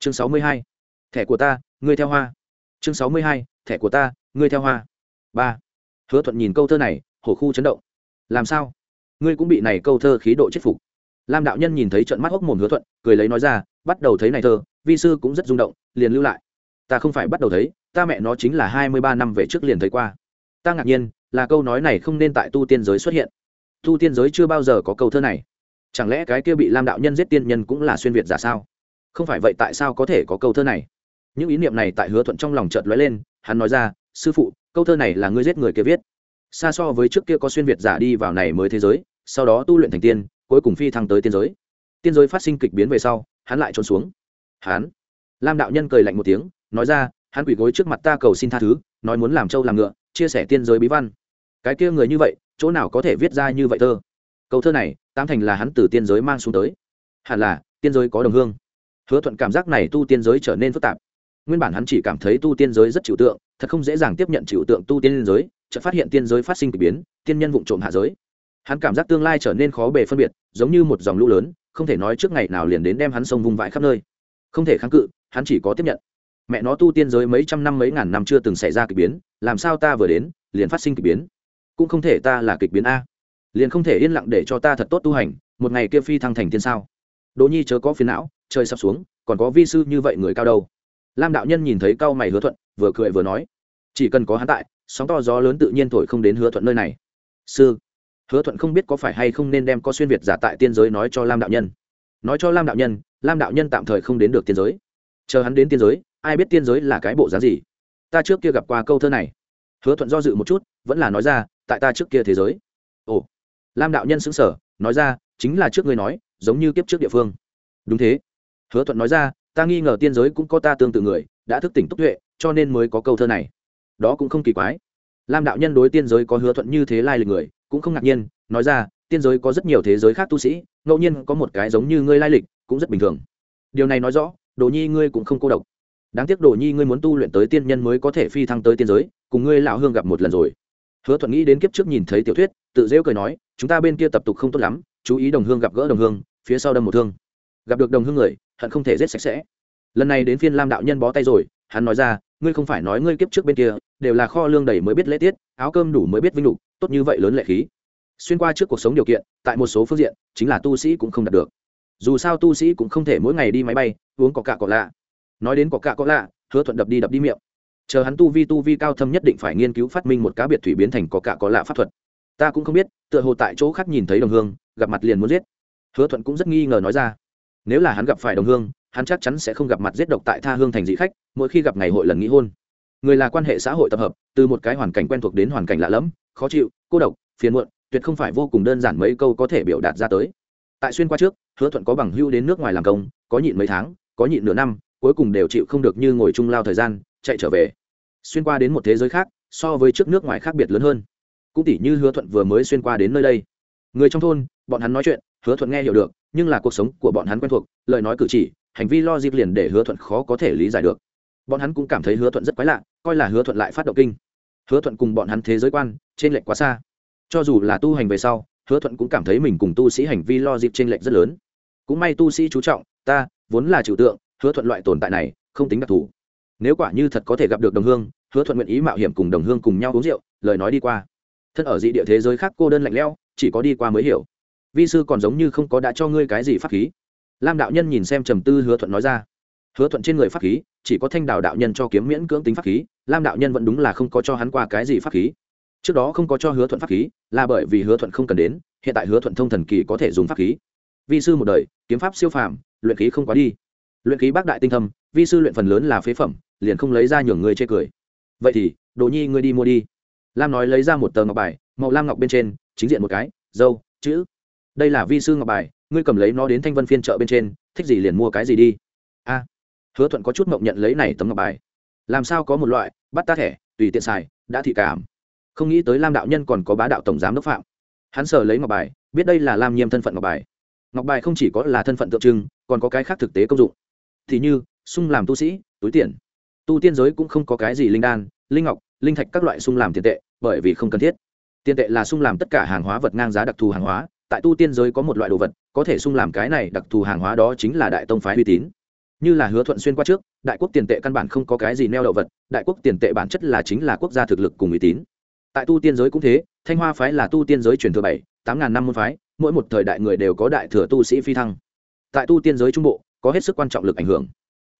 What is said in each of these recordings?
chương sáu mươi hai, thẻ của ta, ngươi theo hoa. Chương sáu mươi hai, thẻ của ta, ngươi theo hoa. Ba. Hứa thuận nhìn câu thơ này, hổ khu chấn động. Làm sao? Ngươi cũng bị này câu thơ khí độ chết phục. Lam đạo nhân nhìn thấy trận mắt hốc mồm hứa thuận, cười lấy nói ra, bắt đầu thấy này thơ, vi sư cũng rất rung động, liền lưu lại. Ta không phải bắt đầu thấy, ta mẹ nó chính là hai mươi ba năm về trước liền thấy qua. Ta ngạc nhiên, là câu nói này không nên tại tu tiên giới xuất hiện. Tu tiên giới chưa bao giờ có câu thơ này. Chẳng lẽ cái kia bị lam đạo nhân giết tiên nhân cũng là xuyên việt giả sao? Không phải vậy tại sao có thể có câu thơ này? Những ý niệm này tại hứa thuận trong lòng chợt lóe lên, hắn nói ra, sư phụ, câu thơ này là ngươi giết người kia viết. Xa so với trước kia có xuyên việt giả đi vào này mới thế giới, sau đó tu luyện thành tiên, cuối cùng phi thăng tới tiên giới. Tiên giới phát sinh kịch biến về sau, hắn lại trốn xuống. Hắn. Lam đạo nhân cười lạnh một tiếng, nói ra, hắn quỷ gối trước mặt ta cầu xin tha thứ, nói muốn làm trâu làm ngựa, chia sẻ tiên giới bí văn. Cái kia người như vậy, chỗ nào có thể viết ra như vậy thơ? Câu thơ này tam thành là hắn từ tiên giới mang xuống tới. Hẳn là, tiên giới có đồng hương hứa thuận cảm giác này tu tiên giới trở nên phức tạp. Nguyên bản hắn chỉ cảm thấy tu tiên giới rất chịu tượng, thật không dễ dàng tiếp nhận chịu tượng tu tiên giới, chợt phát hiện tiên giới phát sinh k ỳ biến, tiên nhân vụ trộm hạ giới. Hắn cảm giác tương lai trở nên khó bề phân biệt, giống như một dòng lũ lớn, không thể nói trước ngày nào liền đến đem hắn sông vung vãi khắp nơi. Không thể kháng cự, hắn chỉ có tiếp nhận. Mẹ nó tu tiên giới mấy trăm năm mấy ngàn năm chưa từng xảy ra k ỳ biến, làm sao ta vừa đến, liền phát sinh k ỳ biến? Cũng không thể ta là kịch biến a. Liền không thể yên lặng để cho ta thật tốt tu hành, một ngày kia phi thăng thành tiên sao? Đỗ nhi chớ có phiền não trời sập xuống, còn có vi sư như vậy người cao đâu? Lam đạo nhân nhìn thấy cao mày hứa thuận, vừa cười vừa nói, chỉ cần có hắn tại, sóng to gió lớn tự nhiên thổi không đến hứa thuận nơi này. Sư, hứa thuận không biết có phải hay không nên đem có xuyên việt giả tại tiên giới nói cho lam đạo nhân. Nói cho lam đạo nhân, lam đạo nhân tạm thời không đến được tiên giới. Chờ hắn đến tiên giới, ai biết tiên giới là cái bộ giá gì? Ta trước kia gặp qua câu thơ này. Hứa thuận do dự một chút, vẫn là nói ra, tại ta trước kia thế giới. Ồ. Lam đạo nhân xứng sở nói ra, chính là trước ngươi nói, giống như kiếp trước địa phương. Đúng thế hứa thuận nói ra, ta nghi ngờ tiên giới cũng có ta tương tự người, đã thức tỉnh túc tuệ, cho nên mới có câu thơ này. Đó cũng không kỳ quái. Lam đạo nhân đối tiên giới có hứa thuận như thế lai lịch người, cũng không ngạc nhiên, nói ra, tiên giới có rất nhiều thế giới khác tu sĩ, ngẫu nhiên có một cái giống như ngươi lai lịch, cũng rất bình thường. Điều này nói rõ, đồ nhi ngươi cũng không cô độc. Đáng tiếc đồ nhi ngươi muốn tu luyện tới tiên nhân mới có thể phi thăng tới tiên giới, cùng ngươi lão hương gặp một lần rồi. Hứa thuận nghĩ đến kiếp trước nhìn thấy tiểu thuyết, tự rêu cười nói, chúng ta bên kia tập tục không tốt lắm, chú ý đồng hương gặp gỡ đồng hương, phía sau đâm một thương. Gặp được đồng hương người hận không thể giết sạch sẽ. Lần này đến phiên lam đạo nhân bó tay rồi, hắn nói ra, ngươi không phải nói ngươi kiếp trước bên kia, đều là kho lương đầy mới biết lễ tiết, áo cơm đủ mới biết vinh lục, tốt như vậy lớn lệ khí. Xuyên qua trước cuộc sống điều kiện, tại một số phương diện, chính là tu sĩ cũng không đạt được. Dù sao tu sĩ cũng không thể mỗi ngày đi máy bay, uống cỏ cạ cỏ lạ. Nói đến cỏ cạ cỏ lạ, hứa thuận đập đi đập đi miệng. Chờ hắn tu vi tu vi cao thâm nhất định phải nghiên cứu phát minh một cá biệt thủy biến thành cỏ cạ cỏ lạ pháp thuật. Ta cũng không biết, tựa hồ tại chỗ khác nhìn thấy đồng hương, gặp mặt liền muốn giết. Hứa thuận cũng rất nghi ngờ nói ra nếu là hắn gặp phải đồng hương, hắn chắc chắn sẽ không gặp mặt giết độc tại tha hương thành dị khách, mỗi khi gặp ngày hội lần nghĩ hôn. Người là quan hệ xã hội tập hợp, từ một cái hoàn cảnh quen thuộc đến hoàn cảnh lạ lẫm, khó chịu, cô độc, phiền muộn, tuyệt không phải vô cùng đơn giản mấy câu có thể biểu đạt ra tới. Tại xuyên qua trước, hứa thuận có bằng hưu đến nước ngoài làm công, có nhịn mấy tháng, có nhịn nửa năm, cuối cùng đều chịu không được như ngồi chung lao thời gian, chạy trở về. Xuyên qua đến một thế giới khác, so với trước nước ngoài khác biệt lớn hơn. Cũng tỉ như hứa thuận vừa mới xuyên qua đến nơi đây. Người trong thôn, bọn hắn nói chuyện hứa thuận nghe hiểu được, nhưng là cuộc sống của bọn hắn quen thuộc, lời nói cử chỉ, hành vi lo dịp liền để hứa thuận khó có thể lý giải được. Bọn hắn cũng cảm thấy hứa thuận rất quái lạ, coi là hứa thuận lại phát động kinh. Hứa thuận cùng bọn hắn thế giới quan trên lệnh quá xa. Cho dù là tu hành về sau, hứa thuận cũng cảm thấy mình cùng tu sĩ hành vi lo dịp trên lệnh rất lớn. Cũng may tu sĩ chú trọng, ta, vốn là trừu tượng, hứa thuận loại tồn tại này, không tính đặc thù. Nếu quả như thật có thể gặp được đồng hương, hứa thuận nguyện ý mạo hiểm cùng đồng hương cùng nhau uống rượu, lời nói đi qua. Thân ở dị địa thế giới khác cô đơn lạnh lẽo, chỉ có đi qua mới hiểu vi sư còn giống như không có đã cho ngươi cái gì pháp khí. Lam đạo nhân nhìn xem trầm tư hứa thuận nói ra. Hứa thuận trên người pháp khí, chỉ có thanh đào đạo nhân cho kiếm miễn cưỡng tính pháp khí, lam đạo nhân vẫn đúng là không có cho hắn qua cái gì pháp khí. Trước đó không có cho hứa thuận pháp khí, là bởi vì hứa thuận không cần đến, hiện tại hứa thuận thông thần kỳ có thể dùng pháp khí. Vi sư một đời, kiếm pháp siêu phàm, luyện khí không quá đi. Luyện khí bác đại tinh thâm, vi sư luyện phần lớn là phế phẩm, liền không lấy ra nhường người chê cười. Vậy thì, đồ nhi ngươi đi mua đi. Lam nói lấy ra một tờ ngọc bài, màu lam ngọc bên trên, chính diện một cái, dâu, chữ đây là vi sư ngọc bài, ngươi cầm lấy nó đến thanh vân phiên chợ bên trên, thích gì liền mua cái gì đi. A, hứa thuận có chút mộng nhận lấy này tấm ngọc bài. Làm sao có một loại, bắt ta thẻ, tùy tiện xài, đã thị cảm. Không nghĩ tới lam đạo nhân còn có bá đạo tổng giám đốc phạm. Hắn sờ lấy ngọc bài, biết đây là lam nhiêm thân phận ngọc bài. Ngọc bài không chỉ có là thân phận tượng trưng, còn có cái khác thực tế công dụng. Thì như, sung làm tu sĩ, túi tiền. Tu tiên giới cũng không có cái gì linh đan, linh ngọc, linh thạch các loại sung làm tiền tệ, bởi vì không cần thiết. Tiền tệ là sung làm tất cả hàng hóa vật ngang giá đặc thù hàng hóa tại tu tiên giới có một loại đồ vật, có thể sung làm cái này đặc thù hàng hóa đó chính là đại tông phái uy tín. Như là hứa thuận xuyên qua trước, đại quốc tiền tệ căn bản không có cái gì neo đậu vật, đại quốc tiền tệ bản chất là chính là quốc gia thực lực cùng uy tín. Tại tu tiên giới cũng thế, thanh hoa phái là tu tiên giới truyền thừa bảy, tám ngàn năm môn phái, mỗi một thời đại người đều có đại thừa tu sĩ phi thăng. Tại tu tiên giới trung bộ, có hết sức quan trọng lực ảnh hưởng.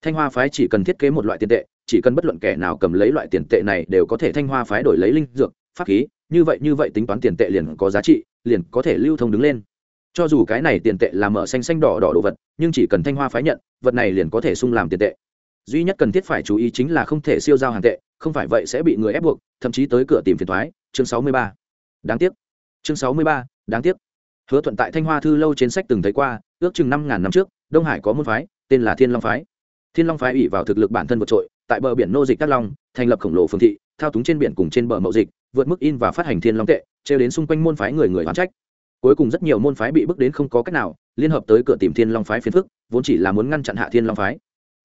Thanh hoa phái chỉ cần thiết kế một loại tiền tệ, chỉ cần bất luận kẻ nào cầm lấy loại tiền tệ này đều có thể thanh hoa phái đổi lấy linh dược, pháp khí như vậy như vậy tính toán tiền tệ liền có giá trị, liền có thể lưu thông đứng lên. Cho dù cái này tiền tệ là mở xanh xanh đỏ đỏ đồ vật, nhưng chỉ cần thanh hoa phái nhận, vật này liền có thể sung làm tiền tệ. Duy nhất cần thiết phải chú ý chính là không thể siêu giao hàng tệ, không phải vậy sẽ bị người ép buộc, thậm chí tới cửa tìm phiền thoái chương sáu mươi ba. Đáng tiếc. Chương sáu mươi ba. Đáng tiếc. Hứa thuận tại thanh hoa thư lâu trên sách từng thấy qua, ước chừng năm ngàn năm trước, đông hải có môn phái, tên là thiên long phái. Thiên long phái ủy vào thực lực bản thân vượt trội, tại bờ biển nô dịch các long, thành lập khổng lồ phương thị, thao túng trên biển cùng trên bờ mậu dịch vượt mức in và phát hành thiên long tệ, trêu đến xung quanh môn phái người người hoán trách. Cuối cùng rất nhiều môn phái bị bước đến không có cách nào, liên hợp tới cửa tìm thiên long phái phiền phức, vốn chỉ là muốn ngăn chặn hạ thiên long phái.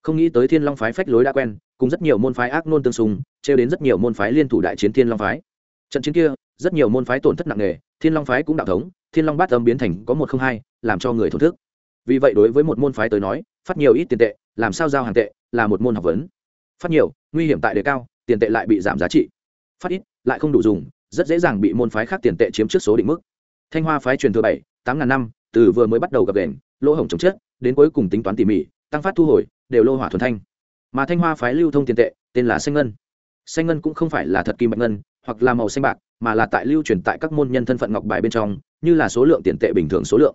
Không nghĩ tới thiên long phái phách lối đã quen, cùng rất nhiều môn phái ác nôn tương xung, trêu đến rất nhiều môn phái liên thủ đại chiến thiên long phái. Trận chiến kia, rất nhiều môn phái tổn thất nặng nề, thiên long phái cũng đạo thống, thiên long bát âm biến thành có một không hai, làm cho người thổn thức. Vì vậy đối với một môn phái tới nói, phát nhiều ít tiền tệ, làm sao giao hàng tệ, là một môn học vấn. Phát nhiều, nguy hiểm tại đề cao, tiền tệ lại bị giảm giá trị. Phát ít lại không đủ dùng, rất dễ dàng bị môn phái khác tiền tệ chiếm trước số định mức. Thanh hoa phái truyền thừa bảy, tám ngàn năm, từ vừa mới bắt đầu gặp đèn lỗ hổng chống chết, đến cuối cùng tính toán tỉ mỉ, tăng phát thu hồi, đều lô hỏa thuần thanh. Mà thanh hoa phái lưu thông tiền tệ, tên là xanh ngân. Xanh ngân cũng không phải là thật kim bạch ngân, hoặc là màu xanh bạc, mà là tại lưu truyền tại các môn nhân thân phận ngọc bài bên trong, như là số lượng tiền tệ bình thường số lượng.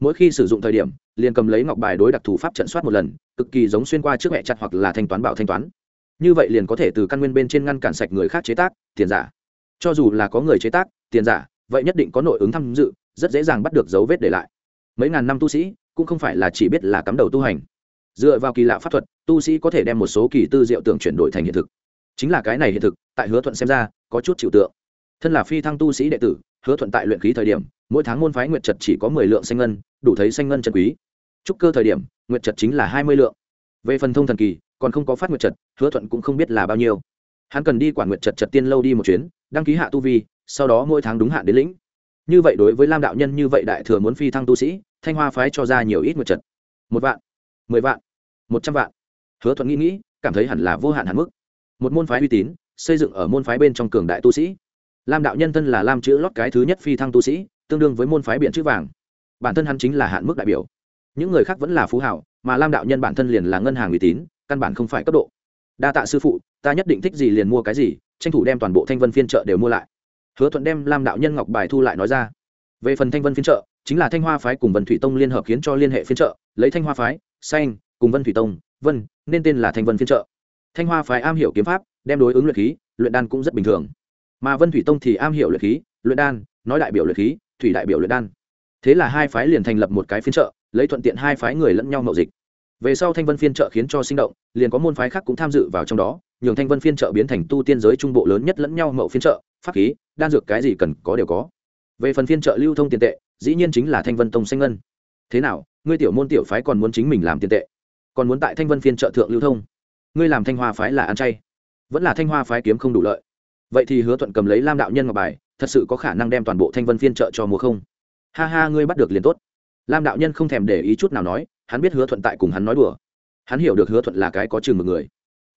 Mỗi khi sử dụng thời điểm, liền cầm lấy ngọc bài đối đặc thù pháp trận soát một lần, cực kỳ giống xuyên qua trước mẹ chặt hoặc là thanh toán bảo thanh toán như vậy liền có thể từ căn nguyên bên trên ngăn cản sạch người khác chế tác, tiền giả. Cho dù là có người chế tác, tiền giả, vậy nhất định có nội ứng tham dự, rất dễ dàng bắt được dấu vết để lại. Mấy ngàn năm tu sĩ, cũng không phải là chỉ biết là cắm đầu tu hành. Dựa vào kỳ lạ pháp thuật, tu sĩ có thể đem một số kỳ tư diệu tưởng chuyển đổi thành hiện thực. Chính là cái này hiện thực, tại hứa thuận xem ra, có chút chịu tượng. Thân là phi thăng tu sĩ đệ tử, hứa thuận tại luyện khí thời điểm, mỗi tháng môn phái nguyệt trật chỉ có mười lượng xanh ngân, đủ thấy xanh ngân trần quý. Trúc cơ thời điểm, nguyệt trật chính là hai mươi lượng. Về phần thông thần kỳ còn không có phát nguyệt trật, hứa thuận cũng không biết là bao nhiêu. Hắn cần đi quản nguyệt trật trật tiên lâu đi một chuyến, đăng ký hạ tu vi, sau đó mỗi tháng đúng hạn đến lĩnh. Như vậy đối với lam đạo nhân như vậy đại thừa muốn phi thăng tu sĩ, thanh hoa phái cho ra nhiều ít nguyệt trật. Một vạn, mười vạn, một trăm vạn. Hứa thuận nghĩ nghĩ, cảm thấy hẳn là vô hạn hạn mức. Một môn phái uy tín, xây dựng ở môn phái bên trong cường đại tu sĩ. Lam đạo nhân thân là lam chữ lót cái thứ nhất phi thăng tu sĩ, tương đương với môn phái biện chữ vàng. Bản thân hắn chính là hạn mức đại biểu. Những người khác vẫn là phú hảo, mà lam đạo nhân bản thân liền là ngân hàng uy tín căn bản không phải cấp độ. Đa tạ sư phụ, ta nhất định thích gì liền mua cái gì, tranh thủ đem toàn bộ thanh vân phiên chợ đều mua lại. Hứa thuận đem lam đạo nhân ngọc bài thu lại nói ra. Về phần thanh vân phiên chợ, chính là thanh hoa phái cùng vân thủy tông liên hợp khiến cho liên hệ phiên chợ, lấy thanh hoa phái, xanh, cùng vân thủy tông, vân, nên tên là thanh vân phiên chợ. Thanh hoa phái am hiểu kiếm pháp, đem đối ứng luyện khí, luyện đan cũng rất bình thường. Mà vân thủy tông thì am hiểu luyện khí, luyện đan, nói đại biểu luyện khí, thủy đại biểu luyện đan. Thế là hai phái liền thành lập một cái phiên trợ lấy thuận tiện hai phái người lẫn nhau mậu dịch về sau thanh vân phiên trợ khiến cho sinh động, liền có môn phái khác cũng tham dự vào trong đó, nhường thanh vân phiên trợ biến thành tu tiên giới trung bộ lớn nhất lẫn nhau mậu phiên trợ pháp khí, đan dược cái gì cần có đều có. Về phần phiên trợ lưu thông tiền tệ, dĩ nhiên chính là thanh vân tông xanh ngân. Thế nào, ngươi tiểu môn tiểu phái còn muốn chính mình làm tiền tệ? Còn muốn tại thanh vân phiên trợ thượng lưu thông? Ngươi làm thanh hoa phái là ăn chay. Vẫn là thanh hoa phái kiếm không đủ lợi. Vậy thì hứa thuận cầm lấy lam đạo nhân ngọc bài, thật sự có khả năng đem toàn bộ thanh vân phiên trợ cho mùa không? Ha ha, ngươi bắt được liền tốt. Lam đạo nhân không thèm để ý chút nào nói hắn biết hứa thuận tại cùng hắn nói đùa. Hắn hiểu được hứa thuận là cái có chừng một người.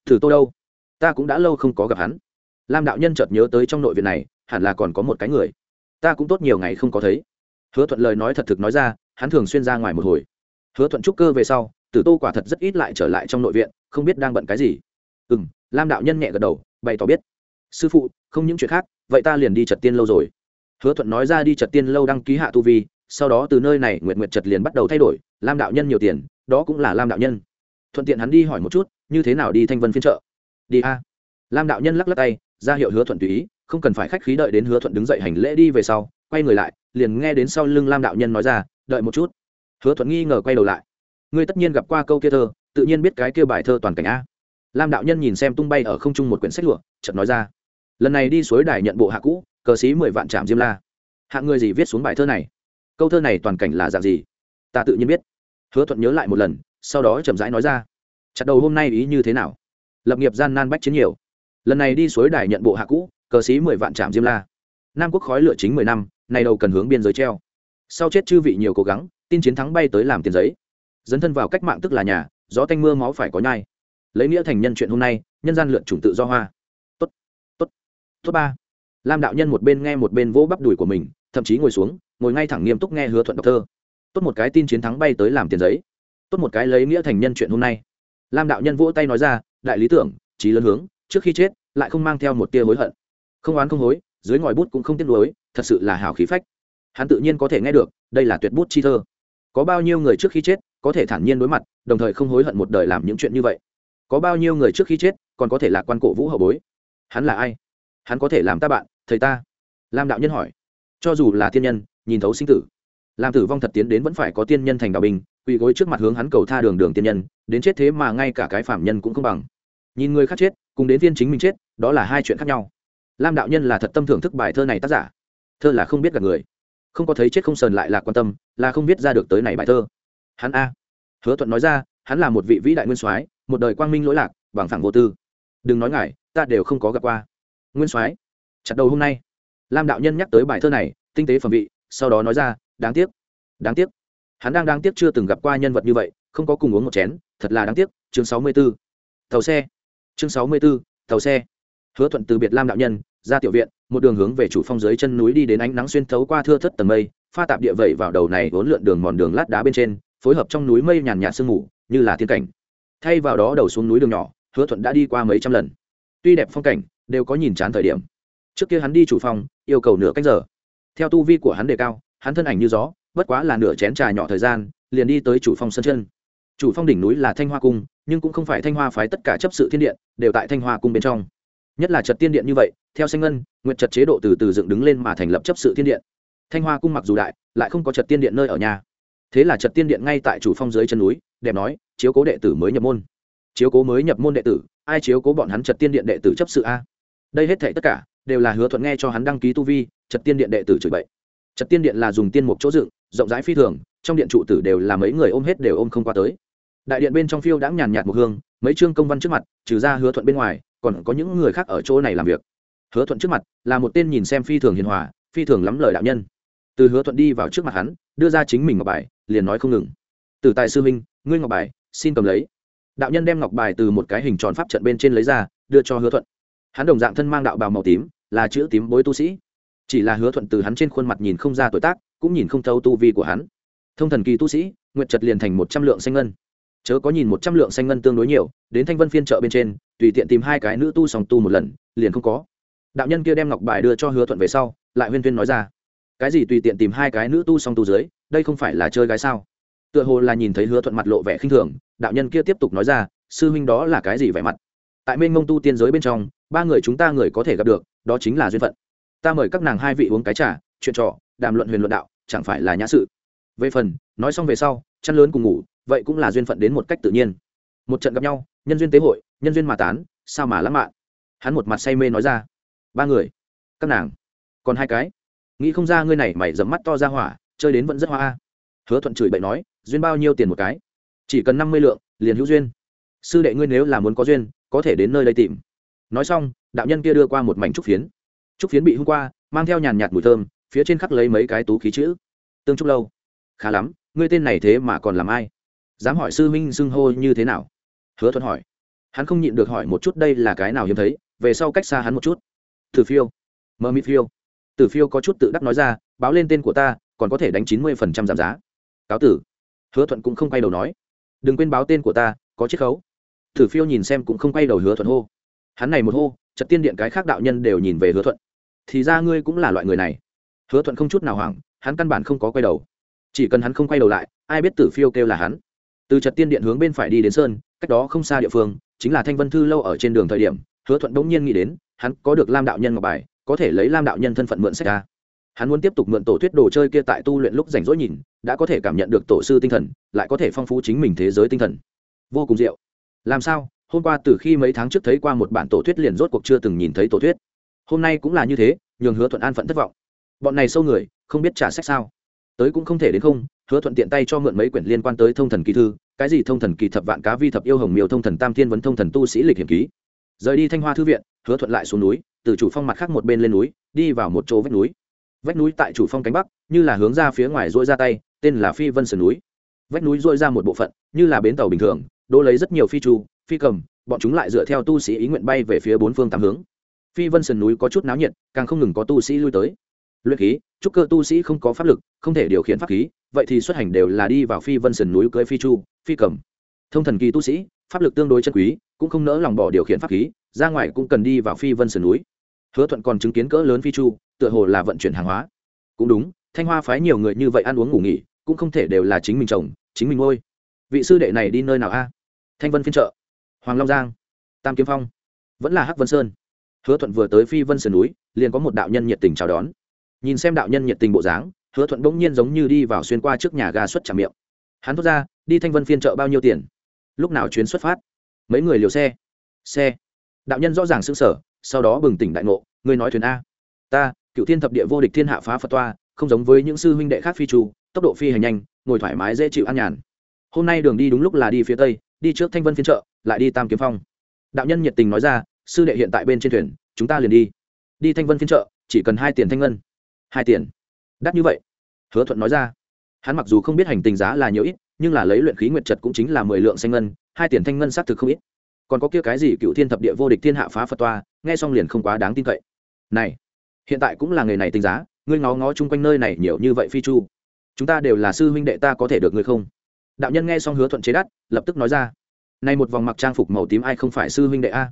Thử tô đâu? Ta cũng đã lâu không có gặp hắn. Lam đạo nhân chợt nhớ tới trong nội viện này, hẳn là còn có một cái người. Ta cũng tốt nhiều ngày không có thấy. Hứa thuận lời nói thật thực nói ra, hắn thường xuyên ra ngoài một hồi. Hứa thuận trúc cơ về sau, tử tô quả thật rất ít lại trở lại trong nội viện, không biết đang bận cái gì. Ừ m lam đạo nhân nhẹ gật đầu, bày tỏ biết. Sư phụ, không những chuyện khác, vậy ta liền đi trật tiên lâu rồi. Hứa thuận nói ra đi trật tiên lâu đăng ký hạ tu vi sau đó từ nơi này nguyệt nguyệt chợt liền bắt đầu thay đổi lam đạo nhân nhiều tiền đó cũng là lam đạo nhân. Thuận tiện hắn đi hỏi một chút như thế nào đi thanh vân phiên chợ, đi a. Lam đạo nhân lắc lắc tay ra hiệu hứa thuận tùy ý không cần phải khách khí đợi đến hứa thuận đứng dậy hành lễ đi về sau quay người lại liền nghe đến sau lưng lam đạo nhân nói ra đợi một chút. Hứa thuận nghi ngờ quay đầu lại. Ngươi tất nhiên gặp qua câu kia thơ tự nhiên biết cái kia bài thơ toàn cảnh a. Lam đạo nhân nhìn xem tung bay ở không trung một quyển sách lụa chợt nói ra lần này đi suối đài nhận bộ hạ cũ cờ sĩ mười vạn trạm diêm la. Hạng người gì viết xuống bài thơ này? Câu thơ này toàn cảnh là dạng gì? Ta tự nhiên biết. Hứa thuận nhớ lại một lần, sau đó chậm rãi nói ra. Chặt đầu hôm nay ý như thế nào? Lập nghiệp gian nan bách chiến nhiều. Lần này đi suối đài nhận bộ hạ cũ, cờ sĩ mười vạn trạm diêm la. Nam quốc khói lựa chính mười năm, nay đầu cần hướng biên giới treo. Sau chết chư vị nhiều cố gắng, tin chiến thắng bay tới làm tiền giấy. Dấn thân vào cách mạng tức là nhà, gió tanh mưa máu phải có nhai. Lấy nghĩa thành nhân chuyện hôm nay, nhân gian lượn chủng tự do hoa. Tốt tốt tốt ba. Lam đạo nhân một bên nghe một bên vỗ bắp đùi của mình, thậm chí ngồi xuống ngồi ngay thẳng nghiêm túc nghe hứa thuận đọc thơ. Tốt một cái tin chiến thắng bay tới làm tiền giấy. Tốt một cái lấy nghĩa thành nhân chuyện hôm nay. Lam đạo nhân vỗ tay nói ra, đại lý tưởng trí lớn hướng, trước khi chết, lại không mang theo một tia hối hận. Không oán không hối, dưới ngòi bút cũng không tiếc nuối, thật sự là hào khí phách. Hắn tự nhiên có thể nghe được, đây là tuyệt bút chi thơ. Có bao nhiêu người trước khi chết, có thể thản nhiên đối mặt, đồng thời không hối hận một đời làm những chuyện như vậy? Có bao nhiêu người trước khi chết, còn có thể là quan cổ vũ hậu bối? Hắn là ai? Hắn có thể làm ta bạn, thầy ta? Lam đạo nhân hỏi. Cho dù là thiên nhân nhìn thấu sinh tử. Làm tử vong thật tiến đến vẫn phải có tiên nhân thành đạo binh, quỳ gối trước mặt hướng hắn cầu tha đường đường tiên nhân, đến chết thế mà ngay cả cái phạm nhân cũng không bằng. Nhìn người khác chết, cùng đến viên chính mình chết, đó là hai chuyện khác nhau. Lam đạo nhân là thật tâm thưởng thức bài thơ này tác giả. Thơ là không biết gặp người. Không có thấy chết không sờn lại là quan tâm, là không biết ra được tới này bài thơ. Hắn a. Hứa thuận nói ra, hắn là một vị vĩ đại nguyên soái, một đời quang minh lỗi lạc, bằng phẳng vô tư. Đừng nói ngài, ta đều không có gặp qua. Nguyên soái, chặt đầu hôm nay. Lam đạo nhân nhắc tới bài thơ này, tinh tế phẩm vị sau đó nói ra, đáng tiếc đáng tiếc. Hắn đang đáng tiếc chưa từng gặp qua nhân vật như vậy, không có cùng uống một chén, thật là đáng tiếc. Chương sáu mươi b ố tàu xe. Chương sáu mươi b ố tàu xe. Hứa thuận từ biệt lam đạo nhân, ra tiểu viện, một đường hướng về chủ phong dưới chân núi đi đến ánh nắng xuyên thấu qua thưa thất tầng mây, pha tạp địa vẩy vào đầu này vốn lượn đường mòn đường lát đá bên trên, phối hợp trong núi mây nhàn nhạt sương mù, như là thiên cảnh. Thay vào đó đầu xuống núi đường nhỏ, hứa thuận đã đi qua mấy trăm lần. Tuy đẹp phong cảnh, đều có nhìn chán thời điểm. Trước kia hắn đi chủ phong, yêu cầu nửa cách giờ theo tu vi của hắn đề cao, hắn thân ảnh như gió, bất quá là nửa chén trà nhỏ thời gian, liền đi tới chủ phong sân chân. Chủ phong đỉnh núi là thanh hoa cung, nhưng cũng không phải thanh hoa phái tất cả chấp sự thiên điện, đều tại thanh hoa cung bên trong. Nhất là trật tiên điện như vậy, theo xanh ngân nguyện trật chế độ từ từ dựng đứng lên mà thành lập chấp sự thiên điện. Thanh hoa cung mặc dù đại, lại không có trật tiên điện nơi ở nhà. Thế là trật tiên điện ngay tại chủ phong dưới chân núi, đẹp nói, chiếu cố đệ tử mới nhập môn. Chiếu cố mới nhập môn đệ tử? Ai chiếu cố bọn hắn trật tiên điện đệ tử chấp sự a? Đây hết thể tất cả, đều là hứa thuận nghe cho hắn đăng ký tu vi trật tiên điện đệ tử chửi bậy. Trật tiên điện là dùng tiên mục chỗ dựng, rộng rãi phi thường, trong điện trụ tử đều là mấy người ôm hết đều ôm không qua tới. Đại điện bên trong phiêu đã nhàn nhạt một hương, mấy chương công văn trước mặt, trừ ra hứa thuận bên ngoài, còn có những người khác ở chỗ này làm việc. Hứa thuận trước mặt là một tên nhìn xem phi thường hiền hòa, phi thường lắm lời đạo nhân. Từ hứa thuận đi vào trước mặt hắn, đưa ra chính mình ngọc bài, liền nói không ngừng. Từ tài sư minh ngươi ngọc bài, xin cầm lấy. Đạo nhân đem ngọc bài từ một cái hình tròn pháp trận bên trên lấy ra, đưa cho hứa thuận. Hắn đồng dạng thân mang đạo bào màu tím, là chữ tím bối tu sĩ chỉ là hứa thuận từ hắn trên khuôn mặt nhìn không ra tuổi tác, cũng nhìn không thấu tu vi của hắn. Thông thần kỳ tu sĩ nguyện trật liền thành một trăm lượng xanh ngân. Chớ có nhìn một trăm lượng xanh ngân tương đối nhiều, đến thanh vân phiên chợ bên trên, tùy tiện tìm hai cái nữ tu sòng tu một lần, liền không có. Đạo nhân kia đem ngọc bài đưa cho hứa thuận về sau, lại huyên tuyên nói ra. Cái gì tùy tiện tìm hai cái nữ tu song tu dưới, đây không phải là chơi gái sao? Tựa hồ là nhìn thấy hứa thuận mặt lộ vẻ khinh thường, đạo nhân kia tiếp tục nói ra, sư huynh đó là cái gì vẻ mặt? Tại mênh mông tu tiên giới bên trong, ba người chúng ta người có thể gặp được, đó chính là duyên phận ta mời các nàng hai vị uống cái trà, chuyện trò, đàm luận huyền luận đạo, chẳng phải là nhã sự. Về phần, nói xong về sau, chăn lớn cùng ngủ, vậy cũng là duyên phận đến một cách tự nhiên. Một trận gặp nhau, nhân duyên tế hội, nhân duyên mà tán sao mà lãng mạn. Hắn một mặt say mê nói ra, ba người, các nàng, còn hai cái. Nghĩ không ra ngươi này mày dẫm mắt to ra hỏa, chơi đến vẫn rất hoa hứa thuận chửi bậy nói, duyên bao nhiêu tiền một cái? Chỉ cần năm mươi lượng, liền hữu duyên. Sư đệ ngươi nếu là muốn có duyên, có thể đến nơi đây tìm. Nói xong, đạo nhân kia đưa qua một mảnh trúc phiến trúc phiến bị hôm qua, mang theo nhàn nhạt mùi thơm, phía trên khắc lấy mấy cái tú khí chữ. Tương trúc lâu, khá lắm, ngươi tên này thế mà còn làm ai? Dám hỏi sư minh xưng hô như thế nào? Hứa thuận hỏi. Hắn không nhịn được hỏi một chút đây là cái nào hiếm thấy, về sau cách xa hắn một chút. Tử phiêu, mơ Mị phiêu. Tử phiêu có chút tự đắc nói ra, báo lên tên của ta, còn có thể đánh chín mươi phần trăm giảm giá. Cáo tử. Hứa thuận cũng không quay đầu nói. Đừng quên báo tên của ta, có chiết khấu. Tử phiêu nhìn xem cũng không quay đầu hứa thuận hô. Hắn này một hô trật tiên điện cái khác đạo nhân đều nhìn về hứa thuận. Thì ra ngươi cũng là loại người này. Hứa thuận không chút nào hoảng, hắn căn bản không có quay đầu. Chỉ cần hắn không quay đầu lại, ai biết tử phiêu kêu là hắn. Từ trật tiên điện hướng bên phải đi đến sơn, cách đó không xa địa phương, chính là thanh vân thư lâu ở trên đường thời điểm, hứa thuận bỗng nhiên nghĩ đến, hắn có được lam đạo nhân ngọc bài, có thể lấy lam đạo nhân thân phận mượn sách ra. Hắn muốn tiếp tục mượn tổ thuyết đồ chơi kia tại tu luyện lúc rảnh rỗi nhìn, đã có thể cảm nhận được tổ sư tinh thần, lại có thể phong phú chính mình thế giới tinh thần. Vô cùng diệu. Làm sao? Hôm qua từ khi mấy tháng trước thấy qua một bản tổ thuyết liền rốt cuộc chưa từng nhìn thấy tổ thuyết. Hôm nay cũng là như thế, nhường hứa thuận an phận thất vọng. Bọn này sâu người, không biết trả sách sao? Tới cũng không thể đến không, hứa thuận tiện tay cho mượn mấy quyển liên quan tới thông thần kỳ thư, cái gì thông thần kỳ thập vạn cá vi thập yêu hồng miêu, thông thần tam thiên vấn, thông thần tu sĩ lịch hiểm ký. Rời đi thanh hoa thư viện, hứa thuận lại xuống núi, từ chủ phong mặt khác một bên lên núi, đi vào một chỗ vách núi. Vách núi tại chủ phong cánh bắc, như là hướng ra phía ngoài dỗi ra tay, tên là phi vân sườn núi. Vách núi dỗi ra một bộ phận, như là bến tàu bình thường, đỗ lấy rất nhiều phi chu phi cầm, bọn chúng lại dựa theo tu sĩ ý nguyện bay về phía bốn phương tám hướng. Phi vân sườn núi có chút náo nhiệt, càng không ngừng có tu sĩ lui tới. Luyện khí, trúc cơ tu sĩ không có pháp lực, không thể điều khiển pháp khí, vậy thì xuất hành đều là đi vào phi vân sườn núi cưới phi chu, phi cầm. Thông thần kỳ tu sĩ, pháp lực tương đối chân quý, cũng không nỡ lòng bỏ điều khiển pháp khí, ra ngoài cũng cần đi vào phi vân sườn núi. Hứa thuận còn chứng kiến cỡ lớn phi chu, tựa hồ là vận chuyển hàng hóa. Cũng đúng, thanh hoa phái nhiều người như vậy ăn uống ngủ nghỉ, cũng không thể đều là chính mình chồng chính mình ngôi vị sư đệ này đi nơi nào a? Thanh vân phiên trợ hoàng long giang, tam kiếm phong, vẫn là hắc vân sơn. Hứa thuận vừa tới phi vân sườn núi, liền có một đạo nhân nhiệt tình chào đón. Nhìn xem đạo nhân nhiệt tình bộ dáng, hứa thuận bỗng nhiên giống như đi vào xuyên qua trước nhà ga xuất trả miệng. Hắn thốt ra, đi thanh vân phiên chợ bao nhiêu tiền? Lúc nào chuyến xuất phát? Mấy người liều xe. Xe. Đạo nhân rõ ràng xứng sở sau đó bừng tỉnh đại ngộ, ngươi nói thuyền a. Ta cựu thiên thập địa vô địch thiên hạ phá phật toa, không giống với những sư huynh đệ khác phi trù, tốc độ phi hành nhanh, ngồi thoải mái dễ chịu an nhàn. Hôm nay đường đi đúng lúc là đi phía tây đi trước thanh vân phiên chợ, lại đi tam kiếm phong. Đạo nhân nhiệt tình nói ra, sư đệ hiện tại bên trên thuyền, chúng ta liền đi. Đi thanh vân phiên chợ, chỉ cần hai tiền thanh ngân. Hai tiền. Đắt như vậy. Hứa thuận nói ra. Hắn mặc dù không biết hành tình giá là nhiều ít, nhưng là lấy luyện khí nguyệt trật cũng chính là mười lượng xanh ngân, hai tiền thanh ngân xác thực không ít. Còn có kia cái gì cựu thiên thập địa vô địch thiên hạ phá phật toa, nghe xong liền không quá đáng tin cậy. Này, hiện tại cũng là người này tính giá, ngươi ngó ngó chung quanh nơi này nhiều như vậy phi chu. Chúng ta đều là sư huynh đệ ta có thể được ngươi không? Đạo nhân nghe xong hứa thuận chế đắt, lập tức nói ra, nay một vòng mặc trang phục màu tím ai không phải sư huynh đệ a?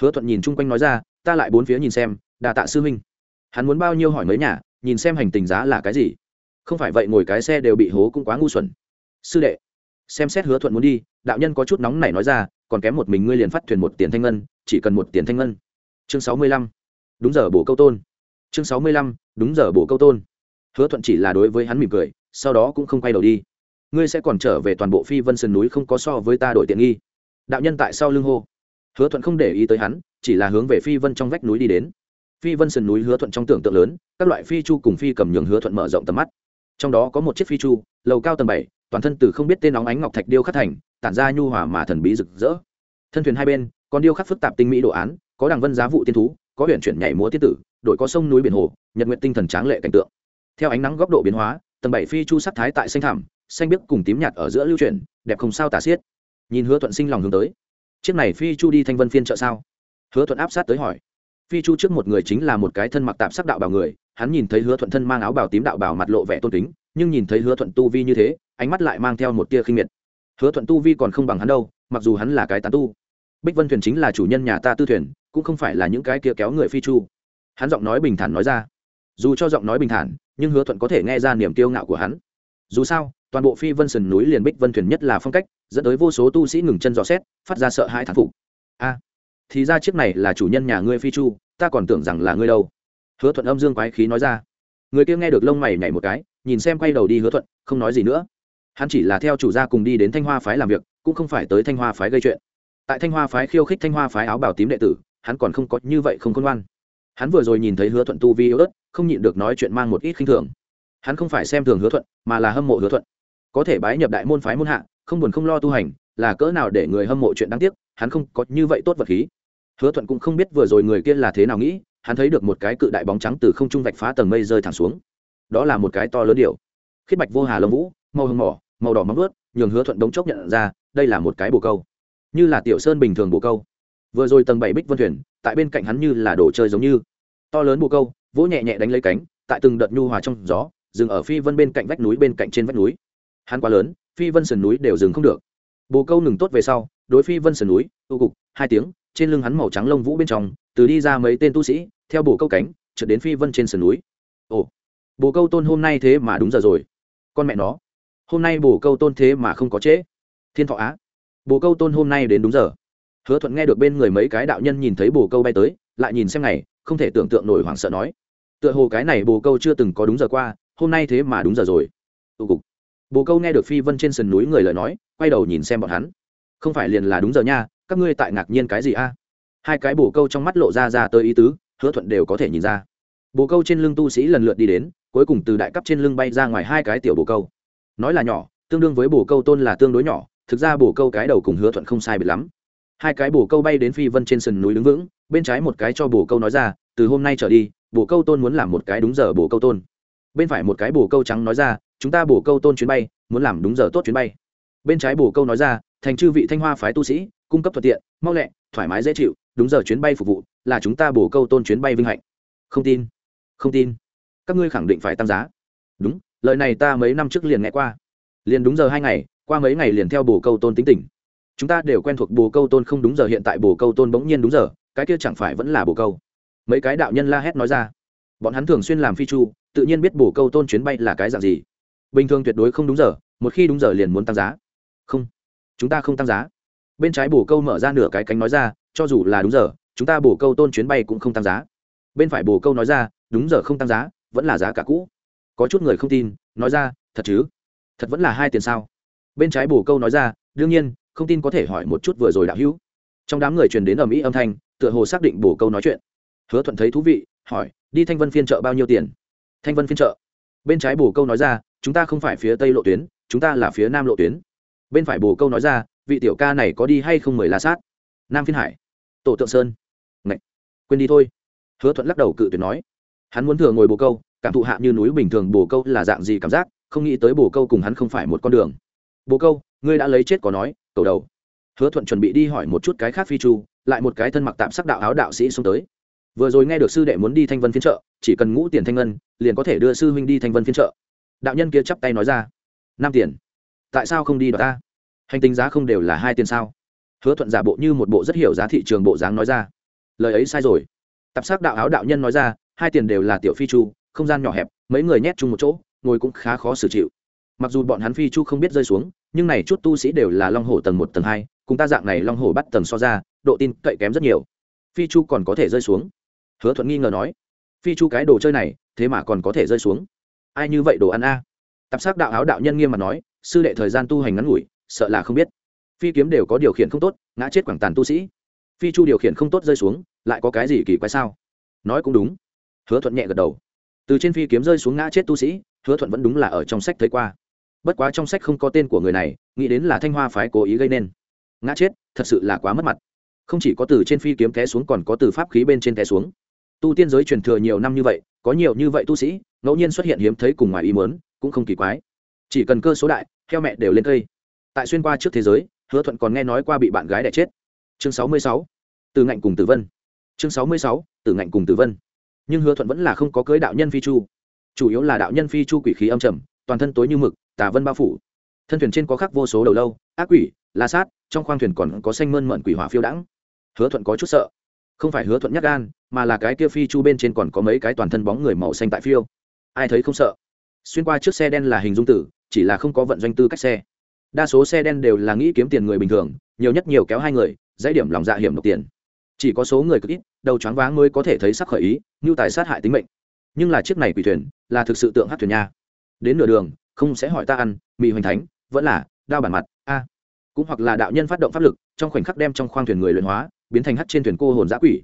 Hứa thuận nhìn chung quanh nói ra, ta lại bốn phía nhìn xem đà tạ sư huynh. Hắn muốn bao nhiêu hỏi mấy nhà, nhìn xem hành tình giá là cái gì. Không phải vậy ngồi cái xe đều bị hố cũng quá ngu xuẩn. Sư đệ, xem xét hứa thuận muốn đi, đạo nhân có chút nóng này nói ra, còn kém một mình ngươi liền phát thuyền một tiền thanh ngân, chỉ cần một tiền thanh ngân. Chương sáu mươi lăm, đúng giờ bổ câu tôn. Chương sáu mươi lăm, đúng giờ bổ câu tôn. Hứa thuận chỉ là đối với hắn mỉm cười, sau đó cũng không quay đầu đi ngươi sẽ còn trở về toàn bộ phi vân sườn núi không có so với ta đổi tiện nghi. Đạo nhân tại sau lưng hô. Hứa thuận không để ý tới hắn, chỉ là hướng về phi vân trong vách núi đi đến. Phi vân sườn núi hứa thuận trong tưởng tượng lớn, các loại phi chu cùng phi cầm nhường hứa thuận mở rộng tầm mắt. Trong đó có một chiếc phi chu, lầu cao tầng bảy, toàn thân từ không biết tên óng ánh ngọc thạch điêu khắc thành, tản ra nhu hòa mà thần bí rực rỡ. Thân thuyền hai bên, còn điêu khắc phức tạp tinh mỹ đồ án, có đằng vân giá vụ tiên thú, có huyện chuyển nhảy múa tiết tử, đội có sông núi biển hồ, nhật nguyện tinh thần tráng lệ cảnh tượng. Theo ánh nắng góc độ biến hóa, tầng bảy phi chu sắc thái tại xanh thảm xanh biếc cùng tím nhạt ở giữa lưu chuyển, đẹp không sao tả xiết. Nhìn hứa thuận sinh lòng hướng tới. Chiếc này phi chu đi thanh vân phiên chợ sao? Hứa thuận áp sát tới hỏi. Phi chu trước một người chính là một cái thân mặc tạp sắc đạo bào người, hắn nhìn thấy hứa thuận thân mang áo bào tím đạo bào mặt lộ vẻ tôn kính, nhưng nhìn thấy hứa thuận tu vi như thế, ánh mắt lại mang theo một tia khinh miệt. Hứa thuận tu vi còn không bằng hắn đâu, mặc dù hắn là cái tán tu. Bích vân thuyền chính là chủ nhân nhà ta tư thuyền, cũng không phải là những cái kia kéo người phi chu. Hắn giọng nói bình thản nói ra. Dù cho giọng nói bình thản, nhưng hứa thuận có thể nghe ra niềm kiêu ngạo của hắn. Dù sao toàn bộ phi vân sườn núi liền bích vân thuyền nhất là phong cách, dẫn tới vô số tu sĩ ngừng chân dò xét, phát ra sợ hãi thán phục. A, thì ra chiếc này là chủ nhân nhà ngươi phi chu, ta còn tưởng rằng là ngươi đâu. Hứa thuận âm dương quái khí nói ra. Người kia nghe được lông mày nhảy một cái, nhìn xem quay đầu đi hứa thuận, không nói gì nữa. Hắn chỉ là theo chủ gia cùng đi đến thanh hoa phái làm việc, cũng không phải tới thanh hoa phái gây chuyện. Tại thanh hoa phái khiêu khích thanh hoa phái áo bảo tím đệ tử, hắn còn không có như vậy không khôn ngoan. Hắn vừa rồi nhìn thấy hứa thuận tu vi yếu ớt, không nhịn được nói chuyện mang một ít khinh thường. Hắn không phải xem thường hứa thuận, mà là hâm mộ hứa thuận có thể bái nhập đại môn phái môn hạ, không buồn không lo tu hành, là cỡ nào để người hâm mộ chuyện đáng tiếc, hắn không có như vậy tốt vật khí. Hứa thuận cũng không biết vừa rồi người kia là thế nào nghĩ, hắn thấy được một cái cự đại bóng trắng từ không trung vạch phá tầng mây rơi thẳng xuống. Đó là một cái to lớn điều khiết bạch vô hà lông vũ, màu hồng mỏ, màu đỏ móng ướt nhường hứa thuận đống chốc nhận ra, đây là một cái bồ câu. Như là tiểu sơn bình thường bồ câu. Vừa rồi tầng bảy bích vân thuyền, tại bên cạnh hắn như là đồ chơi giống như. To lớn bồ câu, vỗ nhẹ nhẹ đánh lấy cánh, tại từng đợt nhu hòa trong gió, dừng ở phi vân bên cạnh vách núi bên cạnh trên vách núi hắn quá lớn, phi vân sườn núi đều dừng không được. Bồ câu ngừng tốt về sau, đối phi vân sườn núi tu cục, hai tiếng, trên lưng hắn màu trắng lông vũ bên trong, từ đi ra mấy tên tu sĩ, theo bồ câu cánh, trượt đến phi vân trên sườn núi. Ồ, bồ câu tôn hôm nay thế mà đúng giờ rồi. Con mẹ nó, hôm nay bồ câu tôn thế mà không có trễ. Thiên thọ á, bồ câu tôn hôm nay đến đúng giờ. Hứa thuận nghe được bên người mấy cái đạo nhân nhìn thấy bồ câu bay tới, lại nhìn xem này không thể tưởng tượng nổi hoảng sợ nói. Tựa hồ cái này bồ câu chưa từng có đúng giờ qua, hôm nay thế mà đúng giờ rồi. Tụ cục bồ câu nghe được phi vân trên sườn núi người lời nói quay đầu nhìn xem bọn hắn không phải liền là đúng giờ nha các ngươi tại ngạc nhiên cái gì a hai cái bồ câu trong mắt lộ ra ra tới ý tứ hứa thuận đều có thể nhìn ra bồ câu trên lưng tu sĩ lần lượt đi đến cuối cùng từ đại cấp trên lưng bay ra ngoài hai cái tiểu bồ câu nói là nhỏ tương đương với bồ câu tôn là tương đối nhỏ thực ra bồ câu cái đầu cùng hứa thuận không sai biệt lắm hai cái bồ câu bay đến phi vân trên sườn núi đứng vững bên trái một cái cho bồ câu nói ra từ hôm nay trở đi bồ câu tôn muốn làm một cái đúng giờ bồ câu tôn bên phải một cái bồ câu trắng nói ra chúng ta bổ câu tôn chuyến bay, muốn làm đúng giờ tốt chuyến bay. Bên trái bổ câu nói ra, thành chư vị thanh hoa phái tu sĩ, cung cấp thuận tiện, mau lẹ, thoải mái dễ chịu, đúng giờ chuyến bay phục vụ, là chúng ta bổ câu tôn chuyến bay vinh hạnh. Không tin không tin. Các ngươi khẳng định phải tăng giá. Đúng, lời này ta mấy năm trước liền nghe qua. Liền đúng giờ hai ngày, qua mấy ngày liền theo bồ câu tôn tính tỉnh chúng ta đều quen thuộc bồ câu tôn không đúng giờ, hiện tại bồ câu tôn bỗng nhiên đúng giờ, cái kia chẳng phải vẫn là bồ câu? Mấy cái đạo nhân la hét nói ra. Bọn hắn thường xuyên làm phi chu, tự nhiên biết bồ câu tôn chuyến bay là cái dạng gì bình thường tuyệt đối không đúng giờ, một khi đúng giờ liền muốn tăng giá. Không, chúng ta không tăng giá. Bên trái bổ câu mở ra nửa cái cánh nói ra, cho dù là đúng giờ, chúng ta bổ câu tôn chuyến bay cũng không tăng giá. Bên phải bổ câu nói ra, đúng giờ không tăng giá, vẫn là giá cả cũ. Có chút người không tin, nói ra, thật chứ? Thật vẫn là hai tiền sao? Bên trái bổ câu nói ra, đương nhiên, không tin có thể hỏi một chút vừa rồi đạo hữu. Trong đám người truyền đến ở mỹ âm thanh, tựa hồ xác định bổ câu nói chuyện. Hứa thuận thấy thú vị, hỏi, đi thanh vân phiên chợ bao nhiêu tiền? Thanh vân phiên chợ. Bên trái bổ câu nói ra chúng ta không phải phía tây lộ tuyến, chúng ta là phía nam lộ tuyến. Bên phải bồ câu nói ra, vị tiểu ca này có đi hay không mời la sát? Nam phiên hải. Tổ tượng sơn. Ngậy. quên đi thôi. Hứa thuận lắc đầu cự tuyệt nói. Hắn muốn thừa ngồi bồ câu, cảm thụ hạ như núi bình thường bồ câu là dạng gì cảm giác, không nghĩ tới bồ câu cùng hắn không phải một con đường. Bồ câu, ngươi đã lấy chết có nói, cầu đầu. Hứa thuận chuẩn bị đi hỏi một chút cái khác phi chu, lại một cái thân mặc tạm sắc đạo áo đạo sĩ xuống tới. Vừa rồi nghe được sư đệ muốn đi thanh vân phiên trợ chỉ cần ngũ tiền thanh ngân, liền có thể đưa sư huynh đi thanh vân phiên trợ đạo nhân kia chắp tay nói ra, năm tiền, tại sao không đi đ ta? Hành tính giá không đều là hai tiền sao? Hứa thuận giả bộ như một bộ rất hiểu giá thị trường bộ dáng nói ra, lời ấy sai rồi. Tạp sắc đạo áo đạo nhân nói ra, hai tiền đều là tiểu phi chu, không gian nhỏ hẹp, mấy người nhét chung một chỗ, ngồi cũng khá khó xử chịu. Mặc dù bọn hắn phi chu không biết rơi xuống, nhưng này chút tu sĩ đều là long hổ tầng một, tầng hai, cùng ta dạng này long hổ bắt tầng so ra, độ tin cậy kém rất nhiều. Phi chu còn có thể rơi xuống. Hứa thuận nghi ngờ nói, phi chu cái đồ chơi này, thế mà còn có thể rơi xuống ai như vậy đồ ăn a? À? tạp sắc đạo áo đạo nhân nghiêm mặt nói, sư đệ thời gian tu hành ngắn ngủi, sợ là không biết. Phi kiếm đều có điều khiển không tốt, ngã chết quảng tàn tu sĩ. Phi chu điều khiển không tốt rơi xuống, lại có cái gì kỳ quái sao? Nói cũng đúng. Hứa thuận nhẹ gật đầu. Từ trên phi kiếm rơi xuống ngã chết tu sĩ, hứa thuận vẫn đúng là ở trong sách thấy qua. Bất quá trong sách không có tên của người này, nghĩ đến là thanh hoa phái cố ý gây nên. Ngã chết, thật sự là quá mất mặt. Không chỉ có từ trên phi kiếm té xuống còn có từ pháp khí bên trên té xuống. Tu tiên giới truyền thừa nhiều năm như vậy, có nhiều như vậy tu sĩ ngẫu nhiên xuất hiện hiếm thấy cùng ngoài ý mớn cũng không kỳ quái. Chỉ cần cơ số đại theo mẹ đều lên cây. Tại xuyên qua trước thế giới, hứa thuận còn nghe nói qua bị bạn gái đẻ chết. Chương sáu mươi sáu, từ ngạnh cùng tử vân. Chương sáu mươi sáu, từ ngạnh cùng tử vân. Nhưng hứa thuận vẫn là không có cưới đạo nhân phi chu. Chủ yếu là đạo nhân phi chu quỷ khí âm trầm, toàn thân tối như mực, tà vân bao phủ. Thân thuyền trên có khắc vô số đầu lâu, ác quỷ, la sát, trong khoang thuyền còn có xanh mơn mận quỷ hỏa phiêu đãng. Hứa thuận có chút sợ. Không phải hứa thuận nhắc gan, mà là cái kia phi chu bên trên còn có mấy cái toàn thân bóng người màu xanh tại phiêu ai thấy không sợ. Xuyên qua trước xe đen là hình dung tử, chỉ là không có vận doanh tư cách xe. Đa số xe đen đều là nghĩ kiếm tiền người bình thường, nhiều nhất nhiều kéo hai người, dãy điểm lòng dạ hiểm độc tiền. Chỉ có số người cực ít, đầu choáng váng mới có thể thấy sắc khởi ý, như tài sát hại tính mệnh. Nhưng là chiếc này quỷ thuyền, là thực sự tượng hát thuyền nha. Đến nửa đường, không sẽ hỏi ta ăn, mì hoành thánh, vẫn là, đao bản mặt, a. Cũng hoặc là đạo nhân phát động pháp lực, trong khoảnh khắc đem trong khoang thuyền người luyện hóa, biến thành hát trên thuyền cô hồn giã quỷ.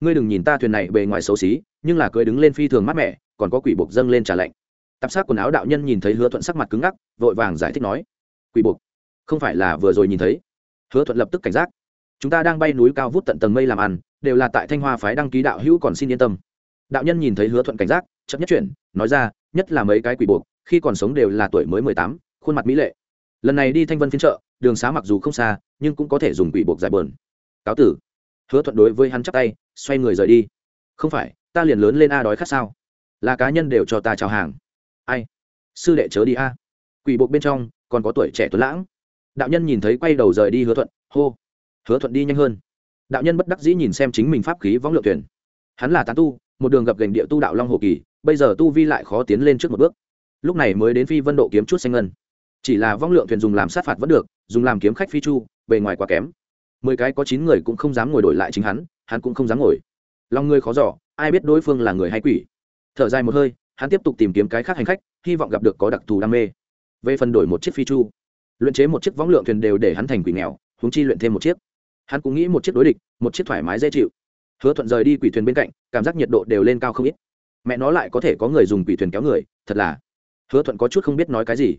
Ngươi đừng nhìn ta thuyền này bề ngoài xấu xí, nhưng là cưới đứng lên phi thường mát mẻ còn có quỷ buộc dâng lên trả lạnh. Tạp sát quần áo đạo nhân nhìn thấy hứa thuận sắc mặt cứng ngắc, vội vàng giải thích nói, quỷ buộc? Không phải là vừa rồi nhìn thấy. Hứa thuận lập tức cảnh giác, chúng ta đang bay núi cao vút tận tầng mây làm ăn, đều là tại thanh hoa phái đăng ký đạo hữu còn xin yên tâm. Đạo nhân nhìn thấy hứa thuận cảnh giác chấp nhất chuyển, nói ra, nhất là mấy cái quỷ buộc, khi còn sống đều là tuổi mới mười tám, khuôn mặt mỹ lệ. Lần này đi thanh vân phiên chợ, đường xá mặc dù không xa, nhưng cũng có thể dùng quỷ buộc giải bờn. Cáo tử. Hứa thuận đối với hắn chắp tay, xoay người rời đi. Không phải, ta liền lớn lên a đói khát sao? Là cá nhân đều cho ta chào hàng. Ai? Sư đệ chớ đi a. Quỷ buộc bên trong, còn có tuổi trẻ tuấn lãng. Đạo nhân nhìn thấy quay đầu rời đi hứa thuận, hô. Hứa thuận đi nhanh hơn. Đạo nhân bất đắc dĩ nhìn xem chính mình pháp khí võng lượng thuyền. Hắn là tán tu, một đường gặp gành địa tu đạo long hồ kỳ, bây giờ tu vi lại khó tiến lên trước một bước. Lúc này mới đến phi vân độ kiếm chút xanh ngân. Chỉ là vong lượng thuyền dùng làm sát phạt vẫn được, dùng làm kiếm khách phi chu, bề ngoài quá kém. Mười cái có chín người cũng không dám ngồi đổi lại chính hắn hắn cũng không dám ngồi. Lòng người khó giỏ ai biết đối phương là người hay quỷ? Thở dài một hơi, hắn tiếp tục tìm kiếm cái khác hành khách, hy vọng gặp được có đặc thù đam mê. Về phần đổi một chiếc phi chu, luyện chế một chiếc võng lượng thuyền đều để hắn thành quỷ nghèo húng chi luyện thêm một chiếc. Hắn cũng nghĩ một chiếc đối địch, một chiếc thoải mái dễ chịu. Hứa thuận rời đi quỷ thuyền bên cạnh, cảm giác nhiệt độ đều lên cao không ít. Mẹ nó lại có thể có người dùng quỷ thuyền kéo người, thật là. Hứa thuận có chút không biết nói cái gì.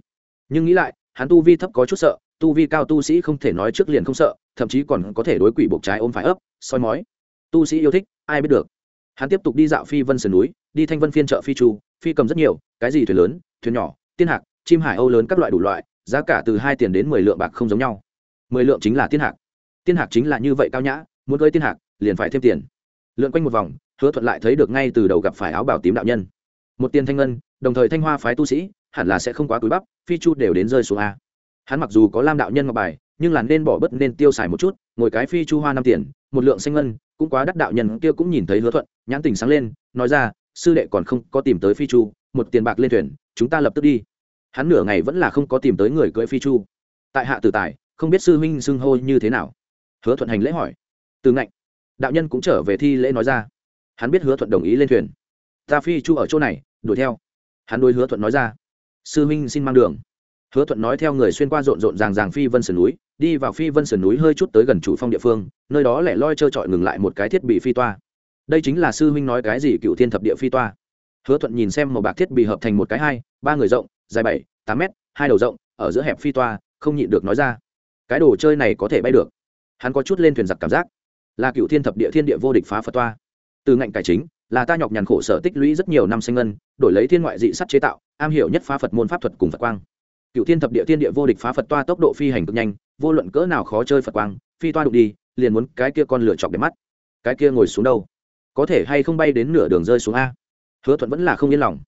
Nhưng nghĩ lại, hắn tu vi thấp có chút sợ, tu vi cao tu sĩ không thể nói trước liền không sợ, thậm chí còn có thể đối quỷ buộc trái ôm phải ấp, soi mói. Tu sĩ yêu thích, ai biết được hắn tiếp tục đi dạo phi vân sườn núi, đi thanh vân phiên chợ phi chu, phi cầm rất nhiều, cái gì thuyền lớn, thuyền nhỏ, tiên hạc, chim hải âu lớn các loại đủ loại, giá cả từ hai tiền đến mười lượng bạc không giống nhau. Mười lượng chính là tiên hạc. Tiên hạc chính là như vậy cao nhã, muốn cưới tiên hạc, liền phải thêm tiền. Lượn quanh một vòng, hứa thuận lại thấy được ngay từ đầu gặp phải áo bảo tím đạo nhân. Một tiền thanh ngân, đồng thời thanh hoa phái tu sĩ, hẳn là sẽ không quá túi bắp, phi chu đều đến rơi xuống a. Hắn mặc dù có lam đạo nhân ngọc bài, nhưng là nên bỏ bớt nên tiêu xài một chút, ngồi cái phi chu hoa năm tiền, một lượng xanh ngân cũng quá đắc đạo nhân kia cũng nhìn thấy hứa thuận, nhãn tình sáng lên, nói ra, sư đệ còn không có tìm tới phi chu, một tiền bạc lên thuyền, chúng ta lập tức đi. Hắn nửa ngày vẫn là không có tìm tới người cưỡi phi chu. Tại hạ tử tài, không biết sư huynh xưng hô như thế nào. Hứa thuận hành lễ hỏi. Từ ngạnh. Đạo nhân cũng trở về thi lễ nói ra. Hắn biết hứa thuận đồng ý lên thuyền. Ta phi chu ở chỗ này, đuổi theo. Hắn đôi hứa thuận nói ra. Sư huynh xin mang đường hứa thuận nói theo người xuyên qua rộn rộn ràng ràng phi vân sườn núi, đi vào phi vân sườn núi hơi chút tới gần chủ phong địa phương, nơi đó lẻ loi trơ trọi ngừng lại một cái thiết bị phi toa. Đây chính là sư huynh nói cái gì cựu thiên thập địa phi toa. Hứa thuận nhìn xem một bạc thiết bị hợp thành một cái hai, ba người rộng, dài bảy, tám mét, hai đầu rộng, ở giữa hẹp phi toa, không nhịn được nói ra. Cái đồ chơi này có thể bay được. Hắn có chút lên thuyền giặc cảm giác. Là cựu thiên thập địa thiên địa vô địch phá phật toa. Từ ngạnh cải chính, là ta nhọc nhằn khổ sở tích lũy rất nhiều năm sinh ngân, đổi lấy thiên ngoại dị sắt chế tạo, am hiểu nhất phá phật môn pháp thuật cùng phật quang cựu thiên thập địa thiên địa vô địch phá phật toa tốc độ phi hành cực nhanh, vô luận cỡ nào khó chơi phật quang, phi toa đụng đi, liền muốn cái kia con lửa chọc để mắt. Cái kia ngồi xuống đâu? Có thể hay không bay đến nửa đường rơi xuống a? Hứa thuận vẫn là không yên lòng.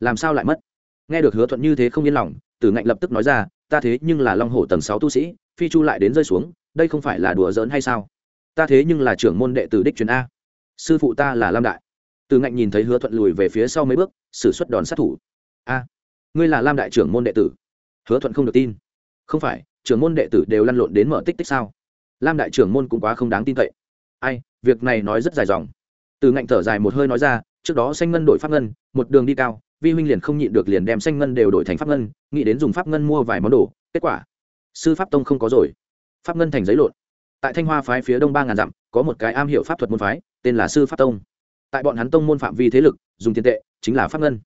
Làm sao lại mất? Nghe được hứa thuận như thế không yên lòng, tử ngạnh lập tức nói ra, ta thế nhưng là long hổ tầng sáu tu sĩ, phi chu lại đến rơi xuống, đây không phải là đùa giỡn hay sao? Ta thế nhưng là trưởng môn đệ tử đích truyền a. Sư phụ ta là lam đại. Từ ngạnh nhìn thấy hứa thuận lùi về phía sau mấy bước xử suất đòn sát thủ. A, ngươi là lam đại trưởng môn đệ tử hứa thuận không được tin. Không phải, trưởng môn đệ tử đều lăn lộn đến mở tích tích sao? Lam đại trưởng môn cũng quá không đáng tin cậy. Ai, việc này nói rất dài dòng. Từ ngạnh thở dài một hơi nói ra, trước đó xanh ngân đổi pháp ngân, một đường đi cao, vi huynh liền không nhịn được liền đem xanh ngân đều đổi thành pháp ngân, nghĩ đến dùng pháp ngân mua vài món đồ, kết quả, sư pháp tông không có rồi. Pháp ngân thành giấy lộn. Tại thanh hoa phái phía đông ba ngàn dặm, có một cái am hiểu pháp thuật môn phái, tên là sư pháp tông. Tại bọn hắn tông môn phạm vi thế lực, dùng tiền tệ, chính là pháp ngân.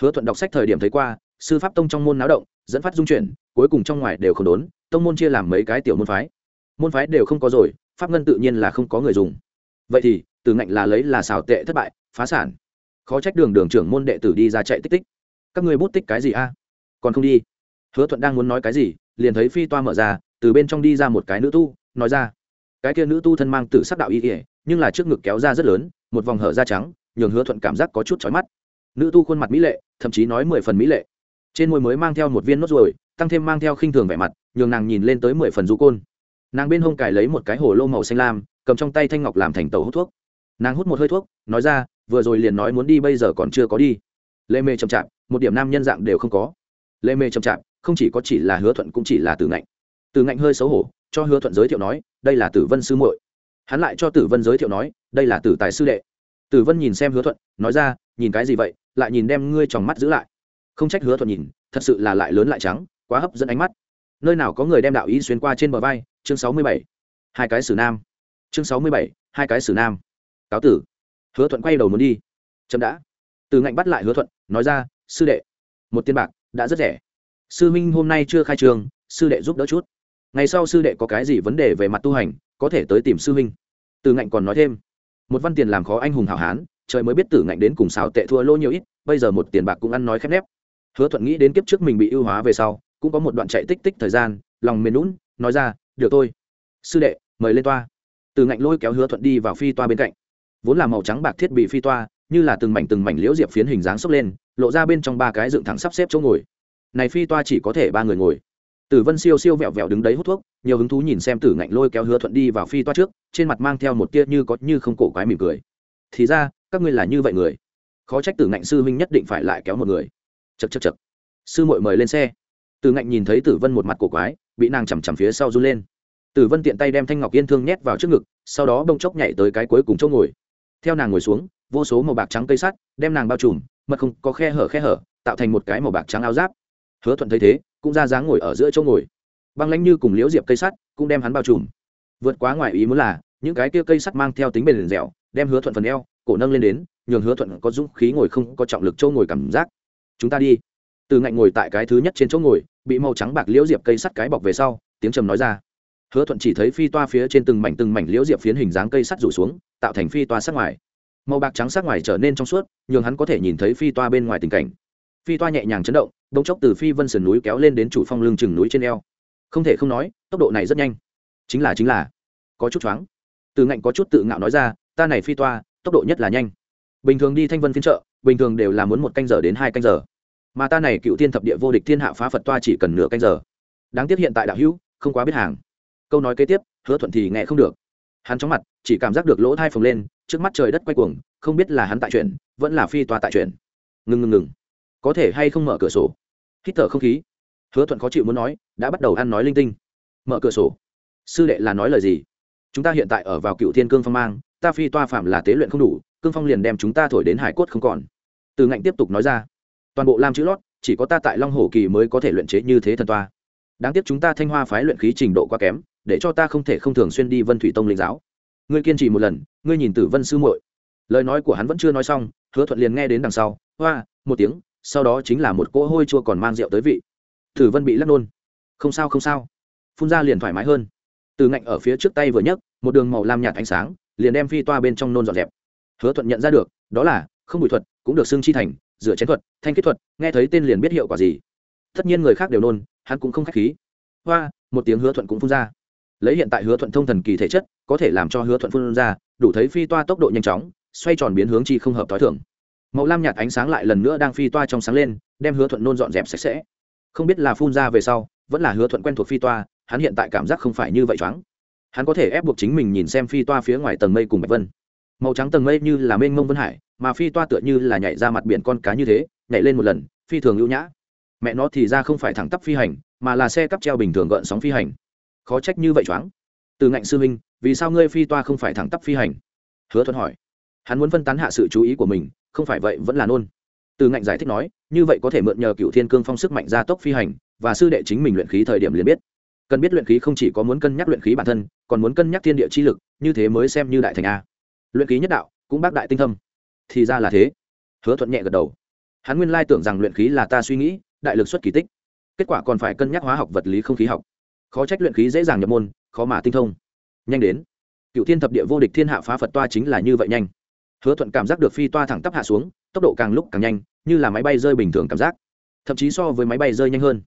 Hứa thuận đọc sách thời điểm thấy qua sư pháp tông trong môn náo động, dẫn phát dung chuyển, cuối cùng trong ngoài đều không đốn, tông môn chia làm mấy cái tiểu môn phái. Môn phái đều không có rồi, pháp ngân tự nhiên là không có người dùng. Vậy thì, từ ngạnh là lấy là xào tệ thất bại, phá sản. Khó trách đường đường trưởng môn đệ tử đi ra chạy tích tích. Các người bút tích cái gì a? Còn không đi. Hứa thuận đang muốn nói cái gì, liền thấy phi toa mở ra, từ bên trong đi ra một cái nữ tu, nói ra. Cái kia nữ tu thân mang tự sắc đạo y ỉa nhưng là trước ngực kéo ra rất lớn, một vòng hở da trắng, nhường hứa thuận cảm giác có chút chói mắt. Nữ tu khuôn mặt mỹ lệ, thậm chí nói mười phần mỹ lệ trên môi mới mang theo một viên nốt ruồi, tăng thêm mang theo khinh thường vẻ mặt, nhường nàng nhìn lên tới mười phần du côn. Nàng bên hông cài lấy một cái hồ lô màu xanh lam, cầm trong tay thanh ngọc làm thành tàu hút thuốc. Nàng hút một hơi thuốc, nói ra, vừa rồi liền nói muốn đi, bây giờ còn chưa có đi. Lê mê chậm chạp, một điểm nam nhân dạng đều không có. Lê mê chậm chạp, không chỉ có chỉ là hứa thuận cũng chỉ là từ ngạnh. Từ ngạnh hơi xấu hổ, cho hứa thuận giới thiệu nói, đây là tử vân sư muội. Hắn lại cho tử vân giới thiệu nói, đây là tử tài sư đệ. Tử vân nhìn xem hứa thuận, nói ra, nhìn cái gì vậy? Lại nhìn đem ngươi tròng mắt giữ lại không trách hứa thuận nhìn, thật sự là lại lớn lại trắng, quá hấp dẫn ánh mắt. Nơi nào có người đem đạo ý xuyên qua trên bờ vai? Chương sáu mươi bảy. Hai cái xử nam. Chương sáu mươi bảy, hai cái xử nam. Cáo tử. Hứa thuận quay đầu muốn đi. Chậm đã. Từ ngạnh bắt lại hứa thuận, nói ra, sư đệ, một tiền bạc đã rất rẻ. Sư minh hôm nay chưa khai trường, sư đệ giúp đỡ chút. Ngày sau sư đệ có cái gì vấn đề về mặt tu hành, có thể tới tìm sư minh. Từ ngạnh còn nói thêm, một văn tiền làm khó anh hùng hảo hán, trời mới biết tử ngạnh đến cùng xào tệ thua lô nhiều ít, bây giờ một tiền bạc cũng ăn nói khép nép hứa thuận nghĩ đến kiếp trước mình bị ưu hóa về sau, cũng có một đoạn chạy tích tích thời gian, lòng mềm lún nói ra, được thôi. Sư đệ, mời lên toa. Từ ngạnh lôi kéo hứa thuận đi vào phi toa bên cạnh. Vốn là màu trắng bạc thiết bị phi toa, như là từng mảnh từng mảnh liễu diệp phiến hình dáng xốc lên, lộ ra bên trong ba cái dựng thẳng sắp xếp chỗ ngồi. Này phi toa chỉ có thể ba người ngồi. Tử vân siêu siêu vẹo vẹo đứng đấy hút thuốc, nhiều hứng thú nhìn xem tử ngạnh lôi kéo hứa thuận đi vào phi toa trước, trên mặt mang theo một tia như có như không cổ quái mỉm cười. Thì ra, các ngươi là như vậy người. Khó trách tử ngạnh sư huynh nhất định phải lại kéo một người chật chật chật sư muội mời lên xe. Từ ngạnh nhìn thấy tử vân một mặt cổ quái, bị nàng chằm chằm phía sau run lên. Tử vân tiện tay đem thanh ngọc yên thương nhét vào trước ngực, sau đó bông chốc nhảy tới cái cuối cùng chỗ ngồi. Theo nàng ngồi xuống, vô số màu bạc trắng cây sắt đem nàng bao trùm mật không có khe hở khe hở, tạo thành một cái màu bạc trắng áo giáp. Hứa thuận thấy thế, cũng ra dáng ngồi ở giữa chỗ ngồi. Băng lãnh như cùng liễu diệp cây sắt cũng đem hắn bao trùm. Vượt quá ngoài ý muốn là, những cái kia cây sắt mang theo tính bền dẻo, đem hứa thuận phần eo, cổ nâng lên đến, nhường hứa thuận có dũng khí ngồi không có trọng lực chỗ ngồi cảm giác chúng ta đi. Từ ngạnh ngồi tại cái thứ nhất trên chỗ ngồi, bị màu trắng bạc liễu diệp cây sắt cái bọc về sau, tiếng trầm nói ra. Hứa thuận chỉ thấy phi toa phía trên từng mảnh từng mảnh liễu diệp phiến hình dáng cây sắt rủ xuống, tạo thành phi toa sát ngoài. Màu bạc trắng sát ngoài trở nên trong suốt, nhường hắn có thể nhìn thấy phi toa bên ngoài tình cảnh. Phi toa nhẹ nhàng chấn động, bỗng chốc từ phi vân sườn núi kéo lên đến chủ phong lưng chừng núi trên eo. Không thể không nói, tốc độ này rất nhanh. Chính là chính là. Có chút choáng. Từ ngạnh có chút tự ngạo nói ra, ta này phi toa, tốc độ nhất là nhanh. Bình thường đi thanh vân phiên trợ bình thường đều là muốn một canh giờ đến hai canh giờ. Mà ta này cựu thiên thập địa vô địch thiên hạ phá phật toa chỉ cần nửa canh giờ. Đáng tiếc hiện tại đạo hữu không quá biết hàng. Câu nói kế tiếp hứa thuận thì nghe không được. Hắn chóng mặt chỉ cảm giác được lỗ thai phồng lên trước mắt trời đất quay cuồng không biết là hắn tại chuyện, vẫn là phi toa tại chuyện. ngừng ngừng ngừng. Có thể hay không mở cửa sổ? Hít thở không khí. Hứa thuận khó chịu muốn nói đã bắt đầu ăn nói linh tinh. Mở cửa sổ. Sư đệ là nói lời gì? Chúng ta hiện tại ở vào cựu thiên cương phong mang ta phi toa phạm là tế luyện không đủ cương phong liền đem chúng ta thổi đến hải cốt không còn từ ngạnh tiếp tục nói ra, toàn bộ lam chữ lót, chỉ có ta tại long hồ kỳ mới có thể luyện chế như thế thần toa. Đáng tiếc chúng ta thanh hoa phái luyện khí trình độ quá kém, để cho ta không thể không thường xuyên đi vân thủy tông linh giáo. Ngươi kiên trì một lần, ngươi nhìn tử vân sư muội. Lời nói của hắn vẫn chưa nói xong, hứa thuận liền nghe đến đằng sau, hoa, một tiếng, sau đó chính là một cỗ hôi chua còn mang rượu tới vị. Tử vân bị lắc nôn. Không sao không sao. Phun ra liền thoải mái hơn. Từ ngạnh ở phía trước tay vừa nhấc, một đường màu lam nhạt ánh sáng, liền đem phi toa bên trong nôn dọn dẹp. Hứa thuận nhận ra được, đó là không bụi thuật cũng được xưng chi thành, dựa chén thuật, thanh kết thuật, nghe thấy tên liền biết hiệu quả gì. Tất nhiên người khác đều nôn, hắn cũng không k h á c h khí. Hoa, một tiếng hứa thuận cũng phun ra. Lấy hiện tại hứa thuận thông thần kỳ thể chất, có thể làm cho hứa thuận phun ra, đủ thấy phi toa tốc độ nhanh chóng, xoay tròn biến hướng chi không hợp t h ó i thưởng màu lam nhạt ánh sáng lại lần nữa đang phi toa trong sáng lên, đem hứa thuận nôn dọn dẹp sạch sẽ. Không biết là phun ra về sau, vẫn là hứa thuận quen thuộc phi toa, hắn hiện tại cảm giác không phải như vậy choáng. Hắn có thể ép buộc chính mình nhìn xem phi toa phía ngoài tầng mây cùng bạch vân màu trắng tầng mây như là mênh mông vân hải, mà phi toa tựa như là nhảy ra mặt biển con cá như thế, nhảy lên một lần, phi thường ưu nhã. Mẹ nó thì ra không phải thẳng tắp phi hành, mà là xe cắp treo bình thường gợn sóng phi hành. Khó trách như vậy choáng. Từ ngạnh sư huynh, vì sao ngươi phi toa không phải thẳng tắp phi hành? Hứa thuận hỏi. Hắn muốn phân tán hạ sự chú ý của mình, không phải vậy vẫn là nôn. Từ ngạnh giải thích nói, như vậy có thể mượn nhờ cựu thiên cương phong sức mạnh gia tốc phi hành, và sư đệ chính mình luyện khí thời điểm liền biết. Cần biết luyện khí không chỉ có muốn cân nhắc luyện khí bản thân, còn muốn cân nhắc thiên địa chi lực, như thế mới xem như đại thành a luyện khí nhất đạo, cũng bác đại tinh thâm. Thì ra là thế. Hứa thuận nhẹ gật đầu. Hắn nguyên lai tưởng rằng luyện khí là ta suy nghĩ, đại lực xuất kỳ tích. Kết quả còn phải cân nhắc hóa học vật lý không khí học. Khó trách luyện khí dễ dàng nhập môn, khó mà tinh thông. Nhanh đến. Cựu thiên thập địa vô địch thiên hạ phá phật toa chính là như vậy nhanh. Hứa thuận cảm giác được phi toa thẳng tắp hạ xuống, tốc độ càng lúc càng nhanh, như là máy bay rơi bình thường cảm giác. Thậm chí so với máy bay rơi nhanh hơn.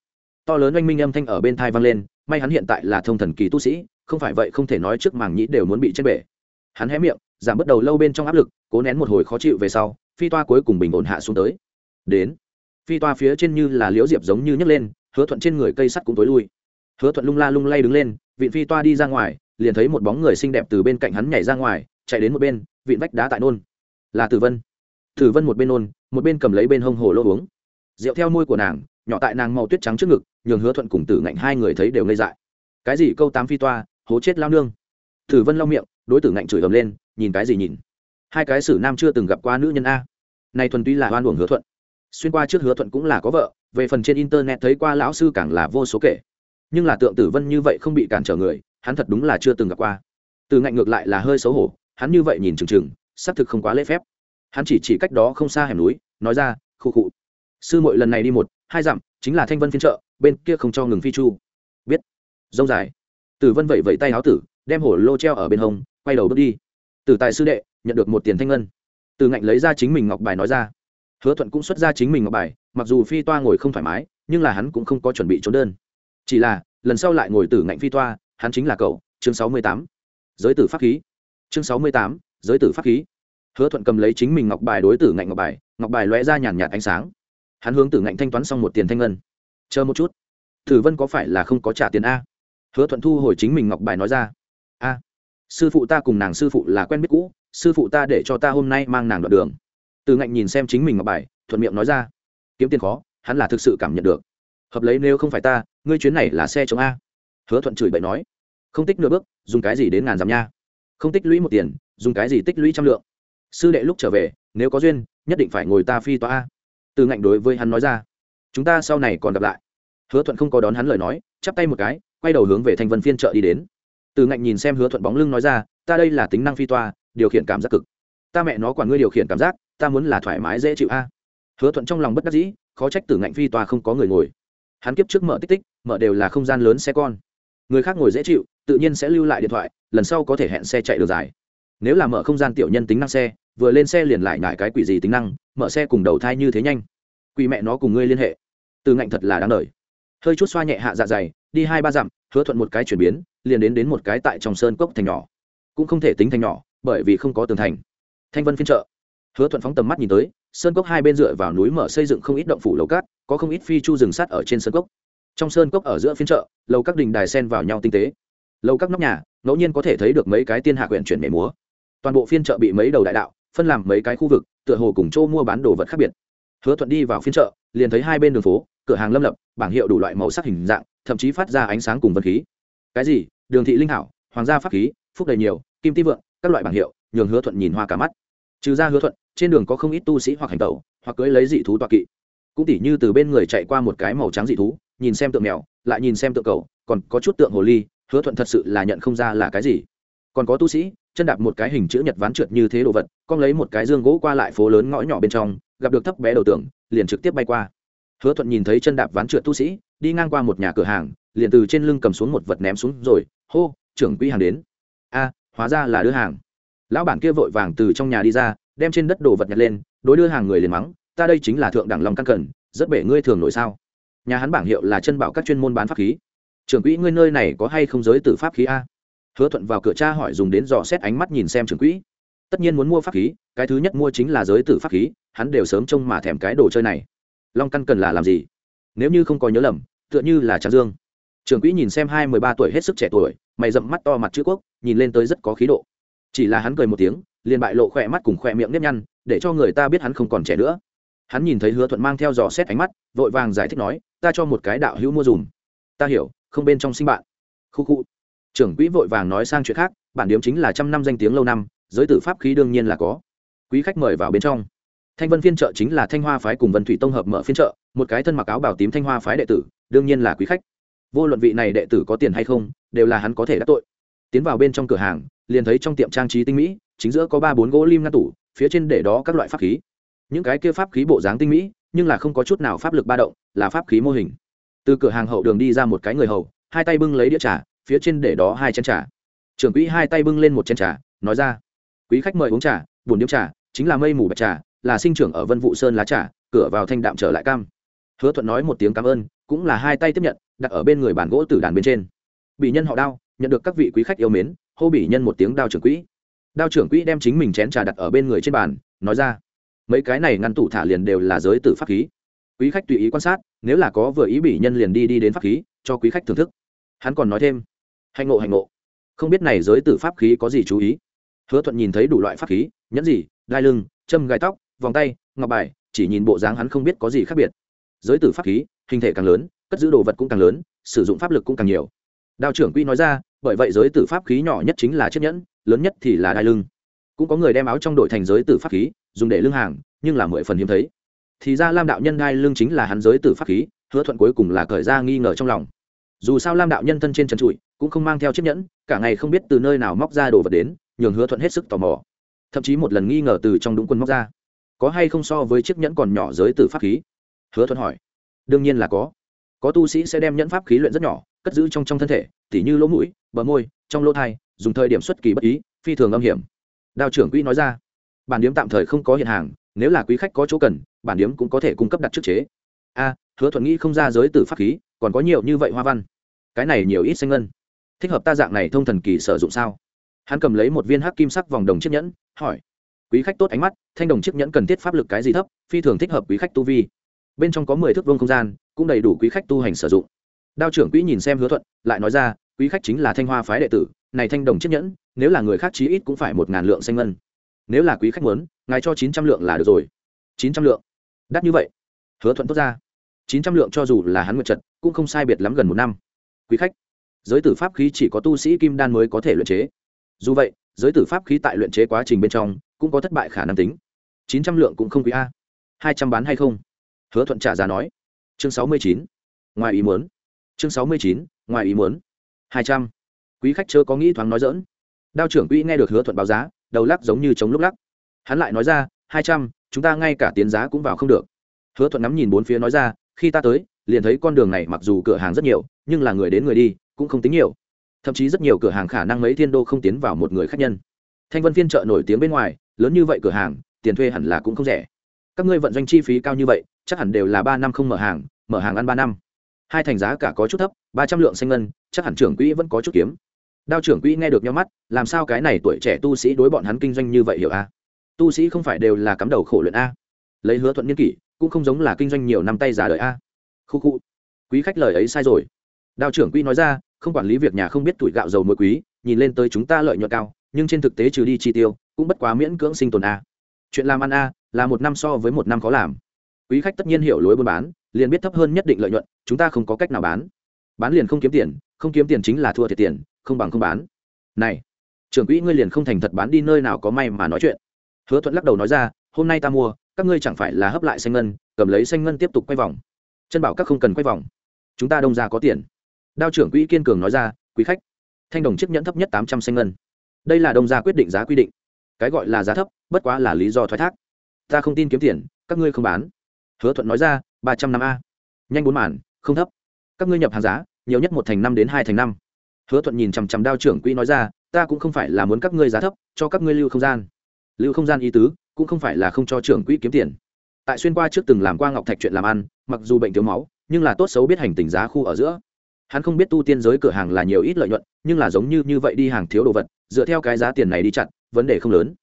To lớn oanh minh âm thanh ở bên thai vang lên, may hắn hiện tại là thông thần kỳ tu sĩ, không phải vậy không thể nói trước màng nhĩ đều muốn bị chết bể. Hắn hé miệng giảm bớt đầu lâu bên trong áp lực, cố nén một hồi khó chịu về sau, phi toa cuối cùng bình ổn hạ xuống tới. Đến, phi toa phía trên như là liễu diệp giống như nhấc lên, hứa thuận trên người cây sắt cũng tối lui. Hứa thuận lung la lung lay đứng lên, vịn phi toa đi ra ngoài, liền thấy một bóng người xinh đẹp từ bên cạnh hắn nhảy ra ngoài, chạy đến một bên, vịn vách đá tại nôn. Là tử vân. Tử vân một bên nôn, một bên cầm lấy bên hông hồ lô uống. Rượu theo môi của nàng, nhỏ tại nàng màu tuyết trắng trước ngực, nhường hứa thuận cùng tử ngạnh hai người thấy đều ngây dại. Cái gì câu tám phi toa, hố chết lao nương. Tử vân lau miệng, đối tử ngạnh chửi ầm lên nhìn cái gì nhìn? Hai cái sử nam chưa từng gặp qua nữ nhân a. Này thuần túy là oan uổng hứa thuận. Xuyên qua trước hứa thuận cũng là có vợ, về phần trên internet thấy qua lão sư càng là vô số kể. Nhưng là tượng tử vân như vậy không bị cản trở người, hắn thật đúng là chưa từng gặp qua. Từ ngạnh ngược lại là hơi xấu hổ, hắn như vậy nhìn chừng chừng, xác thực không quá lễ phép. Hắn chỉ chỉ cách đó không xa hẻm núi, nói ra khu khụ. Sư mội lần này đi một, hai dặm, chính là thanh vân phiên trợ bên kia không cho ngừng phi chu. Biết. Dông dài. Tử vân vậy vẫy tay áo tử, đem hổ lô treo ở bên hông, quay đầu bước đi từ tài sư đệ, nhận được một tiền thanh ngân. Từ ngạnh lấy ra chính mình ngọc bài nói ra. Hứa thuận cũng xuất ra chính mình ngọc bài, mặc dù phi toa ngồi không thoải mái, nhưng là hắn cũng không có chuẩn bị trốn đơn. Chỉ là, lần sau lại ngồi từ ngạnh phi toa, hắn chính là cậu, chương sáu mươi tám. Giới tử pháp khí. Chương sáu mươi tám, giới tử pháp khí. Hứa thuận cầm lấy chính mình ngọc bài đối tử ngạnh ngọc bài ngọc bài lóe ra nhàn nhạt ánh sáng. Hắn hướng tử ngạnh thanh toán xong một tiền thanh ngân. Chờ một chút. Tử vân có phải là không có trả tiền a? Hứa thuận thu hồi chính mình ngọc bài nói ra. A sư phụ ta cùng nàng sư phụ là quen biết cũ, sư phụ ta để cho ta hôm nay mang nàng đoạn đường. Từ ngạnh nhìn xem chính mình ngọc bài, thuận miệng nói ra, kiếm tiền khó, hắn là thực sự cảm nhận được. Hợp lấy nếu không phải ta, ngươi chuyến này là xe chống a. Hứa thuận chửi bậy nói, không tích nửa bước, dùng cái gì đến ngàn dặm nha? Không tích lũy một tiền, dùng cái gì tích lũy trăm lượng? Sư đệ lúc trở về, nếu có duyên, nhất định phải ngồi ta phi toa a. Từ ngạnh đối với hắn nói ra, chúng ta sau này còn gặp lại. Hứa thuận không có đón hắn lời nói, chắp tay một cái, quay đầu hướng về thanh vân phiên chợ đi đến từ ngạnh nhìn xem hứa thuận bóng lưng nói ra, ta đây là tính năng phi toa, điều khiển cảm giác cực. Ta mẹ nó quản ngươi điều khiển cảm giác, ta muốn là thoải mái dễ chịu a. Hứa thuận trong lòng bất đắc dĩ, khó trách từ ngạnh phi toa không có người ngồi. Hắn kiếp trước mở tích tích, mở đều là không gian lớn xe con. Người khác ngồi dễ chịu, tự nhiên sẽ lưu lại điện thoại, lần sau có thể hẹn xe chạy đường dài. Nếu là mở không gian tiểu nhân tính năng xe, vừa lên xe liền lại ngại cái quỷ gì tính năng, mở xe cùng đầu thai như thế nhanh. Quỷ mẹ nó cùng ngươi liên hệ. Từ ngạnh thật là đáng đời. Hơi chút xoa nhẹ hạ dạ dày, đi hai ba dặm, hứa thuận một cái chuyển biến liền đến đến một cái tại trong sơn cốc thành nhỏ. Cũng không thể tính thành nhỏ, bởi vì không có tường thành. Thanh vân phiên chợ. Hứa thuận phóng tầm mắt nhìn tới, sơn cốc hai bên dựa vào núi mở xây dựng không ít động phủ lầu cát, có không ít phi chu rừng sắt ở trên sơn cốc. Trong sơn cốc ở giữa phiên chợ, lầu các đình đài sen vào nhau tinh tế. Lầu các nóc nhà, ngẫu nhiên có thể thấy được mấy cái tiên hạ quyển chuyển mẻ múa. Toàn bộ phiên chợ bị mấy đầu đại đạo, phân làm mấy cái khu vực, tựa hồ cùng chỗ mua bán đồ vật khác biệt. Hứa thuận đi vào phiên chợ, liền thấy hai bên đường phố, cửa hàng lâm lập, bảng hiệu đủ loại màu sắc hình dạng, thậm chí phát ra ánh sáng cùng vật khí. Cái gì? Đường thị linh hảo hoàng gia pháp khí, phúc đầy nhiều, kim ti vượng, các loại bảng hiệu, nhường hứa thuận nhìn hoa cả mắt. Trừ ra hứa thuận, trên đường có không ít tu sĩ hoặc hành tẩu, hoặc cưới lấy dị thú tọa kỵ. Cũng tỉ như từ bên người chạy qua một cái màu trắng dị thú, nhìn xem tượng mèo, lại nhìn xem tượng cầu, còn có chút tượng hồ ly, hứa thuận thật sự là nhận không ra là cái gì. Còn có tu sĩ, chân đạp một cái hình chữ nhật ván trượt như thế đồ vật con lấy một cái dương gỗ qua lại phố lớn ngõ nhỏ bên trong, gặp được thấp bé đầu tường, liền trực tiếp bay qua. Hứa thuận nhìn thấy chân đạp ván trượt tu sĩ đi ngang qua một nhà cửa hàng, liền từ trên lưng cầm xuống một vật ném xuống rồi, hô, trưởng quỹ hàng đến. A, hóa ra là đưa hàng. Lão bản kia vội vàng từ trong nhà đi ra, đem trên đất đồ vật nhặt lên, đối đưa hàng người liền mắng, ta đây chính là thượng đẳng lòng căn cẩn, rất bể ngươi thường nổi sao? Nhà hắn bảng hiệu là chân bảo các chuyên môn bán pháp khí. Trưởng quỹ, ngươi nơi này có hay không giới từ pháp khí a? Hứa thuận vào cửa cha hỏi dùng đến dò xét ánh mắt nhìn xem trưởng quỹ. Tất nhiên muốn mua pháp khí, cái thứ nhất mua chính là giới tử pháp khí, hắn đều sớm trông mà thèm cái đồ chơi này. Long căn cần là làm gì? Nếu như không có nhớ lầm, tựa như là tráng dương. Trưởng quỹ nhìn xem hai mười ba tuổi hết sức trẻ tuổi, mày rậm mắt to mặt chữ quốc, nhìn lên tới rất có khí độ. Chỉ là hắn cười một tiếng, liền bại lộ khỏe mắt cùng khỏe miệng nếp nhăn, để cho người ta biết hắn không còn trẻ nữa. Hắn nhìn thấy hứa thuận mang theo dò xét ánh mắt, vội vàng giải thích nói, ta cho một cái đạo hữu mua dùm. Ta hiểu, không bên trong sinh bạn. Khu khu. Trưởng quỹ vội vàng nói sang chuyện khác, bản điếm chính là trăm năm danh tiếng lâu năm, giới tử pháp khí đương nhiên là có. Quý khách mời vào bên trong. Thanh vân phiên chợ chính là thanh hoa phái cùng vân thủy tông hợp mở phiên chợ một cái thân mặc áo bảo tím thanh hoa phái đệ tử, đương nhiên là quý khách. Vô luận vị này đệ tử có tiền hay không, đều là hắn có thể đắc tội. Tiến vào bên trong cửa hàng, liền thấy trong tiệm trang trí tinh mỹ, chính giữa có ba bốn gỗ lim ngăn tủ, phía trên để đó các loại pháp khí. Những cái kia pháp khí bộ dáng tinh mỹ, nhưng là không có chút nào pháp lực ba động, là pháp khí mô hình. Từ cửa hàng hậu đường đi ra một cái người hầu, hai tay bưng lấy đĩa trà, phía trên để đó hai chén trà. Trưởng quỹ hai tay bưng lên một chén trà, nói ra, quý khách mời uống trà, buồn điếm trà, chính là mây mù bạch trà, là sinh trưởng ở vân vụ sơn lá trà, cửa vào thanh đạm trở lại cam hứa thuận nói một tiếng cảm ơn, cũng là hai tay tiếp nhận, đặt ở bên người bàn gỗ tử đàn bên trên. Bị nhân họ đao, nhận được các vị quý khách yêu mến, hô bị nhân một tiếng đao trưởng quỹ. Đao trưởng quỹ đem chính mình chén trà đặt ở bên người trên bàn, nói ra, mấy cái này ngăn tủ thả liền đều là giới tử pháp khí. Quý khách tùy ý quan sát, nếu là có vừa ý bị nhân liền đi đi đến pháp khí, cho quý khách thưởng thức. Hắn còn nói thêm hành ngộ hành ngộ. Không biết này giới tử pháp khí có gì chú ý? Hứa thuận nhìn thấy đủ loại pháp khí, nhẫn gì gai lưng, châm gai tóc, vòng tay, ngọc bài, chỉ nhìn bộ dáng hắn không biết có gì khác biệt giới tử pháp khí, hình thể càng lớn, cất giữ đồ vật cũng càng lớn, sử dụng pháp lực cũng càng nhiều. Đao trưởng quy nói ra, bởi vậy giới tử pháp khí nhỏ nhất chính là chiếc nhẫn, lớn nhất thì là đai lưng. Cũng có người đem áo trong đội thành giới tử pháp khí, dùng để lưng hàng, nhưng là mười phần hiếm thấy. Thì ra lam đạo nhân đai lưng chính là hắn giới tử pháp khí, hứa thuận cuối cùng là cởi ra nghi ngờ trong lòng. Dù sao lam đạo nhân thân trên trần trụi, cũng không mang theo chiếc nhẫn, cả ngày không biết từ nơi nào móc ra đồ vật đến, nhường hứa thuận hết sức tò mò. Thậm chí một lần nghi ngờ từ trong đúng quân móc ra. Có hay không so với chiếc nhẫn còn nhỏ giới tử pháp khí? Hứa thuận hỏi. Đương nhiên là có. Có tu sĩ sẽ đem nhẫn pháp khí luyện rất nhỏ, cất giữ trong trong thân thể, tỉ như lỗ mũi, bờ môi, trong lỗ thai, dùng thời điểm xuất kỳ bất ý, phi thường âm hiểm. Đào trưởng quỹ nói ra. Bản điếm tạm thời không có hiện hàng, nếu là quý khách có chỗ cần, bản điếm cũng có thể cung cấp đặt trước chế. A, hứa thuận nghĩ không ra giới tử pháp khí, còn có nhiều như vậy hoa văn. Cái này nhiều ít xanh ngân. Thích hợp ta dạng này thông thần kỳ sử dụng sao? Hắn cầm lấy một viên hắc kim sắc vòng đồng chiếc nhẫn, hỏi. Quý khách tốt ánh mắt, thanh đồng chiếc nhẫn cần thiết pháp lực cái gì thấp, phi thường thích hợp quý khách tu vi bên trong có mười thước vương không gian, cũng đầy đủ quý khách tu hành sử dụng. Đao trưởng quỹ nhìn xem hứa thuận, lại nói ra, quý khách chính là thanh hoa phái đệ tử, này thanh đồng chiếc nhẫn, nếu là người khác chí ít cũng phải một ngàn lượng xanh ngân. Nếu là quý khách muốn, ngài cho chín trăm lượng là được rồi. Chín trăm lượng. Đắt như vậy. Hứa thuận tốt ra. Chín trăm lượng cho dù là hắn nguyệt trật, cũng không sai biệt lắm gần một năm. Quý khách, giới tử pháp khí chỉ có tu sĩ kim đan mới có thể luyện chế. Dù vậy, giới tử pháp khí tại luyện chế quá trình bên trong, cũng có thất bại khả năng tính. Chín trăm lượng cũng không quý a. Hai trăm bán hay không? Hứa thuận trả giá nói, chương sáu mươi chín, ngoài ý muốn, chương sáu mươi chín, ngoài ý muốn, hai trăm. Quý khách chớ có nghĩ thoáng nói dỡn đao trưởng quỹ nghe được hứa thuận báo giá, đầu lắc giống như chống lúc lắc. Hắn lại nói ra, hai trăm, chúng ta ngay cả tiến giá cũng vào không được. Hứa thuận nắm nhìn bốn phía nói ra, khi ta tới, liền thấy con đường này mặc dù cửa hàng rất nhiều, nhưng là người đến người đi, cũng không tính nhiều. Thậm chí rất nhiều cửa hàng khả năng mấy thiên đô không tiến vào một người khách nhân. Thanh vân phiên chợ nổi tiếng bên ngoài, lớn như vậy cửa hàng, tiền thuê hẳn là cũng không rẻ. Các ngươi vận doanh chi phí cao như vậy chắc hẳn đều là ba năm không mở hàng mở hàng ăn ba năm. Hai thành giá cả có chút thấp, ba trăm lượng xanh ngân, chắc hẳn trưởng quỹ vẫn có chút kiếm. Đao trưởng quỹ nghe được nhau mắt, làm sao cái này tuổi trẻ tu sĩ đối bọn hắn kinh doanh như vậy hiểu a? Tu sĩ không phải đều là cắm đầu khổ luyện a? Lấy hứa thuận niên kỷ, cũng không giống là kinh doanh nhiều năm tay giả đời a. Khu khu. Quý khách lời ấy sai rồi. Đao trưởng quỹ nói ra, không quản lý việc nhà không biết tuổi gạo dầu muối quý, nhìn lên tới chúng ta lợi nhuận cao, nhưng trên thực tế trừ đi chi tiêu, cũng bất quá miễn cưỡng sinh tồn a. Chuyện làm ăn a, là một năm so với một năm khó làm quý khách tất nhiên hiểu lối buôn bán, liền biết thấp hơn nhất định lợi nhuận, chúng ta không có cách nào bán. Bán liền không kiếm tiền, không kiếm tiền chính là thua thiệt tiền, không bằng không bán. Này, trưởng quỹ ngươi liền không thành thật bán đi nơi nào có may mà nói chuyện. Hứa thuận lắc đầu nói ra, hôm nay ta mua, các ngươi chẳng phải là hấp lại xanh ngân, cầm lấy xanh ngân tiếp tục quay vòng. Chân bảo các không cần quay vòng. Chúng ta đông ra có tiền. Đao trưởng quỹ kiên cường nói ra, quý khách, thanh đồng chiếc nhẫn thấp nhất tám trăm xanh ngân. Đây là đông gia quyết định giá quy định. Cái gọi là giá thấp, bất quá là lý do thoái thác. Ta không tin kiếm tiền, các ngươi không bán hứa thuận nói ra, ba trăm năm a. Nhanh bốn màn, không thấp. Các ngươi nhập hàng giá, nhiều nhất một thành năm đến hai thành năm. Hứa thuận nhìn chằm chằm đao trưởng quỹ nói ra, ta cũng không phải là muốn các ngươi giá thấp, cho các ngươi lưu không gian. Lưu không gian ý tứ, cũng không phải là không cho trưởng quỹ kiếm tiền. Tại xuyên qua trước từng làm qua ngọc thạch chuyện làm ăn, mặc dù bệnh thiếu máu, nhưng là tốt xấu biết hành tình giá khu ở giữa. Hắn không biết tu tiên giới cửa hàng là nhiều ít lợi nhuận, nhưng là giống như như vậy đi hàng thiếu đồ vật, dựa theo cái giá tiền này đi chặn vấn đề không lớn.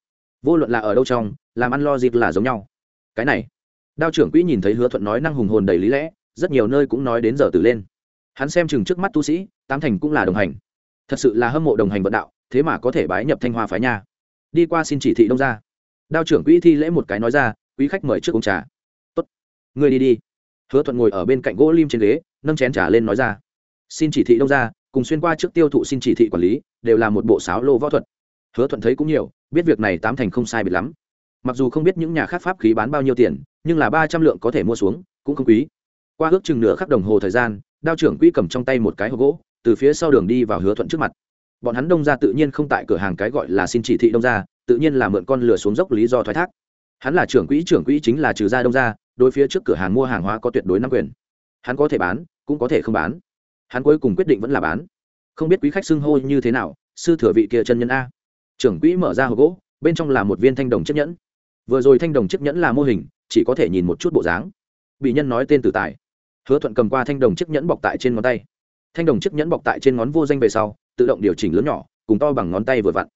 Vô luận là ở đâu trong, làm ăn lo dịp là giống nhau. Cái này đao trưởng quỹ nhìn thấy hứa thuận nói năng hùng hồn đầy lý lẽ, rất nhiều nơi cũng nói đến giờ từ lên. Hắn xem chừng trước mắt tu sĩ, tám thành cũng là đồng hành. Thật sự là hâm mộ đồng hành vận đạo, thế mà có thể bái nhập thanh hoa phái nha. Đi qua xin chỉ thị đông ra đao trưởng quỹ thi lễ một cái nói ra, quý khách mời trước uống trà. Tốt. Người đi đi. Hứa thuận ngồi ở bên cạnh gỗ lim trên ghế, nâng chén trà lên nói ra. Xin chỉ thị đông ra cùng xuyên qua trước tiêu thụ xin chỉ thị quản lý, đều là một bộ sáo lô võ thuật. Hứa thuận thấy cũng nhiều, biết việc này tám thành không sai biệt lắm mặc dù không biết những nhà khác pháp khí bán bao nhiêu tiền, nhưng là ba trăm lượng có thể mua xuống, cũng không quý. Qua ước chừng nửa khắc đồng hồ thời gian, đao trưởng quỹ cầm trong tay một cái hộp gỗ, từ phía sau đường đi vào hứa thuận trước mặt. Bọn hắn đông ra tự nhiên không tại cửa hàng cái gọi là xin chỉ thị đông ra, tự nhiên là mượn con lửa xuống dốc lý do thoái thác. Hắn là trưởng quỹ trưởng quỹ chính là trừ gia đông ra, đối phía trước cửa hàng mua hàng hóa có tuyệt đối nắm quyền. Hắn có thể bán, cũng có thể không bán. Hắn cuối cùng quyết định vẫn là bán. Không biết quý khách xưng hô như thế nào, sư thừa vị kia chân nhân a. Trưởng quỹ mở ra hộp gỗ, bên trong là một viên thanh đồng chiếc nhẫn vừa rồi thanh đồng chiếc nhẫn là mô hình, chỉ có thể nhìn một chút bộ dáng. Bị nhân nói tên tử tài. Hứa thuận cầm qua thanh đồng chiếc nhẫn bọc tại trên ngón tay. Thanh đồng chiếc nhẫn bọc tại trên ngón vô danh về sau, tự động điều chỉnh lớn nhỏ, cùng to bằng ngón tay vừa vặn.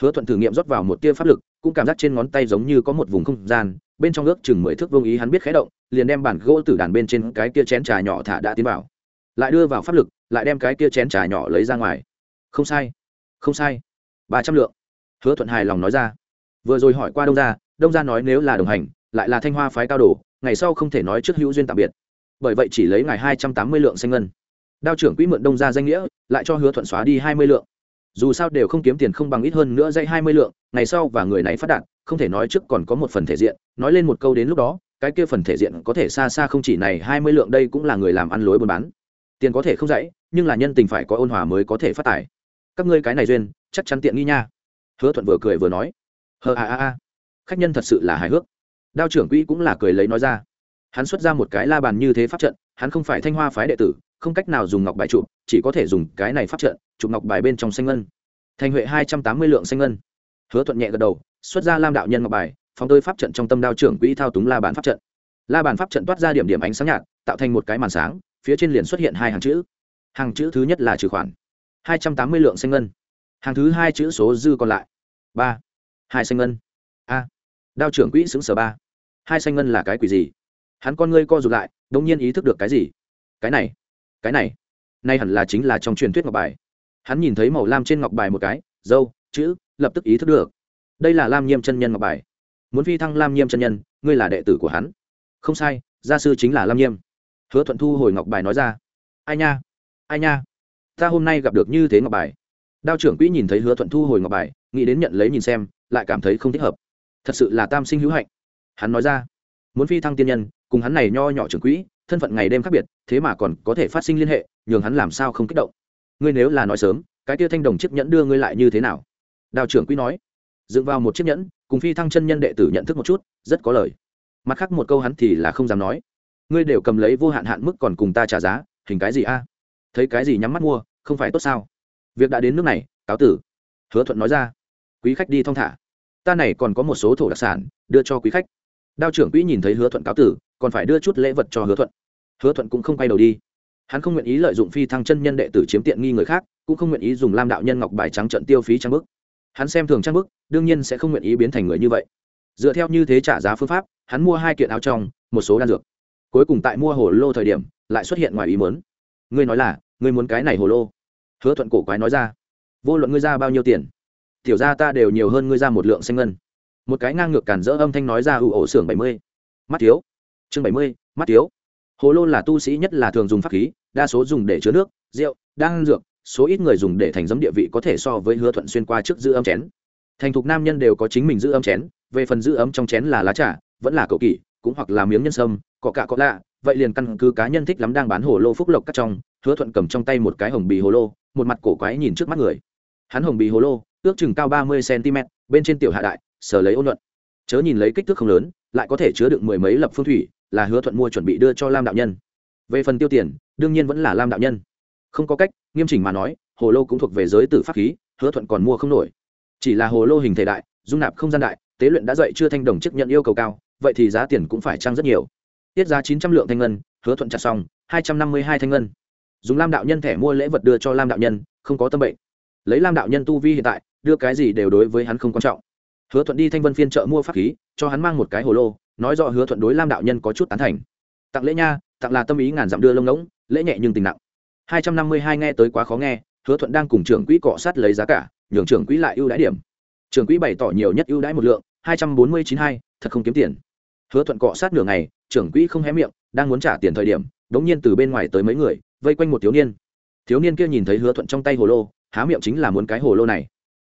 Hứa thuận thử nghiệm rót vào một tia pháp lực, cũng cảm giác trên ngón tay giống như có một vùng không gian, bên trong ước chừng mười thước vương ý hắn biết khé động, liền đem bản gỗ tử đàn bên trên cái kia chén trà nhỏ thả đã tiến vào. Lại đưa vào pháp lực, lại đem cái kia chén trà nhỏ lấy ra ngoài. Không sai. Không sai. Ba trăm lượng. Hứa thuận hài lòng nói ra vừa rồi hỏi qua đông gia đông gia nói nếu là đồng hành, lại là thanh hoa phái cao đồ, ngày sau không thể nói trước hữu duyên tạm biệt. Bởi vậy chỉ lấy ngày hai trăm tám mươi lượng xanh ngân. Đao trưởng quỹ mượn đông gia danh nghĩa, lại cho hứa thuận xóa đi hai mươi lượng. Dù sao đều không kiếm tiền không bằng ít hơn nữa dây hai mươi lượng, ngày sau và người này phát đạt, không thể nói trước còn có một phần thể diện. Nói lên một câu đến lúc đó, cái kia phần thể diện có thể xa xa không chỉ này hai mươi lượng đây cũng là người làm ăn lối buôn bán. Tiền có thể không dãy, nhưng là nhân tình phải có ôn hòa mới có thể phát tài. Các ngươi cái này duyên, chắc chắn tiện nghi nha. Hứa thuận vừa cười vừa nói hờ a a a. Khách nhân thật sự là hài hước. Đao trưởng quỹ cũng là cười lấy nói ra. Hắn xuất ra một cái la bàn như thế pháp trận, hắn không phải thanh hoa phái đệ tử, không cách nào dùng ngọc bài chụp chỉ có thể dùng cái này pháp trận chụp ngọc bài bên trong xanh ngân. Thành huệ hai trăm tám mươi lượng xanh ngân. Hứa thuận nhẹ gật đầu, xuất ra lam đạo nhân ngọc bài, phóng tới pháp trận trong tâm đao trưởng quỹ thao túng la bàn pháp trận. La bàn pháp trận toát ra điểm điểm ánh sáng nhạt, tạo thành một cái màn sáng, phía trên liền xuất hiện hai hàng chữ. Hàng chữ thứ nhất là trừ khoản. Hai trăm tám mươi lượng xanh ngân. Hàng thứ hai chữ số dư còn lại. Ba hai xanh ngân. A. Đao trưởng quỹ xứng sở ba. Hai xanh ngân là cái quỷ gì? Hắn con ngươi co rụt lại đ ỗ n g nhiên ý thức được cái gì? Cái này cái này. Nay hẳn là chính là trong truyền thuyết ngọc bài. Hắn nhìn thấy màu lam trên ngọc bài một cái, dâu, chữ, lập tức ý thức được. Đây là lam nhiêm chân nhân ngọc bài. Muốn phi thăng lam nhiêm chân nhân, ngươi là đệ tử của hắn. Không sai, gia sư chính là lam nhiêm hứa thuận thu hồi ngọc bài nói ra. Ai nha ai nha, ta hôm nay gặp được như thế ngọc bài. Đao trưởng quỹ nhìn thấy hứa thuận thu hồi ngọc bài, nghĩ đến nhận lấy nhìn xem lại cảm thấy không thích hợp. Thật sự là tam sinh hữu hạnh. Hắn nói ra, muốn phi thăng tiên nhân, cùng hắn này nho nhỏ trưởng quỹ, thân phận ngày đêm khác biệt, thế mà còn có thể phát sinh liên hệ, nhường hắn làm sao không kích động. Ngươi nếu là nói sớm, cái tia thanh đồng chiếc nhẫn đưa ngươi lại như thế nào? Đào trưởng quỹ nói, dựng vào một chiếc nhẫn, cùng phi thăng chân nhân đệ tử nhận thức một chút, rất có lời. Mặt khác một câu hắn thì là không dám nói. Ngươi đều cầm lấy vô hạn hạn mức còn cùng ta trả giá, hình cái gì a? Thấy cái gì nhắm mắt mua, không phải tốt sao? Việc đã đến nước này, cáo tử. Hứa thuận nói ra quý khách đi thong thả. Ta này còn có một số thổ đặc sản, đưa cho quý khách. Đao trưởng quỹ nhìn thấy hứa thuận cáo tử, còn phải đưa chút lễ vật cho hứa thuận. Hứa thuận cũng không quay đầu đi. Hắn không nguyện ý lợi dụng phi thăng chân nhân đệ tử chiếm tiện nghi người khác, cũng không nguyện ý dùng lam đạo nhân ngọc bài trắng trận tiêu phí trang bức. Hắn xem thường trang bức, đương nhiên sẽ không nguyện ý biến thành người như vậy. Dựa theo như thế trả giá phương pháp, hắn mua hai kiện áo trong, một số đan dược. Cuối cùng tại mua hồ lô thời điểm, lại xuất hiện ngoài ý muốn. Ngươi nói là, ngươi muốn cái này hồ lô. Hứa thuận cổ quái nói ra. Vô luận ngươi ra bao nhiêu tiền? Tiểu ra ta đều nhiều hơn ngươi ra một lượng xanh ngân. Một cái ngang ngược cản rỡ âm thanh nói ra ủ ổ xưởng bảy mươi. Mắt thiếu. Chương bảy mươi, mắt thiếu. Hồ lô là tu sĩ nhất là thường dùng pháp khí, đa số dùng để chứa nước, rượu, đan dược, số ít người dùng để thành giấm địa vị có thể so với hứa thuận xuyên qua trước giữ âm chén. Thành thục nam nhân đều có chính mình giữ âm chén, về phần giữ ấm trong chén là lá trà, vẫn là cậu kỷ, cũng hoặc là miếng nhân sâm cọ cạ cọ lạ, vậy liền căn cứ cá nhân thích lắm đang bán hồ lô phúc lộc cắt trong, hứa thuận cầm trong tay một cái hồng bì hồ lô, một mặt cổ quái nhìn trước mắt người. Hắn hồng bì hồ lô ước chừng cao ba mươi cm, bên trên tiểu hạ đại, sở lấy ôn luận. Chớ nhìn lấy kích thước không lớn, lại có thể chứa được mười mấy lập phương thủy, là hứa thuận mua chuẩn bị đưa cho lam đạo nhân. Về phần tiêu tiền, đương nhiên vẫn là lam đạo nhân. Không có cách, nghiêm chỉnh mà nói, hồ lô cũng thuộc về giới tử pháp khí, hứa thuận còn mua không nổi. Chỉ là hồ lô hình thể đại, dung nạp không gian đại, tế luyện đã dậy chưa thanh đồng chức nhận yêu cầu cao, vậy thì giá tiền cũng phải trăng rất nhiều. Tiết giá chín trăm lượng thanh ngân, hứa thuận chặt xong, hai trăm năm mươi hai thanh ngân. Dùng lam đạo nhân thẻ mua lễ vật đưa cho lam đạo nhân, không có tâm bệnh. Lấy lam đạo nhân tu vi hiện tại đưa cái gì đều đối với hắn không quan trọng. Hứa thuận đi thanh vân phiên chợ mua pháp khí, cho hắn mang một cái hồ lô, nói rõ hứa thuận đối lam đạo nhân có chút tán thành. Tặng lễ nha, tặng là tâm ý ngàn dặm đưa lông ngỗng, lễ nhẹ nhưng tình nặng. Hai trăm năm mươi hai nghe tới quá khó nghe, hứa thuận đang cùng trưởng quỹ cọ sát lấy giá cả, nhường trưởng quỹ lại ưu đãi điểm. Trưởng quỹ bày tỏ nhiều nhất ưu đãi một lượng, hai trăm bốn mươi chín hai, thật không kiếm tiền. Hứa thuận cọ sát nửa ngày, trưởng quỹ không hé miệng, đang muốn trả tiền thời điểm đ ố n g nhiên từ bên ngoài tới mấy người, vây quanh một thiếu niên. Thiếu niên kia nhìn thấy hứa thuận trong tay hồ lô, há miệng chính là muốn cái hồ lô này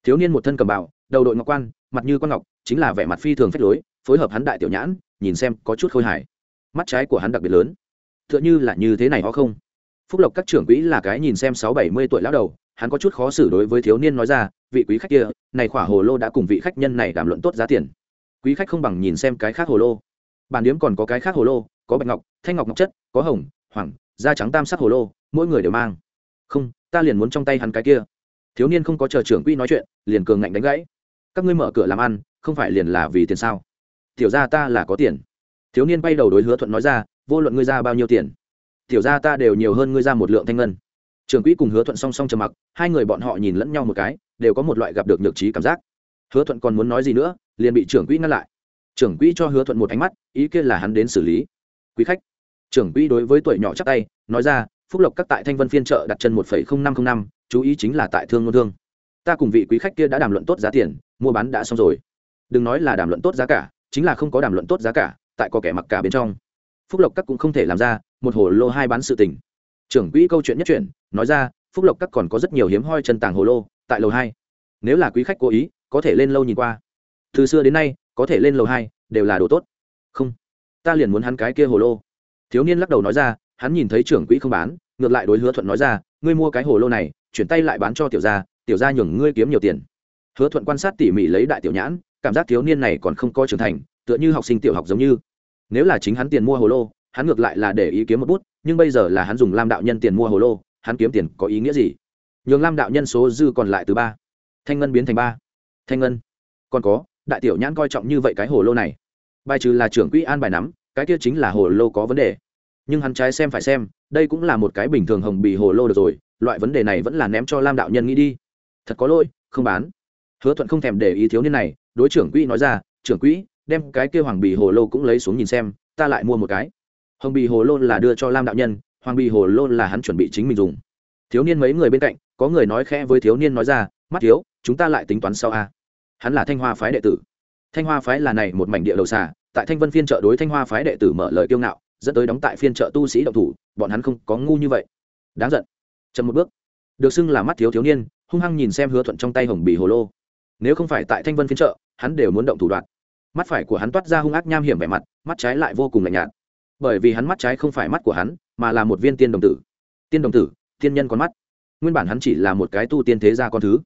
thiếu niên một thân cầm bào, đầu đội ngọc quan, mặt như quan ngọc, chính là vẻ mặt phi thường phách lối, phối hợp hắn đại tiểu nhãn, nhìn xem có chút khôi hài. Mắt trái của hắn đặc biệt lớn. T h ư ợ n h ư là như thế này có không? Phúc lộc các trưởng quỹ là cái nhìn xem sáu bảy mươi tuổi lão đầu, hắn có chút khó xử đối với thiếu niên nói ra, vị quý khách kia, này khỏa hồ lô đã cùng vị khách nhân này đàm luận tốt giá tiền. Quý khách không bằng nhìn xem cái khác hồ lô. Bàn điếm còn có cái khác hồ lô, có bạch ngọc, thanh ngọc ngọc chất, có hồng, hoàng, da trắng tam sắc hồ lô, mỗi người đều mang. Không, ta liền muốn trong tay hắn cái kia thiếu niên không có chờ trưởng quỹ nói chuyện, liền cường ngạnh đánh gãy. Các ngươi mở cửa làm ăn, không phải liền là vì tiền sao? Tiểu ra ta là có tiền. Thiếu niên bay đầu đối hứa thuận nói ra, vô luận ngươi ra bao nhiêu tiền, tiểu ra ta đều nhiều hơn ngươi ra một lượng thanh ngân. Trưởng quỹ cùng hứa thuận song song trầm mặc, hai người bọn họ nhìn lẫn nhau một cái, đều có một loại gặp được nhược trí cảm giác. Hứa thuận còn muốn nói gì nữa, liền bị trưởng quỹ ngăn lại. Trưởng quỹ cho hứa thuận một ánh mắt, ý kiến là hắn đến xử lý. Quý khách. Trưởng quỹ đối với tuổi nhỏ chắc tay, nói ra, phúc lộc các tại thanh vân phiên chợ đặt chân một năm trăm năm chú ý chính là tại thương ngôn thương. Ta cùng vị quý khách kia đã đàm luận tốt giá tiền, mua bán đã xong rồi. Đừng nói là đàm luận tốt giá cả, chính là không có đàm luận tốt giá cả, tại có kẻ mặc cả bên trong. Phúc lộc các cũng không thể làm ra, một hồ lô hai bán sự tình. Trưởng quỹ câu chuyện nhất chuyện nói ra, phúc lộc các còn có rất nhiều hiếm hoi chân tàng hồ lô, tại lầu hai. Nếu là quý khách cố ý, có thể lên lâu nhìn qua. Từ xưa đến nay, có thể lên lầu hai, đều là đồ tốt. Không. Ta liền muốn hắn cái kia hồ lô. Thiếu niên lắc đầu nói ra, hắn nhìn thấy trưởng quỹ không bán, ngược lại đối hứa thuận nói ra, ngươi mua cái hồ lô này chuyển tay lại bán cho tiểu gia tiểu gia nhường ngươi kiếm nhiều tiền. Hứa thuận quan sát tỉ mỉ lấy đại tiểu nhãn, cảm giác thiếu niên này còn không có trưởng thành, tựa như học sinh tiểu học giống như. Nếu là chính hắn tiền mua hồ lô, hắn ngược lại là để ý kiếm một bút, nhưng bây giờ là hắn dùng lam đạo nhân tiền mua hồ lô, hắn kiếm tiền có ý nghĩa gì? Nhường lam đạo nhân số dư còn lại từ ba. Thanh ngân biến thành ba. Thanh ngân. Còn có, đại tiểu nhãn coi trọng như vậy cái hồ lô này. Bài trừ là trưởng quỹ an bài nắm, cái kia chính là hồ lô có vấn đề. Nhưng hắn trái xem phải xem, đây cũng là một cái bình thường hồng bì hồ lô được rồi loại vấn đề này vẫn là ném cho lam đạo nhân nghĩ đi. Thật có lỗi, không bán. Hứa thuận không thèm để ý thiếu niên này, đối trưởng quỹ nói ra, trưởng quỹ, đem cái kia hoàng bì hồ lô cũng lấy xuống nhìn xem, ta lại mua một cái. Hồng bì hồ lô là đưa cho lam đạo nhân, hoàng bì hồ lô là hắn chuẩn bị chính mình dùng. Thiếu niên mấy người bên cạnh, có người nói khẽ với thiếu niên nói ra, mắt thiếu, chúng ta lại tính toán sau a. Hắn là thanh hoa phái đệ tử. Thanh hoa phái là này một mảnh địa đầu xà, tại thanh vân phiên trợ đối thanh hoa phái đệ tử mở lời kiêu ngạo, dẫn tới đóng tại phiên trợ tu sĩ động thủ, bọn hắn không có ngu như vậy. Đáng giận chậm một bước. Được xưng là mắt thiếu thiếu niên, hung hăng nhìn xem hứa thuận trong tay hồng bì hồ lô. Nếu không phải tại thanh vân phiên trợ hắn đều muốn động thủ đoạn mắt phải của hắn toát ra hung ác nham hiểm vẻ mặt, mắt trái lại vô cùng lạnh nhạt. Bởi vì hắn mắt trái không phải mắt của hắn, mà là một viên tiên đồng tử. Tiên đồng tử, tiên nhân con mắt. Nguyên bản hắn chỉ là một cái tu tiên thế gia con thứ.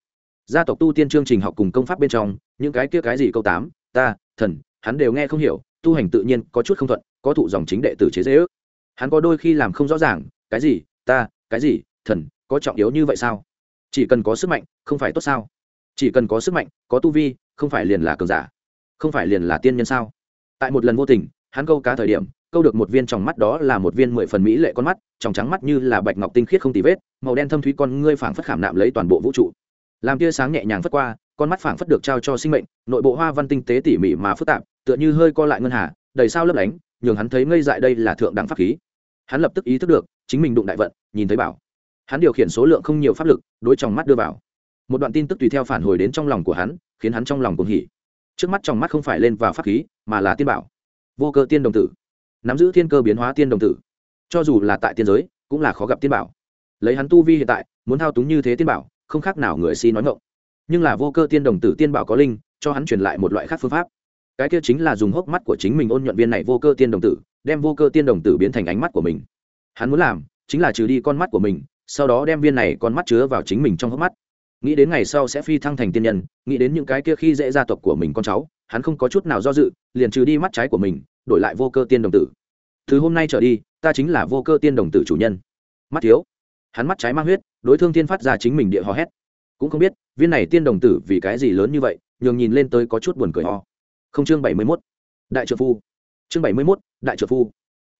Gia tộc tu tiên chương trình học cùng công pháp bên trong, những cái kia cái gì câu tám, ta, thần, hắn đều nghe không hiểu, tu hành tự nhiên có chút không thuận, có thụ dòng chính đệ tử chế dễ ước hắn có đôi khi làm không rõ ràng, cái gì, ta, cái gì thần, có trọng yếu như vậy sao? Chỉ cần có sức mạnh, không phải tốt sao? Chỉ cần có sức mạnh, có tu vi, không phải liền là cường giả, không phải liền là tiên nhân sao? Tại một lần vô tình, hắn câu cá thời điểm, câu được một viên trong mắt đó là một viên mười phần mỹ lệ con mắt, trong trắng mắt như là bạch ngọc tinh khiết không tì vết, màu đen thâm thúy con ngươi phảng phất khảm nạm lấy toàn bộ vũ trụ. Làm tia sáng nhẹ nhàng phất qua, con mắt phảng phất được trao cho sinh mệnh, nội bộ hoa văn tinh tế tỉ mỉ mà phức tạp, tựa như hơi co lại ngân hà, đầy sao lấp lánh, nhường hắn thấy ngây dại đây là thượng đẳng pháp khí. Hắn lập tức ý thức được, chính mình đụng đại vận, nhìn thấy bảo hắn điều khiển số lượng không nhiều pháp lực, đối trong mắt đưa vào. Một đoạn tin tức tùy theo phản hồi đến trong lòng của hắn, khiến hắn trong lòng cùng hỉ. Trước mắt trong mắt không phải lên vào pháp khí, mà là tiên bảo. Vô cơ tiên đồng tử. Nắm giữ thiên cơ biến hóa tiên đồng tử. Cho dù là tại tiên giới, cũng là khó gặp tiên bảo. Lấy hắn tu vi hiện tại, muốn thao túng như thế tiên bảo, không khác nào người si nói ngộng nhưng là vô cơ tiên đồng tử tiên bảo có linh, cho hắn truyền lại một loại khác phương pháp. Cái kia chính là dùng hốc mắt của chính mình ôn nhuận viên này vô cơ tiên đồng tử, đem vô cơ tiên đồng tử biến thành ánh mắt của mình. Hắn muốn làm, chính là trừ đi con mắt của mình sau đó đem viên này con mắt chứa vào chính mình trong hốc mắt. Nghĩ đến ngày sau sẽ phi thăng thành tiên nhân, nghĩ đến những cái kia khi dễ gia tộc của mình con cháu, hắn không có chút nào do dự, liền trừ đi mắt trái của mình, đổi lại vô cơ tiên đồng tử. Từ hôm nay trở đi, ta chính là vô cơ tiên đồng tử chủ nhân. Mắt thiếu. Hắn mắt trái mang huyết, đối thương tiên phát ra chính mình địa hò hét. Cũng không biết, viên này tiên đồng tử vì cái gì lớn như vậy, nhường nhìn lên tới có chút buồn cười ho. Không chương bảy mươi mốt. Đại trợ phu. Chương bảy mươi mốt, đại trợ phu.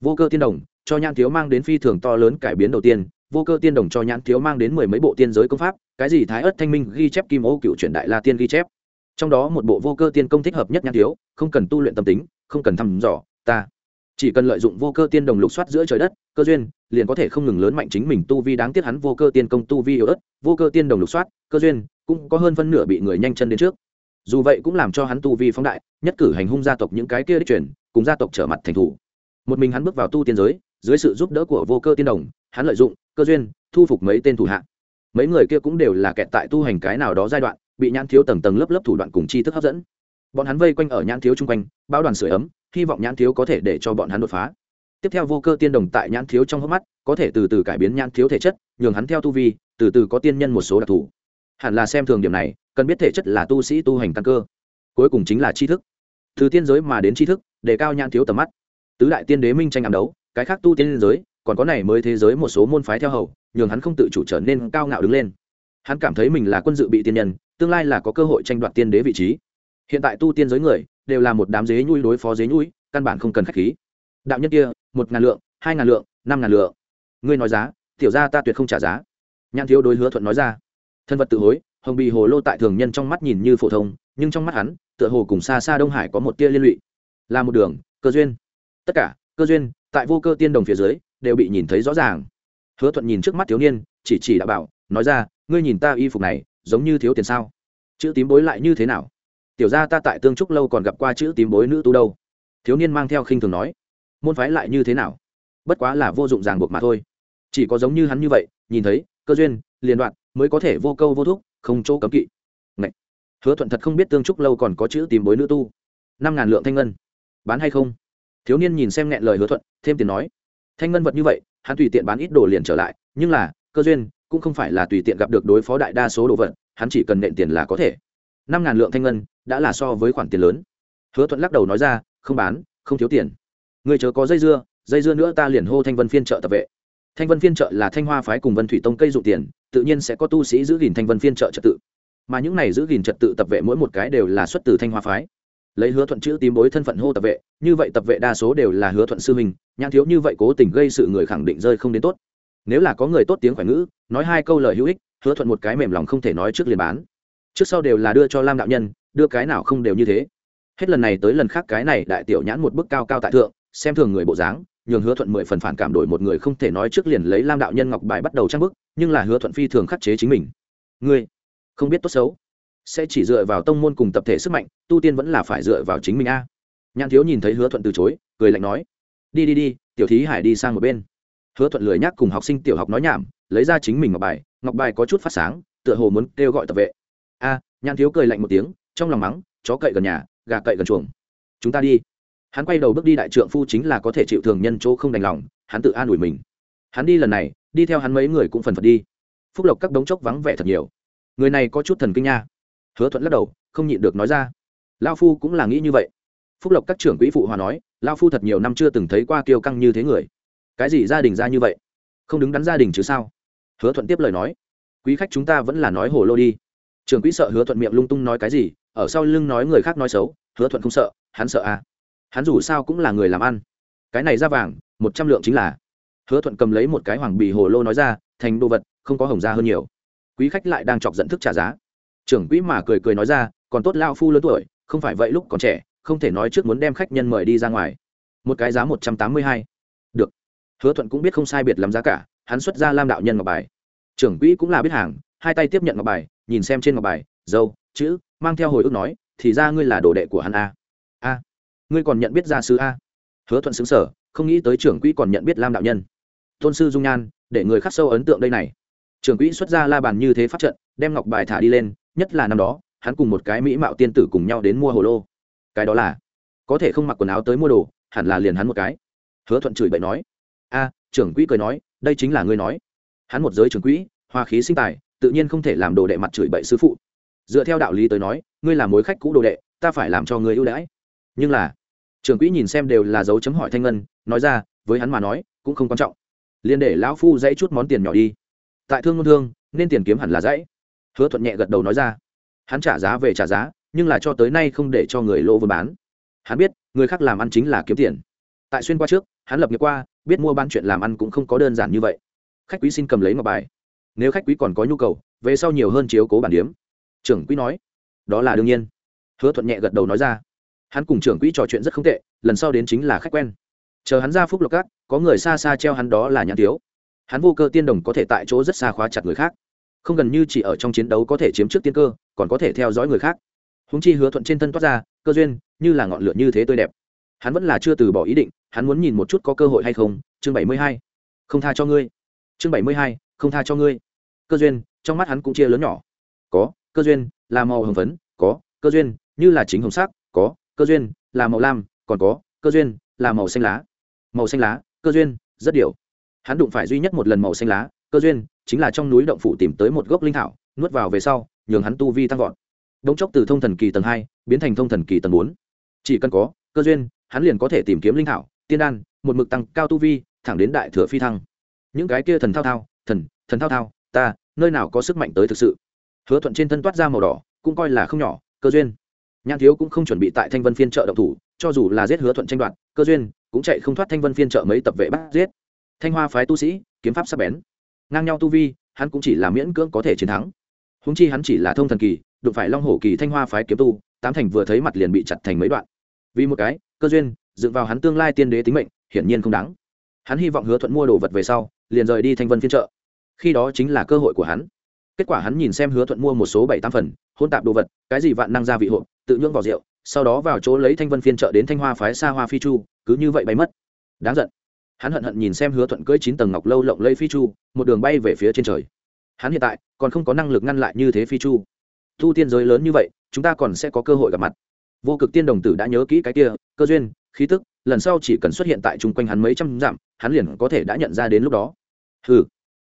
Vô cơ tiên đồng, cho nhan thiếu mang đến phi thường to lớn cải biến đầu tiên vô cơ tiên đồng cho nhãn thiếu mang đến mười mấy bộ tiên giới công pháp, cái gì thái ớt thanh minh ghi chép kim ô cựu truyền đại la tiên ghi chép. Trong đó một bộ vô cơ tiên công thích hợp nhất nhãn thiếu, không cần tu luyện tâm tính, không cần thăm dò, ta chỉ cần lợi dụng vô cơ tiên đồng lục soát giữa trời đất, cơ duyên, liền có thể không ngừng lớn mạnh chính mình tu vi đáng tiếc hắn vô cơ tiên công tu vi yếu ớt, vô cơ tiên đồng lục soát, cơ duyên, cũng có hơn phân nửa bị người nhanh chân đến trước. Dù vậy cũng làm cho hắn tu vi phóng đại, nhất cử hành hung gia tộc những cái kia đích truyền, cùng gia tộc trở mặt thành thủ. Một mình hắn bước vào tu tiên giới dưới sự giúp đỡ của vô cơ tiên đồng, hắn lợi dụng cơ duyên thu phục mấy tên thủ hạ. Mấy người kia cũng đều là kẹt tại tu hành cái nào đó giai đoạn, bị nhãn thiếu tầng tầng lớp lớp thủ đoạn cùng chi thức hấp dẫn. Bọn hắn vây quanh ở nhãn thiếu chung quanh bao đoàn sửa ấm, hy vọng nhãn thiếu có thể để cho bọn hắn đột phá. Tiếp theo vô cơ tiên đồng tại nhãn thiếu trong hốc mắt, có thể từ từ cải biến nhãn thiếu thể chất, nhường hắn theo tu vi, từ từ có tiên nhân một số đặc thù. Hẳn là xem thường điểm này, cần biết thể chất là tu sĩ tu hành căn cơ. Cuối cùng chính là tri thức. Từ tiên giới mà đến tri thức, đề cao nhãn thiếu tầm mắt. Tứ đại tiên đế minh tranh ám đấu cái khác tu tiên giới, còn có này mới thế giới một số môn phái theo hầu, nhường hắn không tự chủ trở nên cao ngạo đứng lên. Hắn cảm thấy mình là quân dự bị tiên nhân, tương lai là có cơ hội tranh đoạt tiên đế vị trí. Hiện tại tu tiên giới người, đều là một đám dế nhui đối phó dế nhui, căn bản không cần khách khí. Đạo nhân kia, một ngàn lượng, hai ngàn lượng, năm ngàn lượng. Ngươi nói giá, tiểu ra ta tuyệt không trả giá. Nhan thiếu đối hứa thuận nói ra. Thân vật tự hối, hồng bì hồ lô tại thường nhân trong mắt nhìn như phổ thông, nhưng trong mắt hắn, tựa hồ cùng xa xa đông hải có một tia liên lụy. Là một đường, cơ duyên. Tất cả, cơ duyên tại vô cơ tiên đồng phía dưới, đều bị nhìn thấy rõ ràng. Hứa thuận nhìn trước mắt thiếu niên, chỉ chỉ đã bảo, nói ra, ngươi nhìn ta y phục này, giống như thiếu tiền sao? Chữ tím bối lại như thế nào? Tiểu ra ta tại tương trúc lâu còn gặp qua chữ tím bối nữ tu đâu? Thiếu niên mang theo khinh thường nói, môn phái lại như thế nào? Bất quá là vô dụng ràng buộc mà thôi. Chỉ có giống như hắn như vậy, nhìn thấy, cơ duyên liên đoạn, mới có thể vô câu vô thúc, không chỗ cấm kỵ. Ngậy! hứa thuận thật không biết tương trúc lâu còn có chữ tìm bối nữ tu. Năm ngàn lượng thanh ngân. Bán hay không? Thiếu niên nhìn xem nghẹn lời hứa thuận, thêm tiền nói, thanh ngân vật như vậy, hắn tùy tiện bán ít đồ liền trở lại, nhưng là, cơ duyên, cũng không phải là tùy tiện gặp được đối phó đại đa số đồ vật, hắn chỉ cần nện tiền là có thể. Năm ngàn lượng thanh ngân, đã là so với khoản tiền lớn. Hứa thuận lắc đầu nói ra, không bán, không thiếu tiền. Người chớ có dây dưa dây dưa nữa ta liền hô thanh vân phiên trợ tập vệ. Thanh vân phiên trợ là thanh hoa phái cùng vân thủy tông cây dụng tiền, tự nhiên sẽ có tu sĩ giữ gìn thanh vân phiên trợ trật tự. Mà những này giữ gìn trật tự tập vệ mỗi một cái đều là xuất từ thanh hoa phái lấy hứa thuận chữ tím bối thân phận hô tập vệ, như vậy tập vệ đa số đều là hứa thuận sư huynh, nhãn thiếu như vậy cố tình gây sự người khẳng định rơi không đến tốt. Nếu là có người tốt tiếng khỏe ngữ, nói hai câu lời hữu ích, hứa thuận một cái mềm lòng không thể nói trước liền bán. Trước sau đều là đưa cho lam đạo nhân, đưa cái nào không đều như thế. Hết lần này tới lần khác cái này đại tiểu nhãn một bức cao cao tại thượng, xem thường người bộ dáng, nhường hứa thuận mười phần phản cảm đổi một người không thể nói trước liền lấy lam đạo nhân ngọc bài bắt đầu trang bức, nhưng là hứa thuận phi thường khắc chế chính mình. Ngươi không biết tốt xấu sẽ chỉ dựa vào tông môn cùng tập thể sức mạnh tu tiên vẫn là phải dựa vào chính mình a. Nhãn thiếu nhìn thấy hứa thuận từ chối cười lạnh nói đi đi đi tiểu thí hải đi sang một bên. Hứa thuận lười nhắc cùng học sinh tiểu học nói nhảm lấy ra chính mình ngọc bài ngọc bài có chút phát sáng tựa hồ muốn kêu gọi tập vệ. A à, nhãn thiếu cười lạnh một tiếng trong lòng mắng chó cậy gần nhà gà cậy gần chuồng. Chúng ta đi. Hắn quay đầu bước đi đại trượng phu chính là có thể chịu thường nhân chỗ không đành lòng hắn tự an ủi mình. Hắn đi lần này đi theo hắn mấy người cũng phần phật đi. Phúc lộc các đống chốc vắng vẻ thật nhiều. Người này có chút thần kinh nha hứa thuận lắc đầu, không nhịn được nói ra. Lao phu cũng là nghĩ như vậy. Phúc lộc các trưởng quỹ phụ hòa nói lao phu thật nhiều năm chưa từng thấy qua kiêu căng như thế người. Cái gì gia đình ra như vậy? Không đứng đắn gia đình chứ sao? Hứa thuận tiếp lời nói, quý khách chúng ta vẫn là nói hồ lô đi. Trưởng quỹ sợ hứa thuận miệng lung tung nói cái gì, ở sau lưng nói người khác nói xấu, hứa thuận không sợ, hắn sợ à? Hắn dù sao cũng là người làm ăn. Cái này ra vàng, một trăm lượng chính là. Hứa thuận cầm lấy một cái hoàng bì hồ lô nói ra, thành đồ vật, không có hồng ra hơn nhiều. Quý khách lại đang chọc dẫn thức trả giá trưởng quỹ mà cười cười nói ra, còn tốt lao phu lớn tuổi, không phải vậy lúc còn trẻ, không thể nói trước muốn đem khách nhân mời đi ra ngoài. Một cái giá một trăm tám mươi hai. Được. Hứa thuận cũng biết không sai biệt lắm giá cả, hắn xuất ra lam đạo nhân ngọc bài. Trưởng quỹ cũng là biết hàng, hai tay tiếp nhận ngọc bài, nhìn xem trên ngọc bài, dâu, chữ, mang theo hồi ức nói, thì ra ngươi là đồ đệ của hắn a. A. Ngươi còn nhận biết gia sư a? Hứa thuận xứng sở không nghĩ tới trưởng quỹ còn nhận biết lam đạo nhân. Tôn sư dung nhan, để người khắc sâu ấn tượng đây này. Trưởng quỹ xuất ra la bàn như thế phát trận, đem ngọc bài thả đi lên nhất là năm đó, hắn cùng một cái mỹ mạo tiên tử cùng nhau đến mua hồ lô. Cái đó là, có thể không mặc quần áo tới mua đồ, hẳn là liền hắn một cái. Hứa thuận chửi bậy nói, a, trưởng quỹ cười nói, đây chính là ngươi nói. Hắn một giới trưởng quỹ, hoa khí sinh tài, tự nhiên không thể làm đồ đệ mặt chửi bậy sư phụ. Dựa theo đạo lý tới nói, ngươi là mối khách cũ đồ đệ, ta phải làm cho ngươi ưu đãi. Nhưng là, trưởng quỹ nhìn xem đều là dấu chấm hỏi thanh ngân, nói ra, với hắn mà nói, cũng không quan trọng. Liền để lão phu dãy chút món tiền nhỏ đi. Tại thương ngôn thương, nên tiền kiếm hẳn là dãy hứa thuận nhẹ gật đầu nói ra. Hắn trả giá về trả giá, nhưng là cho tới nay không để cho người lỗ vốn bán. Hắn biết, người khác làm ăn chính là kiếm tiền. Tại xuyên qua trước, hắn lập nghiệp qua, biết mua bán chuyện làm ăn cũng không có đơn giản như vậy. Khách quý xin cầm lấy ngọc bài. Nếu khách quý còn có nhu cầu, về sau nhiều hơn chiếu cố bản điếm. Trưởng quỹ nói. Đó là đương nhiên. Hứa thuận nhẹ gật đầu nói ra. Hắn cùng trưởng quỹ trò chuyện rất không tệ, lần sau đến chính là khách quen. Chờ hắn ra phúc lộc cát có người xa xa treo hắn đó là nhãn thiếu hắn vô cơ tiên đồng có thể tại chỗ rất xa khóa chặt người khác không gần như chỉ ở trong chiến đấu có thể chiếm trước tiên cơ, còn có thể theo dõi người khác. Húng chi hứa thuận trên thân toát ra, cơ duyên, như là ngọn lửa như thế tươi đẹp. Hắn vẫn là chưa từ bỏ ý định, hắn muốn nhìn một chút có cơ hội hay không. Chương bảy mươi hai. Không tha cho ngươi. Chương bảy mươi hai, không tha cho ngươi. Cơ duyên, trong mắt hắn cũng chia lớn nhỏ. Có, cơ duyên, là màu hồng phấn, có, cơ duyên, như là chính hồng sắc, có, cơ duyên, là màu lam, còn có, cơ duyên, là màu xanh lá. Màu xanh lá, cơ duyên, rất điều hắn đụng phải duy nhất một lần màu xanh lá cơ duyên, chính là trong núi động phủ tìm tới một gốc linh thảo, nuốt vào về sau, nhường hắn tu vi tăng vọt. Đống chốc từ thông thần kỳ tầng hai, biến thành thông thần kỳ tầng bốn. Chỉ cần có cơ duyên, hắn liền có thể tìm kiếm linh thảo, tiên đan, một mực tăng cao tu vi, thẳng đến đại thừa phi thăng. Những cái kia thần thao thao, thần thần thao thao, ta, nơi nào có sức mạnh tới thực sự. Hứa thuận trên thân toát ra màu đỏ, cũng coi là không nhỏ, cơ duyên. Nhan thiếu cũng không chuẩn bị tại thanh vân phiên trợ động thủ, cho dù là giết hứa thuận tranh đoạt, cơ duyên cũng chạy không thoát thanh vân phiên trợ mấy tập vệ bắt giết. Thanh hoa phái tu sĩ, kiếm pháp sắc bén ngang nhau tu vi, hắn cũng chỉ là miễn cưỡng có thể chiến thắng. Húng chi hắn chỉ là thông thần kỳ, đụng phải long hổ kỳ thanh hoa phái kiếm tu, tám thành vừa thấy mặt liền bị chặt thành mấy đoạn. Vì một cái, cơ duyên, dựng vào hắn tương lai tiên đế tính mệnh, hiển nhiên không đáng. Hắn hy vọng hứa thuận mua đồ vật về sau, liền rời đi thanh vân phiên trợ khi đó chính là cơ hội của hắn. Kết quả hắn nhìn xem hứa thuận mua một số bảy tám phần, hôn tạp đồ vật, cái gì vạn năng gia vị hộp, tự nhưỡng vào rượu, sau đó vào chỗ lấy thanh vân phiên trợ đến thanh hoa phái xa hoa phi chu, cứ như vậy bay mất. Đáng giận hắn hận hận nhìn xem hứa thuận cưỡi chín tầng ngọc lâu lộng lây phi chu, một đường bay về phía trên trời. Hắn hiện tại còn không có năng lực ngăn lại như thế phi chu. Thu tiên giới lớn như vậy, chúng ta còn sẽ có cơ hội gặp mặt. Vô cực tiên đồng tử đã nhớ kỹ cái kia, cơ duyên, khí tức, lần sau chỉ cần xuất hiện tại chung quanh hắn mấy trăm dặm, hắn liền có thể đã nhận ra đến lúc đó. Hừ.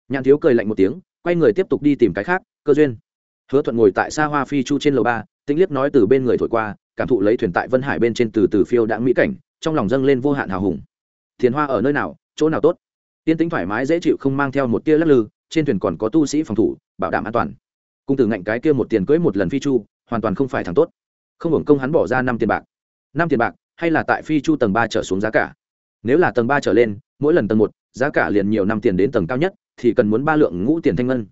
Nhàn thiếu cười lạnh một tiếng, quay người tiếp tục đi tìm cái khác, cơ duyên. Hứa thuận ngồi tại xa hoa phi chu trên lầu ba, tĩnh liếc nói từ bên người thổi qua, cảm thụ lấy thuyền tại vân hải bên trên từ từ phiêu đã mỹ cảnh, trong lòng dâng lên vô hạn hào hùng thiền hoa ở nơi nào, chỗ nào tốt. Tiên tính thoải mái dễ chịu không mang theo một tia lắc lư, trên thuyền còn có tu sĩ phòng thủ, bảo đảm an toàn. Cung tử ngạnh cái kia một tiền cưới một lần phi chu, hoàn toàn không phải thằng tốt. Không hưởng công hắn bỏ ra năm tiền bạc. Năm tiền bạc, hay là tại phi chu tầng ba trở xuống giá cả. Nếu là tầng ba trở lên, mỗi lần tầng một, giá cả liền nhiều năm tiền đến tầng cao nhất, thì cần muốn ba lượng ngũ tiền thanh ngân.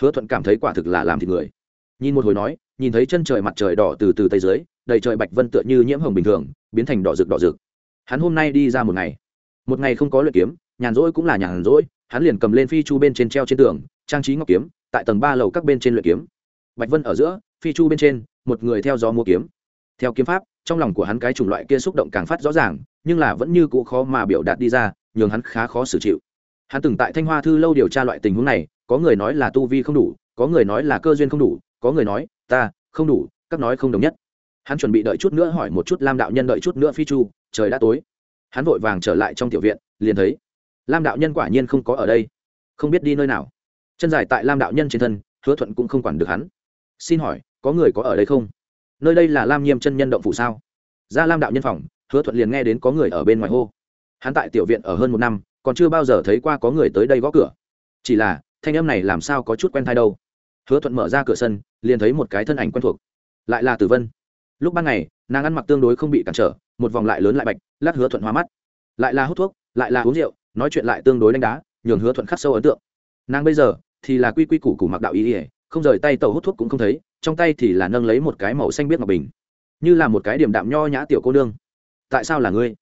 Hứa thuận cảm thấy quả thực là làm thịt người. Nhìn một hồi nói, nhìn thấy chân trời mặt trời đỏ từ từ tây dưới, đầy trời bạch vân tựa như nhiễm hồng bình thường, biến thành đỏ rực đỏ rực. Hắn hôm nay đi ra một ngày một ngày không có luyện kiếm, nhàn rỗi cũng là nhàn rỗi, hắn liền cầm lên phi chu bên trên treo trên tường, trang trí ngọc kiếm, tại tầng ba lầu các bên trên luyện kiếm. Bạch vân ở giữa, phi chu bên trên, một người theo gió mua kiếm. Theo kiếm pháp, trong lòng của hắn cái chủng loại kia xúc động càng phát rõ ràng, nhưng là vẫn như cũ khó mà biểu đạt đi ra, nhường hắn khá khó xử chịu. Hắn từng tại thanh hoa thư lâu điều tra loại tình huống này, có người nói là tu vi không đủ, có người nói là cơ duyên không đủ, có người nói, ta, không đủ, các nói không đồng nhất. Hắn chuẩn bị đợi chút nữa hỏi một chút lam đạo nhân đợi chút nữa phi chu, trời đã tối hắn vội vàng trở lại trong tiểu viện, liền thấy lam đạo nhân quả nhiên không có ở đây. Không biết đi nơi nào. Chân dài tại lam đạo nhân trên thân, hứa thuận cũng không quản được hắn. Xin hỏi, có người có ở đây không? Nơi đây là lam nhiêm chân nhân động phủ sao? Ra lam đạo nhân phòng, hứa thuận liền nghe đến có người ở bên ngoài hô. Hắn tại tiểu viện ở hơn một năm, còn chưa bao giờ thấy qua có người tới đây gõ cửa. Chỉ là, thanh âm này làm sao có chút quen thai đâu. Hứa thuận mở ra cửa sân, liền thấy một cái thân ảnh quen thuộc. Lại là tử vân. Lúc ban ngày nàng ăn mặc tương đối không bị cản trở, một vòng lại lớn lại bạch, lát hứa thuận hóa mắt. Lại là hút thuốc, lại là uống rượu, nói chuyện lại tương đối đánh đá, nhường hứa thuận khắc sâu ấn tượng. Nàng bây giờ thì là quy quy củ củ mặc đạo ý ỉa không rời tay tàu hút thuốc cũng không thấy, trong tay thì là nâng lấy một cái màu xanh biết ngọc bình. Như là một cái điểm đạm nho nhã tiểu cô nương. Tại sao là ngươi?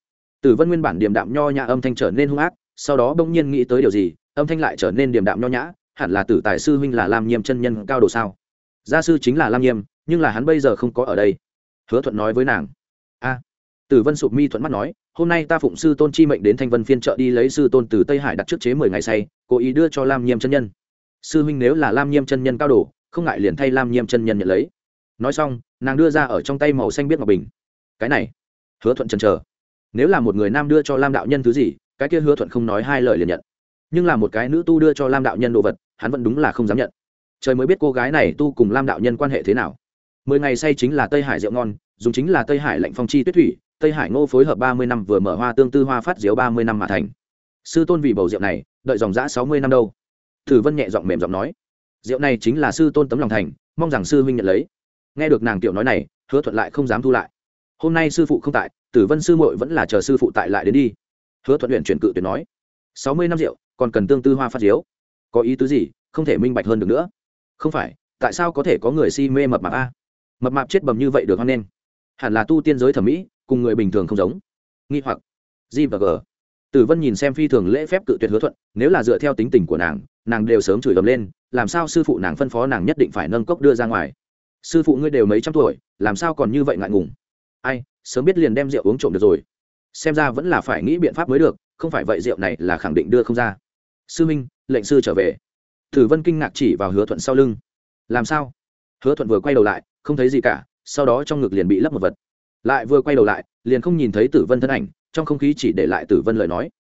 Tử vân nguyên bản điểm đạm nho nhã âm thanh trở nên hung ác, sau đó bỗng nhiên nghĩ tới điều gì, âm thanh lại trở nên điểm đạm nho nhã, hẳn là tử tài sư huynh là lam nhiêm chân nhân cao độ sao? Gia sư chính là lam nhiêm nhưng là hắn bây giờ không có ở đây hứa thuận nói với nàng. A. Tử vân sụp mi thuận mắt nói, hôm nay ta phụng sư tôn chi mệnh đến thanh vân phiên chợ đi lấy sư tôn từ tây hải đặt trước chế mười ngày say, cố ý đưa cho lam nhiêm chân nhân. Sư huynh nếu là lam nhiêm chân nhân cao đồ, không ngại liền thay lam nhiêm chân nhân nhận lấy. Nói xong, nàng đưa ra ở trong tay màu xanh biết ngọc bình. Cái này. Hứa thuận chần chờ. Nếu là một người nam đưa cho lam đạo nhân thứ gì, cái kia hứa thuận không nói hai lời liền nhận. Nhưng là một cái nữ tu đưa cho lam đạo nhân đồ vật, hắn vẫn đúng là không dám nhận. Trời mới biết cô gái này tu cùng lam đạo nhân quan hệ thế nào mười ngày say chính là tây hải rượu ngon, dùng chính là tây hải lạnh phong chi tuyết thủy, tây hải ngô phối hợp ba mươi năm vừa mở hoa tương tư hoa phát diếu ba mươi năm mà thành. Sư tôn vì bầu rượu này, đợi dòng giã sáu mươi năm đâu. Thử vân nhẹ giọng mềm giọng nói, rượu này chính là sư tôn tấm lòng thành, mong rằng sư huynh nhận lấy. Nghe được nàng tiểu nói này, hứa thuận lại không dám thu lại. Hôm nay sư phụ không tại, tử vân sư muội vẫn là chờ sư phụ tại lại đến đi. Hứa thuận huyện chuyển cự tuyệt nói, sáu mươi năm rượu, còn cần tương tư hoa phát diếu. Có ý tứ gì, không thể minh bạch hơn được nữa. Không phải, tại sao có thể có người si mê mập mạp a? Mập mạp chết bầm như vậy được hoan nghênh. Hẳn là tu tiên giới thẩm mỹ, cùng người bình thường không giống. Nghi hoặc. G và g. Tử vân nhìn xem phi thường lễ phép cự tuyệt hứa thuận, nếu là dựa theo tính tình của nàng nàng đều sớm chửi ầm lên, làm sao sư phụ nàng phân phó nàng nhất định phải nâng cốc đưa ra ngoài. Sư phụ ngươi đều mấy trăm tuổi, làm sao còn như vậy ngại ngùng? Ai, sớm biết liền đem rượu uống trộm được rồi. Xem ra vẫn là phải nghĩ biện pháp mới được, không phải vậy rượu này là khẳng định đưa không ra. Sư minh, lệnh sư trở về. Tử vân kinh ngạc chỉ vào hứa thuận sau lưng. Làm sao? Hứa thuận vừa quay đầu lại không thấy gì cả, sau đó trong ngực liền bị lấp một vật. Lại vừa quay đầu lại, liền không nhìn thấy tử vân thân ảnh, trong không khí chỉ để lại tử vân lời nói.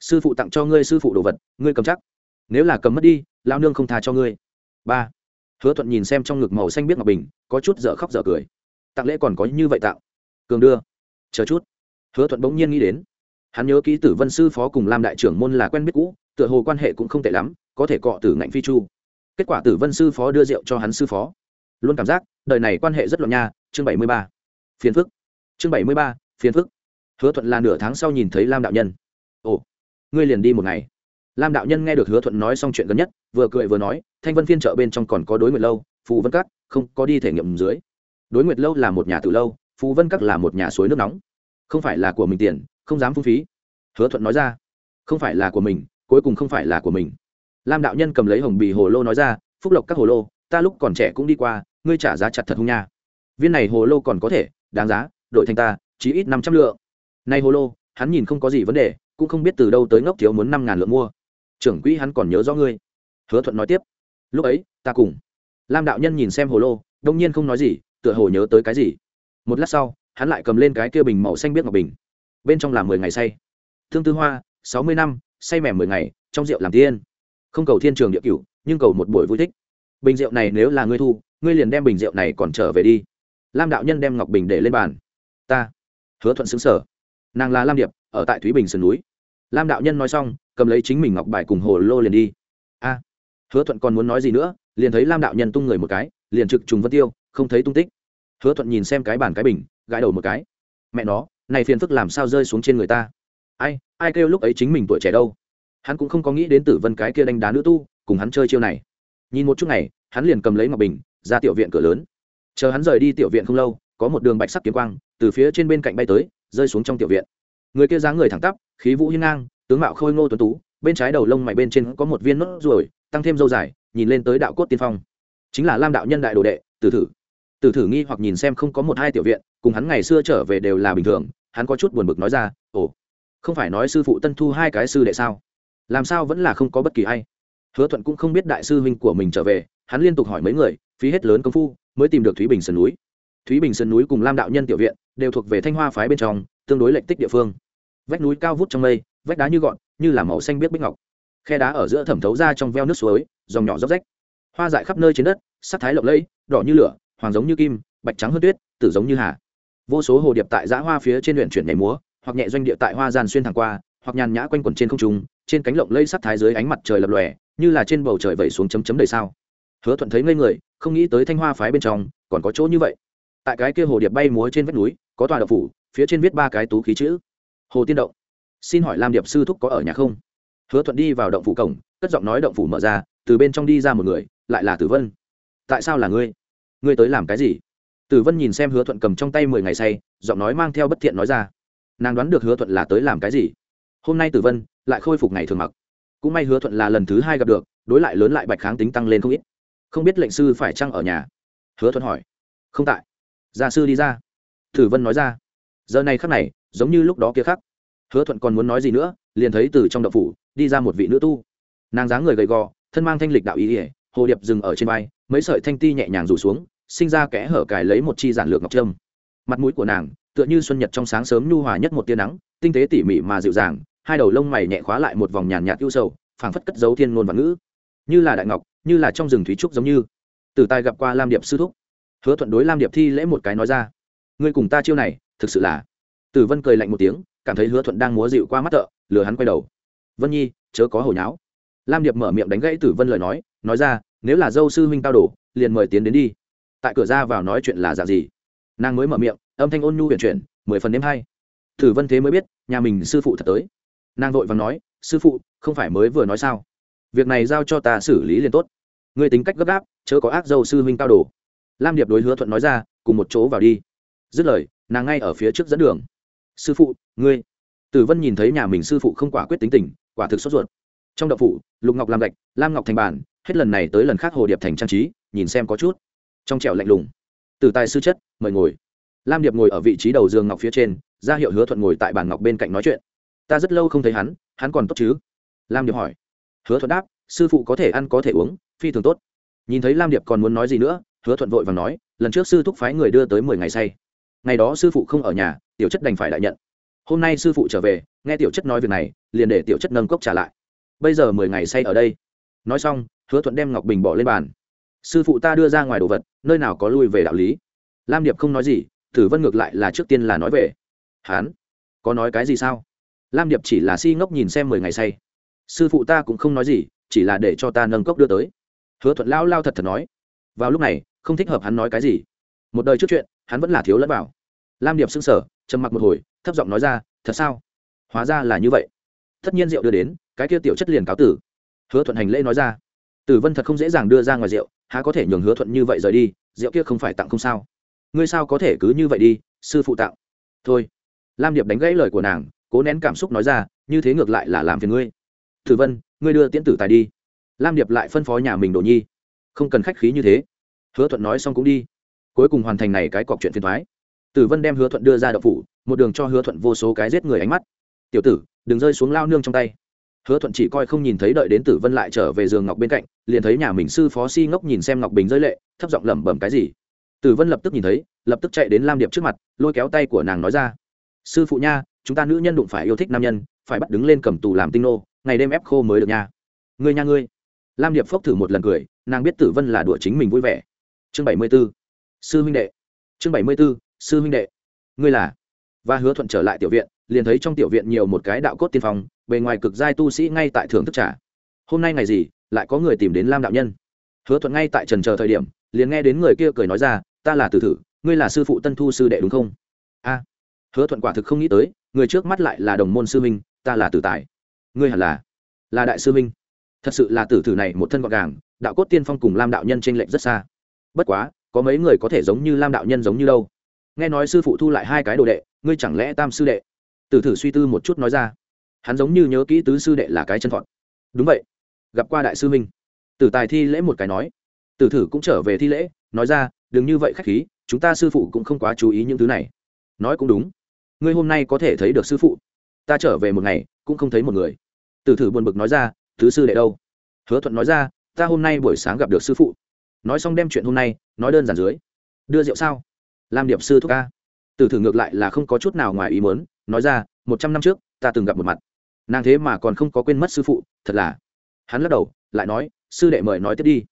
Sư phụ tặng cho ngươi sư phụ đồ vật, ngươi cầm chắc. Nếu là cầm mất đi lao nương không tha cho ngươi. Ba. Hứa thuận nhìn xem trong ngực màu xanh biết ngọc bình, có chút dở khóc dở cười. Tặng lễ còn có như vậy tạo cường đưa. Chờ chút. Hứa thuận bỗng nhiên nghĩ đến. Hắn nhớ ký tử vân sư phó cùng làm đại trưởng môn là quen biết cũ, tựa hồ quan hệ cũng không tệ lắm, có thể cọ tử ngạnh phi chu. Kết quả tử vân sư phó đưa rượu cho hắn sư phó. Luôn cảm giác đời này quan hệ rất loạn nha, chương bảy mươi ba. Phiền phức. Chương bảy mươi ba, phiền phức. Hứa thuận là nửa tháng sau nhìn thấy lam đạo nhân. Ồ, ngươi liền đi một ngày. Lam đạo nhân nghe được hứa thuận nói xong chuyện gần nhất, vừa cười vừa nói, thanh vân phiên chợ bên trong còn có đối nguyệt lâu, phù vân các, không có đi thể nghiệm dưới. Đối nguyệt lâu là một nhà từ lâu, phù vân các là một nhà suối nước nóng. Không phải là của mình tiền, không dám phung phí. Hứa thuận nói ra, không phải là của mình, cuối cùng không phải là của mình. Lam đạo nhân cầm lấy hồng bì hồ lô nói ra, phúc lộc các hồ lô, ta lúc còn trẻ cũng đi qua ngươi trả giá chặt thật hung nha. Viên này hồ lô còn có thể, đáng giá, đội thành ta chỉ ít năm trăm lượng. Nay hồ lô, hắn nhìn không có gì vấn đề, cũng không biết từ đâu tới ngốc thiếu muốn năm ngàn lượng mua. Trưởng quỹ hắn còn nhớ rõ ngươi. Hứa thuận nói tiếp. Lúc ấy, ta cùng lam đạo nhân nhìn xem hồ lô, đông nhiên không nói gì, tựa hồ nhớ tới cái gì. Một lát sau, hắn lại cầm lên cái kia bình màu xanh biết ngọc bình. Bên trong là mười ngày say. Thương tư hoa, sáu mươi năm, say mềm mười ngày, trong rượu làm tiên. Không cầu thiên trường địa cửu, nhưng cầu một buổi vui thích. Bình rượu này nếu là ngươi thu ngươi liền đem bình rượu này còn trở về đi. Lam đạo nhân đem ngọc bình để lên bàn. Ta, hứa thuận xứng sở. Nàng là lam điệp, ở tại thúy bình sườn núi. Lam đạo nhân nói xong, cầm lấy chính mình ngọc bài cùng hồ lô liền đi. A, hứa thuận còn muốn nói gì nữa, liền thấy lam đạo nhân tung người một cái, liền trực trùng vân tiêu, không thấy tung tích. Hứa thuận nhìn xem cái bàn cái bình, gãi đầu một cái. Mẹ nó, này phiền phức làm sao rơi xuống trên người ta? Ai ai kêu lúc ấy chính mình tuổi trẻ đâu? Hắn cũng không có nghĩ đến tử vân cái kia đánh đá nữ tu, cùng hắn chơi chiêu này. Nhìn một chút này, hắn liền cầm lấy ngọc bình ra tiểu viện cửa lớn. Chờ hắn rời đi tiểu viện không lâu, có một đường bạch sắc kiếm quang từ phía trên bên cạnh bay tới, rơi xuống trong tiểu viện. Người kia dáng người thẳng tắp, khí vũ hiên ngang, tướng mạo khôi ngô tuấn tú, bên trái đầu lông mày bên trên có một viên nốt ruồi, tăng thêm dâu dài, nhìn lên tới đạo cốt tiên phong. Chính là lam đạo nhân đại đồ đệ, tử thử. Tử thử nghi hoặc nhìn xem không có một hai tiểu viện, cùng hắn ngày xưa trở về đều là bình thường, hắn có chút buồn bực nói ra, ồ, không phải nói sư phụ tân thu hai cái sư đệ sao? Làm sao vẫn là không có bất kỳ ai? Hứa thuận cũng không biết đại sư huynh của mình trở về, hắn liên tục hỏi mấy người phí hết lớn công phu, mới tìm được thúy bình sơn núi. Thúy bình sơn núi cùng lam đạo nhân tiểu viện đều thuộc về thanh hoa phái bên trong, tương đối lệnh tích địa phương. Vách núi cao vút trong mây, vách đá như gọn, như là màu xanh biết bích ngọc. Khe đá ở giữa thẩm thấu ra trong veo nước suối, dòng nhỏ róc rách. Hoa dại khắp nơi trên đất, sắc thái lộng lẫy, đỏ như lửa, hoàng giống như kim, bạch trắng hơn tuyết, tử giống như hà. Vô số hồ điệp tại giã hoa phía trên luyện chuyển nhảy múa, hoặc nhẹ doanh địa tại hoa gian xuyên thẳng qua, hoặc nhàn nhã quanh quẩn trên không trung, trên cánh lộng lây sắc thái dưới ánh mặt trời lập lòe, như là trên bầu trời vẩy xuống chấm chấm đầy sao hứa thuận thấy ngây người, không nghĩ tới thanh hoa phái bên trong còn có chỗ như vậy. Tại cái kia hồ điệp bay múa trên vách núi, có tòa đậu phủ, phía trên viết ba cái tú khí chữ. Hồ tiên động. Xin hỏi lam điệp sư thúc có ở nhà không? Hứa thuận đi vào động phủ cổng, cất giọng nói động phủ mở ra, từ bên trong đi ra một người, lại là tử vân. Tại sao là ngươi? Ngươi tới làm cái gì? Tử vân nhìn xem hứa thuận cầm trong tay mười ngày say, giọng nói mang theo bất thiện nói ra. Nàng đoán được hứa thuận là tới làm cái gì. Hôm nay tử vân lại khôi phục ngày thường mặc. Cũng may hứa thuận là lần thứ hai gặp được, đối lại lớn lại bạch kháng tính tăng lên không ít không biết lệnh sư phải chăng ở nhà? Hứa thuận hỏi. Không tại. Gia sư đi ra. Thử vân nói ra. Giờ này khắc này, giống như lúc đó kia khắc. Hứa thuận còn muốn nói gì nữa, liền thấy từ trong đậu phủ, đi ra một vị nữ tu. Nàng dáng người gầy gò, thân mang thanh lịch đạo ý ỉa, hồ điệp dừng ở trên vai, mấy sợi thanh ti nhẹ nhàng rủ xuống, sinh ra kẽ hở cài lấy một chi giản lược ngọc trâm. Mặt mũi của nàng, tựa như xuân nhật trong sáng sớm nhu hòa nhất một tia nắng, tinh tế tỉ mỉ mà dịu dàng, hai đầu lông mày nhẹ khóa lại một vòng nhàn nhạt ưu sầu, phảng phất cất dấu thiên ngôn và ngữ. Như là đại ngọc như là trong rừng thúy trúc giống như. Từ tài gặp qua lam điệp sư thúc, hứa thuận đối lam điệp thi lễ một cái nói ra, ngươi cùng ta chiêu này, thực sự là. Tử vân cười lạnh một tiếng, cảm thấy hứa thuận đang múa dịu qua mắt thợ lừa hắn quay đầu. Vân nhi, chớ có hồi nháo. Lam điệp mở miệng đánh gãy tử vân lời nói nói ra, nếu là dâu sư huynh cao đổ, liền mời tiến đến đi. Tại cửa ra vào nói chuyện là giả gì? Nàng mới mở miệng, âm thanh ôn nhu huyền chuyển, mười phần đêm hay. Tử vân thế mới biết, nhà mình sư phụ thật tới. Nàng vội và nói, sư phụ, không phải mới vừa nói sao? Việc này giao cho ta xử lý liền tốt. Người tính cách gấp gáp, chớ có ác dâu sư huynh cao đồ. Lam điệp đối hứa thuận nói ra, cùng một chỗ vào đi. Dứt lời, nàng ngay ở phía trước dẫn đường. Sư phụ, ngươi. Tử vân nhìn thấy nhà mình sư phụ không quả quyết tính tình, quả thực sốt ruột. Trong đậu phụ lục ngọc làm gạch, lam ngọc thành bàn, hết lần này tới lần khác hồ điệp thành trang trí, nhìn xem có chút. Trong trẻo lạnh lùng. Từ tài sư chất, mời ngồi. Lam điệp ngồi ở vị trí đầu giường ngọc phía trên, ra hiệu hứa thuận ngồi tại bàn ngọc bên cạnh nói chuyện. Ta rất lâu không thấy hắn hắn còn tốt chứ? Lam điệp hỏi hứa thuận đáp, sư phụ có thể ăn, có thể uống, phi thường tốt. Nhìn thấy lam điệp còn muốn nói gì nữa, hứa thuận vội và nói, lần trước sư thúc phái người đưa tới mười ngày say. Ngày đó sư phụ không ở nhà, tiểu chất đành phải đại nhận. Hôm nay sư phụ trở về, nghe tiểu chất nói việc này, liền để tiểu chất nâng cốc trả lại. Bây giờ mười ngày say ở đây. Nói xong, hứa thuận đem ngọc bình bỏ lên bàn. Sư phụ ta đưa ra ngoài đồ vật, nơi nào có lui về đạo lý? Lam điệp không nói gì tử vân ngược lại là trước tiên là nói về. Hán, có nói cái gì sao? Lam điệp chỉ là si ngốc nhìn xem mười ngày say sư phụ ta cũng không nói gì, chỉ là để cho ta nâng cốc đưa tới. Hứa thuận lao lao thật thật nói. Vào lúc này, không thích hợp hắn nói cái gì. Một đời trước chuyện, hắn vẫn là thiếu lẫn vào. Lam điệp xưng sở trầm mặc một hồi, thấp giọng nói ra, thật sao? Hóa ra là như vậy. Tất nhiên rượu đưa đến, cái kia tiểu chất liền cáo tử. Hứa thuận hành lễ nói ra, tử vân thật không dễ dàng đưa ra ngoài rượu, há có thể nhường hứa thuận như vậy rời đi, rượu kia không phải tặng không sao. Ngươi sao có thể cứ như vậy đi, sư phụ tặng. Thôi. Lam điệp đánh gãy lời của nàng, cố nén cảm xúc nói ra, như thế ngược lại là làm phiền ngươi. Thử vân, ngươi đưa tiễn tử tài đi. Lam điệp lại phân phó nhà mình đồ nhi. Không cần khách khí như thế. Hứa thuận nói xong cũng đi. Cuối cùng hoàn thành này cái cọc chuyện phiền thoái tử vân đem hứa thuận đưa ra đậu phủ, một đường cho hứa thuận vô số cái giết người ánh mắt. Tiểu tử, đừng rơi xuống lao nương trong tay. Hứa thuận chỉ coi không nhìn thấy đợi đến tử vân lại trở về giường ngọc bên cạnh, liền thấy nhà mình sư phó si ngốc nhìn xem ngọc bình rơi lệ, thấp giọng lẩm bẩm cái gì. Tử vân lập tức nhìn thấy, lập tức chạy đến lam điệp trước mặt, lôi kéo tay của nàng nói ra, sư phụ nha, chúng ta nữ nhân đụng phải yêu thích nam nhân, phải bắt đứng lên cầm tù làm tinh nô ngày đêm ép khô mới được nha. Ngươi nha ngươi. Lam điệp phốc thử một lần cười, nàng biết tử vân là đùa chính mình vui vẻ. Chương bảy mươi b ố sư huynh đệ. Chương bảy mươi b ố sư huynh đệ. Ngươi là? Và hứa thuận trở lại tiểu viện, liền thấy trong tiểu viện nhiều một cái đạo cốt tiên phong, bề ngoài cực giai tu sĩ ngay tại thưởng thức trả hôm nay ngày gì, lại có người tìm đến lam đạo nhân. Hứa thuận ngay tại trần chờ thời điểm, liền nghe đến người kia cười nói ra, ta là tử thử, ngươi là sư phụ tân thu sư đệ đúng không? A. Hứa thuận quả thực không nghĩ tới, người trước mắt lại là đồng môn sư minh ta là tử tài ngươi hẳn là là đại sư minh thật sự là tử thử này một thân gọn gàng, đạo cốt tiên phong cùng lam đạo nhân t r ê n lệch rất xa. Bất quá, có mấy người có thể giống như lam đạo nhân giống như đâu. Nghe nói sư phụ thu lại hai cái đồ đệ, ngươi chẳng lẽ tam sư đệ? Tử thử suy tư một chút nói ra. Hắn giống như nhớ kỹ tứ sư đệ là cái chân thọn. Đúng vậy. Gặp qua đại sư minh tử tài thi lễ một cái nói. Tử thử cũng trở về thi lễ, nói ra, đừng như vậy khách khí, chúng ta sư phụ cũng không quá chú ý những thứ này. Nói cũng đúng. Ngươi hôm nay có thể thấy được sư phụ. Ta trở về một ngày cũng không thấy một người. Tử thử buồn bực nói ra, thứ sư đệ đâu? Hứa thuận nói ra, ta hôm nay buổi sáng gặp được sư phụ. Nói xong đem chuyện hôm nay nói đơn giản dưới. Đưa rượu sao? Làm điệp sư thúc ca. Tử thử ngược lại là không có chút nào ngoài ý muốn, nói ra, một trăm năm trước, ta từng gặp một mặt. Nàng thế mà còn không có quên mất sư phụ, thật là. Hắn lắc đầu, lại nói, sư đệ mời nói tiếp đi.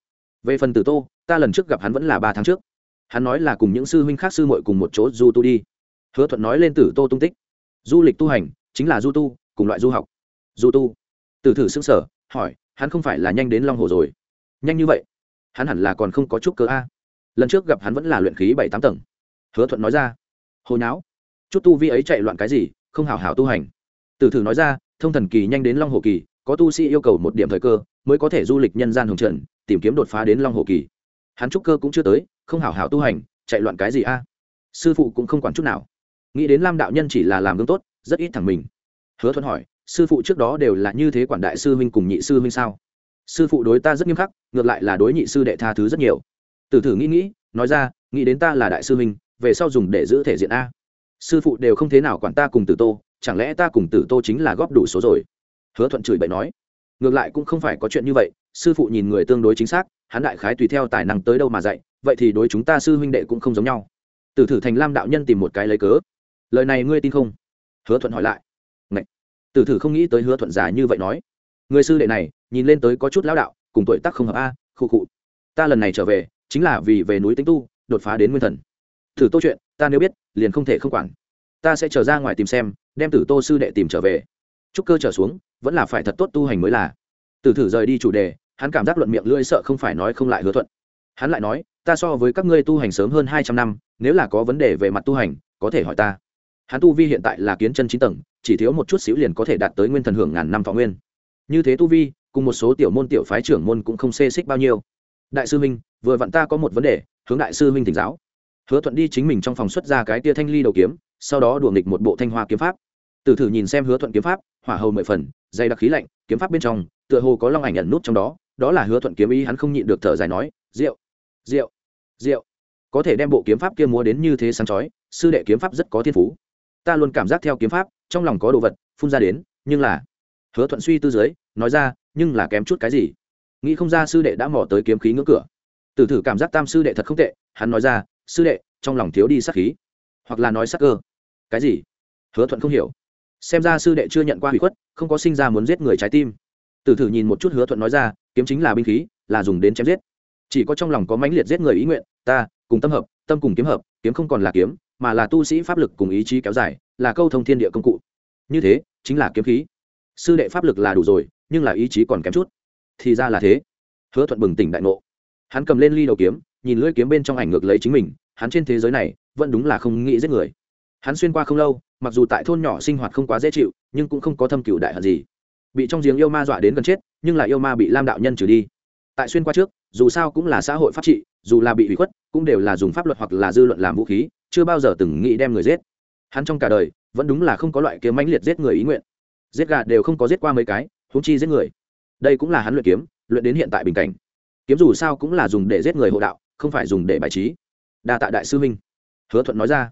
Về phần tử tô, ta lần trước gặp hắn vẫn là ba tháng trước. Hắn nói là cùng những sư huynh khác sư muội cùng một chỗ du tu đi. Hứa thuận nói lên tử tô tung tích. Du lịch tu hành, chính là du tu cùng loại du học. Du tu. Từ thử xưng sở hỏi hắn không phải là nhanh đến long hồ rồi? Nhanh như vậy? Hắn hẳn là còn không có chút cơ a. Lần trước gặp hắn vẫn là luyện khí bảy tám tầng. Hứa thuận nói ra hồi nháo, chút tu vi ấy chạy loạn cái gì không hảo hảo tu hành. Từ thử nói ra thông thần kỳ nhanh đến long hồ kỳ có tu sĩ yêu cầu một điểm thời cơ mới có thể du lịch nhân gian hồng trần tìm kiếm đột phá đến long hồ kỳ. Hắn trúc cơ cũng chưa tới không hảo hảo tu hành chạy loạn cái gì a? Sư phụ cũng không quản chút nào. Nghĩ đến lam đạo nhân chỉ là làm gương tốt rất ít thẳng mình hứa thuận hỏi, sư phụ trước đó đều là như thế quản đại sư huynh cùng nhị sư huynh sao? Sư phụ đối ta rất nghiêm khắc, ngược lại là đối nhị sư đệ tha thứ rất nhiều. Tử thử nghĩ nghĩ, nói ra, nghĩ đến ta là đại sư huynh, về sau dùng để giữ thể diện a. Sư phụ đều không thế nào quản ta cùng tử tô, chẳng lẽ ta cùng tử tô chính là góp đủ số rồi? Hứa thuận chửi bậy nói. Ngược lại cũng không phải có chuyện như vậy, sư phụ nhìn người tương đối chính xác, hắn đại khái tùy theo tài năng tới đâu mà dạy, vậy thì đối chúng ta sư huynh đệ cũng không giống nhau. Tử thử thành lam đạo nhân tìm một cái lấy cớ. Lời này ngươi tin không? Hứa thuận hỏi lại tử thử không nghĩ tới hứa thuận giả như vậy nói. Người sư đệ này, nhìn lên tới có chút lão đạo, cùng tuổi tác không hợp a khu cụ ta lần này trở về, chính là vì về núi tính tu, đột phá đến nguyên thần. Thử tô chuyện, ta nếu biết, liền không thể không quản. Ta sẽ trở ra ngoài tìm xem, đem tử tô sư đệ tìm trở về. Trúc cơ trở xuống, vẫn là phải thật tốt tu hành mới là. Tử thử rời đi chủ đề, hắn cảm giác luận miệng lưỡi sợ không phải nói không lại hứa thuận. Hắn lại nói, ta so với các ngươi tu hành sớm hơn hai trăm năm, nếu là có vấn đề về mặt tu hành, có thể hỏi ta. Hắn tu vi hiện tại là kiến chân chín tầng chỉ thiếu một chút xíu liền có thể đạt tới nguyên thần hưởng ngàn năm thọ nguyên. Như thế tu vi, cùng một số tiểu môn tiểu phái trưởng môn cũng không xê xích bao nhiêu. Đại sư minh vừa vặn ta có một vấn đề, hướng đại sư minh thỉnh giáo. Hứa thuận đi chính mình trong phòng xuất ra cái tia thanh ly đầu kiếm, sau đó đùa nghịch một bộ thanh hoa kiếm pháp. Từ thử nhìn xem hứa thuận kiếm pháp, hỏa hầu mười phần, dày đặc khí lạnh, kiếm pháp bên trong, tựa hồ có long ảnh nhận nút trong đó đó là hứa thuận kiếm ý hắn không nhịn được thở dài nói rượu rượu rượu có thể đem bộ kiếm pháp kia múa đến như thế sáng chói, sư đệ kiếm pháp rất có thiên phú. Ta luôn cảm giác theo kiếm pháp trong lòng có đồ vật, phun ra đến, nhưng là, hứa thuận suy tư giới nói ra, nhưng là kém chút cái gì? Nghĩ không ra sư đệ đã mò tới kiếm khí ngưỡng cửa. Từ thử cảm giác tam sư đệ thật không tệ, hắn nói ra, sư đệ, trong lòng thiếu đi sắc khí. Hoặc là nói sắc cơ. Cái gì? Hứa thuận không hiểu. Xem ra sư đệ chưa nhận qua hủy khuất, không có sinh ra muốn giết người trái tim. Từ thử nhìn một chút hứa thuận nói ra, kiếm chính là binh khí, là dùng đến chém giết. Chỉ có trong lòng có mãnh liệt giết người ý nguyện, ta, cùng tâm hợp, tâm cùng kiếm hợp, kiếm không còn là kiếm mà là tu sĩ pháp lực cùng ý chí kéo dài, là câu thông thiên địa công cụ. Như thế, chính là kiếm khí. Sư đệ pháp lực là đủ rồi, nhưng là ý chí còn kém chút. Thì ra là thế. Hứa thuận bừng tỉnh đại ngộ. Hắn cầm lên ly đầu kiếm, nhìn lưỡi kiếm bên trong ảnh ngược lấy chính mình, hắn trên thế giới này, vẫn đúng là không nghĩ giết người. Hắn xuyên qua không lâu, mặc dù tại thôn nhỏ sinh hoạt không quá dễ chịu, nhưng cũng không có thâm cựu đại hận gì. Bị trong giếng yêu ma dọa đến gần chết, nhưng là yêu ma bị lam đạo nhân trừ đi. Tại xuyên qua trước, dù sao cũng là xã hội pháp trị, dù là bị hủy khuất, cũng đều là dùng pháp luật hoặc là dư luận làm vũ khí chưa bao giờ từng nghĩ đem người giết. Hắn trong cả đời, vẫn đúng là không có loại kiếm mãnh liệt giết người ý nguyện. Giết gà đều không có giết qua mấy cái, huống chi giết người. Đây cũng là hắn luyện kiếm, luyện đến hiện tại bình cảnh. Kiếm dù sao cũng là dùng để giết người hộ đạo, không phải dùng để bài trí. Đa tạ đại sư huynh. Hứa thuận nói ra.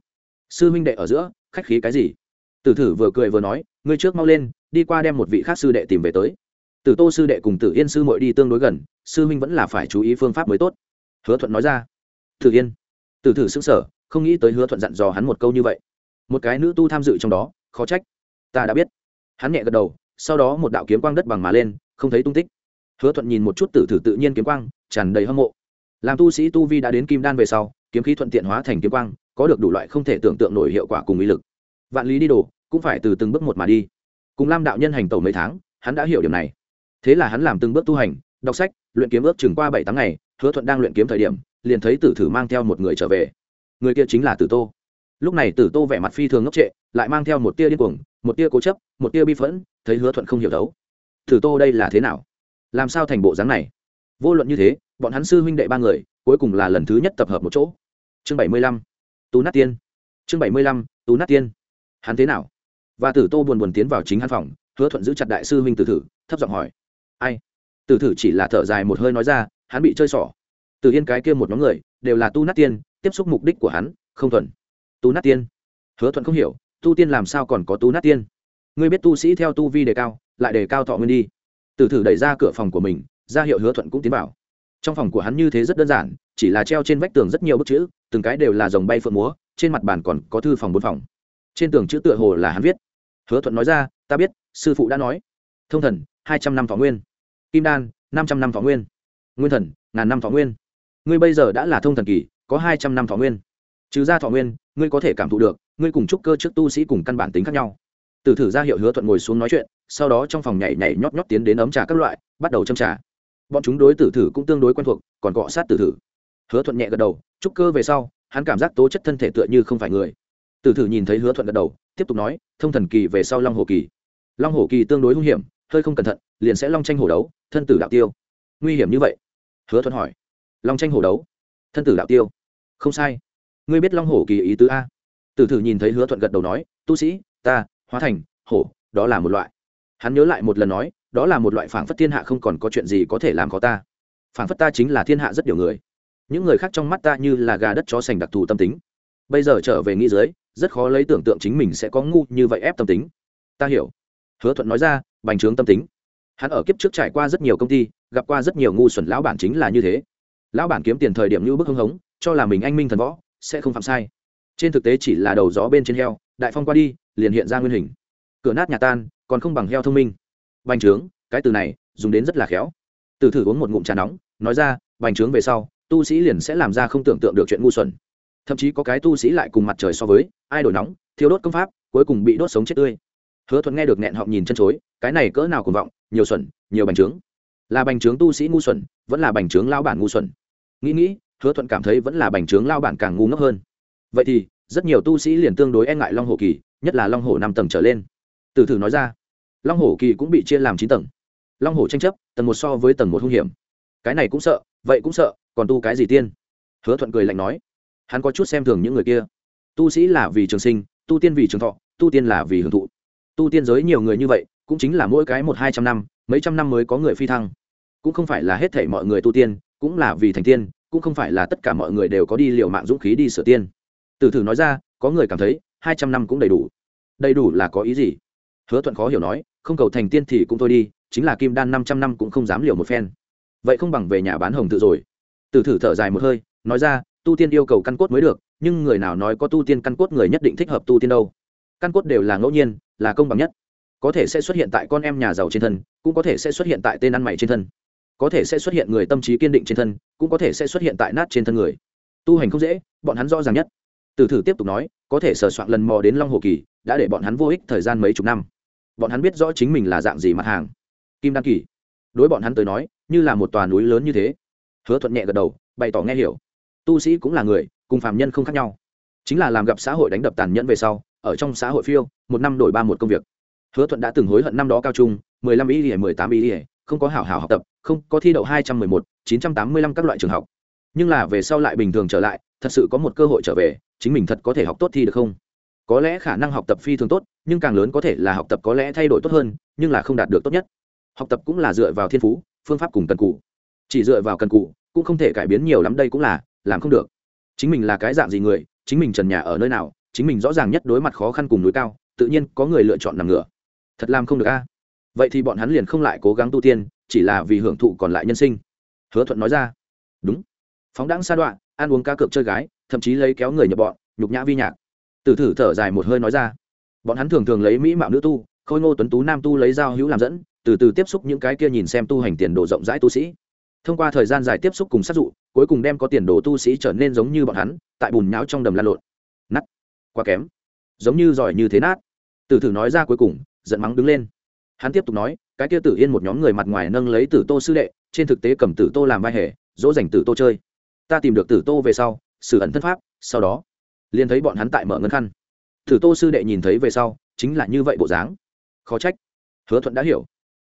Sư huynh đệ ở giữa, khách khí cái gì? Tử thử vừa cười vừa nói, ngươi trước mau lên, đi qua đem một vị khác sư đệ tìm về tới. Tử tô sư đệ cùng tử yên sư mội đi tương đối gần, sư huynh vẫn là phải chú ý phương pháp mới tốt. Hứa thuận nói ra. Tử yên. Tử thử xứng sở không nghĩ tới hứa thuận dặn dò hắn một câu như vậy. Một cái nữ tu tham dự trong đó, khó trách. Ta đã biết. Hắn nhẹ gật đầu, sau đó một đạo kiếm quang đất bằng mà lên, không thấy tung tích. Hứa thuận nhìn một chút tử thử tự nhiên kiếm quang, tràn đầy hâm mộ. Làm tu sĩ tu vi đã đến kim đan về sau, kiếm khí thuận tiện hóa thành kiếm quang, có được đủ loại không thể tưởng tượng nổi hiệu quả cùng ý lực. Vạn lý đi đồ cũng phải từ từng bước một mà đi. Cùng lam đạo nhân hành tẩu mấy tháng, hắn đã hiểu điểm này. Thế là hắn làm từng bước tu hành, đọc sách, luyện kiếm ước chừng qua bảy tháng ngày, hứa thuận đang luyện kiếm thời điểm, liền thấy tử thử mang theo một người trở về người kia chính là tử tô. Lúc này tử tô vẻ mặt phi thường ngốc trệ, lại mang theo một tia điên cuồng, một tia cố chấp, một tia bi phẫn, thấy hứa thuận không hiểu đấu. Tử tô đây là thế nào? Làm sao thành bộ dáng này? Vô luận như thế, bọn hắn sư huynh đệ ba người, cuối cùng là lần thứ nhất tập hợp một chỗ. Chương bảy mươi lăm, tú nát tiên. Chương bảy mươi lăm, tú nát tiên. Hắn thế nào? Và tử tô buồn buồn tiến vào chính hắn phòng, hứa thuận giữ chặt đại sư huynh tử thử, thấp giọng hỏi. Ai? Tử thử chỉ là thở dài một hơi nói ra, hắn bị chơi xỏ. Từ yên cái kia một nhóm người đều là tu nát tiên, tiếp xúc mục đích của hắn, không thuận tu nát tiên. Hứa thuận không hiểu, tu tiên làm sao còn có tu nát tiên? Ngươi biết tu sĩ theo tu vi đề cao, lại đề cao thọ nguyên đi. Tử thử đẩy ra cửa phòng của mình, ra hiệu hứa thuận cũng tiến vào. Trong phòng của hắn như thế rất đơn giản, chỉ là treo trên vách tường rất nhiều bức chữ, từng cái đều là dòng bay phượng múa, trên mặt bàn còn có thư phòng bốn phòng. Trên tường chữ tựa hồ là hắn viết. Hứa thuận nói ra, ta biết, sư phụ đã nói. Thông thần, hai trăm năm thọ nguyên. Kim đan, năm trăm năm thọ nguyên. Nguyên thần, ngàn năm thọ nguyên ngươi bây giờ đã là thông thần kỳ, có hai trăm năm thọ nguyên. Trừ ra thọ nguyên, ngươi có thể cảm thụ được, ngươi cùng trúc cơ trước tu sĩ cùng căn bản tính khác nhau. Từ thử ra hiệu hứa thuận ngồi xuống nói chuyện, sau đó trong phòng nhảy nhảy nhót nhót tiến đến ấm trà các loại, bắt đầu châm trà. Bọn chúng đối tử thử cũng tương đối quen thuộc, còn cọ sát tử thử. Hứa thuận nhẹ gật đầu, trúc cơ về sau, hắn cảm giác tố chất thân thể tựa như không phải người. Tử thử nhìn thấy hứa thuận gật đầu, tiếp tục nói, thông thần kỳ về sau long hồ kỳ. Long hồ kỳ tương đối hung hiểm, hơi không cẩn thận, liền sẽ long tranh hổ đấu, thân tử đạo tiêu. Nguy hiểm như vậy? Hứa thuận hỏi long tranh hổ đấu. Thân tử đạo tiêu. Không sai. Ngươi biết long hổ kỳ ý tứ a. Tử thử nhìn thấy hứa thuận gật đầu nói, tu sĩ, ta, hóa thành, hổ, đó là một loại. Hắn nhớ lại một lần nói, đó là một loại phảng phất thiên hạ không còn có chuyện gì có thể làm có ta. Phảng phất ta chính là thiên hạ rất nhiều người. Những người khác trong mắt ta như là gà đất chó sành đặc thù tâm tính. Bây giờ trở về nghĩ dưới, rất khó lấy tưởng tượng chính mình sẽ có ngu như vậy ép tâm tính. Ta hiểu. Hứa thuận nói ra, bành trướng tâm tính. Hắn ở kiếp trước trải qua rất nhiều công ty, gặp qua rất nhiều ngu xuẩn lão bản chính là như thế lão bản kiếm tiền thời điểm như bức hưng hống, cho là mình anh minh thần võ, sẽ không phạm sai. Trên thực tế chỉ là đầu gió bên trên heo, đại phong qua đi, liền hiện ra nguyên hình. Cửa nát nhà tan, còn không bằng heo thông minh. Bành trướng, cái từ này, dùng đến rất là khéo. Từ thử uống một ngụm trà nóng, nói ra, bành trướng về sau, tu sĩ liền sẽ làm ra không tưởng tượng được chuyện ngu xuẩn. Thậm chí có cái tu sĩ lại cùng mặt trời so với, ai đổi nóng thiếu đốt công pháp, cuối cùng bị đốt sống chết tươi. Hứa thuận nghe được nghẹn họng nhìn chân chối, cái này cỡ nào cùng vọng, nhiều xuẩn, nhiều bành trướng là bành trướng tu sĩ ngu xuẩn, vẫn là bành trướng lao bản ngu xuẩn. Nghĩ nghĩ, hứa thuận cảm thấy vẫn là bành trướng lao bản càng ngu ngốc hơn. Vậy thì, rất nhiều tu sĩ liền tương đối e ngại long hồ kỳ, nhất là long hồ năm tầng trở lên. Từ thử nói ra, long hồ kỳ cũng bị chia làm chín tầng. Long hồ tranh chấp, tầng một so với tầng một hung hiểm. Cái này cũng sợ, vậy cũng sợ, còn tu cái gì tiên? Hứa thuận cười lạnh nói, hắn có chút xem thường những người kia. Tu sĩ là vì trường sinh, tu tiên vì trường thọ, tu tiên là vì hưởng thụ. Tu tiên giới nhiều người như vậy, cũng chính là mỗi cái một hai trăm năm mấy trăm năm mới có người phi thăng. Cũng không phải là hết thể mọi người tu tiên, cũng là vì thành tiên, cũng không phải là tất cả mọi người đều có đi liều mạng dũng khí đi sửa tiên. Từ thử nói ra, có người cảm thấy hai trăm năm cũng đầy đủ. Đầy đủ là có ý gì? Hứa thuận khó hiểu nói, không cầu thành tiên thì cũng thôi đi, chính là kim đan năm trăm năm cũng không dám liều một phen. Vậy không bằng về nhà bán hồng tự rồi. Từ thử thở dài một hơi, nói ra, tu tiên yêu cầu căn cốt mới được, nhưng người nào nói có tu tiên căn cốt người nhất định thích hợp tu tiên đâu. Căn cốt đều là ngẫu nhiên, là công bằng nhất có thể sẽ xuất hiện tại con em nhà giàu trên thân, cũng có thể sẽ xuất hiện tại tên ăn mày trên thân. Có thể sẽ xuất hiện người tâm trí kiên định trên thân, cũng có thể sẽ xuất hiện tại nát trên thân người. Tu hành không dễ, bọn hắn rõ ràng nhất. Từ thử tiếp tục nói, có thể sờ soạn lần mò đến long hồ kỳ, đã để bọn hắn vô ích thời gian mấy chục năm. Bọn hắn biết rõ chính mình là dạng gì mặt hàng. Kim đăng kỳ. Đối bọn hắn tới nói, như là một tòa núi lớn như thế. Hứa thuận nhẹ gật đầu, bày tỏ nghe hiểu. Tu sĩ cũng là người, cùng phạm nhân không khác nhau. Chính là làm gặp xã hội đánh đập tàn nhẫn về sau, ở trong xã hội phiêu, một năm đổi ba một công việc hứa thuận đã từng hối hận năm đó cao trung, mười lăm ý ỉa mười tám ý ỉa không có hảo hảo học tập, không có thi đậu hai trăm mười một, chín trăm tám mươi lăm các loại trường học. Nhưng là về sau lại bình thường trở lại, thật sự có một cơ hội trở về, chính mình thật có thể học tốt thi được không? Có lẽ khả năng học tập phi thường tốt, nhưng càng lớn có thể là học tập có lẽ thay đổi tốt hơn, nhưng là không đạt được tốt nhất. Học tập cũng là dựa vào thiên phú, phương pháp cùng cần cụ chỉ dựa vào cần cụ cũng không thể cải biến nhiều lắm, đây cũng là, làm không được. Chính mình là cái dạng gì người, chính mình trần nhà ở nơi nào, chính mình rõ ràng nhất đối mặt khó khăn cùng núi cao, tự nhiên có người lựa chọn nằm ngửa thật làm không được a. Vậy thì bọn hắn liền không lại cố gắng tu tiên, chỉ là vì hưởng thụ còn lại nhân sinh. Hứa thuận nói ra. Đúng. Phóng đãng sa đoạn ăn uống cá cược chơi gái, thậm chí lấy kéo người nhập bọn, nhục nhã vi nhạc. Từ thử thở dài một hơi nói ra. Bọn hắn thường thường lấy mỹ mạo nữ tu, khôi ngô tuấn tú nam tu lấy dao hữu làm dẫn, từ từ tiếp xúc những cái kia nhìn xem tu hành tiền đồ rộng rãi tu sĩ. Thông qua thời gian dài tiếp xúc cùng sát dụ, cuối cùng đem có tiền đồ tu sĩ trở nên giống như bọn hắn, tại bùn nháo trong đầm lan lộn. Nắt quá kém. Giống như giỏi như thế nát. Từ thử nói ra cuối cùng giận mắng đứng lên. Hắn tiếp tục nói, cái kia tử yên một nhóm người mặt ngoài nâng lấy tử tô sư đệ, trên thực tế cầm tử tô làm vai hề, dỗ dành tử tô chơi. Ta tìm được tử tô về sau, xử ẩn thân pháp, sau đó, liền thấy bọn hắn tại mở ngân khăn. Tử tô sư đệ nhìn thấy về sau, chính là như vậy bộ dáng. Khó trách. Hứa thuận đã hiểu.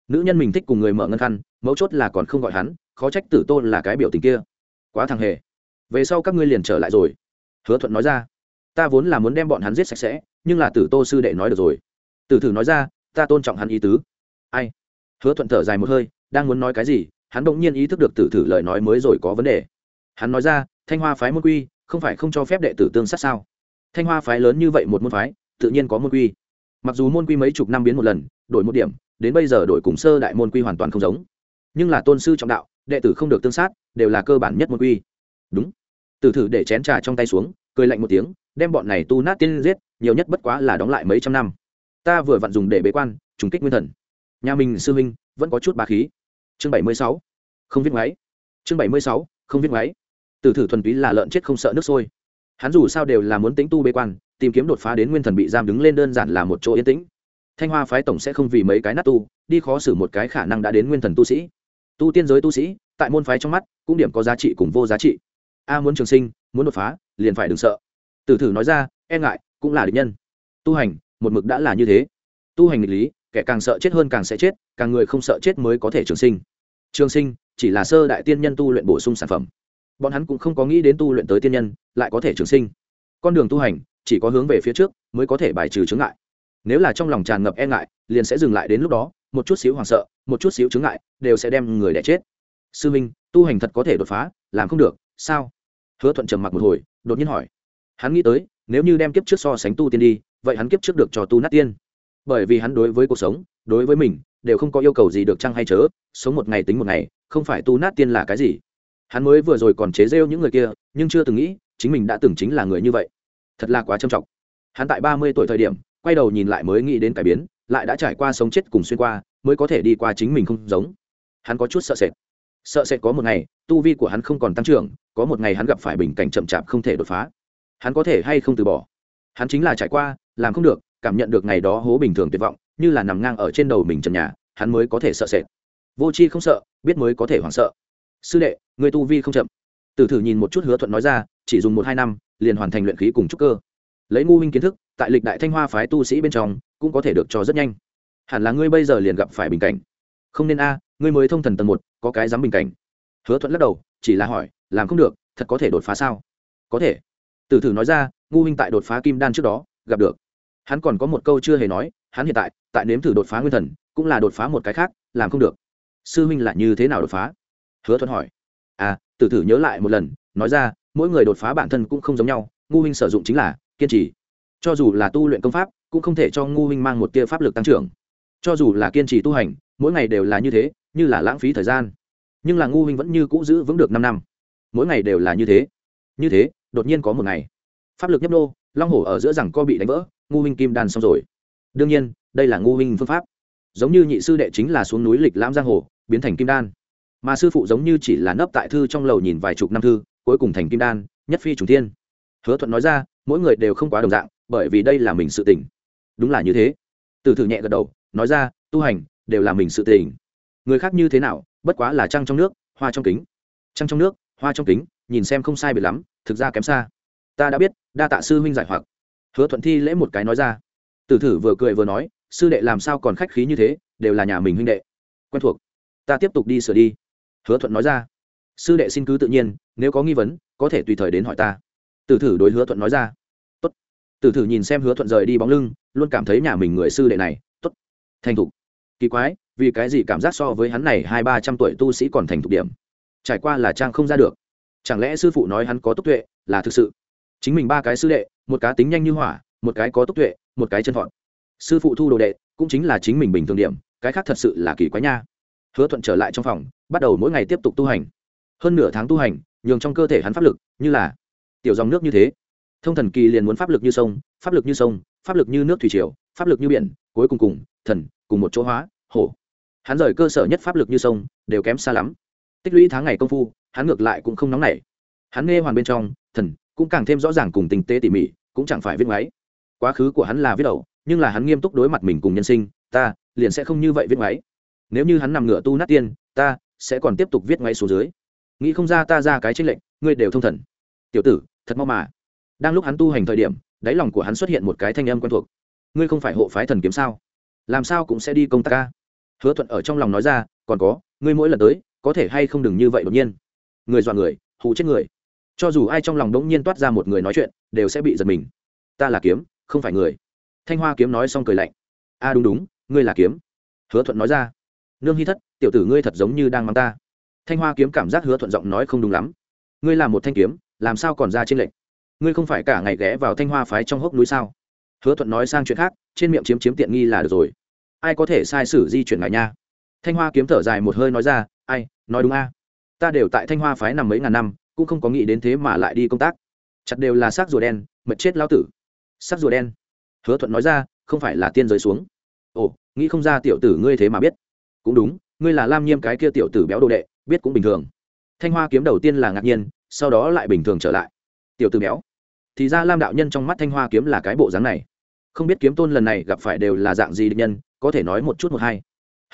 Nữ nhân mình thích cùng người mở ngân khăn, mấu chốt là còn không gọi hắn, khó trách tử tô là cái biểu tình kia. Quá thằng hề. Về sau các ngươi liền trở lại rồi. Hứa thuận nói ra. Ta vốn là muốn đem bọn hắn giết sạch sẽ, nhưng là tử tô sư đệ nói được rồi tử thử nói ra, ta tôn trọng hắn ý tứ. Ai? Hứa thuận thở dài một hơi, đang muốn nói cái gì, hắn bỗng nhiên ý thức được tử thử lời nói mới rồi có vấn đề. Hắn nói ra, thanh hoa phái môn quy, không phải không cho phép đệ tử tương sát sao? Thanh hoa phái lớn như vậy một môn phái, tự nhiên có môn quy. Mặc dù môn quy mấy chục năm biến một lần, đổi một điểm, đến bây giờ đổi cùng sơ đại môn quy hoàn toàn không giống. Nhưng là tôn sư trọng đạo, đệ tử không được tương sát, đều là cơ bản nhất môn quy. Đúng. Tử thử để chén trà trong tay xuống, cười lạnh một tiếng, đem bọn này tu nát tiên giết, nhiều nhất bất quá là đóng lại mấy trăm năm ta vừa vặn dùng để bế quan, trùng kích nguyên thần. Nhà mình sư huynh vẫn có chút bá khí. Chương bảy mươi sáu. Không viết ngoáy. Chương bảy mươi sáu, không viết ngoáy. Tử thử thuần túy là lợn chết không sợ nước sôi. Hắn dù sao đều là muốn tính tu bế quan, tìm kiếm đột phá đến nguyên thần bị giam đứng lên đơn giản là một chỗ yên tĩnh. Thanh hoa phái tổng sẽ không vì mấy cái nát tu, đi khó xử một cái khả năng đã đến nguyên thần tu sĩ. Tu tiên giới tu sĩ, tại môn phái trong mắt, cũng điểm có giá trị cùng vô giá trị. A muốn trường sinh, muốn đột phá, liền phải đừng sợ. Tử thử nói ra e ngại, cũng là địch nhân. Tu hành một mực đã là như thế. Tu hành nghịch lý, kẻ càng sợ chết hơn càng sẽ chết, càng người không sợ chết mới có thể trường sinh. Trường sinh chỉ là sơ đại tiên nhân tu luyện bổ sung sản phẩm. Bọn hắn cũng không có nghĩ đến tu luyện tới tiên nhân lại có thể trường sinh. Con đường tu hành chỉ có hướng về phía trước mới có thể bài trừ chướng ngại. Nếu là trong lòng tràn ngập e ngại, liền sẽ dừng lại đến lúc đó, một chút xíu hoảng sợ, một chút xíu chướng ngại đều sẽ đem người đẻ chết. Sư minh, tu hành thật có thể đột phá, làm không được, sao? Hứa thuận trầm mặc một hồi, đột nhiên hỏi. Hắn nghĩ tới, nếu như đem kiếp trước so sánh tu tiên đi vậy hắn kiếp trước được cho tu nát tiên. Bởi vì hắn đối với cuộc sống, đối với mình, đều không có yêu cầu gì được chăng hay chớ, sống một ngày tính một ngày, không phải tu nát tiên là cái gì. Hắn mới vừa rồi còn chế rêu những người kia, nhưng chưa từng nghĩ, chính mình đã từng chính là người như vậy. Thật là quá trầm trọng. Hắn tại ba mươi tuổi thời điểm, quay đầu nhìn lại mới nghĩ đến cải biến, lại đã trải qua sống chết cùng xuyên qua, mới có thể đi qua chính mình không giống. Hắn có chút sợ sệt. Sợ sệt có một ngày, tu vi của hắn không còn tăng trưởng, có một ngày hắn gặp phải bình cảnh chậm chạp không thể đột phá. Hắn có thể hay không từ bỏ? Hắn chính là trải qua, làm không được, cảm nhận được ngày đó hố bình thường tuyệt vọng, như là nằm ngang ở trên đầu mình trần nhà, hắn mới có thể sợ sệt. Vô c h i không sợ, biết mới có thể hoảng sợ. Sư đệ, người tu vi không chậm. Từ thử nhìn một chút hứa thuận nói ra, chỉ dùng một hai năm, liền hoàn thành luyện khí cùng trúc cơ. Lấy ngu minh kiến thức, tại lịch đại thanh hoa phái tu sĩ bên trong, cũng có thể được cho rất nhanh. Hẳn là ngươi bây giờ liền gặp phải bình cảnh. Không nên a, ngươi mới thông thần tầng một, có cái dám bình cảnh. Hứa thuận lắc đầu, chỉ là hỏi, làm không được, thật có thể đột phá sao? Có thể. Từ thử nói ra ngu minh tại đột phá kim đan trước đó, gặp được. Hắn còn có một câu chưa hề nói, hắn hiện tại tại nếm thử đột phá nguyên thần, cũng là đột phá một cái khác, làm không được. Sư huynh là như thế nào đột phá? Hứa thuận hỏi. À tử thử nhớ lại một lần, nói ra, mỗi người đột phá bản thân cũng không giống nhau, ngu huynh sử dụng chính là kiên trì. Cho dù là tu luyện công pháp, cũng không thể cho ngu huynh mang một tia pháp lực tăng trưởng. Cho dù là kiên trì tu hành, mỗi ngày đều là như thế, như là lãng phí thời gian. Nhưng là ngu huynh vẫn như cũ giữ vững được năm năm. Mỗi ngày đều là như thế. Như thế, đột nhiên có một ngày pháp lực nhấp nô, long hổ ở giữa rằng co bị đánh vỡ, ngu Minh kim đan xong rồi. Đương nhiên, đây là ngu Minh phương pháp. Giống như nhị sư đệ chính là xuống núi lịch lãm giang hồ, biến thành kim đan. Mà sư phụ giống như chỉ là nấp tại thư trong lầu nhìn vài chục năm thư, cuối cùng thành kim đan, nhất phi trùng thiên. Hứa thuận nói ra, mỗi người đều không quá đồng dạng, bởi vì đây là mình sự tỉnh đúng là như thế. Từ thử nhẹ gật đầu, nói ra, tu hành, đều là mình sự tỉnh người khác như thế nào, bất quá là trăng trong nước, hoa trong kính. Trăng trong nước, hoa trong kính, nhìn xem không sai biệt lắm, thực ra kém xa ta đã biết, đa tạ sư huynh giải hoặc. Hứa thuận thi lễ một cái nói ra. Tử thử vừa cười vừa nói, sư đệ làm sao còn khách khí như thế, đều là nhà mình huynh đệ. Quen thuộc. Ta tiếp tục đi sửa đi. Hứa thuận nói ra. Sư đệ xin cứ tự nhiên, nếu có nghi vấn, có thể tùy thời đến hỏi ta. Tử thử đối hứa thuận nói ra. Tốt. Tử thử nhìn xem hứa thuận rời đi bóng lưng, luôn cảm thấy nhà mình người sư đệ này, tốt. Thành thục. Kỳ quái, vì cái gì cảm giác so với hắn này hai ba trăm tuổi tu sĩ còn thành thục điểm? Trải qua là trang không ra được. Chẳng lẽ sư phụ nói hắn có tốc tuệ, là thực sự? Chính mình ba cái sư đệ, một cá tính nhanh như hỏa, một cái có tốc tuệ, một cái chân thọn. Sư phụ thu đồ đệ, cũng chính là chính mình bình thường điểm, cái khác thật sự là kỳ quái nha. Hứa thuận trở lại trong phòng, bắt đầu mỗi ngày tiếp tục tu hành. Hơn nửa tháng tu hành, nhường trong cơ thể hắn pháp lực, như là tiểu dòng nước như thế. Thông thần kỳ liền muốn pháp lực như sông, pháp lực như sông, pháp lực như nước thủy triều, pháp lực như biển, cuối cùng cùng thần, cùng một chỗ hóa, hổ. Hắn rời cơ sở nhất pháp lực như sông, đều kém xa lắm. Tích lũy tháng ngày công phu, hắn ngược lại cũng không nóng nảy. Hắn nghe hoàn bên trong, thần cũng càng thêm rõ ràng cùng tình tế tỉ mỉ, cũng chẳng phải viết máy quá khứ của hắn là viết đầu, nhưng là hắn nghiêm túc đối mặt mình cùng nhân sinh, ta liền sẽ không như vậy viết máy nếu như hắn nằm ngửa tu nát tiên, ta sẽ còn tiếp tục viết máy xuống dưới. Nghĩ không ra ta ra cái tranh lệnh ngươi đều thông thần. Tiểu tử, thật mau mà. Đang lúc hắn tu hành thời điểm, đáy lòng của hắn xuất hiện một cái thanh âm quen thuộc. Ngươi không phải hộ phái thần kiếm sao? Làm sao cũng sẽ đi công tác ca hứa thuận ở trong lòng nói ra, còn có, ngươi mỗi lần tới, có thể hay không đừng như vậy đột nhiên. Người dọa người, hù chết người cho dù ai trong lòng đống nhiên toát ra một người nói chuyện, đều sẽ bị giật mình. Ta là kiếm, không phải người. Thanh hoa kiếm nói xong cười lạnh. A đúng đúng, ngươi là kiếm. Hứa thuận nói ra. Nương hy thất, tiểu tử ngươi thật giống như đang mang ta. Thanh hoa kiếm cảm giác hứa thuận giọng nói không đúng lắm. Ngươi là một thanh kiếm, làm sao còn ra trên lệnh? Ngươi không phải cả ngày ghé vào thanh hoa phái trong hốc núi sao? Hứa thuận nói sang chuyện khác, trên miệng chiếm chiếm tiện nghi là được rồi. Ai có thể sai sử di chuyển ngài nha? Thanh hoa kiếm thở dài một hơi nói ra, ai, nói đúng a. Ta đều tại thanh hoa phái nằm mấy ngàn năm cũng không có nghĩ đến thế mà lại đi công tác. Chặt đều là xác rùa đen mật chết lao tử. Xác rùa đen. Hứa thuận nói ra, không phải là tiên giới xuống. Ồ, nghĩ không ra tiểu tử ngươi thế mà biết. Cũng đúng, ngươi là lam nhiêm cái kia tiểu tử béo đồ đệ, biết cũng bình thường. Thanh hoa kiếm đầu tiên là ngạc nhiên, sau đó lại bình thường trở lại. Tiểu tử béo. Thì ra lam đạo nhân trong mắt thanh hoa kiếm là cái bộ dáng này. Không biết kiếm tôn lần này gặp phải đều là dạng gì định nhân, có thể nói một chút một hai.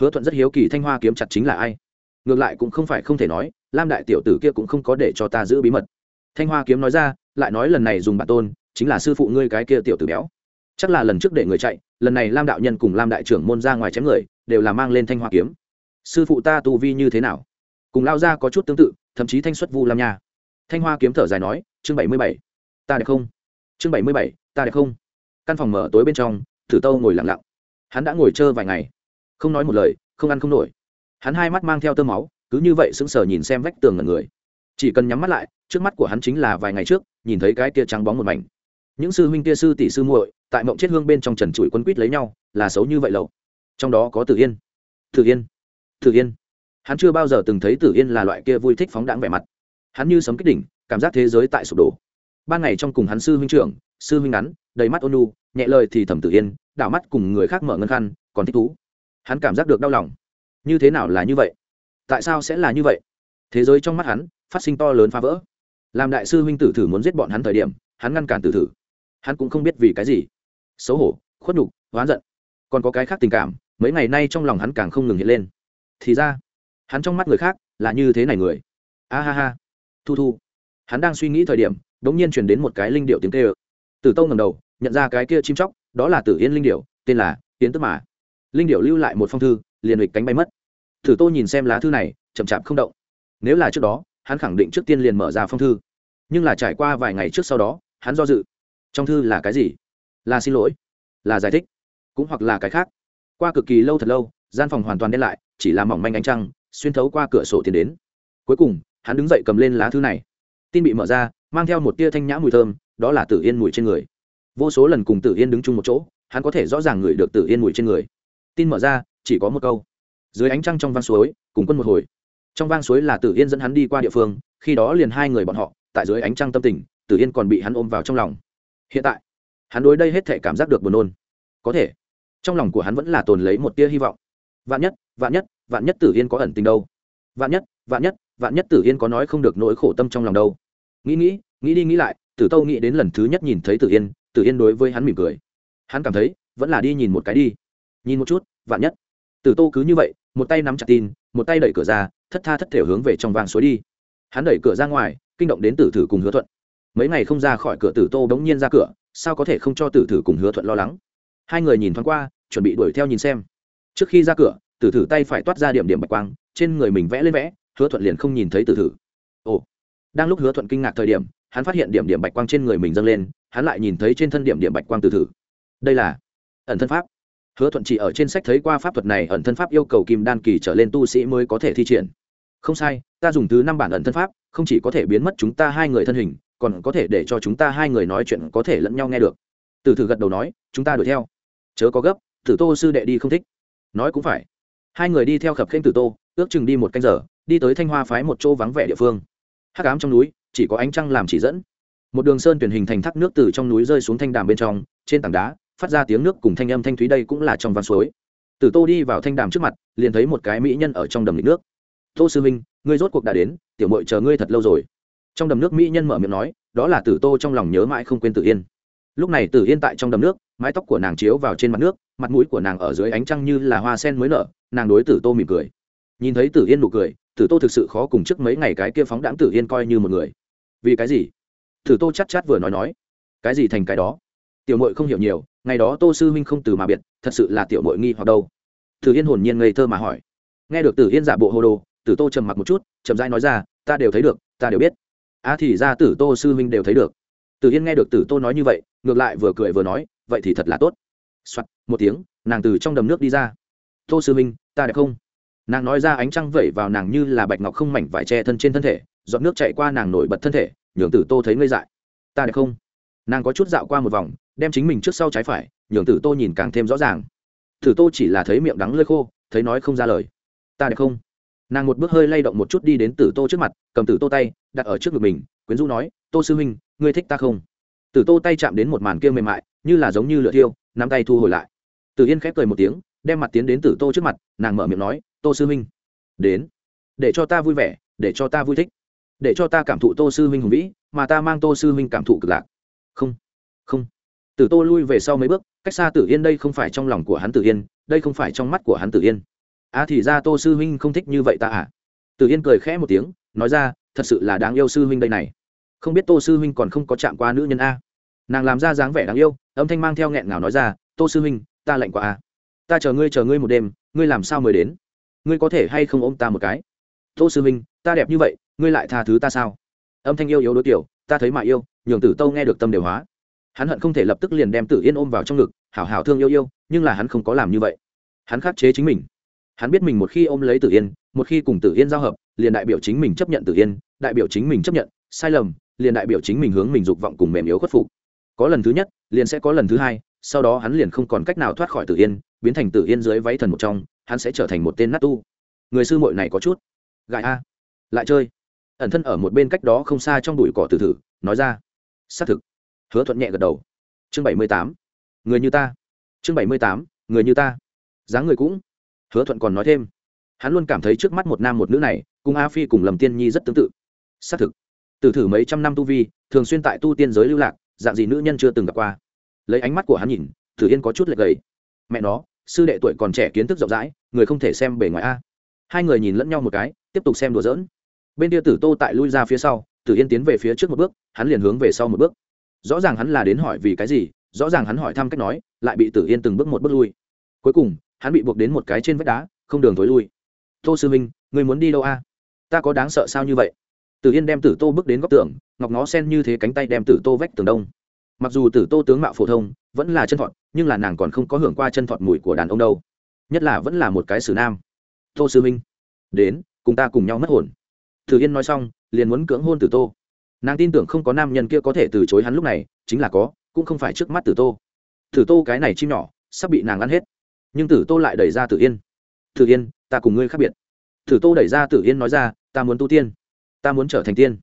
Hứa thuận rất hiếu kỳ thanh hoa kiếm chặt chính là ai. Ngược lại cũng không phải không thể nói lam đại tiểu tử kia cũng không có để cho ta giữ bí mật. Thanh hoa kiếm nói ra, lại nói lần này dùng bản tôn, chính là sư phụ ngươi cái kia tiểu tử béo. Chắc là lần trước để người chạy, lần này lam đạo nhân cùng lam đại trưởng môn ra ngoài chém người, đều là mang lên thanh hoa kiếm. Sư phụ ta tu vi như thế nào? Cùng lao ra có chút tương tự, thậm chí thanh xuất vu lam nha. Thanh hoa kiếm thở dài nói, chương bảy mươi bảy. Ta đẹp không? Chương bảy mươi bảy, ta đẹp không? Căn phòng mở tối bên trong, thử tâu ngồi lặng lặng. Hắn đã ngồi trơ vài ngày. Không nói một lời, không ăn không nổi. Hắn hai mắt mang theo tơ máu cứ như vậy sững sờ nhìn xem vách tường ngẩn người. Chỉ cần nhắm mắt lại, trước mắt của hắn chính là vài ngày trước, nhìn thấy cái tia trắng bóng một mảnh. Những sư huynh tia sư tỷ sư muội, tại mộng chết hương bên trong trần trụi quân quýt lấy nhau, là xấu như vậy lậu. Trong đó có tử yên. Tử yên. Tử yên. Hắn chưa bao giờ từng thấy tử yên là loại kia vui thích phóng đãng vẻ mặt. Hắn như sấm kích đỉnh, cảm giác thế giới tại sụp đổ. Ban ngày trong cùng hắn sư huynh trưởng, sư huynh ngắn, đầy mắt ôn nu nhẹ lời thì thầm tử yên, đảo mắt cùng người khác mở ngân khăn, còn thích thú. Hắn cảm giác được đau lòng. Như thế nào là như vậy? Tại sao sẽ là như vậy? Thế giới trong mắt hắn, phát sinh to lớn phá vỡ. Làm đại sư huynh tử thử muốn giết bọn hắn thời điểm, hắn ngăn cản tử thử. Hắn cũng không biết vì cái gì. Xấu hổ, khuất nhục, oán giận. Còn có cái khác tình cảm, mấy ngày nay trong lòng hắn càng không ngừng hiện lên. Thì ra, hắn trong mắt người khác là như thế này người. A ha ha. Thu thu. Hắn đang suy nghĩ thời điểm đ ỗ n g nhiên chuyển đến một cái linh điệu tiếng tê ơ tử tâu ngầm đầu, nhận ra cái kia chim chóc, đó là tử yên linh điệu, tên là tiến tức mà. Linh điệu lưu lại một phong thư, liền hịch cánh bay mất thử tô nhìn xem lá thư này, chậm chạp không động. Nếu là trước đó, hắn khẳng định trước tiên liền mở ra phong thư. Nhưng là trải qua vài ngày trước sau đó, hắn do dự. Trong thư là cái gì? Là xin lỗi, là giải thích, cũng hoặc là cái khác. Qua cực kỳ lâu thật lâu, gian phòng hoàn toàn đen lại, chỉ là mỏng manh ánh trăng, xuyên thấu qua cửa sổ tiến đến. Cuối cùng, hắn đứng dậy cầm lên lá thư này. Tin bị mở ra, mang theo một tia thanh nhã mùi thơm, đó là tử yên mùi trên người. Vô số lần cùng tử yên đứng chung một chỗ, hắn có thể rõ ràng ngửi được tử yên mùi trên người. Tin mở ra, chỉ có một câu dưới ánh trăng trong vang suối, cùng quân một hồi. Trong vang suối là tử yên dẫn hắn đi qua địa phương, khi đó liền hai người bọn họ, tại dưới ánh trăng tâm tình, tử yên còn bị hắn ôm vào trong lòng. Hiện tại, hắn đối đây hết thể cảm giác được buồn nôn. Có thể, trong lòng của hắn vẫn là tồn lấy một tia hy vọng. Vạn nhất vạn nhất vạn nhất tử yên có ẩn tình đâu. Vạn nhất vạn nhất vạn nhất tử yên có nói không được nỗi khổ tâm trong lòng đâu. Nghĩ nghĩ nghĩ đi nghĩ lại, tử tâu nghĩ đến lần thứ nhất nhìn thấy tử yên tử yên đối với hắn mỉm cười. Hắn cảm thấy, vẫn là đi nhìn một cái đi. Nhìn một chút, vạn nhất. Tử tô cứ như vậy một tay nắm chặt tin, một tay đẩy cửa ra, thất tha thất thể hướng về trong vàng suối đi. Hắn đẩy cửa ra ngoài, kinh động đến tử thử cùng hứa thuận. Mấy ngày không ra khỏi cửa tử tô bỗng nhiên ra cửa, sao có thể không cho tử thử cùng hứa thuận lo lắng? Hai người nhìn thoáng qua, chuẩn bị đuổi theo nhìn xem. Trước khi ra cửa, tử thử tay phải toát ra điểm điểm bạch quang, trên người mình vẽ lên vẽ, hứa thuận liền không nhìn thấy tử thử. Ồ! Đang lúc hứa thuận kinh ngạc thời điểm, hắn phát hiện điểm điểm bạch quang trên người mình dâng lên, hắn lại nhìn thấy trên thân điểm điểm bạch quang tử thử. Đây là ẩn thân pháp hứa thuận chỉ ở trên sách thấy qua pháp thuật này, ẩn thân pháp yêu cầu kim đan kỳ trở lên tu sĩ mới có thể thi triển. Không sai, ta dùng thứ năm bản ẩn thân pháp, không chỉ có thể biến mất chúng ta hai người thân hình, còn có thể để cho chúng ta hai người nói chuyện có thể lẫn nhau nghe được. Từ thử gật đầu nói, chúng ta đuổi theo. Chớ có gấp, tử tô sư đệ đi không thích. Nói cũng phải. Hai người đi theo khập khênh tử tô, ước chừng đi một canh giờ, đi tới thanh hoa phái một chỗ vắng vẻ địa phương. Hắc ám trong núi, chỉ có ánh trăng làm chỉ dẫn. Một đường sơn tuyển hình thành thác nước từ trong núi rơi xuống thanh đàm bên trong, trên tảng đá phát ra tiếng nước cùng thanh âm thanh thúy đây cũng là trong văn suối. Tử tô đi vào thanh đàm trước mặt, liền thấy một cái mỹ nhân ở trong đầm lịch nước. Tô sư minh ngươi rốt cuộc đã đến, tiểu mội chờ ngươi thật lâu rồi. Trong đầm nước mỹ nhân mở miệng nói, đó là tử tô trong lòng nhớ mãi không quên tử yên. Lúc này tử yên tại trong đầm nước, mái tóc của nàng chiếu vào trên mặt nước, mặt mũi của nàng ở dưới ánh trăng như là hoa sen mới nở, nàng đối tử tô mỉm cười. Nhìn thấy tử yên nụ cười, tử tô thực sự khó cùng trước mấy ngày cái kia phóng đãng tử yên coi như một người. Vì cái gì? Tử tô chắc chát vừa nói nói. Cái gì thành cái đó? Tiểu mội không hiểu nhiều ngày đó tô sư huynh không từ mà biệt thật sự là tiểu mội nghi hoặc đâu. Tử yên hồn nhiên ngây thơ mà hỏi. Nghe được tử yên giả bộ hồ đồ tử tô trầm mặc một chút chậm rãi nói ra ta đều thấy được ta đều biết. Á à thì ra tử tô sư huynh đều thấy được. Tử yên nghe được tử tô nói như vậy ngược lại vừa cười vừa nói vậy thì thật là tốt. Soạt, một tiếng nàng từ trong đầm nước đi ra. Tô sư huynh ta đẹp không? Nàng nói ra ánh trăng vẩy vào nàng như là bạch ngọc không mảnh vải che thân trên thân thể giọt nước chạy qua nàng nổi bật thân thể nhường tử tô thấy ngây dại. Ta đẹp không? Nàng có chút dạo qua một vòng đem chính mình trước sau trái phải, nhường tử tô nhìn càng thêm rõ ràng. Tử tô chỉ là thấy miệng đắng lơi khô, thấy nói không ra lời. Ta đẹp không? Nàng một bước hơi lay động một chút đi đến tử tô trước mặt, cầm tử tô tay, đặt ở trước ngực mình, quyến rũ nói, tô sư huynh, ngươi thích ta không? Tử tô tay chạm đến một màn kia mềm mại, như là giống như lửa thiêu, nắm tay thu hồi lại. Tử yên khép cười một tiếng, đem mặt tiến đến tử tô trước mặt, nàng mở miệng nói, tô sư huynh, đến. Để cho ta vui vẻ, để cho ta vui thích. Để cho ta cảm thụ tô sư huynh hùng vĩ, mà ta mang tô sư huynh cảm thụ cực lạc. Không. không tử tô lui về sau mấy bước cách xa tử yên đây không phải trong lòng của hắn tử yên đây không phải trong mắt của hắn tử yên. À thì ra tô sư huynh không thích như vậy ta à? Tử yên cười khẽ một tiếng nói ra thật sự là đáng yêu sư huynh đây này. Không biết tô sư huynh còn không có chạm qua nữ nhân a. Nàng làm ra dáng vẻ đáng yêu âm thanh mang theo nghẹn ngào nói ra tô sư huynh ta lạnh quá a, ta chờ ngươi chờ ngươi một đêm ngươi làm sao mới đến? Ngươi có thể hay không ôm ta một cái? Tô sư huynh ta đẹp như vậy ngươi lại tha thứ ta sao? Âm thanh yêu yếu đối tiểu ta thấy mà yêu nhường tử tâu nghe được tâm đều hóa hắn hận không thể lập tức liền đem tử yên ôm vào trong ngực, hảo hảo thương yêu yêu, nhưng là hắn không có làm như vậy. Hắn khắc chế chính mình. Hắn biết mình một khi ôm lấy tử yên, một khi cùng tử yên giao hợp, liền đại biểu chính mình chấp nhận tử yên, đại biểu chính mình chấp nhận, sai lầm, liền đại biểu chính mình hướng mình dục vọng cùng mềm yếu khuất phục. Có lần thứ nhất, liền sẽ có lần thứ hai, sau đó hắn liền không còn cách nào thoát khỏi tử yên, biến thành tử yên dưới váy thần một trong, hắn sẽ trở thành một tên nát tu. Người sư muội này có chút gại a. Lại chơi. Ẩn thân ở một bên cách đó không xa trong bụi cỏ tử thử, nói ra. Xác thực hứa thuận nhẹ gật đầu. Chương bảy mươi tám. Người như ta. Chương bảy mươi tám. Người như ta. Dáng người cũng. Hứa thuận còn nói thêm. Hắn luôn cảm thấy trước mắt một nam một nữ này, cùng a phi cùng lầm tiên nhi rất tương tự. Xác thực, từ thử mấy trăm năm tu vi, thường xuyên tại tu tiên giới lưu lạc, dạng gì nữ nhân chưa từng gặp qua. Lấy ánh mắt của hắn nhìn, tử yên có chút lệch gầy. Mẹ nó, sư đệ tuổi còn trẻ kiến thức rộng rãi, người không thể xem bề ngoài a. Hai người nhìn lẫn nhau một cái, tiếp tục xem đùa giỡn. Bên kia tử tô tại lui ra phía sau, tử yên tiến về phía trước một bước, hắn liền hướng về sau một bước rõ ràng hắn là đến hỏi vì cái gì, rõ ràng hắn hỏi thăm cách nói, lại bị tử yên từng bước một bước lui. Cuối cùng, hắn bị buộc đến một cái trên vách đá, không đường thối lui. Tô sư minh người muốn đi đâu a? Ta có đáng sợ sao như vậy? Tử yên đem tử tô bước đến góc tường, ngọc ngó sen như thế cánh tay đem tử tô vách tường đông. Mặc dù tử tô tướng mạo phổ thông, vẫn là chân thọt, nhưng là nàng còn không có hưởng qua chân thọt mùi của đàn ông đâu. Nhất là vẫn là một cái xử nam. Tô sư minh đến, cùng ta cùng nhau mất hồn. Tử yên nói xong, liền muốn cưỡng hôn tử tô nàng tin tưởng không có nam nhân kia có thể từ chối hắn lúc này, chính là có, cũng không phải trước mắt tử tô. Tử tô cái này chim nhỏ, sắp bị nàng ăn hết. Nhưng tử tô lại đẩy ra tử yên. Tử yên, ta cùng ngươi khác biệt. Tử tô đẩy ra tử yên nói ra, ta muốn tu tiên. Ta muốn trở thành tiên.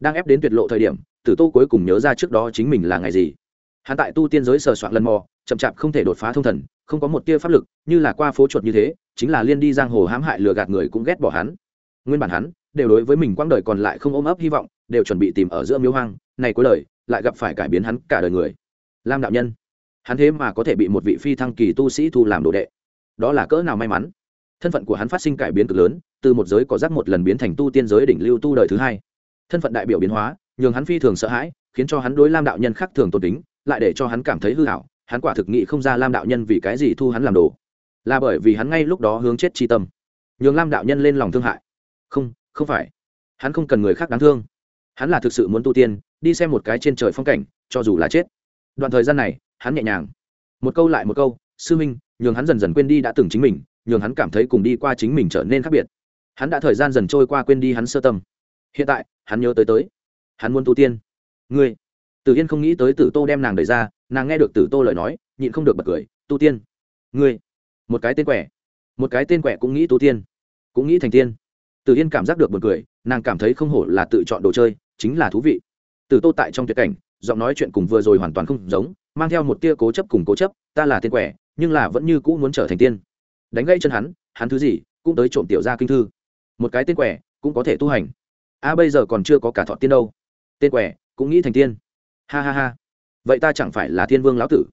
Đang ép đến tuyệt lộ thời điểm, tử tô cuối cùng nhớ ra trước đó chính mình là ngày gì. Hắn tại tu tiên giới sờ soạn lần mò, chậm chạp không thể đột phá thông thần, không có một tia pháp lực, như là qua phố chuột như thế, chính là liên đi giang hồ hãm hại lừa gạt người cũng ghét bỏ hắn. Nguyên bản hắn đều đối với mình quãng đời còn lại không ôm ấp hy vọng, đều chuẩn bị tìm ở giữa miếu hoang, này cuối lời lại gặp phải cải biến hắn cả đời người. Lam đạo nhân, hắn thế mà có thể bị một vị phi thăng kỳ tu sĩ thu làm đồ đệ. Đó là cỡ nào may mắn. Thân phận của hắn phát sinh cải biến cực lớn, từ một giới có rác một lần biến thành tu tiên giới đỉnh lưu tu đời thứ hai. Thân phận đại biểu biến hóa, nhường hắn phi thường sợ hãi, khiến cho hắn đối lam đạo nhân khác thường tôn tính lại để cho hắn cảm thấy hư hảo hắn quả thực nghị không ra lam đạo nhân vì cái gì thu hắn làm đồ. Là bởi vì hắn ngay lúc đó hướng chết chi tâm, nhường lam đạo nhân lên lòng thương hại. Không không phải. Hắn không cần người khác đáng thương. Hắn là thực sự muốn tu tiên, đi xem một cái trên trời phong cảnh, cho dù là chết. Đoạn thời gian này, hắn nhẹ nhàng. Một câu lại một câu, sư minh, nhường hắn dần dần quên đi đã từng chính mình, nhường hắn cảm thấy cùng đi qua chính mình trở nên khác biệt. Hắn đã thời gian dần trôi qua quên đi hắn sơ tâm. Hiện tại, hắn nhớ tới tới. Hắn muốn tu tiên. Ngươi. Tử yên không nghĩ tới tử tô đem nàng đẩy ra, nàng nghe được tử tô lời nói, nhịn không được bật cười, tu tiên. Ngươi. Một cái tên quẻ. Một cái tên quẻ cũng nghĩ tu tiên. Cũng nghĩ thành tiên. Từ yên cảm giác được buồn cười nàng cảm thấy không hổ là tự chọn đồ chơi chính là thú vị. Từ tô tại trong tuyệt cảnh giọng nói chuyện cùng vừa rồi hoàn toàn không giống mang theo một tia cố chấp cùng cố chấp ta là tiên quẻ nhưng là vẫn như cũ muốn trở thành tiên. Đánh gãy chân hắn hắn thứ gì cũng tới trộm tiểu gia kinh thư. Một cái tên quẻ cũng có thể tu hành. A bây giờ còn chưa có cả thọ tiên đâu. Tên quẻ cũng nghĩ thành tiên. Ha ha ha. Vậy ta chẳng phải là thiên vương lão tử?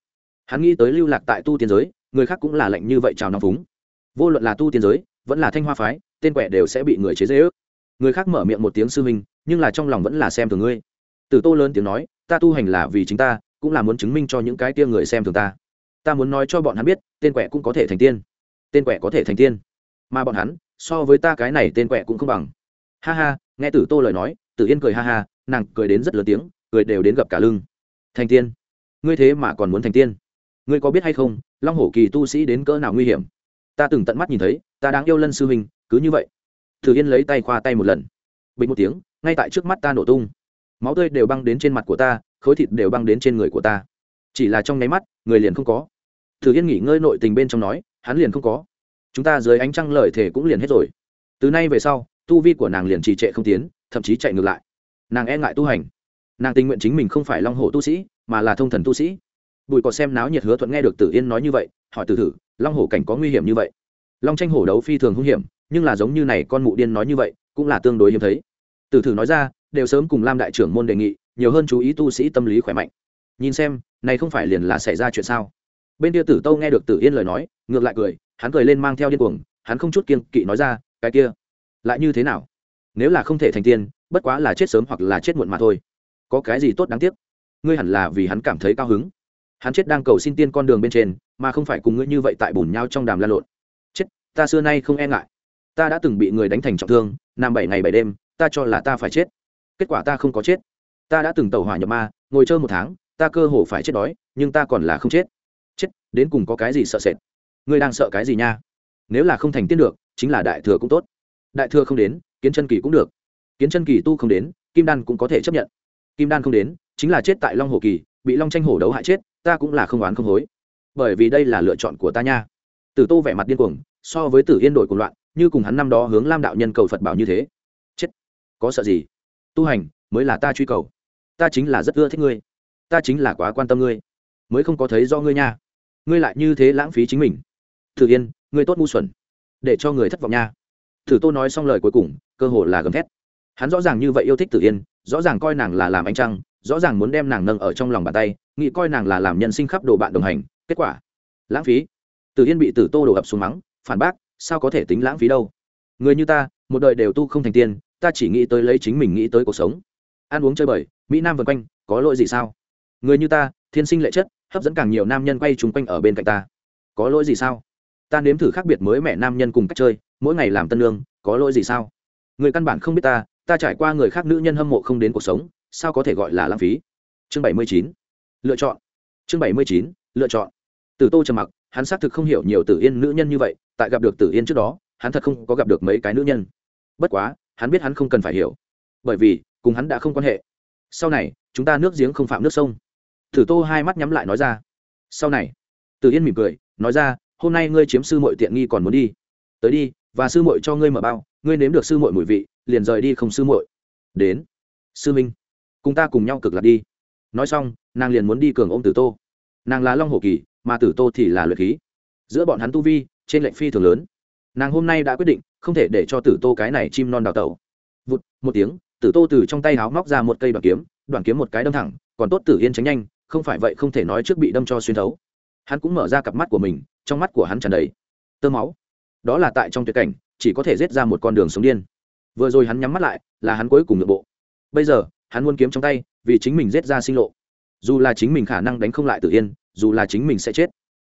Hắn nghĩ tới lưu lạc tại tu tiên giới người khác cũng là lệnh như vậy chào nóng vúng, vô luận là tu tiên giới vẫn là thanh hoa phái tên quẻ đều sẽ bị người chế dễ ước. Người khác mở miệng một tiếng sư minh nhưng là trong lòng vẫn là xem thường ngươi. Tử tô lớn tiếng nói, ta tu hành là vì chính ta, cũng là muốn chứng minh cho những cái tia người xem thường ta. Ta muốn nói cho bọn hắn biết, tên quẻ cũng có thể thành tiên. Tên quẻ có thể thành tiên. Mà bọn hắn, so với ta cái này tên quẻ cũng không bằng. Ha ha, nghe tử tô lời nói, tử yên cười ha ha, nàng cười đến rất lớn tiếng, cười đều đến gặp cả lưng. Thành tiên? Ngươi thế mà còn muốn thành tiên? Ngươi có biết hay không, long hổ kỳ tu sĩ đến cỡ nào nguy hiểm? Ta từng tận mắt nhìn thấy, ta đáng yêu lân sư huynh cứ như vậy. Thử yên lấy tay khoa tay một lần. Bình một tiếng, ngay tại trước mắt ta nổ tung. Máu tươi đều băng đến trên mặt của ta, khối thịt đều băng đến trên người của ta. Chỉ là trong nháy mắt, người liền không có. Thử yên nghỉ ngơi nội tình bên trong nói, hắn liền không có. Chúng ta dưới ánh trăng lời thể cũng liền hết rồi. Từ nay về sau, tu vi của nàng liền trì trệ không tiến, thậm chí chạy ngược lại. Nàng e ngại tu hành. Nàng tình nguyện chính mình không phải long hồ tu sĩ, mà là thông thần tu sĩ. Bùi có xem náo nhiệt hứa thuận nghe được tử yên nói như vậy, hỏi tử thử, long hổ cảnh có nguy hiểm như vậy? Long tranh hổ đấu phi thường hung hiểm nhưng là giống như này con mụ điên nói như vậy, cũng là tương đối hiếm thấy. Tử thử nói ra, đều sớm cùng lam đại trưởng môn đề nghị, nhiều hơn chú ý tu sĩ tâm lý khỏe mạnh. Nhìn xem, này không phải liền là xảy ra chuyện sao? Bên kia tử tâu nghe được tử yên lời nói, ngược lại cười, hắn cười lên mang theo điên cuồng, hắn không chút kiên kỵ nói ra, cái kia, lại như thế nào? Nếu là không thể thành tiên, bất quá là chết sớm hoặc là chết muộn mà thôi. Có cái gì tốt đáng tiếc? Ngươi hẳn là vì hắn cảm thấy cao hứng. Hắn chết đang cầu xin tiên con đường bên trên, mà không phải cùng ngươi như vậy tại bùn nhau trong đàm la lộn. Chết, ta xưa nay không e ngại ta đã từng bị người đánh thành trọng thương, nằm bảy ngày bảy đêm, ta cho là ta phải chết. Kết quả ta không có chết. Ta đã từng tàu hỏa nhập ma, ngồi chơi một tháng, ta cơ hồ phải chết đói, nhưng ta còn là không chết. Chết, đến cùng có cái gì sợ sệt? Ngươi đang sợ cái gì nha? Nếu là không thành tiên được, chính là đại thừa cũng tốt. Đại thừa không đến, kiến chân kỳ cũng được. Kiến chân kỳ tu không đến, kim đan cũng có thể chấp nhận. Kim đan không đến, chính là chết tại long hồ kỳ, bị long tranh hổ đấu hại chết, ta cũng là không oán không hối. Bởi vì đây là lựa chọn của ta nha. Tử tô vẻ mặt điên cuồng, so với tử yên đổi cuồng loạn như cùng hắn năm đó hướng lam đạo nhân cầu phật bảo như thế. Chết. Có sợ gì? Tu hành mới là ta truy cầu. Ta chính là rất ưa thích ngươi. Ta chính là quá quan tâm ngươi. Mới không có thấy do ngươi nha. Ngươi lại như thế lãng phí chính mình. Thử yên, ngươi tốt ngu xuẩn. Để cho người thất vọng nha. Thử tô nói xong lời cuối cùng, cơ hồ là gầm thét. Hắn rõ ràng như vậy yêu thích tử yên, rõ ràng coi nàng là làm ánh trăng, rõ ràng muốn đem nàng nâng ở trong lòng bàn tay, nghĩ coi nàng là làm nhân sinh khắp đồ bạn đồng hành, kết quả, lãng phí. Tử yên bị tử tô đổ ập xuống mắng, phản bác sao có thể tính lãng phí đâu? Người như ta, một đời đều tu không thành tiên, ta chỉ nghĩ tới lấy chính mình nghĩ tới cuộc sống. Ăn uống chơi bời, mỹ nam vân quanh, có lỗi gì sao? Người như ta, thiên sinh lệ chất, hấp dẫn càng nhiều nam nhân quay chung quanh ở bên cạnh ta. Có lỗi gì sao? Ta nếm thử khác biệt mới mẹ nam nhân cùng cách chơi, mỗi ngày làm tân lương, có lỗi gì sao? Người căn bản không biết ta ta trải qua người khác nữ nhân hâm mộ không đến cuộc sống, sao có thể gọi là lãng phí? Chương bảy mươi chín, lựa chọn. Chương bảy mươi chín, lựa chọn. Tử tô trầm mặc, hắn xác thực không hiểu nhiều tử yên nữ nhân như vậy tại gặp được tử yên trước đó, hắn thật không có gặp được mấy cái nữ nhân. Bất quá, hắn biết hắn không cần phải hiểu. Bởi vì, cùng hắn đã không quan hệ. Sau này, chúng ta nước giếng không phạm nước sông. Tử tô hai mắt nhắm lại nói ra. Sau này, tử yên mỉm cười, nói ra, hôm nay ngươi chiếm sư mội tiện nghi còn muốn đi. Tới đi, và sư mội cho ngươi mở bao, ngươi nếm được sư mội mùi vị, liền rời đi không sư muội. Đến, sư minh, cùng ta cùng nhau cực lạc đi. Nói xong, nàng liền muốn đi cường ôm tử tô. Nàng là long hổ kỳ, mà tử tô thì là luyện khí. Giữa bọn hắn tu vi trên lệnh phi thường lớn. Nàng hôm nay đã quyết định, không thể để cho tử tô cái này chim non đào tẩu. Vụt, một tiếng, tử tô từ trong tay háo móc ra một cây đoạn kiếm đoạn kiếm một cái đâm thẳng, còn tốt tử yên tránh nhanh, không phải vậy không thể nói trước bị đâm cho xuyên thấu. Hắn cũng mở ra cặp mắt của mình, trong mắt của hắn tràn đầy tơ máu. Đó là tại trong tuyệt cảnh, chỉ có thể giết ra một con đường sống điên. Vừa rồi hắn nhắm mắt lại, là hắn cuối cùng nội bộ. Bây giờ, hắn muốn kiếm trong tay, vì chính mình giết ra sinh lộ. Dù là chính mình khả năng đánh không lại tử yên, dù là chính mình sẽ chết,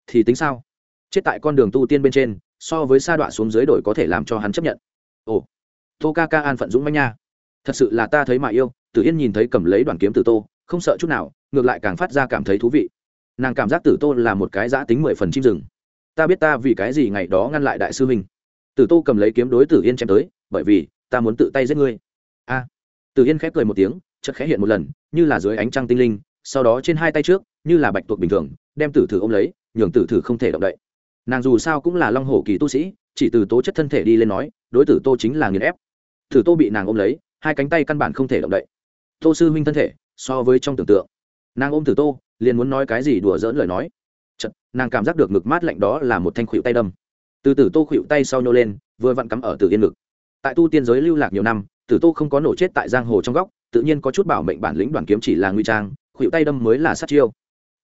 thì tính sao? Chết tại con đường tu tiên bên trên so với sa đọa xuống dưới đổi có thể làm cho hắn chấp nhận. Ồ tô ca ca an phận dũng manh nha. Thật sự là ta thấy mà yêu tử yên nhìn thấy cầm lấy đoàn kiếm tử tô không sợ chút nào ngược lại càng phát ra cảm thấy thú vị. Nàng cảm giác tử tô là một cái giã tính mười phần chim rừng. Ta biết ta vì cái gì ngày đó ngăn lại đại sư huynh. Tử tô cầm lấy kiếm đối tử yên chém tới bởi vì ta muốn tự tay giết ngươi. A. À, tử yên khép cười một tiếng chất khẽ hiện một lần như là dưới ánh trăng tinh linh sau đó trên hai tay trước như là bạch tuộc bình thường đem tử thử ôm lấy nhường tử thử không thể động đậy nàng dù sao cũng là long hổ kỳ tu sĩ chỉ từ tố chất thân thể đi lên nói đối tử tô chính là nghiền ép. Thử tô bị nàng ôm lấy hai cánh tay căn bản không thể động đậy. Tô sư huynh thân thể so với trong tưởng tượng. Nàng ôm tử tô liền muốn nói cái gì đùa dỡn lời nói. Chật, nàng cảm giác được ngực mát lạnh đó là một thanh khuỵu tay đâm. Từ tử tô khuỵu tay sau nhô lên vừa vặn cắm ở tử yên ngực. Tại tu tiên giới lưu lạc nhiều năm tử tô không có nổ chết tại giang hồ trong góc tự nhiên có chút bảo mệnh bản lĩnh đoàn kiếm chỉ là nguy trang khuỵu tay đâm mới là sát chiêu.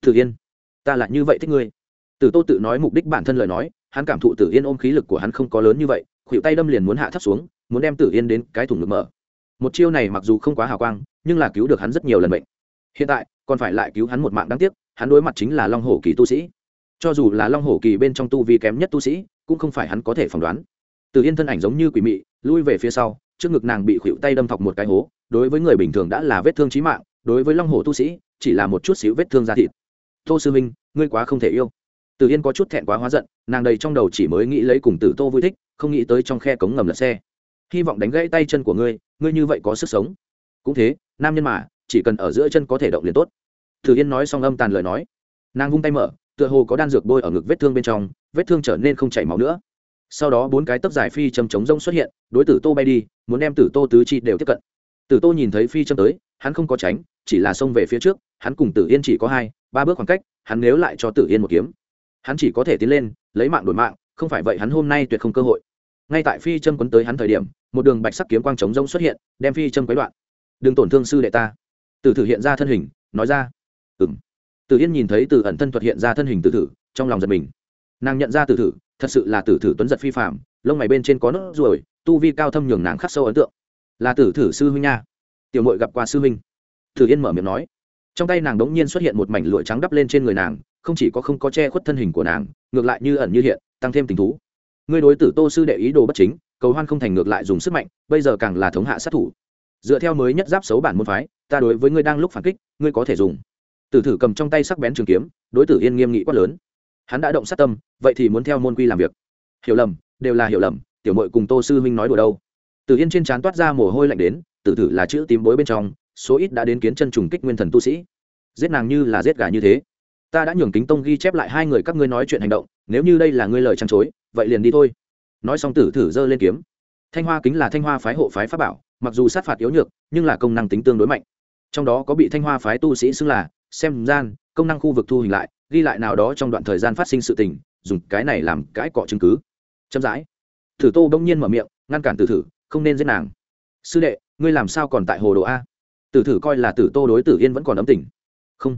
Tử yên ta lại như vậy thích ngươi tử tô tự nói mục đích bản thân lời nói, hắn cảm thụ tử yên ôm khí lực của hắn không có lớn như vậy, khuỷu tay đâm liền muốn hạ thấp xuống, muốn đem tử yên đến cái thủng ngực mở. Một chiêu này mặc dù không quá hào quang, nhưng là cứu được hắn rất nhiều lần bệnh hiện tại, còn phải lại cứu hắn một mạng đáng tiếc, hắn đối mặt chính là long hổ kỳ tu sĩ. Cho dù là long hổ kỳ bên trong tu vi kém nhất tu sĩ, cũng không phải hắn có thể phỏng đoán. Tử yên thân ảnh giống như quỷ mị, lui về phía sau, trước ngực nàng bị khuỵu tay đâm thọc một cái hố, đối với người bình thường đã là vết thương trí mạng, đối với long hổ tu sĩ, chỉ là một chút xíu vết thương da thịt. Tô sư minh, ngươi quá không thể yêu từ yên có chút thẹn quá hóa giận, nàng đầy trong đầu chỉ mới nghĩ lấy cùng tử tô vui thích, không nghĩ tới trong khe cống ngầm lật xe. Hy vọng đánh gãy tay chân của ngươi ngươi như vậy có sức sống. Cũng thế, nam nhân mà, chỉ cần ở giữa chân có thể động liền tốt. Từ yên nói xong âm tàn lời nói. Nàng vung tay mở, tựa hồ có đan dược bôi ở ngực vết thương bên trong, vết thương trở nên không chảy máu nữa. Sau đó bốn cái tấc dài phi châm chống rông xuất hiện, đối tử tô bay đi, muốn đem tử tô tứ chi đều tiếp cận. Tử tô nhìn thấy phi châm tới, hắn không có tránh, chỉ là xông về phía trước, hắn cùng tử yên chỉ có hai, ba bước khoảng cách, hắn nếu lại cho tử yên một kiếm hắn chỉ có thể tiến lên, lấy mạng đổi mạng, không phải vậy hắn hôm nay tuyệt không cơ hội. Ngay tại phi châm quấn tới hắn thời điểm, một đường bạch sắc kiếm quang chống rông xuất hiện, đem phi châm quấy đoạn đừng tổn thương sư đệ ta. Tử thử hiện ra thân hình, nói ra. Ừng tử yên nhìn thấy từ ẩn thân thuật hiện ra thân hình tử thử, trong lòng giật mình. Nàng nhận ra tử thử, thật sự là tử thử tuấn giật phi phạm lông mày bên trên có nốt ruồi, tu vi cao thâm nhường nàng khắc sâu ấn tượng. Là tử thử sư huynh nha. Tiểu mội gặp qua sư huynh. Tử yên mở miệng nói. Trong tay nàng đ ố n g nhiên xuất hiện một mảnh lụa trắng đắp lên trên người nàng không chỉ có không có che khuất thân hình của nàng, ngược lại như ẩn như hiện, tăng thêm tình thú. Ngươi đối tử tô sư đệ ý đồ bất chính, cầu hoan không thành ngược lại dùng sức mạnh, bây giờ càng là thống hạ sát thủ. Dựa theo mới nhất giáp xấu bản môn phái, ta đối với ngươi đang lúc phản kích, ngươi có thể dùng. Tử thử cầm trong tay sắc bén trường kiếm, đối tử yên nghiêm nghị quát lớn. Hắn đã động sát tâm, vậy thì muốn theo môn quy làm việc. Hiểu lầm, đều là hiểu lầm, tiểu mội cùng tô sư huynh nói đùa đâu. Tử yên trên trán toát ra mồ hôi lạnh đến, tử thử là chữ tím bối bên trong, số ít đã đến kiến chân trùng kích nguyên thần tu sĩ. Giết nàng như là giết gà như thế ta đã nhường kính tông ghi chép lại hai người các ngươi nói chuyện hành động, nếu như đây là ngươi lời trăng chối vậy liền đi thôi. Nói xong tử thử giơ lên kiếm. Thanh hoa kính là thanh hoa phái hộ phái pháp bảo, mặc dù sát phạt yếu nhược, nhưng là công năng tính tương đối mạnh. Trong đó có bị thanh hoa phái tu sĩ xưng là, xem gian, công năng khu vực thu hình lại, ghi lại nào đó trong đoạn thời gian phát sinh sự tình, dùng cái này làm cãi cọ chứng cứ. Chậm rãi. Thử tô bỗng nhiên mở miệng, ngăn cản tử thử, không nên giết nàng. Sư đệ, ngươi làm sao còn tại hồ đồ a? Tử thử coi là tử tô đối tử yên vẫn còn ấm tỉnh không.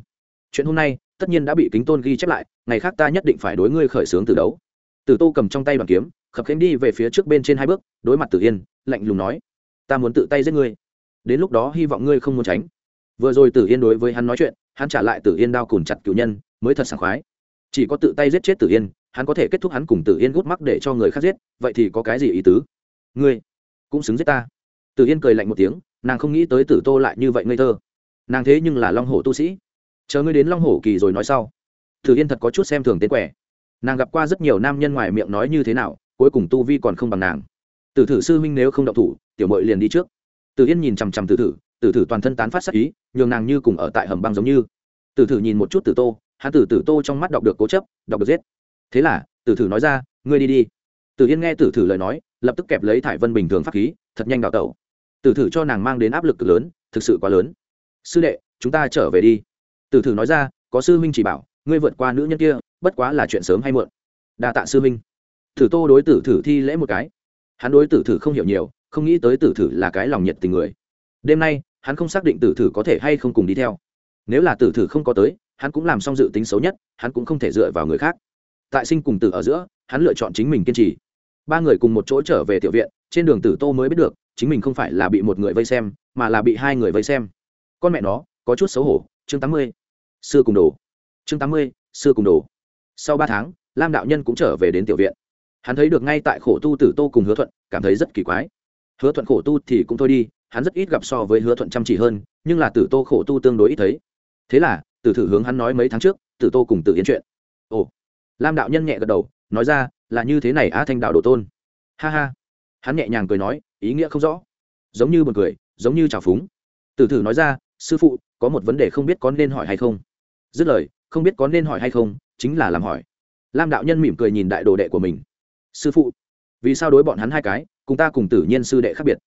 Chuyện hôm nay tất nhiên đã bị kính tôn ghi chép lại, ngày khác ta nhất định phải đối ngươi khởi xướng từ đấu. Tử tô cầm trong tay đoàn kiếm, khập khánh đi về phía trước bên trên hai bước, đối mặt tử yên, lạnh lùng nói, ta muốn tự tay giết ngươi. Đến lúc đó hy vọng ngươi không muốn tránh. Vừa rồi tử yên đối với hắn nói chuyện, hắn trả lại tử yên đao cùn chặt cựu nhân, mới thật sảng khoái. Chỉ có tự tay giết chết tử yên, hắn có thể kết thúc hắn cùng tử yên gút mắc để cho người khác giết, vậy thì có cái gì ý tứ? Ngươi cũng xứng giết ta. Tử yên cười lạnh một tiếng, nàng không nghĩ tới tử tô lại như vậy ngây thơ. Nàng thế nhưng là long hổ tu sĩ chờ ngươi đến long hổ kỳ rồi nói sau. Thử yên thật có chút xem thường tên quẻ. Nàng gặp qua rất nhiều nam nhân ngoài miệng nói như thế nào, cuối cùng tu vi còn không bằng nàng. Tử thử sư huynh nếu không động thủ, tiểu mội liền đi trước. Tử yên nhìn chằm chằm tử thử tử thử toàn thân tán phát sắc ý, nhường nàng như cùng ở tại hầm băng giống như. Tử thử nhìn một chút tử tô, hắn tử tử tô trong mắt đọc được cố chấp, đọc được giết. Thế là, tử thử nói ra, ngươi đi đi. Tử yên nghe tử thử lời nói, lập tức kẹp lấy thải vân bình thường pháp khí, thật nhanh đào tẩu. Tử thử cho nàng mang đến áp lực cực lớn, thực sự quá lớn. Sư đệ, chúng ta trở về đi tử thử nói ra, có sư huynh chỉ bảo, ngươi vượt qua nữ nhân kia, bất quá là chuyện sớm hay muộn. Đa tạ sư huynh. Thử tô đối tử thử thi lễ một cái. Hắn đối tử thử không hiểu nhiều, không nghĩ tới tử thử là cái lòng nhiệt tình người. Đêm nay, hắn không xác định tử thử có thể hay không cùng đi theo. Nếu là tử thử không có tới, hắn cũng làm xong dự tính xấu nhất, hắn cũng không thể dựa vào người khác. Tại sinh cùng tử ở giữa, hắn lựa chọn chính mình kiên trì. Ba người cùng một chỗ trở về tiểu viện, trên đường tử tô mới biết được, chính mình không phải là bị một người vây xem, mà là bị hai người vây xem. Con mẹ nó, có chút xấu hổ, chương tám mươi xưa cùng đồ. Chương tám mươi xưa cùng đồ. Sau ba tháng, lam đạo nhân cũng trở về đến tiểu viện. Hắn thấy được ngay tại khổ tu tử tô cùng hứa thuận, cảm thấy rất kỳ quái. Hứa thuận khổ tu thì cũng thôi đi, hắn rất ít gặp so với hứa thuận chăm chỉ hơn, nhưng là tử tô khổ tu tương đối ít thấy. Thế là tử thử hướng hắn nói mấy tháng trước, tử tô cùng tử yến chuyện. Ồ. Lam đạo nhân nhẹ gật đầu, nói ra, là như thế này a thanh đạo đồ tôn. Ha ha. Hắn nhẹ nhàng cười nói, ý nghĩa không rõ. Giống như b u ồ n cười, giống như trào phúng. Tử thử nói ra, sư phụ, có một vấn đề không biết có nên hỏi hay không? Dứt lời, không biết có nên hỏi hay không, chính là làm hỏi. Lam đạo nhân mỉm cười nhìn đại đồ đệ của mình. Sư phụ, vì sao đối bọn hắn hai cái, cùng ta cùng tử nhiên sư đệ khác biệt?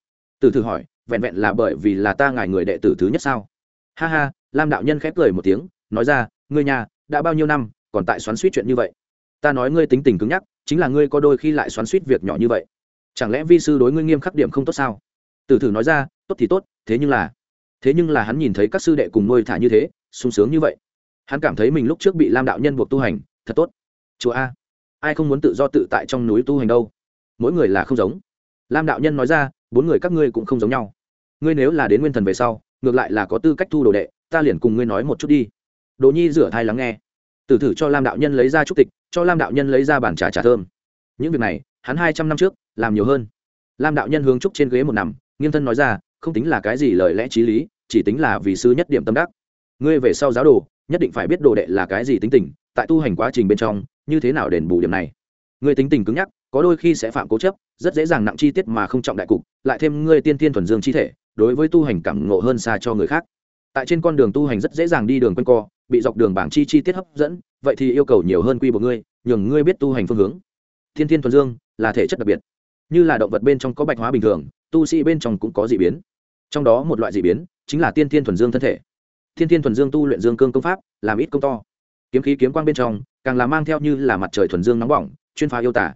Tử thử hỏi, vẹn vẹn là bởi vì là ta ngài người đệ tử thứ nhất sao? Ha ha, lam đạo nhân khép cười một tiếng, nói ra, ngươi nhà, đã bao nhiêu năm, còn tại xoắn suýt chuyện như vậy? Ta nói ngươi tính tình cứng nhắc, chính là ngươi có đôi khi lại xoắn suýt việc nhỏ như vậy. Chẳng lẽ vi sư đối ngươi nghiêm khắc điểm không tốt sao? Từ thử nói ra, tốt thì tốt, thế nhưng là, thế nhưng là hắn nhìn thấy các sư đệ cùng nuôi thả như thế, sung sướng như vậy hắn cảm thấy mình lúc trước bị lam đạo nhân buộc tu hành, thật tốt. Chùa a, ai không muốn tự do tự tại trong núi tu hành đâu? Mỗi người là không giống. Lam đạo nhân nói ra, bốn người các ngươi cũng không giống nhau. Ngươi nếu là đến nguyên thần về sau, ngược lại là có tư cách thu đồ đệ, ta liền cùng ngươi nói một chút đi. Đồ nhi rửa thai lắng nghe. Tử thử cho lam đạo nhân lấy ra trúc tịch, cho lam đạo nhân lấy ra bản trà trà thơm. Những việc này, hắn hai trăm năm trước, làm nhiều hơn. Lam đạo nhân hướng trúc trên ghế một nằm, nghiêng thân nói ra, không tính là cái gì lời lẽ t r í lý, chỉ tính là vì sư nhất điểm tâm đắc. Ngươi về sau giáo đồ nhất định phải biết đồ đệ là cái gì tính tình, tại tu hành quá trình bên trong, như thế nào đền bù điểm này. Ngươi tính tình cứng nhắc, có đôi khi sẽ phạm cố chấp, rất dễ dàng nặng chi tiết mà không trọng đại cục, lại thêm ngươi tiên tiên thuần dương chi thể, đối với tu hành cảm ngộ hơn xa cho người khác. Tại trên con đường tu hành rất dễ dàng đi đường quanh co, bị dọc đường bảng chi chi tiết hấp dẫn, vậy thì yêu cầu nhiều hơn quy bộ ngươi, nhường ngươi biết tu hành phương hướng. Thiên thiên thuần dương là thể chất đặc biệt. Như là động vật bên trong có bạch hóa bình thường, tu sĩ bên trong cũng có d ị biến. Trong đó một loại d ị biến chính là tiên thiên thuần dương thân thể thiên thiên thuần dương tu luyện dương cương công pháp, làm ít công to. Kiếm khí kiếm quang bên trong, càng là mang theo như là mặt trời thuần dương nóng bỏng, chuyên phá yêu tả.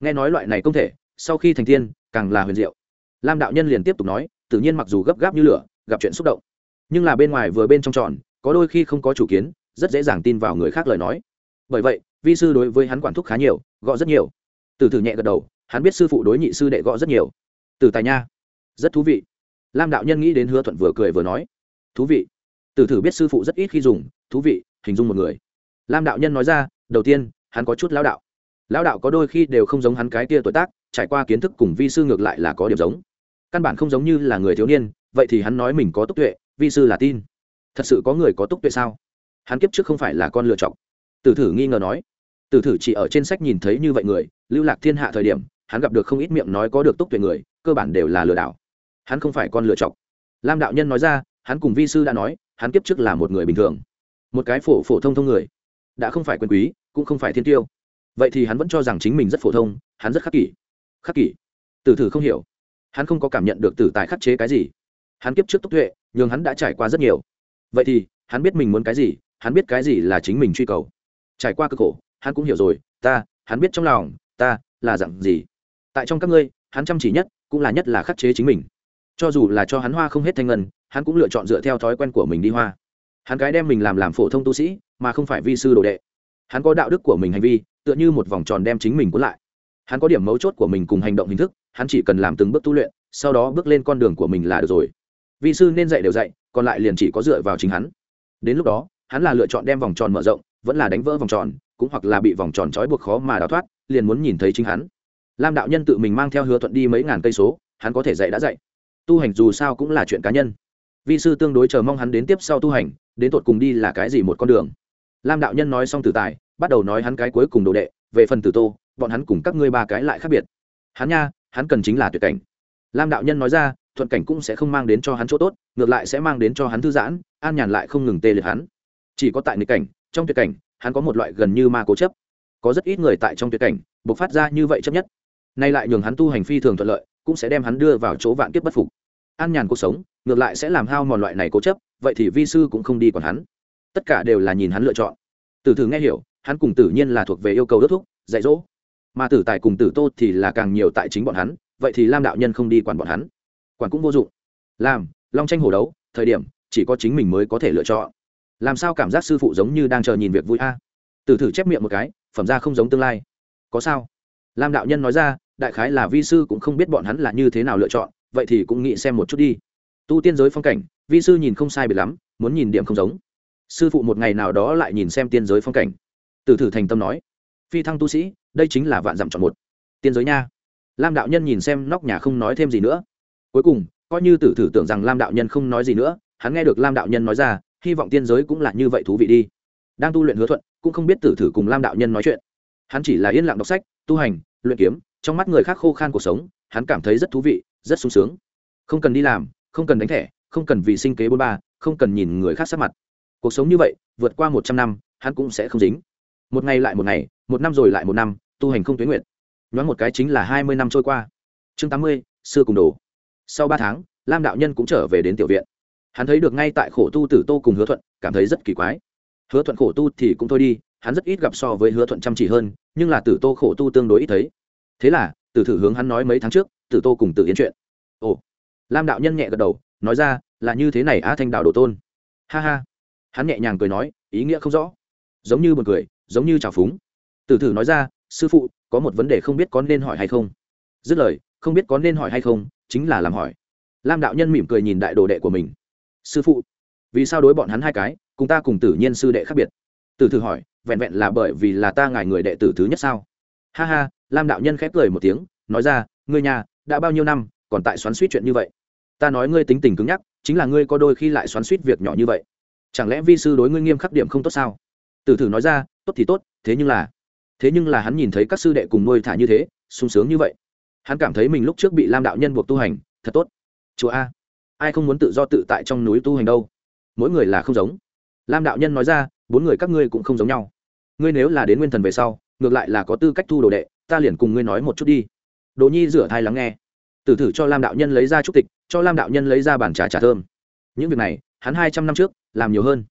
Nghe nói loại này công thể, sau khi thành tiên càng là huyền diệu. Lam đạo nhân liền tiếp tục nói, tự nhiên mặc dù gấp gáp như lửa, gặp chuyện xúc động. Nhưng là bên ngoài vừa bên trong tròn, có đôi khi không có chủ kiến, rất dễ dàng tin vào người khác lời nói. Bởi vậy, vi sư đối với hắn quản thúc khá nhiều, gõ rất nhiều. Từ thử nhẹ gật đầu, hắn biết sư phụ đối nhị sư đệ gõ rất nhiều. Từ tài nha, rất thú vị. Lam đạo nhân nghĩ đến hứa thuận vừa cười vừa nói, thú vị tử thử biết sư phụ rất ít khi dùng, thú vị, hình dung một người. Lam đạo nhân nói ra, đầu tiên, hắn có chút lão đạo. Lão đạo có đôi khi đều không giống hắn cái kia tuổi tác, trải qua kiến thức cùng vi sư ngược lại là có điểm giống. Căn bản không giống như là người thiếu niên, vậy thì hắn nói mình có túc tuệ, vi sư là tin. Thật sự có người có túc tuệ sao? Hắn kiếp trước không phải là con lựa chọc tử thử nghi ngờ nói. Tử thử chỉ ở trên sách nhìn thấy như vậy người, lưu lạc thiên hạ thời điểm, hắn gặp được không ít miệng nói có được túc tuệ người, cơ bản đều là lừa đảo. Hắn không phải con lựa chọc lam đạo nhân nói ra, hắn cùng vi sư đã nói hắn kiếp trước là một người bình thường, một cái phổ phổ thông thông người, đã không phải quyền quý, cũng không phải thiên tiêu. Vậy thì hắn vẫn cho rằng chính mình rất phổ thông, hắn rất khắc kỷ. Khắc kỷ? Tử thử không hiểu. Hắn không có cảm nhận được tử tài khắc chế cái gì. Hắn kiếp trước tốc tuệ nhưng hắn đã trải qua rất nhiều. Vậy thì, hắn biết mình muốn cái gì, hắn biết cái gì là chính mình truy cầu. Trải qua cực khổ, hắn cũng hiểu rồi, ta, hắn biết trong lòng, ta là dặn gì. Tại trong các ngươi, hắn chăm chỉ nhất, cũng là nhất là khắc chế chính mình cho dù là cho hắn hoa không hết thanh ngân, hắn cũng lựa chọn dựa theo thói quen của mình đi hoa. Hắn cái đem mình làm làm phổ thông tu sĩ, mà không phải vi sư đồ đệ. Hắn có đạo đức của mình hành vi, tựa như một vòng tròn đem chính mình cuốn lại. Hắn có điểm mấu chốt của mình cùng hành động hình thức, hắn chỉ cần làm từng bước tu luyện, sau đó bước lên con đường của mình là được rồi. Vi sư nên dạy đều dạy, còn lại liền chỉ có dựa vào chính hắn. Đến lúc đó, hắn là lựa chọn đem vòng tròn mở rộng, vẫn là đánh vỡ vòng tròn, cũng hoặc là bị vòng tròn trói buộc khó mà đào thoát, liền muốn nhìn thấy chính hắn. Lam đạo nhân tự mình mang theo hứa thuận đi mấy ngàn cây số, hắn có thể dạy đã dạy tu hành dù sao cũng là chuyện cá nhân. Vi sư tương đối chờ mong hắn đến tiếp sau tu hành, đến tột cùng đi là cái gì một con đường. Lam đạo nhân nói xong tử tài, bắt đầu nói hắn cái cuối cùng đồ đệ, về phần tử tô, bọn hắn cùng các ngươi ba cái lại khác biệt. Hắn nha, hắn cần chính là tuyệt cảnh. Lam đạo nhân nói ra, thuận cảnh cũng sẽ không mang đến cho hắn chỗ tốt, ngược lại sẽ mang đến cho hắn thư giãn, an nhàn lại không ngừng tê liệt hắn. Chỉ có tại nghịch cảnh, trong tuyệt cảnh, hắn có một loại gần như ma cố chấp. Có rất ít người tại trong tuyệt cảnh, bộc phát ra như vậy chấp nhất. Nay lại nhường hắn tu hành phi thường thuận lợi, cũng sẽ đem hắn đưa vào chỗ vạn kiếp bất phục an nhàn cuộc sống, ngược lại sẽ làm hao mòn loại này cố chấp, vậy thì vi sư cũng không đi còn hắn. Tất cả đều là nhìn hắn lựa chọn. Tử thử nghe hiểu, hắn cùng tử nhiên là thuộc về yêu cầu đốt thúc, dạy dỗ. Mà tử tài cùng tử tô thì là càng nhiều tại chính bọn hắn, vậy thì lam đạo nhân không đi quản bọn hắn. Quản cũng vô dụng. Làm, long tranh hổ đấu, thời điểm, chỉ có chính mình mới có thể lựa chọn. Làm sao cảm giác sư phụ giống như đang chờ nhìn việc vui a? À? tử thử chép miệng một cái, phẩm ra không giống tương lai. Có sao? Lam đạo nhân nói ra, đại khái là vi sư cũng không biết bọn hắn là như thế nào lựa chọn vậy thì cũng nghĩ xem một chút đi. Tu tiên giới phong cảnh, vi sư nhìn không sai biệt lắm, muốn nhìn điểm không giống. Sư phụ một ngày nào đó lại nhìn xem tiên giới phong cảnh. Từ thử thành tâm nói, phi thăng tu sĩ, đây chính là vạn dặm chọn một. Tiên giới nha. Lam đạo nhân nhìn xem nóc nhà không nói thêm gì nữa. Cuối cùng, coi như tử thử tưởng rằng lam đạo nhân không nói gì nữa, hắn nghe được lam đạo nhân nói ra, hy vọng tiên giới cũng là như vậy thú vị đi. Đang tu luyện hứa thuận, cũng không biết tử thử cùng lam đạo nhân nói chuyện. Hắn chỉ là yên lặng đọc sách, tu hành, luyện kiếm, trong mắt người khác khô khan cuộc sống, hắn cảm thấy rất thú vị rất sung sướng. Không cần đi làm, không cần đánh thẻ, không cần vì sinh kế bôn ba, không cần nhìn người khác sát mặt. Cuộc sống như vậy, vượt qua một trăm năm, hắn cũng sẽ không dính. Một ngày lại một ngày, một năm rồi lại một năm, tu hành không tuyến nguyện. Nhoáng một cái chính là hai mươi năm trôi qua. Chương tám mươi, xưa cùng đồ. Sau ba tháng, lam đạo nhân cũng trở về đến tiểu viện. Hắn thấy được ngay tại khổ tu tử tô cùng hứa thuận, cảm thấy rất kỳ quái. Hứa thuận khổ tu thì cũng thôi đi, hắn rất ít gặp so với hứa thuận chăm chỉ hơn, nhưng là tử tô khổ tu tương đối ít thấy. Thế là tử thử hướng hắn nói mấy tháng trước tử tô cùng tử yến chuyện. Ồ. Lam đạo nhân nhẹ gật đầu, nói ra, là như thế này a thanh đạo đồ tôn. Ha ha. Hắn nhẹ nhàng cười nói, ý nghĩa không rõ. Giống như một cười, giống như trào phúng. Tử thử nói ra, sư phụ, có một vấn đề không biết có nên hỏi hay không? Dứt lời, không biết có nên hỏi hay không, chính là làm hỏi. Lam đạo nhân mỉm cười nhìn đại đồ đệ của mình. Sư phụ, vì sao đối bọn hắn hai cái, cùng ta cùng tử nhiên sư đệ khác biệt? Tử thử hỏi, vẹn vẹn là bởi vì là ta ngài người đệ tử thứ nhất sao? Ha ha, lam đạo nhân khép cười một tiếng, nói ra, ngươi nhà đã bao nhiêu năm, còn tại xoắn suýt chuyện như vậy? Ta nói ngươi tính tình cứng nhắc, chính là ngươi có đôi khi lại xoắn suýt việc nhỏ như vậy. Chẳng lẽ vi sư đối ngươi nghiêm khắc điểm không tốt sao? Tử thử nói ra, tốt thì tốt, thế nhưng là, thế nhưng là hắn nhìn thấy các sư đệ cùng nuôi thả như thế, sung sướng như vậy. Hắn cảm thấy mình lúc trước bị lam đạo nhân buộc tu hành, thật tốt. Chùa a, ai không muốn tự do tự tại trong núi tu hành đâu? Mỗi người là không giống. Lam đạo nhân nói ra, bốn người các ngươi cũng không giống nhau. Ngươi nếu là đến nguyên thần về sau, ngược lại là có tư cách thu đồ đệ, ta liền cùng ngươi nói một chút đi đồ nhi rửa thai lắng nghe. Tử thử cho lam đạo nhân lấy ra trúc tịch, cho lam đạo nhân lấy ra bàn trà trà thơm. Những việc này, hắn hai trăm năm trước, làm nhiều hơn.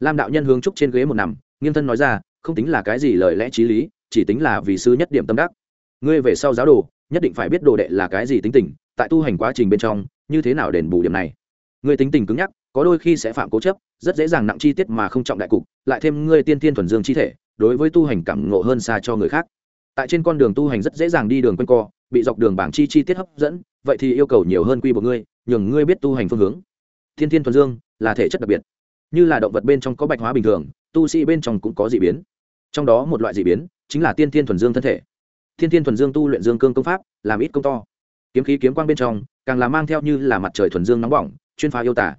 Lam đạo nhân hướng trúc trên ghế một nằm, nghiêng thân nói ra, không tính là cái gì lời lẽ t r í lý, chỉ tính là vì sư nhất điểm tâm đắc. Ngươi về sau giáo đồ, nhất định phải biết đồ đệ là cái gì tính tình, tại tu hành quá trình bên trong, như thế nào đền bù điểm này. Ngươi tính tình cứng nhắc, có đôi khi sẽ phạm cố chấp, rất dễ dàng nặng chi tiết mà không trọng đại cục, lại thêm ngươi tiên tiên thuần dương chi thể, đối với tu hành cảm ngộ hơn xa cho người khác tại trên con đường tu hành rất dễ dàng đi đường quanh co, bị dọc đường bảng chi chi tiết hấp dẫn, vậy thì yêu cầu nhiều hơn quy buộc ngươi, nhường ngươi biết tu hành phương hướng. Thiên thiên thuần dương, là thể chất đặc biệt. Như là động vật bên trong có bạch hóa bình thường, tu sĩ bên trong cũng có d ị biến. Trong đó một loại d ị biến, chính là tiên thiên thuần dương thân thể. Thiên thiên thuần dương tu luyện dương cương công pháp, làm ít công to. Kiếm khí kiếm quang bên trong, càng là mang theo như là mặt trời thuần dương nóng bỏng, chuyên phá yêu tả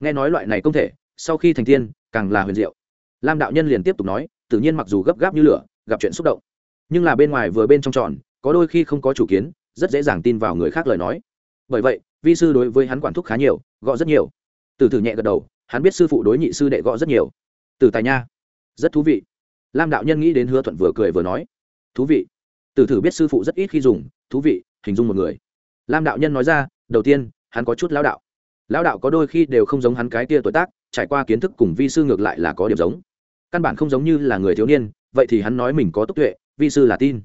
nghe nói loại này công thể, sau khi thành tiên, càng là huyền diệu. Lam đạo nhân liền tiếp tục nói, tự nhiên mặc dù gấp gáp như lửa, gặp chuyện xúc động nhưng là bên ngoài vừa bên trong tròn có đôi khi không có chủ kiến, rất dễ dàng tin vào người khác lời nói. Bởi vậy, vi sư đối với hắn quản thúc khá nhiều, gõ rất nhiều. Từ thử nhẹ gật đầu, hắn biết sư phụ đối nhị sư đệ gõ rất nhiều. Từ tài nha, rất thú vị. Lam đạo nhân nghĩ đến hứa thuận vừa cười vừa nói. Thú vị. Từ thử biết sư phụ rất ít khi dùng, thú vị, hình dung một người. Lam đạo nhân nói ra, đầu tiên, hắn có chút lão đạo. Lão đạo có đôi khi đều không giống hắn cái tia tuổi tác, trải qua kiến thức cùng vi sư ngược lại là có điểm giống. Căn bản không giống như là người thiếu niên, vậy thì hắn nói mình có túc tuệ vi sư là tin.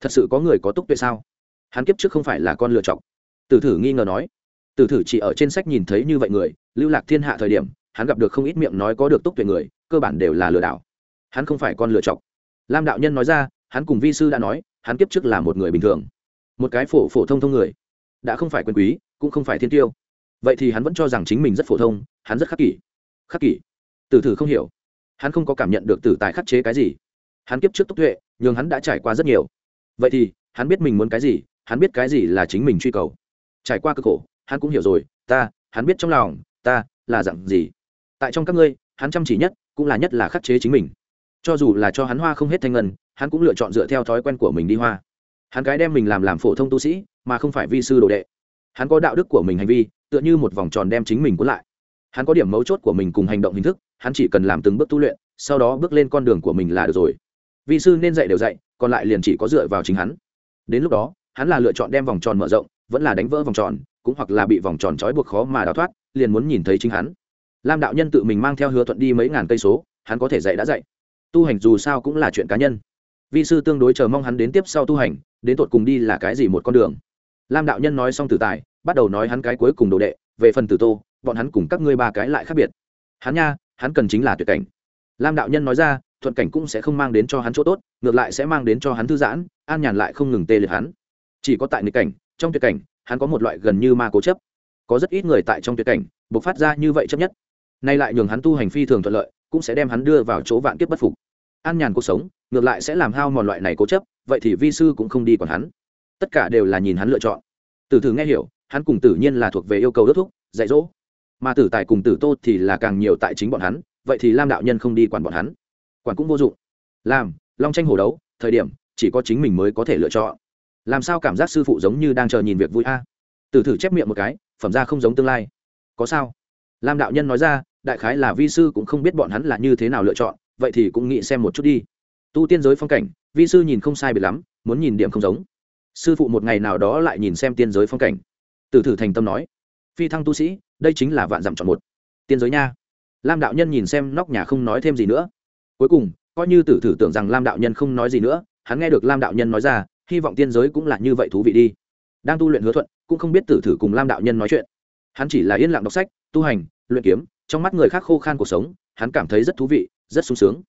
Thật sự có người có túc tuệ sao? Hắn kiếp trước không phải là con lựa chọc tử thử nghi ngờ nói. Tử thử chỉ ở trên sách nhìn thấy như vậy người, lưu lạc thiên hạ thời điểm, hắn gặp được không ít miệng nói có được túc tuệ người, cơ bản đều là lừa đảo. Hắn không phải con lựa chọc lam đạo nhân nói ra, hắn cùng vi sư đã nói, hắn kiếp trước là một người bình thường. Một cái phổ phổ thông thông người. Đã không phải quyền quý, cũng không phải thiên tiêu. Vậy thì hắn vẫn cho rằng chính mình rất phổ thông, hắn rất khắc kỷ. Khắc kỷ? Tử thử không hiểu. Hắn không có cảm nhận được tử tài khắc chế cái gì hắn kiếp trước túc tuệ nhưng hắn đã trải qua rất nhiều. Vậy thì, hắn biết mình muốn cái gì, hắn biết cái gì là chính mình truy cầu. Trải qua cực khổ, hắn cũng hiểu rồi, ta, hắn biết trong lòng, ta là dặn gì. Tại trong các ngươi, hắn chăm chỉ nhất, cũng là nhất là khắc chế chính mình. Cho dù là cho hắn hoa không hết thanh ngân, hắn cũng lựa chọn dựa theo thói quen của mình đi hoa. Hắn cái đem mình làm làm phổ thông tu sĩ, mà không phải vi sư đồ đệ. Hắn có đạo đức của mình hành vi, tựa như một vòng tròn đem chính mình cuốn lại. Hắn có điểm mấu chốt của mình cùng hành động hình thức, hắn chỉ cần làm từng bước tu luyện, sau đó bước lên con đường của mình là được rồi vi sư nên dạy đều dạy, còn lại liền chỉ có dựa vào chính hắn. Đến lúc đó, hắn là lựa chọn đem vòng tròn mở rộng, vẫn là đánh vỡ vòng tròn, cũng hoặc là bị vòng tròn trói buộc khó mà đào thoát, liền muốn nhìn thấy chính hắn. Lam đạo nhân tự mình mang theo hứa thuận đi mấy ngàn cây số, hắn có thể dạy đã dạy. Tu hành dù sao cũng là chuyện cá nhân. Vi sư tương đối chờ mong hắn đến tiếp sau tu hành, đến tột cùng đi là cái gì một con đường. Lam đạo nhân nói xong tử tài, bắt đầu nói hắn cái cuối cùng đồ đệ, về phần tử tô, bọn hắn cùng các ngươi ba cái lại khác biệt. Hắn nha, hắn cần chính là tuyệt cảnh. Lam đạo nhân nói ra thuận cảnh cũng sẽ không mang đến cho hắn chỗ tốt, ngược lại sẽ mang đến cho hắn thư giãn, an nhàn lại không ngừng tê liệt hắn. Chỉ có tại nghịch cảnh, trong tuyệt cảnh, hắn có một loại gần như ma cố chấp. Có rất ít người tại trong tuyệt cảnh buộc phát ra như vậy chấp nhất. Nay lại nhường hắn tu hành phi thường thuận lợi, cũng sẽ đem hắn đưa vào chỗ vạn kiếp bất phục. An nhàn cuộc sống, ngược lại sẽ làm hao mòn loại này cố chấp, vậy thì vi sư cũng không đi còn hắn. Tất cả đều là nhìn hắn lựa chọn. Từ từ nghe hiểu, hắn cùng tự nhiên là thuộc về yêu cầu đốt thúc, dạy dỗ. Mà tử tài cùng tử tô thì là càng nhiều tại chính bọn hắn, vậy thì lam đạo nhân không đi quản bọn hắn quản cũng vô dụng. Làm, long tranh hồ đấu, thời điểm, chỉ có chính mình mới có thể lựa chọn. Làm sao cảm giác sư phụ giống như đang chờ nhìn việc vui a? À? từ thử chép miệng một cái, phẩm ra không giống tương lai. Có sao? Lam đạo nhân nói ra, đại khái là vi sư cũng không biết bọn hắn là như thế nào lựa chọn, vậy thì cũng nghĩ xem một chút đi. Tu tiên giới phong cảnh, vi sư nhìn không sai biệt lắm, muốn nhìn điểm không giống. Sư phụ một ngày nào đó lại nhìn xem tiên giới phong cảnh. Từ thử thành tâm nói, phi thăng tu sĩ, đây chính là vạn dặm chọn một. Tiên giới nha. Lam đạo nhân nhìn xem nóc nhà không nói thêm gì nữa cuối cùng, coi như tử thử tưởng rằng lam đạo nhân không nói gì nữa, hắn nghe được lam đạo nhân nói ra, hy vọng tiên giới cũng là như vậy thú vị đi. Đang tu luyện hứa thuận, cũng không biết tử thử cùng lam đạo nhân nói chuyện. Hắn chỉ là yên lặng đọc sách, tu hành, luyện kiếm, trong mắt người khác khô khan cuộc sống, hắn cảm thấy rất thú vị, rất sung sướng.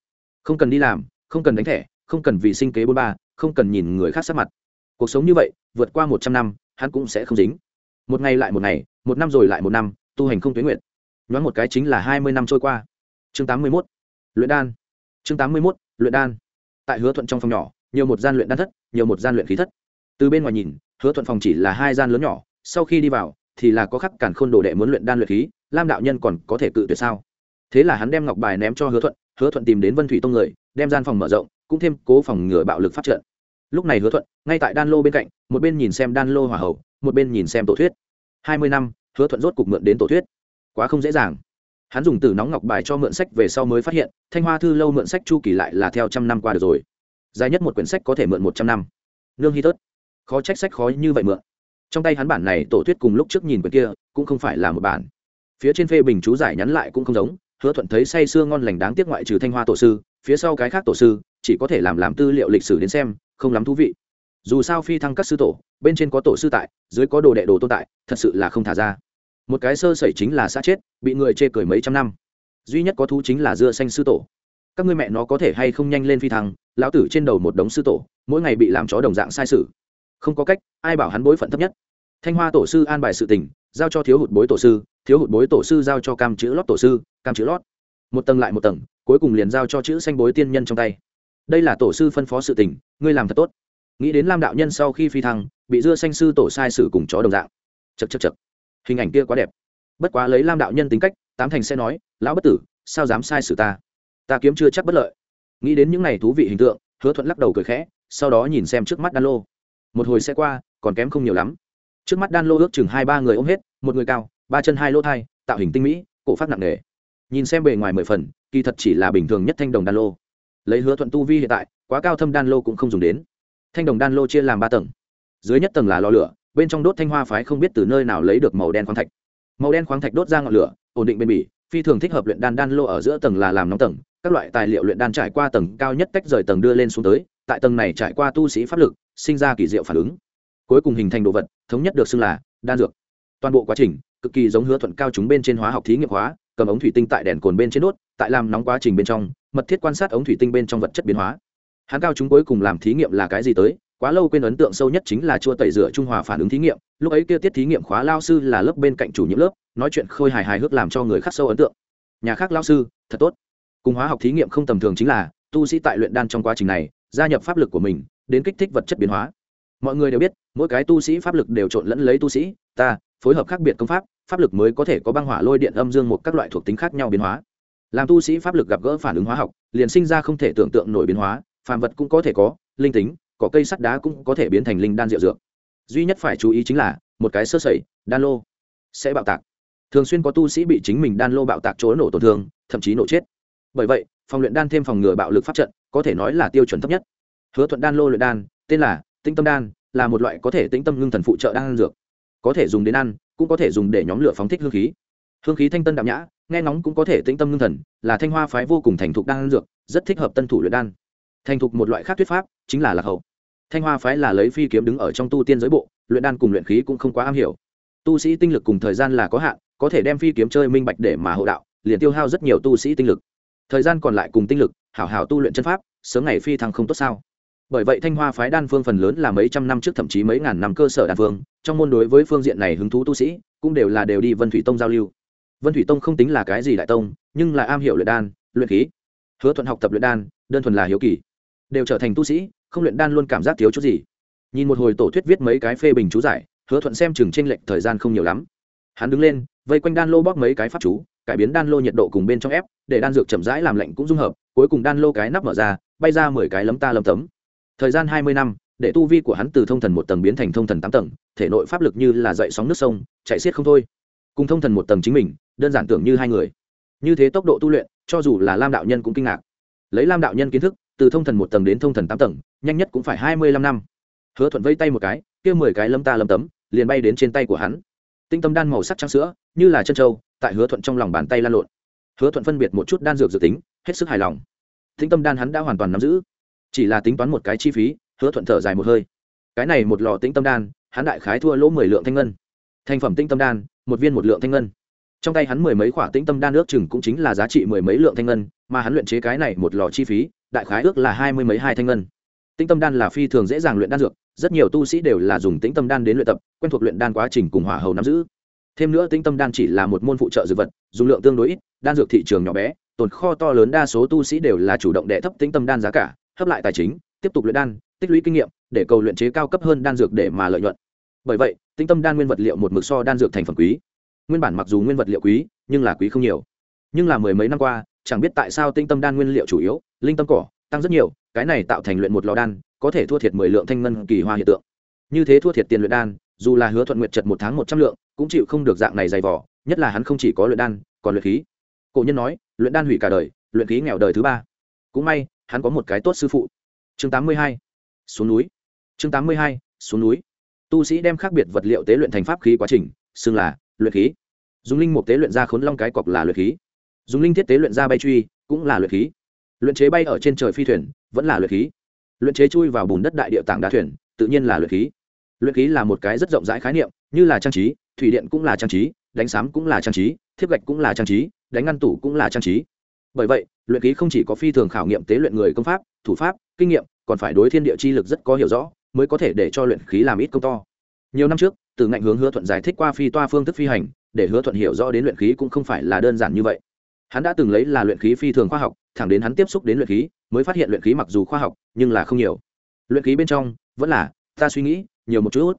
Không cần đi làm, không cần đánh thẻ, không cần vì sinh kế bôn ba, không cần nhìn người khác sắc mặt. Cuộc sống như vậy, vượt qua một trăm năm, hắn cũng sẽ không dính. Một ngày lại một ngày, một năm rồi lại một năm, tu hành không tuyến nguyện nhoáng một cái chính là hai mươi năm trôi qua. Chương tám mươi mốt. Luyện đan chương tám mươi mốt, luyện đan. Tại hứa thuận trong phòng nhỏ, nhiều một gian luyện đan thất, nhiều một gian luyện khí thất. Từ bên ngoài nhìn, hứa thuận phòng chỉ là hai gian lớn nhỏ, sau khi đi vào thì là có khắc cản khôn đồ đệ muốn luyện đan luyện khí, lam đạo nhân còn có thể cự tuyệt sao? Thế là hắn đem ngọc bài ném cho hứa thuận hứa thuận tìm đến vân thủy tông người, đem gian phòng mở rộng, cũng thêm cố phòng ngừa bạo lực phát trận lúc này hứa thuận, ngay tại đan lô bên cạnh, một bên nhìn xem đan lô hỏa hậu, một bên nhìn xem tổ thuyết. Hai mươi năm, hứa thuận rốt cục mượn đến tổ thuyết. Quá không dễ dàng hắn dùng từ nóng ngọc bài cho mượn sách về sau mới phát hiện, thanh hoa thư lâu mượn sách chu kỳ lại là theo trăm năm qua được rồi. Dài nhất một quyển sách có thể mượn một trăm năm. Nương hy tớt khó trách sách khó như vậy mượn. Trong tay hắn bản này tổ thuyết cùng lúc trước nhìn quyển kia, cũng không phải là một bản. Phía trên phê bình chú giải nhắn lại cũng không giống, hứa thuận thấy say sưa ngon lành đáng tiếc ngoại trừ thanh hoa tổ sư, phía sau cái khác tổ sư, chỉ có thể làm làm tư liệu lịch sử đến xem, không lắm thú vị. Dù sao phi thăng các sư tổ, bên trên có tổ sư tại, dưới có đồ đệ đồ tồn tại, thật sự là không thả ra một cái sơ sẩy chính là xã chết, bị người chê cười mấy trăm năm. Duy nhất có thú chính là dưa xanh sư tổ. Các ngươi mẹ nó có thể hay không nhanh lên phi thăng, lão tử trên đầu một đống sư tổ, mỗi ngày bị làm chó đồng dạng sai sự. Không có cách, ai bảo hắn bối phận thấp nhất. Thanh hoa tổ sư an bài sự tình, giao cho thiếu hụt bối tổ sư, thiếu hụt bối tổ sư giao cho cam chữ lót tổ sư, cam chữ lót. Một tầng lại một tầng, cuối cùng liền giao cho chữ xanh bối tiên nhân trong tay. Đây là tổ sư phân phó sự tình, ngươi làm thật tốt. Nghĩ đến lam đạo nhân sau khi phi thăng, bị dưa xanh sư tổ sai sử cùng chó đồng dạng. Chật chật chật hình ảnh kia quá đẹp. Bất quá lấy lam đạo nhân tính cách, tám thành sẽ nói, lão bất tử, sao dám sai sử ta? Ta kiếm chưa chắc bất lợi. Nghĩ đến những n à y thú vị hình tượng, hứa thuận lắc đầu cười khẽ, sau đó nhìn xem trước mắt đan lô. Một hồi sẽ qua, còn kém không nhiều lắm. Trước mắt đan lô ước chừng hai ba người ôm hết, một người cao, ba chân hai lỗ thai, tạo hình tinh mỹ, cổ phát nặng nề. Nhìn xem bề ngoài mười phần, kỳ thật chỉ là bình thường nhất thanh đồng đan lô. Lấy hứa thuận tu vi hiện tại, quá cao thâm đan lô cũng không dùng đến. Thanh đồng đan lô chia làm ba tầng. Dưới nhất tầng là lò lửa bên trong đốt thanh hoa phái không biết từ nơi nào lấy được màu đen khoáng thạch. Màu đen khoáng thạch đốt ra ngọn lửa, ổn định bên bỉ, phi thường thích hợp luyện đan đan lô ở giữa tầng là làm nóng tầng, các loại tài liệu luyện đan trải qua tầng cao nhất tách rời tầng đưa lên xuống tới, tại tầng này trải qua tu sĩ pháp lực, sinh ra kỳ diệu phản ứng. Cuối cùng hình thành đồ vật, thống nhất được xưng là đan dược. Toàn bộ quá trình, cực kỳ giống hứa thuận cao chúng bên trên hóa học thí nghiệm hóa, cầm ống thủy tinh tại đèn cồn bên trên đốt, tại làm nóng quá trình bên trong, mật thiết quan sát ống thủy tinh bên trong vật chất biến hóa. Hắn cao chúng cuối cùng làm thí nghiệm là cái gì tới? Quá lâu quên ấn tượng sâu nhất chính là chua tẩy rửa trung hòa phản ứng thí nghiệm, lúc ấy kia tiết thí nghiệm khóa lao sư là lớp bên cạnh chủ nhiệm lớp, nói chuyện khôi hài hài hước làm cho người khác sâu ấn tượng. Nhà khác lao sư, thật tốt. Cùng hóa học thí nghiệm không tầm thường chính là, tu sĩ tại luyện đan trong quá trình này, gia nhập pháp lực của mình, đến kích thích vật chất biến hóa. Mọi người đều biết, mỗi cái tu sĩ pháp lực đều trộn lẫn lấy tu sĩ, ta, phối hợp khác biệt công pháp pháp lực mới có thể có băng hỏa lôi điện âm dương một các loại thuộc tính khác nhau biến hóa. Làm tu sĩ pháp lực gặp gỡ phản ứng hóa học, liền sinh ra không thể tưởng tượng nổi biến hóa, phàm vật cũng có thể có, linh tính cỏ cây sắt đá cũng có thể biến thành linh đan rượu dược. Duy nhất phải chú ý chính là, một cái sơ sẩy, đan lô, sẽ bạo tạc. Thường xuyên có tu sĩ bị chính mình đan lô bạo tạc chỗ nổ tổn thương, thậm chí nổ chết. Bởi vậy, phòng luyện đan thêm phòng ngừa bạo lực pháp trận, có thể nói là tiêu chuẩn thấp nhất. Hứa thuận đan lô luyện đan, tên là tĩnh tâm đan, là một loại có thể tĩnh tâm ngưng thần phụ trợ đan dược. Có thể dùng đến ăn, cũng có thể dùng để nhóm lửa phóng thích hương khí. Hương khí thanh tân đạm nhã, nghe ngóng cũng có thể tĩnh tâm ngưng thần, là thanh hoa phái vô cùng thành thục đan dược, rất thích hợp tân thủ luyện đan. Thành thục một loại khác thuyết pháp, chính là lạc hậu thanh hoa phái là lấy phi kiếm đứng ở trong tu tiên giới bộ, luyện đan cùng luyện khí cũng không quá am hiểu. Tu sĩ tinh lực cùng thời gian là có hạn, có thể đem phi kiếm chơi minh bạch để mà hộ đạo, liền tiêu hao rất nhiều tu sĩ tinh lực. Thời gian còn lại cùng tinh lực, hảo hảo tu luyện chân pháp, sớm ngày phi thăng không tốt sao? Bởi vậy thanh hoa phái đan phương phần lớn là mấy trăm năm trước thậm chí mấy ngàn năm cơ sở đan phương, trong môn đối với phương diện này hứng thú tu sĩ, cũng đều là đều đi vân thủy tông giao lưu. Vân thủy tông không tính là cái gì đại tông, nhưng là am hiểu luyện đan, luyện khí. Hứa thuận học tập luyện đan, đơn thuần là hiếu kỳ. Đều trở thành tu sĩ không luyện đan luôn cảm giác thiếu chút gì. Nhìn một hồi tổ thuyết viết mấy cái phê bình chú giải, hứa thuận xem chừng tranh lệch thời gian không nhiều lắm. Hắn đứng lên, vây quanh đan lô bóc mấy cái pháp chú, cải biến đan lô nhiệt độ cùng bên trong ép, để đan dược chậm rãi làm lạnh cũng dung hợp, cuối cùng đan lô cái nắp mở ra, bay ra mười cái lấm ta lấm tấm. Thời gian hai mươi năm, để tu vi của hắn từ thông thần một tầng biến thành thông thần tám tầng, thể nội pháp lực như là dậy sóng nước sông chạy xiết không thôi. Cùng thông thần một tầng chính mình, đơn giản tưởng như hai người. Như thế tốc độ tu luyện, cho dù là lam đạo nhân cũng kinh ngạc. Lấy lam đạo nhân kiến thức từ thông thần một tầng đến thông thần tám tầng, nhanh nhất cũng phải hai mươi lăm năm. Hứa thuận vây tay một cái, kia mười cái lâm ta lâm tấm, liền bay đến trên tay của hắn. Tinh tâm đan màu sắc trắng sữa, như là chân trâu, tại hứa thuận trong lòng bàn tay lan lộn. Hứa thuận phân biệt một chút đan dược dự tính, hết sức hài lòng. Tinh tâm đan hắn đã hoàn toàn nắm giữ. Chỉ là tính toán một cái chi phí, hứa thuận thở dài một hơi. Cái này một lò tinh tâm đan, hắn đại khái thua lỗ mười lượng thanh ngân. Thành phẩm tinh tâm đan, một viên một lượng thanh ngân. Trong tay hắn mười mấy khoả tinh tâm đan ước chừng cũng chính là giá trị mười mấy lượng thanh ngân, mà hắn luyện chế cái này một lò chi phí đại khái ước là hai mươi mấy hai thanh ngân. Tinh tâm đan là phi thường dễ dàng luyện đan dược, rất nhiều tu sĩ đều là dùng tĩnh tâm đan đến luyện tập, quen thuộc luyện đan quá trình cùng hỏa hầu nắm giữ. Thêm nữa tĩnh tâm đan chỉ là một môn phụ trợ dược vật, dùng lượng tương đối ít, đan dược thị trường nhỏ bé, tồn kho to lớn đa số tu sĩ đều là chủ động đệ thấp tĩnh tâm đan giá cả, hấp lại tài chính, tiếp tục luyện đan, tích lũy kinh nghiệm, để cầu luyện chế cao cấp hơn đan dược để mà lợi nhuận. Bởi vậy, tĩnh tâm đan nguyên vật liệu một mực so đan dược thành phẩm quý. Nguyên bản mặc dù nguyên vật liệu quý, nhưng là quý không nhiều. Nhưng là mười mấy năm qua chẳng biết tại sao tinh tâm đan nguyên liệu chủ yếu, linh tâm cỏ, tăng rất nhiều, cái này tạo thành luyện một lò đan, có thể thua thiệt mười lượng thanh ngân kỳ hoa hiện tượng. Như thế thua thiệt tiền luyện đan, dù là hứa thuận nguyệt trật một tháng một trăm lượng, cũng chịu không được dạng này dày vỏ nhất là hắn không chỉ có luyện đan, còn luyện khí. Cổ nhân nói, luyện đan hủy cả đời, luyện khí nghèo đời thứ ba. Cũng may, hắn có một cái tốt sư phụ. Chương tám mươi hai, xuống núi. Chương tám mươi hai, xuống núi. Tu sĩ đem khác biệt vật liệu tế luyện thành pháp khí quá trình, xưng là luyện khí. Dùng linh mục tế luyện ra khốn long cái cọc là luyện khí dùng linh thiết tế luyện ra bay truy, cũng là luyện khí. Luyện chế bay ở trên trời phi thuyền, vẫn là luyện khí. Luyện chế chui vào bùn đất đại địa tảng đá thuyền, tự nhiên là luyện khí. Luyện khí là một cái rất rộng rãi khái niệm, như là trang trí, thủy điện cũng là trang trí, đánh sám cũng là trang trí, thiếp gạch cũng là trang trí, đánh ngăn tủ cũng là trang trí. Bởi vậy, luyện khí không chỉ có phi thường khảo nghiệm tế luyện người công pháp, thủ pháp, kinh nghiệm, còn phải đối thiên địa chi lực rất có hiểu rõ, mới có thể để cho luyện khí làm ít công to. Nhiều năm trước, từ ngạnh hướng hứa thuận giải thích qua phi toa phương thức phi hành, để hứa thuận hiểu rõ đến luyện khí cũng không phải là đơn giản như vậy hắn đã từng lấy là luyện khí phi thường khoa học, thẳng đến hắn tiếp xúc đến luyện khí, mới phát hiện luyện khí mặc dù khoa học, nhưng là không nhiều. Luyện khí bên trong, vẫn là, ta suy nghĩ, nhiều một chút.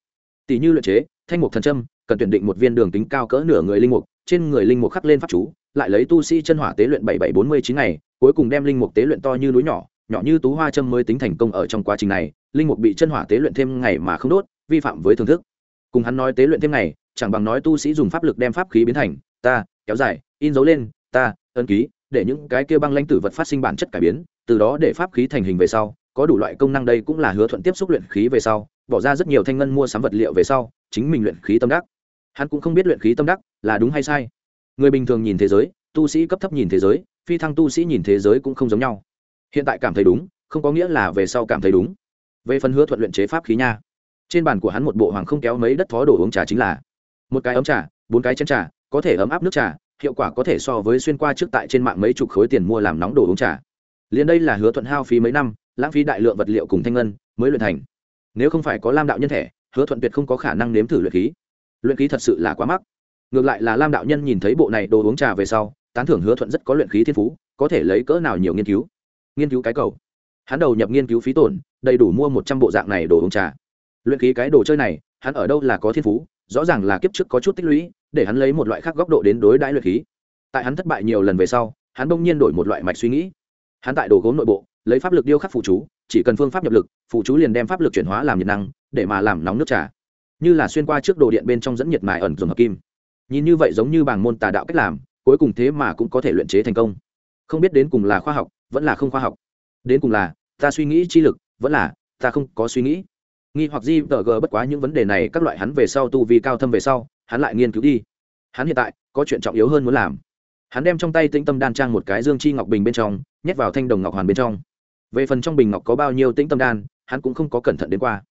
Tỷ như luyện chế, thanh mục thần trâm cần tuyển định một viên đường tính cao cỡ nửa người linh mục, trên người linh mục khắc lên pháp chú, lại lấy tu sĩ chân hỏa tế luyện bảy bảy bốn mươi chín ngày, cuối cùng đem linh mục tế luyện to như núi nhỏ nhỏ như tú hoa châm mới tính thành công ở trong quá trình này, linh mục bị chân hỏa tế luyện thêm ngày mà không đốt, vi phạm với thưởng thức. Cùng hắn nói tế luyện thêm ngày, chẳng bằng nói tu sĩ dùng pháp lực đem pháp khí biến thành, ta, kéo dài, in dấu lên ta ân ký, để những cái kia băng lãnh tử vật phát sinh bản chất cải biến, từ đó để pháp khí thành hình về sau, có đủ loại công năng đây cũng là hứa thuận tiếp xúc luyện khí về sau, bỏ ra rất nhiều thanh ngân mua sắm vật liệu về sau, chính mình luyện khí tâm đắc. Hắn cũng không biết luyện khí tâm đắc là đúng hay sai. Người bình thường nhìn thế giới, tu sĩ cấp thấp nhìn thế giới, phi thăng tu sĩ nhìn thế giới cũng không giống nhau. Hiện tại cảm thấy đúng, không có nghĩa là về sau cảm thấy đúng. Về phần hứa thuận luyện chế pháp khí nha. Trên bàn của hắn một bộ hoàng không kéo mấy đất thó đổ uống trà chính là một cái ấm trà, bốn cái chén trà, có thể ấm áp nước trà hiệu quả có thể so với xuyên qua trước tại trên mạng mấy chục khối tiền mua làm nóng đồ uống trà. Liền đây là hứa thuận hao phí mấy năm lãng phí đại lượng vật liệu cùng thanh ngân mới luyện thành. Nếu không phải có lam đạo nhân thể, hứa thuận tuyệt không có khả năng nếm thử luyện khí. Luyện khí thật sự là quá mắc. Ngược lại là lam đạo nhân nhìn thấy bộ này đồ uống trà về sau tán thưởng hứa thuận rất có luyện khí thiên phú có thể lấy cỡ nào nhiều nghiên cứu. Nghiên cứu cái cầu. Hắn đầu nhập nghiên cứu phí tổn đầy đủ mua một trăm bộ dạng này đồ uống trà. Luyện khí cái đồ chơi này hắn ở đâu là có thiên phú rõ ràng là kiếp trước có chút tích lũy, để hắn lấy một loại khác góc độ đến đối đãi luyện khí. Tại hắn thất bại nhiều lần về sau, hắn bỗng nhiên đổi một loại mạch suy nghĩ. Hắn tại đồ gốm nội bộ, lấy pháp lực điêu khắc phụ chú, chỉ cần phương pháp nhập lực, phụ chú liền đem pháp lực chuyển hóa làm nhiệt năng, để mà làm nóng nước trà. Như là xuyên qua trước đồ điện bên trong dẫn nhiệt mài ẩn dùng hợp kim. Nhìn như vậy giống như bảng môn tà đạo cách làm, cuối cùng thế mà cũng có thể luyện chế thành công. Không biết đến cùng là khoa học, vẫn là không khoa học. Đến cùng là, ta suy nghĩ chi lực, vẫn là, ta không có suy nghĩ nghi hoặc di tờ g bất quá những vấn đề này, các loại hắn về sau tu vi cao thâm về sau, hắn lại nghiên cứu đi. Hắn hiện tại, có chuyện trọng yếu hơn muốn làm. Hắn đem trong tay tĩnh tâm đan trang một cái dương chi ngọc bình bên trong, nhét vào thanh đồng ngọc hoàn bên trong. Về phần trong bình ngọc có bao nhiêu tĩnh tâm đan, hắn cũng không có cẩn thận đến qua.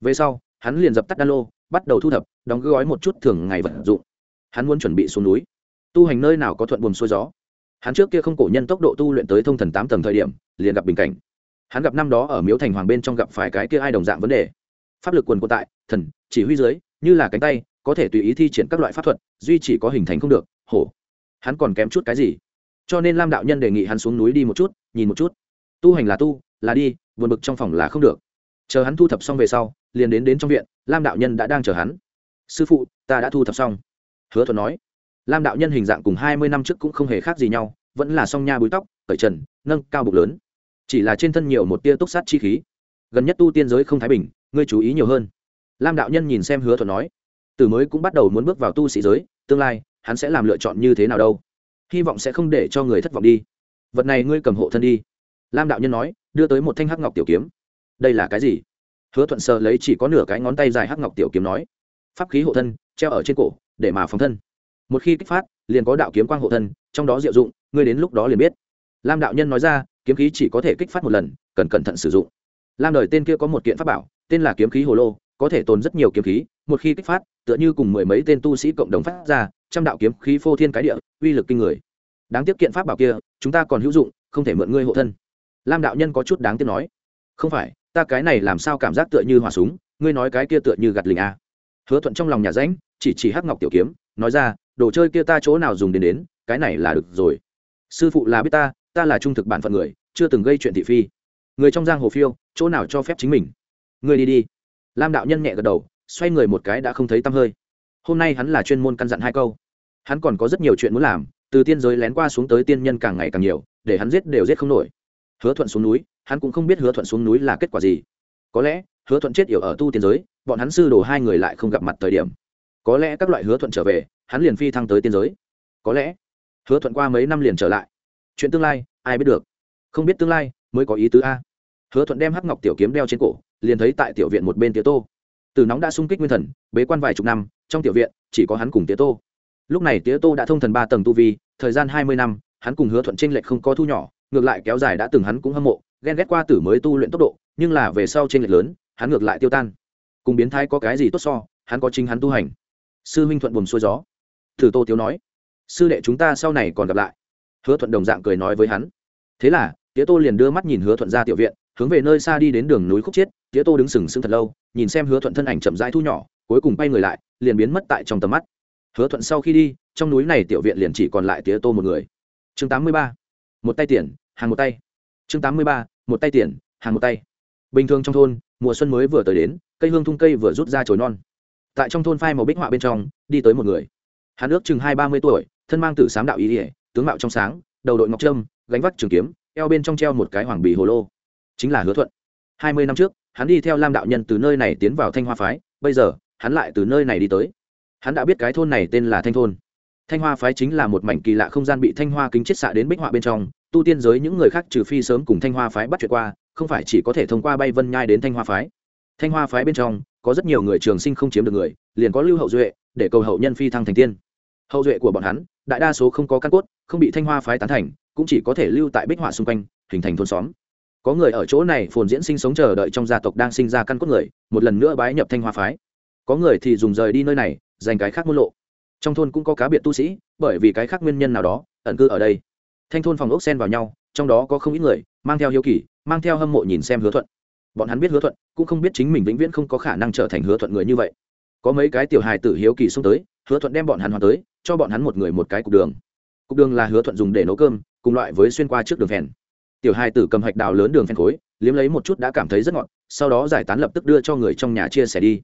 Về sau, hắn liền dập tắt đan lô, bắt đầu thu thập, đóng gói một chút thường ngày vận dụng. Hắn muốn chuẩn bị xuống núi. Tu hành nơi nào có thuận buồm xuôi gió. Hắn trước kia không cổ nhân tốc độ tu luyện tới thông thần tám tầng thời điểm, liền gặp bình cảnh. Hắn gặp năm đó ở miếu thành hoàng bên trong gặp phải cái kia ai đồng dạng vấn đề pháp lực quần của tại, thần, chỉ huy dưới, như là cánh tay, có thể tùy ý thi triển các loại pháp thuật, duy chỉ có hình thành không được, hổ. Hắn còn kém chút cái gì? Cho nên lam đạo nhân đề nghị hắn xuống núi đi một chút, nhìn một chút. Tu hành là tu, là đi, buồn bực trong phòng là không được. Chờ hắn thu thập xong về sau, liền đến đến trong viện, lam đạo nhân đã đang chờ hắn. Sư phụ, ta đã thu thập xong. Hứa thuận nói. Lam đạo nhân hình dạng cùng hai mươi năm trước cũng không hề khác gì nhau, vẫn là song nha búi tóc, cởi trần, nâng cao bụng lớn. Chỉ là trên thân nhiều một tia túc sát chi khí. Gần nhất tu tiên giới không thái bình ngươi chú ý nhiều hơn. Lam đạo nhân nhìn xem hứa thuận nói, từ mới cũng bắt đầu muốn bước vào tu sĩ giới, tương lai, hắn sẽ làm lựa chọn như thế nào đâu? Hy vọng sẽ không để cho người thất vọng đi. Vật này ngươi cầm hộ thân đi. Lam đạo nhân nói, đưa tới một thanh hắc ngọc tiểu kiếm. Đây là cái gì? Hứa thuận sờ lấy chỉ có nửa cái ngón tay dài hắc ngọc tiểu kiếm nói, pháp khí hộ thân, treo ở trên cổ, để mà phòng thân. Một khi kích phát, liền có đạo kiếm quang hộ thân, trong đó diệu dụng, ngươi đến lúc đó liền biết. Lam đạo nhân nói ra, kiếm khí chỉ có thể kích phát một lần, cần cẩn thận sử dụng. Lam đời tên kia có một kiện pháp bảo tên là kiếm khí hồ lô, có thể tồn rất nhiều kiếm khí, một khi kích phát, tựa như cùng mười mấy tên tu sĩ cộng đồng phát ra, trăm đạo kiếm khí phô thiên cái địa, uy lực kinh người. Đáng tiếc kiện pháp bảo kia, chúng ta còn hữu dụng, không thể mượn ngươi hộ thân. Lam đạo nhân có chút đáng tiếc nói. Không phải, ta cái này làm sao cảm giác tựa như hỏa súng, ngươi nói cái kia tựa như gạt lình a. Hứa thuận trong lòng nhà ránh, chỉ chỉ hắc ngọc tiểu kiếm, nói ra, đồ chơi kia ta chỗ nào dùng đến đến, cái này là được rồi. Sư phụ là biết ta ta là trung thực bản phận người, chưa từng gây chuyện thị phi. Người trong giang hồ phiêu, chỗ nào cho phép chính mình? Ngươi đi đi. Lam đạo nhân nhẹ gật đầu, xoay người một cái đã không thấy tăm hơi. Hôm nay hắn là chuyên môn căn dặn hai câu. Hắn còn có rất nhiều chuyện muốn làm, từ tiên giới lén qua xuống tới tiên nhân càng ngày càng nhiều, để hắn giết đều giết không nổi. Hứa thuận xuống núi, hắn cũng không biết hứa thuận xuống núi là kết quả gì. Có lẽ, hứa thuận chết yểu ở tu tiên giới, bọn hắn sư đồ hai người lại không gặp mặt thời điểm. Có lẽ các loại hứa thuận trở về, hắn liền phi thăng tới tiên giới. Có lẽ, hứa thuận qua mấy năm liền trở lại. Chuyện tương lai, ai biết được. Không biết tương lai, mới có ý tứ a. Hứa thuận đem hắc ngọc tiểu kiếm đeo trên cổ liền thấy tại tiểu viện một bên tía tô. Từ nóng đã sung kích nguyên thần, bế quan vài chục năm, trong tiểu viện, chỉ có hắn cùng tía tô. Lúc này tía tô đã thông thần ba tầng tu vi, thời gian hai mươi năm, hắn cùng hứa thuận tranh lệch không có thu nhỏ, ngược lại kéo dài đã từng hắn cũng hâm mộ, ghen ghét qua tử mới tu luyện tốc độ, nhưng là về sau tranh lệch lớn, hắn ngược lại tiêu tan. Cùng biến thái có cái gì tốt so, hắn có chính hắn tu hành. Sư huynh thuận buồm xuôi gió. Thử tô tiếu nói, sư đệ chúng ta sau này còn gặp lại. Hứa thuận đồng dạng cười nói với hắn. Thế là tía tô liền đưa mắt nhìn hứa thuận ra tiểu viện, hướng về nơi xa đi đến đường núi khúc chiết tía tô đứng sừng sững thật lâu, nhìn xem hứa thuận thân ảnh chậm rãi thu nhỏ, cuối cùng bay người lại, liền biến mất tại trong tầm mắt. Hứa thuận sau khi đi, trong núi này tiểu viện liền chỉ còn lại tía tô một người. Chương tám mươi ba. Một tay tiền, hàng một tay. Chương tám mươi ba. Một tay tiền, hàng một tay. Bình thường trong thôn, mùa xuân mới vừa tới đến, cây hương thung cây vừa rút ra chồi non. Tại trong thôn phai màu bích họa bên trong, đi tới một người. Hắn ước chừng hai ba mươi tuổi, thân mang tử sám đạo ý ỉa tướng mạo trong sáng, đầu đội ngọc trâm, gánh vác trường kiếm, eo bên trong treo một cái hoàng bì hồ lô. Chính là hứa thuận. Hai mươi năm trước hắn đi theo lam đạo nhân từ nơi này tiến vào thanh hoa phái, bây giờ, hắn lại từ nơi này đi tới. Hắn đã biết cái thôn này tên là thanh thôn. Thanh hoa phái chính là một mảnh kỳ lạ không gian bị thanh hoa kính chiết xạ đến bích họa bên trong, tu tiên giới những người khác trừ phi sớm cùng thanh hoa phái bắt chuyện qua, không phải chỉ có thể thông qua bay vân nhai đến thanh hoa phái. Thanh hoa phái bên trong, có rất nhiều người trường sinh không chiếm được người, liền có lưu hậu duệ, để cầu hậu nhân phi thăng thành tiên. Hậu duệ của bọn hắn, đại đa số không có căn cốt, không bị thanh hoa phái tán thành, cũng chỉ có thể lưu tại bích họa xung quanh, hình thành thôn xóm có người ở chỗ này phồn diễn sinh sống chờ đợi trong gia tộc đang sinh ra căn cốt người, một lần nữa bái nhập thanh hoa phái. Có người thì dùng rời đi nơi này dành cái khác môn lộ. Trong thôn cũng có cá biệt tu sĩ, bởi vì cái khác nguyên nhân nào đó, ẩn cư ở đây. Thanh thôn phòng ốc sen vào nhau, trong đó có không ít người, mang theo hiếu kỳ, mang theo hâm mộ nhìn xem hứa thuận. Bọn hắn biết hứa thuận, cũng không biết chính mình vĩnh viễn không có khả năng trở thành hứa thuận người như vậy. Có mấy cái tiểu hài tử hiếu kỳ xông tới, hứa thuận đem bọn hắn hoàn tới, cho bọn hắn một người một cái cục đường. Cục đường là hứa thuận dùng để nấu cơm, cùng loại với xuyên qua trước đường phèn tiểu hai tử cầm hạch đào lớn đường phèn khối, liếm lấy một chút đã cảm thấy rất ngọt, sau đó giải tán lập tức đưa cho người trong nhà chia sẻ đi.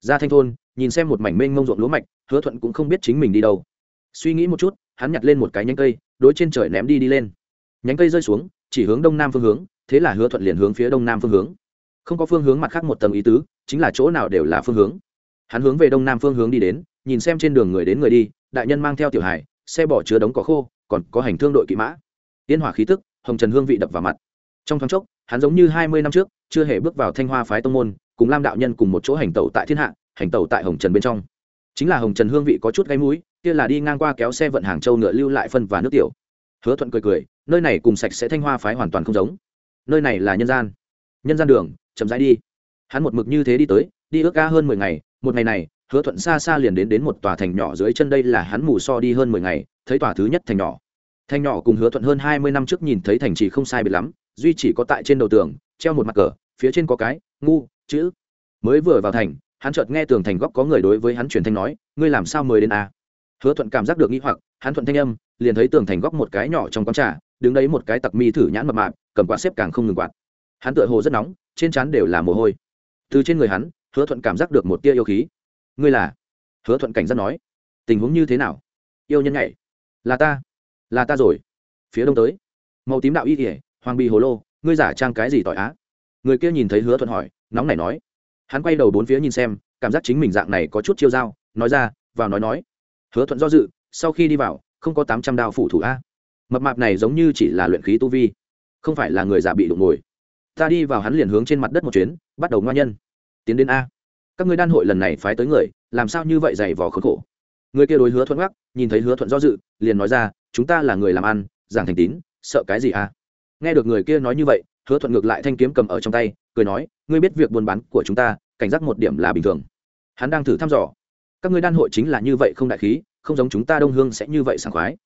Ra thanh thôn, nhìn xem một mảnh mênh mông ruộng lúa mạch, hứa thuận cũng không biết chính mình đi đâu. Suy nghĩ một chút, hắn nhặt lên một cái nhánh cây, đối trên trời ném đi đi lên. Nhánh cây rơi xuống, chỉ hướng đông nam phương hướng, thế là hứa thuận liền hướng phía đông nam phương hướng. Không có phương hướng mặt khác một tầng ý tứ, chính là chỗ nào đều là phương hướng. Hắn hướng về đông nam phương hướng đi đến, nhìn xem trên đường người đến người đi, đại nhân mang theo tiểu hải xe bỏ chứa đống cỏ khô, còn có hành thương đội kỵ mã. Yên hỏa khí tức hồng trần hương vị đập vào mặt. Trong thoáng chốc, hắn giống như hai mươi năm trước, chưa hề bước vào thanh hoa phái tông môn, cùng lam đạo nhân cùng một chỗ hành tẩu tại thiên hạ, hành tẩu tại hồng trần bên trong. Chính là hồng trần hương vị có chút gáy mũi kia là đi ngang qua kéo xe vận hàng châu ngựa lưu lại phân và nước tiểu. Hứa thuận cười cười, nơi này cùng sạch sẽ thanh hoa phái hoàn toàn không giống. Nơi này là nhân gian. Nhân gian đường, chậm rãi đi. Hắn một mực như thế đi tới, đi ước ca hơn mười ngày, một ngày này, hứa thuận xa xa liền đến đến một tòa thành nhỏ dưới chân đây là hắn mù so đi hơn mười ngày, thấy tòa thứ nhất thành nhỏ. Thanh nhỏ cùng hứa thuận hơn hai mươi năm trước nhìn thấy thành trì không sai biệt lắm, duy chỉ có tại trên đầu tường, treo một mặt cờ, phía trên có cái, ngu, chữ. Mới vừa vào thành, hắn chợt nghe tường thành góc có người đối với hắn truyền thanh nói, ngươi làm sao mới đến a? À? hứa thuận cảm giác được nghĩ hoặc, hắn thuận thanh âm, liền thấy tường thành góc một cái nhỏ trong quán trà, đứng đấy một cái tặc mi thử nhãn mập mạp, cầm quạt xếp càng không ngừng quạt. Hắn tựa hồ rất nóng, trên trán đều là mồ hôi. Từ trên người hắn, hứa thuận cảm giác được một tia yêu khí. Ngươi là? Hứa thuận cảnh giác nói. Tình huống như thế nào? Yêu nhân nhảy. Là ta là ta rồi. Phía đông tới. Màu tím đạo y kỉa hoàng bì hồ lô, ngươi giả trang cái gì tỏi á? Người kia nhìn thấy hứa thuận hỏi, nóng này nói. Hắn quay đầu bốn phía nhìn xem, cảm giác chính mình dạng này có chút chiêu dao, nói ra, vào nói nói. Hứa thuận do dự, sau khi đi vào, không có tám trăm đao phủ thủ a. Mập mạp này giống như chỉ là luyện khí tu vi, không phải là người giả bị đụng ngồi. Ta đi vào hắn liền hướng trên mặt đất một chuyến, bắt đầu ngoan nhân. Tiến đến a. Các ngươi đan hội lần này phái tới người, làm sao như vậy dày vò khốn khổ? Người kia đối hứa thuận gác nhìn thấy hứa thuận do dự, liền nói ra chúng ta là người làm ăn, giảng thành tín, sợ cái gì à? nghe được người kia nói như vậy, hứa thuận ngược lại thanh kiếm cầm ở trong tay, cười nói, ngươi biết việc buôn bán của chúng ta, cảnh giác một điểm là bình thường. Hắn đang thử thăm dò. Các ngươi đan hội chính là như vậy không đại khí, không giống chúng ta đông hương sẽ như vậy sảng khoái.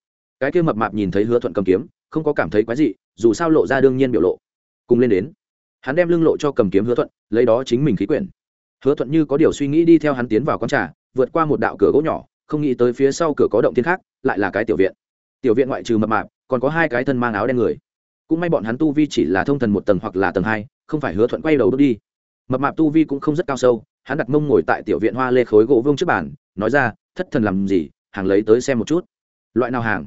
Cái kia mập mạp nhìn thấy hứa thuận cầm kiếm, không có cảm thấy quái gì dù sao lộ ra đương nhiên biểu lộ. Cùng lên đến. Hắn đem lưng lộ cho cầm kiếm hứa thuận, lấy đó chính mình khí quyển. Hứa thuận như có điều suy nghĩ đi theo hắn tiến vào con trà, vượt qua một đạo cửa gỗ nhỏ, không nghĩ tới phía sau cửa có động thiên khác, lại là cái tiểu viện tiểu viện ngoại trừ mập mạp, còn có hai cái thân mang áo đen người. Cũng may bọn hắn tu vi chỉ là thông thần một tầng hoặc là tầng hai, không phải hứa thuận quay đầu bước đi. Mập mạp tu vi cũng không rất cao sâu, hắn đặt mông ngồi tại tiểu viện hoa lê khối gỗ vương trước bàn, nói ra, thất thần làm gì, hàng lấy tới xem một chút. Loại nào hàng?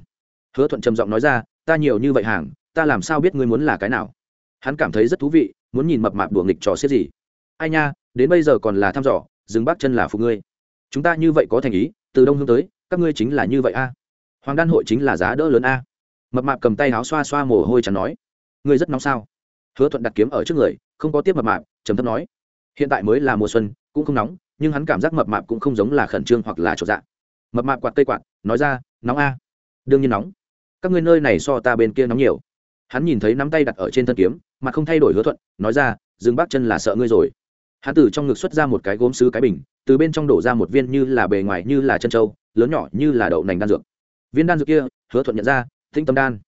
Hứa thuận trầm giọng nói ra, ta nhiều như vậy hàng, ta làm sao biết ngươi muốn là cái nào? Hắn cảm thấy rất thú vị, muốn nhìn mập mạp đùa nghịch trò xiết gì. Ai nha, đến bây giờ còn là thăm dò, dừng bác chân là phụ ngươi. Chúng ta như vậy có thành ý, từ đông hương tới, các ngươi chính là như vậy a hoàng đan hội chính là giá đỡ lớn a. Mập mạp cầm tay áo xoa xoa mồ hôi chẳng nói, ngươi rất nóng sao? Hứa thuận đặt kiếm ở trước người, không có tiếp mập mạp, trầm thấp nói, hiện tại mới là mùa xuân, cũng không nóng, nhưng hắn cảm giác mập mạp cũng không giống là khẩn trương hoặc là trộn dạng mập mạp quạt cây quạt, nói ra, nóng a. Đương nhiên nóng. Các ngươi nơi này so ta bên kia nóng nhiều. Hắn nhìn thấy nắm tay đặt ở trên thân kiếm mà không thay đổi hứa thuận, nói ra dừng bác chân là sợ ngươi rồi. Hắn từ trong ngực xuất ra một cái gốm sứ cái bình, từ bên trong đổ ra một viên như là bề ngoài như là chân trâu, lớn nhỏ như là đậu nành đan dược viên đan dược kia, hứa thuận nhận ra thinh tâm đan.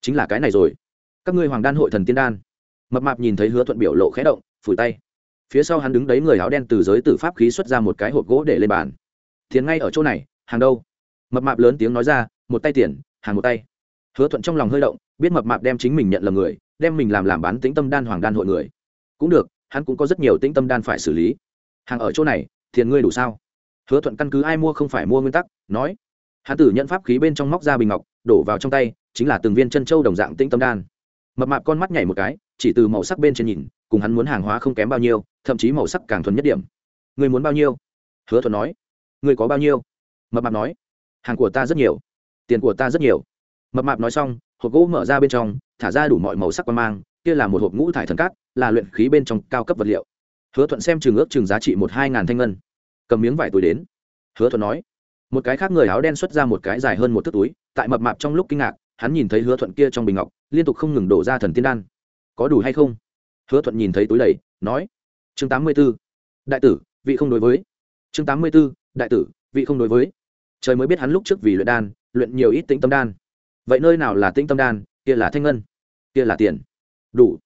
Chính là cái này rồi. Các ngươi hoàng đan hội thần tiên đan. Mập mạp nhìn thấy hứa thuận biểu lộ khẽ động, phủi tay. Phía sau hắn đứng đấy người áo đen từ giới tử pháp khí xuất ra một cái hộp gỗ để lên bàn. Thiền ngay ở chỗ này, hàng đâu? Mập mạp lớn tiếng nói ra, một tay tiền, hàng một tay. Hứa thuận trong lòng hơi động, biết mập mạp đem chính mình nhận là người, đem mình làm làm bán tĩnh tâm đan hoàng đan hội người. Cũng được, hắn cũng có rất nhiều tĩnh tâm đan phải xử lý. Hàng ở chỗ này thiền ngươi đủ sao? Hứa thuận căn cứ ai mua không phải mua nguyên tắc, nói hắn tử nhận pháp khí bên trong móc ra bình ngọc, đổ vào trong tay, chính là từng viên chân châu đồng dạng tĩnh tâm đan. Mập mạp con mắt nhảy một cái, chỉ từ màu sắc bên trên nhìn, cùng hắn muốn hàng hóa không kém bao nhiêu, thậm chí màu sắc càng thuần nhất điểm. Người muốn bao nhiêu? Hứa thuận nói. Người có bao nhiêu? Mập mạp nói. Hàng của ta rất nhiều, tiền của ta rất nhiều. Mập mạp nói xong, hộp gỗ mở ra bên trong, thả ra đủ mọi màu sắc quan mang, kia là một hộp ngũ thải thần cát, là luyện khí bên trong cao cấp vật liệu. Hứa thuận xem chừng ước chừng giá trị một hai ngàn thanh ngân. Cầm miếng vải túi đến. Hứa thuận nói một cái khác người áo đen xuất ra một cái dài hơn một thước túi, tại mập mạp trong lúc kinh ngạc, hắn nhìn thấy hứa thuận kia trong bình ngọc, liên tục không ngừng đổ ra thần tiên đan. Có đủ hay không? Hứa thuận nhìn thấy túi đầy, nói, chương tám mươi b ố đại tử, vị không đối với. Chương tám mươi b ố đại tử, vị không đối với. Trời mới biết hắn lúc trước vì luyện đan, luyện nhiều ít tĩnh tâm đan. Vậy nơi nào là tĩnh tâm đan, kia là thanh ngân, kia là tiền. Đủ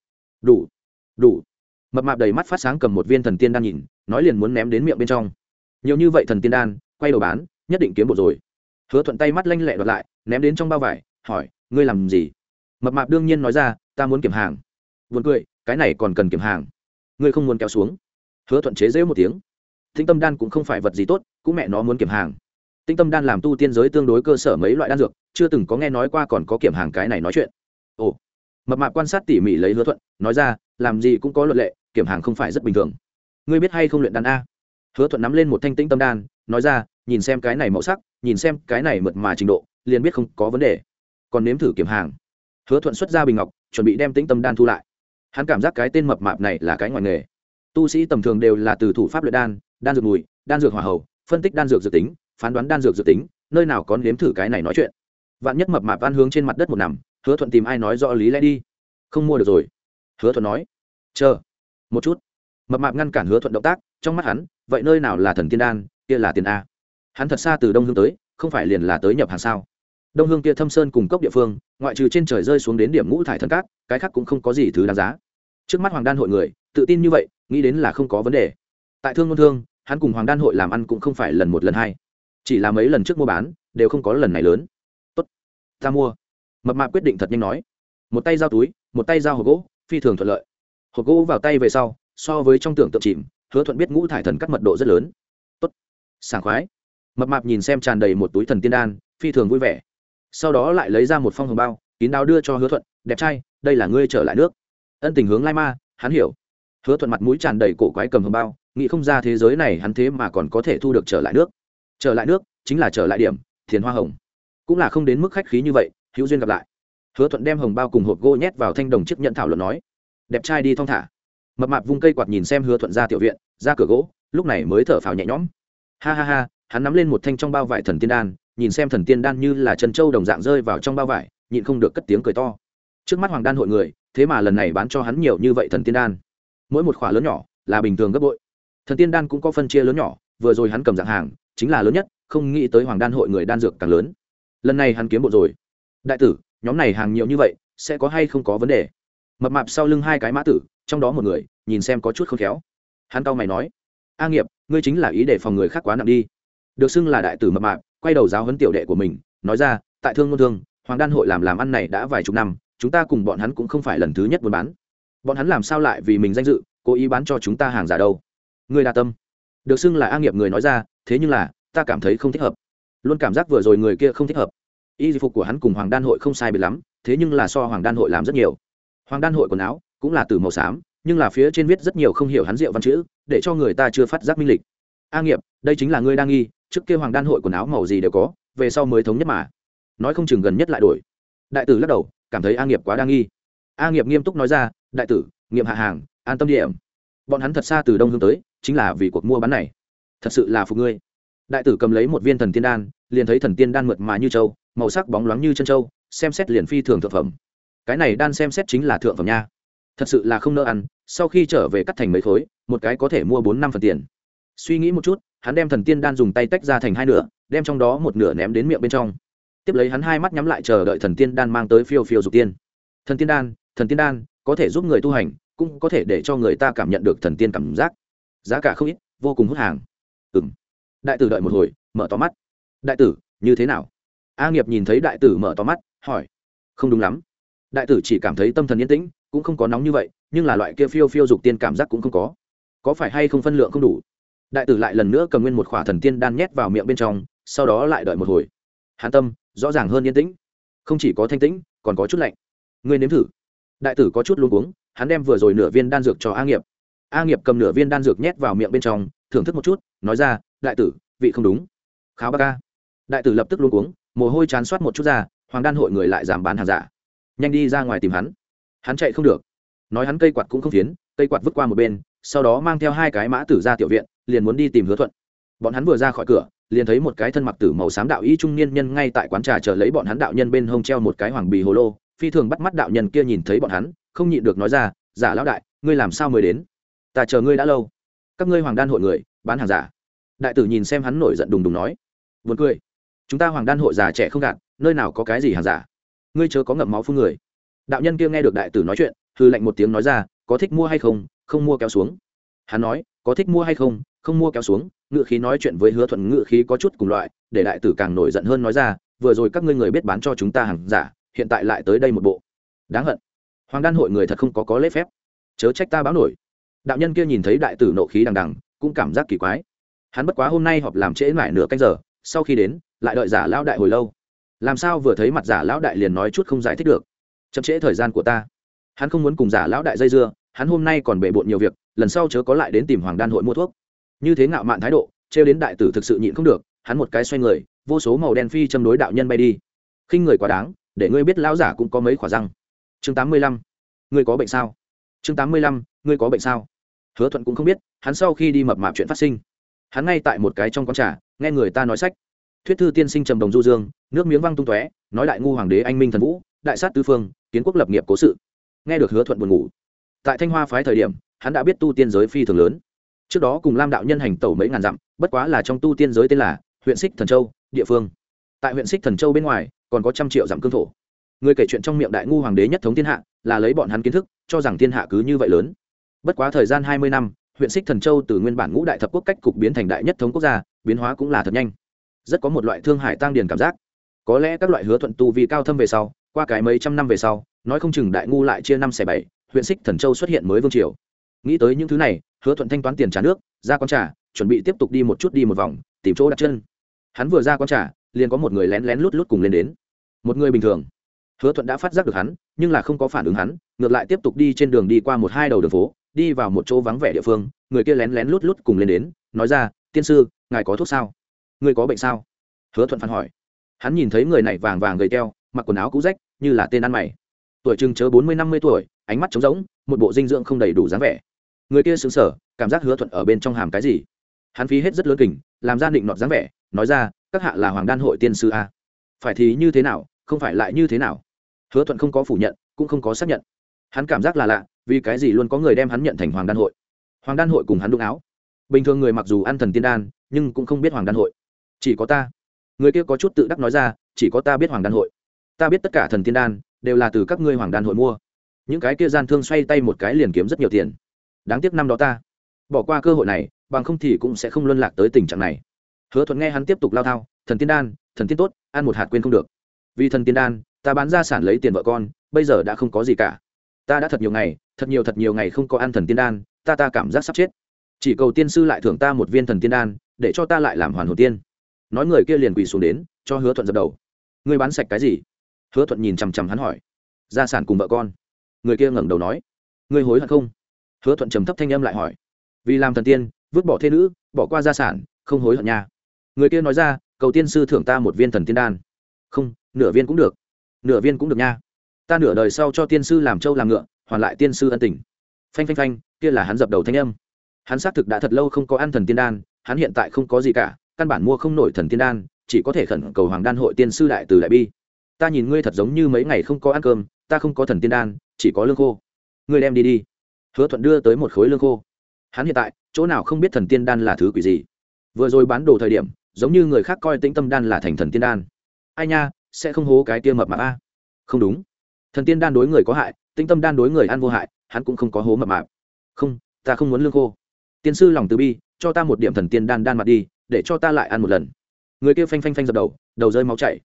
đủ đủ. Mập mạp đầy mắt phát sáng cầm một viên thần tiên đan nhìn, nói liền muốn ném đến miệng bên trong. Nhiều như vậy thần tiên đan, quay đầu bán nhất định kiếm bộ rồi. Hứa thuận tay mắt lanh lẹ đoạt lại, ném đến trong bao vải, hỏi, ngươi làm gì? Mập mạp đương nhiên nói ra, ta muốn kiểm hàng. Vườn cười, cái này còn cần kiểm hàng? Ngươi không muốn kéo xuống? Hứa thuận chế dễ một tiếng. Thinh tâm đan cũng không phải vật gì tốt, cũng mẹ nó muốn kiểm hàng. Tinh tâm đan làm tu tiên giới tương đối cơ sở mấy loại đan dược, chưa từng có nghe nói qua còn có kiểm hàng cái này nói chuyện. Ồ. Mập mạp quan sát tỉ mỉ lấy hứa thuận, nói ra, làm gì cũng có luật lệ, kiểm hàng không phải rất bình thường. Ngươi biết hay không luyện đan a? Hứa thuận nắm lên một thanh tĩnh tâm đan, nói ra nhìn xem cái này màu sắc, nhìn xem cái này mượt mà trình độ, liền biết không có vấn đề. Còn nếm thử kiểm hàng. Hứa thuận xuất ra bình ngọc, chuẩn bị đem tĩnh tâm đan thu lại. Hắn cảm giác cái tên mập mạp này là cái ngoài nghề. Tu sĩ tầm thường đều là từ thủ pháp luyện đan đan dược mùi, đan dược hỏa hầu, phân tích đan dược dự tính, phán đoán đan dược dự tính, nơi nào có nếm thử cái này nói chuyện. Vạn nhất mập mạp ăn hướng trên mặt đất một nằm, hứa thuận tìm ai nói rõ lý lẽ đi. Không mua được rồi. Hứa thuận nói. Chờ, một chút. Mập mạp ngăn cản hứa thuận động tác, trong mắt hắn, vậy nơi nào là thần tiên đan, kia là tiền a hắn thật xa từ đông hương tới, không phải liền là tới nhập hàng sao? Đông hương kia thâm sơn cùng cốc địa phương, ngoại trừ trên trời rơi xuống đến điểm ngũ thải thần cát, cái khác cũng không có gì thứ đáng giá. Trước mắt hoàng đan hội người, tự tin như vậy, nghĩ đến là không có vấn đề. Tại thương ngôn thương, hắn cùng hoàng đan hội làm ăn cũng không phải lần một lần hai. Chỉ là mấy lần trước mua bán, đều không có lần này lớn. Tốt, ta mua. Mập mạp quyết định thật nhanh nói. Một tay giao túi, một tay giao hộp gỗ, phi thường thuận lợi. Hộp gỗ vào tay về sau, so với trong tưởng tượng chìm, hứa thuận biết ngũ thải thần cắt mật độ rất lớn. Tốt, sảng khoái mập mạp nhìn xem tràn đầy một túi thần tiên đan, phi thường vui vẻ. Sau đó lại lấy ra một phong hồng bao, kín đáo đưa cho hứa thuận, đẹp trai, đây là ngươi trở lại nước. Ân tình hướng lai ma, hắn hiểu. Hứa thuận mặt mũi tràn đầy cổ quái cầm hồng bao, nghĩ không ra thế giới này hắn thế mà còn có thể thu được trở lại nước. Trở lại nước chính là trở lại điểm, thiền hoa hồng. Cũng là không đến mức khách khí như vậy, hữu duyên gặp lại. Hứa thuận đem hồng bao cùng hộp gỗ nhét vào thanh đồng chiếc nhận thảo luận nói, đẹp trai đi thong thả. Mập mạp vung cây quạt nhìn xem hứa thuận ra tiểu viện, ra cửa gỗ, lúc này mới thở phào nhẹ nhõm. Ha ha ha hắn nắm lên một thanh trong bao vải thần tiên đan, nhìn xem thần tiên đan như là chân trâu đồng dạng rơi vào trong bao vải, nhịn không được cất tiếng cười to. Trước mắt hoàng đan hội người, thế mà lần này bán cho hắn nhiều như vậy thần tiên đan. Mỗi một khỏa lớn nhỏ, là bình thường gấp bội. Thần tiên đan cũng có phân chia lớn nhỏ, vừa rồi hắn cầm dạng hàng, chính là lớn nhất, không nghĩ tới hoàng đan hội người đan dược càng lớn. Lần này hắn kiếm bộ rồi. Đại tử, nhóm này hàng nhiều như vậy, sẽ có hay không có vấn đề? Mập mạp sau lưng hai cái mã tử, trong đó một người, nhìn xem có chút không khéo. Hắn tao mày nói, a nghiệp, ngươi chính là ý để phòng người khác quá nặng đi được xưng là đại tử mập mạp, quay đầu giáo huấn tiểu đệ của mình, nói ra, tại thương ngôn thương, hoàng đan hội làm làm ăn này đã vài chục năm, chúng ta cùng bọn hắn cũng không phải lần thứ nhất buôn bán. Bọn hắn làm sao lại vì mình danh dự, cố ý bán cho chúng ta hàng giả đâu? Ngươi đa tâm. Được xưng là a nghiệp người nói ra, thế nhưng là, ta cảm thấy không thích hợp. Luôn cảm giác vừa rồi người kia không thích hợp. Y phục của hắn cùng hoàng đan hội không sai biệt lắm, thế nhưng là so hoàng đan hội làm rất nhiều. Hoàng đan hội quần áo cũng là từ màu xám, nhưng là phía trên viết rất nhiều không hiểu hắn rượu văn chữ, để cho người ta chưa phát giác minh lịch. A nghiệp, đây chính là ngươi đang nghi trước kia hoàng đan hội quần áo màu gì đều có, về sau mới thống nhất mà. Nói không chừng gần nhất lại đổi. Đại tử lắc đầu, cảm thấy a nghiệp quá đa nghi. A nghiệp nghiêm túc nói ra, đại tử nghiệm hạ hàng, an tâm điểm bọn hắn thật xa từ đông hương tới, chính là vì cuộc mua bán này. Thật sự là phục ngươi. Đại tử cầm lấy một viên thần tiên đan, liền thấy thần tiên đan mượt mà như châu màu sắc bóng loáng như chân châu xem xét liền phi thường thượng phẩm. Cái này đan xem xét chính là thượng phẩm nha. Thật sự là không nỡ ăn, sau khi trở về cắt thành mấy khối, một cái có thể mua bốn năm phần tiền. Suy nghĩ một chút hắn đem thần tiên đan dùng tay tách ra thành hai nửa, đem trong đó một nửa ném đến miệng bên trong. Tiếp lấy hắn hai mắt nhắm lại chờ đợi thần tiên đan mang tới phiêu phiêu dục tiên. Thần tiên đan, thần tiên đan, có thể giúp người tu hành, cũng có thể để cho người ta cảm nhận được thần tiên cảm giác. Giá cả không ít, vô cùng hút hàng. Ừ m đại tử đợi một hồi, mở to mắt. Đại tử, như thế nào? A nghiệp nhìn thấy đại tử mở to mắt, hỏi. Không đúng lắm. Đại tử chỉ cảm thấy tâm thần yên tĩnh, cũng không có nóng như vậy, nhưng là loại kia phiêu phiêu dục tiên cảm giác cũng không có. Có phải hay không phân lượng không đủ? Đại tử lại lần nữa cầm nguyên một khỏa thần tiên đan nhét vào miệng bên trong, sau đó lại đợi một hồi. Hàn tâm, rõ ràng hơn yên tĩnh. Không chỉ có thanh tĩnh, còn có chút lạnh. Ngươi nếm thử. Đại tử có chút luôn uống hắn đem vừa rồi nửa viên đan dược cho a nghiệp. A nghiệp cầm nửa viên đan dược nhét vào miệng bên trong, thưởng thức một chút, nói ra, đại tử, vị không đúng. Kháo ba ca. Đại tử lập tức luôn uống mồ hôi chán soát một chút ra, hoàng đan hội người lại giảm bán hàng giả. Nhanh đi ra ngoài tìm hắn. Hắn chạy không được. Nói hắn cây quạt cũng không phiến, cây quạt vứt qua một bên sau đó mang theo hai cái mã tử ra tiểu viện, liền muốn đi tìm hứa thuận. Bọn hắn vừa ra khỏi cửa, liền thấy một cái thân mặc tử màu xám đạo y trung niên nhân ngay tại quán trà chờ lấy bọn hắn đạo nhân bên hông treo một cái hoàng bì hồ lô, phi thường bắt mắt đạo nhân kia nhìn thấy bọn hắn, không nhịn được nói ra, giả lão đại, ngươi làm sao mới đến? Ta chờ ngươi đã lâu. Các ngươi hoàng đan hội người, bán hàng giả. Đại tử nhìn xem hắn nổi giận đùng đùng nói vượt cười. Chúng ta hoàng đan hội già trẻ không gạt, nơi nào có cái gì hàng giả? Ngươi chớ có ngậm máu phun người. Đạo nhân kia nghe được đại tử nói chuyện hư lạnh một tiếng nói ra, có thích mua hay không? Không mua kéo xuống. Hắn nói, có thích mua hay không không mua kéo xuống ngự khí nói chuyện với hứa thuận ngự khí có chút cùng loại, để đại tử càng nổi giận hơn nói ra, vừa rồi các ngươi người biết bán cho chúng ta hàng giả, hiện tại lại tới đây một bộ. Đáng hận. Hoàng đan hội người thật không có có lễ phép. Chớ trách ta báo nổi. Đạo nhân kia nhìn thấy đại tử nộ khí đằng đằng, cũng cảm giác kỳ quái. Hắn bất quá hôm nay họp làm trễ mãi nửa canh giờ, sau khi đến, lại đợi giả lão đại hồi lâu. Làm sao vừa thấy mặt giả lão đại liền nói chút không giải thích được. Chậm trễ thời gian của ta. Hắn không muốn cùng giả lão đại dây dưa hắn hôm nay còn bề bộn nhiều việc, lần sau chớ có lại đến tìm hoàng đan hội mua thuốc. Như thế ngạo mạn thái độ, trêu đến đại tử thực sự nhịn không được, hắn một cái xoay người, vô số màu đen phi châm đối đạo nhân bay đi. Khinh người quá đáng, để ngươi biết lão giả cũng có mấy khỏa răng. Chương tám mươi lăm, ngươi có bệnh sao? Chương tám mươi lăm, ngươi có bệnh sao? Hứa thuận cũng không biết, hắn sau khi đi mập mạp chuyện phát sinh, hắn ngay tại một cái trong con trà, nghe người ta nói sách. Thuyết thư tiên sinh trầm đồng du dương, nước miếng văng tung tóe, nói đại ngu hoàng đế anh minh thần vũ, đại sát tứ phương, kiến quốc lập nghiệp cố sự. Nghe được hứa thuận buồn ngủ tại thanh hoa phái thời điểm, hắn đã biết tu tiên giới phi thường lớn. Trước đó cùng lam đạo nhân hành tẩu mấy ngàn dặm, bất quá là trong tu tiên giới tên là huyện xích thần châu, địa phương. Tại huyện xích thần châu bên ngoài, còn có trăm triệu dặm cương thổ. Người kể chuyện trong miệng đại ngu hoàng đế nhất thống thiên hạ, là lấy bọn hắn kiến thức, cho rằng thiên hạ cứ như vậy lớn. Bất quá thời gian hai mươi năm, huyện xích thần châu từ nguyên bản ngũ đại thập quốc cách cục biến thành đại nhất thống quốc gia, biến hóa cũng là thật nhanh. Rất có một loại thương hải tăng điền cảm giác. Có lẽ các loại hứa thuận tu vì cao thâm về sau, qua cái mấy trăm năm về sau, nói không chừng đại ngu lại chia năm xẻ bảy huyện xích thần châu xuất hiện mới vương triều. Nghĩ tới những thứ này, hứa thuận thanh toán tiền trả nước, ra con trà, chuẩn bị tiếp tục đi một chút đi một vòng, tìm chỗ đặt chân. Hắn vừa ra con trà, liền có một người lén lén lút lút cùng lên đến. Một người bình thường. Hứa thuận đã phát giác được hắn, nhưng là không có phản ứng hắn, ngược lại tiếp tục đi trên đường đi qua một hai đầu đường phố, đi vào một chỗ vắng vẻ địa phương, người kia lén lén lút lút cùng lên đến, nói ra, tiên sư, ngài có thuốc sao? Người có bệnh sao? Hứa thuận phản hỏi. Hắn nhìn thấy người này vàng vàng gầy teo, mặc quần áo cũ rách, như là tên ăn mày tuổi chừng chớ bốn mươi năm mươi tuổi, ánh mắt trống rỗng, một bộ dinh dưỡng không đầy đủ dáng vẻ. Người kia xứng sở cảm giác hứa thuận ở bên trong hàm cái gì? Hắn phí hết rất lớn kình, làm ra định nọt dáng vẻ, nói ra, các hạ là hoàng đan hội tiên sư a. Phải thì như thế nào, không phải lại như thế nào? Hứa thuận không có phủ nhận, cũng không có xác nhận. Hắn cảm giác là lạ, vì cái gì luôn có người đem hắn nhận thành hoàng đan hội? Hoàng đan hội cùng hắn đụng áo. Bình thường người mặc dù ăn thần tiên đan, nhưng cũng không biết hoàng đan hội. Chỉ có ta. Người kia có chút tự đắc nói ra, chỉ có ta biết hoàng đan hội. Ta biết tất cả thần tiên đan đều là từ các ngươi hoàng đan hội mua. Những cái kia gian thương xoay tay một cái liền kiếm rất nhiều tiền. Đáng tiếc năm đó ta bỏ qua cơ hội này, bằng không thì cũng sẽ không luân lạc tới tình trạng này. Hứa thuận nghe hắn tiếp tục lao thao, thần tiên đan, thần tiên tốt, ăn một hạt quên không được. Vì thần tiên đan, ta bán ra sản lấy tiền vợ con, bây giờ đã không có gì cả. Ta đã thật nhiều ngày, thật nhiều thật nhiều ngày không có ăn thần tiên đan, ta ta cảm giác sắp chết. Chỉ cầu tiên sư lại thưởng ta một viên thần tiên đan, để cho ta lại làm hoàn hồn tiên. Nói người kia liền quỳ xuống đến, cho hứa thuận dập đầu. Ngươi bán sạch cái gì? Hứa thuận nhìn chằm chằm hắn hỏi, gia sản cùng vợ con? Người kia ngẩng đầu nói, ngươi hối hận không? Hứa thuận trầm thấp thanh âm lại hỏi, vì làm thần tiên, vứt bỏ thế nữ, bỏ qua gia sản, không hối hận nha. Người kia nói ra, cầu tiên sư thưởng ta một viên thần tiên đan. Không, nửa viên cũng được. Nửa viên cũng được nha. Ta nửa đời sau cho tiên sư làm trâu làm ngựa, hoàn lại tiên sư ân tình. Phanh phanh phanh, kia là hắn dập đầu thanh âm. Hắn xác thực đã thật lâu không có ăn thần tiên đan, hắn hiện tại không có gì cả, căn bản mua không nổi thần tiên đan, chỉ có thể khẩn cầu hoàng đan hội tiên sư đại từ đại bi ta nhìn ngươi thật giống như mấy ngày không có ăn cơm, ta không có thần tiên đan, chỉ có lương khô. Ngươi đem đi đi. Hứa thuận đưa tới một khối lương khô. Hắn hiện tại, chỗ nào không biết thần tiên đan là thứ quỷ gì. Vừa rồi bán đồ thời điểm, giống như người khác coi tĩnh tâm đan là thành thần tiên đan. Ai nha, sẽ không hố cái tia mập mạp a. Không đúng. Thần tiên đan đối người có hại, tĩnh tâm đan đối người ăn vô hại, hắn cũng không có hố mập mạp. Không, ta không muốn lương khô. Tiên sư lòng từ bi, cho ta một điểm thần tiên đan đan mặt đi, để cho ta lại ăn một lần. Người kia phanh phanh phanh dập đầu đầu rơi máu chảy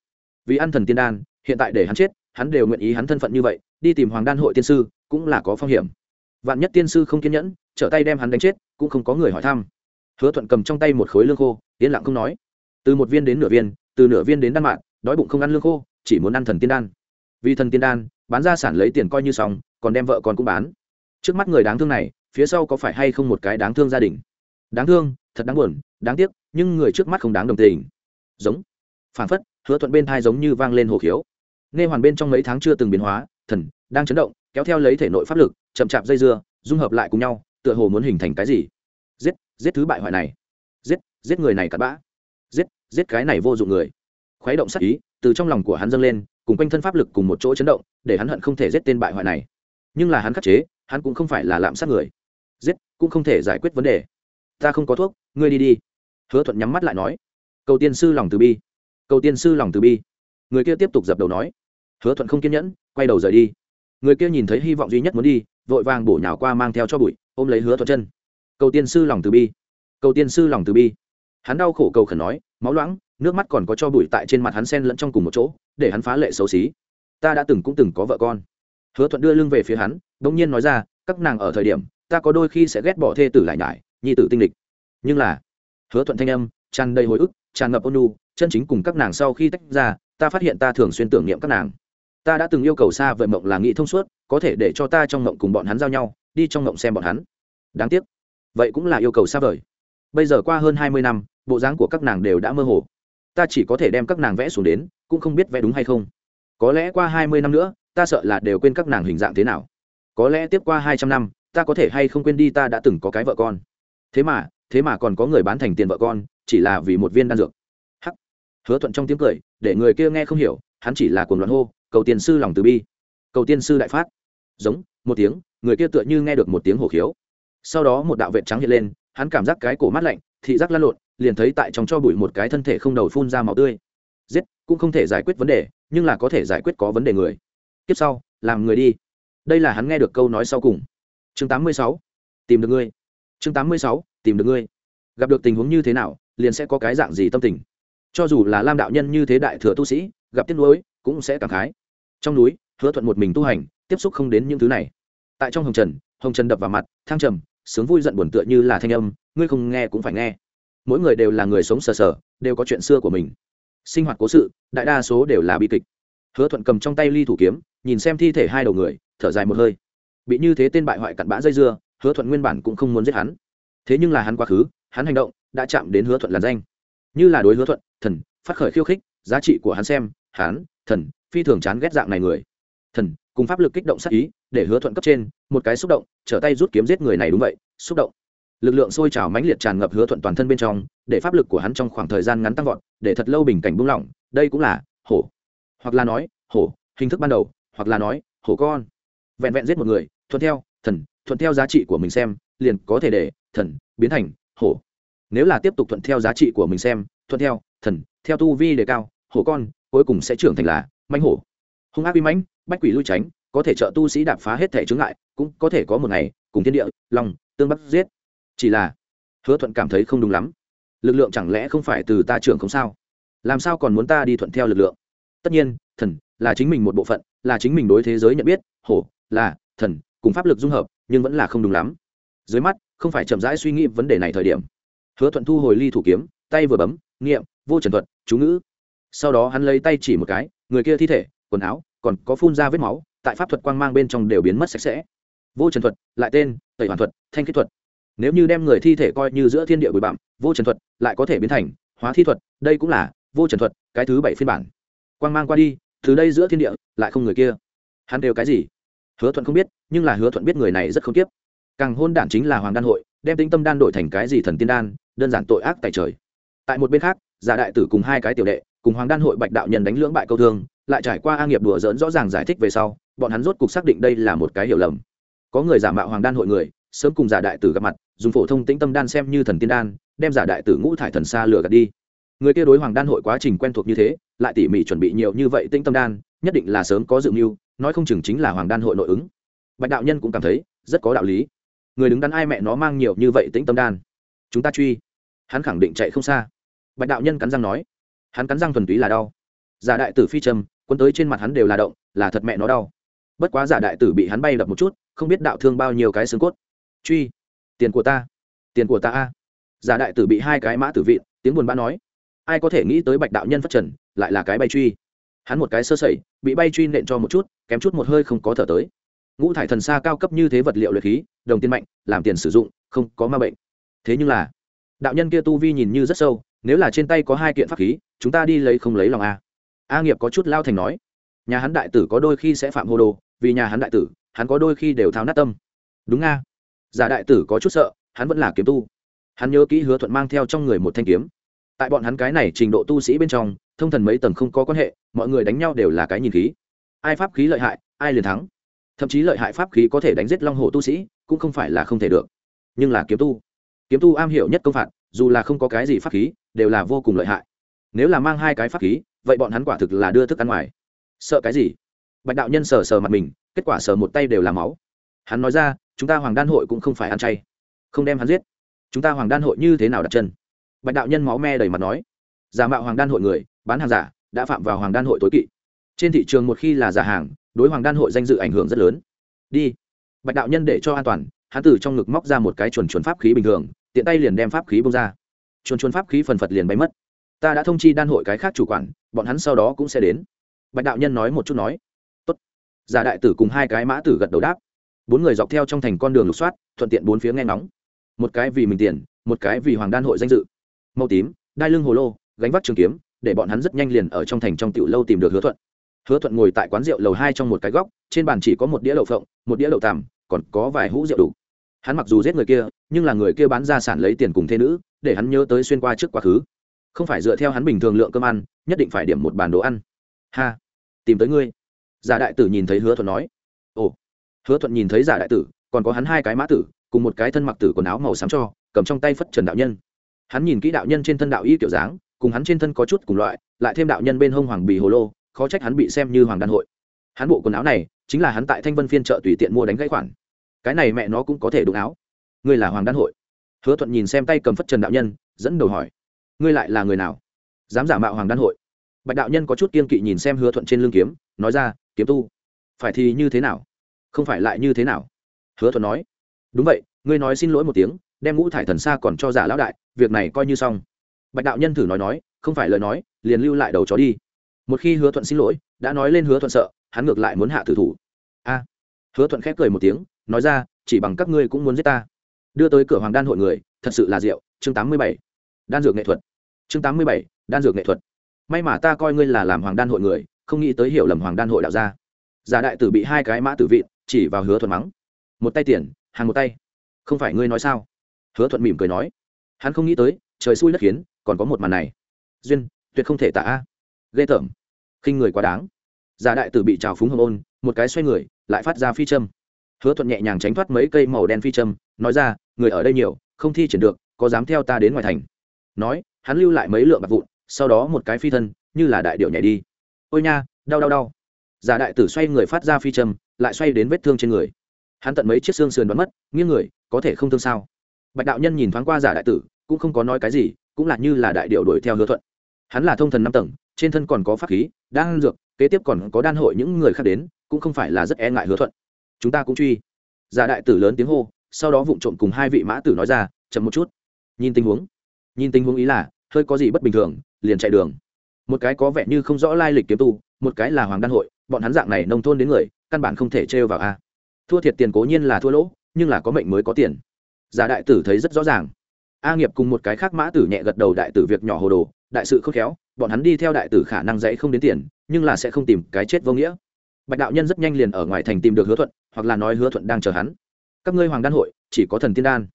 vì ăn thần tiên đan, hiện tại để hắn chết, hắn đều nguyện ý hắn thân phận như vậy, đi tìm hoàng đan hội tiên sư, cũng là có phong hiểm. Vạn nhất tiên sư không kiên nhẫn, trở tay đem hắn đánh chết, cũng không có người hỏi thăm. Hứa thuận cầm trong tay một khối lương khô, yên lặng không nói. Từ một viên đến nửa viên, từ nửa viên đến đan mạng đói bụng không ăn lương khô, chỉ muốn ăn thần tiên đan. Vì thần tiên đan, bán ra sản lấy tiền coi như xong, còn đem vợ con cũng bán. Trước mắt người đáng thương này, phía sau có phải hay không một cái đáng thương gia đình? Đáng thương, thật đáng buồn, đáng tiếc, nhưng người trước mắt không đáng đồng tình. Giống. Phản phất hứa thuận bên thai giống như vang lên hồ khiếu. Nghe hoàn bên trong mấy tháng chưa từng biến hóa, thần đang chấn động, kéo theo lấy thể nội pháp lực, chậm chạp dây dưa, dung hợp lại cùng nhau, tựa hồ muốn hình thành cái gì. Giết giết thứ bại hoại này. Giết giết người này cặn bã. Giết giết cái này vô dụng người. Khuấy động sắc ý, từ trong lòng của hắn dâng lên, cùng quanh thân pháp lực cùng một chỗ chấn động, để hắn hận không thể giết tên bại hoại này. Nhưng là hắn khắc chế, hắn cũng không phải là lạm sát người. Giết, cũng không thể giải quyết vấn đề. Ta không có thuốc, ngươi đi đi. Hứa thuận nhắm mắt lại nói. Cầu tiên sư lòng từ bi cầu tiên sư lòng từ bi. Người kia tiếp tục dập đầu nói. Hứa thuận không kiên nhẫn, quay đầu rời đi. Người kia nhìn thấy hy vọng duy nhất muốn đi, vội vàng bổ nhào qua mang theo cho bụi, ôm lấy hứa thuận chân. Cầu tiên sư lòng từ bi. Cầu tiên sư lòng từ bi. Hắn đau khổ cầu khẩn nói, máu loãng, nước mắt còn có cho bụi tại trên mặt hắn sen lẫn trong cùng một chỗ, để hắn phá lệ xấu xí. Ta đã từng cũng từng có vợ con. Hứa thuận đưa lưng về phía hắn đ ỗ n g nhiên nói ra, các nàng ở thời điểm, ta có đôi khi sẽ ghét bỏ thê tử lại nhải, nhi tử tinh lịch. Nhưng là hứa thuận thanh âm, tràn đầy hồi ức, tràn ngập ôn nu chân chính cùng các nàng sau khi tách ra, ta phát hiện ta thường xuyên tưởng niệm các nàng. Ta đã từng yêu cầu xa vời mộng là nghĩ thông suốt, có thể để cho ta trong mộng cùng bọn hắn giao nhau, đi trong mộng xem bọn hắn. Đáng tiếc. Vậy cũng là yêu cầu xa vời. Bây giờ qua hơn hai mươi năm, bộ dáng của các nàng đều đã mơ hồ. Ta chỉ có thể đem các nàng vẽ xuống đến, cũng không biết vẽ đúng hay không. Có lẽ qua hai mươi năm nữa, ta sợ là đều quên các nàng hình dạng thế nào. Có lẽ tiếp qua hai trăm năm, ta có thể hay không quên đi ta đã từng có cái vợ con. Thế mà thế mà còn có người bán thành tiền vợ con, chỉ là vì một viên đan dược hứa thuận trong tiếng cười, để người kia nghe không hiểu, hắn chỉ là cuồng loạn hô, cầu tiên sư lòng từ bi. Cầu tiên sư đại phát. Giống, một tiếng, người kia tựa như nghe được một tiếng hổ khiếu. Sau đó một đạo vệ trắng hiện lên, hắn cảm giác cái cổ mát lạnh, thị giác lăn lộn, liền thấy tại trong cho bụi một cái thân thể không đầu phun ra máu tươi. Giết, cũng không thể giải quyết vấn đề, nhưng là có thể giải quyết có vấn đề người. Tiếp sau, làm người đi. Đây là hắn nghe được câu nói sau cùng. Chương 86. tìm được ngươi. Chương 86. tìm được ngươi. Gặp được tình huống như thế nào, liền sẽ có cái dạng gì tâm tình cho dù là lam đạo nhân như thế đại thừa tu sĩ, gặp tiếc nuối, cũng sẽ cảm khái. Trong núi, hứa thuận một mình tu hành, tiếp xúc không đến những thứ này. Tại trong hồng trần hồng trần đập vào mặt, thang trầm, sướng vui giận buồn tựa như là thanh âm, ngươi không nghe cũng phải nghe. Mỗi người đều là người sống sờ sờ, đều có chuyện xưa của mình. Sinh hoạt cố sự, đại đa số đều là bi kịch. Hứa thuận cầm trong tay ly thủ kiếm, nhìn xem thi thể hai đầu người, thở dài một hơi. Bị như thế tên bại hoại cặn bã dây dưa, hứa thuận nguyên bản cũng không muốn giết hắn. Thế nhưng là hắn quá khứ, hắn hành động, đã chạm đến hứa thuận làn danh như là đối hứa thuận, thần, phát khởi khiêu khích, giá trị của hắn xem hắn thần, phi thường chán ghét dạng này người. Thần, cùng pháp lực kích động sát ý, để hứa thuận cấp trên, một cái xúc động, trở tay rút kiếm giết người này đúng vậy, xúc động. Lực lượng sôi trào mãnh liệt tràn ngập hứa thuận toàn thân bên trong, để pháp lực của hắn trong khoảng thời gian ngắn tăng vọt, để thật lâu bình cảnh buông lỏng, đây cũng là, hổ. Hoặc là nói, hổ, hình thức ban đầu, hoặc là nói, hổ con. Vẹn vẹn giết một người, thuận theo, thần, thuận theo giá trị của mình xem, liền có thể để, thần, biến thành, hổ nếu là tiếp tục thuận theo giá trị của mình xem, thuận theo, thần, theo tu vi đề cao, hổ con, cuối cùng sẽ trưởng thành là mãnh hổ. Hung ác uy mãnh, bách quỷ lui tránh, có thể trợ tu sĩ đạp phá hết thể chướng ngại, cũng có thể có một ngày, cùng thiên địa lòng tương bắc giết. Chỉ là, hứa thuận cảm thấy không đúng lắm. Lực lượng chẳng lẽ không phải từ ta trưởng không sao? Làm sao còn muốn ta đi thuận theo lực lượng? Tất nhiên, thần là chính mình một bộ phận, là chính mình đối thế giới nhận biết, hổ là thần, cùng pháp lực dung hợp, nhưng vẫn là không đúng lắm. Dưới mắt, không phải chậm rãi suy nghĩ vấn đề này thời điểm hứa thuận thu hồi ly thủ kiếm, tay vừa bấm nghiệm vô trần thuật, chú ngữ. Sau đó hắn lấy tay chỉ một cái, người kia thi thể, quần áo, còn có phun ra vết máu, tại pháp thuật quang mang bên trong đều biến mất sạch sẽ. Vô trần thuật, lại tên, tẩy hoàn thuật, thanh kết thuật. Nếu như đem người thi thể coi như giữa thiên địa bụi bặm, vô trần thuật, lại có thể biến thành hóa thi thuật, đây cũng là vô trần thuật, cái thứ bảy phiên bản. Quang mang qua đi, từ đây giữa thiên địa, lại không người kia. Hắn đều cái gì? Hứa thuận không biết, nhưng là hứa thuận biết người này rất không tiếp càng hôn đản chính là hoàng đan hội, đem tính tâm đan đổi thành cái gì thần tiên đan đơn giản tội ác tại trời. Tại một bên khác, giả đại tử cùng hai cái tiểu đệ, cùng hoàng đan hội bạch đạo nhân đánh lưỡng bại câu thương, lại trải qua a nghiệp đùa dỡn rõ ràng giải thích về sau, bọn hắn rốt cục xác định đây là một cái hiểu lầm. Có người giả mạo hoàng đan hội người, sớm cùng giả đại tử gặp mặt, dùng phổ thông tĩnh tâm đan xem như thần tiên đan, đem giả đại tử ngũ thải thần xa lừa gạt đi. Người kia đối hoàng đan hội quá trình quen thuộc như thế, lại tỉ mỉ chuẩn bị nhiều như vậy tĩnh tâm đan, nhất định là sớm có dự mưu, nói không chừng chính là hoàng đan hội nội ứng. Bạch đạo nhân cũng cảm thấy rất có đạo lý. Người đứng đắn ai mẹ nó mang nhiều như vậy tĩnh tâm đan? Chúng ta truy hắn khẳng định chạy không xa. Bạch đạo nhân cắn răng nói. Hắn cắn răng thuần túy là đau. Giả đại tử phi trầm, quân tới trên mặt hắn đều là động, là thật mẹ nó đau. Bất quá giả đại tử bị hắn bay đập một chút, không biết đạo thương bao nhiêu cái xương cốt. Truy, tiền của ta, tiền của ta a. Giả đại tử bị hai cái mã tử vịn, tiếng buồn bã nói. Ai có thể nghĩ tới bạch đạo nhân phát trần, lại là cái bay truy. Hắn một cái sơ sẩy, bị bay truy nện cho một chút, kém chút một hơi không có thở tới. Ngũ thải thần xa cao cấp như thế vật liệu luyện khí, đồng tiền mạnh, làm tiền sử dụng, không có ma bệnh. Thế nhưng là đạo nhân kia tu vi nhìn như rất sâu, nếu là trên tay có hai kiện pháp khí, chúng ta đi lấy không lấy lòng a. A nghiệp có chút lao thành nói. Nhà hắn đại tử có đôi khi sẽ phạm hô đồ, vì nhà hắn đại tử, hắn có đôi khi đều tháo nát tâm. Đúng nga giả đại tử có chút sợ, hắn vẫn là kiếm tu. Hắn nhớ kỹ hứa thuận mang theo trong người một thanh kiếm. Tại bọn hắn cái này trình độ tu sĩ bên trong, thông thần mấy tầng không có quan hệ, mọi người đánh nhau đều là cái nhìn khí. Ai pháp khí lợi hại, ai liền thắng. Thậm chí lợi hại pháp khí có thể đánh giết long hồ tu sĩ, cũng không phải là không thể được. Nhưng là kiếm tu kiếm tu am hiểu nhất công phạt, dù là không có cái gì pháp khí, đều là vô cùng lợi hại. Nếu là mang hai cái pháp khí, vậy bọn hắn quả thực là đưa thức ăn ngoài. Sợ cái gì? Bạch đạo nhân sờ sờ mặt mình, kết quả sờ một tay đều là máu. Hắn nói ra, chúng ta hoàng đan hội cũng không phải ăn chay. Không đem hắn giết. Chúng ta hoàng đan hội như thế nào đặt chân? Bạch đạo nhân máu me đầy mặt nói, giả mạo hoàng đan hội người, bán hàng giả, đã phạm vào hoàng đan hội tối kỵ. Trên thị trường một khi là giả hàng, đối hoàng đan hội danh dự ảnh hưởng rất lớn. Đi. Bạch đạo nhân để cho an toàn hắn từ trong ngực móc ra một cái chuẩn chuẩn pháp khí bình thường, tiện tay liền đem pháp khí bông ra. Chuẩn chuẩn pháp khí phần phật liền bay mất. Ta đã thông chi đan hội cái khác chủ quản, bọn hắn sau đó cũng sẽ đến. Bạch đạo nhân nói một chút nói. Tốt. Giả đại tử cùng hai cái mã tử gật đầu đáp. Bốn người dọc theo trong thành con đường lục soát, thuận tiện bốn phía nghe ngóng. Một cái vì mình tiền, một cái vì hoàng đan hội danh dự. Màu tím, đai lưng hồ lô, gánh vác trường kiếm, để bọn hắn rất nhanh liền ở trong thành trong tiểu lâu tìm được hứa thuận. Hứa thuận ngồi tại quán rượu lầu hai trong một cái góc, trên bàn chỉ có một đĩa lẩu phộng, một đĩa lẩu tằm, còn có vài hũ rượu đủ hắn mặc dù giết người kia, nhưng là người kia bán gia sản lấy tiền cùng thê nữ, để hắn nhớ tới xuyên qua trước quá khứ. Không phải dựa theo hắn bình thường lượng cơm ăn, nhất định phải điểm một bàn đồ ăn. Ha, tìm tới ngươi. Giả đại tử nhìn thấy hứa thuận nói. Ồ, hứa thuận nhìn thấy giả đại tử, còn có hắn hai cái mã tử, cùng một cái thân mặc tử quần áo màu xám cho, cầm trong tay phất trần đạo nhân. Hắn nhìn kỹ đạo nhân trên thân đạo y kiểu dáng, cùng hắn trên thân có chút cùng loại, lại thêm đạo nhân bên hông hoàng bì hồ lô, khó trách hắn bị xem như hoàng đan hội. Hắn bộ quần áo này, chính là hắn tại thanh vân phiên chợ tùy tiện mua đánh gãy khoản cái này mẹ nó cũng có thể đụng áo. Ngươi là hoàng đan hội. Hứa thuận nhìn xem tay cầm phất trần đạo nhân, dẫn đầu hỏi, ngươi lại là người nào? Dám giả mạo hoàng đan hội. Bạch đạo nhân có chút kiên kỵ nhìn xem hứa thuận trên lưng kiếm, nói ra, kiếm tu, phải thì như thế nào? Không phải lại như thế nào? Hứa thuận nói, đúng vậy, ngươi nói xin lỗi một tiếng, đem ngũ thải thần xa còn cho giả lão đại, việc này coi như xong. Bạch đạo nhân thử nói nói, không phải lời nói, liền lưu lại đầu chó đi. Một khi hứa thuận xin lỗi, đã nói lên hứa thuận sợ, hắn ngược lại muốn hạ tử thủ. A. Hứa thuận khép cười một tiếng nói ra, chỉ bằng các ngươi cũng muốn giết ta. Đưa tới cửa hoàng đan hội người, thật sự là rượu chương tám mươi bảy. Đan dược nghệ thuật. Chương tám mươi bảy, đan dược nghệ thuật. May mà ta coi ngươi là làm hoàng đan hội người, không nghĩ tới hiểu lầm hoàng đan hội đạo gia. Giả đại tử bị hai cái mã tử vị chỉ vào hứa thuận mắng. Một tay tiền, hàng một tay. Không phải ngươi nói sao? Hứa thuận mỉm cười nói. Hắn không nghĩ tới, trời xui đất khiến, còn có một màn này. Duyên, tuyệt không thể tả a. Ghê tởm. Khinh người quá đáng. Giả đại tử bị trào phúng hồng ôn, một cái xoay người, lại phát ra phi châm hứa thuận nhẹ nhàng tránh thoát mấy cây màu đen phi châm, nói ra, người ở đây nhiều, không thi triển được, có dám theo ta đến ngoài thành? Nói, hắn lưu lại mấy lượng bạc vụn, sau đó một cái phi thân, như là đại điệu nhảy đi. Ôi nha, đau đau đau. Giả đại tử xoay người phát ra phi châm, lại xoay đến vết thương trên người. Hắn tận mấy chiếc xương sườn đoán mất, nghiêng người, có thể không thương sao? Bạch đạo nhân nhìn thoáng qua giả đại tử, cũng không có nói cái gì, cũng là như là đại điệu đuổi theo hứa thuận. Hắn là thông thần năm tầng, trên thân còn có pháp khí đan dược, kế tiếp còn có đan hội những người khác đến, cũng không phải là rất e ngại hứa thuận chúng ta cũng truy. Giả đại tử lớn tiếng hô, sau đó vụng trộm cùng hai vị mã tử nói ra, chậm một chút. Nhìn tình huống, nhìn tình huống ý là, hơi có gì bất bình thường, liền chạy đường. Một cái có vẻ như không rõ lai lịch kiếm tu, một cái là hoàng đan hội, bọn hắn dạng này nông thôn đến người, căn bản không thể trêu vào a. Thua thiệt tiền cố nhiên là thua lỗ, nhưng là có mệnh mới có tiền. Giả đại tử thấy rất rõ ràng. A nghiệp cùng một cái khác mã tử nhẹ gật đầu đại tử việc nhỏ hồ đồ, đại sự không khéo, bọn hắn đi theo đại tử khả năng dãy không đến tiền, nhưng là sẽ không tìm cái chết vô nghĩa. Bạch đạo nhân rất nhanh liền ở ngoài thành tìm được hứa thuận hoặc là nói hứa thuận đang chờ hắn. Các ngươi hoàng đan hội, chỉ có thần tiên đan.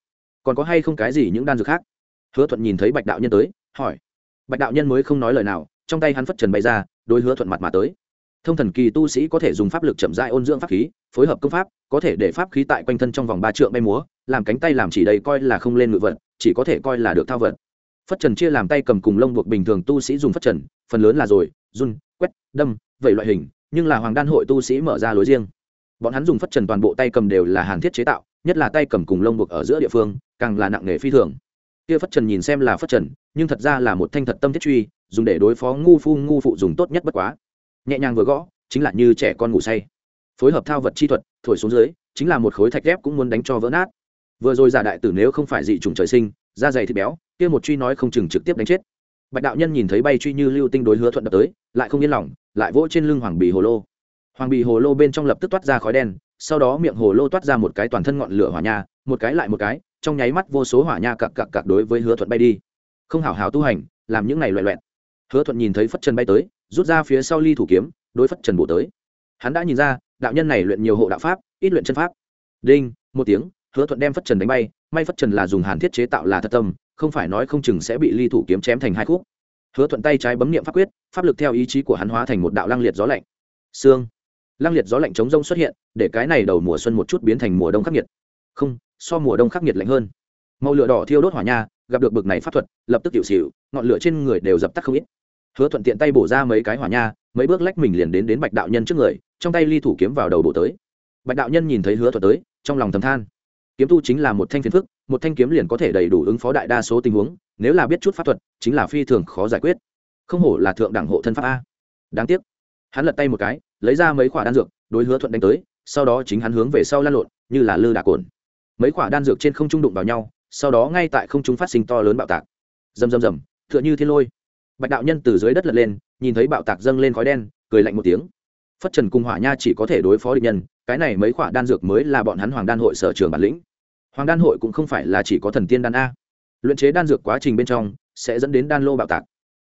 Còn có hay không cái gì những đan dược khác? Hứa thuận nhìn thấy bạch đạo nhân tới, hỏi. Bạch đạo nhân mới không nói lời nào, trong tay hắn phất trần bay ra đôi hứa thuận mặt mà tới. Thông thần kỳ tu sĩ có thể dùng pháp lực chậm dại ôn dưỡng pháp khí, phối hợp công pháp, có thể để pháp khí tại quanh thân trong vòng ba trượng bay múa, làm cánh tay làm chỉ đầy coi là không lên ngự vật, chỉ có thể coi là được thao vật. Phất trần chia làm tay cầm cùng lông buộc bình thường tu sĩ dùng phất trần, phần lớn là rồi, run, quét, đâm vậy loại hình, nhưng là hoàng đan hội tu sĩ mở ra lối riêng bọn hắn dùng phất trần toàn bộ tay cầm đều là hàn thiết chế tạo, nhất là tay cầm cùng lông buộc ở giữa địa phương, càng là nặng nghề phi thường. Kia phất trần nhìn xem là phất trần, nhưng thật ra là một thanh thật tâm thiết truy, dùng để đối phó ngu phu, ngu phụ dùng tốt nhất bất quá. Nhẹ nhàng vừa gõ, chính là như trẻ con ngủ say. Phối hợp thao vật chi thuật, thổi xuống dưới, chính là một khối thạch ghép cũng muốn đánh cho vỡ nát. Vừa rồi giả đại tử nếu không phải dị trùng trời sinh, da dày thịt béo, kia một truy nói không chừng trực tiếp đánh chết. Bạch đạo nhân nhìn thấy bay truy như lưu tinh đối hứa thuận đập tới, lại không yên lòng, lại vỗ trên lưng hoàng bì hồ lô hoàng bì hồ lô bên trong lập tức toát ra khói đen, sau đó miệng hồ lô toát ra một cái toàn thân ngọn lửa hỏa nha, một cái lại một cái, trong nháy mắt vô số hỏa nha cặc cặc cặc đối với hứa thuận bay đi. Không hảo hảo tu hành, làm những này loẹ loẹt hứa thuận nhìn thấy phất trần bay tới, rút ra phía sau ly thủ kiếm, đối phất trần bổ tới. Hắn đã nhìn ra, đạo nhân này luyện nhiều hộ đạo pháp, ít luyện chân pháp. Đinh, một tiếng, hứa thuận đem phất trần đánh bay, may phất trần là dùng hàn thiết chế tạo là thật tâm, không phải nói không chừng sẽ bị ly thủ kiếm chém thành hai khúc. Hứa thuận tay trái bấm niệm pháp quyết, pháp lực theo ý chí của hắn hóa thành một đạo lăng liệt gió lạnh. Xương lăng liệt gió lạnh chống rông xuất hiện, để cái này đầu mùa xuân một chút biến thành mùa đông khắc nghiệt. Không, so mùa đông khắc nghiệt lạnh hơn. Màu lửa đỏ thiêu đốt hỏa nha, gặp được bực này pháp thuật, lập tức tiểu xỉu ngọn lửa trên người đều dập tắt không ít. Hứa thuận tiện tay bổ ra mấy cái hỏa nha, mấy bước lách mình liền đến đến bạch đạo nhân trước người, trong tay ly thủ kiếm vào đầu bổ tới. Bạch đạo nhân nhìn thấy hứa thuận tới, trong lòng thầm than. Kiếm tu chính là một thanh phiền phức, một thanh kiếm liền có thể đầy đủ ứng phó đại đa số tình huống, nếu là biết chút pháp thuật, chính là phi thường khó giải quyết. Không hổ là thượng đẳng hộ thân pháp a. Đáng tiếc. Hắn lật tay một cái lấy ra mấy quả đan dược, đối hứa thuận đánh tới, sau đó chính hắn hướng về sau lan lộn, như là lư đà cồn. Mấy quả đan dược trên không trung đụng vào nhau, sau đó ngay tại không trung phát sinh to lớn bạo tạc. Rầm rầm rầm, tựa như thiên lôi. Bạch đạo nhân từ dưới đất lật lên, nhìn thấy bạo tạc dâng lên khói đen, cười lạnh một tiếng. Phất trần cùng hỏa nha chỉ có thể đối phó địch nhân, cái này mấy quả đan dược mới là bọn hắn hoàng đan hội sở trường bản lĩnh. Hoàng đan hội cũng không phải là chỉ có thần tiên đan a. Luyện chế đan dược quá trình bên trong, sẽ dẫn đến đan lô bạo tạc.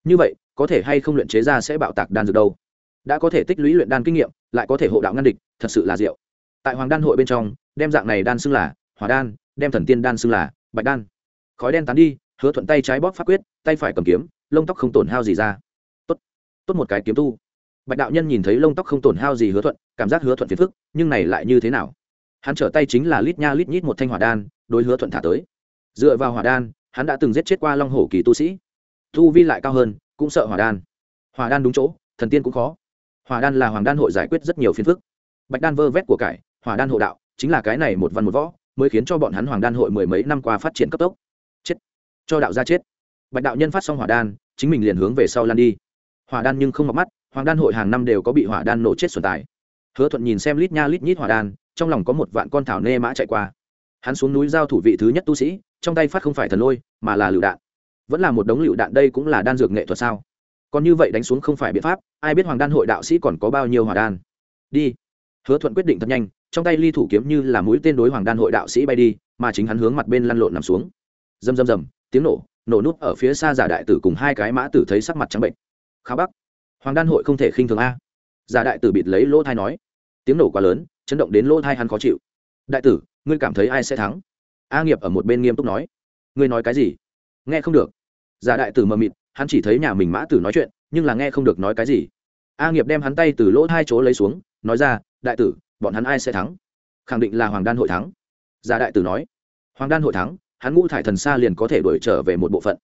Như vậy, có thể hay không luyện chế ra sẽ bạo tạc đan dược đâu? Đã có thể tích lũy luyện đan kinh nghiệm, lại có thể hộ đạo ngăn địch, thật sự là diệu. Tại hoàng đan hội bên trong, đem dạng này đan xưng là hỏa đan, đem thần tiên đan xưng là bạch đan. Khói đen tán đi, hứa thuận tay trái bóp pháp quyết, tay phải cầm kiếm, lông tóc không tổn hao gì ra. Tốt tốt một cái kiếm tu. Bạch đạo nhân nhìn thấy lông tóc không tổn hao gì hứa thuận, cảm giác hứa thuận phiền phức, nhưng này lại như thế nào? Hắn trở tay chính là lít nha lít nhít một thanh hỏa đan, đối hứa thuận thả tới. Dựa vào hỏa đan, hắn đã từng giết chết qua long hổ kỳ tu sĩ. Tu vi lại cao hơn, cũng sợ hỏa đan. Hỏa đan đúng chỗ, thần tiên cũng khó. Hòa đan là hoàng đan hội giải quyết rất nhiều phiền phức. Bạch đan vơ vét của cải Hòa đan hộ đạo, chính là cái này một văn một võ, mới khiến cho bọn hắn hoàng đan hội mười mấy năm qua phát triển cấp tốc. Chết. Cho đạo gia chết. Bạch đạo nhân phát xong hỏa đan, chính mình liền hướng về sau lan đi. Hỏa đan nhưng không mặc mắt, hoàng đan hội hàng năm đều có bị hỏa đan nổ chết xuân tài. Hứa thuận nhìn xem lít nha lít nhít hỏa đan, trong lòng có một vạn con thảo nê mã chạy qua. Hắn xuống núi giao thủ vị thứ nhất tu sĩ, trong tay phát không phải thần lôi, mà là lựu đạn. Vẫn là một đống lựu đạn đây cũng là đan dược nghệ thuật sao? Còn như vậy đánh xuống không phải biện pháp, ai biết hoàng đan hội đạo sĩ còn có bao nhiêu hỏa đan. Đi. Hứa thuận quyết định thật nhanh, trong tay ly thủ kiếm như là mũi tên đối hoàng đan hội đạo sĩ bay đi, mà chính hắn hướng mặt bên lăn lộn nằm xuống. Rầm rầm rầm, tiếng nổ nổ nút ở phía xa giả đại tử cùng hai cái mã tử thấy sắc mặt trắng bệnh. Khá bắc hoàng đan hội không thể khinh thường a. Giả đại tử bịt lấy lỗ thai nói. Tiếng nổ quá lớn, chấn động đến lỗ thai hắn khó chịu. Đại tử, ngươi cảm thấy ai sẽ thắng? A nghiệp ở một bên nghiêm túc nói. Ngươi nói cái gì? Nghe không được. Giả đại tử mờ mịt hắn chỉ thấy nhà mình mã tử nói chuyện, nhưng là nghe không được nói cái gì. A nghiệp đem hắn tay từ lỗ hai chỗ lấy xuống, nói ra, đại tử, bọn hắn ai sẽ thắng? Khẳng định là hoàng đan hội thắng. Giả đại tử nói, hoàng đan hội thắng, hắn ngũ thải thần xa liền có thể đuổi trở về một bộ phận.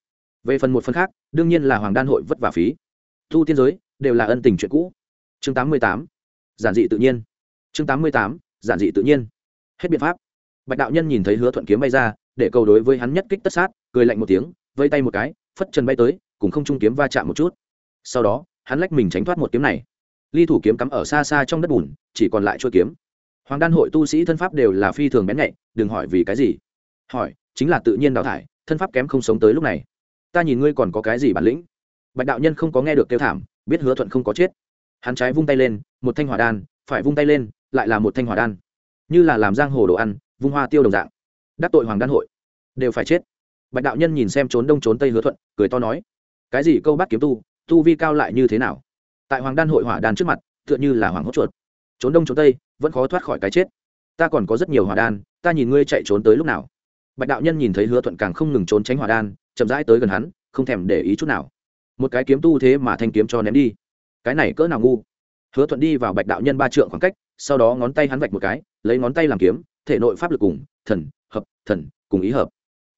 Về phần một phần khác, đương nhiên là hoàng đan hội vất vả phí. Thu tiên giới đều là ân tình chuyện cũ. Chương tám mươi tám, giản dị tự nhiên. Chương tám mươi tám, giản dị tự nhiên. Hết biện pháp. Bạch đạo nhân nhìn thấy hứa thuận kiếm bay ra, để cầu đối với hắn nhất kích tất sát, cười lạnh một tiếng, vây tay một cái, phất trần bay tới cùng không trung kiếm va chạm một chút. Sau đó, hắn lách mình tránh thoát một kiếm này. Ly thủ kiếm cắm ở xa xa trong đất bùn, chỉ còn lại chuôi kiếm. Hoàng đan hội tu sĩ thân pháp đều là phi thường bén nhạy, đừng hỏi vì cái gì. Hỏi, chính là tự nhiên đào thải, thân pháp kém không sống tới lúc này. Ta nhìn ngươi còn có cái gì bản lĩnh? Bạch đạo nhân không có nghe được kêu thảm, biết hứa thuận không có chết. Hắn trái vung tay lên, một thanh hỏa đan, phải vung tay lên, lại là một thanh hỏa đan. Như là làm giang hồ đồ ăn, vung hoa tiêu đồng dạng. Đắc tội hoàng đan hội. Đều phải chết. Bạch đạo nhân nhìn xem trốn đông trốn tây hứa thuận, cười to nói cái gì câu bắt kiếm tu tu vi cao lại như thế nào? Tại hoàng đan hội hỏa đan trước mặt, tựa như là hoàng hốt chuột. Trốn đông trốn tây, vẫn khó thoát khỏi cái chết. Ta còn có rất nhiều hỏa đan, ta nhìn ngươi chạy trốn tới lúc nào. Bạch đạo nhân nhìn thấy hứa thuận càng không ngừng trốn tránh hỏa đan, chậm rãi tới gần hắn, không thèm để ý chút nào. Một cái kiếm tu thế mà thanh kiếm cho ném đi. Cái này cỡ nào ngu? Hứa thuận đi vào bạch đạo nhân ba trượng khoảng cách, sau đó ngón tay hắn vạch một cái, lấy ngón tay làm kiếm, thể nội pháp lực cùng, thần, hợp, thần, cùng ý hợp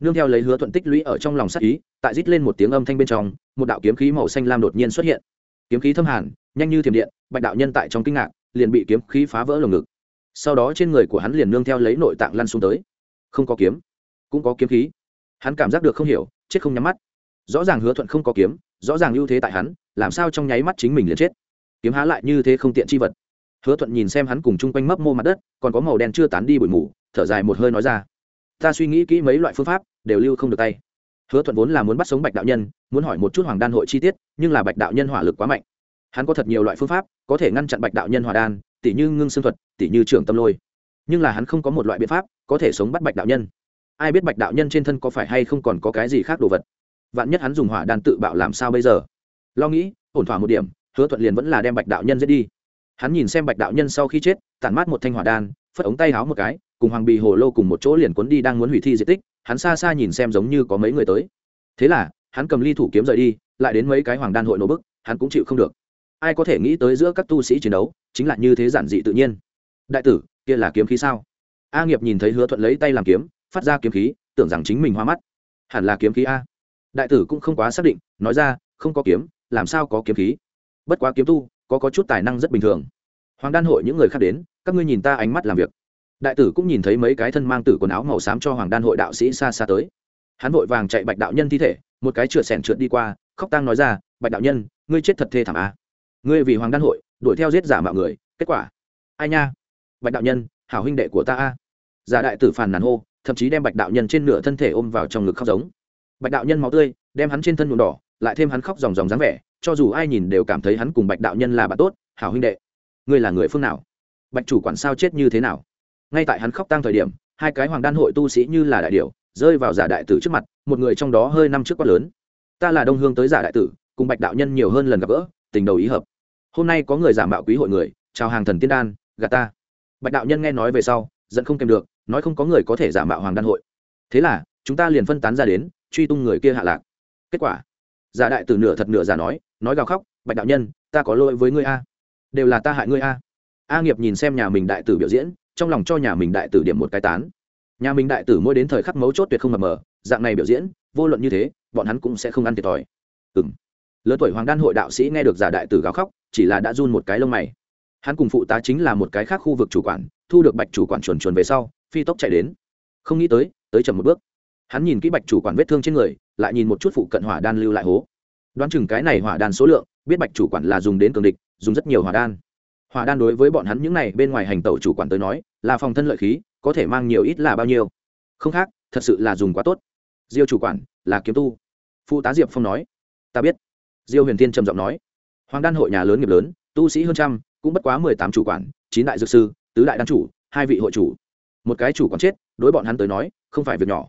nương theo lấy hứa thuận tích lũy ở trong lòng sắc ý, tại rít lên một tiếng âm thanh bên trong, một đạo kiếm khí màu xanh lam đột nhiên xuất hiện. Kiếm khí thâm hàn, nhanh như thiểm điện, bạch đạo nhân tại trong kinh ngạc, liền bị kiếm khí phá vỡ lồng ngực. Sau đó trên người của hắn liền nương theo lấy nội tạng lăn xuống tới. Không có kiếm, cũng có kiếm khí. Hắn cảm giác được không hiểu, chết không nhắm mắt. Rõ ràng hứa thuận không có kiếm, rõ ràng ưu thế tại hắn, làm sao trong nháy mắt chính mình liền chết? Kiếm há lại như thế không tiện chi vật. Hứa thuận nhìn xem hắn cùng chung quanh mấp mô mặt đất, còn có màu đen chưa tán đi bụi mù, thở dài một hơi nói ra. Ta suy nghĩ kỹ mấy loại phương pháp đều lưu không được tay. Hứa thuận vốn là muốn bắt sống bạch đạo nhân, muốn hỏi một chút hoàng đan hội chi tiết, nhưng là bạch đạo nhân hỏa lực quá mạnh. Hắn có thật nhiều loại phương pháp, có thể ngăn chặn bạch đạo nhân hỏa đan, tỉ như ngưng xương thuật, tỉ như trưởng tâm lôi. Nhưng là hắn không có một loại biện pháp có thể sống bắt bạch đạo nhân. Ai biết bạch đạo nhân trên thân có phải hay không còn có cái gì khác đồ vật? Vạn nhất hắn dùng hỏa đan tự bạo làm sao bây giờ? Lo nghĩ, ổn thỏa một điểm, hứa thuận liền vẫn là đem bạch đạo nhân giết đi. Hắn nhìn xem bạch đạo nhân sau khi chết, tản mát một thanh hỏa đan, phất ống tay háo một cái, cùng hoàng bì hồ lô cùng một chỗ liền cuốn đi đang muốn hủy thi di tích hắn xa xa nhìn xem giống như có mấy người tới. Thế là, hắn cầm ly thủ kiếm rời đi, lại đến mấy cái hoàng đan hội nổ bức, hắn cũng chịu không được. Ai có thể nghĩ tới giữa các tu sĩ chiến đấu, chính là như thế giản dị tự nhiên. Đại tử, kia là kiếm khí sao? A nghiệp nhìn thấy hứa thuận lấy tay làm kiếm, phát ra kiếm khí, tưởng rằng chính mình hoa mắt. Hẳn là kiếm khí a. Đại tử cũng không quá xác định, nói ra, không có kiếm, làm sao có kiếm khí? Bất quá kiếm tu, có có chút tài năng rất bình thường. Hoàng đan hội những người khác đến, các ngươi nhìn ta ánh mắt làm việc đại tử cũng nhìn thấy mấy cái thân mang tử quần áo màu xám cho hoàng đan hội đạo sĩ xa xa tới. Hắn vội vàng chạy bạch đạo nhân thi thể, một cái trượt sẻn trượt đi qua, khóc tang nói ra, bạch đạo nhân, ngươi chết thật thê thảm a ngươi vì hoàng đan hội, đuổi theo giết giả mạo người, kết quả? Ai nha? Bạch đạo nhân, hảo huynh đệ của ta a. Giả đại tử phàn nàn hô, thậm chí đem bạch đạo nhân trên nửa thân thể ôm vào trong ngực khóc giống. Bạch đạo nhân máu tươi, đem hắn trên thân nhuộm đỏ, lại thêm hắn khóc dòng dòng dáng vẻ, cho dù ai nhìn đều cảm thấy hắn cùng bạch đạo nhân là bạn tốt, hảo huynh đệ. Ngươi là người phương nào? Bạch chủ quản sao chết như thế nào? Ngay tại hắn khóc tang thời điểm, hai cái hoàng đan hội tu sĩ như là đại điệu rơi vào giả đại tử trước mặt, một người trong đó hơi năm trước quát lớn. Ta là đông hương tới giả đại tử, cùng bạch đạo nhân nhiều hơn lần gặp gỡ, tình đầu ý hợp. Hôm nay có người giả mạo quý hội người, chào hàng thần tiên đan gà ta. Bạch đạo nhân nghe nói về sau, giận không kèm được, nói không có người có thể giả mạo hoàng đan hội. Thế là, chúng ta liền phân tán ra đến, truy tung người kia hạ lạc. Kết quả, giả đại tử nửa thật nửa giả nói nói gào khóc, bạch đạo nhân, ta có lỗi với ngươi a. Đều là ta hại ngươi a. A nghiệp nhìn xem nhà mình đại tử biểu diễn trong lòng cho nhà mình đại tử điểm một cái tán. Nhà mình đại tử mỗi đến thời khắc mấu chốt tuyệt không mập mờ, dạng này biểu diễn, vô luận như thế, bọn hắn cũng sẽ không ăn thiệt thòi. Ừng lớn tuổi hoàng đan hội đạo sĩ nghe được giả đại tử gào khóc, chỉ là đã run một cái lông mày. Hắn cùng phụ tá chính là một cái khác khu vực chủ quản, thu được bạch chủ quản chuồn chuồn về sau, phi tốc chạy đến. Không nghĩ tới tới chậm một bước. Hắn nhìn kỹ bạch chủ quản vết thương trên người, lại nhìn một chút phụ cận hỏa đan lưu lại hố. Đoán chừng cái này hỏa đan số lượng, biết bạch chủ quản là dùng đến cường địch, dùng rất nhiều hỏa đan hỏa đan đối với bọn hắn những này bên ngoài hành tẩu chủ quản tới nói, là phòng thân lợi khí, có thể mang nhiều ít là bao nhiêu. Không khác, thật sự là dùng quá tốt. Diêu chủ quản, là kiếm tu. Phụ tá diệp phong nói. Ta biết. Diêu huyền thiên trầm giọng nói. Hoàng đan hội nhà lớn nghiệp lớn, tu sĩ hơn trăm, cũng bất quá mười tám chủ quản, chín đại dược sư, tứ đại đan chủ, hai vị hội chủ. Một cái chủ quản chết, đối bọn hắn tới nói, không phải việc nhỏ.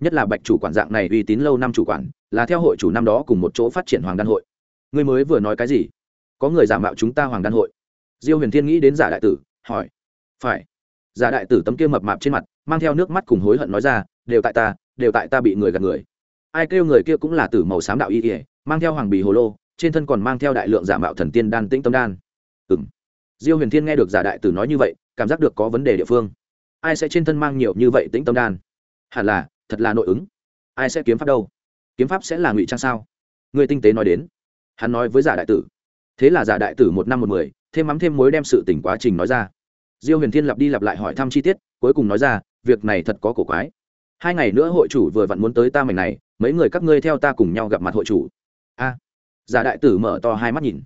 Nhất là bạch chủ quản dạng này uy tín lâu năm chủ quản, là theo hội chủ năm đó cùng một chỗ phát triển hoàng đan hội. Ngươi mới vừa nói cái gì? Có người giả mạo chúng ta hoàng đan hội diêu huyền thiên nghĩ đến giả đại tử, hỏi, phải. Giả đại tử tấm kia mập mạp trên mặt, mang theo nước mắt cùng hối hận nói ra, đều tại ta, đều tại ta bị người gạt người. Ai kêu người kia cũng là tử màu xám đạo y ỉa mang theo hoàng bì hồ lô, trên thân còn mang theo đại lượng giả mạo thần tiên đan tĩnh tâm đan. Ừ m diêu huyền thiên nghe được giả đại tử nói như vậy, cảm giác được có vấn đề địa phương. Ai sẽ trên thân mang nhiều như vậy tĩnh tâm đan? Hẳn là, thật là nội ứng. Ai sẽ kiếm pháp đâu? Kiếm pháp sẽ là ngụy trang sao? Người tinh tế nói đến. Hắn nói với giả đại tử. Thế là giả đại tử một năm một mười thêm mắm thêm mối đem sự tỉnh quá trình nói ra. Diêu huyền thiên lặp đi lặp lại hỏi thăm chi tiết, cuối cùng nói ra, việc này thật có cổ quái. Hai ngày nữa hội chủ vừa vặn muốn tới ta mảnh này, mấy người các ngươi theo ta cùng nhau gặp mặt hội chủ. A. Giả đại tử mở to hai mắt nhìn.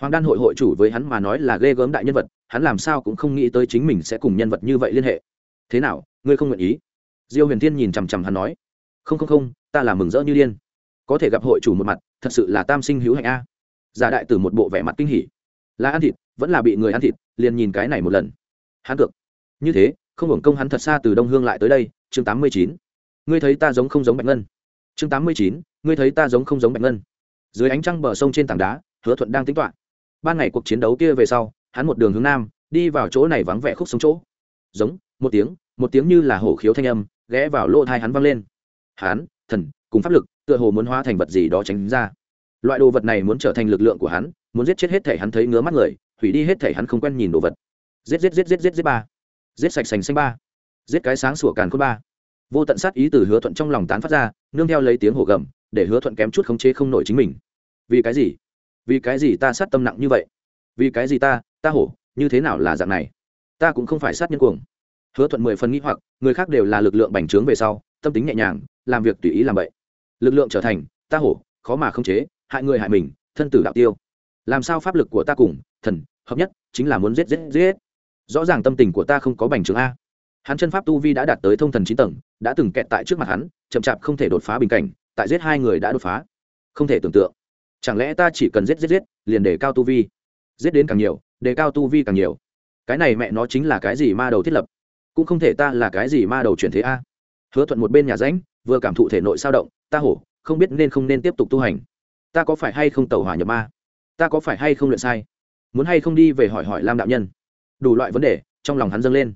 Hoàng đan hội hội chủ với hắn mà nói là ghê gớm đại nhân vật, hắn làm sao cũng không nghĩ tới chính mình sẽ cùng nhân vật như vậy liên hệ. Thế nào, ngươi không nguyện ý? Diêu huyền thiên nhìn chằm chằm hắn nói. Không không không, ta là mừng rỡ như điên. Có thể gặp hội chủ một mặt, thật sự là tam sinh hữu hạnh a. Giả đại tử một bộ vẻ mặt kinh hỉ là ăn thịt, vẫn là bị người ăn thịt, liền nhìn cái này một lần. Hắn cược. Như thế, không hưởng công hắn thật xa từ đông hương lại tới đây, chương tám mươi chín. Ngươi thấy ta giống không giống bạch ngân? Chương tám mươi chín, ngươi thấy ta giống không giống bạch ngân? Dưới ánh trăng bờ sông trên tảng đá, hứa thuận đang tính toán. Ban ngày cuộc chiến đấu kia về sau, hắn một đường hướng nam, đi vào chỗ này vắng vẻ khúc sống chỗ. Giống, một tiếng một tiếng như là hổ khiếu thanh âm, ghé vào lỗ thai hắn văng lên. Hắn, thần, cùng pháp lực, tựa hồ muốn hóa thành vật gì đó tránh ra. Loại đồ vật này muốn trở thành lực lượng của hắn muốn giết chết hết thể hắn thấy ngứa mắt người, hủy đi hết thể hắn không quen nhìn đồ vật. Giết giết giết giết giết giết ba. Giết sạch sành xanh ba. Giết cái sáng sủa càn khôn ba. Vô tận sát ý từ hứa thuận trong lòng tán phát ra, nương theo lấy tiếng hổ gầm, để hứa thuận kém chút khống chế không nổi chính mình. Vì cái gì? Vì cái gì ta sát tâm nặng như vậy? Vì cái gì ta ta hổ, như thế nào là dạng này? Ta cũng không phải sát nhân cuồng. Hứa thuận mười phần nghĩ hoặc, người khác đều là lực lượng bành trướng về sau, tâm tính nhẹ nhàng, làm việc tùy ý làm vậy lực lượng trở thành, ta hổ, khó mà khống chế, hại người hại mình, thân tử đạo tiêu làm sao pháp lực của ta cùng thần hợp nhất chính là muốn giết giết giết. Rõ ràng tâm tình của ta không có bành trướng a. Hắn chân pháp tu vi đã đạt tới thông thần chín tầng, đã từng kẹt tại trước mặt hắn, chậm chạp không thể đột phá bình cảnh, tại giết hai người đã đột phá. Không thể tưởng tượng. Chẳng lẽ ta chỉ cần giết giết giết, liền để cao tu vi? Giết đến càng nhiều, đề cao tu vi càng nhiều. Cái này mẹ nó chính là cái gì ma đầu thiết lập? Cũng không thể ta là cái gì ma đầu chuyển thế a. Hứa thuận một bên nhà ránh vừa cảm thụ thể nội sao động, ta hổ, không biết nên không nên tiếp tục tu hành. Ta có phải hay không tẩu hỏa nhập ma? Ta có phải hay không luyện sai? Muốn hay không đi về hỏi hỏi lam đạo nhân? Đủ loại vấn đề, trong lòng hắn dâng lên.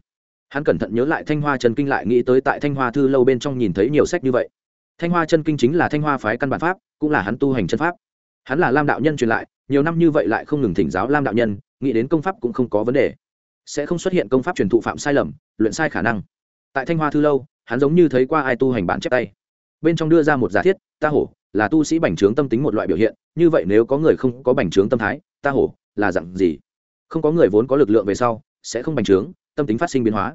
Hắn cẩn thận nhớ lại thanh hoa trần kinh lại nghĩ tới tại thanh hoa thư lâu bên trong nhìn thấy nhiều sách như vậy. Thanh hoa chân kinh chính là thanh hoa phái căn bản pháp, cũng là hắn tu hành chân pháp. Hắn là lam đạo nhân truyền lại, nhiều năm như vậy lại không ngừng thỉnh giáo lam đạo nhân, nghĩ đến công pháp cũng không có vấn đề. Sẽ không xuất hiện công pháp truyền thụ phạm sai lầm, luyện sai khả năng. Tại thanh hoa thư lâu, hắn giống như thấy qua ai tu hành bản chép tay. Bên trong đưa ra một giả thiết, ta hổ là tu sĩ bành trướng tâm tính một loại biểu hiện, như vậy nếu có người không có bành trướng tâm thái, ta hổ, là dặn gì? Không có người vốn có lực lượng về sau, sẽ không bành trướng, tâm tính phát sinh biến hóa.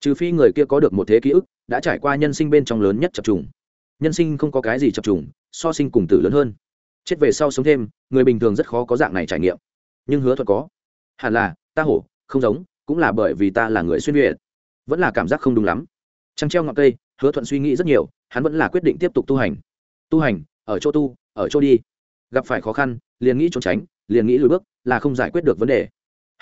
Trừ phi người kia có được một thế ký ức, đã trải qua nhân sinh bên trong lớn nhất chập trùng. Nhân sinh không có cái gì chập trùng, so sinh cùng tử lớn hơn. Chết về sau sống thêm, người bình thường rất khó có dạng này trải nghiệm. Nhưng hứa thuật có. Hẳn là, ta hổ, không giống, cũng là bởi vì ta là người xuyên việt. Vẫn là cảm giác không đúng lắm. Trăng treo ngọn cây, hứa thuận suy nghĩ rất nhiều, hắn vẫn là quyết định tiếp tục tu hành. Tu hành ở chỗ tu, ở chỗ đi. Gặp phải khó khăn, liền nghĩ trốn tránh, liền nghĩ lùi bước, là không giải quyết được vấn đề.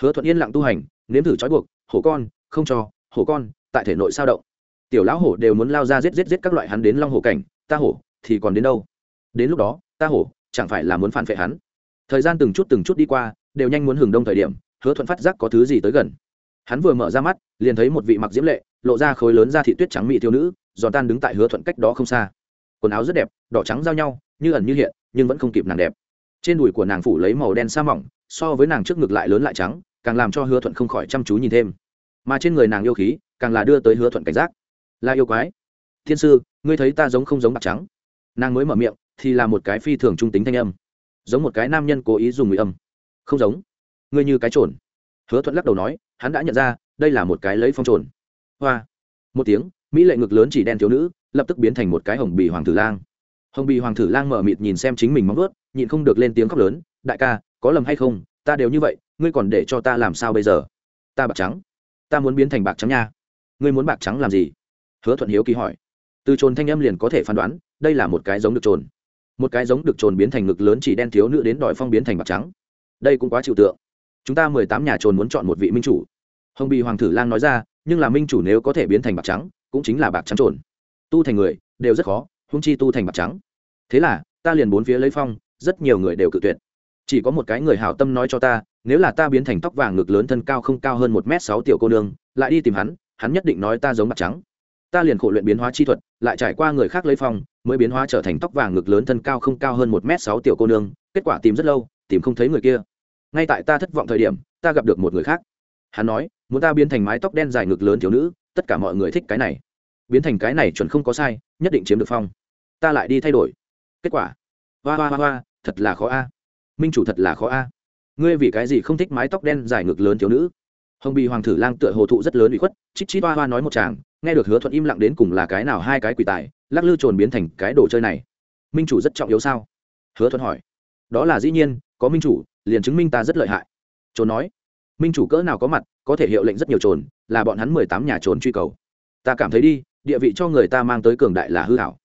Hứa thuận yên lặng tu hành, nếm thử trói buộc, hổ con, không cho, hổ con, tại thể nội sao động? Tiểu lão hổ đều muốn lao ra giết giết giết các loại hắn đến long hổ cảnh, ta hổ, thì còn đến đâu? Đến lúc đó, ta hổ, chẳng phải là muốn phản vệ hắn? Thời gian từng chút từng chút đi qua, đều nhanh muốn hưởng đông thời điểm, hứa thuận phát giác có thứ gì tới gần. Hắn vừa mở ra mắt, liền thấy một vị mặc diễm lệ, lộ ra khối lớn ra thị tuyết trắng mỹ thiếu nữ, giòn tan đứng tại hứa thuận cách đó không xa quần áo rất đẹp, đỏ trắng giao nhau, như ẩn như hiện, nhưng vẫn không kịp nàng đẹp. Trên đùi của nàng phủ lấy màu đen sa mỏng, so với nàng trước ngực lại lớn lại trắng, càng làm cho hứa thuận không khỏi chăm chú nhìn thêm. Mà trên người nàng yêu khí, càng là đưa tới hứa thuận cảnh giác. Là yêu quái. Thiên sư, ngươi thấy ta giống không giống bạc trắng? Nàng mới mở miệng, thì là một cái phi thường trung tính thanh âm. Giống một cái nam nhân cố ý dùng ngụy âm. Không giống. Ngươi như cái trồn. Hứa thuận lắc đầu nói, hắn đã nhận ra, đây là một cái lấy phong trồn. Hoa. Một tiếng, mỹ lệ ngực lớn chỉ đen thiếu nữ lập tức biến thành một cái hồng bì hoàng tử lang. Hồng bì hoàng tử lang mở mịt nhìn xem chính mình móng ướt nhịn không được lên tiếng khóc lớn, đại ca, có lầm hay không? Ta đều như vậy, ngươi còn để cho ta làm sao bây giờ? Ta bạc trắng. Ta muốn biến thành bạc trắng nha. Ngươi muốn bạc trắng làm gì? Hứa thuận hiếu kỳ hỏi. Từ trồn thanh âm liền có thể phán đoán, đây là một cái giống được trồn. Một cái giống được trồn biến thành ngực lớn chỉ đen thiếu nữ đến đòi phong biến thành bạc trắng. Đây cũng quá chịu tượng. Chúng ta mười tám nhà trồn muốn chọn một vị minh chủ. Hồng bì hoàng tử lang nói ra, nhưng là minh chủ nếu có thể biến thành bạc trắng, cũng chính là bạc trắng trồn tu thành người, đều rất khó húng chi tu thành bạc trắng. Thế là, ta liền bốn phía lấy phong, rất nhiều người đều cự tuyệt. Chỉ có một cái người hảo tâm nói cho ta, nếu là ta biến thành tóc vàng ngực lớn thân cao không cao hơn một m sáu tiểu cô nương, lại đi tìm hắn hắn nhất định nói ta giống bạc trắng. Ta liền khổ luyện biến hóa chi thuật, lại trải qua người khác lấy phong, mới biến hóa trở thành tóc vàng ngực lớn thân cao không cao hơn một m sáu tiểu cô nương, kết quả tìm rất lâu, tìm không thấy người kia. Ngay tại ta thất vọng thời điểm, ta gặp được một người khác. Hắn nói, muốn ta biến thành mái tóc đen dài ngực lớn thiếu nữ, tất cả mọi người thích cái này biến thành cái này chuẩn không có sai, nhất định chiếm được phong. Ta lại đi thay đổi. Kết quả. Hoa hoa hoa hoa, thật là khó a. Minh chủ thật là khó a. Ngươi vì cái gì không thích mái tóc đen dài ngực lớn thiếu nữ? Hồng bì hoàng thử lang tựa hồ thụ rất lớn bị khuất chích chít hoa hoa nói một chàng, nghe được hứa thuận im lặng đến cùng là cái nào hai cái quỷ tài, lắc lư trồn biến thành cái đồ chơi này. Minh chủ rất trọng yếu sao? Hứa thuận hỏi. Đó là dĩ nhiên, có minh chủ, liền chứng minh ta rất lợi hại. Trồn nói. Minh chủ cỡ nào có mặt, có thể hiệu lệnh rất nhiều trồn, là bọn hắn mười tám nhà trồn truy cầu. Ta cảm thấy đi địa vị cho người ta mang tới cường đại là hư hảo.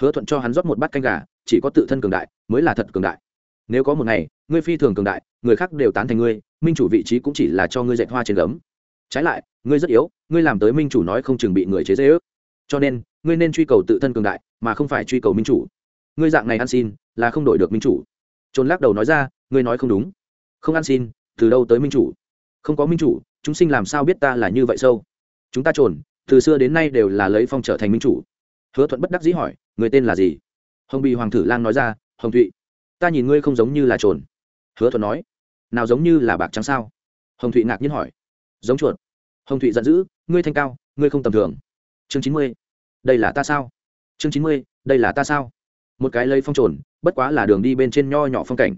Hứa thuận cho hắn rót một bát canh gà, chỉ có tự thân cường đại mới là thật cường đại. Nếu có một ngày, ngươi phi thường cường đại, người khác đều tán thành ngươi, minh chủ vị trí cũng chỉ là cho ngươi dạy hoa trên gấm. Trái lại, ngươi rất yếu, ngươi làm tới minh chủ nói không chừng bị người chế dễ ước cho nên, ngươi nên truy cầu tự thân cường đại, mà không phải truy cầu minh chủ. Ngươi dạng này ăn xin, là không đổi được minh chủ. Trốn lắc đầu nói ra, ngươi nói không đúng. Không ăn xin, từ đâu tới minh chủ? Không có minh chủ, chúng sinh làm sao biết ta là như vậy sâu? Chúng ta trồn từ xưa đến nay đều là lấy phong trở thành minh chủ. Hứa thuận bất đắc dĩ hỏi, người tên là gì? Hồng bị hoàng thử lang nói ra, hồng thụy. Ta nhìn ngươi không giống như là trồn. Hứa thuận nói, nào giống như là bạc trắng sao? Hồng thụy ngạc nhiên hỏi, giống chuột. Hồng thụy giận dữ, ngươi thanh cao, ngươi không tầm thường. Chương chín mươi, đây là ta sao? Chương chín mươi, đây là ta sao? Một cái lấy phong trồn, bất quá là đường đi bên trên nho nhỏ phong cảnh.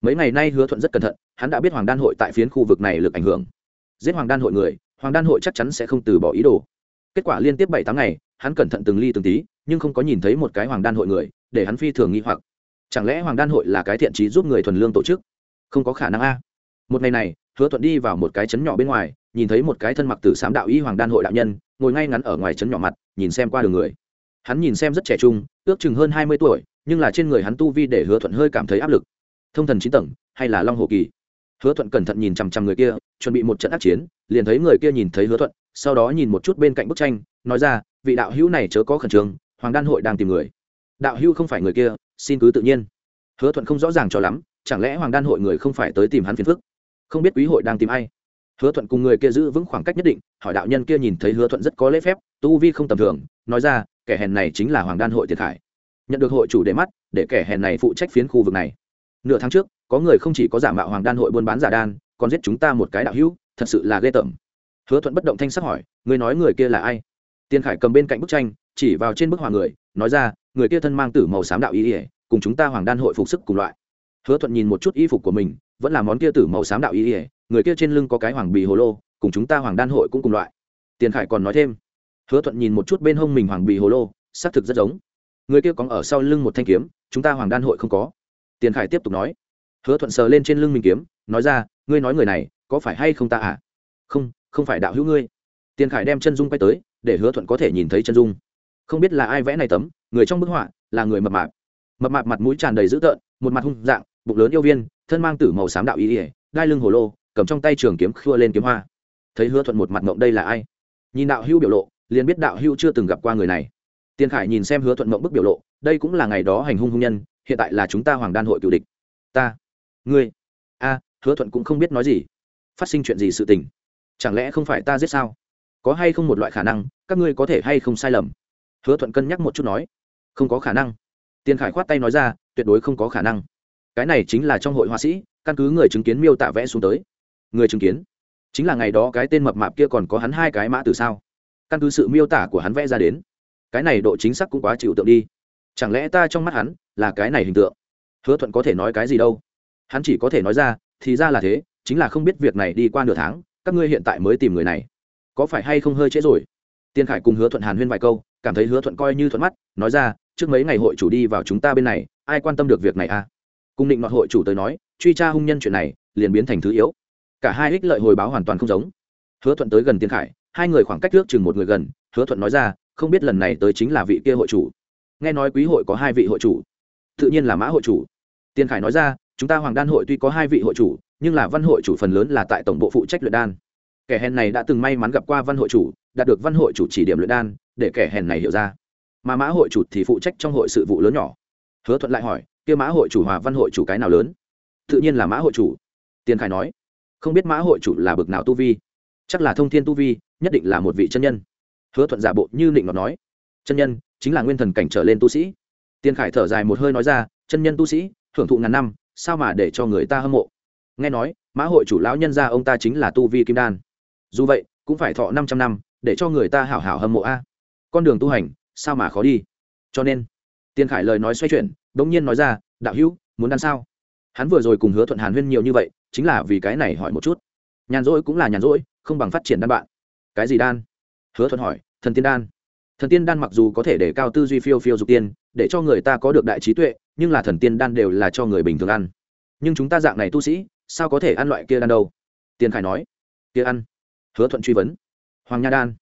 Mấy ngày nay hứa thuận rất cẩn thận, hắn đã biết hoàng đan hội tại phiến khu vực này lực ảnh hưởng. Giết hoàng đan hội người, hoàng đan hội chắc chắn sẽ không từ bỏ ý đồ kết quả liên tiếp bảy tám ngày, hắn cẩn thận từng ly từng tí, nhưng không có nhìn thấy một cái hoàng đan hội người, để hắn phi thường nghi hoặc. Chẳng lẽ hoàng đan hội là cái thiện trí giúp người thuần lương tổ chức? Không có khả năng a. Một ngày này, hứa thuận đi vào một cái trấn nhỏ bên ngoài, nhìn thấy một cái thân mặc tử sám đạo y hoàng đan hội đạo nhân, ngồi ngay ngắn ở ngoài trấn nhỏ mặt, nhìn xem qua đường người. Hắn nhìn xem rất trẻ trung, ước chừng hơn hai mươi tuổi, nhưng là trên người hắn tu vi để hứa thuận hơi cảm thấy áp lực. Thông thần chín tầng, hay là long hồ kỳ? Hứa thuận cẩn thận nhìn chằm chằm người kia, chuẩn bị một trận ác chiến, liền thấy người kia nhìn thấy hứa thuận sau đó nhìn một chút bên cạnh bức tranh, nói ra, vị đạo hữu này chớ có khẩn trương, hoàng đan hội đang tìm người. Đạo hữu không phải người kia, xin cứ tự nhiên. Hứa thuận không rõ ràng cho lắm, chẳng lẽ hoàng đan hội người không phải tới tìm hắn phiền phức? Không biết quý hội đang tìm ai? Hứa thuận cùng người kia giữ vững khoảng cách nhất định, hỏi đạo nhân kia nhìn thấy hứa thuận rất có lễ phép, tu vi không tầm thường, nói ra, kẻ hèn này chính là hoàng đan hội thiệt hại. Nhận được hội chủ để mắt, để kẻ hèn này phụ trách phiến khu vực này. Nửa tháng trước, có người không chỉ có giả mạo hoàng đan hội buôn bán giả đan, còn giết chúng ta một cái đạo hữu, thật sự là ghê tởm hứa thuận bất động thanh sắc hỏi người nói người kia là ai? Tiền khải cầm bên cạnh bức tranh, chỉ vào trên bức hòa người, nói ra, người kia thân mang tử màu xám đạo ý ỉa cùng chúng ta hoàng đan hội phục sức cùng loại. Hứa thuận nhìn một chút y phục của mình, vẫn là món kia tử màu xám đạo ý ỉa người kia trên lưng có cái hoàng bì hồ lô, cùng chúng ta hoàng đan hội cũng cùng loại. Tiền khải còn nói thêm, hứa thuận nhìn một chút bên hông mình hoàng bì hồ lô xác thực rất giống. Người kia còn ở sau lưng một thanh kiếm, chúng ta hoàng đan hội không có. Tiền khải tiếp tục nói, hứa thuận sờ lên trên lưng mình kiếm, nói ra, ngươi nói người này, có phải hay không ta à? Không không phải đạo hữu ngươi. Tiền khải đem chân dung quay tới, để hứa thuận có thể nhìn thấy chân dung. Không biết là ai vẽ này tấm, người trong bức họa, là người mập mạp. Mập mạp mặt mũi tràn đầy dữ tợn, một mặt hung dạng, bụng lớn yêu viên, thân mang tử màu xám đạo ý ỉa đai lưng hồ lô, cầm trong tay trường kiếm khua lên kiếm hoa. Thấy hứa thuận một mặt mộng đây là ai? Nhìn đạo hữu biểu lộ, liền biết đạo hữu chưa từng gặp qua người này. Tiền khải nhìn xem hứa thuận mộng bức biểu lộ, đây cũng là ngày đó hành hung hung nhân, hiện tại là chúng ta hoàng đan hội cựu địch. Ta, ngươi. A, hứa thuận cũng không biết nói gì. Phát sinh chuyện gì sự tình? Chẳng lẽ không phải ta giết sao? Có hay không một loại khả năng, các ngươi có thể hay không sai lầm? Hứa thuận cân nhắc một chút nói. Không có khả năng. Tiền khải khoát tay nói ra, tuyệt đối không có khả năng. Cái này chính là trong hội họa sĩ, căn cứ người chứng kiến miêu tả vẽ xuống tới. Người chứng kiến? Chính là ngày đó cái tên mập mạp kia còn có hắn hai cái mã từ sao? Căn cứ sự miêu tả của hắn vẽ ra đến, cái này độ chính xác cũng quá chịu tượng đi. Chẳng lẽ ta trong mắt hắn là cái này hình tượng? Hứa thuận có thể nói cái gì đâu? Hắn chỉ có thể nói ra, thì ra là thế, chính là không biết việc này đi qua nửa tháng các ngươi hiện tại mới tìm người này, có phải hay không hơi trễ rồi? Tiên khải cùng hứa thuận hàn huyên vài câu, cảm thấy hứa thuận coi như thuận mắt, nói ra, trước mấy ngày hội chủ đi vào chúng ta bên này, ai quan tâm được việc này à? Cung định nọt hội chủ tới nói, truy tra hung nhân chuyện này, liền biến thành thứ yếu. Cả hai ích lợi hồi báo hoàn toàn không giống. Hứa thuận tới gần tiên khải, hai người khoảng cách trước chừng một người gần, hứa thuận nói ra, không biết lần này tới chính là vị kia hội chủ. Nghe nói quý hội có hai vị hội chủ. Tự nhiên là mã hội chủ. Tiên khải nói ra chúng ta hoàng đan hội tuy có hai vị hội chủ, nhưng là văn hội chủ phần lớn là tại tổng bộ phụ trách luyện đan. Kẻ hèn này đã từng may mắn gặp qua văn hội chủ, đạt được văn hội chủ chỉ điểm luyện đan, để kẻ hèn này hiểu ra. Mà mã hội chủ thì phụ trách trong hội sự vụ lớn nhỏ. Hứa thuận lại hỏi, kia mã hội chủ hòa văn hội chủ cái nào lớn? Tự nhiên là mã hội chủ. Tiền khải nói, không biết mã hội chủ là bực nào tu vi. Chắc là thông thiên tu vi, nhất định là một vị chân nhân. Hứa thuận giả bộ như định ngọc nói, chân nhân chính là nguyên thần cảnh trở lên tu sĩ. Tiền khải thở dài một hơi nói ra, chân nhân tu sĩ, hưởng thụ ngàn năm sao mà để cho người ta hâm mộ? Nghe nói, mã hội chủ lão nhân gia ông ta chính là tu vi kim đan. Dù vậy, cũng phải thọ năm trăm năm, để cho người ta hảo hảo hâm mộ a. Con đường tu hành, sao mà khó đi? Cho nên tiên khải lời nói xoay chuyển đ ỗ n g nhiên nói ra, đạo hữu, muốn ăn sao? Hắn vừa rồi cùng hứa thuận hàn huyên nhiều như vậy, chính là vì cái này hỏi một chút. Nhàn rỗi cũng là nhàn rỗi, không bằng phát triển đan bạn. Cái gì đan? Hứa thuận hỏi, thần tiên đan thần tiên đan mặc dù có thể để cao tư duy phiêu phiêu dục tiên, để cho người ta có được đại trí tuệ, nhưng là thần tiên đan đều là cho người bình thường ăn. Nhưng chúng ta dạng này tu sĩ, sao có thể ăn loại kia đan đâu? Tiền khải nói. Kia ăn. Hứa thuận truy vấn. Hoàng nha đan.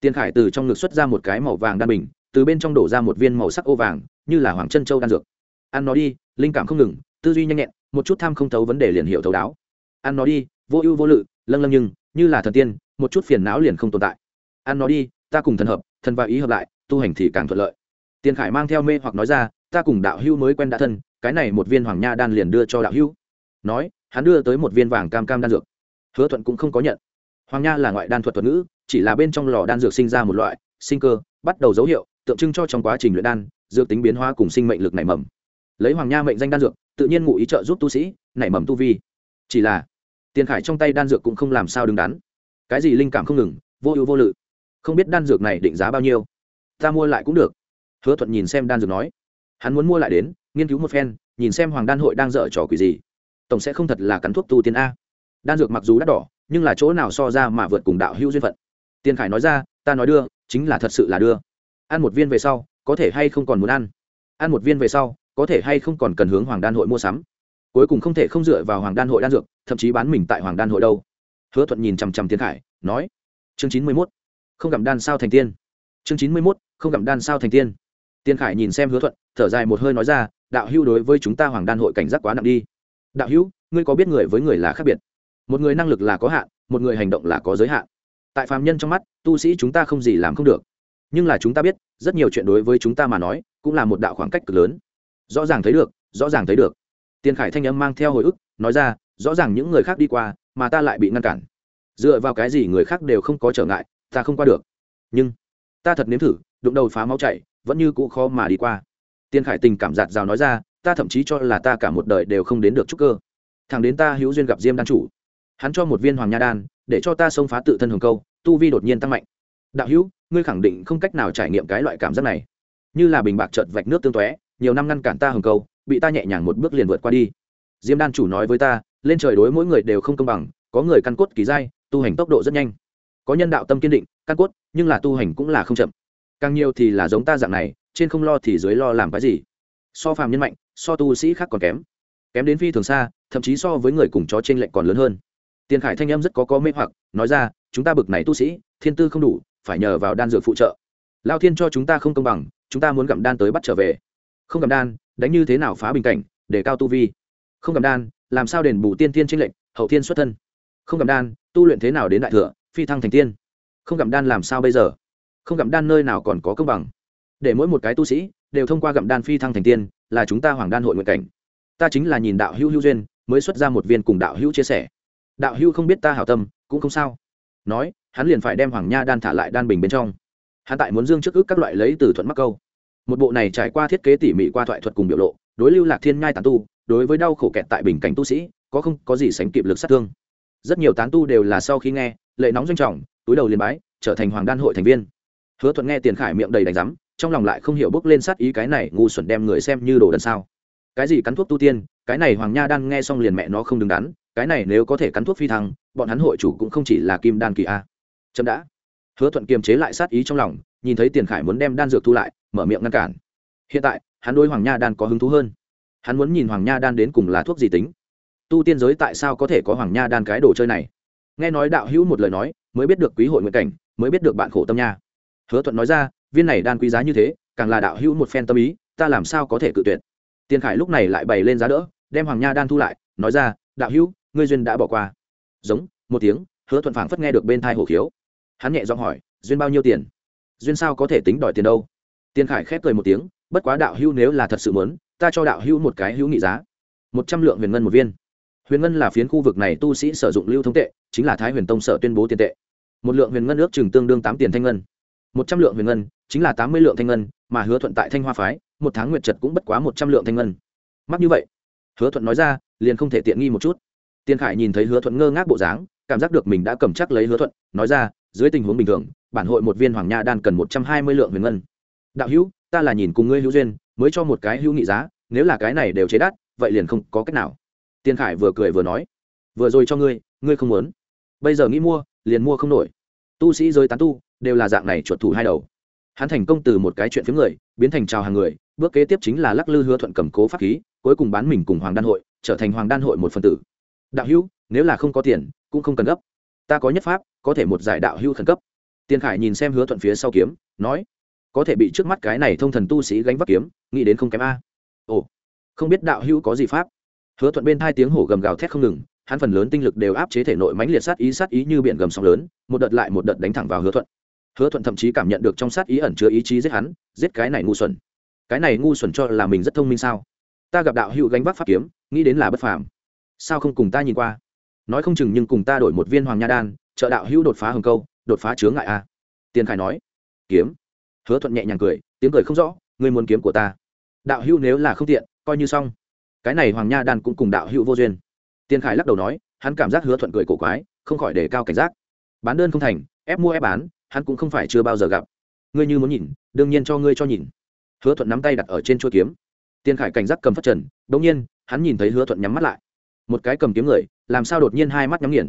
Tiền khải từ trong ngực xuất ra một cái màu vàng đan bình, từ bên trong đổ ra một viên màu sắc ô vàng, như là hoàng chân châu đan dược. Ăn nó đi, linh cảm không ngừng, tư duy nhanh nhẹn, một chút tham không thấu vấn đề liền hiểu thấu đáo. Ăn nó đi, vô ưu vô lự, lâng lâng nhưng, như là thần tiên, một chút phiền não liền không tồn tại. Ăn nó đi, ta cùng thần hợp thần và ý hợp lại, tu hành thì càng thuận lợi. Tiền khải mang theo mê hoặc nói ra, ta cùng đạo hưu mới quen đã thân, cái này một viên hoàng nha đan liền đưa cho đạo hưu nói, hắn đưa tới một viên vàng cam cam đan dược. Hứa thuận cũng không có nhận. Hoàng nha là ngoại đan thuật thuật ngữ, chỉ là bên trong lò đan dược sinh ra một loại, sinh cơ, bắt đầu dấu hiệu, tượng trưng cho trong quá trình luyện đan, dược tính biến hóa cùng sinh mệnh lực nảy mầm. Lấy hoàng nha mệnh danh đan dược, tự nhiên ngụ ý trợ giúp tu sĩ, nảy mầm tu vi. Chỉ là, tiền khải trong tay đan dược cũng không làm sao đứng đắn. Cái gì linh cảm không ngừng, vô ưu vô lự không biết đan dược này định giá bao nhiêu. Ta mua lại cũng được. Hứa thuận nhìn xem đan dược nói. Hắn muốn mua lại đến, nghiên cứu một phen, nhìn xem hoàng đan hội đang dở trò quỷ gì. Tổng sẽ không thật là cắn thuốc tu tiên a. Đan dược mặc dù đắt đỏ, nhưng là chỗ nào so ra mà vượt cùng đạo hữu duyên phận. Tiền khải nói ra, ta nói đưa, chính là thật sự là đưa. Ăn một viên về sau, có thể hay không còn muốn ăn? Ăn một viên về sau, có thể hay không còn cần hướng hoàng đan hội mua sắm? Cuối cùng không thể không dựa vào hoàng đan hội đan dược, thậm chí bán mình tại hoàng đan hội đâu. Hứa thuận nhìn chằm chằm tiến khải, nói. Chương chín mươi mốt không gặm đan sao thành tiên. Chương chín mươi mốt, không gặm đan sao thành tiên. Tiên khải nhìn xem hứa thuận, thở dài một hơi nói ra, đạo hữu đối với chúng ta hoàng đan hội cảnh giác quá nặng đi. Đạo hữu, ngươi có biết người với người là khác biệt? Một người năng lực là có hạn, một người hành động là có giới hạn. Tại phàm nhân trong mắt, tu sĩ chúng ta không gì làm không được. Nhưng là chúng ta biết, rất nhiều chuyện đối với chúng ta mà nói, cũng là một đạo khoảng cách cực lớn. Rõ ràng thấy được, rõ ràng thấy được. Tiền khải thanh âm mang theo hồi ức, nói ra, rõ ràng những người khác đi qua, mà ta lại bị ngăn cản. Dựa vào cái gì người khác đều không có trở ngại ta không qua được. Nhưng, ta thật nếm thử, đụng đầu phá máu chảy, vẫn như cũ khó mà đi qua. Tiên khải tình cảm giạt rào nói ra, ta thậm chí cho là ta cả một đời đều không đến được trúc cơ. Thằng đến ta hữu duyên gặp diêm đan chủ. Hắn cho một viên hoàng nha đan, để cho ta xông phá tự thân hồng câu, tu vi đột nhiên tăng mạnh. Đạo hữu, ngươi khẳng định không cách nào trải nghiệm cái loại cảm giác này. Như là bình bạc trợt vạch nước tương tóe, nhiều năm ngăn cản ta hồng câu, bị ta nhẹ nhàng một bước liền vượt qua đi. Diêm đan chủ nói với ta, lên trời đối mỗi người đều không công bằng, có người căn cốt kỳ dai tu hành tốc độ rất nhanh có nhân đạo tâm kiên định, căn cốt, nhưng là tu hành cũng là không chậm. Càng nhiều thì là giống ta dạng này, trên không lo thì dưới lo làm cái gì. So phàm nhân mạnh, so tu sĩ khác còn kém. Kém đến phi thường xa, thậm chí so với người cùng chó t r ê n lệch còn lớn hơn. Tiền khải thanh âm rất có có mê hoặc, nói ra, chúng ta bực này tu sĩ, thiên tư không đủ, phải nhờ vào đan dược phụ trợ. Lao thiên cho chúng ta không công bằng, chúng ta muốn gặm đan tới bắt trở về. Không gặm đan, đánh như thế nào phá bình cảnh, để cao tu vi? Không gặm đan, làm sao đền bù tiên tiên tranh lệch, hậu thiên xuất thân? Không gặm đan, tu luyện thế nào đến đại thừa phi thăng thành tiên. Không gặm đan làm sao bây giờ? Không gặm đan nơi nào còn có công bằng? Để mỗi một cái tu sĩ đều thông qua gặm đan phi thăng thành tiên là chúng ta hoàng đan hội nguyện cảnh. Ta chính là nhìn đạo hữu hữu duyên, mới xuất ra một viên cùng đạo hữu chia sẻ. Đạo hữu không biết ta hảo tâm, cũng không sao. Nói, hắn liền phải đem hoàng nha đan thả lại đan bình bên trong. Hắn tại muốn dương trước ức các loại lấy từ thuận mắc câu. Một bộ này trải qua thiết kế tỉ mỉ qua thoại thuật cùng biểu lộ, đối lưu lạc thiên nhai tàn tu, đối với đau khổ kẹt tại bình cảnh tu sĩ, có không có gì sánh kịp lực sát thương rất nhiều tán tu đều là sau khi nghe, lệ nóng doanh trọng, túi đầu liền bái, trở thành hoàng đan hội thành viên. Hứa thuận nghe tiền khải miệng đầy đánh rắm trong lòng lại không hiểu bước lên sát ý cái này, ngu xuẩn đem người xem như đồ đần sao. Cái gì cắn thuốc tu tiên, cái này hoàng nha đan nghe xong liền mẹ nó không đứng đắn, cái này nếu có thể cắn thuốc phi thăng, bọn hắn hội chủ cũng không chỉ là kim đan kỳ a. Chậm đã. Hứa thuận kiềm chế lại sát ý trong lòng, nhìn thấy tiền khải muốn đem đan dược thu lại, mở miệng ngăn cản. Hiện tại, hắn đôi hoàng nha đan có hứng thú hơn. Hắn muốn nhìn hoàng nha đan đến cùng là thuốc gì tính tu tiên giới tại sao có thể có hoàng nha đan cái đồ chơi này? Nghe nói đạo hữu một lời nói, mới biết được quý hội nguyện cảnh, mới biết được bạn khổ tâm nha. Hứa thuận nói ra, viên này đan quý giá như thế, càng là đạo hữu một phen tâm ý, ta làm sao có thể cự tuyệt? Tiền khải lúc này lại bày lên giá đỡ, đem hoàng nha đan thu lại, nói ra, đạo hữu, ngươi duyên đã bỏ qua. Giống, một tiếng, hứa thuận phảng phất nghe được bên thai hổ khiếu. Hắn nhẹ giọng hỏi, duyên bao nhiêu tiền? Duyên sao có thể tính đòi tiền đâu? Tiền khải khép cười một tiếng, bất quá đạo hữu nếu là thật sự muốn, ta cho đạo hữu một cái hữu nghị giá. Một trăm lượng huyền ngân một viên huyền ngân là phiến khu vực này tu sĩ sử dụng lưu thông tệ, chính là thái huyền tông sở tuyên bố tiền tệ. Một lượng huyền ngân ước chừng tương đương tám tiền thanh ngân. Một trăm lượng huyền ngân, chính là tám mươi lượng thanh ngân, mà hứa thuận tại thanh hoa phái, một tháng nguyệt trật cũng bất quá một trăm lượng thanh ngân. Mắc như vậy, hứa thuận nói ra, liền không thể tiện nghi một chút. Tiền khải nhìn thấy hứa thuận ngơ ngác bộ dáng, cảm giác được mình đã cầm chắc lấy hứa thuận, nói ra, dưới tình huống bình thường, bản hội một viên hoàng nha đan cần một trăm hai mươi lượng huyền ngân. Đạo hữu, ta là nhìn cùng ngươi hữu duyên, mới cho một cái hữu nghị giá, nếu là cái này đều chế đắt, vậy liền không có cách nào tiền khải vừa cười vừa nói, vừa rồi cho ngươi ngươi không muốn. Bây giờ nghĩ mua, liền mua không nổi. Tu sĩ giới tán tu, đều là dạng này chuột thủ hai đầu. Hắn thành công từ một cái chuyện phiếm người, biến thành trào hàng người, bước kế tiếp chính là lắc lư hứa thuận cầm cố pháp khí, cuối cùng bán mình cùng hoàng đan hội, trở thành hoàng đan hội một phần tử. Đạo hữu, nếu là không có tiền, cũng không cần gấp. Ta có nhất pháp, có thể một giải đạo hữu khẩn cấp. Tiền khải nhìn xem hứa thuận phía sau kiếm, nói, có thể bị trước mắt cái này thông thần tu sĩ gánh vác kiếm, nghĩ đến không kém a. Ồ, không biết đạo hữu có gì pháp? Hứa thuận bên hai tiếng hổ gầm gào thét không ngừng, hắn phần lớn tinh lực đều áp chế thể nội mãnh liệt sát ý sát ý như biển gầm sóng lớn, một đợt lại một đợt đánh thẳng vào hứa thuận. Hứa thuận thậm chí cảm nhận được trong sát ý ẩn chứa ý chí giết hắn, giết cái này ngu xuẩn. Cái này ngu xuẩn cho là mình rất thông minh sao? Ta gặp đạo hữu gánh vác pháp kiếm, nghĩ đến là bất phàm. Sao không cùng ta nhìn qua? Nói không chừng nhưng cùng ta đổi một viên hoàng nha đan, trợ đạo hữu đột phá hừng câu, đột phá chướng ngại a. À. tiền khải nói. Kiếm. Hứa thuận nhẹ nhàng cười, tiếng cười không rõ, ngươi muốn kiếm của ta. Đạo hữu nếu là không tiện, coi như xong cái này hoàng nha đan cũng cùng đạo hữu vô duyên. Tiền khải lắc đầu nói, hắn cảm giác hứa thuận cười cổ quái, không khỏi đề cao cảnh giác. Bán đơn không thành, ép mua ép bán, hắn cũng không phải chưa bao giờ gặp. Ngươi như muốn nhìn, đương nhiên cho ngươi cho nhìn. Hứa thuận nắm tay đặt ở trên chuôi kiếm. Tiền khải cảnh giác cầm phát trần đ ỗ n g nhiên, hắn nhìn thấy hứa thuận nhắm mắt lại. Một cái cầm kiếm người, làm sao đột nhiên hai mắt nhắm nghiền?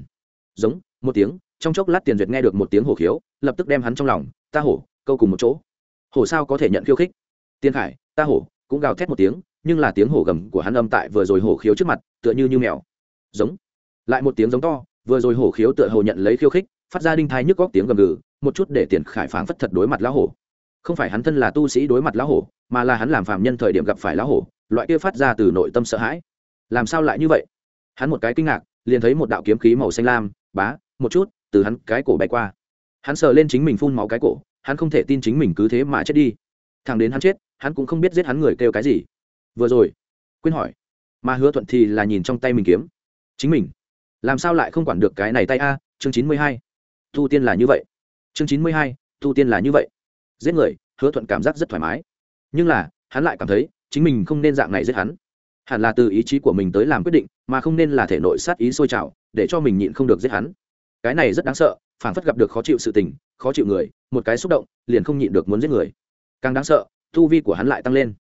Giống, một tiếng, trong chốc lát tiền duyệt nghe được một tiếng hổ khiếu, lập tức đem hắn trong lòng, ta hổ, câu cùng một chỗ. Hổ sao có thể nhận khiêu khích? Tiền khải, ta hổ, cũng gào thét một tiếng nhưng là tiếng hổ gầm của hắn âm tại vừa rồi hổ khiếu trước mặt, tựa như như mèo. Giống. Lại một tiếng giống to, vừa rồi hổ khiếu tựa hồ nhận lấy khiêu khích, phát ra đinh thai nhức góc tiếng gầm gừ, một chút để tiền khải phảng phất thật đối mặt lão hổ. Không phải hắn thân là tu sĩ đối mặt lão hổ, mà là hắn làm phạm nhân thời điểm gặp phải lão hổ, loại kia phát ra từ nội tâm sợ hãi. Làm sao lại như vậy? Hắn một cái kinh ngạc, liền thấy một đạo kiếm khí màu xanh lam, bá, một chút, từ hắn cái cổ bay qua. Hắn sờ lên chính mình phun máu cái cổ, hắn không thể tin chính mình cứ thế mà chết đi. Thằng đến hắn chết, hắn cũng không biết giết hắn người kêu cái gì vừa rồi quên hỏi, mà hứa thuận thì là nhìn trong tay mình kiếm. Chính mình? Làm sao lại không quản được cái này tay a, chương chín mươi hai? Tu tiên là như vậy. Chương chín mươi hai tu tiên là như vậy. Giết người, hứa thuận cảm giác rất thoải mái. Nhưng là, hắn lại cảm thấy, chính mình không nên dạng này giết hắn. Hẳn là từ ý chí của mình tới làm quyết định, mà không nên là thể nội sát ý sôi trào, để cho mình nhịn không được giết hắn. Cái này rất đáng sợ phản phất gặp được khó chịu sự tình, khó chịu người, một cái xúc động, liền không nhịn được muốn giết người. Càng đáng sợ, tu vi của hắn lại tăng lên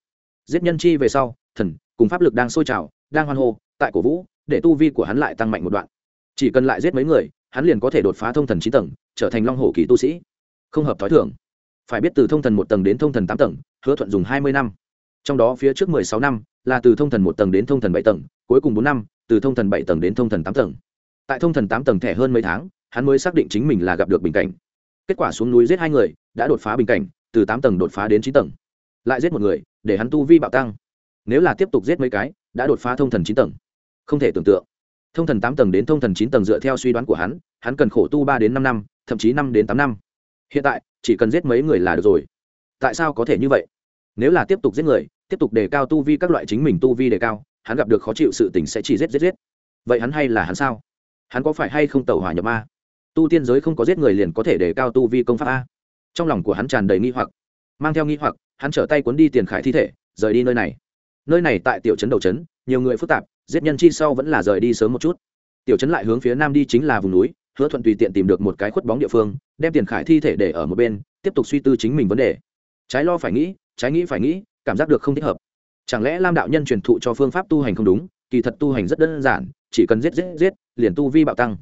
giết nhân chi về sau, thần cùng pháp lực đang sôi trào, đang hoan hô, tại cổ vũ, để tu vi của hắn lại tăng mạnh một đoạn. Chỉ cần lại giết mấy người, hắn liền có thể đột phá thông thần chín tầng, trở thành long hổ kỳ tu sĩ. Không hợp t h ó i thưởng phải biết từ thông thần một tầng đến thông thần tám tầng, hứa thuận dùng hai mươi năm. Trong đó phía trước mười sáu năm là từ thông thần một tầng đến thông thần bảy tầng, cuối cùng bốn năm, từ thông thần bảy tầng đến thông thần tám tầng. Tại thông thần tám tầng thẻ hơn mấy tháng, hắn mới xác định chính mình là gặp được bình cảnh. Kết quả xuống núi giết hai người, đã đột phá bình cảnh, từ tám tầng đột phá đến chín tầng. Lại giết một người để hắn tu vi bạo tăng. Nếu là tiếp tục giết mấy cái, đã đột phá thông thần chín tầng. Không thể tưởng tượng. Thông thần tám tầng đến thông thần chín tầng dựa theo suy đoán của hắn hắn cần khổ tu ba đến năm năm, thậm chí năm đến tám năm. Hiện tại, chỉ cần giết mấy người là được rồi. Tại sao có thể như vậy? Nếu là tiếp tục giết người, tiếp tục đề cao tu vi các loại chính mình tu vi đề cao, hắn gặp được khó chịu sự tình sẽ chỉ giết giết giết. Vậy hắn hay là hắn sao? Hắn có phải hay không tẩu hỏa nhập a tu tiên giới không có giết người liền có thể đề cao tu vi công pháp a. Trong lòng của hắn tràn đầy nghi hoặc, mang theo nghi hoặc hắn trở tay cuốn đi tiền khải thi thể rời đi nơi này. Nơi này tại tiểu trấn đầu trấn nhiều người phức tạp giết nhân chi sau vẫn là rời đi sớm một chút. Tiểu trấn lại hướng phía nam đi chính là vùng núi hứa thuận tùy tiện tìm được một cái khuất bóng địa phương đem tiền khải thi thể để ở một bên tiếp tục suy tư chính mình vấn đề. Trái lo phải nghĩ trái nghĩ phải nghĩ cảm giác được không thích hợp. Chẳng lẽ lam đạo nhân truyền thụ cho phương pháp tu hành không đúng kỳ thật tu hành rất đơn giản chỉ cần giết giết giết liền tu vi bạo tăng.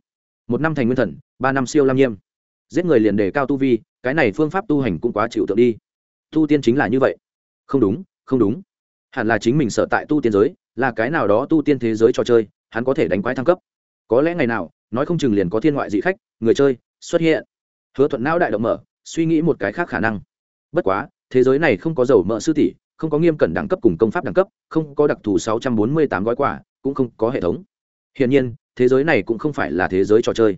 Một năm thành nguyên thần ba năm siêu lam nghiêm, giết người liền đề cao tu vi cái này phương pháp tu hành cũng quá chịu tượng đi tu tiên chính là như vậy. Không đúng không đúng. Hẳn là chính mình sợ tại tu tiên giới, là cái nào đó tu tiên thế giới trò chơi, hắn có thể đánh quái thăng cấp. Có lẽ ngày nào, nói không chừng liền có thiên ngoại dị khách, người chơi, xuất hiện. Hứa thuận não đại động mở, suy nghĩ một cái khác khả năng. Bất quá, thế giới này không có dầu mỡ sư tỷ, không có nghiêm cẩn đẳng cấp cùng công pháp đẳng cấp, không có đặc thù sáu trăm bốn mươi tám gói quà, cũng không có hệ thống. Hiển nhiên, thế giới này cũng không phải là thế giới trò chơi.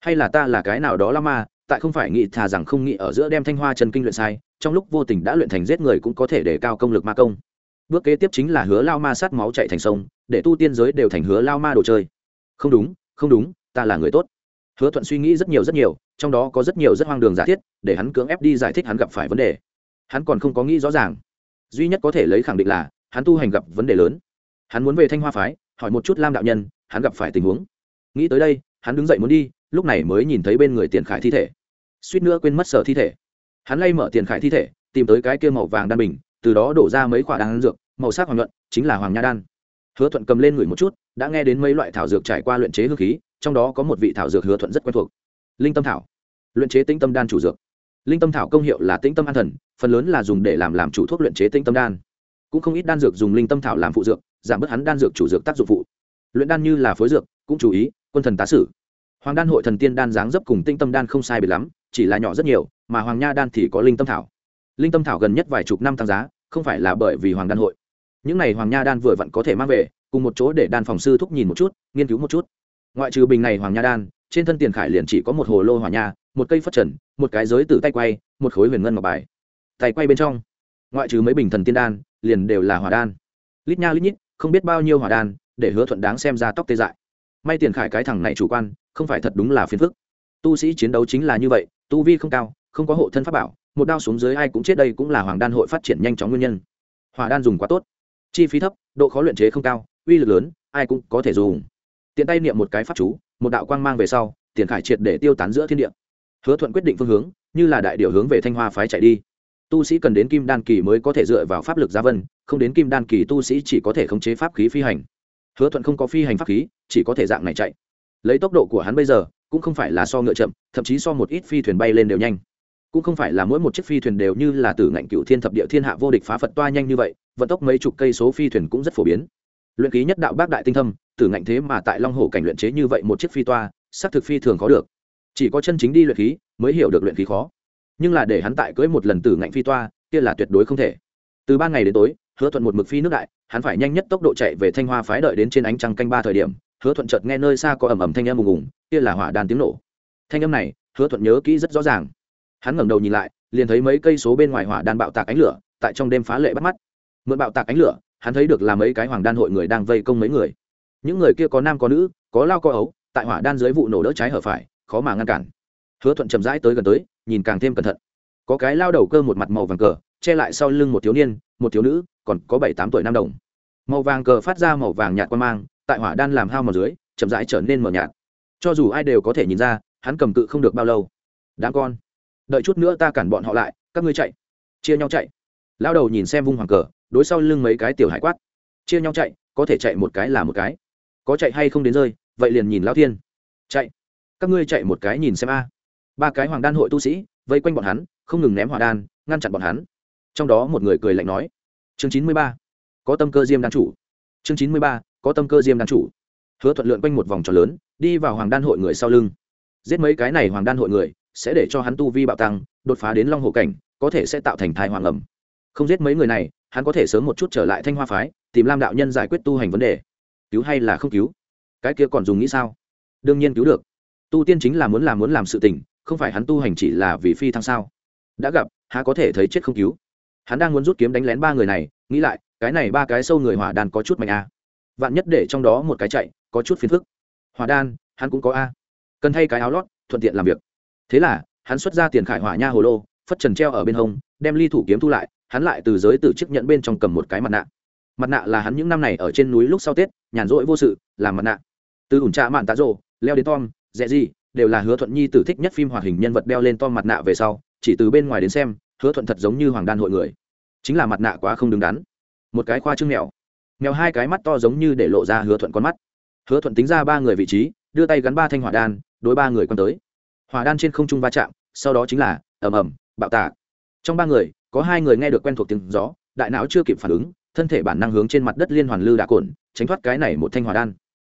Hay là ta là cái nào đó la ma, tại không phải nghĩ thà rằng không nghĩ ở giữa đem thanh hoa chân kinh luyện sai trong lúc vô tình đã luyện thành giết người cũng có thể để cao công lực ma công. Bước kế tiếp chính là hứa lao ma sát máu chạy thành sông, để tu tiên giới đều thành hứa lao ma đồ chơi. Không đúng không đúng, ta là người tốt. Hứa thuận suy nghĩ rất nhiều rất nhiều, trong đó có rất nhiều rất hoang đường giả thiết, để hắn cưỡng ép đi giải thích hắn gặp phải vấn đề. Hắn còn không có nghĩ rõ ràng. Duy nhất có thể lấy khẳng định là, hắn tu hành gặp vấn đề lớn. Hắn muốn về thanh hoa phái, hỏi một chút lam đạo nhân, hắn gặp phải tình huống. Nghĩ tới đây, hắn đứng dậy muốn đi, lúc này mới nhìn thấy bên người tiền khải thi thể. Suýt nữa quên mất sở thi thể hắn lay mở tiền khải thi thể, tìm tới cái kia màu vàng đan bình, từ đó đổ ra mấy khoả đan dược, màu sắc hoàng nhuận, chính là hoàng nha đan. Hứa thuận cầm lên ngửi một chút, đã nghe đến mấy loại thảo dược trải qua luyện chế hương khí, trong đó có một vị thảo dược hứa thuận rất quen thuộc. Linh tâm thảo, luyện chế tĩnh tâm đan chủ dược. Linh tâm thảo công hiệu là tĩnh tâm an thần, phần lớn là dùng để làm làm chủ thuốc luyện chế tĩnh tâm đan. Cũng không ít đan dược dùng linh tâm thảo làm phụ dược, giảm bớt hắn đan dược chủ dược tác dụng phụ. Luyện đan như là phối dược, cũng chú ý quân thần tá sử. Hoàng đan hội thần tiên đan dáng dấp cùng tinh tâm đan không sai biệt lắm, chỉ là nhỏ rất nhiều mà hoàng nha đan thì có linh tâm thảo. Linh tâm thảo gần nhất vài chục năm tăng giá, không phải là bởi vì hoàng đan hội. Những n à y hoàng nha đan vừa vặn có thể mang về, cùng một chỗ để đan phòng sư thúc nhìn một chút, nghiên cứu một chút. Ngoại trừ bình này hoàng nha đan, trên thân tiền khải liền chỉ có một hồ lô hỏa nha, một cây phất trần, một cái giới từ tay quay, một khối huyền ngân ngọc bài. Tay quay bên trong, ngoại trừ mấy bình thần tiên đan, liền đều là hỏa đan. Lít nha lít nhít, không biết bao nhiêu hỏa đan, để hứa thuận đáng xem ra tóc tê dại. May tiền khải cái thằng này chủ quan, không phải thật đúng là phiền phức. Tu sĩ chiến đấu chính là như vậy, tu vi không cao không có hộ thân pháp bảo, một đao xuống dưới ai cũng chết đây cũng là hoàng đan hội phát triển nhanh chóng nguyên nhân. Hỏa đan dùng quá tốt. Chi phí thấp, độ khó luyện chế không cao, uy lực lớn, ai cũng có thể dùng. Tiện tay niệm một cái pháp chú, một đạo quang mang về sau, tiền khải triệt để tiêu tán giữa thiên địa. Hứa thuận quyết định phương hướng, như là đại điệu hướng về thanh hoa phái chạy đi. Tu sĩ cần đến kim đan kỳ mới có thể dựa vào pháp lực gia vân, không đến kim đan kỳ tu sĩ chỉ có thể khống chế pháp khí phi hành. Hứa thuận không có phi hành pháp khí, chỉ có thể dạng này chạy. Lấy tốc độ của hắn bây giờ, cũng không phải là so ngựa chậm, thậm chí so một ít phi thuyền bay lên đều nhanh cũng không phải là mỗi một chiếc phi thuyền đều như là tử ngạnh cựu thiên thập địa thiên hạ vô địch phá phật toa nhanh như vậy, vận tốc mấy chục cây số phi thuyền cũng rất phổ biến. Luyện ký nhất đạo bác đại tinh thâm tử ngạnh thế mà tại long hồ cảnh luyện chế như vậy một chiếc phi toa, xác thực phi thường khó được. Chỉ có chân chính đi luyện khí mới hiểu được luyện khí khó. Nhưng là để hắn tại cưỡi một lần tử ngạnh phi toa, kia là tuyệt đối không thể. Từ ban ngày đến tối, hứa thuận một mực phi nước đại, hắn phải nhanh nhất tốc độ chạy về thanh hoa phái đợi đến trên ánh trăng canh ba thời điểm, hứa thuận chợt nghe nơi xa có ầm ầm thanh âm ùng ùng, kia là hỏa đàn tiếng nổ. Thanh âm này, hứa thuận nhớ kỹ rất rõ ràng hắn ngẩng đầu nhìn lại, liền thấy mấy cây số bên ngoài hỏa đan bạo tạc ánh lửa, tại trong đêm phá lệ bắt mắt. Mượn bạo tạc ánh lửa, hắn thấy được là mấy cái hoàng đan hội người đang vây công mấy người. Những người kia có nam, có nữ, có lao, có ấu, tại hỏa đan dưới vụ nổ đỡ trái hở phải, khó mà ngăn cản. Hứa thuận chậm rãi tới gần tới, nhìn càng thêm cẩn thận. Có cái lao đầu cơ một mặt màu vàng cờ, che lại sau lưng một thiếu niên, một thiếu nữ, còn có bảy, tám tuổi nam đồng. Màu vàng cờ phát ra màu vàng nhạt quan mang, tại hỏa đan làm hao màu dưới, chậm rãi trở nên mờ nhạt. Cho dù ai đều có thể nhìn ra, hắn cầm cự không được bao lâu. Đáng con đợi chút nữa ta cản bọn họ lại, các ngươi chạy. Chia nhau chạy. Lao đầu nhìn xem vung hoàng cờ, đối sau lưng mấy cái tiểu hải quát. Chia nhau chạy, có thể chạy một cái là một cái. Có chạy hay không đến rơi, vậy liền nhìn lao thiên. Chạy. Các ngươi chạy một cái nhìn xem a. Ba cái hoàng đan hội tu sĩ, vây quanh bọn hắn, không ngừng ném hỏa đan, ngăn chặn bọn hắn. Trong đó một người cười lạnh nói, chương chín mươi ba, có tâm cơ diêm đan chủ. Chương chín mươi ba, có tâm cơ diêm đan chủ. Hứa thuận lượn quanh một vòng tròn lớn, đi vào hoàng đan hội người sau lưng. Giết mấy cái này hoàng đan hội người sẽ để cho hắn tu vi bạo tăng, đột phá đến long hồ cảnh, có thể sẽ tạo thành thai hoàng ẩm. Không giết mấy người này, hắn có thể sớm một chút trở lại thanh hoa phái, tìm lam đạo nhân giải quyết tu hành vấn đề. Cứu hay là không cứu? Cái kia còn dùng nghĩ sao? Đương nhiên cứu được. Tu tiên chính là muốn làm muốn làm sự tình, không phải hắn tu hành chỉ là vì phi thăng sao? Đã gặp, há có thể thấy chết không cứu? Hắn đang muốn rút kiếm đánh lén ba người này, nghĩ lại, cái này ba cái sâu người hỏa đan có chút mạnh a vạn nhất để trong đó một cái chạy, có chút phiền phức. Hỏa đan, hắn cũng có a. Cần thay cái áo lót, thuận tiện làm việc thế là, hắn xuất ra tiền khải hỏa nha hồ lô, phất trần treo ở bên hông, đem ly thủ kiếm thu lại, hắn lại từ giới từ chiếc nhẫn bên trong cầm một cái mặt nạ. Mặt nạ là hắn những năm này ở trên núi lúc sau tết, nhàn rỗi vô sự, làm mặt nạ. Từ ủn trạ mạn tá rồ, leo đến tom dẹ gì, đều là hứa thuận nhi tử thích nhất phim hoạt hình nhân vật đeo lên tom mặt nạ về sau, chỉ từ bên ngoài đến xem, hứa thuận thật giống như hoàng đan hội người. Chính là mặt nạ quá không đứng đắn. Một cái khoa trương mèo. Mèo hai cái mắt to giống như để lộ ra hứa thuận con mắt. Hứa thuận tính ra ba người vị trí, đưa tay gắn ba thanh hỏa đan, đối ba người quan tới. Hòa đan trên không trung va chạm, sau đó chính là, ầm ầm, bạo tạc. Trong ba người, có hai người nghe được quen thuộc tiếng gió, đại não chưa kịp phản ứng, thân thể bản năng hướng trên mặt đất liên hoàn lư đạ cồn, tránh thoát cái này một thanh hỏa đan.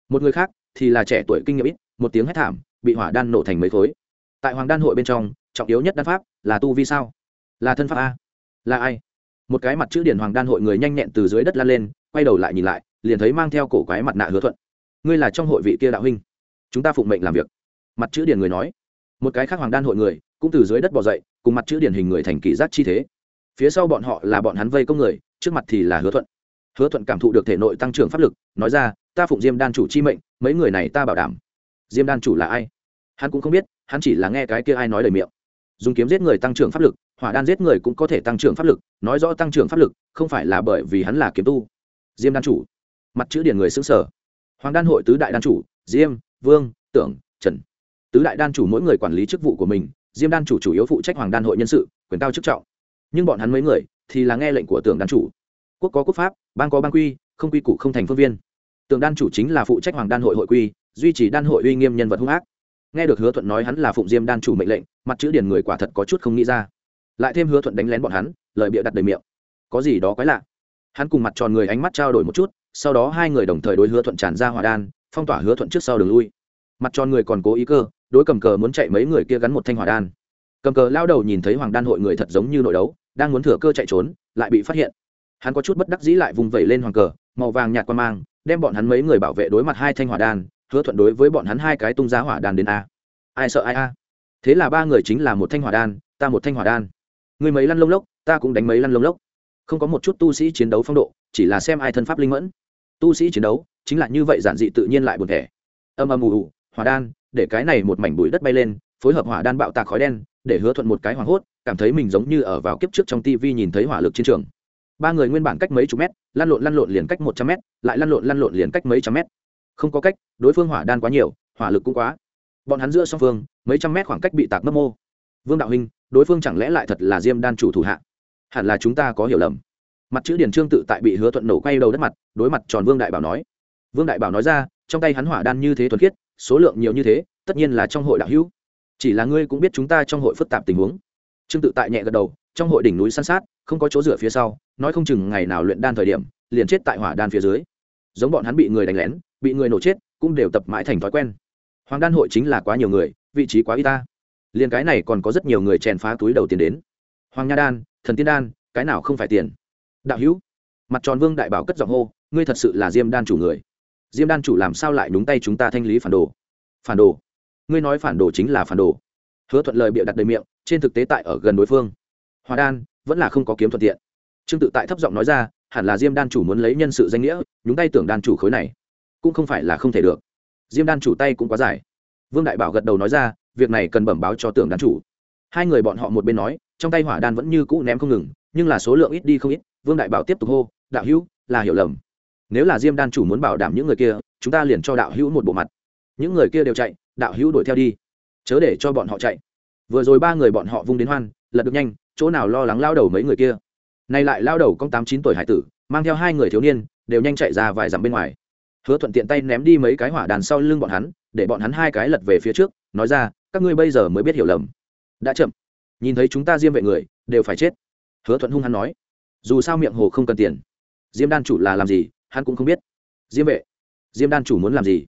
Một người khác, thì là trẻ tuổi kinh nghiệm ít, một tiếng hét thảm, bị hỏa đan nổ thành mấy khối. Tại hoàng đan hội bên trong, trọng yếu nhất đan pháp là tu vi sao? Là thân pháp a. Là ai? Một cái mặt chữ điển hoàng đan hội người nhanh nhẹn từ dưới đất lan lên, quay đầu lại nhìn lại, liền thấy mang theo cổ quái mặt nạ hứa thuận. Ngươi là trong hội vị kia đạo huynh. Chúng ta phụng mệnh làm việc. Mặt chữ điển người nói một cái khác hoàng đan hội người cũng từ dưới đất bỏ dậy, cùng mặt chữ điển hình người thành kỳ giác chi thế. Phía sau bọn họ là bọn hắn vây công người, trước mặt thì là hứa thuận. Hứa thuận cảm thụ được thể nội tăng trưởng pháp lực, nói ra, ta phụng diêm đan chủ chi mệnh, mấy người này ta bảo đảm. Diêm đan chủ là ai? Hắn cũng không biết, hắn chỉ là nghe cái kia ai nói lời miệng. Dùng kiếm giết người tăng trưởng pháp lực, hỏa đan giết người cũng có thể tăng trưởng pháp lực, nói rõ tăng trưởng pháp lực, không phải là bởi vì hắn là kiếm tu. Diêm đan chủ. Mặt chữ điển người xứng sở hoàng đan hội tứ đại đan chủ, diêm, vương, tưởng, trần tứ đại đan chủ mỗi người quản lý chức vụ của mình, diêm đan chủ chủ yếu phụ trách hoàng đan hội nhân sự, quyền cao chức trọng. Nhưng bọn hắn mấy người thì là nghe lệnh của tưởng đan chủ. Quốc có quốc pháp, bang có bang quy, không quy củ không thành phương viên. Tưởng đan chủ chính là phụ trách hoàng đan hội hội quy, duy trì đan hội uy nghiêm nhân vật hung ác. Nghe được hứa thuận nói hắn là phụng diêm đan chủ mệnh lệnh, mặt chữ điển người quả thật có chút không nghĩ ra. Lại thêm hứa thuận đánh lén bọn hắn, lời bịa đặt đầy miệng. Có gì đó quái lạ. Hắn cùng mặt tròn người ánh mắt trao đổi một chút, sau đó hai người đồng thời đối hứa thuận tràn ra hỏa đan, phong tỏa hứa thuận trước sau đường lui. Mặt tròn người còn cố ý cơ đối cầm cờ muốn chạy mấy người kia gắn một thanh hỏa đan. Cầm cờ lao đầu nhìn thấy hoàng đan hội người thật giống như nội đấu, đang muốn thừa cơ chạy trốn, lại bị phát hiện. Hắn có chút bất đắc dĩ lại vùng vẩy lên hoàng cờ, màu vàng nhạt qua mang, đem bọn hắn mấy người bảo vệ đối mặt hai thanh hỏa đan, hứa thuận đối với bọn hắn hai cái tung giá hỏa đan đến a. Ai sợ ai a? Thế là ba người chính là một thanh hỏa đan, ta một thanh hỏa đan. Người mấy lăn lông lốc, ta cũng đánh mấy lăn lông lốc. Không có một chút tu sĩ chiến đấu phong độ, chỉ là xem ai thân pháp linh mẫn. Tu sĩ chiến đấu, chính là như vậy giản dị tự nhiên lại buồn thẻ. Âm âm ù ù, hỏa đan để cái này một mảnh bụi đất bay lên, phối hợp hỏa đan bạo tạc khói đen, để hứa thuận một cái hoảng hốt, cảm thấy mình giống như ở vào kiếp trước trong tivi nhìn thấy hỏa lực chiến trường. Ba người nguyên bản cách mấy chục mét, lăn lộn lăn lộn liền cách một trăm mét, lại lăn lộn lăn lộn liền cách mấy trăm mét. Không có cách, đối phương hỏa đan quá nhiều, hỏa lực cũng quá. Bọn hắn giữa song phương, mấy trăm mét khoảng cách bị tạc mất mô. Vương đạo huynh, đối phương chẳng lẽ lại thật là diêm đan chủ thủ hạ? Hẳn là chúng ta có hiểu lầm. Mặt chữ điển trương tự tại bị hứa thuận nổ quay đầu đất mặt, đối mặt tròn vương đại bảo nói. Vương đại bảo nói ra, trong tay hắn hỏa đan như thế thuần khiết số lượng nhiều như thế, tất nhiên là trong hội đạo hữu. Chỉ là ngươi cũng biết chúng ta trong hội phức tạp tình huống. Trương tự tại nhẹ gật đầu, trong hội đỉnh núi san sát, không có chỗ dựa phía sau, nói không chừng ngày nào luyện đan thời điểm, liền chết tại hỏa đan phía dưới. Giống bọn hắn bị người đánh lén, bị người nổ chết, cũng đều tập mãi thành thói quen. Hoàng đan hội chính là quá nhiều người, vị trí quá y ta. Liền cái này còn có rất nhiều người chèn phá túi đầu tiền đến. Hoàng nha đan, thần tiên đan, cái nào không phải tiền? Đạo hữu, mặt tròn vương đại bảo cất giọng hô, ngươi thật sự là diêm đan chủ người diêm đan chủ làm sao lại đúng tay chúng ta thanh lý phản đồ? Phản đồ? Ngươi nói phản đồ chính là phản đồ. Hứa thuận lời bịa đặt đầy miệng, trên thực tế tại ở gần đối phương. Hòa đan, vẫn là không có kiếm thuận tiện. Trương tự tại thấp giọng nói ra, hẳn là diêm đan chủ muốn lấy nhân sự danh nghĩa, nhúng tay tưởng đan chủ khối này. Cũng không phải là không thể được. Diêm đan chủ tay cũng quá dài. Vương đại bảo gật đầu nói ra, việc này cần bẩm báo cho tưởng đan chủ. Hai người bọn họ một bên nói, trong tay hỏa đan vẫn như cũ ném không ngừng, nhưng là số lượng ít đi không ít, vương đại bảo tiếp tục hô, đạo hữu, là hiểu lầm nếu là diêm đan chủ muốn bảo đảm những người kia, chúng ta liền cho đạo hữu một bộ mặt. Những người kia đều chạy, đạo hữu đuổi theo đi. Chớ để cho bọn họ chạy. Vừa rồi ba người bọn họ vung đến hoan, lật được nhanh, chỗ nào lo lắng lao đầu mấy người kia. Nay lại lao đầu con tám chín tuổi hải tử, mang theo hai người thiếu niên, đều nhanh chạy ra vài dặm bên ngoài. Hứa thuận tiện tay ném đi mấy cái hỏa đàn sau lưng bọn hắn, để bọn hắn hai cái lật về phía trước, nói ra, các ngươi bây giờ mới biết hiểu lầm. Đã chậm. Nhìn thấy chúng ta diêm vệ người, đều phải chết. Hứa thuận hung hắn nói, dù sao miệng hồ không cần tiền. Diêm đan chủ là làm gì hắn cũng không biết. Diêm vệ, diêm đan chủ muốn làm gì?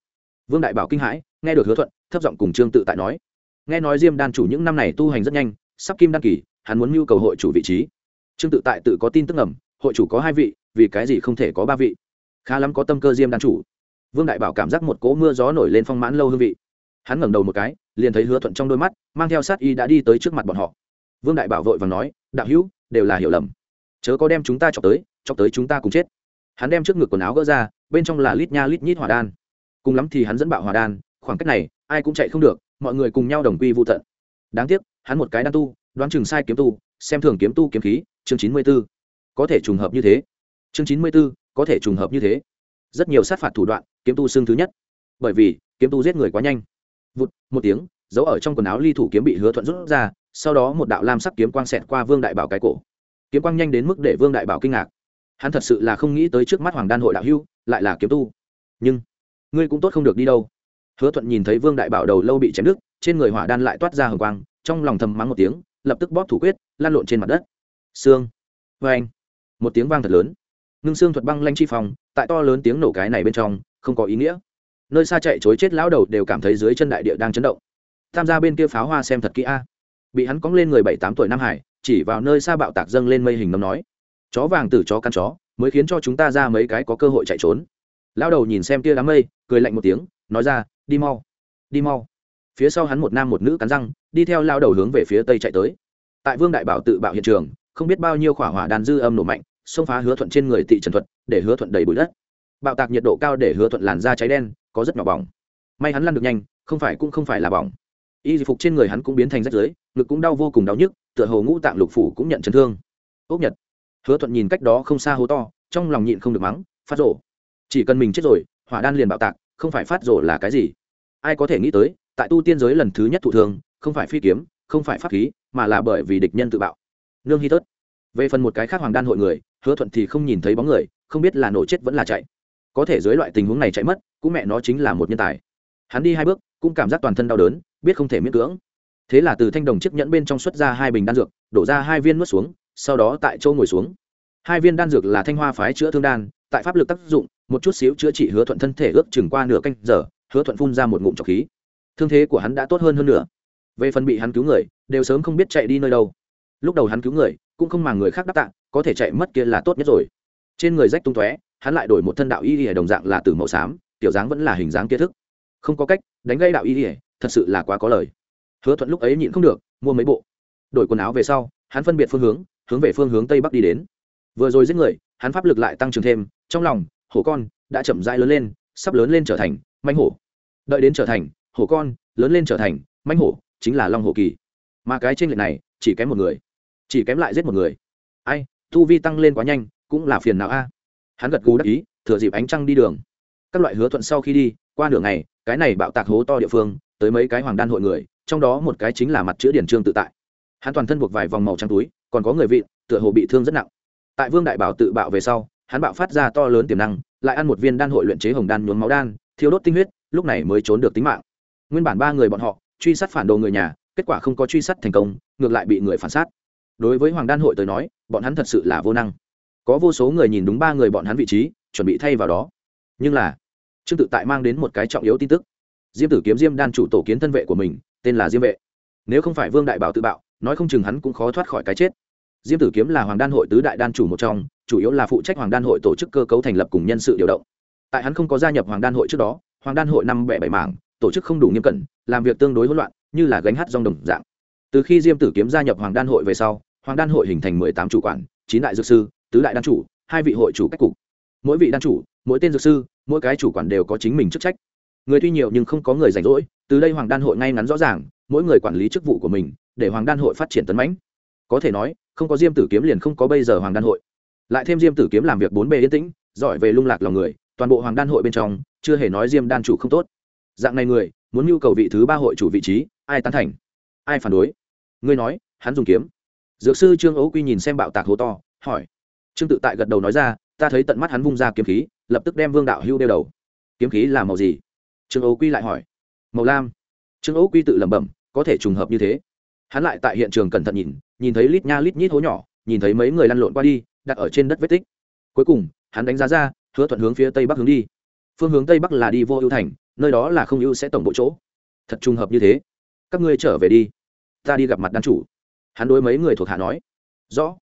Vương đại bảo kinh hãi, nghe được hứa thuận, thấp giọng cùng trương tự tại nói. Nghe nói diêm đan chủ những năm này tu hành rất nhanh, sắp kim đan kỳ, hắn muốn mưu cầu hội chủ vị trí. Trương tự tại tự có tin tức ngầm, hội chủ có hai vị, vì cái gì không thể có ba vị? Khá lắm có tâm cơ diêm đan chủ. Vương đại bảo cảm giác một cỗ mưa gió nổi lên phong mãn lâu hương vị. Hắn ngẩng đầu một cái, liền thấy hứa thuận trong đôi mắt, mang theo sát y đã đi tới trước mặt bọn họ. Vương đại bảo vội và nói, đạo hữu, đều là hiểu lầm. Chớ có đem chúng ta chọc tới chọc tới chúng ta cùng chết hắn đem trước ngực quần áo gỡ ra, bên trong là lít nha lít nhít hỏa đan. Cùng lắm thì hắn dẫn bạo hỏa đan, khoảng cách này, ai cũng chạy không được, mọi người cùng nhau đồng quy vô tận. Đáng tiếc, hắn một cái đan tu, đoán chừng sai kiếm tu, xem thường kiếm tu kiếm khí, chương chín mươi b ố có thể trùng hợp như thế. Chương chín mươi b ố có thể trùng hợp như thế. Rất nhiều sát phạt thủ đoạn, kiếm tu xương thứ nhất. Bởi vì, kiếm tu giết người quá nhanh. Vụt, một tiếng giấu ở trong quần áo ly thủ kiếm bị hứa thuận rút ra, sau đó một đạo lam sắc kiếm quang xẹt qua vương đại bảo cái cổ. Kiếm quang nhanh đến mức để vương đại bảo kinh ngạc hắn thật sự là không nghĩ tới trước mắt hoàng đan hội đạo hưu, lại là kiếm tu. Nhưng, ngươi cũng tốt không được đi đâu. Hứa thuận nhìn thấy vương đại bảo đầu lâu bị chém đứt, trên người hỏa đan lại toát ra hồng quang, trong lòng thầm mắng một tiếng, lập tức bóp thủ quyết lan lộn trên mặt đất. Xương vê vâng anh. Một tiếng vang thật lớn. Ngưng xương thuật băng lanh chi phòng, tại to lớn tiếng nổ cái này bên trong, không có ý nghĩa. Nơi xa chạy chối chết lão đầu đều cảm thấy dưới chân đại địa đang chấn động. Tham gia bên kia pháo hoa xem thật kỹ a. Bị hắn cóng lên người bảy tám tuổi nam hải, chỉ vào nơi xa bạo tạc dâng lên mây hình nấm nói chó vàng tử chó căn chó, mới khiến cho chúng ta ra mấy cái có cơ hội chạy trốn. Lão đầu nhìn xem kia đám mây, cười lạnh một tiếng, nói ra, đi mau đi mau. Phía sau hắn một nam một nữ cắn răng, đi theo lao đầu hướng về phía tây chạy tới. Tại vương đại bảo tự bạo hiện trường, không biết bao nhiêu khỏa hỏa đàn dư âm nổ mạnh, xông phá hứa thuận trên người tị trần thuật, để hứa thuận đầy bụi đất. Bạo tạc nhiệt độ cao để hứa thuận làn da cháy đen, có rất nhỏ bỏng. May hắn lăn được nhanh, không phải cũng không phải là bỏng. Y phục trên người hắn cũng biến thành rách dưới ngực cũng đau vô cùng đau nhức, tựa hồ ngũ tạng lục phủ cũng nhận chấn thương. Ốc nhật hứa thuận nhìn cách đó không xa hố to, trong lòng nhịn không được mắng, phát rổ chỉ cần mình chết rồi, hỏa đan liền bạo tạc, không phải phát rổ là cái gì? Ai có thể nghĩ tới, tại tu tiên giới lần thứ nhất thụ thường không phải phi kiếm, không phải pháp khí, mà là bởi vì địch nhân tự bạo. Nương hy tớt về phần một cái khác hoàng đan hội người, hứa thuận thì không nhìn thấy bóng người, không biết là nổ chết vẫn là chạy. Có thể dưới loại tình huống này chạy mất, cũng mẹ nó chính là một nhân tài. Hắn đi hai bước, cũng cảm giác toàn thân đau đớn, biết không thể miễn cưỡng. Thế là từ thanh đồng chiếc nhẫn bên trong xuất ra hai bình đan dược, đổ ra hai viên n u ố t xuống sau đó tại châu ngồi xuống. Hai viên đan dược là thanh hoa phái chữa thương đan, tại pháp lực tác dụng, một chút xíu chữa trị hứa thuận thân thể ước chừng qua nửa canh giờ, hứa thuận phun ra một ngụm trọc khí. Thương thế của hắn đã tốt hơn hơn nữa. Về phần bị hắn cứu người, đều sớm không biết chạy đi nơi đâu. Lúc đầu hắn cứu người, cũng không màng người khác đáp tạ, có thể chạy mất kia là tốt nhất rồi. Trên người rách tung tóe, hắn lại đổi một thân đạo y y đồng dạng là từ màu xám, tiểu dáng vẫn là hình dáng kia thức. Không có cách, đánh gây đạo y y, thật sự là quá có lời. Hứa thuận lúc ấy nhịn không được, mua mấy bộ. Đổi quần áo về sau, hắn phân biệt phương hướng hướng về phương hướng tây bắc đi đến. Vừa rồi giết người, hắn pháp lực lại tăng trưởng thêm, trong lòng, hổ con đã chậm rãi lớn lên, sắp lớn lên trở thành manh hổ. Đợi đến trở thành hổ con, lớn lên trở thành manh hổ, chính là long hổ kỳ. Mà cái trên lệch này, chỉ kém một người, chỉ kém lại giết một người. Ai thu vi tăng lên quá nhanh, cũng là phiền não a. Hắn gật gù đắc ý, thừa dịp ánh trăng đi đường. Các loại hứa thuận sau khi đi, qua nửa ngày, cái này bạo tạc hố to địa phương, tới mấy cái hoàng đan hội người, trong đó một cái chính là mặt chữ điển trương tự tại. Hắn toàn thân buộc vài vòng màu trắng túi còn có người vị, tựa hồ bị thương rất nặng. Tại vương đại bảo tự bạo về sau, hắn bạo phát ra to lớn tiềm năng, lại ăn một viên đan hội luyện chế hồng đan nhuốm máu đan thiếu đốt tinh huyết, lúc này mới trốn được tính mạng. Nguyên bản ba người bọn họ, truy sát phản đồ người nhà, kết quả không có truy sát thành công, ngược lại bị người phản sát. Đối với hoàng đan hội tới nói, bọn hắn thật sự là vô năng. Có vô số người nhìn đúng ba người bọn hắn vị trí, chuẩn bị thay vào đó. Nhưng là, trương tự tại mang đến một cái trọng yếu tin tức. Diêm tử kiếm diêm đan chủ tổ kiến thân vệ của mình, tên là diêm vệ. Nếu không phải vương đại bảo tự bạo nói không chừng hắn cũng khó thoát khỏi cái chết. Diêm tử kiếm là hoàng đan hội tứ đại đan chủ một trong, chủ yếu là phụ trách hoàng đan hội tổ chức cơ cấu thành lập cùng nhân sự điều động. Tại hắn không có gia nhập hoàng đan hội trước đó, hoàng đan hội năm bẻ bảy mảng, tổ chức không đủ nghiêm cẩn, làm việc tương đối hỗn loạn, như là gánh hát rong đồng dạng. Từ khi diêm tử kiếm gia nhập hoàng đan hội về sau, hoàng đan hội hình thành mười tám chủ quản, chín đại dược sư, tứ đại đan chủ, hai vị hội chủ cách cục. Mỗi vị đan chủ, mỗi tên dược sư, mỗi cái chủ quản đều có chính mình chức trách. Người tuy nhiều nhưng không có người rảnh rỗi, từ đây hoàng đan hội ngay ngắn rõ ràng, mỗi người quản lý chức vụ của mình để hoàng đan hội phát triển tấn mãnh. Có thể nói, không có diêm tử kiếm liền không có bây giờ hoàng đan hội. Lại thêm diêm tử kiếm làm việc bốn bề yên tĩnh, giỏi về lung lạc lòng người, toàn bộ hoàng đan hội bên trong, chưa hề nói diêm đan chủ không tốt. Dạng này người, muốn nhu cầu vị thứ ba hội chủ vị trí, ai tán thành? Ai phản đối? Ngươi nói, hắn dùng kiếm. Dược sư trương ấu quy nhìn xem bạo tạc hố to, hỏi. Trương tự tại gật đầu nói ra, ta thấy tận mắt hắn vung ra kiếm khí, lập tức đem vương đạo hưu đeo đầu. Kiếm khí là màu gì? Trương ấu quy lại hỏi. Màu lam. Trương ấu quy tự lẩm bẩm, có thể trùng hợp như thế hắn lại tại hiện trường cẩn thận nhìn nhìn thấy lít nha lít nhít hố nhỏ, nhìn thấy mấy người lăn lộn qua đi, đặt ở trên đất vết tích. Cuối cùng, hắn đánh giá ra, hứa thuận hướng phía tây bắc hướng đi. Phương hướng tây bắc là đi vô ưu thành, nơi đó là không ưu sẽ tổng bộ chỗ. Thật trùng hợp như thế. Các ngươi trở về đi. Ta đi gặp mặt đan chủ. Hắn đối mấy người thuộc hạ nói. Rõ.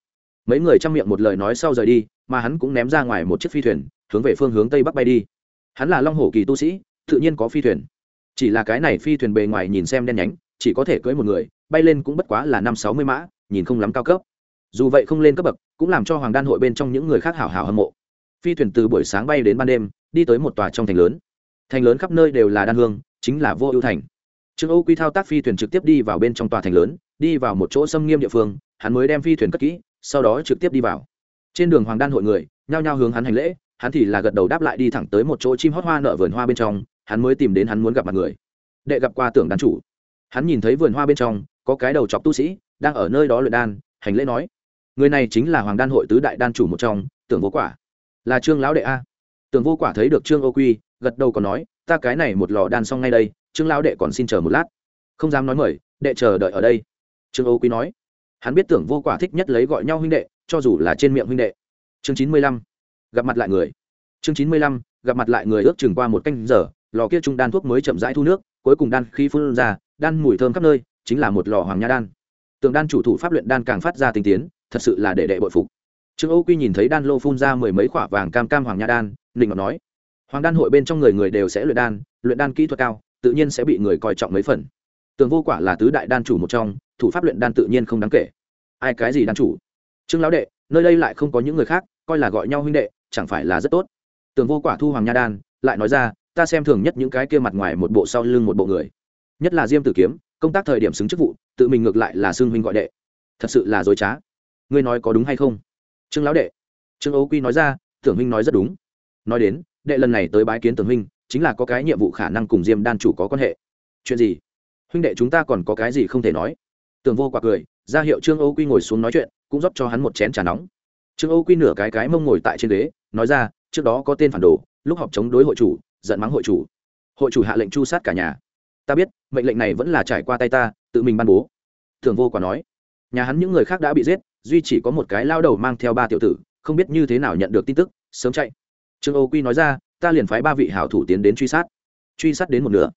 Mấy người chăm miệng một lời nói sau rời đi, mà hắn cũng ném ra ngoài một chiếc phi thuyền, hướng về phương hướng tây bắc bay đi. Hắn là long hổ kỳ tu sĩ, tự nhiên có phi thuyền. Chỉ là cái này phi thuyền bề ngoài nhìn xem đen nhánh, chỉ có thể cưỡi một người bay lên cũng bất quá là năm sáu mươi mã, nhìn không lắm cao cấp. Dù vậy không lên cấp bậc, cũng làm cho hoàng đan hội bên trong những người khác hảo hảo hâm mộ. Phi thuyền từ buổi sáng bay đến ban đêm, đi tới một tòa trong thành lớn. Thành lớn khắp nơi đều là đan hương, chính là vô ưu thành. Trương âu quy thao tác phi thuyền trực tiếp đi vào bên trong tòa thành lớn, đi vào một chỗ xâm nghiêm địa phương, hắn mới đem phi thuyền cất kỹ, sau đó trực tiếp đi vào. Trên đường hoàng đan hội người, nhao nhao hướng hắn hành lễ, hắn thì là gật đầu đáp lại đi thẳng tới một chỗ chim hót hoa nợ vườn hoa bên trong, hắn mới tìm đến hắn muốn gặp mặt người. Đệ gặp qua tưởng đan chủ. Hắn nhìn thấy vườn hoa bên trong có cái đầu chọc tu sĩ, đang ở nơi đó luyện đan, hành lễ nói, người này chính là hoàng đan hội tứ đại đan chủ một trong, tưởng vô quả. Là trương lão đệ a. Tưởng vô quả thấy được trương ô quy, gật đầu còn nói, ta cái này một lò đan xong ngay đây, trương lão đệ còn xin chờ một lát. Không dám nói mời, đệ chờ đợi ở đây. Trương ô quy nói, hắn biết tưởng vô quả thích nhất lấy gọi nhau huynh đệ, cho dù là trên miệng huynh đệ. Chương chín mươi lăm, gặp mặt lại người. Chương chín mươi lăm, gặp mặt lại người ước chừng qua một canh giờ, lò kia trung đan thuốc mới chậm rãi thu nước, cuối cùng đan khí phun ra, đan mùi thơm khắp nơi chính là một lò hoàng nha đan. Tượng đan chủ thủ pháp luyện đan càng phát ra tinh tiến, thật sự là để đệ bội phục. Trương âu quy nhìn thấy đan lô phun ra mười mấy quả vàng cam cam hoàng nha đan định ngọc nói, hoàng đan hội bên trong người người đều sẽ luyện đan luyện đan kỹ thuật cao, tự nhiên sẽ bị người coi trọng mấy phần. Tường vô quả là tứ đại đan chủ một trong, thủ pháp luyện đan tự nhiên không đáng kể. Ai, cái gì đan chủ? Trương lão đệ, nơi đây lại không có những người khác, coi là gọi nhau huynh đệ, chẳng phải là rất tốt. Tường vô quả thu hoàng nha đan, lại nói ra, ta xem thường nhất những cái kia mặt ngoài một bộ sau lưng một bộ người, nhất là diêm tử kiếm công tác thời điểm xứng chức vụ, tự mình ngược lại là xương huynh gọi đệ. Thật sự là dối trá. Ngươi nói có đúng hay không? Trương lão đệ. Trương ấu quy nói ra, tưởng huynh nói rất đúng. Nói đến, đệ lần này tới bái kiến tưởng huynh, chính là có cái nhiệm vụ khả năng cùng diêm đan chủ có quan hệ. Chuyện gì? Huynh đệ chúng ta còn có cái gì không thể nói? Tưởng vô quả cười, ra hiệu trương âu quy ngồi xuống nói chuyện, cũng rót cho hắn một chén trà nóng. Trương âu quy nửa cái cái mông ngồi tại trên ghế, nói ra, trước đó có tên phản đồ, lúc họp chống đối hội chủ, giận mắng hội chủ. Hội chủ hạ lệnh chu sát cả nhà ta biết, mệnh lệnh này vẫn là trải qua tay ta, tự mình ban bố. Thường vô quả nói. Nhà hắn những người khác đã bị giết, duy chỉ có một cái lao đầu mang theo ba tiểu tử, không biết như thế nào nhận được tin tức, sớm chạy. Trương âu quy nói ra, ta liền phái ba vị hảo thủ tiến đến truy sát. Truy sát đến một nửa.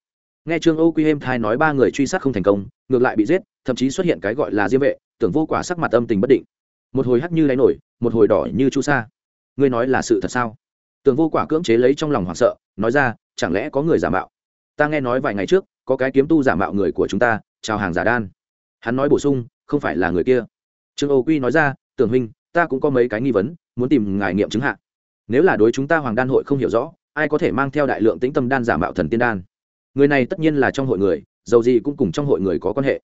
Nghe trương âu quy êm thai nói ba người truy sát không thành công, ngược lại bị giết, thậm chí xuất hiện cái gọi là diêm vệ, tưởng vô quả sắc mặt âm tình bất định. Một hồi hắt như lấy nổi, một hồi đỏ như chu sa. Ngươi nói là sự thật sao? Tưởng vô quả cưỡng chế lấy trong lòng hoảng sợ, nói ra, chẳng lẽ có người giả mạo? Ta nghe nói vài ngày trước có cái kiếm tu giả mạo người của chúng ta, chào hàng giả đan. Hắn nói bổ sung, không phải là người kia. Trương âu quy nói ra, tưởng huynh, ta cũng có mấy cái nghi vấn, muốn tìm ngài nghiệm chứng hạ. Nếu là đối chúng ta hoàng đan hội không hiểu rõ, ai có thể mang theo đại lượng tĩnh tâm đan giả mạo thần tiên đan? Người này tất nhiên là trong hội người, dầu gì cũng cùng trong hội người có quan hệ.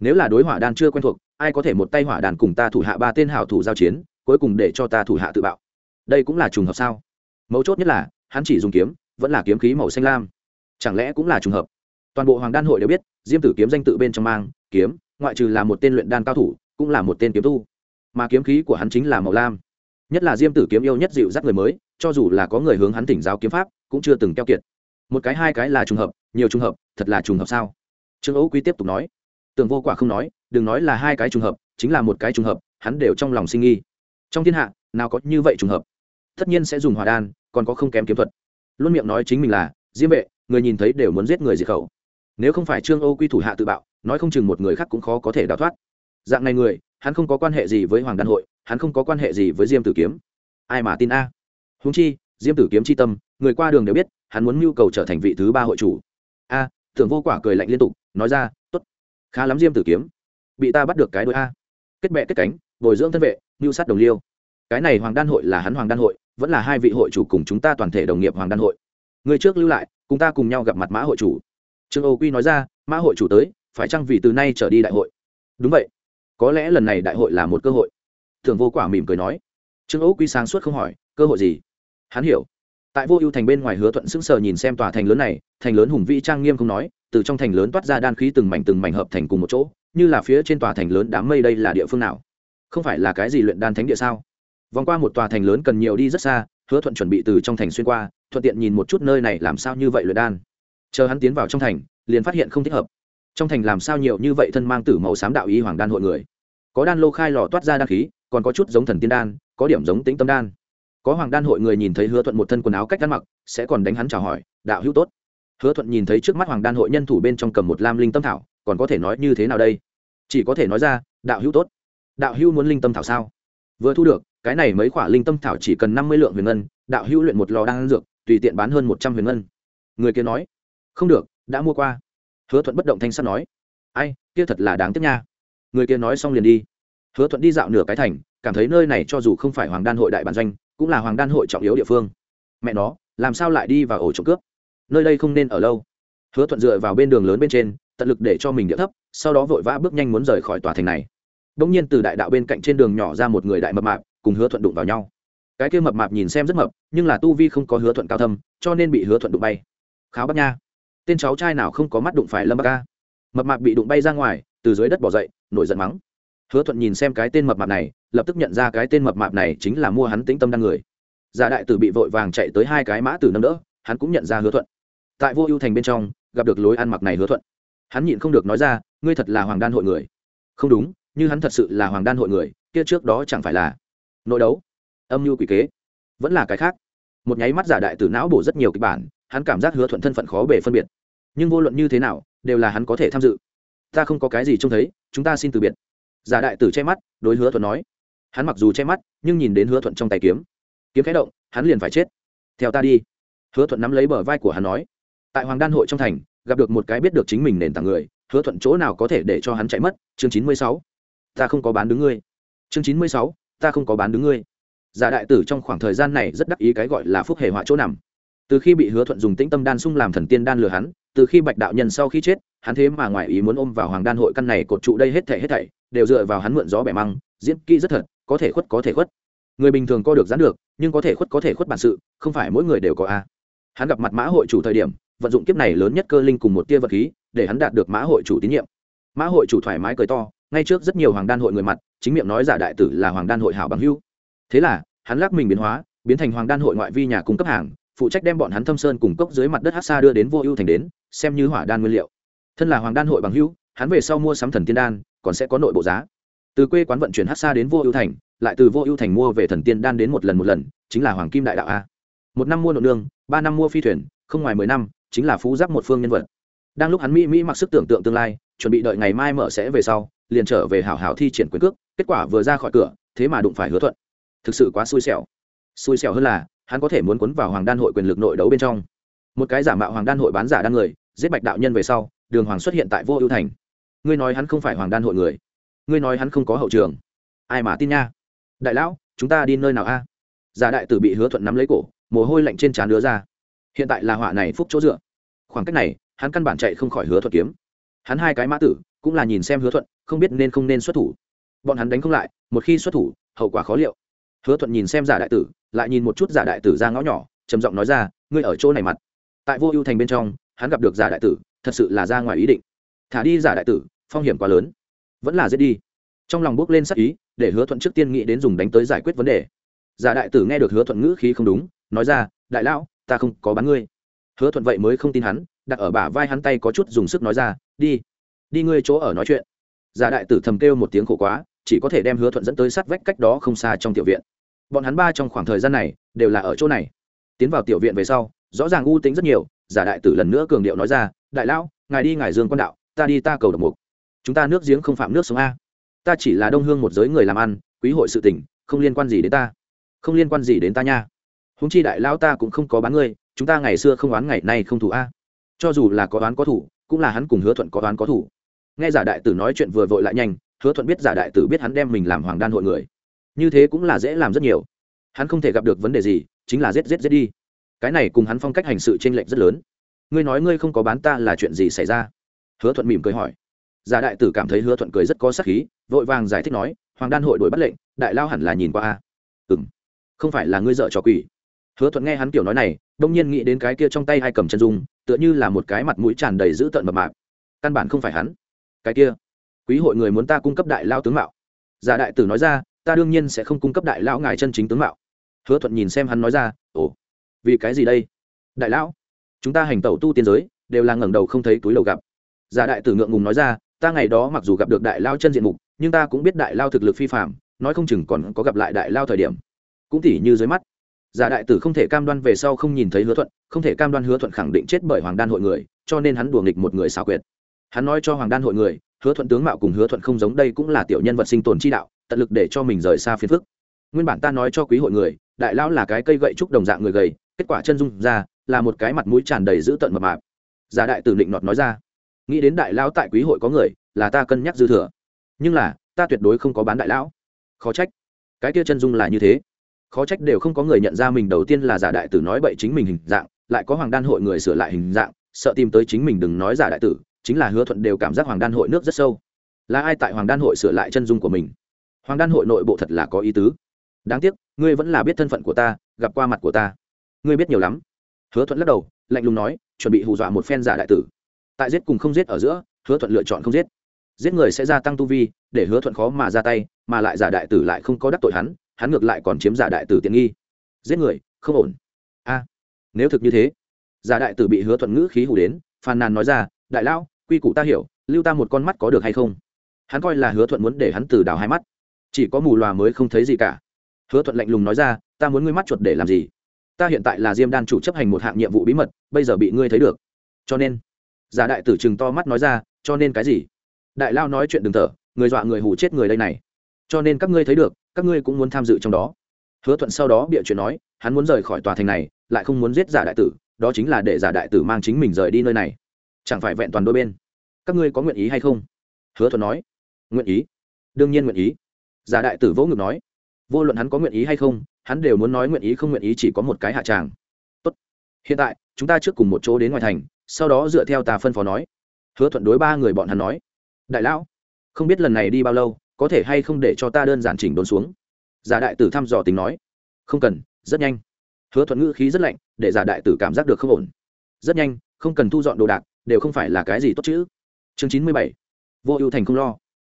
Nếu là đối hỏa đan chưa quen thuộc, ai có thể một tay hỏa đàn cùng ta thủ hạ ba tên hảo thủ giao chiến, cuối cùng để cho ta thủ hạ tự bạo? Đây cũng là trùng hợp sao? Mấu chốt nhất là, hắn chỉ dùng kiếm, vẫn là kiếm khí màu xanh lam. Chẳng lẽ cũng là trùng hợp? Toàn bộ hoàng đan hội đều biết, diêm tử kiếm danh tự bên trong mang, kiếm, ngoại trừ là một tên luyện đan cao thủ, cũng là một tên kiếm tu. Mà kiếm khí của hắn chính là màu lam. Nhất là diêm tử kiếm yêu nhất dịu dắt người mới, cho dù là có người hướng hắn tỉnh giáo kiếm pháp, cũng chưa từng keo kiệt. Một cái hai cái là trùng hợp, nhiều trùng hợp, thật là trùng hợp sao? Trương ấu quý tiếp tục nói. Tưởng vô quả không nói, đừng nói là hai cái trùng hợp, chính là một cái trùng hợp, hắn đều trong lòng sinh nghi. Trong thiên hạ, nào có như vậy trùng hợp? Tất nhiên sẽ dùng hòa đan, còn có không kém kiếm thuật. Luôn miệng nói chính mình là diêm vệ, người nhìn thấy đều muốn giết người diệt khẩu nếu không phải trương âu quy thủ hạ tự bạo nói không chừng một người khác cũng khó có thể đào thoát. Dạng này người hắn không có quan hệ gì với hoàng đan hội hắn không có quan hệ gì với diêm tử kiếm. Ai mà tin a? À. húng chi diêm tử kiếm c h i tâm người qua đường đều biết hắn muốn nhu cầu trở thành vị thứ ba hội chủ. A à, vô quả cười lạnh liên tục nói ra t ố t khá lắm diêm tử kiếm. Bị ta bắt được cái đôi a. Kết bệ kết cánh bồi dưỡng thân vệ mưu sát đồng liêu. Cái này hoàng đan hội là hắn hoàng đan hội vẫn là hai vị hội chủ cùng chúng ta toàn thể đồng nghiệp hoàng đan hội. Người trước lưu lại cùng ta cùng nhau gặp mặt mã hội chủ trương âu quy nói ra, mã hội chủ tới, phải chăng vì từ nay trở đi đại hội? Đúng vậy, có lẽ lần này đại hội là một cơ hội. Thường vô quả mỉm cười nói. Trương âu quy sáng suốt không hỏi, cơ hội gì? Hắn hiểu. Tại vô ưu thành bên ngoài hứa thuận sững sờ nhìn xem tòa thành lớn này, thành lớn hùng vĩ trang nghiêm không nói, từ trong thành lớn toát ra đan khí từng mảnh từng mảnh hợp thành cùng một chỗ, như là phía trên tòa thành lớn đám mây đây là địa phương nào? Không phải là cái gì luyện đan thánh địa sao? Vòng qua một tòa thành lớn cần nhiều đi rất xa, hứa thuận chuẩn bị từ trong thành xuyên qua, thuận tiện nhìn một chút nơi này làm sao như vậy luyện đan chờ hắn tiến vào trong thành, liền phát hiện không thích hợp. Trong thành làm sao nhiều như vậy thân mang tử màu xám đạo y hoàng đan hội người? Có đan lô khai lò toát ra đan khí, còn có chút giống thần tiên đan, có điểm giống tĩnh tâm đan. Có hoàng đan hội người nhìn thấy hứa thuận một thân quần áo cách ăn mặc, sẽ còn đánh hắn chào hỏi, đạo hữu tốt. Hứa thuận nhìn thấy trước mắt hoàng đan hội nhân thủ bên trong cầm một lam linh tâm thảo, còn có thể nói như thế nào đây? Chỉ có thể nói ra, đạo hữu tốt. Đạo hữu muốn linh tâm thảo sao? Vừa thu được, cái này mấy khoả linh tâm thảo chỉ cần năm mươi lượng huyền ngân, đạo hữu luyện một lò đan dược, tùy tiện bán hơn một trăm huyền ngân. Người kia nói không được, đã mua qua. Hứa thuận bất động thanh sắt nói. Ai, kia thật là đáng tiếc nha. Người kia nói xong liền đi. Hứa thuận đi dạo nửa cái thành, cảm thấy nơi này cho dù không phải hoàng đan hội đại bản doanh, cũng là hoàng đan hội trọng yếu địa phương. Mẹ nó, làm sao lại đi vào ổ trộm cướp? Nơi đây không nên ở lâu. Hứa thuận dựa vào bên đường lớn bên trên, tận lực để cho mình địa thấp, sau đó vội vã bước nhanh muốn rời khỏi tòa thành này. Đông nhiên từ đại đạo bên cạnh trên đường nhỏ ra một người đại mập mạp, cùng hứa thuận đụng vào nhau. Cái kia mập mạp nhìn xem rất mập, nhưng là tu vi không có hứa thuận cao thâm, cho nên bị hứa thuận đụng bay. Kháo bắt nha tên cháu trai nào không có mắt đụng phải lâm bắc ca? Mập mạp bị đụng bay ra ngoài, từ dưới đất bỏ dậy, nổi giận mắng. Hứa thuận nhìn xem cái tên mập mạp này, lập tức nhận ra cái tên mập mạp này chính là mua hắn tĩnh tâm đăng người. Giả đại tử bị vội vàng chạy tới hai cái mã tử nâng đỡ, hắn cũng nhận ra hứa thuận. Tại vô ưu thành bên trong, gặp được lối ăn mặc này hứa thuận. Hắn nhịn không được nói ra, ngươi thật là hoàng đan hội người. Không đúng, như hắn thật sự là hoàng đan hội người, kia trước đó chẳng phải là nội đấu, âm mưu quỷ kế, vẫn là cái khác. Một nháy mắt giả đại tử não bổ rất nhiều kịch bản hắn cảm giác hứa thuận thân phận khó bể phân biệt. Nhưng vô luận như thế nào, đều là hắn có thể tham dự. Ta không có cái gì trông thấy, chúng ta xin từ biệt. Giả đại tử che mắt, đối hứa thuận nói. Hắn mặc dù che mắt, nhưng nhìn đến hứa thuận trong tay kiếm. Kiếm khẽ động, hắn liền phải chết. Theo ta đi. Hứa thuận nắm lấy bờ vai của hắn nói. Tại hoàng đan hội trong thành, gặp được một cái biết được chính mình nền tảng người, hứa thuận chỗ nào có thể để cho hắn chạy mất? Chương chín mươi sáu. Ta không có bán đứng ngươi. Chương chín mươi sáu. Ta không có bán đứng ngươi. Giả đại tử trong khoảng thời gian này rất đắc ý cái gọi là phúc hề họa chỗ nằm từ khi bị hứa thuận dùng tĩnh tâm đan sung làm thần tiên đan lừa hắn, từ khi bạch đạo nhân sau khi chết, hắn thế mà ngoài ý muốn ôm vào hoàng đan hội căn này cột trụ đây hết thảy hết thảy, đều dựa vào hắn mượn gió bẻ măng, diễn kỹ rất thật, có thể khuất có thể khuất. Người bình thường co được gián được, nhưng có thể khuất có thể khuất bản sự, không phải mỗi người đều có a. Hắn gặp mặt mã hội chủ thời điểm, vận dụng kiếp này lớn nhất cơ linh cùng một tia vật khí, để hắn đạt được mã hội chủ tín nhiệm. Mã hội chủ thoải mái cười to, ngay trước rất nhiều hoàng đan hội người mặt, chính miệng nói giả đại tử là hoàng đan hội hảo bằng hưu thế là, hắn lắc mình biến hóa, biến thành hoàng đan hội ngoại vi nhà cung cấp hàng phụ trách đem bọn hắn thâm sơn cùng cốc dưới mặt đất hát xa đưa đến vô ưu thành đến, xem như hỏa đan nguyên liệu. Thân là hoàng đan hội bằng hữu, hắn về sau mua sắm thần tiên đan, còn sẽ có nội bộ giá. Từ quê quán vận chuyển hát xa đến vô ưu thành, lại từ vô ưu thành mua về thần tiên đan đến một lần một lần, chính là hoàng kim đại đạo a. Một năm mua nội nương, ba năm mua phi thuyền, không ngoài mười năm, chính là phú giáp một phương nhân vật. Đang lúc hắn mỹ mỹ mặc sức tưởng tượng tương lai, chuẩn bị đợi ngày mai mở sẽ về sau, liền trở về hảo hảo thi triển quyền cước, kết quả vừa ra khỏi cửa, thế mà đụng phải hứa thuận. Thực sự quá xui xẻo. Xui xẻo hơn là hắn có thể muốn cuốn vào hoàng đan hội quyền lực nội đấu bên trong. Một cái giả mạo hoàng đan hội bán giả đan người, giết bạch đạo nhân về sau, đường hoàng xuất hiện tại vô ưu thành. Ngươi nói hắn không phải hoàng đan hội người. Ngươi nói hắn không có hậu trường. Ai mà tin nha? Đại lão, chúng ta đi nơi nào a? Giả đại tử bị hứa thuận nắm lấy cổ, mồ hôi lạnh trên trán đứa ra. Hiện tại là họa này phúc chỗ dựa. Khoảng cách này, hắn căn bản chạy không khỏi hứa thuận kiếm. Hắn hai cái mã tử, cũng là nhìn xem hứa thuận, không biết nên không nên xuất thủ. Bọn hắn đánh không lại, một khi xuất thủ, hậu quả khó liệu hứa thuận nhìn xem giả đại tử, lại nhìn một chút giả đại tử ra ngõ nhỏ, trầm giọng nói ra, ngươi ở chỗ này mặt. Tại vô ưu thành bên trong, hắn gặp được giả đại tử, thật sự là ra ngoài ý định. Thả đi giả đại tử, phong hiểm quá lớn. Vẫn là giết đi. Trong lòng bước lên sắc ý, để hứa thuận trước tiên nghĩ đến dùng đánh tới giải quyết vấn đề. Giả đại tử nghe được hứa thuận ngữ khí không đúng, nói ra, đại lão, ta không có bán ngươi. Hứa thuận vậy mới không tin hắn, đặt ở bả vai hắn tay có chút dùng sức nói ra, đi đi ngươi chỗ ở nói chuyện. Giả đại tử thầm kêu một tiếng khổ quá, chỉ có thể đem hứa thuận dẫn tới sát vách cách đó không xa trong tiểu viện bọn hắn ba trong khoảng thời gian này đều là ở chỗ này. Tiến vào tiểu viện về sau, rõ ràng u tính rất nhiều, giả đại tử lần nữa cường điệu nói ra, đại lão, ngài đi ngài dương quan đạo, ta đi ta cầu độc mục. Chúng ta nước giếng không phạm nước sống a. Ta chỉ là đông hương một giới người làm ăn, quý hội sự tỉnh không liên quan gì đến ta. Không liên quan gì đến ta nha. Húng chi đại lão ta cũng không có bán ngươi, chúng ta ngày xưa không oán ngày nay không thủ a. Cho dù là có oán có thủ, cũng là hắn cùng hứa thuận có oán có thủ. Nghe giả đại tử nói chuyện vừa vội lại nhanh, hứa thuận biết giả đại tử biết hắn đem mình làm hoàng đan hội người như thế cũng là dễ làm rất nhiều. Hắn không thể gặp được vấn đề gì, chính là giết giết giết đi. Cái này cùng hắn phong cách hành sự t r ê n lệch rất lớn. Ngươi nói ngươi không có bán ta là chuyện gì xảy ra? Hứa thuận mỉm cười hỏi. Giả đại tử cảm thấy hứa thuận cười rất có sắc khí, vội vàng giải thích nói, hoàng đan hội đổi bắt lệnh, đại lao hẳn là nhìn qua a. Ừ m không phải là ngươi dợ trò quỷ. Hứa thuận nghe hắn kiểu nói này, đông nhiên nghĩ đến cái kia trong tay hai cầm chân dung, tựa như là một cái mặt mũi tràn đầy dữ tợn mập mạp. Căn bản không phải hắn. Cái kia. Quý hội người muốn ta cung cấp đại lao tướng mạo. Giả đại tử nói ra ta đương nhiên sẽ không cung cấp đại lão ngài chân chính tướng mạo. Hứa thuận nhìn xem hắn nói ra, ồ, vì cái gì đây? Đại lão, chúng ta hành tẩu tu tiên giới, đều là ngẩng đầu không thấy túi lầu gặp. Giả đại tử ngượng ngùng nói ra, ta ngày đó mặc dù gặp được đại lao chân diện mục, nhưng ta cũng biết đại lao thực lực phi phạm nói không chừng còn có gặp lại đại lao thời điểm. Cũng tỉ như dưới mắt, giả đại tử không thể cam đoan về sau không nhìn thấy hứa thuận, không thể cam đoan hứa thuận khẳng định chết bởi hoàng đan hội người, cho nên hắn đùa nghịch một người xảo quyệt. Hắn nói cho hoàng đan hội người, hứa thuận tướng mạo cùng hứa thuận không giống, đây cũng là tiểu nhân vật sinh tồn chi đạo tận lực để cho mình rời xa phiền phức. Nguyên bản ta nói cho quý hội người, đại lão là cái cây gậy trúc đồng dạng người gầy, kết quả chân dung ra là một cái mặt mũi tràn đầy dữ tợn mập mạp. Giả đại tử định nọt nói ra, nghĩ đến đại lão tại quý hội có người, là ta cân nhắc dư thừa. Nhưng là, ta tuyệt đối không có bán đại lão. Khó trách. Cái kia chân dung là như thế. Khó trách đều không có người nhận ra mình đầu tiên là giả đại tử nói bậy chính mình hình dạng, lại có hoàng đan hội người sửa lại hình dạng, sợ tìm tới chính mình đừng nói giả đại tử, chính là hứa thuận đều cảm giác hoàng đan hội nước rất sâu. Là ai tại hoàng đan hội sửa lại chân dung của mình? Hoàng đan hội nội bộ thật là có ý tứ. Đáng tiếc, ngươi vẫn là biết thân phận của ta, gặp qua mặt của ta. Ngươi biết nhiều lắm. Hứa thuận lắc đầu, lạnh lùng nói, chuẩn bị hù dọa một phen giả đại tử. Tại giết cùng không giết ở giữa, hứa thuận lựa chọn không giết. Giết người sẽ gia tăng tu vi, để hứa thuận khó mà ra tay, mà lại giả đại tử lại không có đắc tội hắn hắn ngược lại còn chiếm giả đại tử tiện nghi. Giết người, không ổn. A, nếu thực như thế, giả đại tử bị hứa thuận ngữ khí hù đến, phàn nàn nói ra, đại lão, quy củ ta hiểu, lưu ta một con mắt có được hay không? Hắn coi là hứa thuận muốn để hắn từ đào hai mắt chỉ có mù loà mới không thấy gì cả. Hứa thuận lạnh lùng nói ra, ta muốn ngươi mắt chuột để làm gì? Ta hiện tại là diêm đan chủ chấp hành một hạng nhiệm vụ bí mật, bây giờ bị ngươi thấy được. Cho nên, giả đại tử chừng to mắt nói ra, cho nên cái gì? Đại lao nói chuyện đừng thở, người dọa người hù chết người đây này. Cho nên các ngươi thấy được, các ngươi cũng muốn tham dự trong đó. Hứa thuận sau đó bịa chuyện nói, hắn muốn rời khỏi tòa thành này, lại không muốn giết giả đại tử, đó chính là để giả đại tử mang chính mình rời đi nơi này. Chẳng phải vẹn toàn đôi bên. Các ngươi có nguyện ý hay không? Hứa thuận nói, nguyện ý. Đương nhiên nguyện ý giả đại tử vỗ ngực nói, vô luận hắn có nguyện ý hay không, hắn đều muốn nói nguyện ý không nguyện ý chỉ có một cái hạ tràng. Tốt. hiện tại, chúng ta trước cùng một chỗ đến ngoài thành, sau đó dựa theo tà phân phó nói. Hứa thuận đối ba người bọn hắn nói, đại lão, không biết lần này đi bao lâu, có thể hay không để cho ta đơn giản chỉnh đốn xuống? Giả đại tử thăm dò tính nói, không cần, rất nhanh. Hứa thuận ngữ khí rất lạnh, để giả đại tử cảm giác được không ổn. Rất nhanh, không cần thu dọn đồ đạc, đều không phải là cái gì tốt chữ chương chín mươi bảy, vô ưu thành không lo.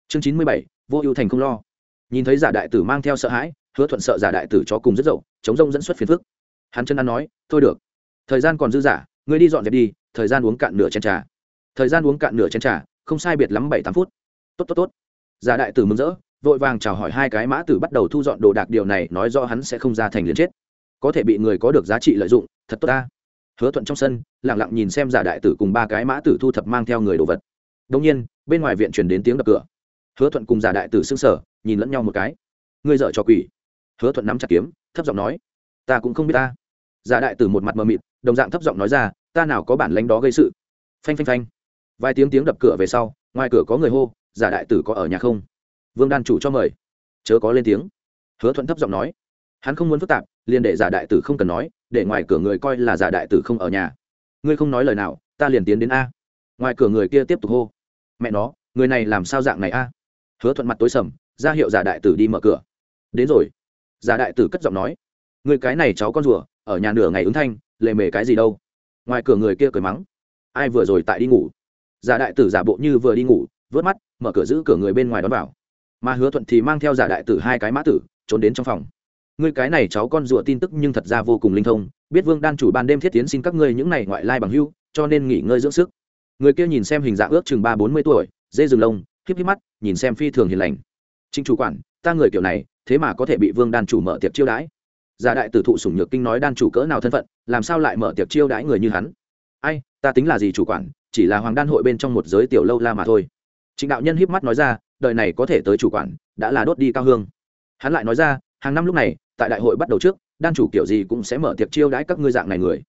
Chương chín mươi bảy, vô ưu thành không lo nhìn thấy giả đại tử mang theo sợ hãi, hứa thuận sợ giả đại tử cho cùng rất dậu, chống rông dẫn xuất phiền phức. Hắn chân ăn nói, thôi được. Thời gian còn dư giả, ngươi đi dọn dẹp đi, thời gian uống cạn nửa chén trà. Thời gian uống cạn nửa chén trà, không sai biệt lắm bảy tám phút. Tốt tốt tốt. Giả đại tử mừng rỡ, vội vàng chào hỏi hai cái mã tử bắt đầu thu dọn đồ đạc, điều này nói do hắn sẽ không ra thành liền chết. Có thể bị người có được giá trị lợi dụng, thật tốt ta. Hứa thuận trong sân lẳng lặng nhìn xem giả đại tử cùng ba cái mã tử thu thập mang theo người đồ vật. Đông nhiên, bên ngoài viện chuyển đến tiếng đập cửa. Hứa thuận cùng giả đại tử xương sở nhìn lẫn nhau một cái. Ngươi dợ cho quỷ. Hứa thuận nắm chặt kiếm, thấp giọng nói, ta cũng không biết ta. Giả đại tử một mặt mờ mịt, đồng dạng thấp giọng nói ra, ta nào có bản lánh đó gây sự. Phanh phanh phanh. Vài tiếng tiếng đập cửa về sau, ngoài cửa có người hô, giả đại tử có ở nhà không? Vương đan chủ cho mời. Chớ có lên tiếng. Hứa thuận thấp giọng nói, hắn không muốn phức tạp, liền để giả đại tử không cần nói, để ngoài cửa người coi là giả đại tử không ở nhà. Ngươi không nói lời nào, ta liền tiến đến a. Ngoài cửa người kia tiếp tục hô, mẹ nó, người này làm sao dạng này a? Hứa thuận mặt tối sầm ra hiệu giả đại tử đi mở cửa. Đến rồi. Giả đại tử cất giọng nói, người cái này cháu con rùa, ở nhà nửa ngày ứng thanh lề mề cái gì đâu? Ngoài cửa người kia cười mắng, ai vừa rồi tại đi ngủ? Giả đại tử giả bộ như vừa đi ngủ, vớt mắt, mở cửa giữ cửa người bên ngoài đón vào. Mà hứa thuận thì mang theo giả đại tử hai cái mã tử, trốn đến trong phòng. Ngươi cái này cháu con rùa tin tức nhưng thật ra vô cùng linh thông, biết vương đan chủ ban đêm thiết tiến xin các ngươi những này ngoại lai bằng hưu cho nên nghỉ ngơi dưỡng sức. Người kia nhìn xem hình dạng ước chừng ba bốn mươi tuổi, dê rừng lông, híp híp mắt, nhìn xem phi thường hiền lành trịnh chủ quản, ta người kiểu này, thế mà có thể bị vương đan chủ mở tiệc chiêu đãi. Giả đại tử thụ sủng nhược kinh nói đan chủ cỡ nào thân phận, làm sao lại mở tiệc chiêu đãi người như hắn? Ai, ta tính là gì chủ quản, chỉ là hoàng đan hội bên trong một giới tiểu lâu la mà thôi. Trịnh đạo nhân híp mắt nói ra, đời này có thể tới chủ quản, đã là đốt đi cao hương. Hắn lại nói ra, hàng năm lúc này, tại đại hội bắt đầu trước, đan chủ kiểu gì cũng sẽ mở tiệc chiêu đãi các ngươi dạng này người.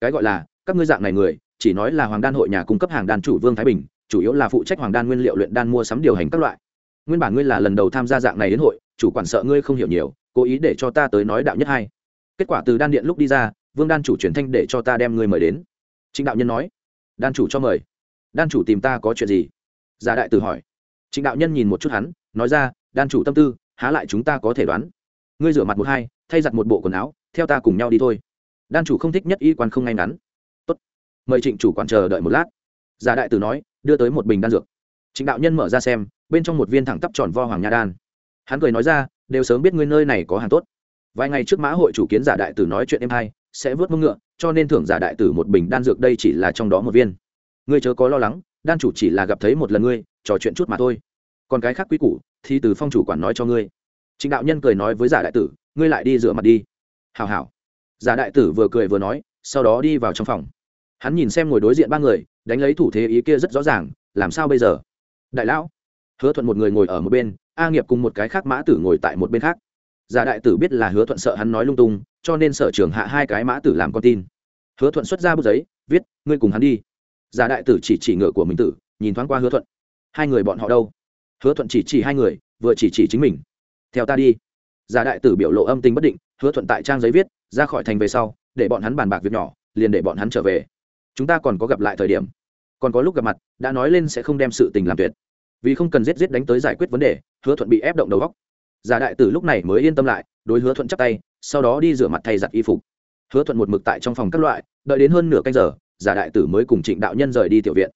Cái gọi là, các ngươi dạng này người, chỉ nói là hoàng đan hội nhà cung cấp hàng đan chủ vương thái bình, chủ yếu là phụ trách hoàng đan nguyên liệu luyện đan mua sắm điều hành các loại nguyên bản ngươi là lần đầu tham gia dạng này đến hội, chủ quản sợ ngươi không hiểu nhiều, cố ý để cho ta tới nói đạo nhất hai. Kết quả từ đan điện lúc đi ra, vương đan chủ truyền thanh để cho ta đem ngươi mời đến. Trịnh đạo nhân nói. Đan chủ cho mời. Đan chủ tìm ta có chuyện gì? Giả đại tử hỏi. Trịnh đạo nhân nhìn một chút hắn, nói ra, đan chủ tâm tư, há lại chúng ta có thể đoán? Ngươi rửa mặt một hai, thay giặt một bộ quần áo, theo ta cùng nhau đi thôi. Đan chủ không thích nhất y quan không ngay ngắn. Tốt, mời trịnh chủ quản chờ đợi một lát. Giả đại tử nói, đưa tới một bình đan dược trịnh đạo nhân mở ra xem bên trong một viên thẳng tắp tròn vo hoàng nha đan. Hắn cười nói ra đều sớm biết ngươi nơi này có hàng tốt. Vài ngày trước mã hội chủ kiến giả đại tử nói chuyện em hai, sẽ vớt mông ngựa cho nên thưởng giả đại tử một bình đan dược đây chỉ là trong đó một viên. Ngươi chớ có lo lắng đan chủ chỉ là gặp thấy một lần ngươi trò chuyện chút mà thôi. Còn cái khác quý củ thì từ phong chủ quản nói cho ngươi. Trịnh đạo nhân cười nói với giả đại tử ngươi lại đi rửa mặt đi. Hào hào giả đại tử vừa cười vừa nói sau đó đi vào trong phòng. Hắn nhìn xem ngồi đối diện ba người đánh lấy thủ thế ý kia rất rõ ràng làm sao bây giờ? Đại lão. Hứa thuận một người ngồi ở một bên, a nghiệp cùng một cái khác mã tử ngồi tại một bên khác. Giả đại tử biết là hứa thuận sợ hắn nói lung tung, cho nên sở trường hạ hai cái mã tử làm con tin. Hứa thuận xuất ra bút giấy, viết, ngươi cùng hắn đi. Giả đại tử chỉ chỉ ngựa của mình tử, nhìn thoáng qua hứa thuận. Hai người bọn họ đâu? Hứa thuận chỉ chỉ hai người, vừa chỉ chỉ chính mình. Theo ta đi. Giả đại tử biểu lộ âm tình bất định, hứa thuận tại trang giấy viết, ra khỏi thành về sau, để bọn hắn bàn bạc việc nhỏ, liền để bọn hắn trở về. Chúng ta còn có gặp lại thời điểm còn có lúc gặp mặt, đã nói lên sẽ không đem sự tình làm tuyệt. Vì không cần giết giết đánh tới giải quyết vấn đề, hứa thuận bị ép động đầu góc. Giả đại tử lúc này mới yên tâm lại, đối hứa thuận chắp tay, sau đó đi rửa mặt thay giặt y phục. Hứa thuận một mực tại trong phòng các loại, đợi đến hơn nửa canh giờ, giả đại tử mới cùng trịnh đạo nhân rời đi tiểu viện.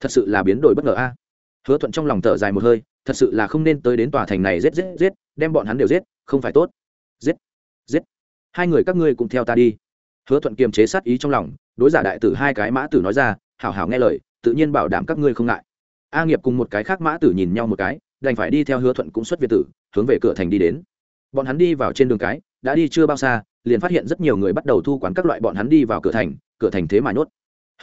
Thật sự là biến đổi bất ngờ a. Hứa thuận trong lòng thở dài một hơi, thật sự là không nên tới đến tòa thành này giết giết giết, đem bọn hắn đều giết, không phải tốt. Giết giết. Hai người các ngươi cùng theo ta đi. Hứa thuận kiềm chế sát ý trong lòng, đối giả đại tử hai cái mã tử nói ra, hảo hảo nghe lời tự nhiên bảo đảm các ngươi không ngại. A nghiệp cùng một cái khác mã tử nhìn nhau một cái, đành phải đi theo hứa thuận cũng xuất việt tử, hướng về cửa thành đi đến. Bọn hắn đi vào trên đường cái, đã đi chưa bao xa, liền phát hiện rất nhiều người bắt đầu thu quán các loại bọn hắn đi vào cửa thành cửa thành thế mà nhốt.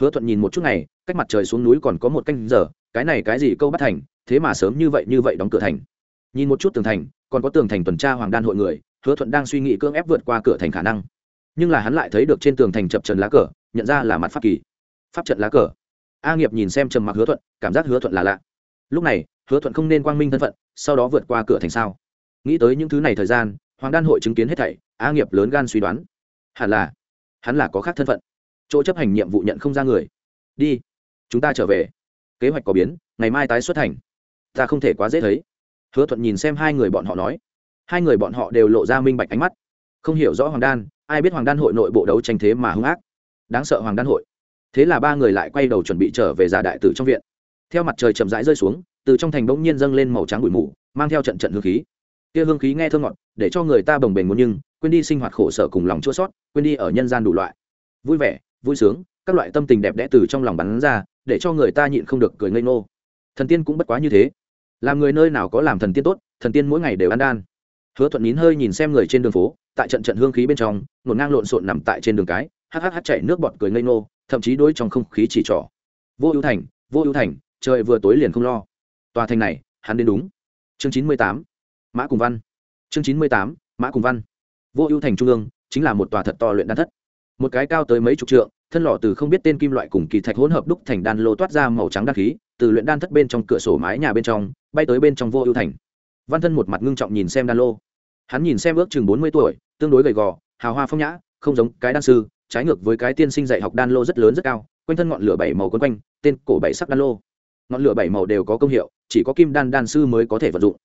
Hứa thuận nhìn một chút này, cách mặt trời xuống núi còn có một canh giờ, cái này cái gì câu bắt thành, thế mà sớm như vậy như vậy đóng cửa thành. Nhìn một chút tường thành, còn có tường thành tuần tra hoàng đan hội người, hứa thuận đang suy nghĩ cưỡng ép vượt qua cửa thành khả năng. Nhưng là hắn lại thấy được trên tường thành chập trần lá cờ, nhận ra là mặt pháp kỳ. Pháp trận lá cờ a nghiệp nhìn xem trầm mặc hứa thuận, cảm giác hứa thuận là lạ. Lúc này, hứa thuận không nên quang minh thân phận, sau đó vượt qua cửa thành sao? Nghĩ tới những thứ này thời gian, hoàng đan hội chứng kiến hết thảy, a nghiệp lớn gan suy đoán. Hẳn là, hắn là có khác thân phận. Chỗ chấp hành nhiệm vụ nhận không ra người. Đi, chúng ta trở về. Kế hoạch có biến, ngày mai tái xuất thành ta không thể quá dễ thấy. Hứa thuận nhìn xem hai người bọn họ nói. Hai người bọn họ đều lộ ra minh bạch ánh mắt. Không hiểu rõ hoàng đan, ai biết hoàng đan hội nội bộ đấu tranh thế mà hung ác. Đáng sợ hoàng đan hội thế là ba người lại quay đầu chuẩn bị trở về giả đại tử trong viện. Theo mặt trời chậm rãi rơi xuống, từ trong thành bỗng nhiên dâng lên màu trắng bụi mù, mang theo trận trận hương khí. Kia hương khí nghe thơ ngọt, để cho người ta bồng bềnh muốn nhưng, quên đi sinh hoạt khổ sở cùng lòng chua sót, quên đi ở nhân gian đủ loại. Vui vẻ, vui sướng, các loại tâm tình đẹp đẽ từ trong lòng bắn ra, để cho người ta nhịn không được cười ngây ngô. Thần tiên cũng bất quá như thế. Làm người nơi nào có làm thần tiên tốt, thần tiên mỗi ngày đều ăn đan. Hứa thuận nín hơi nhìn xem người trên đường phố, tại trận trận hương khí bên trong nổn ngang lộn xộn nằm tại trên đường cái hắc hắc chảy nước bọt cười ngây ngô, thậm chí đối trong không khí chỉ trỏ. Vô ưu thành, vô ưu thành, trời vừa tối liền không lo. Tòa thành này, hắn đến đúng. Chương chín mươi tám, mã cùng văn. Chương chín mươi tám, mã cùng văn. Vô ưu thành trung ương, chính là một tòa thật to luyện đan thất. Một cái cao tới mấy chục trượng, thân lò từ không biết tên kim loại cùng kỳ thạch hỗn hợp đúc thành đan lô toát ra màu trắng đan khí, từ luyện đan thất bên trong cửa sổ mái nhà bên trong, bay tới bên trong vô ưu thành. Văn thân một mặt ngưng trọng nhìn xem đan lô. Hắn nhìn xem ước chừng bốn mươi tuổi, tương đối gầy gò, hào hoa phong nhã, không giống cái đan sư trái ngược với cái tiên sinh dạy học đan lô rất lớn rất cao, quanh thân ngọn lửa bảy màu quấn quanh, tên cổ bảy sắc đan lô. Ngọn lửa bảy màu đều có công hiệu, chỉ có kim đan đan sư mới có thể vận dụng.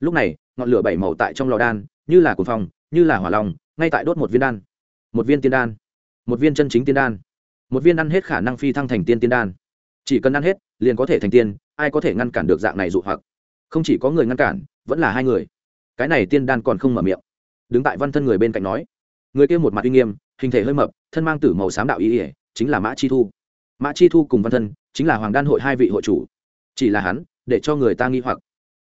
Lúc này, ngọn lửa bảy màu tại trong lò đan, như là cuồng phong, như là hỏa lòng ngay tại đốt một viên đan. Một viên tiên đan. Một viên chân chính tiên đan. Một viên ăn hết khả năng phi thăng thành tiên tiên đan. Chỉ cần ăn hết, liền có thể thành tiên, ai có thể ngăn cản được dạng này dụ hoặc? Không chỉ có người ngăn cản, vẫn là hai người. Cái này tiên đan còn không mở miệng. Đứng tại văn thân người bên cạnh nói. Người kia một mặt uy nghiêm hình thể hơi mập, thân mang tử màu xám đạo ý ỉa chính là mã chi thu. Mã chi thu cùng văn thân chính là hoàng đan hội hai vị hội chủ. Chỉ là hắn, để cho người ta nghi hoặc.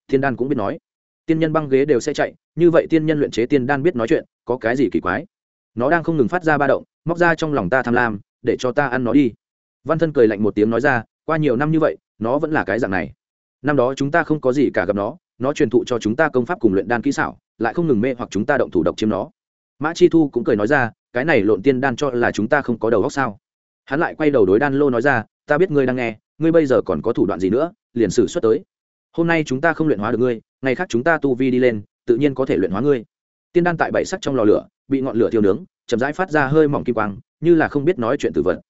Tiên đan cũng biết nói. Tiên nhân băng ghế đều sẽ chạy, như vậy tiên nhân luyện chế tiên đan biết nói chuyện, có cái gì kỳ quái? Nó đang không ngừng phát ra ba động, móc ra trong lòng ta tham lam, để cho ta ăn nó đi. Văn thân cười lạnh một tiếng nói ra, qua nhiều năm như vậy, nó vẫn là cái dạng này. Năm đó chúng ta không có gì cả gặp nó nó truyền thụ cho chúng ta công pháp cùng luyện đan kỹ xảo, lại không ngừng mê hoặc chúng ta động thủ độc chiếm nó mã chi thu cũng cười nói ra, cái này lộn tiên đan cho là chúng ta không có đầu góc sao? Hắn lại quay đầu đối đan lô nói ra, ta biết ngươi đang nghe, ngươi bây giờ còn có thủ đoạn gì nữa, liền xử xuất tới. Hôm nay chúng ta không luyện hóa được ngươi, ngày khác chúng ta tu vi đi lên, tự nhiên có thể luyện hóa ngươi. Tiên đan tại bảy sắc trong lò lửa, bị ngọn lửa thiêu nướng, chậm rãi phát ra hơi mỏng kim quang, như là không biết nói chuyện từ vật.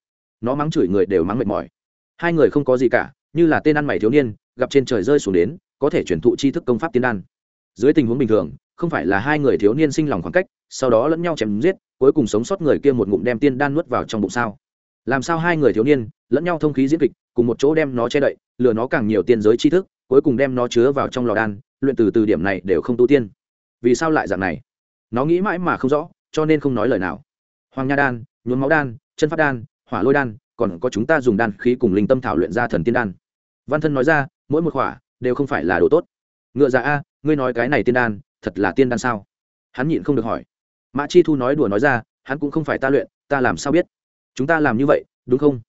Nó mắng chửi người đều mắng mệt mỏi. Hai người không có gì cả, như là tên ăn mày thiếu niên, gặp trên trời rơi xuống đến, có thể chuyển thụ tri thức công pháp tiên đan. Dưới tình huống bình thường không phải là hai người thiếu niên sinh lòng khoảng cách, sau đó lẫn nhau chém giết, cuối cùng sống sót người kia một ngụm đem tiên đan nuốt vào trong bụng sao? Làm sao hai người thiếu niên lẫn nhau thông khí diễn kịch, cùng một chỗ đem nó che đậy, lừa nó càng nhiều tiên giới tri thức, cuối cùng đem nó chứa vào trong lò đan, luyện từ từ điểm này đều không tu tiên. Vì sao lại dạng này? Nó nghĩ mãi mà không rõ, cho nên không nói lời nào. Hoàng nha đan, nhuốm máu đan, chân phát đan, hỏa lôi đan, còn có chúng ta dùng đan khí cùng linh tâm thảo luyện ra thần tiên đan. Văn thân nói ra, mỗi một khỏa đều không phải là đồ tốt. Ngựa già a, ngươi nói cái này tiên đan thật là tiên đan sao? Hắn nhịn không được hỏi. Mã chi thu nói đùa nói ra, hắn cũng không phải ta luyện, ta làm sao biết? Chúng ta làm như vậy, đúng không?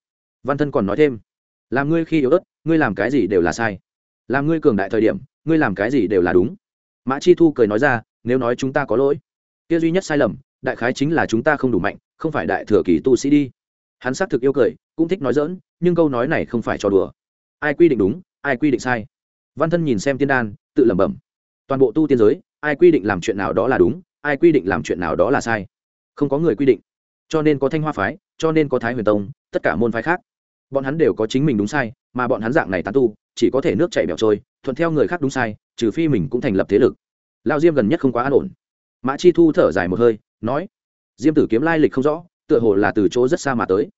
Văn thân còn nói thêm. Làm ngươi khi yếu ớt, ngươi làm cái gì đều là sai. Làm ngươi cường đại thời điểm, ngươi làm cái gì đều là đúng. Mã chi thu cười nói ra, nếu nói chúng ta có lỗi, kia duy nhất sai lầm, đại khái chính là chúng ta không đủ mạnh, không phải đại thừa kỳ tu sĩ đi. Hắn xác thực yêu cười, cũng thích nói dỡn nhưng câu nói này không phải cho đùa. Ai quy định đúng, ai quy định sai. Văn thân nhìn xem tiên đan, tự lẩm bẩm. Toàn bộ tu tiên giới ai quy định làm chuyện nào đó là đúng, ai quy định làm chuyện nào đó là sai. Không có người quy định. Cho nên có thanh hoa phái, cho nên có thái huyền tông, tất cả môn phái khác. Bọn hắn đều có chính mình đúng sai, mà bọn hắn dạng này tán tu, chỉ có thể nước chảy bẹo trôi, thuận theo người khác đúng sai, trừ phi mình cũng thành lập thế lực. Lao diêm gần nhất không quá an ổn. Mã chi thu thở dài một hơi, nói, diêm tử kiếm lai lịch không rõ, tựa hồ là từ chỗ rất xa mà tới.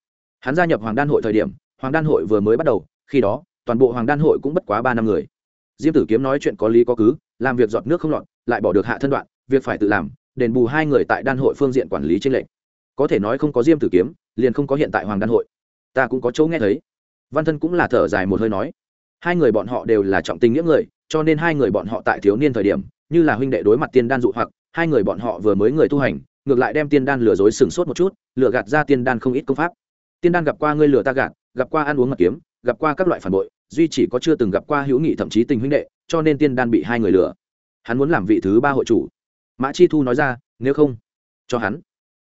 Hắn gia nhập hoàng đan hội thời điểm, hoàng đan hội vừa mới bắt đầu, khi đó, toàn bộ hoàng đan hội cũng bất quá ba năm người. Diêm tử kiếm nói chuyện có lý có cứ làm việc giọt nước không lọt, lại bỏ được hạ thân đoạn, việc phải tự làm, đền bù hai người tại đan hội phương diện quản lý trên lệnh có thể nói không có diêm tử kiếm, liền không có hiện tại hoàng đan hội. Ta cũng có chỗ nghe thấy. Văn thân cũng là thở dài một hơi nói. Hai người bọn họ đều là trọng tình nghĩa người, cho nên hai người bọn họ tại thiếu niên thời điểm, như là huynh đệ đối mặt tiên đan dụ hoặc, hai người bọn họ vừa mới người tu hành, ngược lại đem tiên đan lừa dối sừng sốt một chút, lừa gạt ra tiên đan không ít công pháp. Tiên đan gặp qua ngươi lừa ta gạt, gặp qua ăn uống mật kiếm, gặp qua các loại phản bội duy chỉ có chưa từng gặp qua hữu nghị thậm chí tình huynh đệ, cho nên tiên đan bị hai người lừa. Hắn muốn làm vị thứ ba hội chủ. Mã chi thu nói ra, nếu không, cho hắn.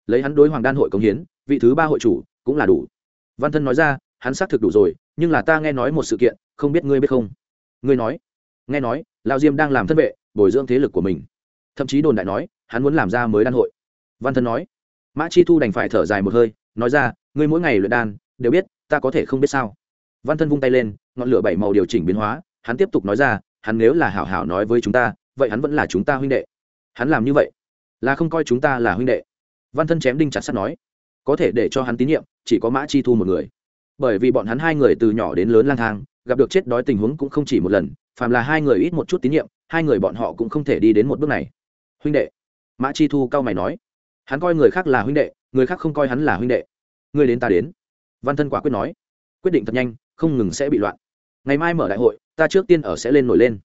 Lấy hắn đối hoàng đan hội công hiến, vị thứ ba hội chủ cũng là đủ. Văn thân nói ra, hắn xác thực đủ rồi, nhưng là ta nghe nói một sự kiện, không biết ngươi biết không? Ngươi nói. Nghe nói lao diêm đang làm thân vệ, bồi dưỡng thế lực của mình. Thậm chí đồn đại nói, hắn muốn làm ra mới đan hội. Văn thân nói. Mã chi thu đành phải thở dài một hơi, nói ra, ngươi mỗi ngày luyện đan, đều biết, ta có thể không biết sao văn thân vung tay lên, ngọn lửa bảy màu điều chỉnh biến hóa, hắn tiếp tục nói ra, hắn nếu là hảo hảo nói với chúng ta, vậy hắn vẫn là chúng ta huynh đệ. Hắn làm như vậy là không coi chúng ta là huynh đệ. Văn thân chém đinh chặt sắt nói, có thể để cho hắn tín nhiệm, chỉ có mã chi thu một người. Bởi vì bọn hắn hai người từ nhỏ đến lớn lang thang, gặp được chết đói tình huống cũng không chỉ một lần, phàm là hai người ít một chút tín nhiệm, hai người bọn họ cũng không thể đi đến một bước này. Huynh đệ? Mã chi thu cao mày nói, hắn coi người khác là huynh đệ, người khác không coi hắn là huynh đệ. Người đến ta đến. Văn thân quả quyết nói, quyết định thật nhanh không ngừng sẽ bị loạn. Ngày mai mở đại hội, ta trước tiên ở sẽ lên nổi lên.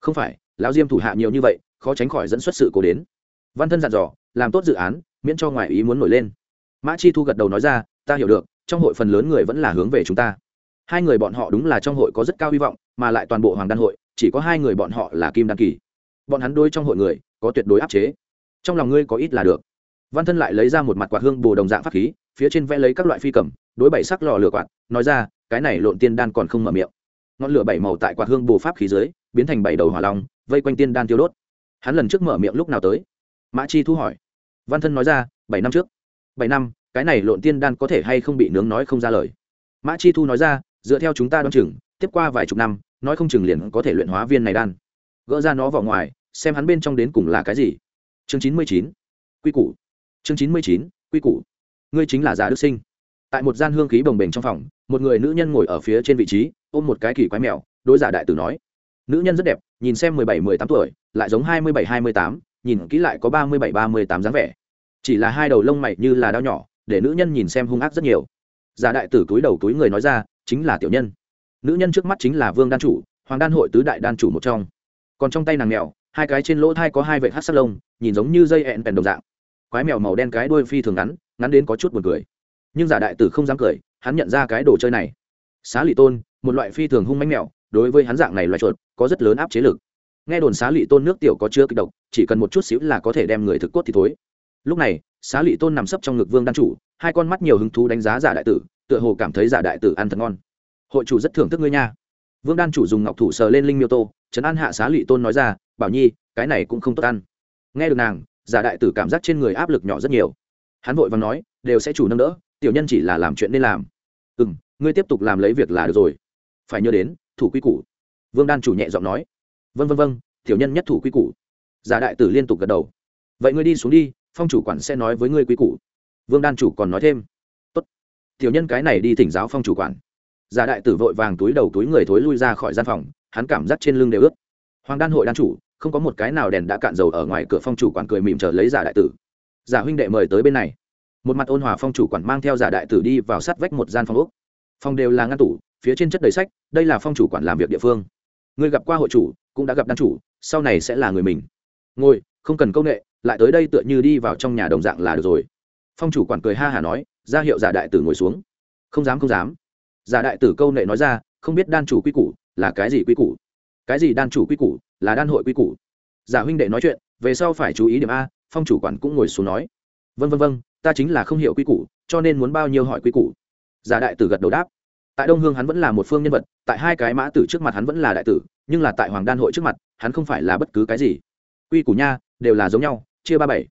Không phải, lão diêm thủ hạ nhiều như vậy, khó tránh khỏi dẫn xuất sự cố đến. Văn thân dặn dò, làm tốt dự án, miễn cho ngoài ý muốn nổi lên. Mã chi thu gật đầu nói ra, ta hiểu được, trong hội phần lớn người vẫn là hướng về chúng ta. Hai người bọn họ đúng là trong hội có rất cao hy vọng, mà lại toàn bộ hoàng đan hội, chỉ có hai người bọn họ là kim đan kỳ. Bọn hắn đôi trong hội người, có tuyệt đối áp chế. Trong lòng ngươi có ít là được văn thân lại lấy ra một mặt quạt hương bồ đồng dạng pháp khí, phía trên vẽ lấy các loại phi cầm, đối bảy sắc lò lửa quạt, nói ra, cái này lộn tiên đan còn không mở miệng. Ngọn lửa bảy màu tại quạt hương bồ pháp khí dưới, biến thành bảy đầu hỏa long, vây quanh tiên đan tiêu đốt. Hắn lần trước mở miệng lúc nào tới? Mã chi thu hỏi. Văn thân nói ra, bảy năm trước. Bảy năm, cái này lộn tiên đan có thể hay không bị nướng nói không ra lời? Mã chi thu nói ra, dựa theo chúng ta đ o á n chừng, tiếp qua vài chục năm, nói không chừng liền có thể luyện hóa viên này đan. Gỡ ra nó vào ngoài, xem hắn bên trong đến cùng là cái gì. Chương chín mươi chín. Quy củ chương chín mươi chín, quy củ. Ngươi chính là già đức sinh. Tại một gian hương khí bồng bềnh trong phòng, một người nữ nhân ngồi ở phía trên vị trí, ôm một cái kỳ quái mèo, đối giả đại tử nói. Nữ nhân rất đẹp, nhìn xem mười bảy, mười tám tuổi, lại giống hai mươi bảy, hai mươi tám, nhìn kỹ lại có ba mươi bảy, ba mươi tám dáng vẻ. Chỉ là hai đầu lông mày như là đao nhỏ, để nữ nhân nhìn xem hung ác rất nhiều. Giả đại tử túi đầu túi người nói ra, chính là tiểu nhân. Nữ nhân trước mắt chính là vương đan chủ, hoàng đan hội tứ đại đan chủ một trong. Còn trong tay nàng mèo, hai cái trên lỗ thai có hai vệ hát sắt lông, nhìn giống như dây ẹn bèn đồng dạng quái mèo màu đen cái đuôi phi thường ngắn ngắn đến có chút buồn cười. Nhưng giả đại tử không dám cười, hắn nhận ra cái đồ chơi này. Xá lị tôn, một loại phi thường hung mánh mèo, đối với hắn dạng này loại chuột, có rất lớn áp chế lực. Nghe đồn xá lị tôn nước tiểu có chứa kịch độc, chỉ cần một chút xíu là có thể đem người thực cốt thì thối. Lúc này, xá lị tôn nằm sấp trong ngực vương đan chủ, hai con mắt nhiều hứng thú đánh giá giả đại tử, tựa hồ cảm thấy giả đại tử ăn thật ngon. Hội chủ rất thưởng thức ngươi nha. Vương đan chủ dùng ngọc thủ sờ lên linh miêu tô trấn an hạ xá lị tôn nói ra, bảo nhi, cái này cũng không tốt ăn. Nghe được nàng giả đại tử cảm giác trên người áp lực nhỏ rất nhiều. Hắn vội và nói, đều sẽ chủ nâng đỡ, tiểu nhân chỉ là làm chuyện nên làm. Ừ m ngươi tiếp tục làm lấy việc là được rồi. Phải nhớ đến, thủ quy củ. Vương đan chủ nhẹ giọng nói. Vân vân vân tiểu nhân nhất thủ quy củ. Giả đại tử liên tục gật đầu. Vậy ngươi đi xuống đi, phong chủ quản sẽ nói với ngươi quy củ. Vương đan chủ còn nói thêm. Tốt, tiểu nhân cái này đi thỉnh giáo phong chủ quản. Giả đại tử vội vàng túi đầu túi người thối lui ra khỏi gian phòng, hắn cảm giác trên lưng đều ướt. Hoàng đan hội đan chủ không có một cái nào đèn đã cạn dầu ở ngoài cửa phong chủ quản cười mỉm chờ lấy giả đại tử. Giả huynh đệ mời tới bên này. Một mặt ôn hòa phong chủ quản mang theo giả đại tử đi vào sát vách một gian phòng úc phòng đều là ngăn tủ, phía trên chất đầy sách, đây là phong chủ quản làm việc địa phương. Người gặp qua hội chủ, cũng đã gặp đan chủ, sau này sẽ là người mình. Ngồi, không cần công nghệ lại tới đây tựa như đi vào trong nhà đồng dạng là được rồi. Phong chủ quản cười ha hả nói, ra hiệu giả đại tử ngồi xuống. Không dám không dám. Giả đại tử câu nệ nói ra, không biết đan chủ quy củ, là cái gì quy củ? Cái gì đan chủ quy củ, là đan hội quy củ. Giả huynh đệ nói chuyện, về sau phải chú ý điểm a, phong chủ quản cũng ngồi xuống nói. Vân vân vân ta chính là không hiểu quy củ, cho nên muốn bao nhiêu hỏi quy củ. Giả đại tử gật đầu đáp. Tại đông hương hắn vẫn là một phương nhân vật, tại hai cái mã tử trước mặt hắn vẫn là đại tử, nhưng là tại hoàng đan hội trước mặt, hắn không phải là bất cứ cái gì. Quy củ nha, đều là giống nhau, chia ba bảy.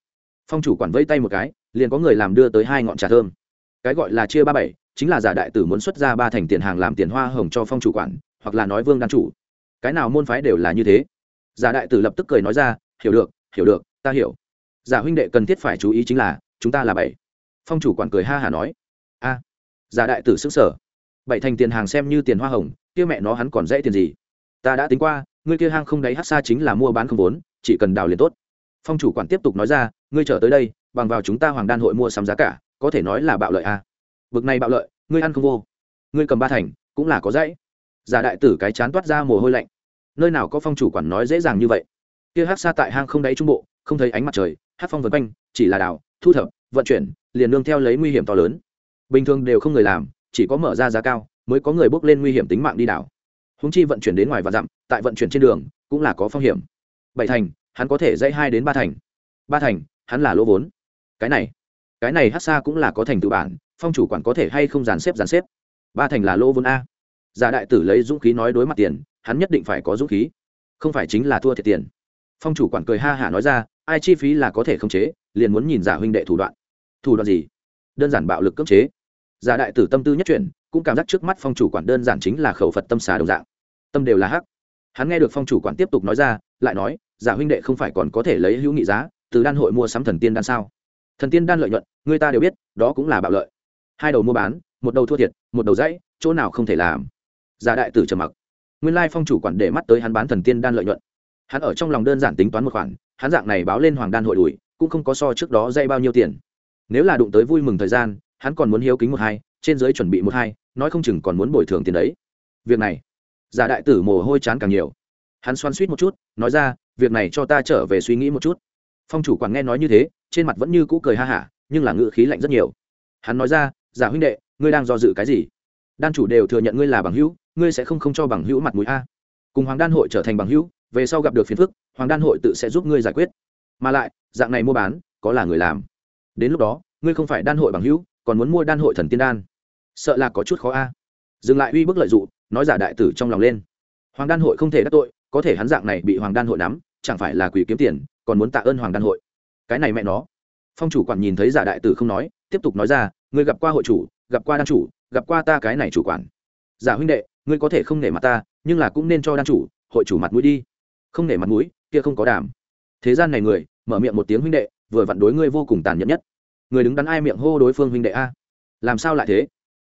Phong chủ quản vẫy tay một cái, liền có người làm đưa tới hai ngọn trà thơm. Cái gọi là chia ba bảy, chính là giả đại tử muốn xuất ra ba thành tiền hàng làm tiền hoa hồng cho phong chủ quản, hoặc là nói vương đan chủ cái nào môn phái đều là như thế. Giả đại tử lập tức cười nói ra, hiểu được hiểu được, ta hiểu. Giả huynh đệ cần thiết phải chú ý chính là, chúng ta là bảy. Phong chủ quản cười ha hả nói. A. Giả đại tử xứng sở bảy thành tiền hàng xem như tiền hoa hồng, kia mẹ nó hắn còn dễ tiền gì? Ta đã tính qua, ngươi kia hang không đáy hát xa chính là mua bán không vốn, chỉ cần đào liền tốt. Phong chủ quản tiếp tục nói ra, ngươi trở tới đây, bằng vào chúng ta hoàng đan hội mua sắm giá cả, có thể nói là bạo lợi a. À. bực này bạo lợi, ngươi ăn không vô. Ngươi cầm ba thành, cũng là có dãy giả đại tử cái chán toát ra mồ hôi lạnh. Nơi nào có phong chủ quản nói dễ dàng như vậy? Kia hát xa tại hang không đáy trung bộ, không thấy ánh mặt trời, hát phong vân quanh, chỉ là đào thu thập, vận chuyển, liền nương theo lấy nguy hiểm to lớn. Bình thường đều không người làm, chỉ có mở ra giá cao, mới có người bước lên nguy hiểm tính mạng đi đảo. Húng chi vận chuyển đến ngoài và dặm, tại vận chuyển trên đường, cũng là có phong hiểm. Bảy thành, hắn có thể dãy hai đến ba thành. Ba thành, hắn là lỗ vốn. Cái này cái này hát xa cũng là có thành tự bản, phong chủ quản có thể hay không dàn xếp dàn xếp. Ba thành là lỗ vốn a giả đại tử lấy dũng khí nói đối mặt tiền, hắn nhất định phải có dũng khí. Không phải chính là thua thiệt tiền. Phong chủ quản cười ha hả nói ra, ai chi phí là có thể khống chế, liền muốn nhìn giả huynh đệ thủ đoạn. Thủ đoạn gì? Đơn giản bạo lực cưỡng chế. Giả đại tử tâm tư nhất chuyển, cũng cảm giác trước mắt phong chủ quản đơn giản chính là khẩu phật tâm xà đồng dạng. Tâm đều là hắc. Hắn nghe được phong chủ quản tiếp tục nói ra, lại nói, giả huynh đệ không phải còn có thể lấy hữu nghị giá, từ đan hội mua sắm thần tiên đan sao? Thần tiên đan lợi nhuận, người ta đều biết, đó cũng là bạo lợi. Hai đầu mua bán, một đầu thua thiệt, một đầu dãy, chỗ nào không thể làm? Giả đại tử trầm mặc. Nguyên lai phong chủ quản để mắt tới hắn bán thần tiên đan lợi nhuận. Hắn ở trong lòng đơn giản tính toán một khoản, hắn dạng này báo lên hoàng đan hội đuổi, cũng không có so trước đó dây bao nhiêu tiền. Nếu là đụng tới vui mừng thời gian, hắn còn muốn hiếu kính một hai, trên giới chuẩn bị một hai, nói không chừng còn muốn bồi thường tiền đấy. Việc này, giả đại tử mồ hôi chán càng nhiều. Hắn xoan suýt một chút, nói ra, việc này cho ta trở về suy nghĩ một chút. Phong chủ quản nghe nói như thế, trên mặt vẫn như cũ cười ha hả, nhưng là ngự khí lạnh rất nhiều. Hắn nói ra, giả huynh đệ, ngươi đang do dự cái gì? Đan chủ đều thừa nhận ngươi là bằng hữu ngươi sẽ không không cho bằng hữu mặt mũi a. Cùng hoàng đan hội trở thành bằng hữu, về sau gặp được phiền phức, hoàng đan hội tự sẽ giúp ngươi giải quyết. Mà lại, dạng này mua bán, có là người làm. Đến lúc đó, ngươi không phải đan hội bằng hữu, còn muốn mua đan hội thần tiên đan. Sợ là có chút khó a. Dừng lại uy bức lợi dụng nói giả đại tử trong lòng lên. Hoàng đan hội không thể đắc tội, có thể hắn dạng này bị hoàng đan hội nắm, chẳng phải là quỷ kiếm tiền, còn muốn tạ ơn hoàng đan hội. Cái này mẹ nó. Phong chủ quản nhìn thấy giả đại tử không nói, tiếp tục nói ra, ngươi gặp qua hội chủ, gặp qua đan chủ, gặp qua ta cái này chủ quản. Giả huynh đệ ngươi có thể không nể mặt ta, nhưng là cũng nên cho đan chủ, hội chủ mặt mũi đi. Không nể mặt mũi, kia không có đảm thế gian này người, mở miệng một tiếng huynh đệ, vừa vặn đối ngươi vô cùng tàn nhẫn nhất. Người đứng đắn ai miệng hô đối phương huynh đệ a? Làm sao lại thế?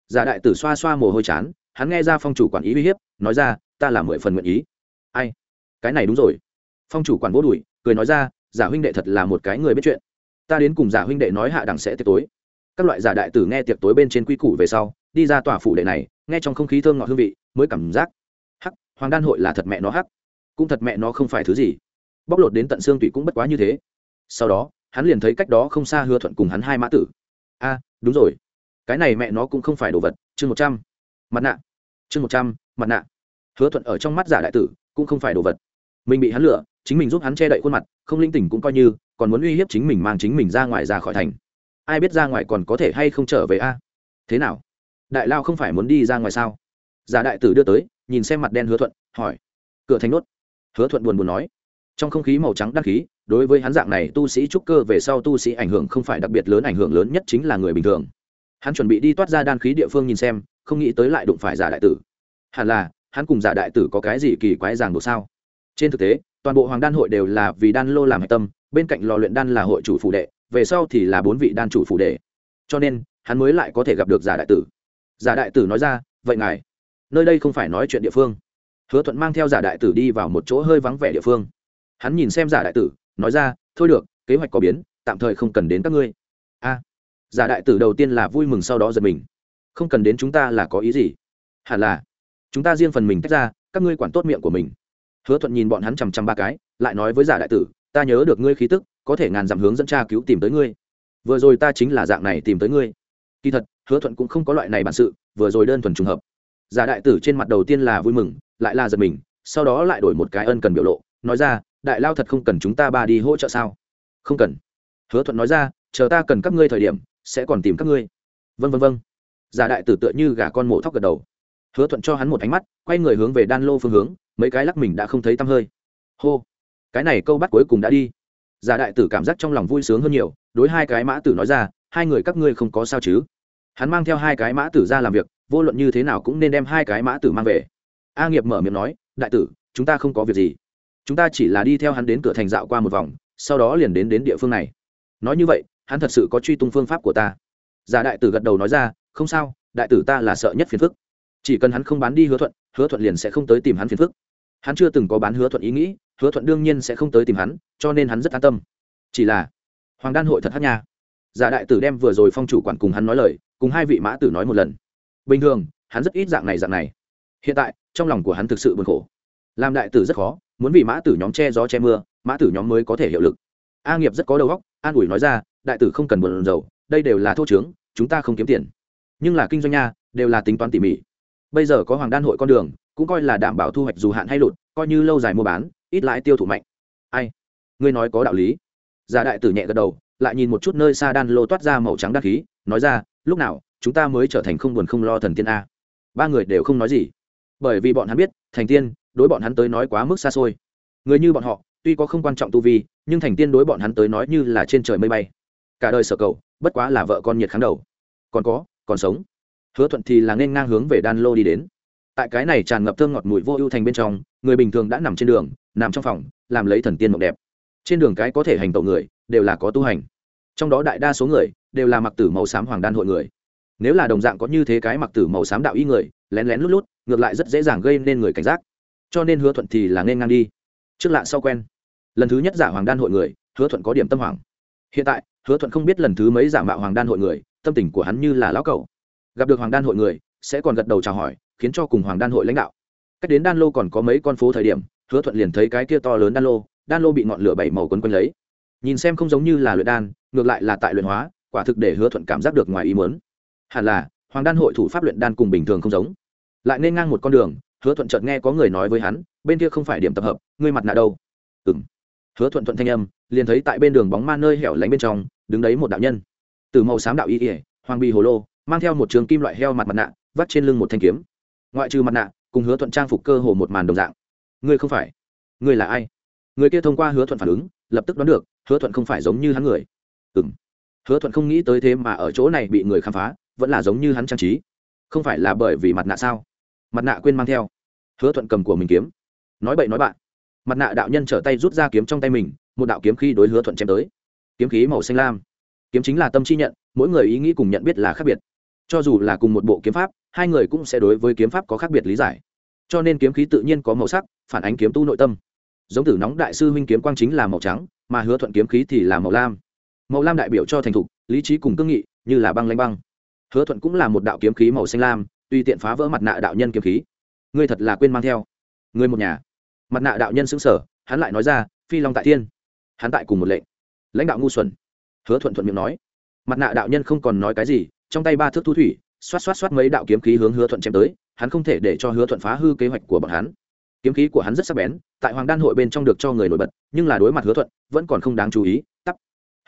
Giả đại tử xoa xoa mồ hôi chán, hắn nghe ra phong chủ quản ý uy hiếp, nói ra, ta là mười phần nguyện ý. Ai? Cái này đúng rồi. Phong chủ quản vô đùi, cười nói ra, giả huynh đệ thật là một cái người biết chuyện. Ta đến cùng giả huynh đệ nói hạ đẳng sẽ tiệc tối. Các loại giả đại tử nghe tiệc tối bên trên quy củ về sau, đi ra tòa phủ đệ này, nghe trong không khí thơm ngọt hương vị mới cảm giác. Hắc, hoàng đan hội là thật mẹ nó hắc. Cũng thật mẹ nó không phải thứ gì. Bóc lột đến tận xương tụy cũng bất quá như thế. Sau đó, hắn liền thấy cách đó không xa hứa thuận cùng hắn hai mã tử. A, đúng rồi. Cái này mẹ nó cũng không phải đồ vật. Chương một trăm. Mặt nạ. Chương một trăm, mặt nạ. Hứa thuận ở trong mắt giả đại tử cũng không phải đồ vật. Mình bị hắn lựa chính mình giúp hắn che đậy khuôn mặt, không linh tỉnh cũng coi như, còn muốn uy hiếp chính mình mang chính mình ra ngoài ra khỏi thành. Ai biết ra ngoài còn có thể hay không trở về a? Thế nào? Đại lao không phải muốn đi ra ngoài sao? Giả đại tử đưa tới, nhìn xem mặt đen hứa thuận, hỏi. Cửa thành nốt. Hứa thuận buồn buồn nói. Trong không khí màu trắng đăng khí, đối với hắn dạng này tu sĩ trúc cơ về sau tu sĩ ảnh hưởng không phải đặc biệt lớn, ảnh hưởng lớn nhất chính là người bình thường. Hắn chuẩn bị đi toát ra đan khí địa phương nhìn xem, không nghĩ tới lại đụng phải giả đại tử. Hẳn là, hắn cùng giả đại tử có cái gì kỳ quái ràng buộc sao? Trên thực tế, toàn bộ hoàng đan hội đều là vì đan lô làm hạch tâm, bên cạnh lò luyện đan là hội chủ phụ đệ, về sau thì là bốn vị đan chủ phụ đệ. Cho nên, hắn mới lại có thể gặp được giả đại tử. Giả đại tử nói ra, vậy ngài nơi đây không phải nói chuyện địa phương. Hứa thuận mang theo giả đại tử đi vào một chỗ hơi vắng vẻ địa phương. Hắn nhìn xem giả đại tử, nói ra, thôi được, kế hoạch có biến, tạm thời không cần đến các ngươi. A. Giả đại tử đầu tiên là vui mừng sau đó giật mình. Không cần đến chúng ta là có ý gì? Hẳn là chúng ta riêng phần mình tách ra, các ngươi quản tốt miệng của mình. Hứa thuận nhìn bọn hắn chằm chằm ba cái, lại nói với giả đại tử, ta nhớ được ngươi khí tức, có thể ngàn dặm hướng dẫn tra cứu tìm tới ngươi. Vừa rồi ta chính là dạng này tìm tới ngươi. Kỳ thật, hứa thuận cũng không có loại này bản sự, vừa rồi đơn thuần trùng hợp giả đại tử trên mặt đầu tiên là vui mừng, lại là giật mình, sau đó lại đổi một cái ân cần biểu lộ, nói ra, đại lao thật không cần chúng ta ba đi hỗ trợ sao? Không cần. Hứa thuận nói ra, chờ ta cần các ngươi thời điểm, sẽ còn tìm các ngươi. Vân vân vân giả đại tử tựa như gà con mổ thóc gật đầu. Hứa thuận cho hắn một ánh mắt, quay người hướng về đan lô phương hướng, mấy cái lắc mình đã không thấy tăm hơi. Hô, cái này câu bắt cuối cùng đã đi. Giả đại tử cảm giác trong lòng vui sướng hơn nhiều, đối hai cái mã tử nói ra, hai người các ngươi không có sao chứ? Hắn mang theo hai cái mã tử ra làm việc vô luận như thế nào cũng nên đem hai cái mã tử mang về. A nghiệp mở miệng nói, đại tử, chúng ta không có việc gì. Chúng ta chỉ là đi theo hắn đến cửa thành dạo qua một vòng, sau đó liền đến đến địa phương này. Nói như vậy, hắn thật sự có truy tung phương pháp của ta. Giả đại tử gật đầu nói ra, không sao, đại tử ta là sợ nhất phiền phức. Chỉ cần hắn không bán đi hứa thuận hứa thuận liền sẽ không tới tìm hắn phiền phức. Hắn chưa từng có bán hứa thuận ý nghĩ, hứa thuận đương nhiên sẽ không tới tìm hắn, cho nên hắn rất an tâm. Chỉ là, hoàng đan hội thật hát nha. Giả đại tử đem vừa rồi phong chủ quản cùng hắn nói lời, cùng hai vị mã tử nói một lần bình thường, hắn rất ít dạng này dạng này. Hiện tại, trong lòng của hắn thực sự buồn khổ. Làm đại tử rất khó, muốn vì mã tử nhóm che gió che mưa, mã tử nhóm mới có thể hiệu lực. A nghiệp rất có đầu óc, an ủi nói ra, đại tử không cần buồn rầu, đây đều là thô trướng, chúng ta không kiếm tiền. Nhưng là kinh doanh nha, đều là tính toán tỉ mỉ. Bây giờ có hoàng đan hội con đường, cũng coi là đảm bảo thu hoạch dù hạn hay lụt, coi như lâu dài mua bán, ít lãi tiêu thụ mạnh. Ai? Ngươi nói có đạo lý. Giả đại tử nhẹ gật đầu, lại nhìn một chút nơi xa đan lô toát ra màu trắng đan khí, nói ra, lúc nào chúng ta mới trở thành không buồn không lo thần tiên a. Ba người đều không nói gì. Bởi vì bọn hắn biết, thành tiên, đối bọn hắn tới nói quá mức xa xôi. Người như bọn họ, tuy có không quan trọng tu vi, nhưng thành tiên đối bọn hắn tới nói như là trên trời mây bay. Cả đời sở cầu, bất quá là vợ con nhiệt kháng đầu. Còn có, còn sống. Hứa thuận thì là nên ngang hướng về đan lô đi đến. Tại cái này tràn ngập thơm ngọt mùi vô ưu thành bên trong, người bình thường đã nằm trên đường, nằm trong phòng, làm lấy thần tiên mộng đẹp. Trên đường cái có thể hành tẩu người, đều là có tu hành. Trong đó đại đa số người, đều là mặc tử màu xám hoàng đan hội người nếu là đồng dạng có như thế cái mặc tử màu xám đạo y người, lén lén lút lút, ngược lại rất dễ dàng gây nên người cảnh giác. Cho nên hứa thuận thì là nên ngang đi. Trước lạ sau quen. Lần thứ nhất giả hoàng đan hội người, hứa thuận có điểm tâm hoàng hiện tại, hứa thuận không biết lần thứ mấy giả mạo hoàng đan hội người, tâm tình của hắn như là lão cầu gặp được hoàng đan hội người, sẽ còn gật đầu chào hỏi, khiến cho cùng hoàng đan hội lãnh đạo. Cách đến đan lô còn có mấy con phố thời điểm, hứa thuận liền thấy cái kia to lớn đan lô đan lô bị ngọn lửa bảy màu quấn quanh lấy. Nhìn xem không giống như là luyện đan, ngược lại là tại luyện hóa, quả thực để hứa thuận cảm giác được ngoài ý muốn hẳn là, hoàng đan hội thủ pháp luyện đan cùng bình thường không giống. Lại nên ngang một con đường, hứa thuận chợt nghe có người nói với hắn, bên kia không phải điểm tập hợp, ngươi mặt nạ đâu? Ừ m hứa thuận thuận thanh âm, liền thấy tại bên đường bóng ma nơi hẻo lánh bên trong, đứng đấy một đạo nhân. Từ màu xám đạo y ỉa hoàng bì hồ lô, mang theo một trường kim loại heo mặt mặt nạ, vắt trên lưng một thanh kiếm. Ngoại trừ mặt nạ, cùng hứa thuận trang phục cơ hồ một màn đồng dạng. Ngươi không phải. Ngươi là ai? Người kia thông qua hứa thuận phản ứng, lập tức đoán được, hứa thuận không phải giống như hắn người. Ừ m hứa thuận không nghĩ tới thế mà ở chỗ này bị người khám phá vẫn là giống như hắn trang trí. Không phải là bởi vì mặt nạ sao? Mặt nạ quên mang theo. Hứa thuận cầm của mình kiếm. Nói bậy nói bạn. Mặt nạ đạo nhân trở tay rút ra kiếm trong tay mình, một đạo kiếm khi đối hứa thuận chém tới. Kiếm khí màu xanh lam. Kiếm chính là tâm chi nhận, mỗi người ý nghĩ cùng nhận biết là khác biệt. Cho dù là cùng một bộ kiếm pháp, hai người cũng sẽ đối với kiếm pháp có khác biệt lý giải. Cho nên kiếm khí tự nhiên có màu sắc, phản ánh kiếm tu nội tâm. Giống tử nóng đại sư huynh kiếm quang chính là màu trắng, mà hứa thuận kiếm khí thì là màu lam. Màu lam đại biểu cho thành thục, lý trí cùng cương nghị, như là băng lanh băng hứa thuận cũng là một đạo kiếm khí màu xanh lam tùy tiện phá vỡ mặt nạ đạo nhân kiếm khí. Ngươi thật là quên mang theo. Người một nhà. Mặt nạ đạo nhân xứng sở hắn lại nói ra, phi long tại thiên. Hắn tại cùng một lệnh. Lãnh đạo ngu xuẩn. Hứa thuận thuận miệng nói. Mặt nạ đạo nhân không còn nói cái gì, trong tay ba thước thu thủy, xoát xoát xoát mấy đạo kiếm khí hướng hứa thuận chém tới, hắn không thể để cho hứa thuận phá hư kế hoạch của bọn hắn. Kiếm khí của hắn rất sắc bén, tại hoàng đan hội bên trong được cho người nổi bật, nhưng là đối mặt hứa thuận, vẫn còn không đáng chú ý. Tắp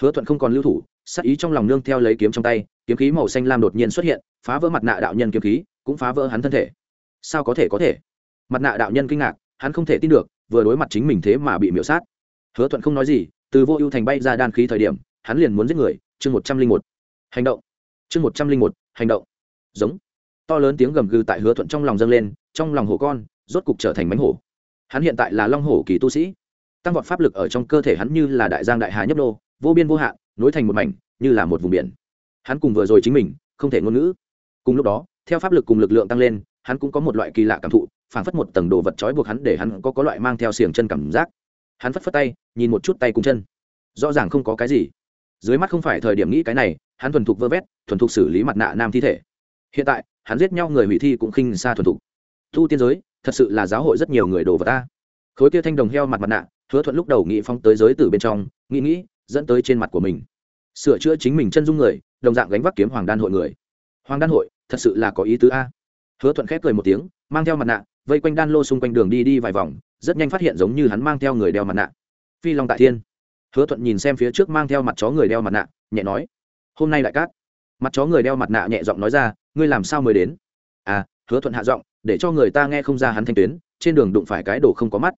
hứa thuận không còn lưu thủ sắc ý trong lòng nương theo lấy kiếm trong tay kiếm khí màu xanh lam đột nhiên xuất hiện, phá vỡ mặt nạ đạo nhân kiếm khí, cũng phá vỡ hắn thân thể. Sao có thể có thể? Mặt nạ đạo nhân kinh ngạc, hắn không thể tin được, vừa đối mặt chính mình thế mà bị miễu sát. Hứa thuận không nói gì, từ vô ưu thành bay ra đan khí thời điểm, hắn liền muốn giết người. Chương một trăm linh một. Hành động. Chương một trăm linh một, hành động. Giống. To lớn tiếng gầm gừ tại hứa thuận trong lòng dâng lên, trong lòng hổ con, rốt cục trở thành bánh hổ. Hắn hiện tại là long hổ kỳ tu sĩ. Tăng vọt pháp lực ở trong cơ thể hắn như là đại giang đại hà nhấp đô vô biên vô hạn, nối thành một mảnh, như là một vùng biển hắn cùng vừa rồi chính mình, không thể ngôn ngữ. Cùng lúc đó, theo pháp lực cùng lực lượng tăng lên, hắn cũng có một loại kỳ lạ cảm thụ, phảng phất một tầng đồ vật trói buộc hắn để hắn có có loại mang theo xiềng chân cảm giác. Hắn phất phất tay, nhìn một chút tay cùng chân. Rõ ràng không có cái gì. Dưới mắt không phải thời điểm nghĩ cái này, hắn thuần thục vơ vét, thuần thục xử lý mặt nạ nam thi thể. Hiện tại, hắn giết nhau người hủy thi cũng khinh xa thuần thục. Thu tiên giới, thật sự là giáo hội rất nhiều người đồ vật ta. Khối kia thanh đồng heo mặt mặt nạ, hứa thuận lúc đầu nghĩ phong tới giới từ bên trong, nghĩ nghĩ, dẫn tới trên mặt của mình sửa chữa chính mình chân dung người, đồng dạng gánh vác kiếm hoàng đan hội người. Hoàng đan hội, thật sự là có ý tứ a. Hứa thuận khép cười một tiếng, mang theo mặt nạ, vây quanh đan lô xung quanh đường đi đi vài vòng, rất nhanh phát hiện giống như hắn mang theo người đeo mặt nạ. Phi long tại thiên. Hứa thuận nhìn xem phía trước mang theo mặt chó người đeo mặt nạ, nhẹ nói, hôm nay đại cát. Mặt chó người đeo mặt nạ nhẹ giọng nói ra, ngươi làm sao mới đến? À hứa thuận hạ giọng, để cho người ta nghe không ra hắn thanh tuyến, trên đường đụng phải cái đồ không có mắt.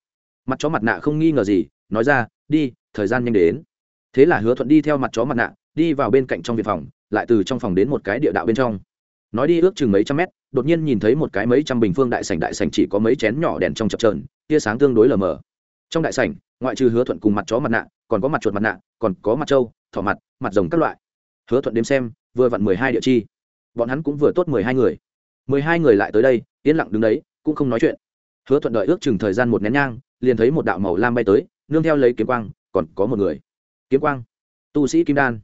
Mặt chó mặt nạ không nghi ngờ gì, nói ra, đi, thời gian nhanh đến thế là hứa thuận đi theo mặt chó mặt nạ, đi vào bên cạnh trong viện phòng, lại từ trong phòng đến một cái địa đạo bên trong. Nói đi ước chừng mấy trăm mét, đột nhiên nhìn thấy một cái mấy trăm bình phương đại sảnh đại sảnh chỉ có mấy chén nhỏ đèn trong chập trờn tia sáng tương đối lờ mờ. Trong đại sảnh, ngoại trừ hứa thuận cùng mặt chó mặt nạ, còn có mặt chuột mặt nạ, còn có mặt trâu, thỏ mặt mặt rồng các loại. Hứa thuận đếm xem, vừa vặn mười hai địa chi. Bọn hắn cũng vừa tốt mười hai người. Mười hai người lại tới đây, yên lặng đứng đấy, cũng không nói chuyện. Hứa thuận đợi ước chừng thời gian một nén nhang, liền thấy một đạo màu lam bay tới, nương theo lấy kiếm quang, còn có một người kiếm quang, tu sĩ kim đan.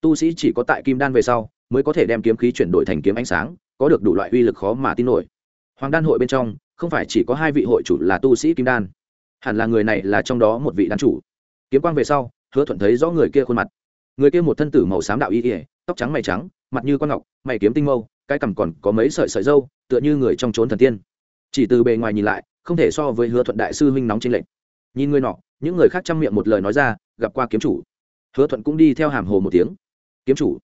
Tu sĩ chỉ có tại kim đan về sau mới có thể đem kiếm khí chuyển đổi thành kiếm ánh sáng, có được đủ loại uy lực khó mà tin nổi. Hoàng đan hội bên trong, không phải chỉ có hai vị hội chủ là tu sĩ kim đan. Hẳn là người này là trong đó một vị đan chủ. Kiếm quang về sau, hứa thuận thấy rõ người kia khuôn mặt. Người kia một thân tử màu xám đạo y ỉa tóc trắng mày trắng, mặt như con ngọc, mày kiếm tinh mâu, cái cằm còn có mấy sợi sợi dâu tựa như người trong trốn thần tiên. Chỉ từ bề ngoài nhìn lại, không thể so với hứa thuận đại sư huynh nóng trên lệnh nhìn người nọ, những người khác chăm miệng một lời nói ra gặp qua kiếm chủ. Hứa thuận cũng đi theo hàm hồ một tiếng. Kiếm chủ?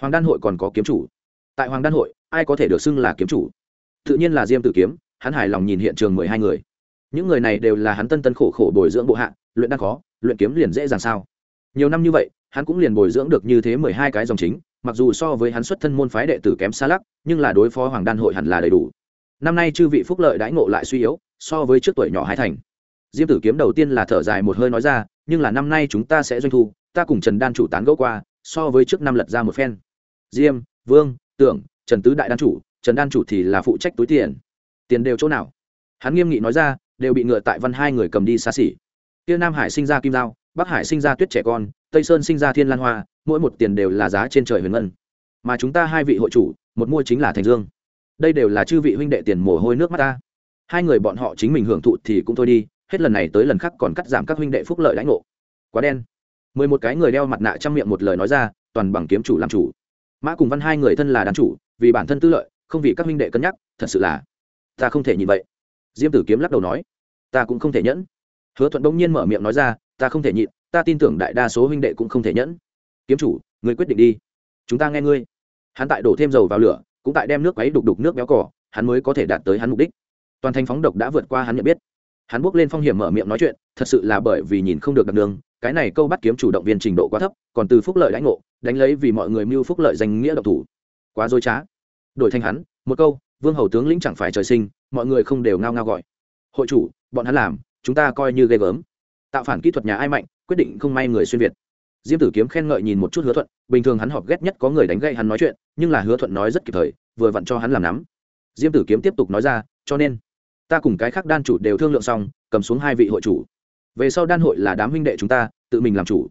Hoàng đan hội còn có kiếm chủ. Tại hoàng đan hội, ai có thể được xưng là kiếm chủ? Tự nhiên là diêm tử kiếm, hắn hài lòng nhìn hiện trường mười hai người. Những người này đều là hắn tân tân khổ khổ bồi dưỡng bộ hạ, luyện đan khó, luyện kiếm liền dễ dàng sao? Nhiều năm như vậy, hắn cũng liền bồi dưỡng được như thế mười hai cái dòng chính, mặc dù so với hắn xuất thân môn phái đệ tử kém xa lắc, nhưng là đối phó hoàng đan hội hẳn là đầy đủ. Năm nay chư vị phúc lợi đãi ngộ lại suy yếu, so với trước tuổi nhỏ hai thành. Diêm tử kiếm đầu tiên là thở dài một hơi nói ra nhưng là năm nay chúng ta sẽ doanh thu, ta cùng trần đan chủ tán gẫu qua, so với trước năm lật ra một phen. Diêm, vương, tưởng, trần tứ đại đan chủ, trần đan chủ thì là phụ trách túi tiền. Tiền đều chỗ nào? Hắn nghiêm nghị nói ra, đều bị ngựa tại văn hai người cầm đi xa xỉ. Kia nam hải sinh ra kim giao, bắc hải sinh ra tuyết trẻ con, tây sơn sinh ra thiên lan hoa, mỗi một tiền đều là giá trên trời huyền ngân. Mà chúng ta hai vị hội chủ, một mua chính là thành dương. Đây đều là chư vị huynh đệ tiền mồ hôi nước mắt ta. Hai người bọn họ chính mình hưởng thụ thì cũng thôi đi hết lần này tới lần khác còn cắt giảm các huynh đệ phúc lợi lãnh ngộ. Quá đen. Mười một cái người đeo mặt nạ trong miệng một lời nói ra, toàn bằng kiếm chủ làm chủ. Mã cùng văn hai người thân là đàn chủ, vì bản thân tư lợi, không vì các huynh đệ cân nhắc, thật sự là, ta không thể nhìn vậy. Diêm tử kiếm lắc đầu nói, ta cũng không thể nhẫn. Hứa thuận đông nhiên mở miệng nói ra, ta không thể nhịn, ta tin tưởng đại đa số huynh đệ cũng không thể nhẫn. Kiếm chủ, người quyết định đi. Chúng ta nghe ngươi. Hắn tại đổ thêm dầu vào lửa, cũng tại đem nước ấy đục đục nước béo cỏ hắn mới có thể đạt tới hắn mục đích. Toàn thành phóng độc đã vượt qua hắn nhận biết hắn bước lên phong hiểm mở miệng nói chuyện, thật sự là bởi vì nhìn không được đặc đường cái này câu bắt kiếm chủ động viên trình độ quá thấp, còn từ phúc lợi lãnh ngộ, đánh lấy vì mọi người mưu phúc lợi danh nghĩa độc thủ. Quá dối trá. Đổi thành hắn, một câu, vương hầu tướng lĩnh chẳng phải trời sinh, mọi người không đều ngao ngao gọi. Hội chủ, bọn hắn làm, chúng ta coi như ghê gớm. Tạo phản kỹ thuật nhà ai mạnh, quyết định không may người xuyên việt. Diêm tử kiếm khen ngợi nhìn một chút hứa thuận, bình thường hắn họp ghét nhất có người đánh gậy hắn nói chuyện, nhưng là hứa thuận nói rất kịp thời, vừa vặn cho hắn làm nắm. Diêm tử kiếm tiếp tục nói ra, cho nên ta cùng cái khác đan chủ đều thương lượng xong, cầm xuống hai vị hội chủ. Về sau đan hội là đám huynh đệ chúng ta, tự mình làm chủ.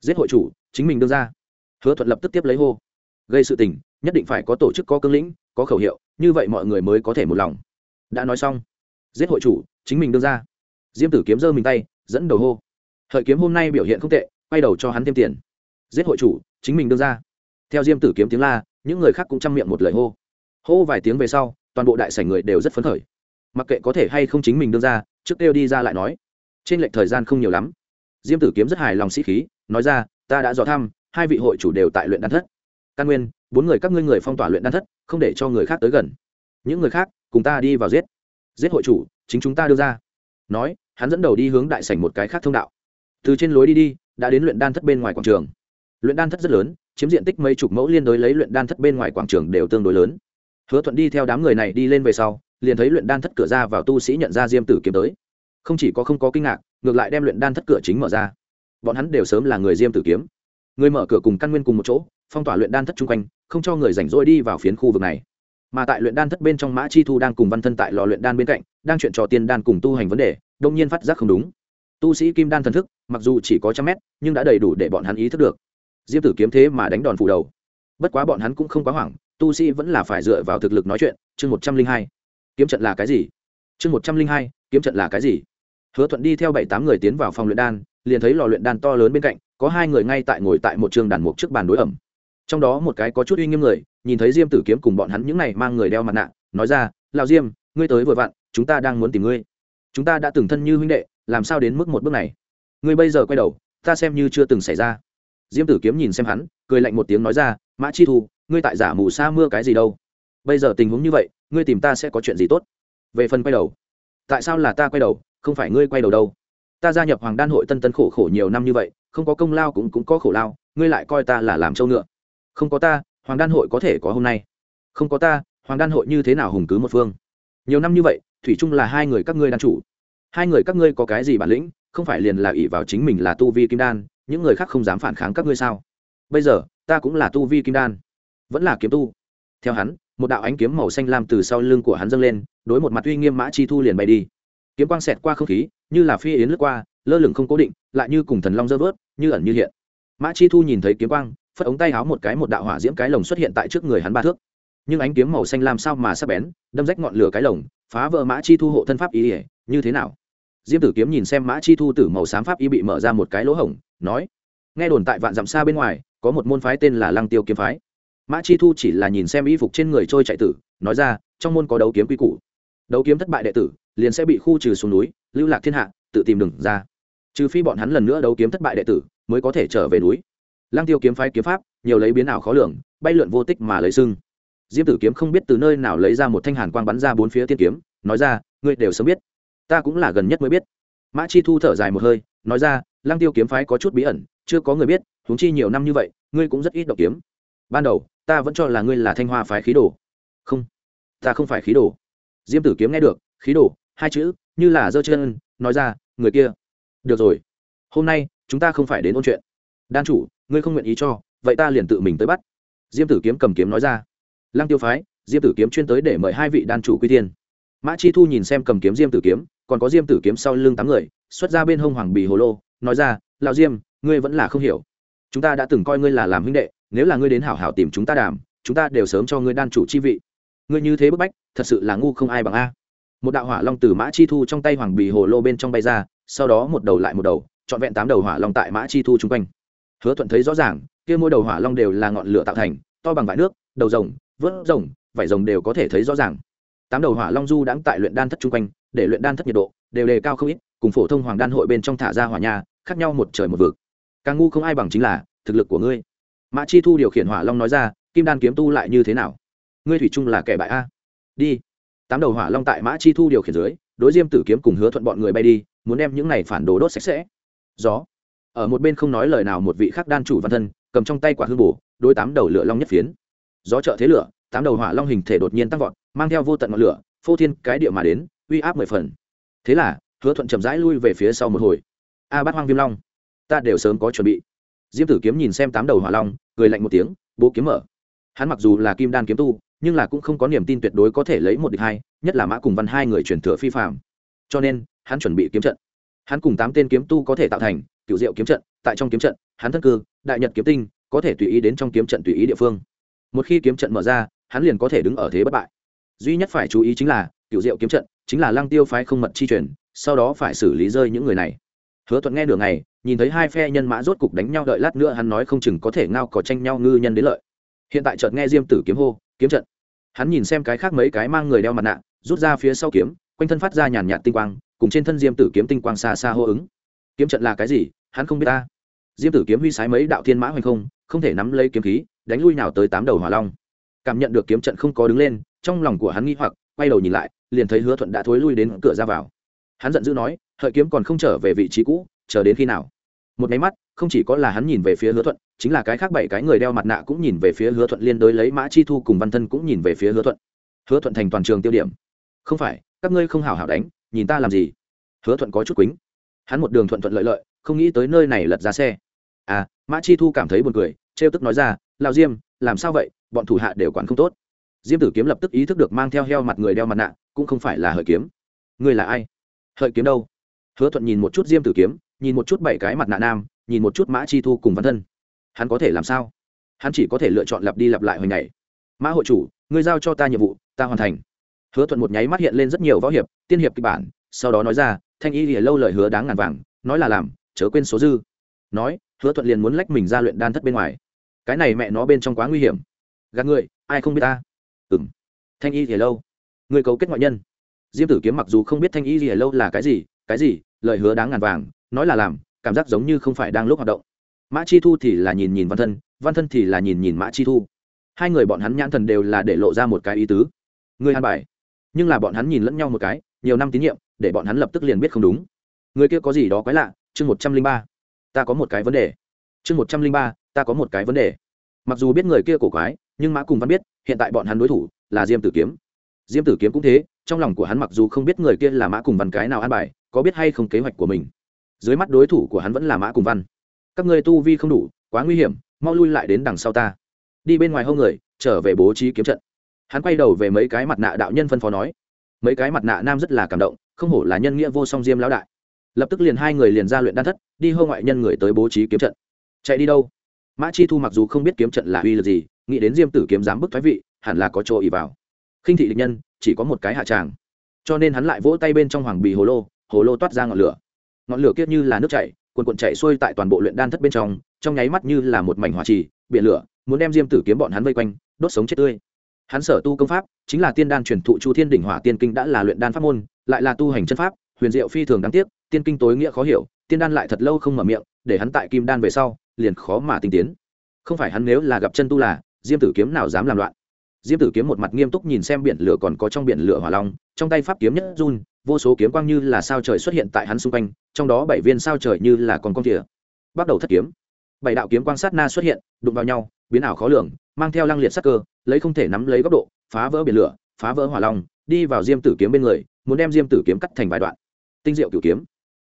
Giết hội chủ, chính mình đưa ra. Hứa thuận lập tức tiếp lấy hô. Gây sự tình, nhất định phải có tổ chức có cương lĩnh, có khẩu hiệu, như vậy mọi người mới có thể một lòng. Đã nói xong. Giết hội chủ, chính mình đưa ra. Diêm tử kiếm giơ mình tay, dẫn đầu hô. Hợi kiếm hôm nay biểu hiện không tệ, quay đầu cho hắn thêm tiền. Giết hội chủ, chính mình đưa ra. Theo diêm tử kiếm tiếng la, những người khác cũng chăm miệng một lời hô. Hô vài tiếng về sau, toàn bộ đại sảnh người đều rất phấn khởi mặc kệ có thể hay không chính mình đưa ra, trước kêu đi ra lại nói. Trên lệch thời gian không nhiều lắm. Diêm tử kiếm rất hài lòng sĩ khí, nói ra, ta đã dò thăm, hai vị hội chủ đều tại luyện đan thất. Căn nguyên, bốn người các ngươi người phong tỏa luyện đan thất, không để cho người khác tới gần. Những người khác, cùng ta đi vào giết. Giết hội chủ, chính chúng ta đưa ra. Nói, hắn dẫn đầu đi hướng đại sảnh một cái khác thông đạo. Từ trên lối đi đi, đã đến luyện đan thất bên ngoài quảng trường. Luyện đan thất rất lớn, chiếm diện tích mấy chục mẫu liên đối lấy luyện đan thất bên ngoài quảng trường đều tương đối lớn. Hứa thuận đi theo đám người này đi lên về sau liền thấy luyện đan thất cửa ra vào tu sĩ nhận ra diêm tử kiếm tới. Không chỉ có không có kinh ngạc, ngược lại đem luyện đan thất cửa chính mở ra. Bọn hắn đều sớm là người diêm tử kiếm. Người mở cửa cùng căn nguyên cùng một chỗ, phong tỏa luyện đan thất chung quanh, không cho người rảnh rỗi đi vào phiến khu vực này. Mà tại luyện đan thất bên trong mã chi thu đang cùng văn thân tại lò luyện đan bên cạnh, đang chuyện trò tiên đan cùng tu hành vấn đề, đông nhiên phát giác không đúng. Tu sĩ kim đan thần thức, mặc dù chỉ có trăm mét, nhưng đã đầy đủ để bọn hắn ý thức được. Diêm tử kiếm thế mà đánh đòn phủ đầu. Bất quá bọn hắn cũng không quá hoảng, tu sĩ vẫn là phải dựa vào thực lực nói chuyện. Chương một trăm linh hai kiếm trận là cái gì? Chương một trăm linh hai, kiếm trận là cái gì? Hứa thuận đi theo bảy tám người tiến vào phòng luyện đan, liền thấy lò luyện đan to lớn bên cạnh, có hai người ngay tại ngồi tại một trường đàn mục trước bàn đối ẩm. Trong đó một cái có chút uy nghiêm người, nhìn thấy diêm tử kiếm cùng bọn hắn những này mang người đeo mặt nạ, nói ra lao diêm, ngươi tới vừa vặn, chúng ta đang muốn tìm ngươi. Chúng ta đã từng thân như huynh đệ, làm sao đến mức một bước này? Ngươi bây giờ quay đầu, ta xem như chưa từng xảy ra. Diêm tử kiếm nhìn xem hắn, cười lạnh một tiếng nói ra, mã chi thu, ngươi tại giả mù sa mưa cái gì đâu? Bây giờ tình huống như vậy ngươi tìm ta sẽ có chuyện gì tốt? Về phần quay đầu. Tại sao là ta quay đầu, không phải ngươi quay đầu đâu? Ta gia nhập hoàng đan hội tân tân khổ khổ nhiều năm như vậy, không có công lao cũng cũng có khổ lao, ngươi lại coi ta là làm trâu ngựa. Không có ta, hoàng đan hội có thể có hôm nay. Không có ta, hoàng đan hội như thế nào hùng cứ một phương? Nhiều năm như vậy, thủy chung là hai người các ngươi đan chủ. Hai người các ngươi có cái gì bản lĩnh, không phải liền là ỷ vào chính mình là tu vi kim đan, những người khác không dám phản kháng các ngươi sao? Bây giờ, ta cũng là tu vi kim đan, vẫn là kiếm tu. Theo hắn một đạo ánh kiếm màu xanh lam từ sau lưng của hắn dâng lên, đối một mặt uy nghiêm mã chi thu liền bay đi. Kiếm quang xẹt qua không khí, như là phi yến lướt qua, lơ lửng không cố định, lại như cùng thần long dơ vớt, như ẩn như hiện. Mã chi thu nhìn thấy kiếm quang, phất ống tay háo một cái một đạo hỏa diễm cái lồng xuất hiện tại trước người hắn ba thước. Nhưng ánh kiếm màu xanh lam sao mà sắp bén, đâm rách ngọn lửa cái lồng, phá vỡ mã chi thu hộ thân pháp ý ỉa như thế nào? Diêm tử kiếm nhìn xem mã chi thu tử màu xám pháp y bị mở ra một cái lỗ hổng, nói, nghe đồn tại vạn dặm xa bên ngoài, có một môn phái tên là lăng tiêu kiếm phái mã chi thu chỉ là nhìn xem y phục trên người trôi chạy tử, nói ra, trong môn có đấu kiếm quy củ. Đấu kiếm thất bại đệ tử, liền sẽ bị khu trừ xuống núi, lưu lạc thiên hạ, tự tìm đừng ra. Trừ phi bọn hắn lần nữa đấu kiếm thất bại đệ tử, mới có thể trở về núi. Lăng tiêu kiếm phái kiếm pháp, nhiều lấy biến ảo khó lường, bay lượn vô tích mà lấy sưng. Diêm tử kiếm không biết từ nơi nào lấy ra một thanh hàn quang bắn ra bốn phía tiên kiếm, nói ra, ngươi đều sớm biết. Ta cũng là gần nhất mới biết. Mã chi thu thở dài một hơi, nói ra, lăng tiêu kiếm phái có chút bí ẩn, chưa có người biết, huống chi nhiều năm như vậy, ngươi cũng rất ít đọc kiếm ban đầu, ta vẫn cho là ngươi là thanh hoa phái khí đồ. Không, ta không phải khí đồ. Diêm tử kiếm nghe được, khí đồ, hai chữ, như là giơ chân, nói ra, người kia. Được rồi, hôm nay, chúng ta không phải đến ôn chuyện. Đan chủ, ngươi không nguyện ý cho, vậy ta liền tự mình tới bắt. Diêm tử kiếm cầm kiếm nói ra. Lăng tiêu phái, diêm tử kiếm chuyên tới để mời hai vị đan chủ quy tiên. Mã chi thu nhìn xem cầm kiếm diêm tử kiếm, còn có diêm tử kiếm sau lưng tám người, xuất ra bên hông hoàng bì hồ lô, nói ra, lão diêm, ngươi vẫn là không hiểu chúng ta đã từng coi ngươi là làm huynh đệ, nếu là ngươi đến hảo hảo tìm chúng ta đàm, chúng ta đều sớm cho ngươi đan chủ chi vị. Ngươi như thế bức bách, thật sự là ngu không ai bằng a. Một đạo hỏa long từ mã chi thu trong tay hoàng bì hồ lô bên trong bay ra, sau đó một đầu lại một đầu, trọn vẹn tám đầu hỏa long tại mã chi thu chung quanh. Hứa thuận thấy rõ ràng, kia mỗi đầu hỏa long đều là ngọn lửa tạo thành, to bằng vải nước, đầu rồng, vớt rồng vải rồng đều có thể thấy rõ ràng. Tám đầu hỏa long du đãng tại luyện đan thất chung quanh, để luyện đan thất nhiệt độ đều đề cao không ít, cùng phổ thông hoàng đan hội bên trong thả ra hỏa nhà khác nhau một trời một vực càng ngu không ai bằng chính là thực lực của ngươi. Mã chi thu điều khiển hỏa long nói ra, kim đan kiếm tu lại như thế nào? Ngươi thủy chung là kẻ bại a. Đi. Tám đầu hỏa long tại mã chi thu điều khiển dưới, đối diêm tử kiếm cùng hứa thuận bọn người bay đi, muốn đem những này phản đồ đốt sạch sẽ. Gió. Ở một bên không nói lời nào một vị khác đan chủ văn thân, cầm trong tay quả hương bổ đôi tám đầu lửa long nhất phiến. Gió trợ thế lửa, tám đầu hỏa long hình thể đột nhiên tăng vọt, mang theo vô tận ngọn lửa, phô thiên cái địa mà đến, uy áp mười phần. Thế là, hứa thuận chậm rãi lui về phía sau một hồi. A bát hoang viêm long ta đều sớm có chuẩn bị. Diêm tử kiếm nhìn xem tám đầu hỏa long, cười lạnh một tiếng, bố kiếm mở. Hắn mặc dù là kim đan kiếm tu, nhưng là cũng không có niềm tin tuyệt đối có thể lấy một địch hai, nhất là mã cùng văn hai người chuyển thừa phi phạm cho nên, hắn chuẩn bị kiếm trận. Hắn cùng tám tên kiếm tu có thể tạo thành cựu diệu kiếm trận, tại trong kiếm trận, hắn thân cư, đại nhật kiếm tinh, có thể tùy ý đến trong kiếm trận tùy ý địa phương. Một khi kiếm trận mở ra, hắn liền có thể đứng ở thế bất bại. Duy nhất phải chú ý chính là cựu diệu kiếm trận chính là lăng tiêu phái không mật chi truyền, sau đó phải xử lý rơi những người này. Hứa thuận nghe đường này nhìn thấy hai phe nhân mã rốt cục đánh nhau đợi lát nữa hắn nói không chừng có thể ngao có tranh nhau ngư nhân đến lợi. Hiện tại chợt nghe diêm tử kiếm hô, kiếm trận. Hắn nhìn xem cái khác mấy cái mang người đeo mặt nạ, rút ra phía sau kiếm, quanh thân phát ra nhàn nhạt tinh quang, cùng trên thân diêm tử kiếm tinh quang xa xa hô ứng. Kiếm trận là cái gì? Hắn không biết ta. Diêm tử kiếm huy sái mấy đạo thiên mã hoành không không thể nắm lấy kiếm khí, đánh lui nào tới tám đầu hỏa long. Cảm nhận được kiếm trận không có đứng lên, trong lòng của hắn nghi hoặc, quay đầu nhìn lại, liền thấy hứa thuận đã thối lui đến cửa ra vào. Hắn giận dữ nói, hợi kiếm còn không trở về vị trí cũ, chờ đến khi nào? Một máy mắt, không chỉ có là hắn nhìn về phía hứa thuận, chính là cái khác bảy cái người đeo mặt nạ cũng nhìn về phía hứa thuận liên đối lấy mã chi thu cùng văn thân cũng nhìn về phía hứa thuận. Hứa thuận thành toàn trường tiêu điểm. Không phải, các ngươi không hào hảo đánh, nhìn ta làm gì? Hứa thuận có chút quýnh hắn một đường thuận thuận lợi lợi, không nghĩ tới nơi này lật ra xe. À mã chi thu cảm thấy buồn cười, trêu tức nói ra lao diêm, làm sao vậy? Bọn thủ hạ đều quản không tốt. Diêm tử kiếm lập tức ý thức được mang theo heo mặt người đeo mặt nạ, cũng không phải là hợi kiếm. Ngươi là ai? Hợi kiếm đâu? Hứa thuận nhìn một chút diêm tử kiếm nhìn một chút bảy cái mặt nạ nam, nhìn một chút mã chi thu cùng văn thân. Hắn có thể làm sao? Hắn chỉ có thể lựa chọn lặp đi lặp lại hồi ngày. Mã hội chủ, ngươi giao cho ta nhiệm vụ, ta hoàn thành. Hứa thuận một nháy mắt hiện lên rất nhiều võ hiệp, tiên hiệp kịch bản, sau đó nói ra, thanh y lìa lâu lời hứa đáng ngàn vàng, nói là làm, chớ quên số dư. Nói, hứa thuận liền muốn lách mình ra luyện đan thất bên ngoài. Cái này mẹ nó bên trong quá nguy hiểm. Gạt người, ai không biết ta? Ừ m thanh y lìa lâu. Người cấu kết ngoại nhân. Diêm tử kiếm mặc dù không biết thanh y lìa lâu là cái gì cái gì, lời hứa đáng ngàn vàng nói là làm, cảm giác giống như không phải đang lúc hoạt động. Mã chi thu thì là nhìn nhìn văn thân văn thân thì là nhìn nhìn mã chi thu. Hai người bọn hắn nhãn thần đều là để lộ ra một cái ý tứ. Người an bài. Nhưng là bọn hắn nhìn lẫn nhau một cái, nhiều năm tín nhiệm, để bọn hắn lập tức liền biết không đúng. Người kia có gì đó quái lạ, chương một trăm linh ba. Ta có một cái vấn đề. Chương một trăm linh ba, ta có một cái vấn đề. Mặc dù biết người kia cổ quái, nhưng mã cùng văn biết, hiện tại bọn hắn đối thủ là diêm tử kiếm. Diêm tử kiếm cũng thế, trong lòng của hắn mặc dù không biết người kia là mã cùng văn cái nào an bài, có biết hay không kế hoạch của mình dưới mắt đối thủ của hắn vẫn là mã cùng văn. Các người tu vi không đủ, quá nguy hiểm, mau lui lại đến đằng sau ta. Đi bên ngoài hông người, trở về bố trí kiếm trận. Hắn quay đầu về mấy cái mặt nạ đạo nhân phân phó nói. Mấy cái mặt nạ nam rất là cảm động, không hổ là nhân nghĩa vô song diêm lão đại. Lập tức liền hai người liền ra luyện đan thất, đi hô ngoại nhân người tới bố trí kiếm trận. Chạy đi đâu? Mã chi thu mặc dù không biết kiếm trận là uy lực gì, nghĩ đến diêm tử kiếm dám bức thoái vị, hẳn là có chỗ ý vào. Khinh thị địch nhân, chỉ có một cái hạ tràng. Cho nên hắn lại vỗ tay bên trong hoàng bì hồ lô hồ lô toát ra ngọn lửa ngọn lửa kiết như là nước chảy, cuồn cuộn chảy xuôi tại toàn bộ luyện đan thất bên trong trong nháy mắt như là một mảnh hỏa trì, biển lửa, muốn đem diêm tử kiếm bọn hắn vây quanh, đốt sống chết tươi. Hắn sở tu công pháp, chính là tiên đan truyền thụ chu thiên đỉnh hỏa tiên kinh đã là luyện đan pháp môn, lại là tu hành chân pháp, huyền diệu phi thường đáng tiếc, tiên kinh tối nghĩa khó hiểu, tiên đan lại thật lâu không mở miệng, để hắn tại kim đan về sau, liền khó mà tinh tiến. Không phải hắn nếu là gặp chân tu là, diêm tử kiếm nào dám làm loạn? Diêm tử kiếm một mặt nghiêm túc nhìn xem biển lửa còn có trong biển lửa hỏa long, trong tay pháp kiếm nhất run vô số kiếm quang như là sao trời xuất hiện tại hắn xung quanh, trong đó bảy viên sao trời như là con con thìa. Bắt đầu thất kiếm. Bảy đạo kiếm quang sát na xuất hiện, đụng vào nhau, biến ảo khó lường, mang theo lăng liệt sắc cơ, lấy không thể nắm lấy góc độ, phá vỡ biển lửa, phá vỡ hỏa long, đi vào diêm tử kiếm bên người, muốn đem diêm tử kiếm cắt thành vài đoạn. Tinh diệu cửu kiếm.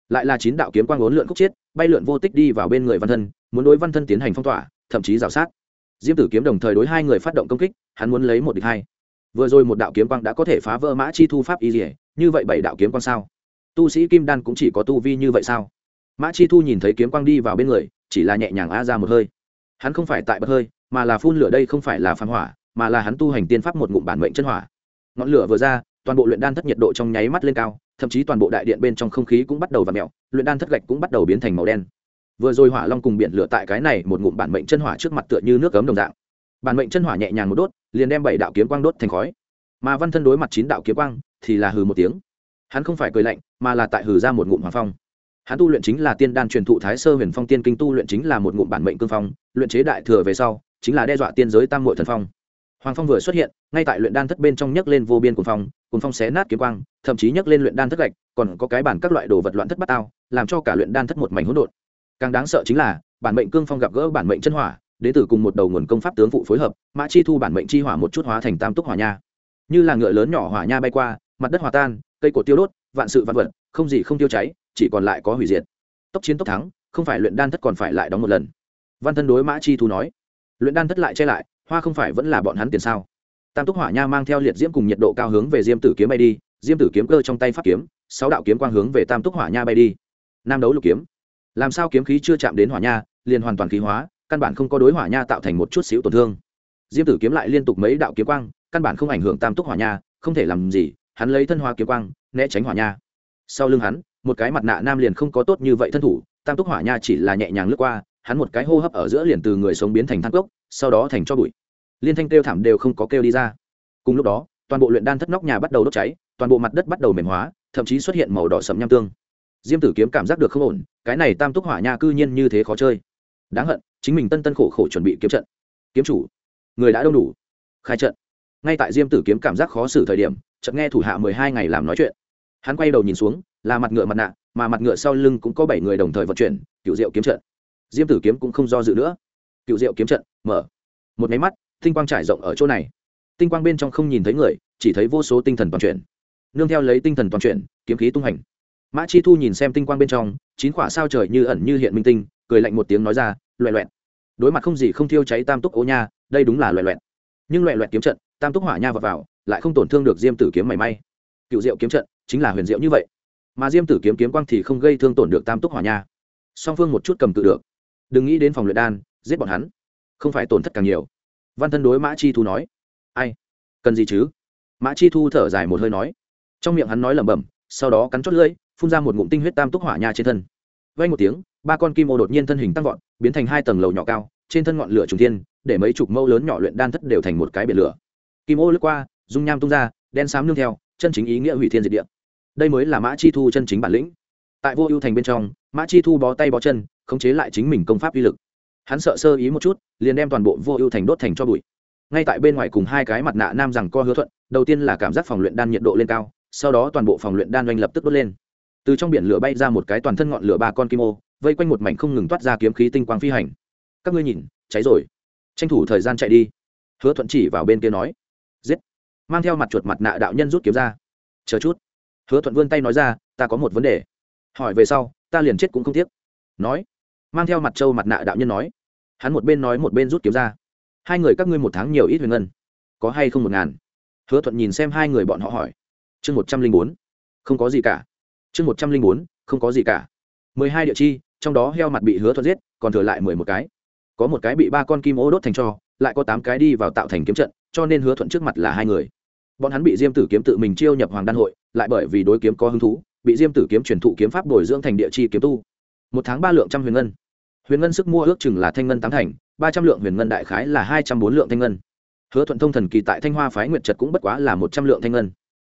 Lại là chín đạo kiếm quang ốn lượn khúc chiết, bay lượn vô tích đi vào bên người văn thân, muốn đối văn thân tiến hành phong tỏa, thậm chí rào sát. Diêm tử kiếm đồng thời đối hai người phát động công kích, hắn muốn lấy một địch hai vừa rồi một đạo kiếm quang đã có thể phá vỡ mã chi thu pháp y dỉa như vậy bảy đạo kiếm quang sao? Tu sĩ kim đan cũng chỉ có tu vi như vậy sao? Mã chi thu nhìn thấy kiếm quang đi vào bên người, chỉ là nhẹ nhàng a ra một hơi. Hắn không phải tại bật hơi, mà là phun lửa đây không phải là phán hỏa, mà là hắn tu hành tiên pháp một ngụm bản mệnh chân hỏa. Ngọn lửa vừa ra, toàn bộ luyện đan thất nhiệt độ trong nháy mắt lên cao, thậm chí toàn bộ đại điện bên trong không khí cũng bắt đầu và mẹo luyện đan thất gạch cũng bắt đầu biến thành màu đen. Vừa rồi hỏa long cùng biển lửa tại cái này một ngụm bản mệnh chân hỏa trước mặt tựa như nước cấm đồng dạng. Bản mệnh chân hỏa nhẹ nhàng một đốt liền đem bảy đạo kiếm quang đốt thành khói. Mà văn thân đối mặt chín đạo kiếm quang, thì là hừ một tiếng. Hắn không phải cười lạnh, mà là tại hừ ra một ngụm hoàng phong. Hắn tu luyện chính là tiên đan truyền thụ thái sơ huyền phong tiên kinh tu luyện chính là một ngụm bản mệnh cương phong, luyện chế đại thừa về sau, chính là đe dọa tiên giới tam mội thần phong. Hoàng phong vừa xuất hiện, ngay tại luyện đan thất bên trong nhấc lên vô biên cuồng phong cuồng phong xé nát kiếm quang, thậm chí nhấc lên luyện đan thất gạch, còn có cái bản các loại đồ vật loạn thất bát tao làm cho cả luyện đan thất một mảnh hỗn độn. Càng đáng sợ chính là, bản mệnh cương phong gặp gỡ bản mệnh chân hỏa đến từ cùng một đầu nguồn công pháp tướng phụ phối hợp, mã chi thu bản mệnh chi hỏa một chút hóa thành tam túc hỏa nha. Như là ngựa lớn nhỏ hỏa nha bay qua, mặt đất hòa tan, cây cột tiêu đốt, vạn sự vạn vật, không gì không tiêu cháy, chỉ còn lại có hủy diệt. Tốc chiến tốc thắng, không phải luyện đan thất còn phải lại đóng một lần. Văn thân đối mã chi thu nói, luyện đan thất lại che lại, hoa không phải vẫn là bọn hắn tiền sao? Tam túc hỏa nha mang theo liệt diễm cùng nhiệt độ cao hướng về diêm tử kiếm bay đi, diêm tử kiếm cơ trong tay pháp kiếm, sáu đạo kiếm quang hướng về tam túc hỏa nha bay đi. Nam đấu lục kiếm. Làm sao kiếm khí chưa chạm đến hỏa nha, liền hoàn toàn khí hóa căn bản không có đối hỏa nha tạo thành một chút xíu tổn thương. Diêm tử kiếm lại liên tục mấy đạo kiếm quang, căn bản không ảnh hưởng tam túc hỏa nha, không thể làm gì, hắn lấy thân hoa kiếm quang, né tránh hỏa nha. Sau lưng hắn, một cái mặt nạ nam liền không có tốt như vậy thân thủ, tam túc hỏa nha chỉ là nhẹ nhàng lướt qua, hắn một cái hô hấp ở giữa liền từ người sống biến thành thang cốc, sau đó thành cho bụi. Liên thanh kêu thảm đều không có kêu đi ra. Cùng lúc đó, toàn bộ luyện đan thất nóc nhà bắt đầu đốt cháy, toàn bộ mặt đất bắt đầu mềm hóa, thậm chí xuất hiện màu đỏ sậm nham tương. Diêm tử kiếm cảm giác được không ổn, cái này tam túc hỏa nha cư nhiên như thế khó chơi. Đáng hận chính mình tân tân khổ khổ chuẩn bị kiếm trận. Kiếm chủ, người đã đông đủ. Khai trận. Ngay tại diêm tử kiếm cảm giác khó xử thời điểm, chợt nghe thủ hạ mười hai ngày làm nói chuyện. Hắn quay đầu nhìn xuống, là mặt ngựa mặt nạ, mà mặt ngựa sau lưng cũng có bảy người đồng thời vận chuyển, cựu diệu kiếm trận. Diêm tử kiếm cũng không do dự nữa. Cựu diệu kiếm trận, mở. Một máy mắt, tinh quang trải rộng ở chỗ này. Tinh quang bên trong không nhìn thấy người, chỉ thấy vô số tinh thần toàn chuyển. Nương theo lấy tinh thần toàn chuyển, kiếm khí tung hành. Mã chi thu nhìn xem tinh quang bên trong, chín quả sao trời như ẩn như hiện minh tinh, cười lạnh một tiếng nói ra loẹ loẹt. Đối mặt không gì không thiêu cháy tam túc ô nha đây đúng là loẹ loẹt. Nhưng loẹ loẹt kiếm trận tam túc hỏa nha vào, vào lại không tổn thương được diêm tử kiếm mảy may. Cựu diệu kiếm trận chính là huyền diệu như vậy. Mà diêm tử kiếm kiếm quang thì không gây thương tổn được tam túc hỏa nha. Song phương một chút cầm tự được. Đừng nghĩ đến phòng luyện đan giết bọn hắn. Không phải tổn thất càng nhiều. Văn thân đối mã chi thu nói. Ai? Cần gì chứ? Mã chi thu thở dài một hơi nói. Trong miệng hắn nói lẩm bẩm sau đó cắn chót lưỡi phun ra một ngụm tinh huyết tam túc hỏa nha trên thân. Vay một tiếng ba con kim ô đột nhiên thân hình tăng vọt, biến thành hai tầng lầu nhỏ cao, trên thân ngọn lửa trùng thiên, để mấy chục mẫu lớn nhỏ luyện đan thất đều thành một cái biển lửa. Kim ô lướt qua, dung nham tung ra, đen xám nương theo, chân chính ý nghĩa hủy thiên diệt địa. Đây mới là mã chi thu chân chính bản lĩnh. Tại vô ưu thành bên trong, mã chi thu bó tay bó chân, khống chế lại chính mình công pháp uy lực. Hắn sợ sơ ý một chút, liền đem toàn bộ vô ưu thành đốt thành cho bụi. Ngay tại bên ngoài cùng hai cái mặt nạ nam rằng co hứa thuận, đầu tiên là cảm giác phòng luyện đan nhiệt độ lên cao, sau đó toàn bộ phòng luyện đan doanh lập tức đốt lên. Từ trong biển lửa bay ra một cái toàn thân ngọn lửa ba con kim ô vây quanh một mảnh không ngừng toát ra kiếm khí tinh quang phi hành. Các ngươi nhìn, cháy rồi. Tranh thủ thời gian chạy đi. Hứa thuận chỉ vào bên kia nói, giết. Mang theo mặt chuột mặt nạ đạo nhân rút kiếm ra. Chờ chút. Hứa thuận vươn tay nói ra, ta có một vấn đề. Hỏi về sau, ta liền chết cũng không tiếc. Nói, mang theo mặt trâu mặt nạ đạo nhân nói, hắn một bên nói một bên rút kiếm ra. Hai người các ngươi một tháng nhiều ít huyền ngân, có hay không một ngàn? Hứa thuận nhìn xem hai người bọn họ hỏi, chương một trăm linh bốn, không có gì cả. Chương một trăm linh bốn, không có gì cả. Mười hai địa chi trong đó heo mặt bị hứa thuận giết, còn thừa lại mười một cái. Có một cái bị ba con kim ô đốt thành cho, lại có tám cái đi vào tạo thành kiếm trận, cho nên hứa thuận trước mặt là hai người. Bọn hắn bị diêm tử kiếm tự mình chiêu nhập hoàng đan hội, lại bởi vì đối kiếm có hứng thú, bị diêm tử kiếm truyền thụ kiếm pháp bồi dưỡng thành địa chi kiếm tu. Một tháng ba lượng trăm huyền ngân. Huyền ngân sức mua ước chừng là thanh ngân tám thành, ba trăm lượng huyền ngân đại khái là hai trăm bốn lượng thanh ngân. Hứa thuận thông thần kỳ tại thanh hoa phái nguyệt trật cũng bất quá là một trăm lượng thanh ngân.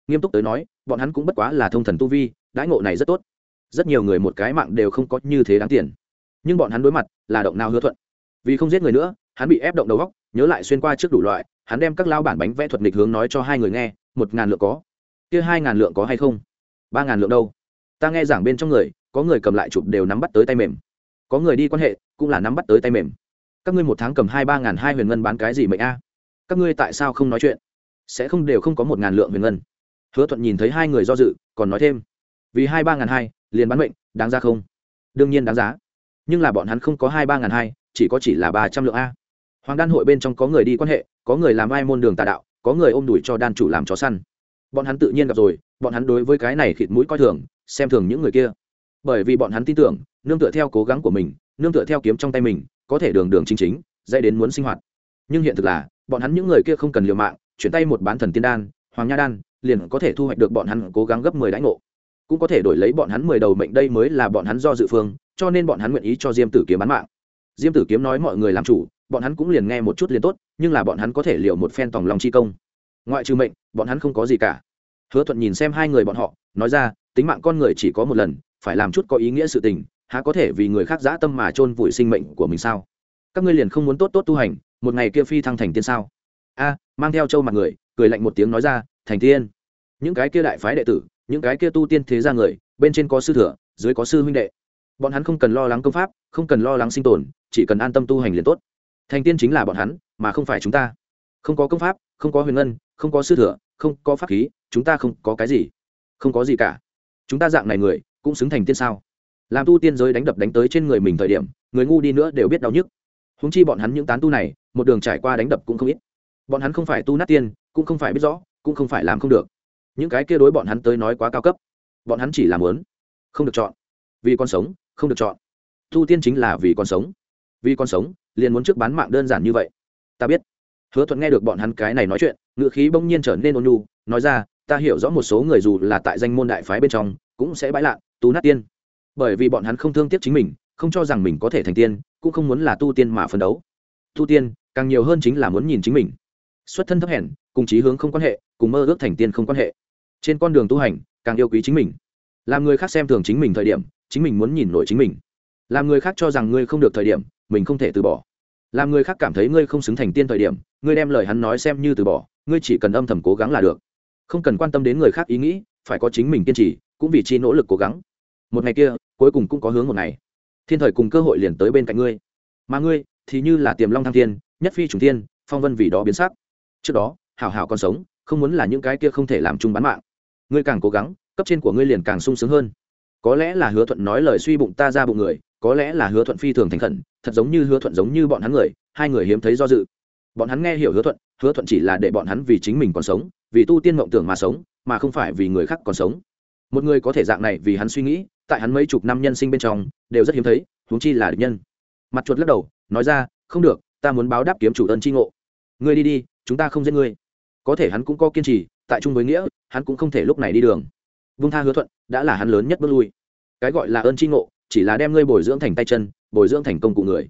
Nghiêm túc tới nói, bọn hắn cũng bất quá là thông thần tu vi, đãi ngộ này rất tốt rất nhiều người một cái mạng đều không có như thế đáng tiền. Nhưng bọn hắn đối mặt là động nào hứa thuận. Vì không giết người nữa, hắn bị ép động đầu góc, nhớ lại xuyên qua trước đủ loại, hắn đem các lao bản bánh vẽ thuật nghịch hướng nói cho hai người nghe, một ngàn lượng có. Kia hai ngàn lượng có hay không? Ba ngàn lượng đâu? Ta nghe giảng bên trong người, có người cầm lại chụp đều nắm bắt tới tay mềm. Có người đi quan hệ, cũng là nắm bắt tới tay mềm. Các ngươi một tháng cầm hai ba ngàn hai huyền ngân bán cái gì mệnh a? Các ngươi tại sao không nói chuyện? Sẽ không đều không có một ngàn lượng huyền ngân. Hứa thuận nhìn thấy hai người do dự, còn nói thêm. Vì hai ba ngàn hai liền bán mệnh, đáng ra không? Đương nhiên đáng giá. Nhưng là bọn hắn không có hai ba ngàn hai, chỉ có chỉ là ba trăm lượng a. Hoàng đan hội bên trong có người đi quan hệ, có người làm ai môn đường tà đạo, có người ôm đùi cho đan chủ làm chó săn. Bọn hắn tự nhiên gặp rồi, bọn hắn đối với cái này khịt mũi coi thường, xem thường những người kia. Bởi vì bọn hắn tin tưởng, nương tựa theo cố gắng của mình, nương tựa theo kiếm trong tay mình, có thể đường đường chính chính dạy đến muốn sinh hoạt. Nhưng hiện thực là, bọn hắn những người kia không cần liều mạng, chuyển tay một bán thần tiên đan, hoàng nha đan, liền có thể thu hoạch được bọn hắn cố gắng gấp mười đãi ngộ cũng có thể đổi lấy bọn hắn mười đầu mệnh đây mới là bọn hắn do dự phương, cho nên bọn hắn nguyện ý cho diêm tử kiếm bán mạng. Diêm tử kiếm nói mọi người làm chủ, bọn hắn cũng liền nghe một chút liền tốt, nhưng là bọn hắn có thể liều một phen tòng lòng chi công. Ngoại trừ mệnh, bọn hắn không có gì cả. Hứa thuận nhìn xem hai người bọn họ, nói ra, tính mạng con người chỉ có một lần, phải làm chút có ý nghĩa sự tình, há có thể vì người khác dã tâm mà chôn vùi sinh mệnh của mình sao? Các ngươi liền không muốn tốt tốt tu hành, một ngày kia phi thăng thành tiên sao? A, mang theo châu mặt người, cười lạnh một tiếng nói ra, thành tiên. Những cái kia đại phái đệ tử những cái kia tu tiên thế gia người, bên trên có sư thừa, dưới có sư huynh đệ. Bọn hắn không cần lo lắng công pháp, không cần lo lắng sinh tồn, chỉ cần an tâm tu hành liền tốt. Thành tiên chính là bọn hắn, mà không phải chúng ta. Không có công pháp, không có huyền ngân, không có sư thừa, không có pháp khí, chúng ta không có cái gì. Không có gì cả. Chúng ta dạng này người, cũng xứng thành tiên sao? Làm tu tiên giới đánh đập đánh tới trên người mình thời điểm, người ngu đi nữa đều biết đau nhức. Húng chi bọn hắn những tán tu này, một đường trải qua đánh đập cũng không ít. Bọn hắn không phải tu nát tiên, cũng không phải biết rõ, cũng không phải làm không được những cái kia đối bọn hắn tới nói quá cao cấp. Bọn hắn chỉ làm lớn không được chọn. Vì con sống, không được chọn. Tu tiên chính là vì con sống. Vì con sống, liền muốn trước bán mạng đơn giản như vậy. Ta biết. Hứa thuận nghe được bọn hắn cái này nói chuyện ngựa khí bỗng nhiên trở nên ôn nhu, nói ra, ta hiểu rõ một số người dù là tại danh môn đại phái bên trong, cũng sẽ bãi lạ, tu nát tiên. Bởi vì bọn hắn không thương tiếc chính mình, không cho rằng mình có thể thành tiên, cũng không muốn là tu tiên mà phấn đấu. Tu tiên, càng nhiều hơn chính là muốn nhìn chính mình. Xuất thân thấp hèn, cùng chí hướng không quan hệ, cùng mơ ước thành tiên không quan hệ trên con đường tu hành, càng yêu quý chính mình. Làm người khác xem thường chính mình thời điểm, chính mình muốn nhìn nổi chính mình. Làm người khác cho rằng ngươi không được thời điểm, mình không thể từ bỏ. Làm người khác cảm thấy ngươi không xứng thành tiên thời điểm, ngươi đem lời hắn nói xem như từ bỏ, ngươi chỉ cần âm thầm cố gắng là được. Không cần quan tâm đến người khác ý nghĩ, phải có chính mình kiên trì, cũng vì chi nỗ lực cố gắng. Một ngày kia, cuối cùng cũng có hướng một ngày. Thiên thời cùng cơ hội liền tới bên cạnh ngươi. Mà ngươi, thì như là tiềm long thăng thiên, nhất phi trùng thiên, phong vân vì đó biến sắc. Trước đó, hảo hảo còn sống, không muốn là những cái kia không thể làm chung bán mạng ngươi càng cố gắng, cấp trên của ngươi liền càng sung sướng hơn. Có lẽ là hứa thuận nói lời suy bụng ta ra bụng người, có lẽ là hứa thuận phi thường thành khẩn, thật giống như hứa thuận giống như bọn hắn người, hai người hiếm thấy do dự. Bọn hắn nghe hiểu hứa thuận hứa thuận chỉ là để bọn hắn vì chính mình còn sống, vì tu tiên mộng tưởng mà sống, mà không phải vì người khác còn sống. Một người có thể dạng này vì hắn suy nghĩ, tại hắn mấy chục năm nhân sinh bên trong, đều rất hiếm thấy, huống chi là địch nhân. Mặt chuột lắc đầu, nói ra, không được, ta muốn báo đáp kiếm chủ ân tri ngộ. Ngươi đi đi, chúng ta không giết ngươi. Có thể hắn cũng có kiên trì tại chung với nghĩa, hắn cũng không thể lúc này đi đường. Vung tha hứa thuận, đã là hắn lớn nhất bước lui. Cái gọi là ơn tri ngộ, chỉ là đem ngươi bồi dưỡng thành tay chân, bồi dưỡng thành công cụ người.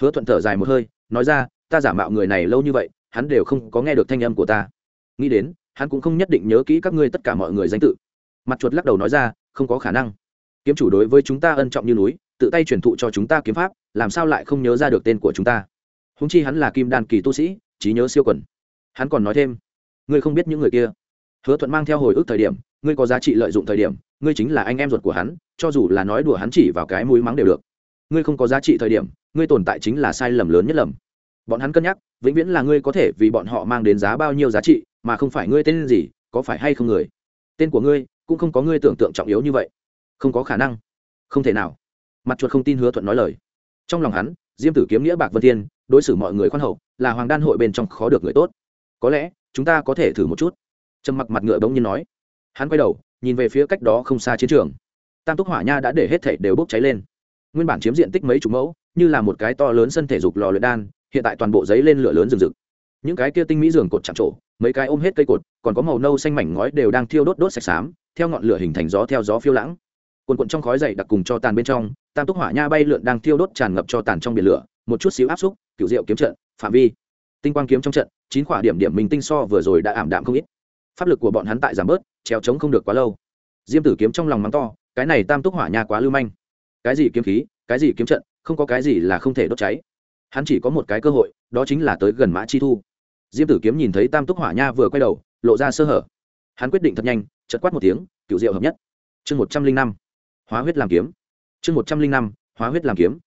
Hứa thuận thở dài một hơi, nói ra, ta giả mạo người này lâu như vậy, hắn đều không có nghe được thanh âm của ta. Nghĩ đến, hắn cũng không nhất định nhớ kỹ các ngươi tất cả mọi người danh tự. Mặt chuột lắc đầu nói ra, không có khả năng. Kiếm chủ đối với chúng ta ân trọng như núi, tự tay truyền thụ cho chúng ta kiếm pháp, làm sao lại không nhớ ra được tên của chúng ta? Húng chi hắn là kim đan kỳ tu sĩ, trí nhớ siêu quần. Hắn còn nói thêm ngươi không biết những người kia. Hứa thuận mang theo hồi ức thời điểm, ngươi có giá trị lợi dụng thời điểm, ngươi chính là anh em ruột của hắn, cho dù là nói đùa hắn chỉ vào cái mũi mắng đều được. Ngươi không có giá trị thời điểm, ngươi tồn tại chính là sai lầm lớn nhất lầm. Bọn hắn cân nhắc, vĩnh viễn là ngươi có thể vì bọn họ mang đến giá bao nhiêu giá trị, mà không phải ngươi tên gì, có phải hay không người? Tên của ngươi, cũng không có ngươi tưởng tượng trọng yếu như vậy. Không có khả năng. Không thể nào. Mặt chuột không tin hứa thuận nói lời. Trong lòng hắn, diêm tử kiếm nghĩa bạc vân thiên, đối xử mọi người khoan hậu, là hoàng đan hội bên trong khó được người tốt. Có lẽ chúng ta có thể thử một chút. Trầm mặc mặt ngựa bỗng nhiên nói. Hắn quay đầu, nhìn về phía cách đó không xa chiến trường. Tam túc hỏa nha đã để hết thể đều bốc cháy lên. Nguyên bản chiếm diện tích mấy chục mẫu, như là một cái to lớn sân thể dục lò luyện đan, hiện tại toàn bộ giấy lên lửa lớn rừng rực. Những cái kia tinh mỹ giường cột chạm trổ, mấy cái ôm hết cây cột, còn có màu nâu xanh mảnh ngói đều đang thiêu đốt đốt sạch xám, theo ngọn lửa hình thành gió theo gió phiêu lãng. Quần cuộn trong khói dày đặc cùng cho tàn bên trong, tam túc hỏa nha bay lượn đang thiêu đốt tràn ngập cho tàn trong biển lửa, một chút xíu áp xúc cựu diệu kiếm trận, phạm vi tinh quang kiếm trong trận, chín khỏa điểm điểm mình tinh so vừa rồi đã ảm đạm không ít. Pháp lực của bọn hắn tại giảm bớt, treo trống không được quá lâu. Diêm tử kiếm trong lòng mắng to, cái này tam túc hỏa nha quá lưu manh. Cái gì kiếm khí, cái gì kiếm trận, không có cái gì là không thể đốt cháy. Hắn chỉ có một cái cơ hội, đó chính là tới gần mã chi thu. Diêm tử kiếm nhìn thấy tam túc hỏa nha vừa quay đầu, lộ ra sơ hở. Hắn quyết định thật nhanh chật quát một tiếng, cựu diệu hợp nhất. Chương một trăm linh năm, hóa huyết làm kiếm. Chương một trăm linh năm, hóa huyết làm kiếm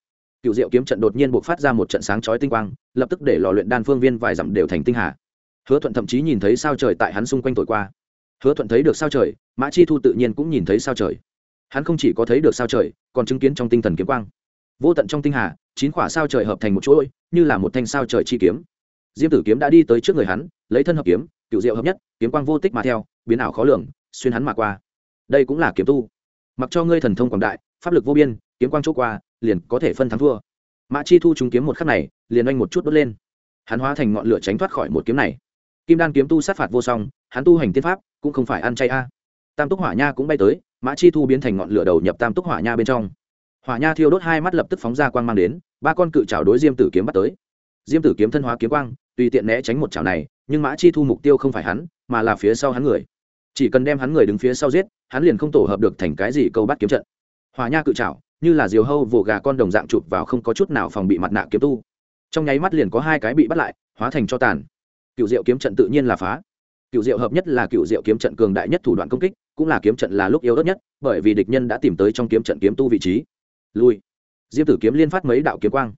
cựu diệu kiếm trận đột nhiên buộc phát ra một trận sáng chói tinh quang, lập tức để lò luyện đan phương viên vài dặm đều thành tinh hà. Hứa thuận thậm chí nhìn thấy sao trời tại hắn xung quanh thổi qua. Hứa thuận thấy được sao trời, mã chi thu tự nhiên cũng nhìn thấy sao trời. Hắn không chỉ có thấy được sao trời, còn chứng kiến trong tinh thần kiếm quang. Vô tận trong tinh hà, chín quả sao trời hợp thành một chuỗi, như là một thanh sao trời chi kiếm. Diêm tử kiếm đã đi tới trước người hắn, lấy thân hợp kiếm, cựu diệu hợp nhất, kiếm quang vô tích mà theo, biến ảo khó lường, xuyên hắn mà qua. Đây cũng là kiếm tu. Mặc cho ngươi thần thông quảng đại, pháp lực vô biên, kiếm quang chỗ qua liền có thể phân thắng thua. Mã chi thu trúng kiếm một khắc này, liền oanh một chút đốt lên. Hắn hóa thành ngọn lửa tránh thoát khỏi một kiếm này. Kim đan kiếm tu sát phạt vô song, hắn tu hành tiên pháp, cũng không phải ăn chay a. Tam túc hỏa nha cũng bay tới, mã chi thu biến thành ngọn lửa đầu nhập tam túc hỏa nha bên trong. Hỏa nha thiêu đốt hai mắt lập tức phóng ra quang mang đến, ba con cự trào đối diêm tử kiếm bắt tới. Diêm tử kiếm thân hóa kiếm quang, tùy tiện né tránh một chảo này, nhưng mã chi thu mục tiêu không phải hắn, mà là phía sau hắn người. Chỉ cần đem hắn người đứng phía sau giết, hắn liền không tổ hợp được thành cái gì câu bắt kiếm trận. Hỏa nha cự trảo như là diều hâu vồ gà con đồng dạng chụp vào không có chút nào phòng bị mặt nạ kiếm tu. Trong nháy mắt liền có hai cái bị bắt lại, hóa thành cho tàn. Cựu diệu kiếm trận tự nhiên là phá. Cựu diệu hợp nhất là cựu diệu kiếm trận cường đại nhất thủ đoạn công kích, cũng là kiếm trận là lúc yếu ớt nhất, bởi vì địch nhân đã tìm tới trong kiếm trận kiếm tu vị trí. Lui. Diêm tử kiếm liên phát mấy đạo kiếm quang.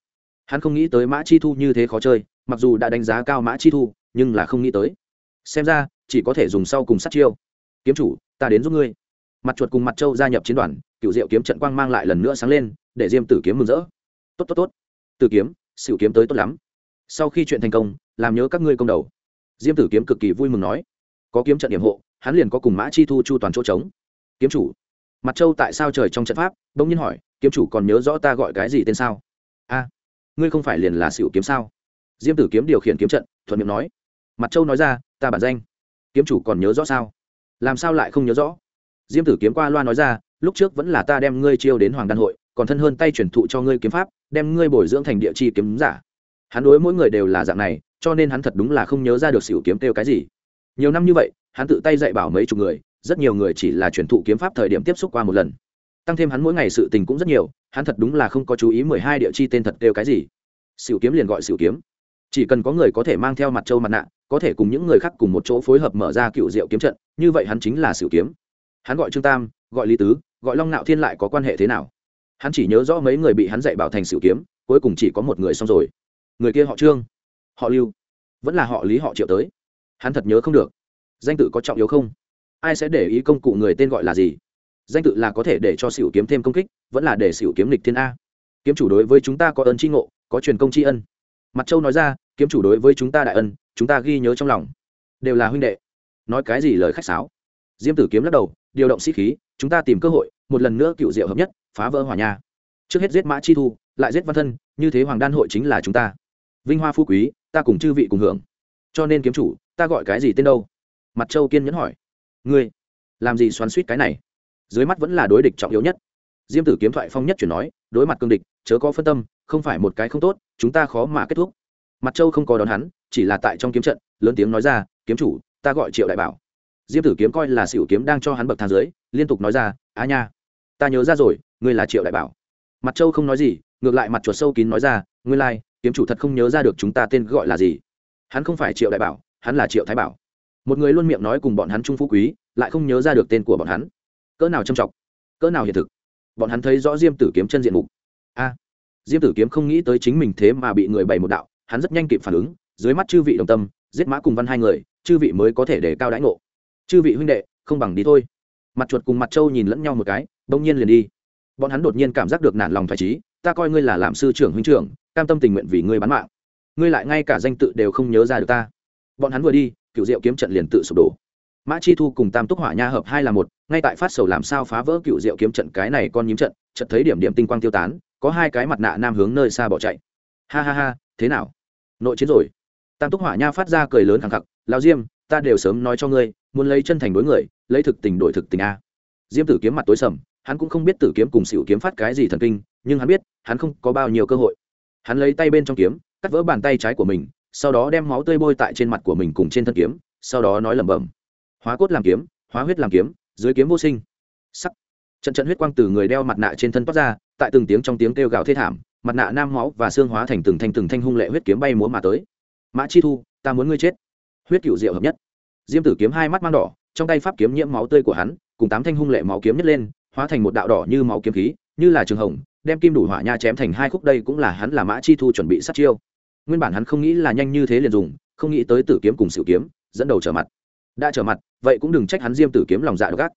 Hắn không nghĩ tới mã chi thu như thế khó chơi, mặc dù đã đánh giá cao mã chi thu, nhưng là không nghĩ tới. Xem ra, chỉ có thể dùng sau cùng sát chiêu. Kiếm chủ, ta đến giúp ngươi mặt chuột cùng mặt trâu gia nhập chiến đoàn cựu diệu kiếm trận quang mang lại lần nữa sáng lên, để diêm tử kiếm mừng rỡ. Tốt tốt tốt. Tử kiếm, xỉu kiếm tới tốt lắm. Sau khi chuyện thành công, làm nhớ các ngươi công đầu. Diêm tử kiếm cực kỳ vui mừng nói. Có kiếm trận điểm hộ, hắn liền có cùng mã chi thu chu toàn chỗ trống. Kiếm chủ, mặt châu tại sao trời trong trận pháp? Bỗng nhiên hỏi, kiếm chủ còn nhớ rõ ta gọi cái gì tên sao? A, ngươi không phải liền là xỉu kiếm sao? Diêm tử kiếm điều khiển kiếm trận, thuận miệng nói. Mặt châu nói ra, ta bản danh. Kiếm chủ còn nhớ rõ sao? Làm sao lại không nhớ rõ? Diêm tử kiếm qua loa nói ra, lúc trước vẫn là ta đem ngươi chiêu đến hoàng đan hội, còn thân hơn tay truyền thụ cho ngươi kiếm pháp, đem ngươi bồi dưỡng thành địa chi kiếm giả. Hắn đối mỗi người đều là dạng này, cho nên hắn thật đúng là không nhớ ra được xỉu kiếm kêu cái gì. Nhiều năm như vậy, hắn tự tay dạy bảo mấy chục người, rất nhiều người chỉ là truyền thụ kiếm pháp thời điểm tiếp xúc qua một lần. Tăng thêm hắn mỗi ngày sự tình cũng rất nhiều, hắn thật đúng là không có chú ý mười hai địa chi tên thật kêu cái gì. Xỉu kiếm liền gọi xỉu kiếm. Chỉ cần có người có thể mang theo mặt trâu mặt nạ, có thể cùng những người khác cùng một chỗ phối hợp mở ra cựu diệu kiếm trận, như vậy hắn chính là xỉu kiếm hắn gọi trương tam, gọi lý tứ, gọi long nạo thiên lại có quan hệ thế nào? Hắn chỉ nhớ rõ mấy người bị hắn dạy bảo thành sử kiếm, cuối cùng chỉ có một người xong rồi. Người kia họ trương, họ lưu. Vẫn là họ lý, họ triệu tới. Hắn thật nhớ không được. Danh tự có trọng yếu không? Ai sẽ để ý công cụ người tên gọi là gì? Danh tự là có thể để cho xỉu kiếm thêm công kích, vẫn là để xỉu kiếm lịch thiên a. Kiếm chủ đối với chúng ta có ơn tri ngộ, có truyền công tri ân. Mặt châu nói ra, kiếm chủ đối với chúng ta đại ân, chúng ta ghi nhớ trong lòng. Đều là huynh đệ. Nói cái gì lời khách sáo? Diêm tử kiếm lắc đầu điều động sĩ khí, chúng ta tìm cơ hội, một lần nữa cựu diệu hợp nhất, phá vỡ hỏa nha. Trước hết giết mã chi thu, lại giết văn thân, như thế hoàng đan hội chính là chúng ta. Vinh hoa phú quý, ta cùng chư vị cùng hưởng. Cho nên kiếm chủ, ta gọi cái gì tên đâu? Mặt châu kiên nhẫn hỏi. Ngươi, làm gì xoắn suýt cái này? Dưới mắt vẫn là đối địch trọng yếu nhất. Diêm tử kiếm thoại phong nhất chuyển nói, đối mặt cương địch, chớ có phân tâm, không phải một cái không tốt, chúng ta khó mà kết thúc. Mặt châu không có đón hắn, chỉ là tại trong kiếm trận, lớn tiếng nói ra, kiếm chủ, ta gọi triệu đại bảo diêm tử kiếm coi là xỉu kiếm đang cho hắn bậc thang dưới liên tục nói ra á nha ta nhớ ra rồi ngươi là triệu đại bảo. Mặt châu không nói gì ngược lại mặt chuột sâu kín nói ra ngươi lai、like, kiếm chủ thật không nhớ ra được chúng ta tên gọi là gì. Hắn không phải triệu đại bảo hắn là triệu thái bảo. Một người luôn miệng nói cùng bọn hắn trung phú quý lại không nhớ ra được tên của bọn hắn. Cỡ nào trầm trọng cỡ nào hiện thực. Bọn hắn thấy rõ diêm tử kiếm chân diện mục. A diêm tử kiếm không nghĩ tới chính mình thế mà bị người bày một đạo hắn rất nhanh kịp phản ứng dưới mắt chư vị đồng tâm giết mã cùng văn hai người chư vị mới có thể để cao đãi ngộ chư vị huynh đệ, không bằng đi thôi. Mặt chuột cùng mặt trâu nhìn lẫn nhau một cái, bỗng nhiên liền đi. Bọn hắn đột nhiên cảm giác được nản lòng phải trí, ta coi ngươi là làm sư trưởng huynh trưởng, cam tâm tình nguyện vì ngươi bán mạng. Ngươi lại ngay cả danh tự đều không nhớ ra được ta. Bọn hắn vừa đi cựu diệu kiếm trận liền tự sụp đổ. Mã chi thu cùng tam túc hỏa nha hợp hai là một, ngay tại phát sầu làm sao phá vỡ cựu diệu kiếm trận cái này con nhím trận trận thấy điểm điểm tinh quang tiêu tán, có hai cái mặt nạ nam hướng nơi xa bỏ chạy. Ha ha ha, thế nào? Nội chiến rồi. Tam túc hỏa nha phát ra cười lớn khẳng khặc lao diêm ta đều sớm nói cho ngươi, muốn lấy chân thành đối người, lấy thực tình đổi thực tình a. Diêm tử kiếm mặt tối sầm, hắn cũng không biết tử kiếm cùng xỉu kiếm phát cái gì thần kinh, nhưng hắn biết, hắn không có bao nhiêu cơ hội. Hắn lấy tay bên trong kiếm, cắt vỡ bàn tay trái của mình, sau đó đem máu tươi bôi tại trên mặt của mình cùng trên thân kiếm, sau đó nói lẩm bẩm. Hóa cốt làm kiếm, hóa huyết làm kiếm, dưới kiếm vô sinh. Sắc. Trận trận huyết quang từ người đeo mặt nạ trên thân toát ra, tại từng tiếng trong tiếng kêu gào thê thảm, mặt nạ nam máu và xương hóa thành từng thanh từng thanh hung lệ huyết kiếm bay múa mà tới. Mã chi thu, ta muốn ngươi chết huyết cựu diệu hợp nhất. Diêm tử kiếm hai mắt mang đỏ, trong tay pháp kiếm nhiễm máu tươi của hắn, cùng tám thanh hung lệ máu kiếm nhất lên, hóa thành một đạo đỏ như máu kiếm khí, như là trường hồng, đem kim đủ hỏa nha chém thành hai khúc đây cũng là hắn là mã chi thu chuẩn bị sát chiêu. Nguyên bản hắn không nghĩ là nhanh như thế liền dùng, không nghĩ tới tử kiếm cùng sự kiếm, dẫn đầu trở mặt. Đã trở mặt, vậy cũng đừng trách hắn diêm tử kiếm lòng dạ gác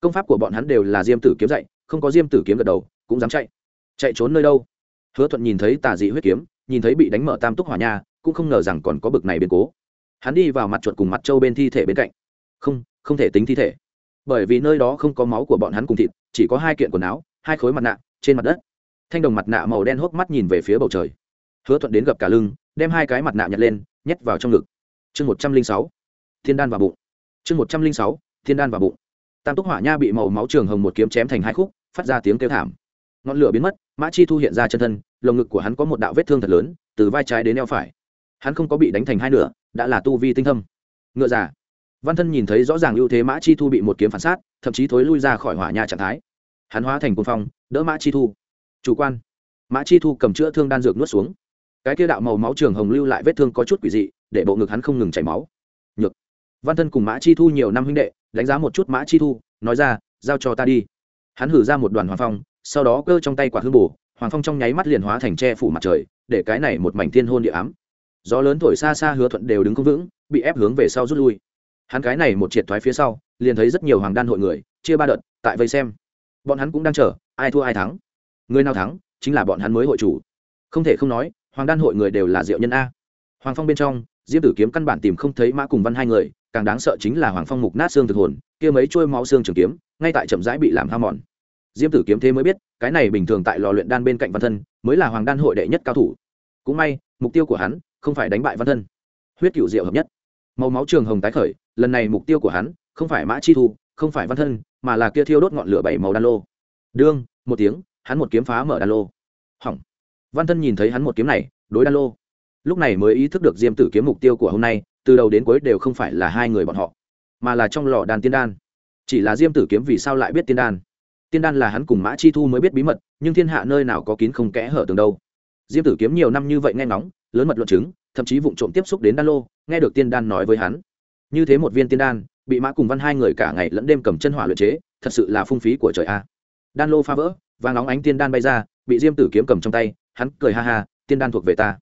công pháp của bọn hắn đều là diêm tử kiếm dạy, không có diêm tử kiếm gật đầu, cũng dám chạy. Chạy trốn nơi đâu? Hứa thuận nhìn thấy tà dị huyết kiếm, nhìn thấy bị đánh mở tam túc hỏa nha, cũng không ngờ rằng còn có bực này biến cố hắn đi vào mặt chuột cùng mặt trâu bên thi thể bên cạnh. Không không thể tính thi thể. Bởi vì nơi đó không có máu của bọn hắn cùng thịt, chỉ có hai kiện quần áo, hai khối mặt nạ, trên mặt đất. Thanh đồng mặt nạ màu đen hốc mắt nhìn về phía bầu trời. Hứa thuận đến gặp cả lưng, đem hai cái mặt nạ nhặt lên, nhét vào trong ngực. Chương một trăm linh sáu. Thiên đan và bụng. Chương một trăm linh sáu. Thiên đan và bụng. Tam túc hỏa nha bị màu máu trường hồng một kiếm chém thành hai khúc, phát ra tiếng kêu thảm. Ngọn lửa biến mất, mã chi thu hiện ra chân thân, lồng ngực của hắn có một đạo vết thương thật lớn, từ vai trái đến eo phải hắn không có bị đánh thành hai nửa, đã là tu vi tinh thâm. Ngựa giả văn thân nhìn thấy rõ ràng ưu thế mã chi thu bị một kiếm phản sát, thậm chí thối lui ra khỏi hỏa nhà trạng thái. Hắn hóa thành quân phong, đỡ mã chi thu. Chủ quan. Mã chi thu cầm chữa thương đan dược nuốt xuống. Cái kia đạo màu máu trường hồng lưu lại vết thương có chút quỷ dị, để bộ ngực hắn không ngừng chảy máu. Nhược. Văn thân cùng mã chi thu nhiều năm huynh đệ, đánh giá một chút mã chi thu, nói ra, giao cho ta đi. Hắn hử ra một đoàn hoàng phong, sau đó cơ trong tay quả hương bù hoàng phong trong nháy mắt liền hóa thành tre phủ mặt trời, để cái này một mảnh thiên hôn địa ám gió lớn thổi xa xa hứa thuận đều đứng không vững, bị ép hướng về sau rút lui. Hắn cái này một triệt thoái phía sau, liền thấy rất nhiều hoàng đan hội người, chia ba đợt, tại vây xem. Bọn hắn cũng đang chờ, ai thua ai thắng. Người nào thắng, chính là bọn hắn mới hội chủ. Không thể không nói, hoàng đan hội người đều là diệu nhân a. Hoàng phong bên trong, diêm tử kiếm căn bản tìm không thấy mã cùng văn hai người, càng đáng sợ chính là hoàng phong mục nát xương thực hồn, kia mấy trôi máu xương trường kiếm, ngay tại chậm rãi bị làm ham mòn. Diêm tử kiếm thế mới biết, cái này bình thường tại lò luyện đan bên cạnh văn thân, mới là hoàng đan hội đệ nhất cao thủ. Cũng may, mục tiêu của hắn không phải đánh bại văn thân. Huyết cựu diệu hợp nhất. Màu máu trường hồng tái khởi, lần này mục tiêu của hắn không phải mã chi thu, không phải văn thân, mà là kia thiêu đốt ngọn lửa bảy màu đan lô. Đương, một tiếng, hắn một kiếm phá mở đan lô. Hỏng. Văn thân nhìn thấy hắn một kiếm này, đối đan lô. Lúc này mới ý thức được diêm tử kiếm mục tiêu của hôm nay, từ đầu đến cuối đều không phải là hai người bọn họ, mà là trong lò đàn tiên đan. Chỉ là diêm tử kiếm vì sao lại biết tiên đan? Tiên đan là hắn cùng mã chi thu mới biết bí mật, nhưng thiên hạ nơi nào có kín không kẽ hở tường đâu. Diêm tử kiếm nhiều năm như vậy nghe ngóng lớn mật luận chứng, thậm chí vụ trộm tiếp xúc đến đan lô, nghe được tiên đan nói với hắn. Như thế một viên tiên đan, bị mã cùng văn hai người cả ngày lẫn đêm cầm chân hỏa luyện chế, thật sự là phung phí của trời a. Đan lô phá vỡ và nóng ánh tiên đan bay ra, bị diêm tử kiếm cầm trong tay, hắn cười ha ha, tiên đan thuộc về ta.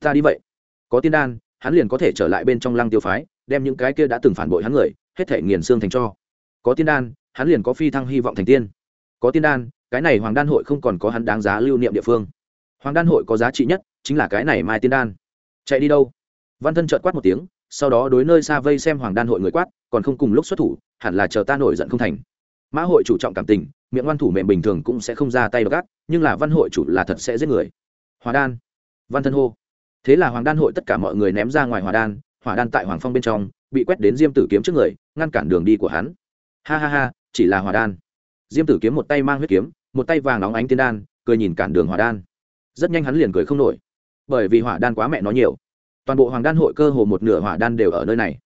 Ta đi vậy. Có tiên đan, hắn liền có thể trở lại bên trong lăng tiêu phái, đem những cái kia đã từng phản bội hắn người, hết thể nghiền xương thành cho. Có tiên đan, hắn liền có phi thăng hy vọng thành tiên. Có tiên đan, cái này hoàng đan hội không còn có hắn đáng giá lưu niệm địa phương. Hoàng đan hội có giá trị nhất chính là cái này mai tiên đan. Chạy đi đâu? Văn thân trợt quát một tiếng, sau đó đối nơi xa vây xem hoàng đan hội người quát, còn không cùng lúc xuất thủ, hẳn là chờ ta nổi giận không thành. Mã hội chủ trọng cảm tình, miệng ngoan thủ mềm bình thường cũng sẽ không ra tay gắt, nhưng là văn hội chủ là thật sẽ giết người. Hòa đan. Văn thân hô. Thế là hoàng đan hội tất cả mọi người ném ra ngoài hòa đan hỏa đan tại hoàng phong bên trong, bị quét đến diêm tử kiếm trước người, ngăn cản đường đi của hắn. Ha ha ha, chỉ là hòa đan. Diêm tử kiếm một tay mang huyết kiếm, một tay vàng nóng ánh tiên đan, cười nhìn cản đường hỏa đan. Rất nhanh hắn liền cười không nổi bởi vì hỏa đan quá mẹ nó nhiều. Toàn bộ hoàng đan hội cơ hồ một nửa hỏa đan đều ở nơi này.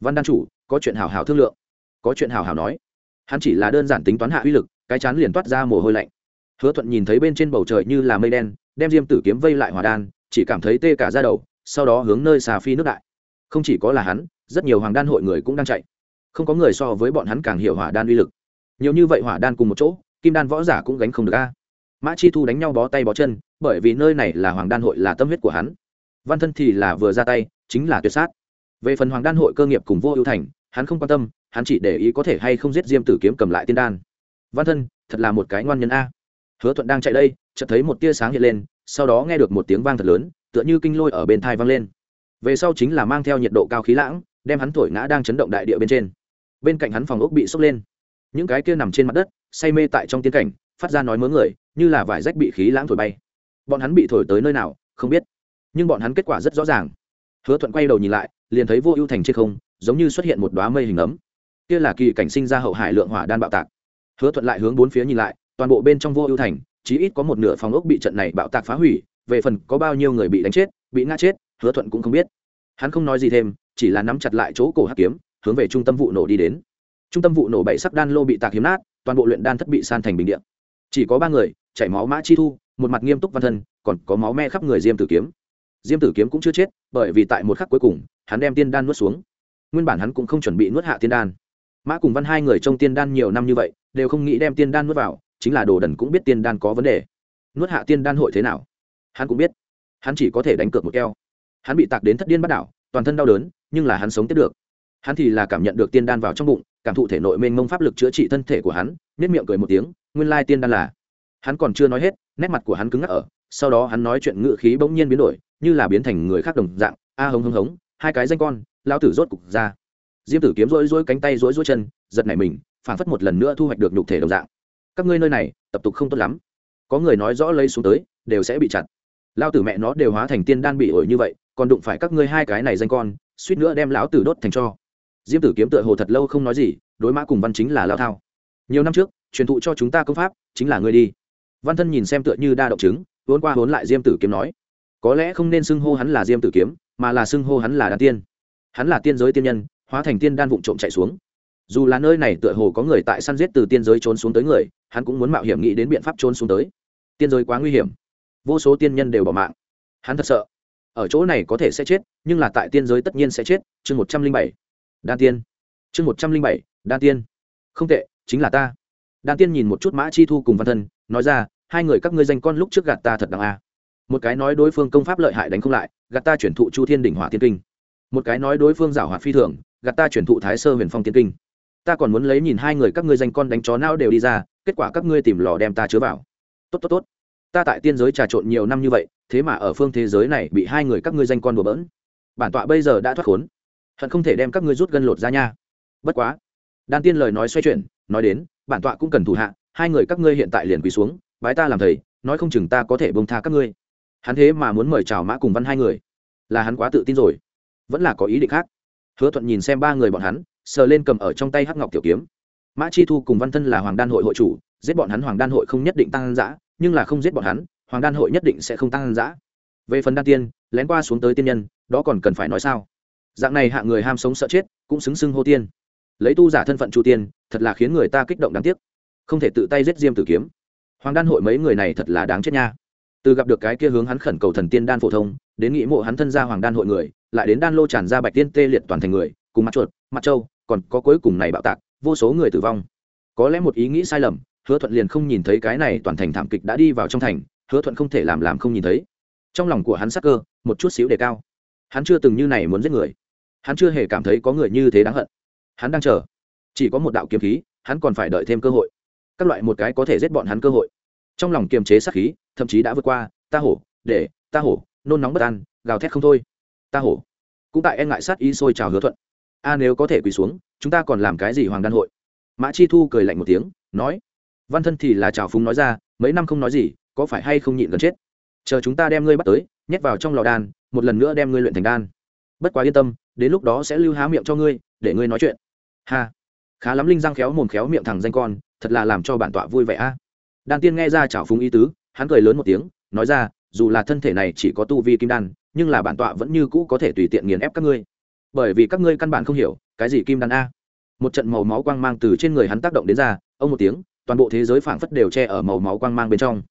Văn đan chủ, có chuyện hào hào thương lượng. Có chuyện hào hào nói. Hắn chỉ là đơn giản tính toán hạ uy lực, cái chán liền toát ra mồ hôi lạnh. Hứa thuận nhìn thấy bên trên bầu trời như là mây đen, đem diêm tử kiếm vây lại hỏa đan, chỉ cảm thấy tê cả ra đầu, sau đó hướng nơi xà phi nước đại. Không chỉ có là hắn, rất nhiều hoàng đan hội người cũng đang chạy. Không có người so với bọn hắn càng hiểu hỏa đan uy lực. Nhiều như vậy hỏa đan cùng một chỗ, kim đan võ giả cũng gánh không được a mã chi thu đánh nhau bó tay bó chân, bởi vì nơi này là hoàng đan hội là tâm huyết của hắn. Văn thân thì là vừa ra tay, chính là tuyệt sát. Về phần hoàng đan hội cơ nghiệp cùng vô ưu thành, hắn không quan tâm, hắn chỉ để ý có thể hay không giết diêm tử kiếm cầm lại tiên đan. Văn thân, thật là một cái ngoan nhân a. Hứa thuận đang chạy đây, chợt thấy một tia sáng hiện lên, sau đó nghe được một tiếng vang thật lớn, tựa như kinh lôi ở bên thai vang lên. Về sau chính là mang theo nhiệt độ cao khí lãng, đem hắn thổi ngã đang chấn động đại địa bên trên. Bên cạnh hắn phòng ốc bị sốc lên. Những cái kia nằm trên mặt đất, say mê tại trong tiên cảnh, phát ra nói mớ người như là vải rách bị khí lãng thổi bay. Bọn hắn bị thổi tới nơi nào, không biết. Nhưng bọn hắn kết quả rất rõ ràng. Hứa thuận quay đầu nhìn lại, liền thấy vô ưu thành trên không, giống như xuất hiện một đoá mây hình ấm. Kia là kỳ cảnh sinh ra hậu hải lượng hỏa đan bạo tạc. Hứa thuận lại hướng bốn phía nhìn lại, toàn bộ bên trong vô ưu thành, chí ít có một nửa phòng ốc bị trận này bạo tạc phá hủy, về phần có bao nhiêu người bị đánh chết, bị ngã chết, hứa thuận cũng không biết. Hắn không nói gì thêm, chỉ là nắm chặt lại chỗ cổ hắc kiếm, hướng về trung tâm vụ nổ đi đến. Trung tâm vụ nổ bảy sắc đan lô bị tạc hiếm nát, toàn bộ luyện đan thất bị san thành bình điện chỉ có ba người chảy máu mã chi thu, một mặt nghiêm túc văn thân, còn có máu me khắp người diêm tử kiếm. Diêm tử kiếm cũng chưa chết, bởi vì tại một khắc cuối cùng, hắn đem tiên đan nuốt xuống. Nguyên bản hắn cũng không chuẩn bị nuốt hạ tiên đan. Mã cùng văn hai người trong tiên đan nhiều năm như vậy, đều không nghĩ đem tiên đan nuốt vào, chính là đồ đần cũng biết tiên đan có vấn đề. Nuốt hạ tiên đan hội thế nào? Hắn cũng biết. Hắn chỉ có thể đánh cược một keo. Hắn bị tạc đến thất điên bắt đảo, toàn thân đau đớn, nhưng là hắn sống tiếp được. Hắn thì là cảm nhận được tiên đan vào trong bụng, cảm thụ thể nội mênh mông pháp lực chữa trị thân thể của hắn nếp miệng cười một tiếng, nguyên lai tiên đan là hắn còn chưa nói hết, nét mặt của hắn cứng ngắc ở, sau đó hắn nói chuyện ngự khí bỗng nhiên biến đổi, như là biến thành người khác đồng dạng, a hống hống hống, hai cái danh con lao tử rốt cục ra. Diêm tử kiếm rối rối cánh tay rối rối chân, giật nảy mình phản phất một lần nữa thu hoạch được nhục thể đồng dạng. Các ngươi nơi này, tập tục không tốt lắm. Có người nói rõ lấy xuống tới, đều sẽ bị chặt. Lao tử mẹ nó đều hóa thành tiên đan bị ổi như vậy, còn đụng phải các ngươi hai cái này danh con, suýt nữa đem lão tử đốt thành cho. Diêm tử kiếm tựa hồ thật lâu không nói gì, đối mã cùng văn chính là lao thao. Nhiều năm trước, truyền thụ cho chúng ta công pháp, chính là ngươi đi văn thân nhìn xem tựa như đa động chứng vốn qua vốn lại diêm tử kiếm nói, có lẽ không nên xưng hô hắn là diêm tử kiếm, mà là xưng hô hắn là đan tiên. Hắn là tiên giới tiên nhân, hóa thành tiên đan vụng trộm chạy xuống. Dù là nơi này tựa hồ có người tại săn giết từ tiên giới trốn xuống tới người, hắn cũng muốn mạo hiểm nghĩ đến biện pháp trốn xuống tới. Tiên giới quá nguy hiểm. Vô số tiên nhân đều bỏ mạng. Hắn thật sợ. Ở chỗ này có thể sẽ chết, nhưng là tại tiên giới tất nhiên sẽ chết. Chương một trăm linh bảy. Đan tiên. Chương một trăm linh bảy, đan tiên. Không tệ, chính là ta. Đan tiên nhìn một chút mã chi thu cùng văn thân, nói ra hai người các ngươi danh con lúc trước gạt ta thật đáng a. Một cái nói đối phương công pháp lợi hại đánh không lại, gạt ta chuyển thụ chu thiên đỉnh hỏa tiên kinh. Một cái nói đối phương giảo hoạt phi thường, gạt ta chuyển thụ thái sơ huyền phong tiên kinh. Ta còn muốn lấy nhìn hai người các ngươi danh con đánh chó não đều đi ra, kết quả các ngươi tìm lò đem ta chứa vào. Tốt tốt tốt. Ta tại tiên giới trà trộn nhiều năm như vậy, thế mà ở phương thế giới này bị hai người các ngươi danh con đùa bỡn. Bản tọa bây giờ đã thoát khốn. Hận không thể đem các ngươi rút gân lột ra nha. Bất quá. Đan tiên lời nói xoay chuyển, nói đến, bản tọa cũng cần thủ hạ, hai người các ngươi hiện tại liền quỳ xuống bái ta làm thầy, nói không chừng ta có thể bông tha các ngươi. Hắn thế mà muốn mời chào mã cùng văn hai người. Là hắn quá tự tin rồi. Vẫn là có ý định khác. Hứa thuận nhìn xem ba người bọn hắn, sờ lên cầm ở trong tay hắc ngọc tiểu kiếm. Mã chi thu cùng văn thân là hoàng đan hội hội chủ, giết bọn hắn hoàng đan hội không nhất định tăng giã nhưng là không giết bọn hắn, hoàng đan hội nhất định sẽ không tăng giã về phần đan tiên, lén qua xuống tới tiên nhân, đó còn cần phải nói sao? Dạng này hạ người ham sống sợ chết, cũng xứng xưng hô tiên. Lấy tu giả thân phận chu tiên, thật là khiến người ta kích động đáng tiếc. Không thể tự tay giết diêm tử kiếm hoàng đan hội mấy người này thật là đáng chết nha. Từ gặp được cái kia hướng hắn khẩn cầu thần tiên đan phổ thông, đến nghĩ mộ hắn thân ra hoàng đan hội người, lại đến đan lô tràn ra bạch tiên tê liệt toàn thành người, cùng mặt chuột, mặt trâu, còn có cuối cùng này bạo tạc, vô số người tử vong. Có lẽ một ý nghĩ sai lầm, hứa thuận liền không nhìn thấy cái này toàn thành thảm kịch đã đi vào trong thành, hứa thuận không thể làm làm không nhìn thấy. Trong lòng của hắn sắc cơ, một chút xíu đề cao. Hắn chưa từng như này muốn giết người. Hắn chưa hề cảm thấy có người như thế đáng hận. Hắn đang chờ. Chỉ có một đạo kiếm khí, hắn còn phải đợi thêm cơ hội các loại một cái có thể giết bọn hắn cơ hội. Trong lòng kiềm chế sát khí, thậm chí đã vượt qua, ta hổ, để, ta hổ, nôn nóng bất an, gào thét không thôi. Ta hổ. Cũng tại e ngại sát ý sôi trào hứa thuận. A nếu có thể quỳ xuống, chúng ta còn làm cái gì hoàng đan hội? Mã chi thu cười lạnh một tiếng, nói. Văn thân thì là trào phúng nói ra, mấy năm không nói gì, có phải hay không nhịn gần chết? Chờ chúng ta đem ngươi bắt tới, nhét vào trong lò đan, một lần nữa đem ngươi luyện thành đan. Bất quá yên tâm, đến lúc đó sẽ lưu há miệng cho ngươi, để ngươi nói chuyện. Ha. Khá lắm linh răng khéo mồm khéo miệng thẳng danh con thật là làm cho bản tọa vui vẻ a. Đan tiên nghe ra chảo phúng ý tứ, hắn cười lớn một tiếng, nói ra, dù là thân thể này chỉ có tu vi kim đan, nhưng là bản tọa vẫn như cũ có thể tùy tiện nghiền ép các ngươi. Bởi vì các ngươi căn bản không hiểu, cái gì kim đan a. Một trận màu máu quang mang từ trên người hắn tác động đến ra, ông một tiếng, toàn bộ thế giới phảng phất đều che ở màu máu quang mang bên trong.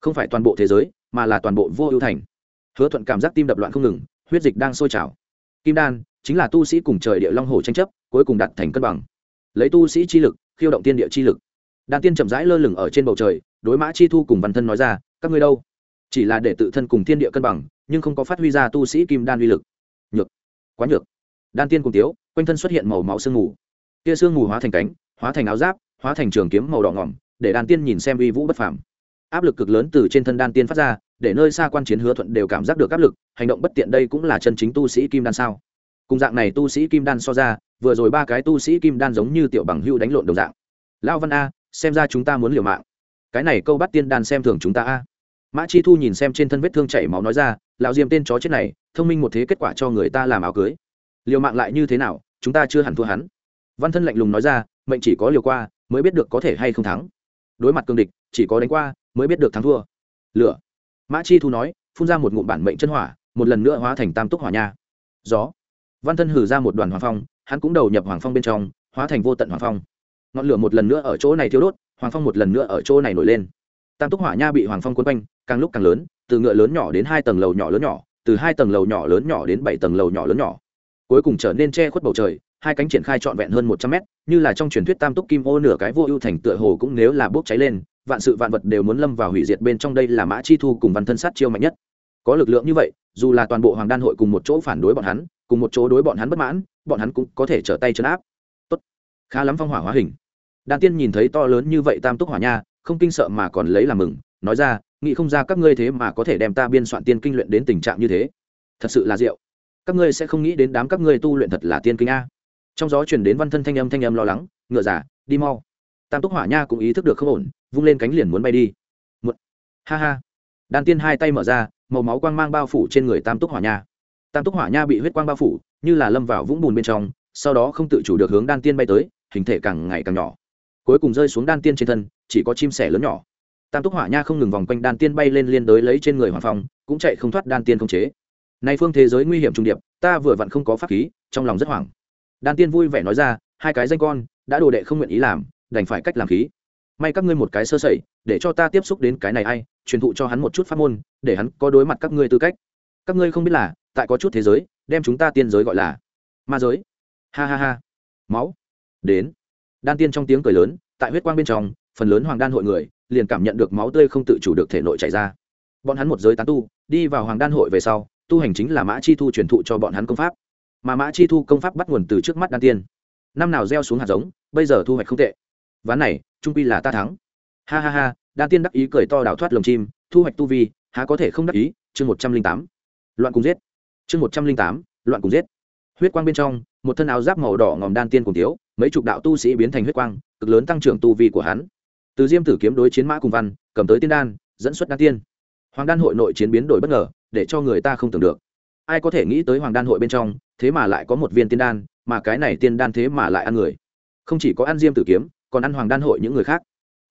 Không phải toàn bộ thế giới, mà là toàn bộ vô ưu thành. Hứa thuận cảm giác tim đập loạn không ngừng, huyết dịch đang sôi trào. Kim đan chính là tu sĩ cùng trời địa long hồ tranh chấp, cuối cùng đạt thành cân bằng. Lấy tu sĩ chi lực, khiêu động tiên địa chi lực đan tiên chậm rãi lơ lửng ở trên bầu trời, đối mã chi thu cùng văn thân nói ra, các ngươi đâu? Chỉ là để tự thân cùng thiên địa cân bằng, nhưng không có phát huy ra tu sĩ kim đan uy lực. Nhược, quá nhược. Đan tiên cùng tiếu, quanh thân xuất hiện màu máu sương mù. Tia sương mù hóa thành cánh, hóa thành áo giáp, hóa thành trường kiếm màu đỏ ngỏm, để đan tiên nhìn xem uy vũ bất phàm. Áp lực cực lớn từ trên thân đan tiên phát ra, để nơi xa quan chiến hứa thuận đều cảm giác được áp lực, hành động bất tiện đây cũng là chân chính tu sĩ kim đan sao? Cùng dạng này tu sĩ kim đan so ra, vừa rồi ba cái tu sĩ kim đan giống như tiểu bằng hưu đánh lộn đồng dạng. Lão văn a xem ra chúng ta muốn liều mạng. Cái này câu bắt tiên đan xem thường chúng ta a. Mã chi thu nhìn xem trên thân vết thương chảy máu nói ra, lão diêm tên chó chết này, thông minh một thế kết quả cho người ta làm áo cưới. Liều mạng lại như thế nào, chúng ta chưa hẳn thua hắn. Văn thân lạnh lùng nói ra, mệnh chỉ có liều qua, mới biết được có thể hay không thắng. Đối mặt cương địch, chỉ có đánh qua, mới biết được thắng thua. Lửa. Mã chi thu nói, phun ra một ngụm bản mệnh chân hỏa, một lần nữa hóa thành tam túc hỏa nha. Gió. Văn thân hử ra một đoàn hoàng phong, hắn cũng đầu nhập hoàng phong bên trong, hóa thành vô tận hoàng phong ngọn lửa một lần nữa ở chỗ này thiêu đốt, hoàng phong một lần nữa ở chỗ này nổi lên. Tam túc hỏa nha bị hoàng phong quấn quanh, càng lúc càng lớn, từ ngựa lớn nhỏ đến hai tầng lầu nhỏ lớn nhỏ, từ hai tầng lầu nhỏ lớn nhỏ đến bảy tầng lầu nhỏ lớn nhỏ. Cuối cùng trở nên che khuất bầu trời, hai cánh triển khai trọn vẹn hơn một trăm mét, như là trong truyền thuyết tam túc kim ô nửa cái vô ưu thành tựa hồ cũng nếu là bốc cháy lên, vạn sự vạn vật đều muốn lâm vào hủy diệt bên trong đây là mã chi thu cùng văn thân sát chiêu mạnh nhất. Có lực lượng như vậy, dù là toàn bộ hoàng đan hội cùng một chỗ phản đối bọn hắn, cùng một chỗ đối bọn hắn bất mãn, bọn hắn cũng có thể trở tay chấn áp. Tốt. Khá lắm phong hỏa hóa hình đan tiên nhìn thấy to lớn như vậy tam túc hỏa nha, không kinh sợ mà còn lấy làm mừng, nói ra, nghĩ không ra các ngươi thế mà có thể đem ta biên soạn tiên kinh luyện đến tình trạng như thế. Thật sự là diệu. Các ngươi sẽ không nghĩ đến đám các ngươi tu luyện thật là tiên kinh a. Trong gió chuyển đến văn thân thanh âm thanh âm lo lắng, ngựa giả đi mau. Tam túc hỏa nha cũng ý thức được không ổn, vung lên cánh liền muốn bay đi. Một ha ha. Đan tiên hai tay mở ra, màu máu quang mang bao phủ trên người tam túc hỏa nha. Tam túc hỏa nha bị huyết quang bao phủ, như là lâm vào vũng bùn bên trong, sau đó không tự chủ được hướng đan tiên bay tới, hình thể càng ngày càng nhỏ cuối cùng rơi xuống đan tiên trên thân, chỉ có chim sẻ lớn nhỏ. Tam túc hỏa nha không ngừng vòng quanh đan tiên bay lên liên đới lấy trên người hoàng phong, cũng chạy không thoát đan tiên không chế. Nay phương thế giới nguy hiểm trung điệp, ta vừa vặn không có pháp khí, trong lòng rất hoảng. Đan tiên vui vẻ nói ra, hai cái danh con, đã đồ đệ không nguyện ý làm, đành phải cách làm khí. May các ngươi một cái sơ sẩy, để cho ta tiếp xúc đến cái này ai, truyền thụ cho hắn một chút pháp môn, để hắn có đối mặt các ngươi tư cách. Các ngươi không biết là, tại có chút thế giới, đem chúng ta tiên giới gọi là ma giới. Ha ha ha. Máu. Đến đan tiên trong tiếng cười lớn, tại huyết quang bên trong, phần lớn hoàng đan hội người liền cảm nhận được máu tươi không tự chủ được thể nội chảy ra. Bọn hắn một giới tán tu, đi vào hoàng đan hội về sau, tu hành chính là mã chi thu truyền thụ cho bọn hắn công pháp. Mà mã chi thu công pháp bắt nguồn từ trước mắt đan tiên. Năm nào gieo xuống hạt giống, bây giờ thu hoạch không tệ. Ván này, trung quy là ta thắng. Ha ha ha, đan tiên đắc ý cười to đào thoát lồng chim, thu hoạch tu vi, há có thể không đắc ý? Chương một trăm linh tám. Loạn cùng giết. Chương một trăm linh tám, loạn cùng giết. Huyết quang bên trong, một thân áo giáp màu đỏ ngòm đan tiên cùng tiếu mấy chục đạo tu sĩ biến thành huyết quang, cực lớn tăng trưởng tu vi của hắn. Từ diêm tử kiếm đối chiến mã cùng văn, cầm tới tiên đan, dẫn xuất đan tiên. Hoàng đan hội nội chiến biến đổi bất ngờ, để cho người ta không tưởng được. Ai có thể nghĩ tới hoàng đan hội bên trong, thế mà lại có một viên tiên đan, mà cái này tiên đan thế mà lại ăn người. Không chỉ có ăn diêm tử kiếm, còn ăn hoàng đan hội những người khác.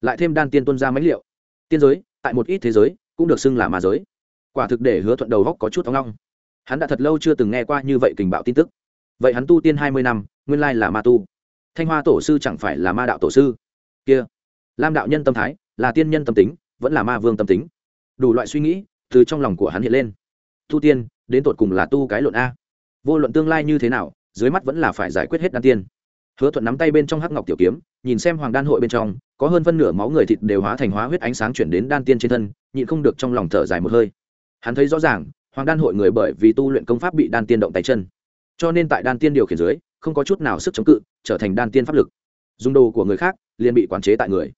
Lại thêm đan tiên tuân ra mấy liệu. Tiên giới, tại một ít thế giới, cũng được xưng là ma giới. Quả thực để hứa thuận đầu góc có chút thong long hắn đã thật lâu chưa từng nghe qua như vậy kình bạo tin tức. Vậy hắn tu tiên hai mươi năm, nguyên lai là ma tu thanh hoa tổ sư chẳng phải là ma đạo tổ sư? Kia, lam đạo nhân tâm thái, là tiên nhân tâm tính, vẫn là ma vương tâm tính. Đủ loại suy nghĩ từ trong lòng của hắn hiện lên. Tu tiên, đến tột cùng là tu cái luận a? Vô luận tương lai như thế nào, dưới mắt vẫn là phải giải quyết hết đan tiên. Hứa thuận nắm tay bên trong hắc ngọc tiểu kiếm, nhìn xem hoàng đan hội bên trong, có hơn phân nửa máu người thịt đều hóa thành hóa huyết ánh sáng chuyển đến đan tiên trên thân, nhịn không được trong lòng thở dài một hơi. Hắn thấy rõ ràng, hoàng đan hội người bởi vì tu luyện công pháp bị đan tiên động tay chân. Cho nên tại đan tiên điều khiển dưới không có chút nào sức chống cự, trở thành đan tiên pháp lực. Dùng đồ của người khác, liền bị quản chế tại người.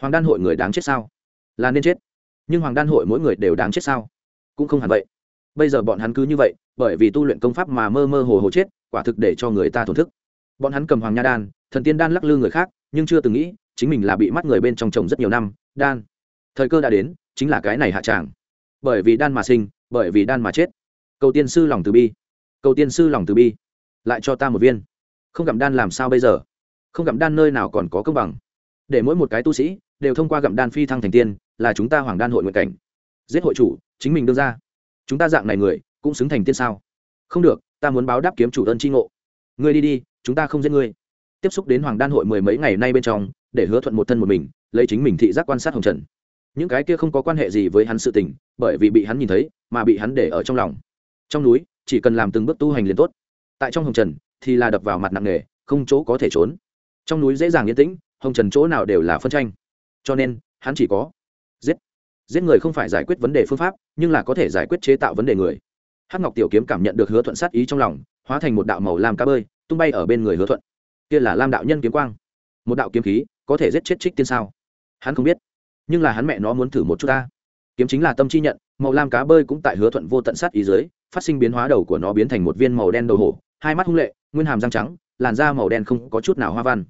Hoàng đan hội người đáng chết sao? Là nên chết. Nhưng hoàng đan hội mỗi người đều đáng chết sao? Cũng không hẳn vậy. Bây giờ bọn hắn cứ như vậy, bởi vì tu luyện công pháp mà mơ mơ hồ hồ chết, quả thực để cho người ta thổn thức. Bọn hắn cầm hoàng nha đan, thần tiên đan lắc lư người khác, nhưng chưa từng nghĩ, chính mình là bị mắt người bên trong chồng rất nhiều năm, đan. Thời cơ đã đến, chính là cái này hạ tràng bởi vì đan mà sinh, bởi vì đan mà chết. Cầu tiên sư lòng từ bi. Cầu tiên sư lòng từ bi lại cho ta một viên. Không gặm đan làm sao bây giờ? Không gặm đan nơi nào còn có công bằng? Để mỗi một cái tu sĩ đều thông qua gặm đan phi thăng thành tiên, là chúng ta hoàng đan hội nguyện cảnh. Giết hội chủ, chính mình đưa ra. Chúng ta dạng này người, cũng xứng thành tiên sao? Không được, ta muốn báo đáp kiếm chủ ơn tri ngộ. Ngươi đi đi, chúng ta không giết ngươi. Tiếp xúc đến hoàng đan hội mười mấy ngày nay bên trong, để hứa thuận một thân một mình, lấy chính mình thị giác quan sát hồng trần. Những cái kia không có quan hệ gì với hắn sự tình, bởi vì bị hắn nhìn thấy, mà bị hắn để ở trong lòng. Trong núi, chỉ cần làm từng bước tu hành liền tốt tại trong hồng trần thì là đập vào mặt nặng nề, không chỗ có thể trốn. Trong núi dễ dàng yên tĩnh, hồng trần chỗ nào đều là phân tranh. Cho nên, hắn chỉ có giết. Giết người không phải giải quyết vấn đề phương pháp, nhưng là có thể giải quyết chế tạo vấn đề người. Hắc ngọc tiểu kiếm cảm nhận được hứa thuận sát ý trong lòng, hóa thành một đạo màu lam cá bơi, tung bay ở bên người hứa thuận. Kia là lam đạo nhân kiếm quang. Một đạo kiếm khí, có thể giết chết trích tiên sao. Hắn không biết, nhưng là hắn mẹ nó muốn thử một chút ta. Kiếm chính là tâm chi nhận, màu lam cá bơi cũng tại hứa thuận vô tận sát ý dưới, phát sinh biến hóa đầu của nó biến thành một viên màu đen đầu hổ hai mắt hung lệ, nguyên hàm răng trắng, làn da màu đen không có chút nào hoa văn.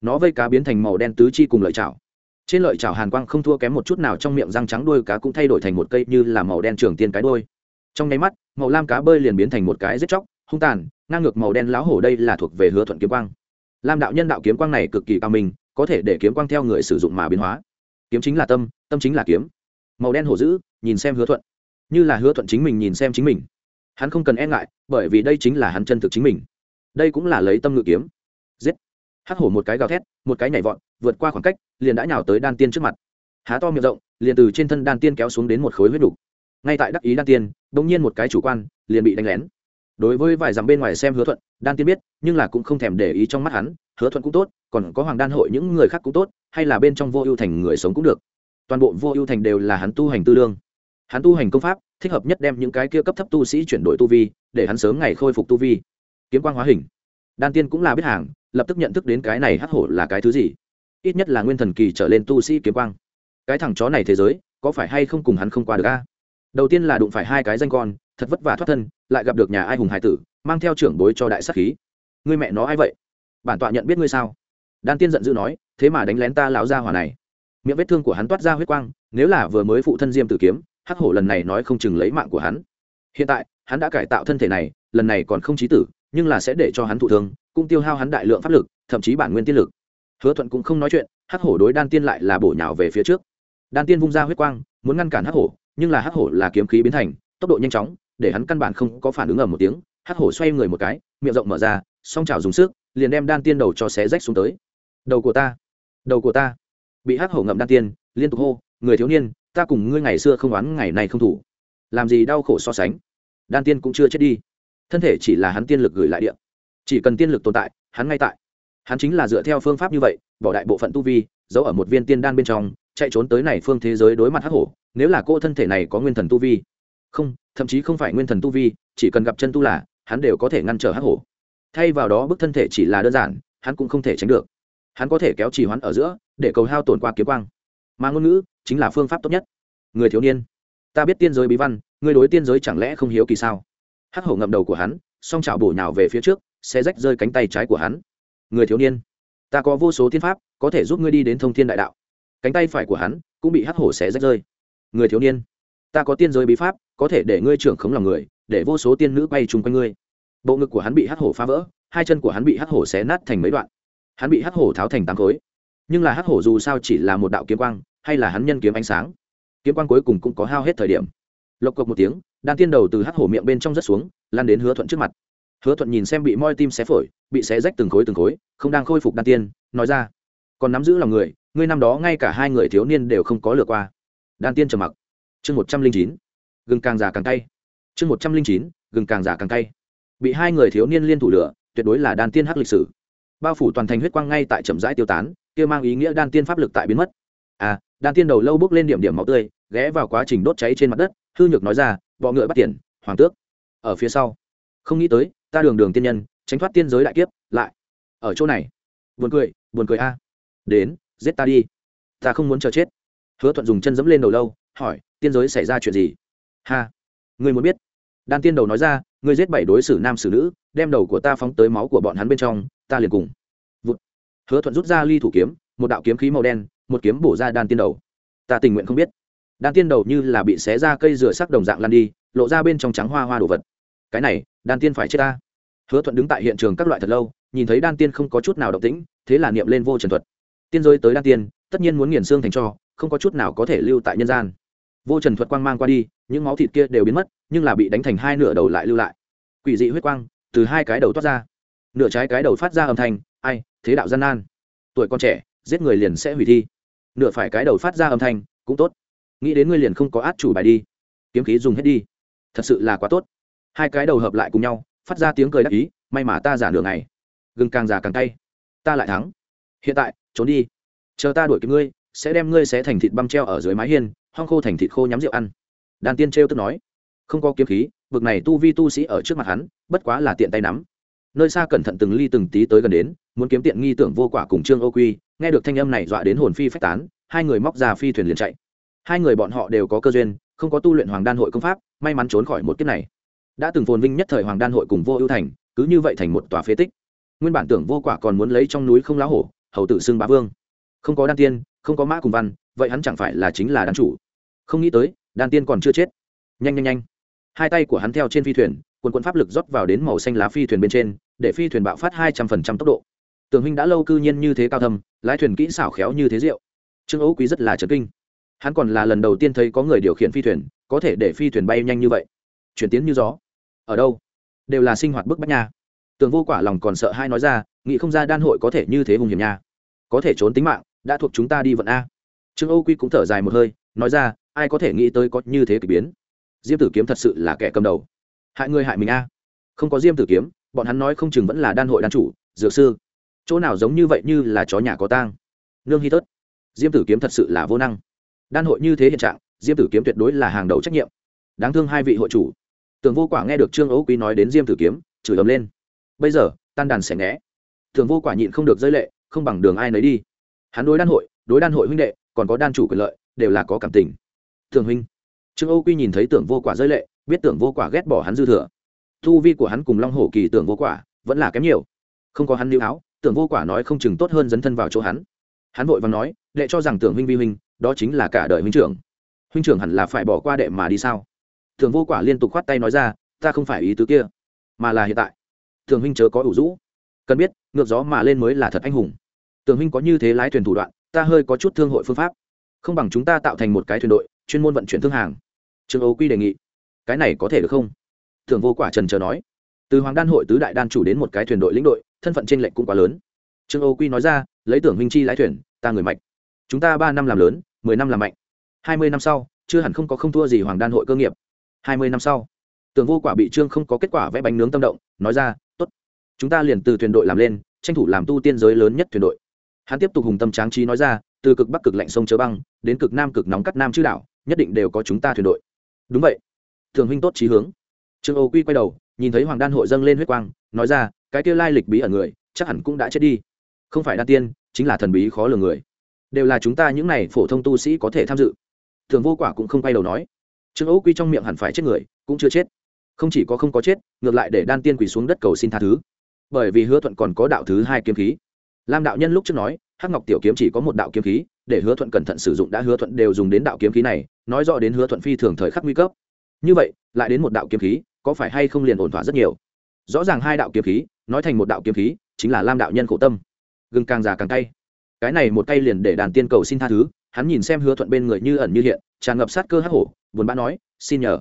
Nó vây cá biến thành màu đen tứ chi cùng lợi chảo. Trên lợi chảo hàn quang không thua kém một chút nào trong miệng răng trắng đuôi cá cũng thay đổi thành một cây như là màu đen trường tiên cái đuôi. Trong nháy mắt, màu lam cá bơi liền biến thành một cái giết chóc, hung tàn, ngang ngược màu đen láo hổ đây là thuộc về hứa thuận kiếm quang. Lam đạo nhân đạo kiếm quang này cực kỳ cao minh, có thể để kiếm quang theo người sử dụng mà biến hóa. Kiếm chính là tâm tâm chính là kiếm. Màu đen hổ dữ, nhìn xem hứa thuận. Như là hứa thuận chính mình nhìn xem chính mình. Hắn không cần e ngại bởi vì đây chính là hắn chân thực chính mình. Đây cũng là lấy tâm ngự kiếm. Giết. Hắc hổ một cái gào thét, một cái nhảy vọt, vượt qua khoảng cách, liền đã nhào tới đan tiên trước mặt. Há to miệng rộng, liền từ trên thân đan tiên kéo xuống đến một khối huyết đục. Ngay tại đắc ý đan tiên, bỗng nhiên một cái chủ quan, liền bị đánh lén. Đối với vài dặm bên ngoài xem hứa thuận, đan tiên biết, nhưng là cũng không thèm để ý trong mắt hắn, hứa thuận cũng tốt, còn có hoàng đan hội những người khác cũng tốt, hay là bên trong vô ưu thành người sống cũng được. Toàn bộ vô ưu thành đều là hắn tu hành tư lương. Hắn tu hành công pháp thích hợp nhất đem những cái kia cấp thấp tu sĩ chuyển đổi tu vi, để hắn sớm ngày khôi phục tu vi. Kiếm quang hóa hình. Đan tiên cũng là biết hàng, lập tức nhận thức đến cái này hắc hổ là cái thứ gì. Ít nhất là nguyên thần kỳ trở lên tu sĩ kiếm quang. Cái thằng chó này thế giới, có phải hay không cùng hắn không qua được a? Đầu tiên là đụng phải hai cái danh con, thật vất vả thoát thân, lại gặp được nhà ai hùng hải tử, mang theo trưởng bối cho đại sắc khí. Người mẹ nó ai vậy? Bản tọa nhận biết ngươi sao? Đan tiên giận dữ nói, thế mà đánh lén ta lão gia hỏa này. Miệng vết thương của hắn toát ra huyết quang, nếu là vừa mới phụ thân diêm tử kiếm hắc hổ lần này nói không chừng lấy mạng của hắn. Hiện tại, hắn đã cải tạo thân thể này, lần này còn không chí tử, nhưng là sẽ để cho hắn thụ thương, cũng tiêu hao hắn đại lượng pháp lực, thậm chí bản nguyên tiên lực. Hứa thuận cũng không nói chuyện, hắc hổ đối đan tiên lại là bổ nhào về phía trước. Đan tiên vung ra huyết quang, muốn ngăn cản hắc hổ, nhưng là hắc hổ là kiếm khí biến thành, tốc độ nhanh chóng, để hắn căn bản không có phản ứng ở một tiếng. Hắc hổ xoay người một cái, miệng rộng mở ra, song chảo dùng sức, liền đem đan tiên đầu cho xé rách xuống tới. Đầu của ta, đầu của ta. Bị hắc hổ ngậm đan tiên, liên tục hô, người thiếu niên ta cùng ngươi ngày xưa không oán, ngày này không thủ. Làm gì đau khổ so sánh? Đan tiên cũng chưa chết đi. Thân thể chỉ là hắn tiên lực gửi lại địa. Chỉ cần tiên lực tồn tại, hắn ngay tại. Hắn chính là dựa theo phương pháp như vậy, bỏ đại bộ phận tu vi, giấu ở một viên tiên đan bên trong, chạy trốn tới này phương thế giới đối mặt hắc hổ. Nếu là cô thân thể này có nguyên thần tu vi, không, thậm chí không phải nguyên thần tu vi, chỉ cần gặp chân tu là, hắn đều có thể ngăn trở hắc hổ. Thay vào đó, bức thân thể chỉ là đơn giản, hắn cũng không thể tránh được. Hắn có thể kéo trì hoãn ở giữa, để cầu hao tổn qua kiếm quang. Mà ngôn ngữ chính là phương pháp tốt nhất. Người thiếu niên, ta biết tiên giới bí văn ngươi đối tiên giới chẳng lẽ không hiếu kỳ sao? Hắc hổ ngậm đầu của hắn, song chảo bổ nhào về phía trước sẽ rách rơi cánh tay trái của hắn. Người thiếu niên, ta có vô số thiên pháp, có thể giúp ngươi đi đến thông thiên đại đạo. Cánh tay phải của hắn cũng bị hắc hổ xé rách rơi. Người thiếu niên, ta có tiên giới bí pháp, có thể để ngươi trưởng khống lòng người, để vô số tiên nữ bay chung quanh ngươi. Bộ ngực của hắn bị hắc hổ phá vỡ, hai chân của hắn bị hắc hổ xé nát thành mấy đoạn. Hắn bị hắc hổ tháo thành tám khối. Nhưng là hắc hổ dù sao chỉ là một đạo kiếm quang hay là hắn nhân kiếm ánh sáng? Kiếm quang cuối cùng cũng có hao hết thời điểm. Lộc cộc một tiếng, đan tiên đầu từ hắc hổ miệng bên trong rất xuống, lan đến hứa thuận trước mặt. Hứa thuận nhìn xem bị moi tim xé phổi, bị xé rách từng khối từng khối, không đang khôi phục đan tiên, nói ra. Còn nắm giữ lòng người, ngươi năm đó ngay cả hai người thiếu niên đều không có lừa qua. Đan tiên trầm mặc. Chương một trăm linh chín. Gừng càng già càng cay. Chương một trăm linh chín, gừng càng già càng cay. Bị hai người thiếu niên liên thủ lửa tuyệt đối là đan tiên hắc lịch sử. Bao phủ toàn thành huyết quang ngay tại chậm rãi tiêu tán, kia mang ý nghĩa đan tiên pháp lực tại biến mất. À đan tiên đầu lâu bước lên điểm điểm máu tươi, ghé vào quá trình đốt cháy trên mặt đất, hư nhược nói ra, bọ ngựa bắt tiền, hoàng tước. Ở phía sau, không nghĩ tới, ta đường đường tiên nhân, tránh thoát tiên giới đại kiếp, lại ở chỗ này. Buồn cười buồn cười a. Đến, giết ta đi. Ta không muốn chờ chết. Hứa thuận dùng chân dẫm lên đầu lâu, hỏi, tiên giới xảy ra chuyện gì? Ha người muốn biết. Đan tiên đầu nói ra người giết bảy đối xử nam xử nữ, đem đầu của ta phóng tới máu của bọn hắn bên trong, ta liền cùng. Vụt. hứa thuận rút ra ly thủ kiếm, một đạo kiếm khí màu đen một kiếm bổ ra đan tiên đầu. Ta tình nguyện không biết. Đan tiên đầu như là bị xé ra cây rửa sắc đồng dạng lan đi, lộ ra bên trong trắng hoa hoa đồ vật. Cái này, đan tiên phải chết ta. Hứa thuận đứng tại hiện trường các loại thật lâu, nhìn thấy đan tiên không có chút nào động tĩnh, thế là niệm lên vô trần thuật. Tiên giới tới đan tiên, tất nhiên muốn nghiền xương thành cho, không có chút nào có thể lưu tại nhân gian. Vô trần thuật quang mang qua đi, những máu thịt kia đều biến mất, nhưng là bị đánh thành hai nửa đầu lại lưu lại. Quỷ dị huyết quang, từ hai cái đầu toát ra. Nửa trái cái đầu phát ra âm thanh, ai, thế đạo gian nan. Tuổi con trẻ, giết người liền sẽ hủy thi nửa phải cái đầu phát ra âm thanh, cũng tốt. Nghĩ đến ngươi liền không có át chủ bài đi. Kiếm khí dùng hết đi. Thật sự là quá tốt. Hai cái đầu hợp lại cùng nhau, phát ra tiếng cười đắc ý, may mà ta giả nửa ngày. Gừng càng già càng tay ta lại thắng. Hiện tại, trốn đi. Chờ ta đuổi kịp ngươi, sẽ đem ngươi xé thành thịt băm treo ở dưới mái hiên, hong khô thành thịt khô nhắm rượu ăn. Đàn tiên trêu tức nói. Không có kiếm khí vực này tu vi tu sĩ ở trước mặt hắn, bất quá là tiện tay nắm. Nơi xa cẩn thận từng ly từng tí tới gần đến muốn kiếm tiện nghi tưởng vô quả cùng trương ô quy, nghe được thanh âm này dọa đến hồn phi phách tán, hai người móc ra phi thuyền liền chạy. Hai người bọn họ đều có cơ duyên, không có tu luyện hoàng đan hội công pháp, may mắn trốn khỏi một kiếp này. Đã từng phồn vinh nhất thời hoàng đan hội cùng vô ưu thành, cứ như vậy thành một tòa phế tích. Nguyên bản tưởng vô quả còn muốn lấy trong núi không lá hổ, hầu tử xưng bá vương. Không có đan tiên, không có mã cùng văn, vậy hắn chẳng phải là chính là đan chủ. Không nghĩ tới, đan tiên còn chưa chết. Nhanh nhanh nhanh. Hai tay của hắn theo trên phi thuyền, quần quân pháp lực rót vào đến màu xanh lá phi thuyền bên trên, để phi thuyền bạo phát hai trăm phần trăm tốc độ tường huynh đã lâu cư nhiên như thế cao thâm, lái thuyền kỹ xảo khéo như thế rượu. Trương ấu quý rất là trấn kinh. Hắn còn là lần đầu tiên thấy có người điều khiển phi thuyền, có thể để phi thuyền bay nhanh như vậy. Chuyển tiến như gió. Ở đâu? Đều là sinh hoạt bức bách nha. Tường vô quả lòng còn sợ hai nói ra, nghĩ không ra đan hội có thể như thế hùng hiểm nha. Có thể trốn tính mạng, đã thuộc chúng ta đi vận a. Trương âu quy cũng thở dài một hơi, nói ra, ai có thể nghĩ tới có như thế k ỳ biến. Diêm tử kiếm thật sự là kẻ cầm đầu. Hại người hại mình a. Không có diêm tử kiếm, bọn hắn nói không chừng vẫn là đan hội đan chủ, dược sư chỗ nào giống như vậy như là chó nhà có tang. Nương hy tớt diêm tử kiếm thật sự là vô năng. Đan hội như thế hiện trạng, diêm tử kiếm tuyệt đối là hàng đầu trách nhiệm. Đáng thương hai vị hội chủ. Tường vô quả nghe được trương ấu quý nói đến diêm tử kiếm, chửi ấm lên. Bây giờ, tan đàn sẽ nghẽ thường vô quả nhịn không được rơi lệ, không bằng đường ai nấy đi. Hắn đối đan hội, đối đan hội huynh đệ, còn có đan chủ quyền lợi, đều là có cảm tình. Thường huynh, trương âu quy nhìn thấy tưởng vô quả rơi lệ, biết tưởng vô quả ghét bỏ hắn dư thừa. Thu vi của hắn cùng long hổ kỳ tưởng vô quả vẫn là kém nhiều. Không có hắn lưu áo tưởng vô quả nói không chừng tốt hơn dấn thân vào chỗ hắn. Hắn vội và nói, đệ cho rằng tưởng huynh vi huynh, đó chính là cả đời huynh trưởng. Huynh trưởng hẳn là phải bỏ qua đệ mà đi sao? Tưởng vô quả liên tục khoát tay nói ra, ta không phải ý tứ kia, mà là hiện tại. Tưởng huynh chớ có ủ rũ. Cần biết, ngược gió mà lên mới là thật anh hùng. Tưởng huynh có như thế lái thuyền thủ đoạn, ta hơi có chút thương hội phương pháp. Không bằng chúng ta tạo thành một cái thuyền đội, chuyên môn vận chuyển thương hàng. Trường âu quy đề nghị. Cái này có thể được không? Tưởng vô quả trần chờ nói từ hoàng đan hội tứ đại đan chủ đến một cái thuyền đội lĩnh đội, thân phận trên lệnh cũng quá lớn. Trương âu quy nói ra, lấy tưởng huynh chi lái thuyền, ta người mạnh. Chúng ta ba năm làm lớn, mười năm làm mạnh. Hai mươi năm sau, chưa hẳn không có không thua gì hoàng đan hội cơ nghiệp. Hai mươi năm sau, tưởng vô quả bị trương không có kết quả vẽ bánh nướng tâm động, nói ra, tốt, chúng ta liền từ thuyền đội làm lên, tranh thủ làm tu tiên giới lớn nhất thuyền đội. Hắn tiếp tục hùng tâm tráng trí nói ra, từ cực bắc cực lạnh sông chớ băng, đến cực nam cực nóng cắt nam chữ đảo, nhất định đều có chúng ta thuyền đội. Đúng vậy. Thường huynh tốt trí hướng. Trương âu quy quay đầu nhìn thấy hoàng đan hội dâng lên huyết quang, nói ra, cái kia lai lịch bí ẩn người, chắc hẳn cũng đã chết đi. Không phải đan tiên, chính là thần bí khó lường người. Đều là chúng ta những này phổ thông tu sĩ có thể tham dự. Thường vô quả cũng không quay đầu nói. Trương ấu quy trong miệng hẳn phải chết người, cũng chưa chết. Không chỉ có không có chết, ngược lại để đan tiên quỳ xuống đất cầu xin tha thứ. Bởi vì hứa thuận còn có đạo thứ hai kiếm khí. Lam đạo nhân lúc trước nói, hắc ngọc tiểu kiếm chỉ có một đạo kiếm khí, để hứa thuận cẩn thận sử dụng đã hứa thuận đều dùng đến đạo kiếm khí này, nói rõ đến hứa thuận phi thường thời khắc nguy cấp. Như vậy, lại đến một đạo kiếm khí có phải hay không liền ổn thỏa rất nhiều? Rõ ràng hai đạo kiếm khí, nói thành một đạo kiếm khí, chính là lam đạo nhân khổ tâm. Gừng càng già càng cay. Cái này một tay liền để đàn tiên cầu xin tha thứ, hắn nhìn xem hứa thuận bên người như ẩn như hiện, tràn ngập sát cơ hắc hổ, buồn bã nói, xin nhờ.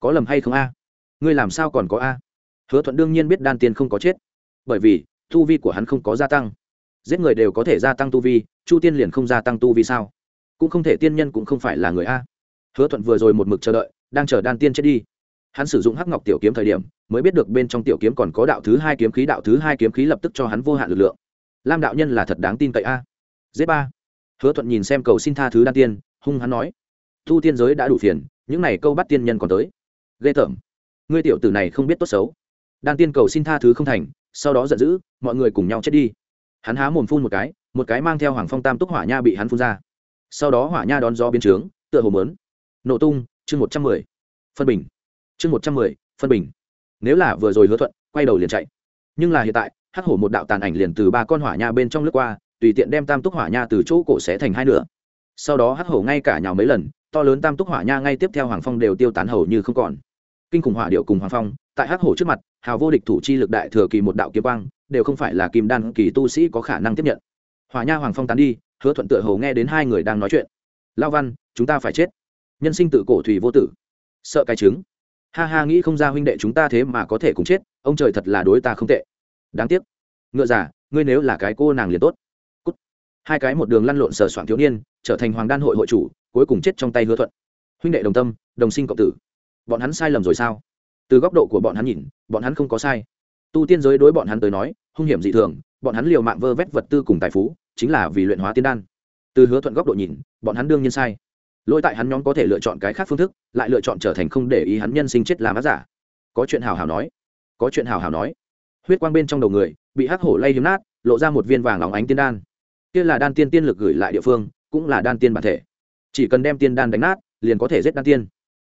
Có lầm hay không a? Ngươi làm sao còn có a? Hứa thuận đương nhiên biết đan tiên không có chết, bởi vì, tu vi của hắn không có gia tăng. Giết người đều có thể gia tăng tu vi, chu tiên liền không gia tăng tu vi sao? Cũng không thể tiên nhân cũng không phải là người a. Hứa thuận vừa rồi một mực chờ đợi, đang chờ đan tiên chết đi hắn sử dụng hắc ngọc tiểu kiếm thời điểm, mới biết được bên trong tiểu kiếm còn có đạo thứ hai kiếm khí, đạo thứ hai kiếm khí lập tức cho hắn vô hạn lực lượng. Lam đạo nhân là thật đáng tin cậy a. Z ba. Hứa thuận nhìn xem cầu xin tha thứ đan tiên, hung hắn nói, thu tiên giới đã đủ phiền, những này câu bắt tiên nhân còn tới. Ghê tởm. Ngươi tiểu tử này không biết tốt xấu. Đan tiên cầu xin tha thứ không thành, sau đó giận dữ, mọi người cùng nhau chết đi. Hắn há mồm phun một cái một cái mang theo hoàng phong tam túc hỏa nha bị hắn phun ra. Sau đó hỏa nha đón gió biến trướng, tựa hồ mớn. Nổ tung, chương một trăm mười. Phân bình chương một trăm mười, phân bình. Nếu là vừa rồi hứa thuận, quay đầu liền chạy. Nhưng là hiện tại, hắc hổ một đạo tàn ảnh liền từ ba con hỏa nha bên trong lướt qua, tùy tiện đem tam túc hỏa nha từ chỗ cổ xé thành hai nửa. Sau đó hắc hổ ngay cả nhào mấy lần, to lớn tam túc hỏa nha ngay tiếp theo hoàng phong đều tiêu tán hầu như không còn. Kinh khủng hỏa điệu cùng hoàng phong, tại hắc hổ trước mặt, hào vô địch thủ chi lực đại thừa kỳ một đạo kiếm quang, đều không phải là kim đan kỳ tu sĩ có khả năng tiếp nhận. Hỏa nha hoàng phong tán đi, hứa thuận tựa hầu nghe đến hai người đang nói chuyện. Lao văn, chúng ta phải chết. Nhân sinh tự cổ thủy vô tử. Sợ cái trứng ha ha, nghĩ không ra huynh đệ chúng ta thế mà có thể cùng chết, ông trời thật là đối ta không tệ. Đáng tiếc. Ngựa giả ngươi nếu là cái cô nàng liền tốt. Cút. hai cái một đường lăn lộn sờ soạn thiếu niên, trở thành hoàng đan hội hội chủ, cuối cùng chết trong tay hứa thuận. Huynh đệ đồng tâm, đồng sinh cộng tử. Bọn hắn sai lầm rồi sao? Từ góc độ của bọn hắn nhìn, bọn hắn không có sai. Tu tiên giới đối bọn hắn tới nói, hung hiểm dị thường, bọn hắn liều mạng vơ vét vật tư cùng tài phú, chính là vì luyện hóa tiên đan. Từ hứa thuận góc độ nhìn, bọn hắn đương nhiên sai lỗi tại hắn nhóm có thể lựa chọn cái khác phương thức, lại lựa chọn trở thành không để ý hắn nhân sinh chết làm ác giả. Có chuyện hào hào nói. Có chuyện hào hào nói. Huyết quang bên trong đầu người, bị hắc hổ lay hiếm nát, lộ ra một viên vàng óng ánh tiên đan. Kia là đan tiên tiên lực gửi lại địa phương, cũng là đan tiên bản thể. Chỉ cần đem tiên đan đánh nát, liền có thể giết đan tiên.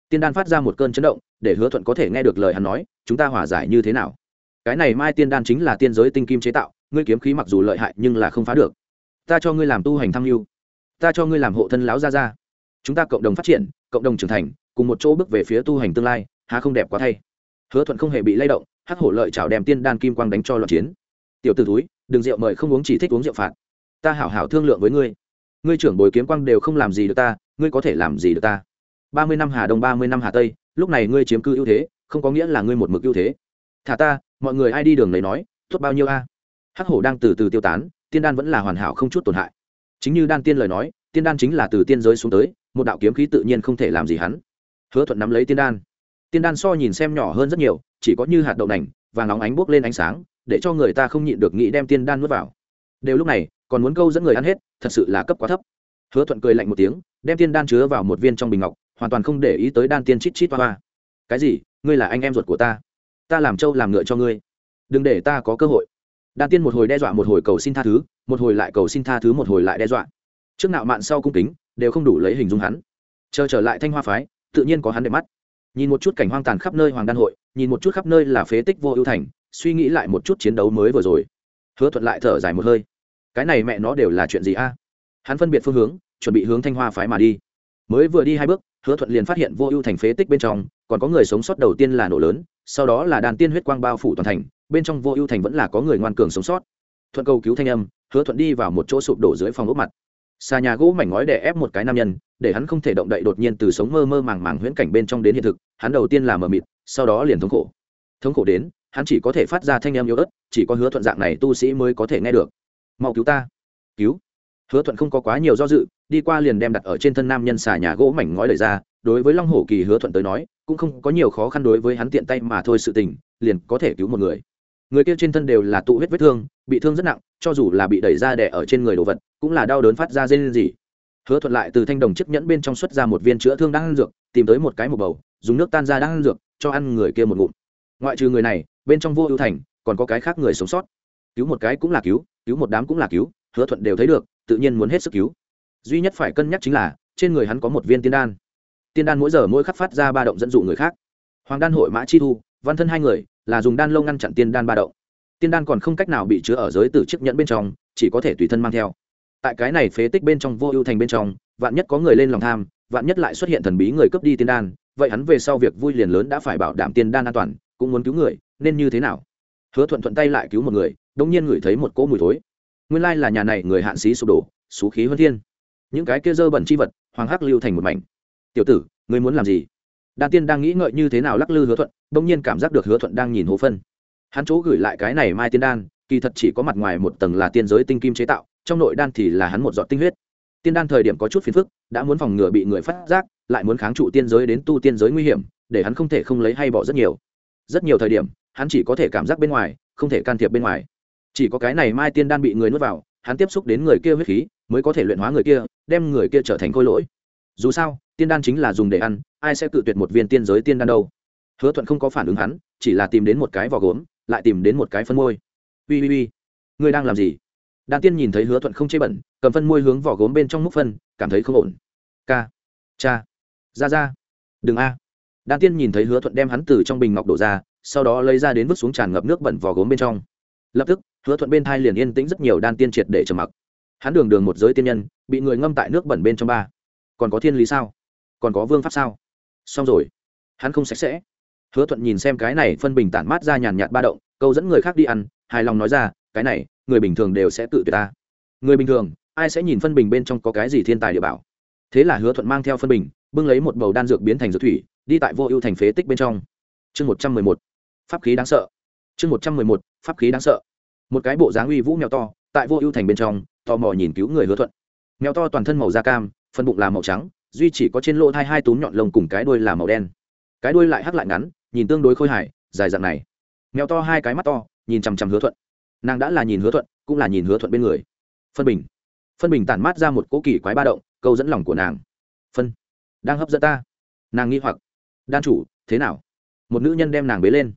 Tiên đan phát ra một cơn chấn động, để hứa thuận có thể nghe được lời hắn nói, chúng ta hòa giải như thế nào? Cái này mai tiên đan chính là tiên giới tinh kim chế tạo, ngươi kiếm khí mặc dù lợi hại nhưng là không phá được. Ta cho ngươi làm tu hành tham mưu ta cho ngươi làm hộ thân láo ra ra chúng ta cộng đồng phát triển, cộng đồng trưởng thành, cùng một chỗ bước về phía tu hành tương lai, há không đẹp quá thay. Hứa thuận không hề bị lay động, hắc hổ lợi chảo đem tiên đan kim quang đánh cho loạn chiến. Tiểu t ử túi đừng rượu mời không uống chỉ thích uống rượu phạt. Ta hảo hảo thương lượng với ngươi. Ngươi trưởng bồi kiếm quang đều không làm gì được ta, ngươi có thể làm gì được ta? Ba mươi năm hà đông, ba mươi năm hà tây, lúc này ngươi chiếm cư ưu thế, không có nghĩa là ngươi một mực ưu thế. Thả ta, mọi người ai đi đường lấy nói, tốt bao nhiêu a? Hắc hổ đang từ từ tiêu tán, tiên đan vẫn là hoàn hảo không chút tổn hại. Chính như đan tiên lời nói, tiên đan chính là từ tiên giới xuống tới một đạo kiếm khí tự nhiên không thể làm gì hắn. Hứa thuận nắm lấy tiên đan. Tiên đan so nhìn xem nhỏ hơn rất nhiều, chỉ có như hạt đậu nành và nóng ánh bốc lên ánh sáng, để cho người ta không nhịn được nghĩ đem tiên đan nuốt vào. Đều lúc này, còn muốn câu dẫn người ăn hết, thật sự là cấp quá thấp. Hứa thuận cười lạnh một tiếng, đem tiên đan chứa vào một viên trong bình ngọc, hoàn toàn không để ý tới đan tiên chít chít hoa cái gì? Ngươi là anh em ruột của ta? Ta làm trâu làm ngựa cho ngươi. Đừng để ta có cơ hội. Đan tiên một hồi đe dọa, một hồi cầu xin tha thứ, một hồi lại cầu xin tha thứ, một hồi lại đe dọa. Trước nạo mạn sau cung kính đều không đủ lấy hình dung hắn. Chờ trở lại thanh hoa phái, tự nhiên có hắn để mắt. Nhìn một chút cảnh hoang tàn khắp nơi hoàng đan hội, nhìn một chút khắp nơi là phế tích vô ưu thành, suy nghĩ lại một chút chiến đấu mới vừa rồi. Hứa thuận lại thở dài một hơi. Cái này mẹ nó đều là chuyện gì a? Hắn phân biệt phương hướng, chuẩn bị hướng thanh hoa phái mà đi. Mới vừa đi hai bước, hứa thuận liền phát hiện vô ưu thành phế tích bên trong, còn có người sống sót đầu tiên là nổ lớn, sau đó là đàn tiên huyết quang bao phủ toàn thành, bên trong vô ưu thành vẫn là có người ngoan cường sống sót. Thuận cầu cứu thanh âm, hứa thuận đi vào một chỗ sụp đổ dưới phòng ốc mặt xà nhà gỗ mảnh ngói để ép một cái nam nhân, để hắn không thể động đậy đột nhiên từ sống mơ mơ màng màng huyễn cảnh bên trong đến hiện thực, hắn đầu tiên là mờ mịt, sau đó liền thống khổ. Thống khổ đến, hắn chỉ có thể phát ra thanh âm yếu ớt, chỉ có hứa thuận dạng này tu sĩ mới có thể nghe được. Mau cứu ta. Cứu. Hứa thuận không có quá nhiều do dự, đi qua liền đem đặt ở trên thân nam nhân xà nhà gỗ mảnh ngói lời ra, đối với long hổ kỳ hứa thuận tới nói, cũng không có nhiều khó khăn đối với hắn tiện tay mà thôi sự tình, liền có thể cứu một người. Người kia trên thân đều là tụ huyết vết thương, bị thương rất nặng cho dù là bị đẩy ra đẻ ở trên người đồ vật, cũng là đau đớn phát ra dây lên gì hứa thuận lại từ thanh đồng chiếc nhẫn bên trong xuất ra một viên chữa thương đang ăn dược, tìm tới một cái một bầu, dùng nước tan ra đang ăn dược, cho ăn người kia một ngụm. Ngoại trừ người này, bên trong vô ưu thành, còn có cái khác người sống sót. Cứu một cái cũng là cứu cứu một đám cũng là cứu, hứa thuận đều thấy được, tự nhiên muốn hết sức cứu. Duy nhất phải cân nhắc chính là, trên người hắn có một viên tiên đan. Tiên đan mỗi giờ mỗi khắc phát ra ba động dẫn dụ người khác. Hoàng đan hội mã chi thu, văn thân hai người, là dùng đan lâu ngăn chặn tiên đan ba động tiên đan còn không cách nào bị chứa ở giới tử chiếc nhẫn bên trong, chỉ có thể tùy thân mang theo. Tại cái này phế tích bên trong vô ưu thành bên trong, vạn nhất có người lên lòng tham, vạn nhất lại xuất hiện thần bí người cướp đi tiên đan, vậy hắn về sau việc vui liền lớn đã phải bảo đảm tiên đan an toàn, cũng muốn cứu người, nên như thế nào? Hứa thuận thuận tay lại cứu một người đông nhiên ngửi thấy một cỗ mùi thối. Nguyên lai là nhà này người hạn xí sụp đổ, xú khí hơn thiên. Những cái kia dơ bẩn chi vật, hoàng hắc lưu thành một mảnh. Tiểu tử, ngươi muốn làm gì? Đan tiên đang nghĩ ngợi như thế nào lắc lư hứa thuận đông nhiên cảm giác được hứa thuận đang nhìn hồ phân hắn chỗ gửi lại cái này mai tiên đan, kỳ thật chỉ có mặt ngoài một tầng là tiên giới tinh kim chế tạo, trong nội đan thì là hắn một giọt tinh huyết. Tiên đan thời điểm có chút phiền phức, đã muốn phòng ngừa bị người phát giác, lại muốn kháng trụ tiên giới đến tu tiên giới nguy hiểm, để hắn không thể không lấy hay bỏ rất nhiều. Rất nhiều thời điểm, hắn chỉ có thể cảm giác bên ngoài, không thể can thiệp bên ngoài. Chỉ có cái này mai tiên đan bị người nuốt vào, hắn tiếp xúc đến người kia huyết khí, mới có thể luyện hóa người kia, đem người kia trở thành khôi lỗi. Dù sao, tiên đan chính là dùng để ăn, ai sẽ cự tuyệt một viên tiên giới tiên đan đâu? Hứa thuận không có phản ứng hắn, chỉ là tìm đến một cái vỏ gốm lại tìm đến một cái phân môi. Ui ui ui ngươi đang làm gì? Đan tiên nhìn thấy hứa thuận không chê bẩn, cầm phân môi hướng vỏ gốm bên trong múc phân, cảm thấy không ổn. Ca, cha, ra ra. Đừng a. Đan tiên nhìn thấy hứa thuận đem hắn từ trong bình ngọc đổ ra, sau đó lấy ra đến vứt xuống tràn ngập nước bẩn vỏ gốm bên trong. Lập tức, hứa thuận bên thai liền yên tĩnh rất nhiều đan tiên triệt để trầm mặc. Hắn đường đường một giới tiên nhân, bị người ngâm tại nước bẩn bên trong ba. Còn có thiên lý sao? Còn có vương pháp sao? Xong rồi. Hắn không sạch sẽ hứa thuận nhìn xem cái này phân bình tản mát ra nhàn nhạt ba động, câu dẫn người khác đi ăn, hài lòng nói ra, cái này, người bình thường đều sẽ tự tuyệt ta. Người bình thường, ai sẽ nhìn phân bình bên trong có cái gì thiên tài địa bảo? Thế là hứa thuận mang theo phân bình, bưng lấy một bầu đan dược biến thành dược thủy, đi tại vô ưu thành phế tích bên trong. Chương một trăm mười một, pháp khí đáng sợ. Chương một trăm mười một, pháp khí đáng sợ. Một cái bộ dáng uy vũ mèo to, tại vô ưu thành bên trong, tò mò nhìn cứu người hứa thuận. Mèo to toàn thân màu da cam, phần bụng là màu trắng, duy chỉ có trên lỗ thai hai túm nhọn lông cùng cái đuôi là màu đen. Cái đuôi lại hắc lại ngắn nhìn tương đối khôi hài, dài dạng này. Mèo to hai cái mắt to, nhìn chằm chằm hứa thuận. Nàng đã là nhìn hứa thuận, cũng là nhìn hứa thuận bên người. Phân bình. Phân bình tản mát ra một cỗ kỳ quái ba động, câu dẫn lòng của nàng. Phân. Đang hấp dẫn ta. Nàng nghi hoặc. Đan chủ, thế nào? Một nữ nhân đem nàng bế lên.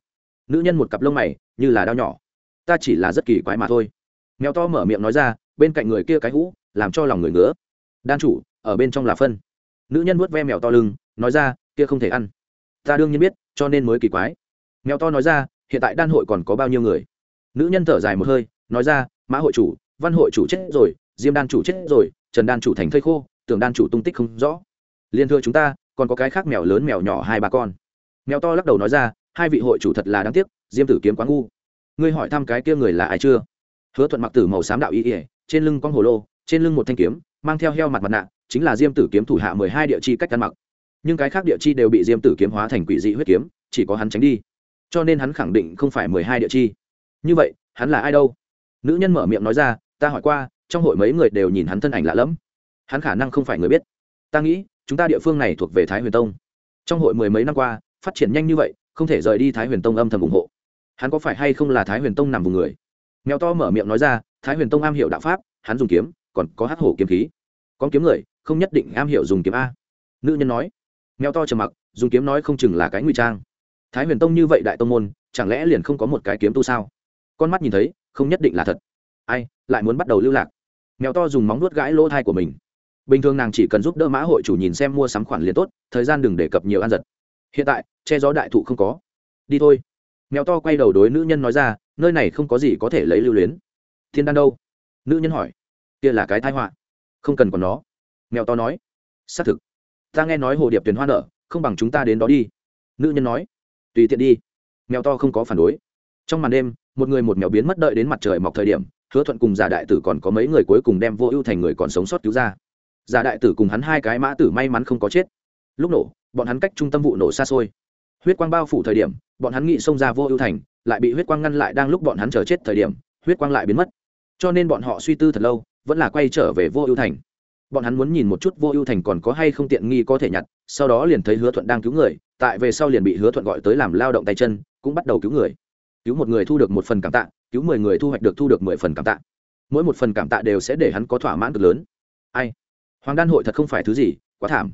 Nữ nhân một cặp lông mày, như là đao nhỏ. Ta chỉ là rất kỳ quái mà thôi. Mèo to mở miệng nói ra, bên cạnh người kia cái hũ, làm cho lòng người ngứa. Đan chủ, ở bên trong là phân. Nữ nhân vuốt ve mèo to lưng, nói ra, kia không thể ăn ta đương nhiên biết, cho nên mới kỳ quái. Mèo to nói ra, hiện tại đan hội còn có bao nhiêu người? Nữ nhân thở dài một hơi, nói ra, mã hội chủ, văn hội chủ chết rồi, diêm đan chủ chết rồi, trần đan chủ thành thây khô, tưởng đan chủ tung tích không rõ. Liên thưa chúng ta, còn có cái khác mèo lớn mèo nhỏ hai ba con. Mèo to lắc đầu nói ra, hai vị hội chủ thật là đáng tiếc, diêm tử kiếm quá ngu. Ngươi hỏi thăm cái kia người là ai chưa? Hứa thuận mặc tử màu xám đạo y ỉa trên lưng con hồ lô, trên lưng một thanh kiếm, mang theo heo mặt mặt nạ, chính là diêm tử kiếm thủ hạ mười hai địa chi cách ăn mặc nhưng cái khác địa chi đều bị diêm tử kiếm hóa thành quỷ dị huyết kiếm, chỉ có hắn tránh đi. Cho nên hắn khẳng định không phải mười hai địa chi. Như vậy, hắn là ai đâu? Nữ nhân mở miệng nói ra, ta hỏi qua, trong hội mấy người đều nhìn hắn thân ảnh lạ lẫm. Hắn khả năng không phải người biết. Ta nghĩ, chúng ta địa phương này thuộc về thái huyền tông. Trong hội mười mấy năm qua, phát triển nhanh như vậy, không thể rời đi thái huyền tông âm thầm ủng hộ. Hắn có phải hay không là thái huyền tông nằm vùng người? Mèo to mở miệng nói ra, thái huyền tông am hiểu đạo pháp, hắn dùng kiếm, còn có hát hổ kiếm khí. Con kiếm người, không nhất định am hiểu dùng kiếm a. Nữ nhân nói mèo to trầm mặc, dùng kiếm nói không chừng là cái ngụy trang. Thái huyền tông như vậy đại tông môn, chẳng lẽ liền không có một cái kiếm tu sao? Con mắt nhìn thấy, không nhất định là thật. Ai, lại muốn bắt đầu lưu lạc. Mèo to dùng móng nuốt gãi lỗ thai của mình. Bình thường nàng chỉ cần giúp đỡ mã hội chủ nhìn xem mua sắm khoản liền tốt, thời gian đừng đề cập nhiều ăn giật. Hiện tại, che gió đại thụ không có. Đi thôi. Mèo to quay đầu đối nữ nhân nói ra, nơi này không có gì có thể lấy lưu luyến. Thiên đan đâu? Nữ nhân hỏi. Kia là cái thai họa. Không cần còn nó. Mèo to nói. Xác thực ta nghe nói hồ điệp tuyển hoa nở, không bằng chúng ta đến đó đi. Nữ nhân nói tùy tiện đi. Mèo to không có phản đối. Trong màn đêm một người một mèo biến mất đợi đến mặt trời mọc thời điểm hứa thuận cùng giả đại tử còn có mấy người cuối cùng đem vô ưu thành người còn sống sót cứu ra. Giả đại tử cùng hắn hai cái mã tử may mắn không có chết. Lúc nổ bọn hắn cách trung tâm vụ nổ xa xôi. Huyết quang bao phủ thời điểm bọn hắn nghĩ xông ra vô ưu thành lại bị huyết quang ngăn lại đang lúc bọn hắn chờ chết thời điểm huyết quang lại biến mất. Cho nên bọn họ suy tư thật lâu vẫn là quay trở về vô ưu thành bọn hắn muốn nhìn một chút vô ưu thành còn có hay không tiện nghi có thể nhặt, sau đó liền thấy hứa thuận đang cứu người, tại về sau liền bị hứa thuận gọi tới làm lao động tay chân, cũng bắt đầu cứu người. Cứu một người thu được một phần cảm tạ, cứu mười người thu hoạch được thu được mười phần cảm tạ. Mỗi một phần cảm tạ đều sẽ để hắn có thỏa mãn cực lớn. Ai? Hoàng đan hội thật không phải thứ gì, quá thảm.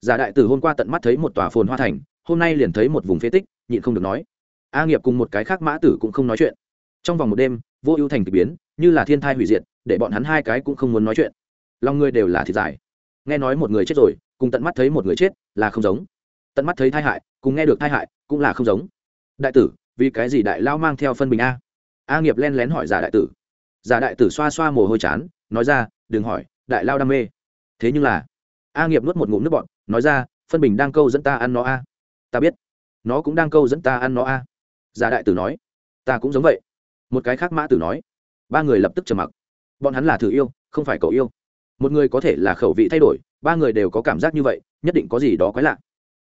Giả đại tử hôm qua tận mắt thấy một tòa phồn hoa thành, hôm nay liền thấy một vùng phế tích, nhịn không được nói. A nghiệp cùng một cái khác mã tử cũng không nói chuyện. Trong vòng một đêm, vô ưu thành k ỳ biến, như là thiên thai hủy diệt, để bọn hắn hai cái cũng không muốn nói chuyện lòng người đều là thịt dài. Nghe nói một người chết rồi, cùng tận mắt thấy một người chết là không giống. Tận mắt thấy thai hại, cùng nghe được thai hại cũng là không giống. Đại tử, vì cái gì đại lao mang theo phân bình a? A nghiệp len lén hỏi giả đại tử. Giả đại tử xoa xoa mồ hôi chán, nói ra, đừng hỏi, đại lao đam mê. Thế nhưng là, a nghiệp nuốt một ngụm nước bọn nói ra, phân bình đang câu dẫn ta ăn nó a. Ta biết, nó cũng đang câu dẫn ta ăn nó a. Giả đại tử nói, ta cũng giống vậy. Một cái khác mã tử nói, ba người lập tức trầm mặc. Bọn hắn là thử yêu, không phải cậu yêu một người có thể là khẩu vị thay đổi, ba người đều có cảm giác như vậy, nhất định có gì đó quái lạ.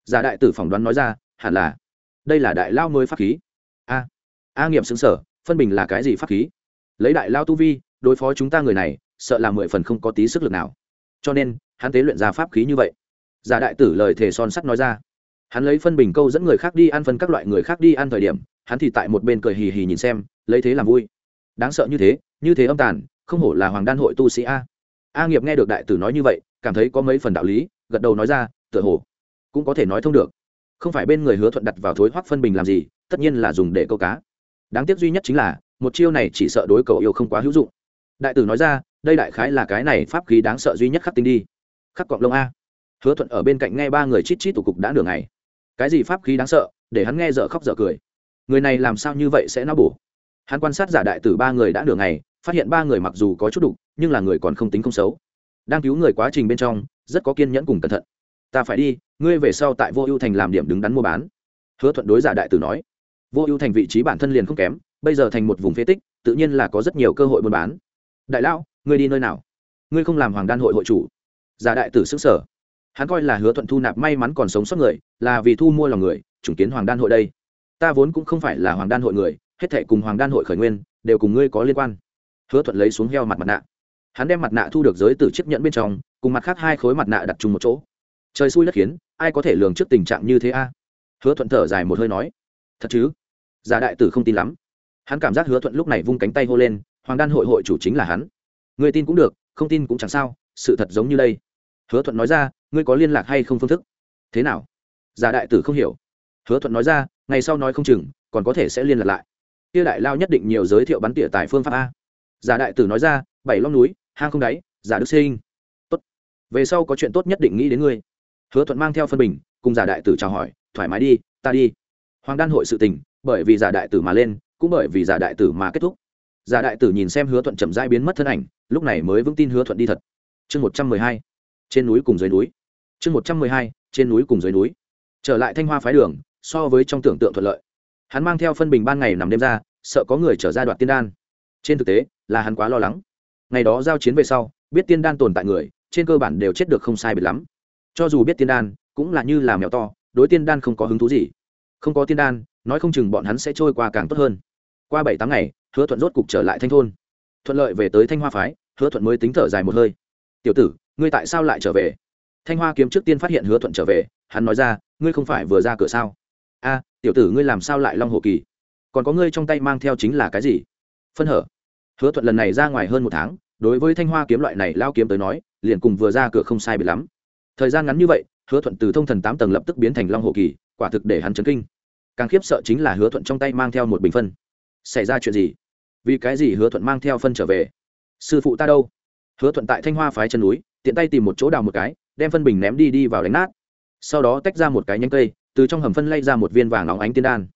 Giả đại tử phỏng đoán nói ra, hẳn là, đây là đại lao mới pháp khí. A a nghiệm xứng sở phân bình là cái gì pháp khí? Lấy đại lao tu vi, đối phó chúng ta người này, sợ là mười phần không có tí sức lực nào. Cho nên, hắn tế luyện ra pháp khí như vậy. Giả đại tử lời thề son sắt nói ra. Hắn lấy phân bình câu dẫn người khác đi ăn phân các loại người khác đi ăn thời điểm, hắn thì tại một bên cười hì hì nhìn xem, lấy thế làm vui. Đáng sợ như thế như thế âm tàn, không hổ là hoàng đan hội tu sĩ a a nghiệp nghe được đại tử nói như vậy, cảm thấy có mấy phần đạo lý, gật đầu nói ra, tựa hồ cũng có thể nói thông được. Không phải bên người hứa thuận đặt vào thối hoác phân bình làm gì, tất nhiên là dùng để câu cá. Đáng tiếc duy nhất chính là, một chiêu này chỉ sợ đối cầu yêu không quá hữu dụng. Đại tử nói ra, đây đại khái là cái này pháp khí đáng sợ duy nhất khắc tinh đi. Khắc cọng lông a. Hứa thuận ở bên cạnh nghe ba người chít chít tủ cục đã nửa ngày. Cái gì pháp khí đáng sợ, để hắn nghe dở khóc dở cười. Người này làm sao như vậy sẽ nó bổ? Hắn quan sát giả đại tử ba người đã nửa ngày, phát hiện ba người mặc dù có chút đục nhưng là người còn không tính không xấu. Đang cứu người quá trình bên trong, rất có kiên nhẫn cùng cẩn thận. Ta phải đi, ngươi về sau tại vô ưu thành làm điểm đứng đắn mua bán. Hứa thuận đối giả đại tử nói. Vô ưu thành vị trí bản thân liền không kém, bây giờ thành một vùng phế tích, tự nhiên là có rất nhiều cơ hội buôn bán. Đại lão, ngươi đi nơi nào? Ngươi không làm hoàng đan hội hội chủ. Giả đại tử xứng sở hắn coi là hứa thuận thu nạp may mắn còn sống sót người, là vì thu mua lòng người, chủng kiến hoàng đan hội đây. Ta vốn cũng không phải là hoàng đan hội người, hết thể cùng hoàng đan hội khởi nguyên, đều cùng ngươi có liên quan. Hứa thuận lấy xuống heo mặt mặt nạ hắn đem mặt nạ thu được giới từ chiếc nhẫn bên trong, cùng mặt khác hai khối mặt nạ đặt chung một chỗ. Trời xui đất khiến, ai có thể lường trước tình trạng như thế a? Hứa thuận thở dài một hơi nói. Thật chứ? Giả đại tử không tin lắm. Hắn cảm giác hứa thuận lúc này vung cánh tay hô lên, hoàng đan hội hội chủ chính là hắn. Người tin cũng được, không tin cũng chẳng sao, sự thật giống như đây. Hứa thuận nói ra, ngươi có liên lạc hay không phương thức? Thế nào? Giả đại tử không hiểu. Hứa thuận nói ra, ngày sau nói không chừng, còn có thể sẽ liên lạc lại. Kia đại lao nhất định nhiều giới thiệu bắn tỉa tại phương pháp a. Giả đại tử nói ra, bảy long núi hang không đáy, giả đức sinh. Tốt. Về sau có chuyện tốt nhất định nghĩ đến ngươi. Hứa thuận mang theo phân bình, cùng giả đại tử chào hỏi, thoải mái đi, ta đi. Hoàng đan hội sự tình, bởi vì giả đại tử mà lên, cũng bởi vì giả đại tử mà kết thúc. Giả đại tử nhìn xem hứa thuận chậm rãi biến mất thân ảnh, lúc này mới vững tin hứa thuận đi thật. Chương một trăm mười hai. Trên núi cùng dưới núi. Chương một trăm mười hai, trên núi cùng dưới núi. Trở lại thanh hoa phái đường, so với trong tưởng tượng thuận lợi. Hắn mang theo phân bình ban ngày nằm đêm ra, sợ có người trở ra đoạt tiên đan. Trên thực tế, là hắn quá lo lắng ngày đó giao chiến về sau, biết tiên đan tồn tại người, trên cơ bản đều chết được không sai biệt lắm. Cho dù biết tiên đan, cũng là như là mèo to, đối tiên đan không có hứng thú gì. Không có tiên đan, nói không chừng bọn hắn sẽ trôi qua càng tốt hơn. Qua bảy tám ngày, hứa thuận rốt cục trở lại thanh thôn. Thuận lợi về tới thanh hoa phái, hứa thuận mới tính thở dài một hơi. Tiểu tử, ngươi tại sao lại trở về? Thanh hoa kiếm trước tiên phát hiện hứa thuận trở về, hắn nói ra, ngươi không phải vừa ra cửa sao? A, tiểu tử, ngươi làm sao lại long hồ kỳ? Còn có ngươi trong tay mang theo chính là cái gì? Phân hở hứa thuận lần này ra ngoài hơn một tháng, đối với thanh hoa kiếm loại này lao kiếm tới nói, liền cùng vừa ra cửa không sai bị lắm. Thời gian ngắn như vậy, hứa thuận từ thông thần tám tầng lập tức biến thành long hồ kỳ, quả thực để hắn chấn kinh. Càng khiếp sợ chính là hứa thuận trong tay mang theo một bình phân. Xảy ra chuyện gì? Vì cái gì hứa thuận mang theo phân trở về? Sư phụ ta đâu? Hứa thuận tại thanh hoa phái chân núi, tiện tay tìm một chỗ đào một cái, đem phân bình ném đi đi vào đánh nát. Sau đó tách ra một cái nhánh cây, từ trong hầm phân lay ra một viên vàng óng ánh tiên đan.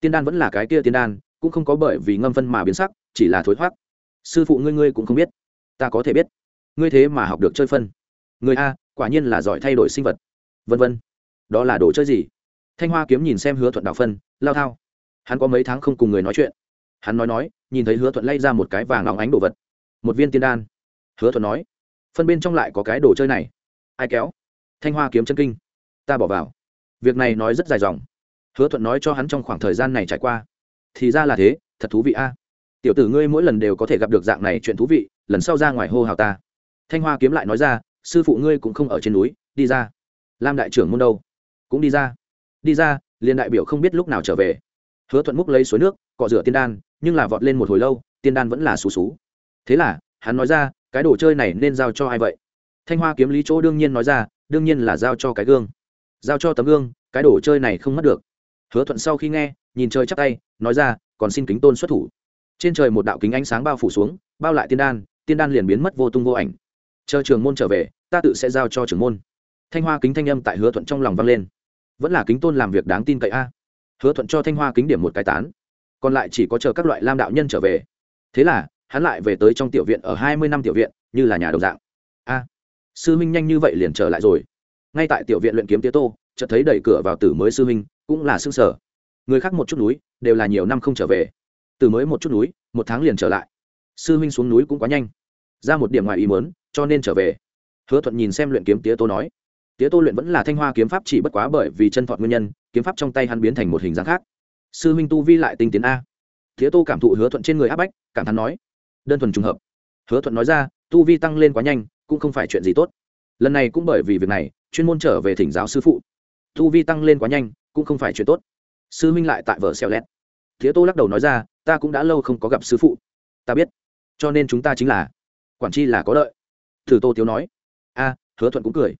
Tiên đan vẫn là cái kia tiên đan, cũng không có bởi vì ngâm phân mà biến sắc, chỉ là thối thoát sư phụ ngươi ngươi cũng không biết. Ta có thể biết. Ngươi thế mà học được chơi phân. Người a, quả nhiên là giỏi thay đổi sinh vật. Vân vân. Đó là đồ chơi gì? Thanh hoa kiếm nhìn xem hứa thuận đào phân, lao thao. Hắn có mấy tháng không cùng người nói chuyện. Hắn nói nói, nhìn thấy hứa thuận lay ra một cái vàng óng ánh đồ vật. Một viên tiên đan. Hứa thuận nói, phân bên trong lại có cái đồ chơi này. Ai kéo? Thanh hoa kiếm chân kinh. Ta bỏ vào. Việc này nói rất dài dòng. Hứa thuận nói cho hắn trong khoảng thời gian này trải qua. Thì ra là thế, thật thú vị a tiểu tử ngươi mỗi lần đều có thể gặp được dạng này chuyện thú vị, lần sau ra ngoài hô hào ta. Thanh hoa kiếm lại nói ra, sư phụ ngươi cũng không ở trên núi, đi ra. Lam đại trưởng môn đâu? Cũng đi ra. Đi ra, liền đại biểu không biết lúc nào trở về. Hứa thuận múc lấy suối nước, cọ rửa tiên đan, nhưng là vọt lên một hồi lâu, tiên đan vẫn là xù xú. Thế là, hắn nói ra, cái đồ chơi này nên giao cho ai vậy? Thanh hoa kiếm lý chỗ đương nhiên nói ra, đương nhiên là giao cho cái gương. Giao cho tấm gương, cái đồ chơi này không mất được. Hứa thuận sau khi nghe, nhìn trời chắc tay, nói ra, còn xin kính tôn xuất thủ trên trời một đạo kính ánh sáng bao phủ xuống bao lại tiên đan tiên đan liền biến mất vô tung vô ảnh. Chờ trường môn trở về ta tự sẽ giao cho trưởng môn. Thanh hoa kính thanh âm tại hứa thuận trong lòng vang lên. Vẫn là kính tôn làm việc đáng tin cậy a. Hứa thuận cho thanh hoa kính điểm một cái tán. Còn lại chỉ có chờ các loại lam đạo nhân trở về. Thế là hắn lại về tới trong tiểu viện ở hai mươi năm tiểu viện như là nhà đồng dạng. A sư minh nhanh như vậy liền trở lại rồi. Ngay tại tiểu viện luyện kiếm tía tô chợt thấy đẩy cửa vào tử mới sư minh, cũng là xương sở người khác một chút núi đều là nhiều năm không trở về từ mới một chút núi, một tháng liền trở lại. Sư huynh xuống núi cũng quá nhanh. Ra một điểm ngoài ý mớn cho nên trở về. Hứa thuận nhìn xem luyện kiếm tía tô nói. Tía tô luyện vẫn là thanh hoa kiếm pháp chỉ bất quá bởi vì chân thọt nguyên nhân, kiếm pháp trong tay hắn biến thành một hình dáng khác. Sư huynh tu vi lại tinh tiến a. Tía tô cảm thụ hứa thuận trên người áp bách, cảm thán nói. Đơn thuần trùng hợp. Hứa thuận nói ra, tu vi tăng lên quá nhanh, cũng không phải chuyện gì tốt. Lần này cũng bởi vì việc này, chuyên môn trở về thỉnh giáo sư phụ. Tu vi tăng lên quá nhanh, cũng không phải chuyện tốt. Sư huynh lại tại vở xeo lét tía tô lắc đầu nói ra ta cũng đã lâu không có gặp sư phụ. Ta biết. Cho nên chúng ta chính là quản chi là có lợi. Thử tô tiếu nói. A, hứa thuận cũng cười.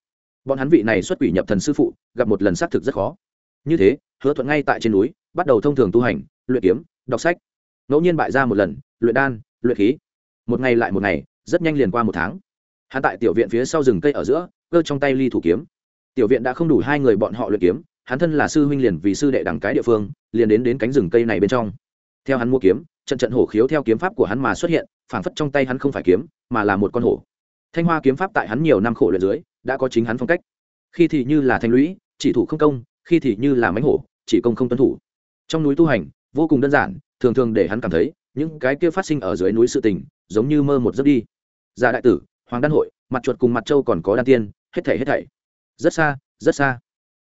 Bọn hắn vị này xuất quỷ nhập thần sư phụ, gặp một lần xác thực rất khó. Như thế, hứa thuận ngay tại trên núi, bắt đầu thông thường tu hành, luyện kiếm, đọc sách. Ngẫu nhiên bại ra một lần, luyện đan, luyện khí. Một ngày lại một ngày, rất nhanh liền qua một tháng. Hắn tại tiểu viện phía sau rừng cây ở giữa, cơ trong tay ly thủ kiếm. Tiểu viện đã không đủ hai người bọn họ luyện kiếm, hắn thân là sư huynh liền vì sư đệ đẳng cái địa phương, liền đến đến cánh rừng cây này bên trong theo hắn mua kiếm, trận trận hổ khiếu theo kiếm pháp của hắn mà xuất hiện, phảng phất trong tay hắn không phải kiếm, mà là một con hổ. Thanh hoa kiếm pháp tại hắn nhiều năm khổ luyện dưới, đã có chính hắn phong cách. Khi thì như là thanh lũy, chỉ thủ không công, khi thì như là mánh hổ, chỉ công không tuân thủ. Trong núi tu hành, vô cùng đơn giản, thường thường để hắn cảm thấy, những cái kia phát sinh ở dưới núi sự tình, giống như mơ một giấc đi. Gia đại tử, hoàng đan hội, mặt chuột cùng mặt trâu còn có đan tiên, hết thảy hết thảy. Rất xa rất xa.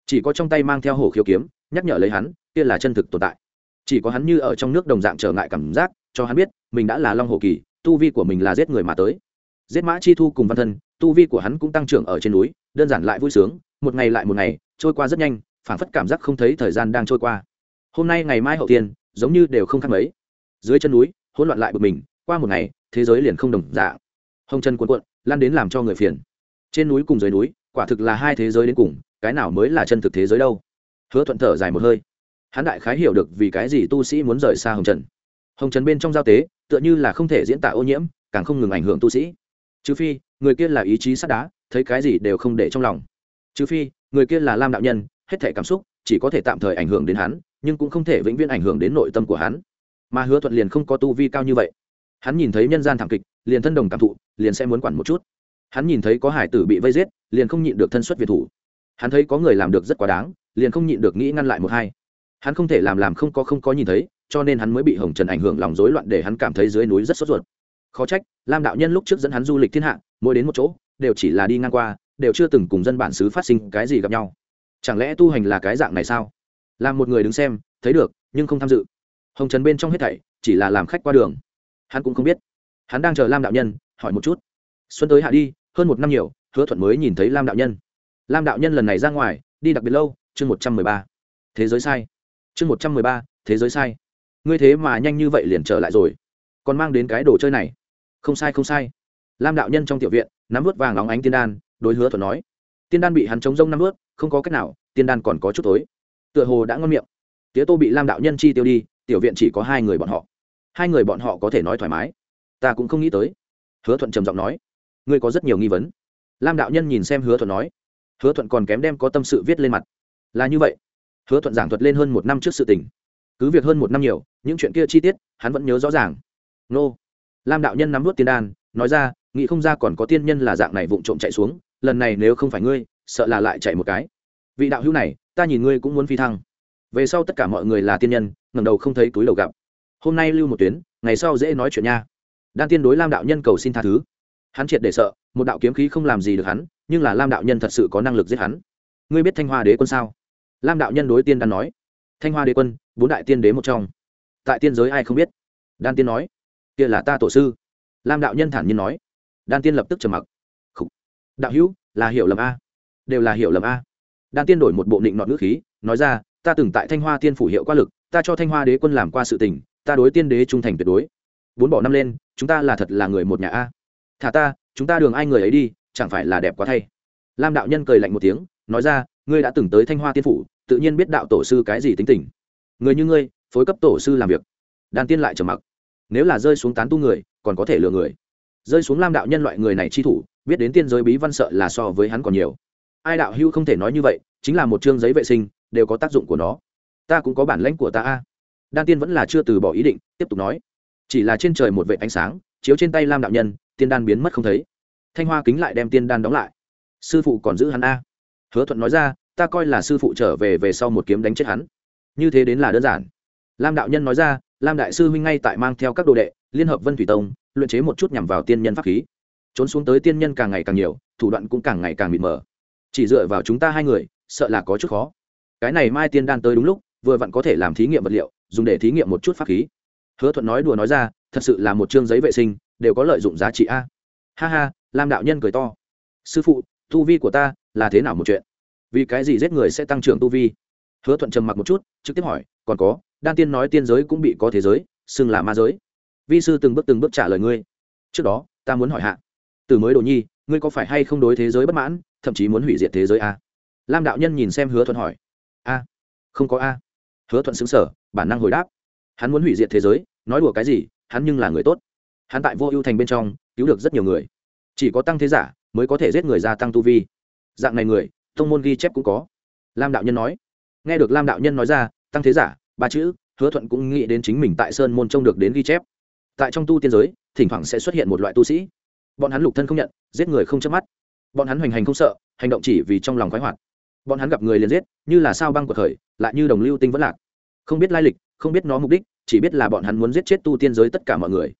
Chỉ có trong tay mang theo hổ khiếu kiếm, nhắc nhở lấy hắn, kia là chân thực tồn tại chỉ có hắn như ở trong nước đồng dạng trở ngại cảm giác, cho hắn biết, mình đã là long hồ kỳ, tu vi của mình là giết người mà tới. Giết mã chi thu cùng văn thân, tu vi của hắn cũng tăng trưởng ở trên núi, đơn giản lại vui sướng, một ngày lại một ngày, trôi qua rất nhanh, phảng phất cảm giác không thấy thời gian đang trôi qua. Hôm nay ngày mai hậu tiên giống như đều không khác mấy. Dưới chân núi, hỗn loạn lại bực mình, qua một ngày, thế giới liền không đồng dạng. Hồng chân cuộn cuộn lan đến làm cho người phiền. Trên núi cùng dưới núi, quả thực là hai thế giới đến cùng, cái nào mới là chân thực thế giới đâu? Hứa thuận thở dài một hơi hắn đại khái hiểu được vì cái gì tu sĩ muốn rời xa hồng trần. Hồng trần bên trong giao tế, tựa như là không thể diễn tả ô nhiễm, càng không ngừng ảnh hưởng tu sĩ. Trừ phi, người kia là ý chí sắt đá, thấy cái gì đều không để trong lòng. Trừ phi, người kia là lam đạo nhân, hết thể cảm xúc chỉ có thể tạm thời ảnh hưởng đến hắn, nhưng cũng không thể vĩnh viễn ảnh hưởng đến nội tâm của hắn. Mà hứa thuận liền không có tu vi cao như vậy. Hắn nhìn thấy nhân gian thảm kịch, liền thân đồng cảm thụ, liền sẽ muốn quản một chút. Hắn nhìn thấy có hải tử bị vây giết, liền không nhịn được thân xuất việt thủ. Hắn thấy có người làm được rất quá đáng, liền không nhịn được nghĩ ngăn lại một hai hắn không thể làm làm không có không có nhìn thấy, cho nên hắn mới bị hồng trần ảnh hưởng lòng rối loạn để hắn cảm thấy dưới núi rất sốt ruột. Khó trách, lam đạo nhân lúc trước dẫn hắn du lịch thiên hạ, mỗi đến một chỗ, đều chỉ là đi ngang qua, đều chưa từng cùng dân bản xứ phát sinh cái gì gặp nhau. Chẳng lẽ tu hành là cái dạng này sao? Làm một người đứng xem, thấy được, nhưng không tham dự. Hồng trần bên trong hết thảy, chỉ là làm khách qua đường. Hắn cũng không biết. Hắn đang chờ lam đạo nhân, hỏi một chút. Xuân tới hạ đi, hơn một năm nhiều, hứa thuận mới nhìn thấy lam đạo nhân. Lam đạo nhân lần này ra ngoài, đi đặc biệt lâu, chương một trăm mười ba. Thế giới sai chương một trăm mười ba, thế giới sai. Ngươi thế mà nhanh như vậy liền trở lại rồi. Còn mang đến cái đồ chơi này. Không sai không sai. Lam đạo nhân trong tiểu viện, nắm vớt vàng óng ánh tiên đan, đối hứa thuận nói. Tiên đan bị hắn chống rông nắm vớt không có cách nào, tiên đan còn có chút tối tựa hồ đã ngon miệng. Tía tô bị lam đạo nhân chi tiêu đi, tiểu viện chỉ có hai người bọn họ. Hai người bọn họ có thể nói thoải mái. Ta cũng không nghĩ tới. Hứa thuận trầm giọng nói. Ngươi có rất nhiều nghi vấn. Lam đạo nhân nhìn xem hứa thuận nói. Hứa thuận còn kém đem có tâm sự viết lên mặt. Là như vậy hứa thuận giảng thuật lên hơn một năm trước sự tình. Cứ việc hơn một năm nhiều, những chuyện kia chi tiết, hắn vẫn nhớ rõ ràng. Nô. Lam đạo nhân nắm vút tiên đan, nói ra, nghĩ không ra còn có tiên nhân là dạng này vụng trộm chạy xuống, lần này nếu không phải ngươi, sợ là lại chạy một cái. Vị đạo hữu này, ta nhìn ngươi cũng muốn phi thăng. Về sau tất cả mọi người là tiên nhân, ngẩng đầu không thấy túi đầu gặp. Hôm nay lưu một tuyến, ngày sau dễ nói chuyện nha. Đan tiên đối lam đạo nhân cầu xin tha thứ. Hắn triệt để sợ, một đạo kiếm khí không làm gì được hắn, nhưng là lam đạo nhân thật sự có năng lực giết hắn. Ngươi biết thanh hoa đế quân sao? Lam đạo nhân đối tiên đan nói, thanh hoa đế quân, bốn đại tiên đế một trong. Tại tiên giới ai không biết? Đan tiên nói, kia là ta tổ sư. Lam đạo nhân thản nhiên nói, đan tiên lập tức trầm mặc. Đạo hữu, là hiểu lầm a. Đều là hiểu lầm a. Đan tiên đổi một bộ định nọn ngữ khí, nói ra, ta từng tại thanh hoa tiên phủ hiệu qua lực, ta cho thanh hoa đế quân làm qua sự tình, ta đối tiên đế trung thành tuyệt đối. Bốn bỏ năm lên, chúng ta là thật là người một nhà a. Thả ta, chúng ta đường ai người ấy đi, chẳng phải là đẹp quá thay. Lam đạo nhân cười lạnh một tiếng, nói ra ngươi đã từng tới thanh hoa tiên phủ, tự nhiên biết đạo tổ sư cái gì tính tình. Người như ngươi, phối cấp tổ sư làm việc. Đan tiên lại trầm mặc. Nếu là rơi xuống tán tu người, còn có thể lừa người. Rơi xuống lam đạo nhân loại người này chi thủ, biết đến tiên giới bí văn sợ là so với hắn còn nhiều. Ai đạo hưu không thể nói như vậy, chính là một chương giấy vệ sinh, đều có tác dụng của nó. Ta cũng có bản lãnh của ta a. Đan tiên vẫn là chưa từ bỏ ý định, tiếp tục nói. Chỉ là trên trời một vệ ánh sáng, chiếu trên tay lam đạo nhân, tiên đan biến mất không thấy. Thanh hoa kính lại đem tiên đan đóng lại. Sư phụ còn giữ hắn a hứa thuận nói ra, ta coi là sư phụ trở về về sau một kiếm đánh chết hắn. Như thế đến là đơn giản. Lam đạo nhân nói ra, lam đại sư huynh ngay tại mang theo các đồ đệ, liên hợp vân thủy tông, luyện chế một chút nhằm vào tiên nhân pháp khí. Trốn xuống tới tiên nhân càng ngày càng nhiều, thủ đoạn cũng càng ngày càng mịt mờ. Chỉ dựa vào chúng ta hai người, sợ là có chút khó. Cái này mai tiên đan tới đúng lúc, vừa vặn có thể làm thí nghiệm vật liệu, dùng để thí nghiệm một chút pháp khí. Hứa thuận nói đùa nói ra, thật sự là một chương giấy vệ sinh, đều có lợi dụng giá trị a. Ha ha, lam đạo nhân cười to. Sư phụ, tu vi của ta là thế nào một chuyện? Vì cái gì giết người sẽ tăng trưởng tu vi? Hứa thuận trầm mặc một chút, trực tiếp hỏi, còn có, đan tiên nói tiên giới cũng bị có thế giới, xưng là ma giới. Vi sư từng bước từng bước trả lời ngươi. Trước đó, ta muốn hỏi hạ. Từ mới đồ nhi, ngươi có phải hay không đối thế giới bất mãn, thậm chí muốn hủy diệt thế giới a lam đạo nhân nhìn xem hứa thuận hỏi. A, không có a. Hứa thuận xứng sở bản năng hồi đáp. Hắn muốn hủy diệt thế giới, nói đùa cái gì, hắn nhưng là người tốt. Hắn tại vô ưu thành bên trong, cứu được rất nhiều người. Chỉ có tăng thế giả mới có thể giết người gia tăng tu vi dạng này người thông môn ghi chép cũng có. Lam đạo nhân nói. Nghe được lam đạo nhân nói ra, tăng thế giả, ba chữ, hứa thuận cũng nghĩ đến chính mình tại sơn môn trông được đến ghi chép. Tại trong tu tiên giới, thỉnh thoảng sẽ xuất hiện một loại tu sĩ. Bọn hắn lục thân không nhận, giết người không chớp mắt. Bọn hắn hoành hành không sợ, hành động chỉ vì trong lòng khoái hoạt. Bọn hắn gặp người liền giết, như là sao băng của khởi, lại như đồng lưu tinh vẫn lạc. Không biết lai lịch, không biết nó mục đích, chỉ biết là bọn hắn muốn giết chết tu tiên giới tất cả mọi người.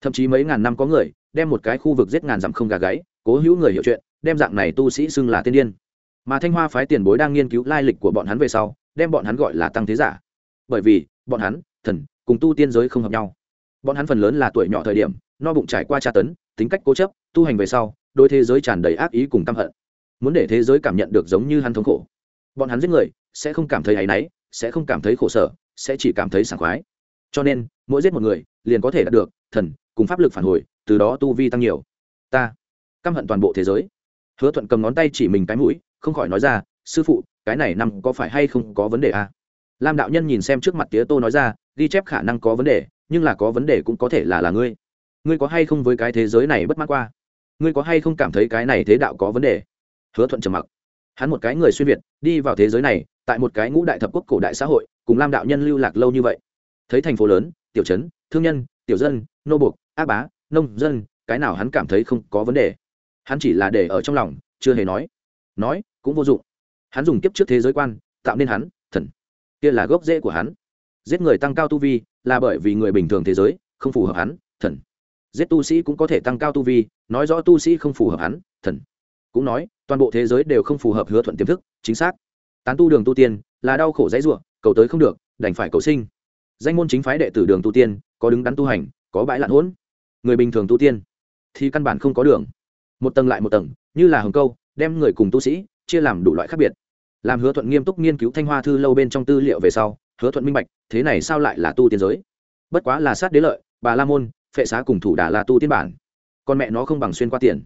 Thậm chí mấy ngàn năm có người, đem một cái khu vực giết ngàn dặm không gà gáy, cố hữu người hiểu chuyện đem dạng này tu sĩ xưng là tiên điên. Mà thanh hoa phái tiền bối đang nghiên cứu lai lịch của bọn hắn về sau, đem bọn hắn gọi là tăng thế giả. Bởi vì, bọn hắn, thần, cùng tu tiên giới không hợp nhau. Bọn hắn phần lớn là tuổi nhỏ thời điểm, no bụng trải qua tra tấn, tính cách cố chấp, tu hành về sau đôi thế giới tràn đầy ác ý cùng căm hận. Muốn để thế giới cảm nhận được giống như hắn thống khổ. Bọn hắn giết người, sẽ không cảm thấy áy náy, sẽ không cảm thấy khổ sở, sẽ chỉ cảm thấy sảng khoái. Cho nên, mỗi giết một người, liền có thể đạt được thần, cùng pháp lực phản hồi, từ đó tu vi tăng nhiều. Ta, căm hận toàn bộ thế giới hứa thuận cầm ngón tay chỉ mình cái mũi, không khỏi nói ra, sư phụ, cái này năm có phải hay không có vấn đề à? lam đạo nhân nhìn xem trước mặt tía tô nói ra, ghi chép khả năng có vấn đề, nhưng là có vấn đề cũng có thể là là ngươi. Ngươi có hay không với cái thế giới này bất mãn qua? Ngươi có hay không cảm thấy cái này thế đạo có vấn đề? Hứa thuận trầm mặc. Hắn một cái người xuyên việt, đi vào thế giới này, tại một cái ngũ đại thập quốc cổ đại xã hội, cùng lam đạo nhân lưu lạc lâu như vậy. Thấy thành phố lớn, tiểu trấn, thương nhân, tiểu dân, nô buộc, ác bá, nông dân, cái nào hắn cảm thấy không có vấn đề? Hắn chỉ là để ở trong lòng, chưa hề nói. Nói, cũng vô dụng. Hắn dùng kiếp trước thế giới quan, tạo nên hắn, thần. Kia là gốc rễ của hắn. Giết người tăng cao tu vi, là bởi vì người bình thường thế giới, không phù hợp hắn, thần. Giết tu sĩ cũng có thể tăng cao tu vi, nói rõ tu sĩ không phù hợp hắn, thần. Cũng nói, toàn bộ thế giới đều không phù hợp hứa thuận tiềm thức, chính xác. Tán tu đường tu tiên, là đau khổ dãy ruộng cầu tới không được, đành phải cầu sinh. Danh môn chính phái đệ tử đường tu tiên, có đứng đắn tu hành, có bãi lạn hỗn. Người bình thường tu tiên, thì căn bản không có đường một tầng lại một tầng, như là hồng câu, đem người cùng tu sĩ chia làm đủ loại khác biệt. Làm hứa thuận nghiêm túc nghiên cứu thanh hoa thư lâu bên trong tư liệu về sau, hứa thuận minh bạch, thế này sao lại là tu tiên giới? Bất quá là sát đế lợi, bà la môn, phệ xá cùng thủ đà là tu tiên bản. Con mẹ nó không bằng xuyên qua tiền.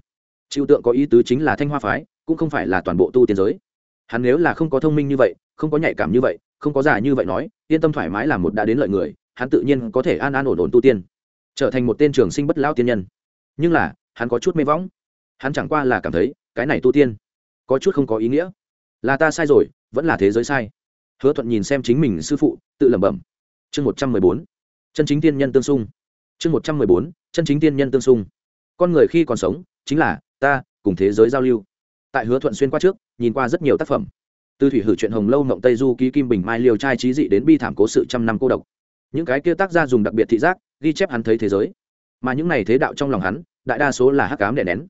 Chịu tượng có ý tứ chính là thanh hoa phái, cũng không phải là toàn bộ tu tiên giới. Hắn nếu là không có thông minh như vậy, không có nhạy cảm như vậy, không có giả như vậy nói, yên tâm thoải mái làm một đã đến lợi người, hắn tự nhiên có thể an an ổn ổn tu tiên, trở thành một tên trường sinh bất lao tiên nhân. Nhưng là, hắn có chút mê võng hắn chẳng qua là cảm thấy, cái này tu tiên, có chút không có ý nghĩa. Là ta sai rồi, vẫn là thế giới sai. Hứa thuận nhìn xem chính mình sư phụ, tự lẩm bẩm. Chương một trăm mười bốn, chân chính tiên nhân tương xung. Chương một trăm mười bốn, chân chính tiên nhân tương xung. Con người khi còn sống, chính là ta cùng thế giới giao lưu. Tại hứa thuận xuyên qua trước, nhìn qua rất nhiều tác phẩm. Từ thủy hử chuyện hồng lâu mộng tây, du ký, kim bình, mai liều trai trí dị đến bi thảm cố sự trăm năm cô độc. Những cái kia tác gia dùng đặc biệt thị giác, ghi chép hắn thấy thế giới. Mà những này thế đạo trong lòng hắn, đại đa số là hắc cám đè nén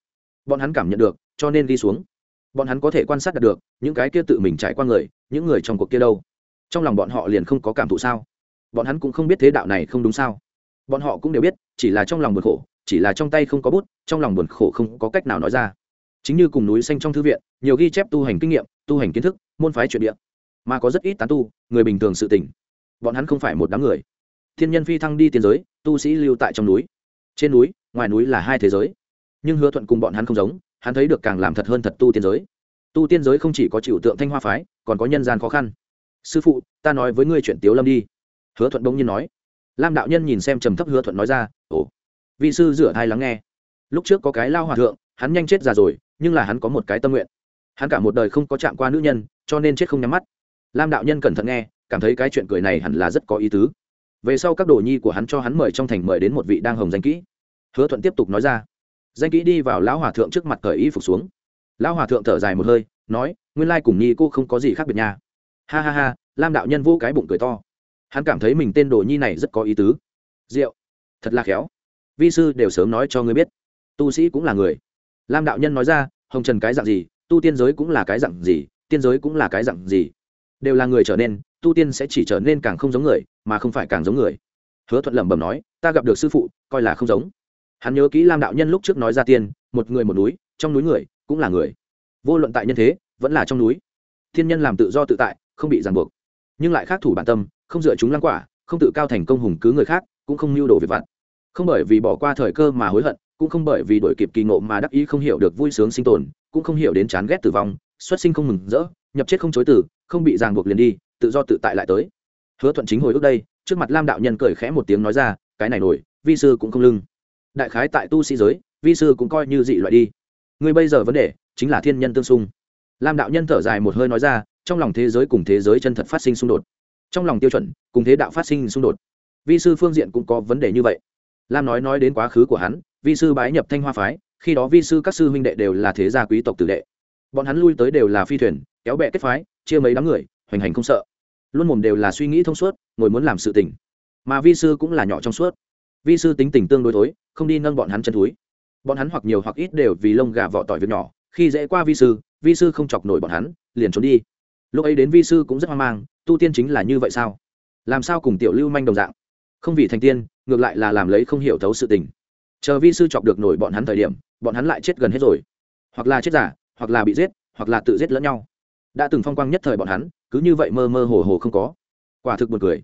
bọn hắn cảm nhận được, cho nên đi xuống. Bọn hắn có thể quan sát được, những cái kia tự mình trải qua người, những người trong cuộc kia đâu. Trong lòng bọn họ liền không có cảm thụ sao? Bọn hắn cũng không biết thế đạo này không đúng sao? Bọn họ cũng đều biết, chỉ là trong lòng buồn khổ, chỉ là trong tay không có bút, trong lòng buồn khổ không có cách nào nói ra. Chính như cùng núi xanh trong thư viện, nhiều ghi chép tu hành kinh nghiệm, tu hành kiến thức, môn phái chuyện địa. Mà có rất ít tán tu, người bình thường sự tỉnh bọn hắn không phải một đám người. Thiên nhân phi thăng đi tiên giới, tu sĩ lưu tại trong núi. Trên núi, ngoài núi là hai thế giới nhưng hứa thuận cùng bọn hắn không giống, hắn thấy được càng làm thật hơn thật tu tiên giới. Tu tiên giới không chỉ có chịu tượng thanh hoa phái, còn có nhân gian khó khăn. Sư phụ, ta nói với ngươi chuyện tiếu lâm đi. Hứa thuận bỗng nhiên nói. Lam đạo nhân nhìn xem trầm thấp hứa thuận nói ra, ồ, vị sư rửa thai lắng nghe. Lúc trước có cái lao hòa thượng, hắn nhanh chết già rồi, nhưng là hắn có một cái tâm nguyện. Hắn cả một đời không có chạm qua nữ nhân, cho nên chết không nhắm mắt. Lam đạo nhân cẩn thận nghe, cảm thấy cái chuyện cười này hẳn là rất có ý tứ. Về sau các đồ nhi của hắn cho hắn mời trong thành mời đến một vị đang hồng danh kỹ. Hứa thuận tiếp tục nói ra danh kỹ đi vào lão hòa thượng trước mặt cởi y phục xuống. Lão hòa thượng thở dài một hơi, nói, nguyên lai cùng nhi cô không có gì khác biệt nha. Ha ha ha, lam đạo nhân vô cái bụng cười to. Hắn cảm thấy mình tên đồ nhi này rất có ý tứ. Diệu, thật là khéo. Vi sư đều sớm nói cho ngươi biết. Tu sĩ cũng là người. Lam đạo nhân nói ra, hồng trần cái dạng gì, tu tiên giới cũng là cái dạng gì, tiên giới cũng là cái dạng gì. Đều là người trở nên, tu tiên sẽ chỉ trở nên càng không giống người, mà không phải càng giống người. Hứa thuận lẩm bẩm nói, ta gặp được sư phụ, coi là không giống hắn nhớ kỹ lam đạo nhân lúc trước nói ra tiên, một người một núi, trong núi người cũng là người. Vô luận tại nhân thế, vẫn là trong núi. Thiên nhân làm tự do tự tại, không bị ràng buộc. Nhưng lại khác thủ bản tâm, không dựa chúng lăng quả, không tự cao thành công hùng cứ người khác, cũng không mưu đồ việc vặt. Không bởi vì bỏ qua thời cơ mà hối hận, cũng không bởi vì đổi kịp kỳ ngộ mà đắc ý không hiểu được vui sướng sinh tồn, cũng không hiểu đến chán ghét tử vong, xuất sinh không mừng rỡ, nhập chết không chối tử không bị ràng buộc liền đi, tự do tự tại lại tới. Hứa thuận chính hồi ước đây, trước mặt lam đạo nhân cười khẽ một tiếng nói ra, cái này nổi, vi sư cũng không lưng đại khái tại tu sĩ giới, vi sư cũng coi như dị loại đi. Người bây giờ vấn đề chính là thiên nhân tương xung. Lam đạo nhân thở dài một hơi nói ra, trong lòng thế giới cùng thế giới chân thật phát sinh xung đột. Trong lòng tiêu chuẩn, cùng thế đạo phát sinh xung đột. Vi sư phương diện cũng có vấn đề như vậy. Lam nói nói đến quá khứ của hắn, vi sư bái nhập thanh hoa phái, khi đó vi sư các sư huynh đệ đều là thế gia quý tộc tử đệ. Bọn hắn lui tới đều là phi thuyền, kéo bẹ kết phái, chia mấy đám người, hoành hành không sợ. Luôn mồm đều là suy nghĩ thông suốt, ngồi muốn làm sự tình. Mà vi sư cũng là nhỏ trong suốt vi sư tính tình tương đối tối không đi nâng bọn hắn chân túi. Bọn hắn hoặc nhiều hoặc ít đều vì lông gà vỏ tỏi việc nhỏ, khi dễ qua vi sư vi sư không chọc nổi bọn hắn, liền trốn đi. Lúc ấy đến vi sư cũng rất hoang mang, tu tiên chính là như vậy sao? Làm sao cùng tiểu lưu manh đồng dạng? Không vì thành tiên, ngược lại là làm lấy không hiểu thấu sự tình. Chờ vi sư chọc được nổi bọn hắn thời điểm, bọn hắn lại chết gần hết rồi. Hoặc là chết giả, hoặc là bị giết, hoặc là tự giết lẫn nhau. Đã từng phong quang nhất thời bọn hắn, cứ như vậy mơ mơ hồ hồ không có. Quả thực buồn cười.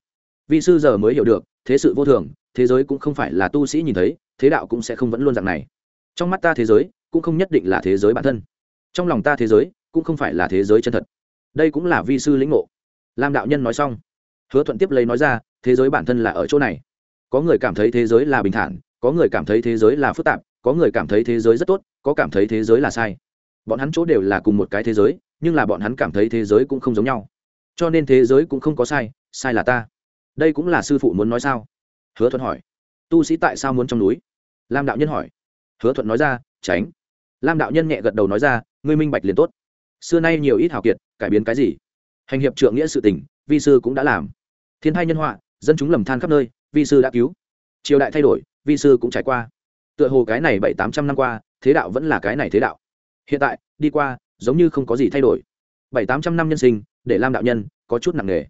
Vi sư giờ mới hiểu được, thế sự vô thường thế giới cũng không phải là tu sĩ nhìn thấy thế đạo cũng sẽ không vẫn luôn dạng này trong mắt ta thế giới cũng không nhất định là thế giới bản thân trong lòng ta thế giới cũng không phải là thế giới chân thật đây cũng là vi sư lĩnh ngộ lam đạo nhân nói xong hứa thuận tiếp lấy nói ra thế giới bản thân là ở chỗ này có người cảm thấy thế giới là bình thản có người cảm thấy thế giới là phức tạp có người cảm thấy thế giới rất tốt có cảm thấy thế giới là sai bọn hắn chỗ đều là cùng một cái thế giới nhưng là bọn hắn cảm thấy thế giới cũng không giống nhau cho nên thế giới cũng không có sai sai là ta đây cũng là sư phụ muốn nói sao hứa thuận hỏi. Tu sĩ tại sao muốn trong núi? Lam đạo nhân hỏi. Hứa thuận nói ra, tránh. Lam đạo nhân nhẹ gật đầu nói ra, ngươi minh bạch liền tốt. Xưa nay nhiều ít hào kiệt, cải biến cái gì? Hành hiệp trượng nghĩa sự tình, vi sư cũng đã làm. Thiên hai nhân họa, dân chúng lầm than khắp nơi, vi sư đã cứu. Triều đại thay đổi, vi sư cũng trải qua. Tựa hồ cái này bảy, tám trăm năm qua, thế đạo vẫn là cái này thế đạo. Hiện tại, đi qua, giống như không có gì thay đổi. Bảy, tám trăm năm nhân sinh, để lam đạo nhân có chút nặng nề.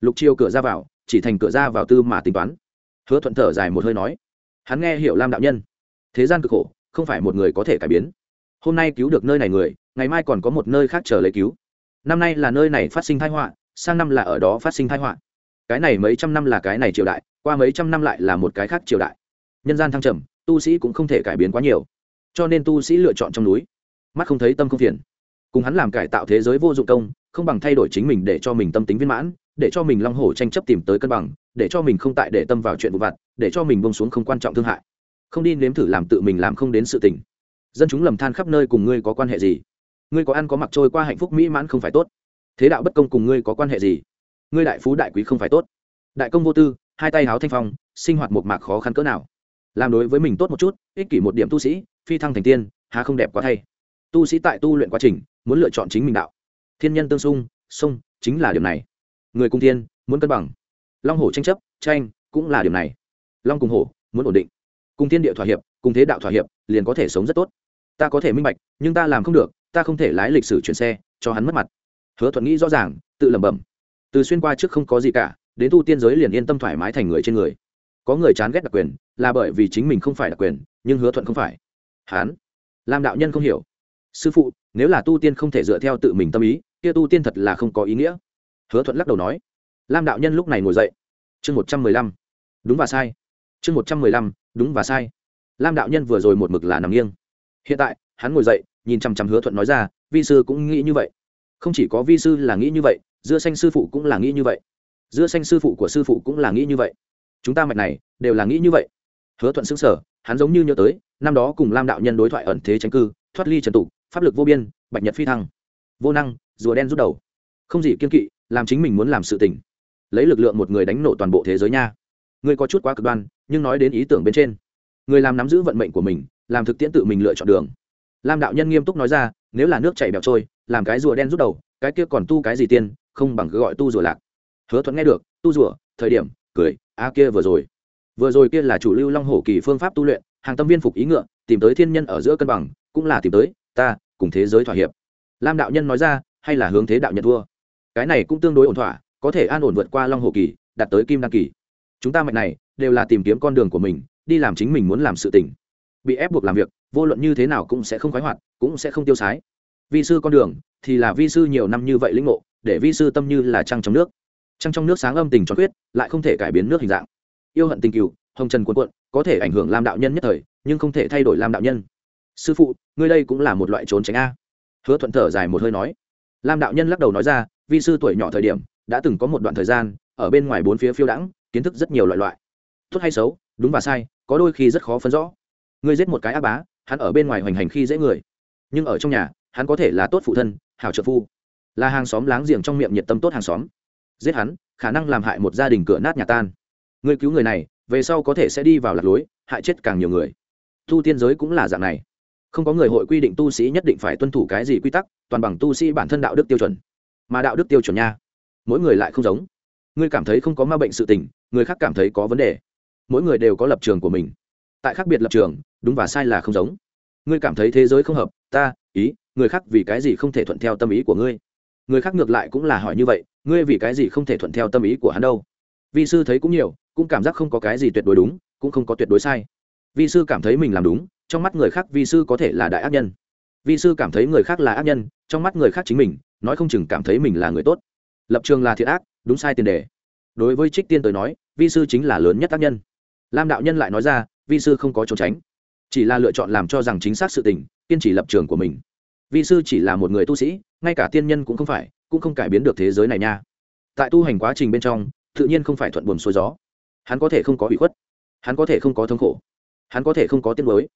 Lục chiêu cửa ra vào, chỉ thành cửa ra vào tư mà tính toán hứa thuận thở dài một hơi nói, hắn nghe hiểu lam đạo nhân. Thế gian cực khổ, không phải một người có thể cải biến. Hôm nay cứu được nơi này người, ngày mai còn có một nơi khác chờ lấy cứu. Năm nay là nơi này phát sinh thái họa, sang năm là ở đó phát sinh thái họa. Cái này mấy trăm năm là cái này triều đại, qua mấy trăm năm lại là một cái khác triều đại. Nhân gian thăng trầm, tu sĩ cũng không thể cải biến quá nhiều. Cho nên tu sĩ lựa chọn trong núi. Mắt không thấy tâm không phiền. Cùng hắn làm cải tạo thế giới vô dụng công, không bằng thay đổi chính mình để cho mình tâm tính viên mãn để cho mình long hổ tranh chấp tìm tới cân bằng, để cho mình không tại để tâm vào chuyện vụ vặt, để cho mình bông xuống không quan trọng thương hại. Không đi nếm thử làm tự mình làm không đến sự tình. Dân chúng lầm than khắp nơi cùng ngươi có quan hệ gì? Ngươi có ăn có mặc trôi qua hạnh phúc mỹ mãn không phải tốt. Thế đạo bất công cùng ngươi có quan hệ gì? Ngươi đại phú đại quý không phải tốt. Đại công vô tư, hai tay háo thanh phong, sinh hoạt một mạc khó khăn cỡ nào. Làm đối với mình tốt một chút, ích kỷ một điểm tu sĩ, phi thăng thành tiên, há không đẹp quá thay. Tu sĩ tại tu luyện quá trình, muốn lựa chọn chính mình đạo. Thiên nhân tương xung xung, chính là điều này người cung thiên, muốn cân bằng. Long hổ tranh chấp, tranh, cũng là điểm này. Long cùng hổ, muốn ổn định. Cùng thiên địa thỏa hiệp, cùng thế đạo thỏa hiệp, liền có thể sống rất tốt. Ta có thể minh bạch, nhưng ta làm không được, ta không thể lái lịch sử chuyển xe, cho hắn mất mặt. Hứa thuận nghĩ rõ ràng, tự lẩm bẩm. Từ xuyên qua trước không có gì cả, đến tu tiên giới liền yên tâm thoải mái thành người trên người. Có người chán ghét đặc quyền, là bởi vì chính mình không phải đặc quyền, nhưng hứa thuận không phải. Hán. Làm đạo nhân không hiểu. Sư phụ, nếu là tu tiên không thể dựa theo tự mình tâm ý, kia tu tiên thật là không có ý nghĩa hứa thuận lắc đầu nói, lam đạo nhân lúc này ngồi dậy. Chương một trăm mười lăm. Đúng và sai. Chương một trăm mười lăm, đúng và sai. Lam đạo nhân vừa rồi một mực là nằm nghiêng. Hiện tại, hắn ngồi dậy, nhìn chằm chằm hứa thuận nói ra, vi sư cũng nghĩ như vậy. Không chỉ có vi sư là nghĩ như vậy dưa xanh sư phụ cũng là nghĩ như vậy. Dưa xanh sư phụ của sư phụ cũng là nghĩ như vậy. Chúng ta mạch này, đều là nghĩ như vậy. Hứa thuận xứng sở hắn giống như nhớ tới, năm đó cùng lam đạo nhân đối thoại ẩn thế tránh cư, thoát ly trần tụ pháp lực vô biên, bạch nhật phi thăng. Vô năng, rùa đen rút đầu. Không gì kiên kỵ làm chính mình muốn làm sự tình. Lấy lực lượng một người đánh nổ toàn bộ thế giới nha. Ngươi có chút quá cực đoan, nhưng nói đến ý tưởng bên trên. Người làm nắm giữ vận mệnh của mình, làm thực tiễn tự mình lựa chọn đường. Lam đạo nhân nghiêm túc nói ra, nếu là nước chảy bẹo trôi, làm cái rùa đen rút đầu, cái kia còn tu cái gì tiên, không bằng cứ gọi tu rùa lạc. Hứa thuận nghe được, tu rùa, thời điểm, cười, a kia vừa rồi. Vừa rồi kia là chủ lưu long hổ kỳ phương pháp tu luyện, hàng tâm viên phục ý ngựa, tìm tới thiên nhân ở giữa cân bằng, cũng là tìm tới ta, cùng thế giới thỏa hiệp. Lam đạo nhân nói ra, hay là hướng thế đạo nhận thua? Cái này cũng tương đối ổn thỏa, có thể an ổn vượt qua long hổ kỳ, đạt tới kim đăng kỳ. Chúng ta mạch này, đều là tìm kiếm con đường của mình, đi làm chính mình muốn làm sự tình. Bị ép buộc làm việc, vô luận như thế nào cũng sẽ không khoái hoạt, cũng sẽ không tiêu sái. Vi sư con đường, thì là vi sư nhiều năm như vậy lĩnh ngộ, để vi sư tâm như là trăng trong nước. Trăng trong nước sáng âm tình cho quyết lại không thể cải biến nước hình dạng. Yêu hận tình cựu hồng trần cuộn cuộn, có thể ảnh hưởng lam đạo nhân nhất thời, nhưng không thể thay đổi lam đạo nhân. Sư phụ, ngươi đây cũng là một loại trốn tránh a. Hứa thuận thở dài một hơi nói. Lam đạo nhân lắc đầu nói ra vi sư tuổi nhỏ thời điểm, đã từng có một đoạn thời gian, ở bên ngoài bốn phía phiêu đãng, kiến thức rất nhiều loại loại. Tốt hay xấu, đúng và sai, có đôi khi rất khó phân rõ. Ngươi giết một cái ác bá, hắn ở bên ngoài hoành hành khi dễ người. Nhưng ở trong nhà, hắn có thể là tốt phụ thân, hảo trợ phu. Là hàng xóm láng giềng trong miệng nhiệt tâm tốt hàng xóm. Giết hắn, khả năng làm hại một gia đình cửa nát nhà tan. Ngươi cứu người này, về sau có thể sẽ đi vào lạc lối, hại chết càng nhiều người. Tu tiên giới cũng là dạng này. Không có người hội quy định tu sĩ nhất định phải tuân thủ cái gì quy tắc, toàn bằng tu sĩ bản thân đạo đức tiêu chuẩn mà đạo đức tiêu chuẩn nha. Mỗi người lại không giống. Ngươi cảm thấy không có ma bệnh sự tình, người khác cảm thấy có vấn đề. Mỗi người đều có lập trường của mình. Tại khác biệt lập trường, đúng và sai là không giống. Ngươi cảm thấy thế giới không hợp, ta, ý, người khác vì cái gì không thể thuận theo tâm ý của ngươi? Người khác ngược lại cũng là hỏi như vậy, ngươi vì cái gì không thể thuận theo tâm ý của hắn đâu? Vi sư thấy cũng nhiều, cũng cảm giác không có cái gì tuyệt đối đúng, cũng không có tuyệt đối sai. Vi sư cảm thấy mình làm đúng, trong mắt người khác vi sư có thể là đại ác nhân. Vi sư cảm thấy người khác là ác nhân, trong mắt người khác chính mình nói không chừng cảm thấy mình là người tốt. Lập trường là thiện ác, đúng sai tiền đề. Đối với trích tiên tới nói, vi sư chính là lớn nhất tác nhân. Lam đạo nhân lại nói ra, vi sư không có trốn tránh. Chỉ là lựa chọn làm cho rằng chính xác sự tình, kiên trì lập trường của mình. Vi sư chỉ là một người tu sĩ, ngay cả tiên nhân cũng không phải, cũng không cải biến được thế giới này nha. Tại tu hành quá trình bên trong, tự nhiên không phải thuận buồm xuôi gió. Hắn có thể không có bị khuất. Hắn có thể không có thống khổ. Hắn có thể không có tiết mới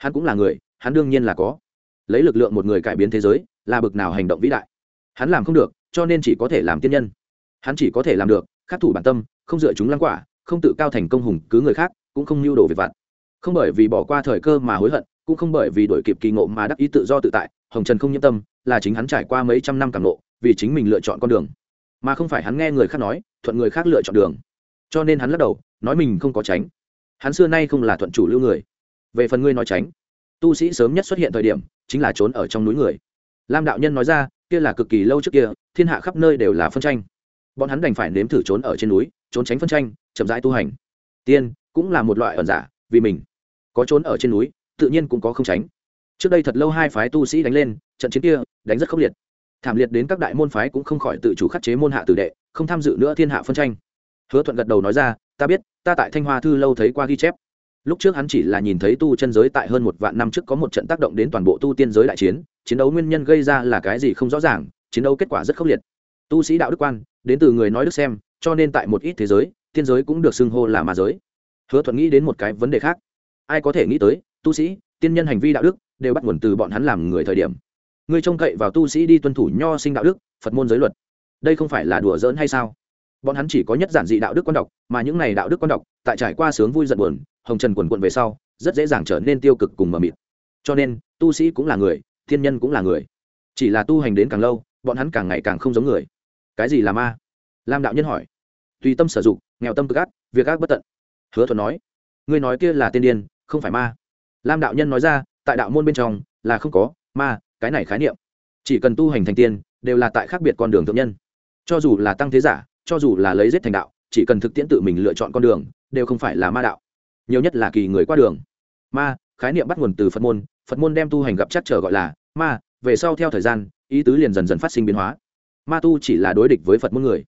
hắn cũng là người, hắn đương nhiên là có. Lấy lực lượng một người cải biến thế giới, là bực nào hành động vĩ đại hắn làm không được, cho nên chỉ có thể làm tiên nhân. Hắn chỉ có thể làm được, khắc thủ bản tâm, không dựa chúng lăng quả, không tự cao thành công hùng cứ người khác, cũng không mưu đồ về vặt. Không bởi vì bỏ qua thời cơ mà hối hận, cũng không bởi vì đổi kịp kỳ ngộ mà đắc ý tự do tự tại, hồng trần không nhiễm tâm, là chính hắn trải qua mấy trăm năm càng ngộ, vì chính mình lựa chọn con đường. Mà không phải hắn nghe người khác nói, thuận người khác lựa chọn đường. Cho nên hắn lắc đầu, nói mình không có tránh. Hắn xưa nay không là thuận chủ lưu người. Về phần ngươi nói tránh, tu sĩ sớm nhất xuất hiện thời điểm, chính là trốn ở trong núi người. Lam đạo nhân nói ra kia là cực kỳ lâu trước kia, thiên hạ khắp nơi đều là phân tranh. Bọn hắn đành phải nếm thử trốn ở trên núi, trốn tránh phân tranh, chậm rãi tu hành. Tiên cũng là một loại ẩn giả, vì mình có trốn ở trên núi, tự nhiên cũng có không tránh. Trước đây thật lâu hai phái tu sĩ đánh lên, trận chiến kia đánh rất khốc liệt. Thảm liệt đến các đại môn phái cũng không khỏi tự chủ khắc chế môn hạ tử đệ, không tham dự nữa thiên hạ phân tranh. Hứa thuận gật đầu nói ra, ta biết, ta tại thanh hoa thư lâu thấy qua ghi chép lúc trước hắn chỉ là nhìn thấy tu chân giới tại hơn một vạn năm trước có một trận tác động đến toàn bộ tu tiên giới đại chiến chiến đấu nguyên nhân gây ra là cái gì không rõ ràng, chiến đấu kết quả rất khốc liệt. Tu sĩ đạo đức quan, đến từ người nói đức xem, cho nên tại một ít thế giới, tiên giới cũng được xưng hô là ma giới. Hứa thuận nghĩ đến một cái vấn đề khác. Ai có thể nghĩ tới, tu sĩ, tiên nhân hành vi đạo đức, đều bắt nguồn từ bọn hắn làm người thời điểm. Người trông cậy vào tu sĩ đi tuân thủ nho sinh đạo đức, phật môn giới luật. Đây không phải là đùa giỡn hay sao? Bọn hắn chỉ có nhất giản dị đạo đức quan đọc, mà những này đạo đức quan đọc, tại trải qua sướng vui giận buồn, hồng trần quần quận về sau, rất dễ dàng trở nên tiêu cực cùng mờ mịt. Cho nên, tu sĩ cũng là người, thiên nhân cũng là người. Chỉ là tu hành đến càng lâu, bọn hắn càng ngày càng không giống người. Cái gì là ma? Lam đạo nhân hỏi. Tùy tâm sử dụng, nghèo tâm cực ác, việc ác bất tận. Hứa thuận nói. Ngươi nói kia là tiên điên, không phải ma. Lam đạo nhân nói ra, tại đạo môn bên trong, là không có, ma, cái này khái niệm. Chỉ cần tu hành thành tiên, đều là tại khác biệt con đường thượng nhân. Cho dù là tăng thế giả cho dù là lấy giết thành đạo, chỉ cần thực tiễn tự mình lựa chọn con đường, đều không phải là ma đạo. Nhiều nhất là kỳ người qua đường. Ma, khái niệm bắt nguồn từ phật môn phật môn đem tu hành gặp chắc trở gọi là, ma, về sau theo thời gian, ý tứ liền dần dần phát sinh biến hóa. Ma tu chỉ là đối địch với phật môn người.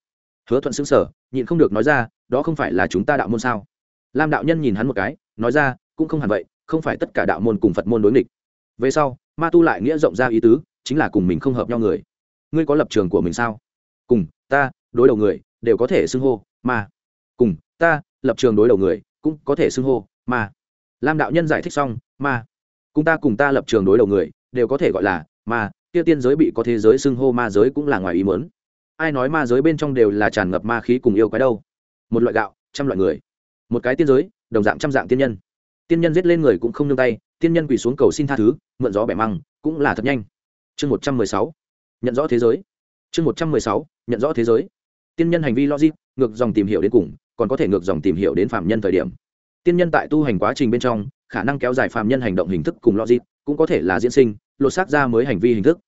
Hứa thuận xứng sở nhịn không được nói ra, đó không phải là chúng ta đạo môn sao? Lam đạo nhân nhìn hắn một cái, nói ra, cũng không hẳn vậy, không phải tất cả đạo môn cùng phật môn đối nghịch. Về sau, ma tu lại nghĩa rộng ra ý tứ, chính là cùng mình không hợp nhau người. Ngươi có lập trường của mình sao? Cùng, ta đối đầu người đều có thể xưng hô, mà cùng ta lập trường đối đầu người cũng có thể xưng hô, mà lam đạo nhân giải thích xong, mà cùng ta cùng ta lập trường đối đầu người đều có thể gọi là, mà kia tiên giới bị có thế giới xưng hô ma giới cũng là ngoài ý mớn ai nói ma giới bên trong đều là tràn ngập ma khí cùng yêu quái đâu? Một loại gạo, trăm loại người. Một cái tiên giới, đồng dạng trăm dạng tiên nhân. Tiên nhân giết lên người cũng không nương tay, tiên nhân quỳ xuống cầu xin tha thứ, mượn gió bẻ măng, cũng là thật nhanh. Chương một trăm mười sáu, nhận rõ thế giới. Chương một trăm mười sáu, nhận rõ thế giới tiên nhân hành vi logic, ngược dòng tìm hiểu đến cùng, còn có thể ngược dòng tìm hiểu đến phạm nhân thời điểm. Tiên nhân tại tu hành quá trình bên trong, khả năng kéo dài phạm nhân hành động hình thức cùng logic, cũng có thể là diễn sinh, lột xác ra mới hành vi hình thức.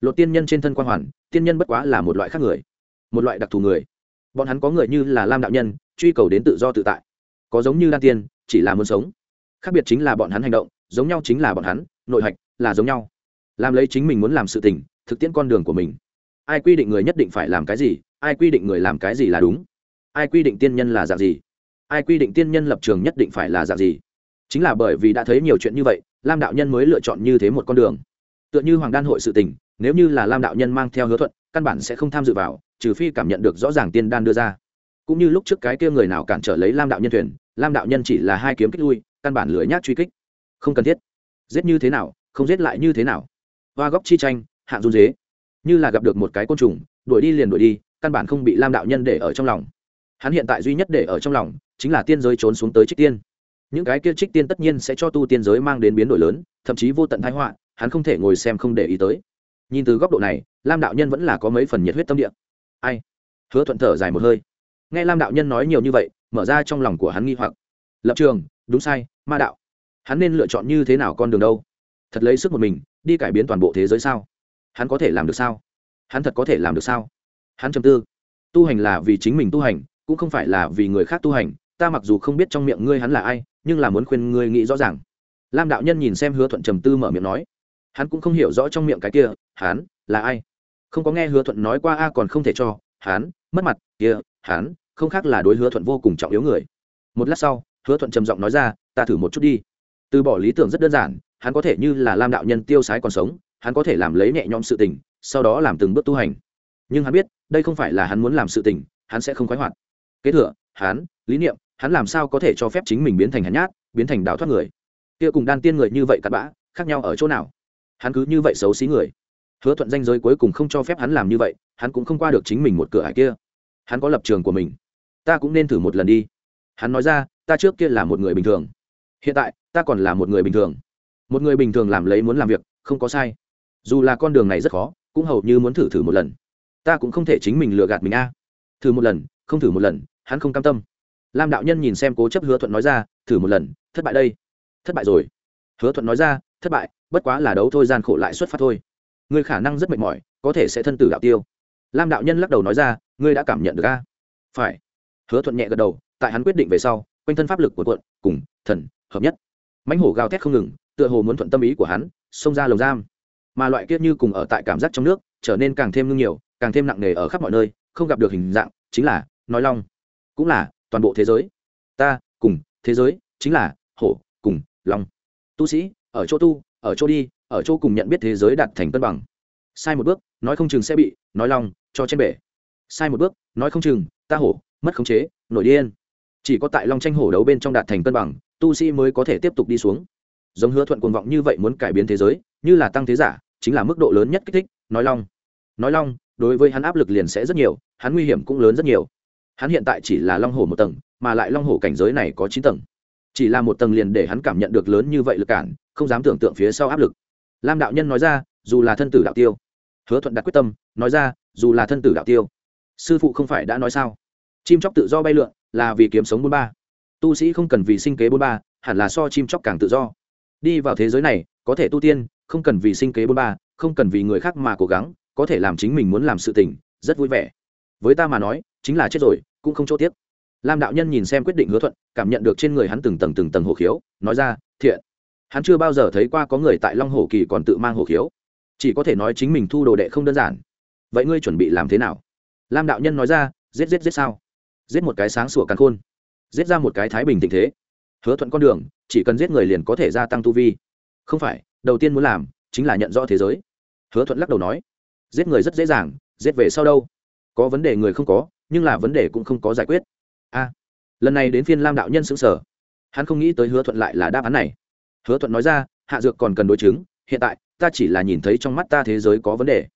Lột tiên nhân trên thân quan hoàn, tiên nhân bất quá là một loại khác người, một loại đặc thù người. Bọn hắn có người như là lam đạo nhân, truy cầu đến tự do tự tại. Có giống như đan tiên, chỉ là muốn sống. Khác biệt chính là bọn hắn hành động, giống nhau chính là bọn hắn, nội hạch là giống nhau. Làm lấy chính mình muốn làm sự tình, thực tiễn con đường của mình. Ai quy định người nhất định phải làm cái gì ai quy định người làm cái gì là đúng? Ai quy định tiên nhân là dạng gì? Ai quy định tiên nhân lập trường nhất định phải là dạng gì? Chính là bởi vì đã thấy nhiều chuyện như vậy, lam đạo nhân mới lựa chọn như thế một con đường. Tựa như hoàng đan hội sự tình, nếu như là lam đạo nhân mang theo hứa thuận, căn bản sẽ không tham dự vào, trừ phi cảm nhận được rõ ràng tiên đan đưa ra. Cũng như lúc trước cái kia người nào cản trở lấy lam đạo nhân thuyền, lam đạo nhân chỉ là hai kiếm kích lui, căn bản lưỡi nhác truy kích. Không cần thiết. Giết như thế nào, không giết lại như thế nào. Hoa góc chi tranh, hạng run dế như là gặp được một cái côn trùng, đuổi đi liền đuổi đi căn bản không bị lam đạo nhân để ở trong lòng. Hắn hiện tại duy nhất để ở trong lòng chính là tiên giới trốn xuống tới trích tiên. Những cái kia trích tiên tất nhiên sẽ cho tu tiên giới mang đến biến đổi lớn, thậm chí vô tận thái họa, hắn không thể ngồi xem không để ý tới. Nhìn từ góc độ này, lam đạo nhân vẫn là có mấy phần nhiệt huyết tâm địa. Ai? Hứa thuận thở dài một hơi. Nghe lam đạo nhân nói nhiều như vậy, mở ra trong lòng của hắn nghi hoặc. Lập trường, đúng sai, ma đạo. Hắn nên lựa chọn như thế nào con đường đâu? Thật lấy sức một mình, đi cải biến toàn bộ thế giới sao? Hắn có thể làm được sao? Hắn thật có thể làm được sao? Hắn trầm tư. Tu hành là vì chính mình tu hành, cũng không phải là vì người khác tu hành. Ta mặc dù không biết trong miệng ngươi hắn là ai, nhưng là muốn khuyên ngươi nghĩ rõ ràng. Lam đạo nhân nhìn xem hứa thuận trầm tư mở miệng nói. Hắn cũng không hiểu rõ trong miệng cái kia, hắn là ai? Không có nghe hứa thuận nói qua a còn không thể cho, hắn, mất mặt, kia, hắn, không khác là đối hứa thuận vô cùng trọng yếu người. Một lát sau, hứa thuận trầm giọng nói ra, ta thử một chút đi. Từ bỏ lý tưởng rất đơn giản, hắn có thể như là lam đạo nhân tiêu sái còn sống, hắn có thể làm lấy nhẹ nhõm sự tình, sau đó làm từng bước tu hành. Nhưng hắn biết đây không phải là hắn muốn làm sự tình, hắn sẽ không khoái hoạt. Kế thừa, hắn, lý niệm, hắn làm sao có thể cho phép chính mình biến thành hắn nhát, biến thành đào thoát người? Kia cùng đan tiên người như vậy cặn bã, khác nhau ở chỗ nào? Hắn cứ như vậy xấu xí người. Hứa thuận danh giới cuối cùng không cho phép hắn làm như vậy, hắn cũng không qua được chính mình một cửa hải kia. Hắn có lập trường của mình. Ta cũng nên thử một lần đi. Hắn nói ra, ta trước kia là một người bình thường. Hiện tại, ta còn là một người bình thường. Một người bình thường làm lấy muốn làm việc, không có sai. Dù là con đường này rất khó, cũng hầu như muốn thử thử một lần ta cũng không thể chính mình lừa gạt mình a. Thử một lần, không thử một lần, hắn không cam tâm. Lam đạo nhân nhìn xem cố chấp hứa thuận nói ra, thử một lần, thất bại đây. Thất bại rồi. Hứa thuận nói ra, thất bại, bất quá là đấu thôi gian khổ lại xuất phát thôi. Ngươi khả năng rất mệt mỏi, có thể sẽ thân tử đạo tiêu. Lam đạo nhân lắc đầu nói ra, ngươi đã cảm nhận được a? Phải. Hứa thuận nhẹ gật đầu, tại hắn quyết định về sau, quanh thân pháp lực của quận cùng thần hợp nhất. Mãnh hổ gào thét không ngừng, tựa hồ muốn thuận tâm ý của hắn, xông ra lồng giam. Mà loại kiết như cùng ở tại cảm giác trong nước, trở nên càng thêm ngưng nhiều càng thêm nặng nề ở khắp mọi nơi, không gặp được hình dạng, chính là nói long, cũng là toàn bộ thế giới. Ta, cùng, thế giới, chính là hổ, cùng, long. Tu sĩ, ở chỗ tu, ở chỗ đi, ở chỗ cùng nhận biết thế giới đạt thành cân bằng. Sai một bước, nói không chừng sẽ bị nói long cho trên bể. Sai một bước, nói không chừng, ta hổ, mất khống chế, nổi điên. Chỉ có tại long tranh hổ đấu bên trong đạt thành cân bằng, tu sĩ mới có thể tiếp tục đi xuống. Giống hứa thuận cuồng vọng như vậy muốn cải biến thế giới, như là tăng thế giả, chính là mức độ lớn nhất kích thích, nói long. Nói long đối với hắn áp lực liền sẽ rất nhiều, hắn nguy hiểm cũng lớn rất nhiều. Hắn hiện tại chỉ là long hổ một tầng, mà lại long hổ cảnh giới này có chín tầng. Chỉ là một tầng liền để hắn cảm nhận được lớn như vậy lực cản, không dám tưởng tượng phía sau áp lực. Lam đạo nhân nói ra, dù là thân tử đạo tiêu. Hứa thuận đặt quyết tâm, nói ra, dù là thân tử đạo tiêu. Sư phụ không phải đã nói sao? Chim chóc tự do bay lượn, là vì kiếm sống bốn ba. Tu sĩ không cần vì sinh kế bốn ba, hẳn là so chim chóc càng tự do. Đi vào thế giới này, có thể tu tiên, không cần vì sinh kế bốn ba, không cần vì người khác mà cố gắng có thể làm chính mình muốn làm sự tình, rất vui vẻ. Với ta mà nói, chính là chết rồi, cũng không chỗ tiếc. Lam đạo nhân nhìn xem quyết định hứa thuận, cảm nhận được trên người hắn từng tầng từng tầng hồ khiếu, nói ra, thiện. Hắn chưa bao giờ thấy qua có người tại long hồ kỳ còn tự mang hồ khiếu. Chỉ có thể nói chính mình thu đồ đệ không đơn giản. Vậy ngươi chuẩn bị làm thế nào? Lam đạo nhân nói ra, giết giết giết sao? Giết một cái sáng sủa càn khôn. Giết ra một cái thái bình tình thế. Hứa thuận con đường, chỉ cần giết người liền có thể gia tăng tu vi. Không phải, đầu tiên muốn làm, chính là nhận rõ thế giới. Hứa thuận lắc đầu nói giết người rất dễ dàng, giết về sau đâu? Có vấn đề người không có, nhưng là vấn đề cũng không có giải quyết. A, lần này đến phiên lam đạo nhân xứng sở hắn không nghĩ tới hứa thuận lại là đáp án này. Hứa thuận nói ra, hạ dược còn cần đối chứng, hiện tại, ta chỉ là nhìn thấy trong mắt ta thế giới có vấn đề.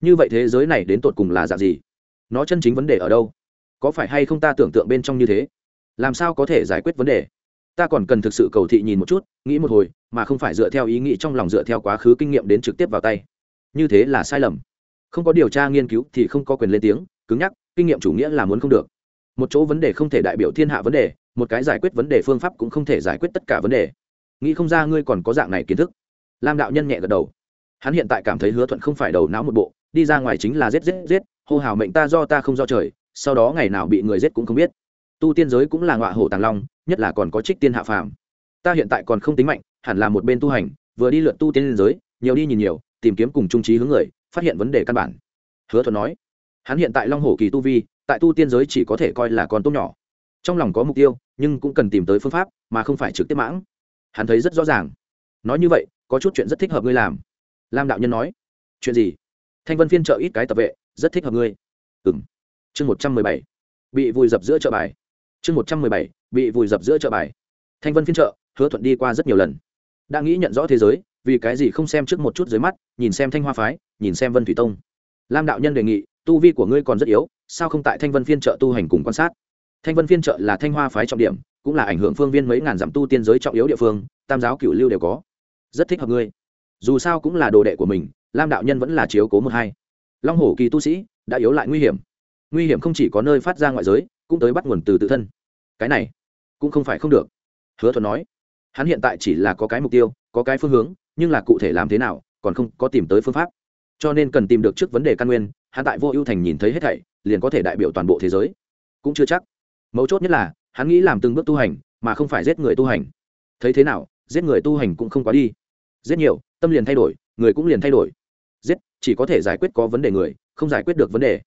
Như vậy thế giới này đến tột cùng là dạng gì? Nó chân chính vấn đề ở đâu? Có phải hay không ta tưởng tượng bên trong như thế? Làm sao có thể giải quyết vấn đề? Ta còn cần thực sự cầu thị nhìn một chút, nghĩ một hồi, mà không phải dựa theo ý nghĩ trong lòng dựa theo quá khứ kinh nghiệm đến trực tiếp vào tay. Như thế là sai lầm không có điều tra nghiên cứu thì không có quyền lên tiếng, cứng nhắc, kinh nghiệm chủ nghĩa là muốn không được. Một chỗ vấn đề không thể đại biểu thiên hạ vấn đề, một cái giải quyết vấn đề phương pháp cũng không thể giải quyết tất cả vấn đề. Nghĩ không ra ngươi còn có dạng này kiến thức. Lam đạo nhân nhẹ gật đầu. Hắn hiện tại cảm thấy hứa thuận không phải đầu não một bộ, đi ra ngoài chính là giết giết giết, hô hào mệnh ta do ta không do trời, sau đó ngày nào bị người giết cũng không biết. Tu tiên giới cũng là ngọa hổ tàng long, nhất là còn có trích tiên hạ phàm. Ta hiện tại còn không tính mạnh, hẳn là một bên tu hành, vừa đi lượn tu tiên giới, nhiều đi nhìn nhiều, tìm kiếm cùng trung trí hướng người phát hiện vấn đề căn bản. Hứa thuận nói, hắn hiện tại long hổ kỳ tu vi, tại tu tiên giới chỉ có thể coi là con tốt nhỏ. Trong lòng có mục tiêu, nhưng cũng cần tìm tới phương pháp, mà không phải trực tiếp mãng. Hắn thấy rất rõ ràng. Nói như vậy, có chút chuyện rất thích hợp ngươi làm. Lam đạo nhân nói, chuyện gì? Thanh vân phiên trợ ít cái tập vệ, rất thích hợp ngươi. Ừ m chương một trăm mười bảy. Bị vùi dập giữa chợ bài. Chương một trăm mười bảy. Bị vùi dập giữa chợ bài. Thanh vân phiên trợ, hứa thuận đi qua rất nhiều lần. Đã nghĩ nhận rõ thế giới vì cái gì không xem trước một chút dưới mắt, nhìn xem thanh hoa phái, nhìn xem vân thủy tông. Lam đạo nhân đề nghị, tu vi của ngươi còn rất yếu, sao không tại thanh vân phiên trợ tu hành cùng quan sát? Thanh vân phiên trợ là thanh hoa phái trọng điểm, cũng là ảnh hưởng phương viên mấy ngàn dặm tu tiên giới trọng yếu địa phương, tam giáo cửu lưu đều có. Rất thích hợp ngươi. Dù sao cũng là đồ đệ của mình, lam đạo nhân vẫn là chiếu cố một hai. Long hổ kỳ tu sĩ, đã yếu lại nguy hiểm. Nguy hiểm không chỉ có nơi phát ra ngoại giới, cũng tới bắt nguồn từ tự thân. Cái này, cũng không phải không được. Hứa thuận nói, hắn hiện tại chỉ là có cái mục tiêu có cái phương hướng, nhưng là cụ thể làm thế nào, còn không có tìm tới phương pháp. Cho nên cần tìm được trước vấn đề căn nguyên, hắn tại vô ưu thành nhìn thấy hết thảy, liền có thể đại biểu toàn bộ thế giới. Cũng chưa chắc. Mấu chốt nhất là, hắn nghĩ làm từng bước tu hành, mà không phải giết người tu hành. Thấy thế nào, giết người tu hành cũng không quá đi. Giết nhiều, tâm liền thay đổi, người cũng liền thay đổi. Giết, chỉ có thể giải quyết có vấn đề người, không giải quyết được vấn đề.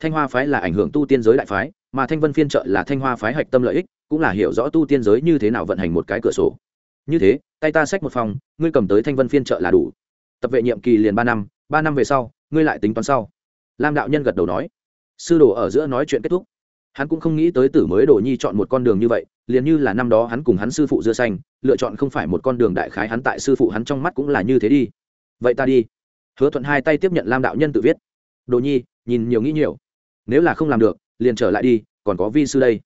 Thanh hoa phái là ảnh hưởng tu tiên giới đại phái, mà thanh vân phiên trợ là thanh hoa phái hạch tâm lợi ích, cũng là hiểu rõ tu tiên giới như thế nào vận hành một cái cửa sổ như thế, tay ta xách một phòng, ngươi cầm tới thanh vân phiên trợ là đủ. Tập vệ nhiệm kỳ liền ba năm ba năm về sau, ngươi lại tính toán sau. Lam đạo nhân gật đầu nói. Sư đồ ở giữa nói chuyện kết thúc. Hắn cũng không nghĩ tới tử mới đồ nhi chọn một con đường như vậy, liền như là năm đó hắn cùng hắn sư phụ dưa xanh, lựa chọn không phải một con đường đại khái hắn tại sư phụ hắn trong mắt cũng là như thế đi. Vậy ta đi. Hứa thuận hai tay tiếp nhận lam đạo nhân tự viết. Đồ nhi, nhìn nhiều nghĩ nhiều. Nếu là không làm được, liền trở lại đi, còn có vi sư đây.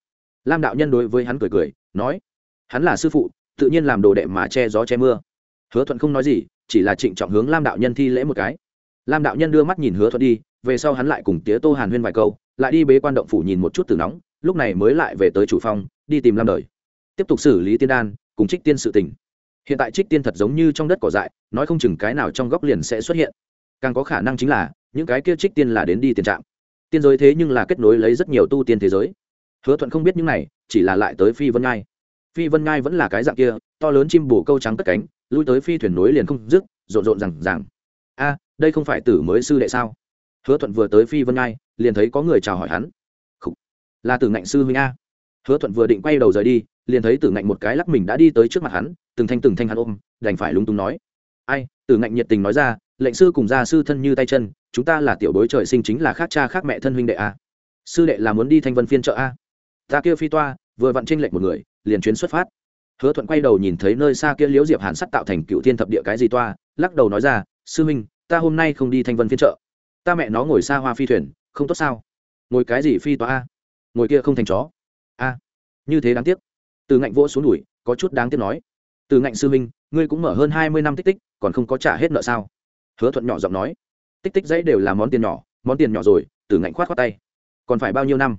Lam đạo nhân đối với hắn cười cười, nói. Hắn là sư phụ tự nhiên làm đồ đệ mà che gió che mưa. Hứa thuận không nói gì, chỉ là trịnh trọng hướng lam đạo nhân thi lễ một cái. Lam đạo nhân đưa mắt nhìn hứa thuận đi, về sau hắn lại cùng tía tô hàn huyên vài câu, lại đi bế quan động phủ nhìn một chút từ nóng, lúc này mới lại về tới chủ phong đi tìm lam đời tiếp tục xử lý tiên đan, cùng trích tiên sự tình. Hiện tại trích tiên thật giống như trong đất cỏ dại, nói không chừng cái nào trong góc liền sẽ xuất hiện. Càng có khả năng chính là, những cái kia trích tiên là đến đi tiền trạng tiên giới thế nhưng là kết nối lấy rất nhiều tu tiên thế giới. Hứa thuận không biết những này, chỉ là lại tới phi vân ngai phi vân ngai vẫn là cái dạng kia, to lớn chim bổ câu trắng cất cánh, lui tới phi thuyền nối liền không dứt, rộn rộn rằng rằng a, đây không phải tử mới sư đệ sao? Hứa thuận vừa tới phi vân ngai liền thấy có người chào hỏi hắn. Khủ. là tử ngạnh sư huynh a. Hứa thuận vừa định quay đầu rời đi, liền thấy tử ngạnh một cái lắc mình đã đi tới trước mặt hắn, từng thanh từng thanh hắn ôm, đành phải lúng túng nói. Ai, tử ngạnh nhiệt tình nói ra, lệnh sư cùng gia sư thân như tay chân, chúng ta là tiểu bối trời sinh chính là khác cha khác mẹ thân huynh đệ a. Sư đệ là muốn đi thanh vân phiên chợ a. Ta kia phi toa, vừa vặn tranh lệnh một người liền chuyến xuất phát. Hứa thuận quay đầu nhìn thấy nơi xa kia liễu diệp hàn sắt tạo thành cựu thiên thập địa cái gì toa, lắc đầu nói ra, sư huynh ta hôm nay không đi thanh vân phiên chợ. Ta mẹ nó ngồi xa hoa phi thuyền, không tốt sao? Ngồi cái gì phi toa a? Ngồi kia không thành chó. A, như thế đáng tiếc. Từ ngạnh vỗ xuống đùi, có chút đáng tiếc nói, từ ngạnh sư huynh ngươi cũng mở hơn hai mươi năm tích tích, còn không có trả hết nợ sao? Hứa thuận nhỏ giọng nói, tích tích dãy đều là món tiền nhỏ, món tiền nhỏ rồi. Từ ngạnh khoát khoát tay, còn phải bao nhiêu năm?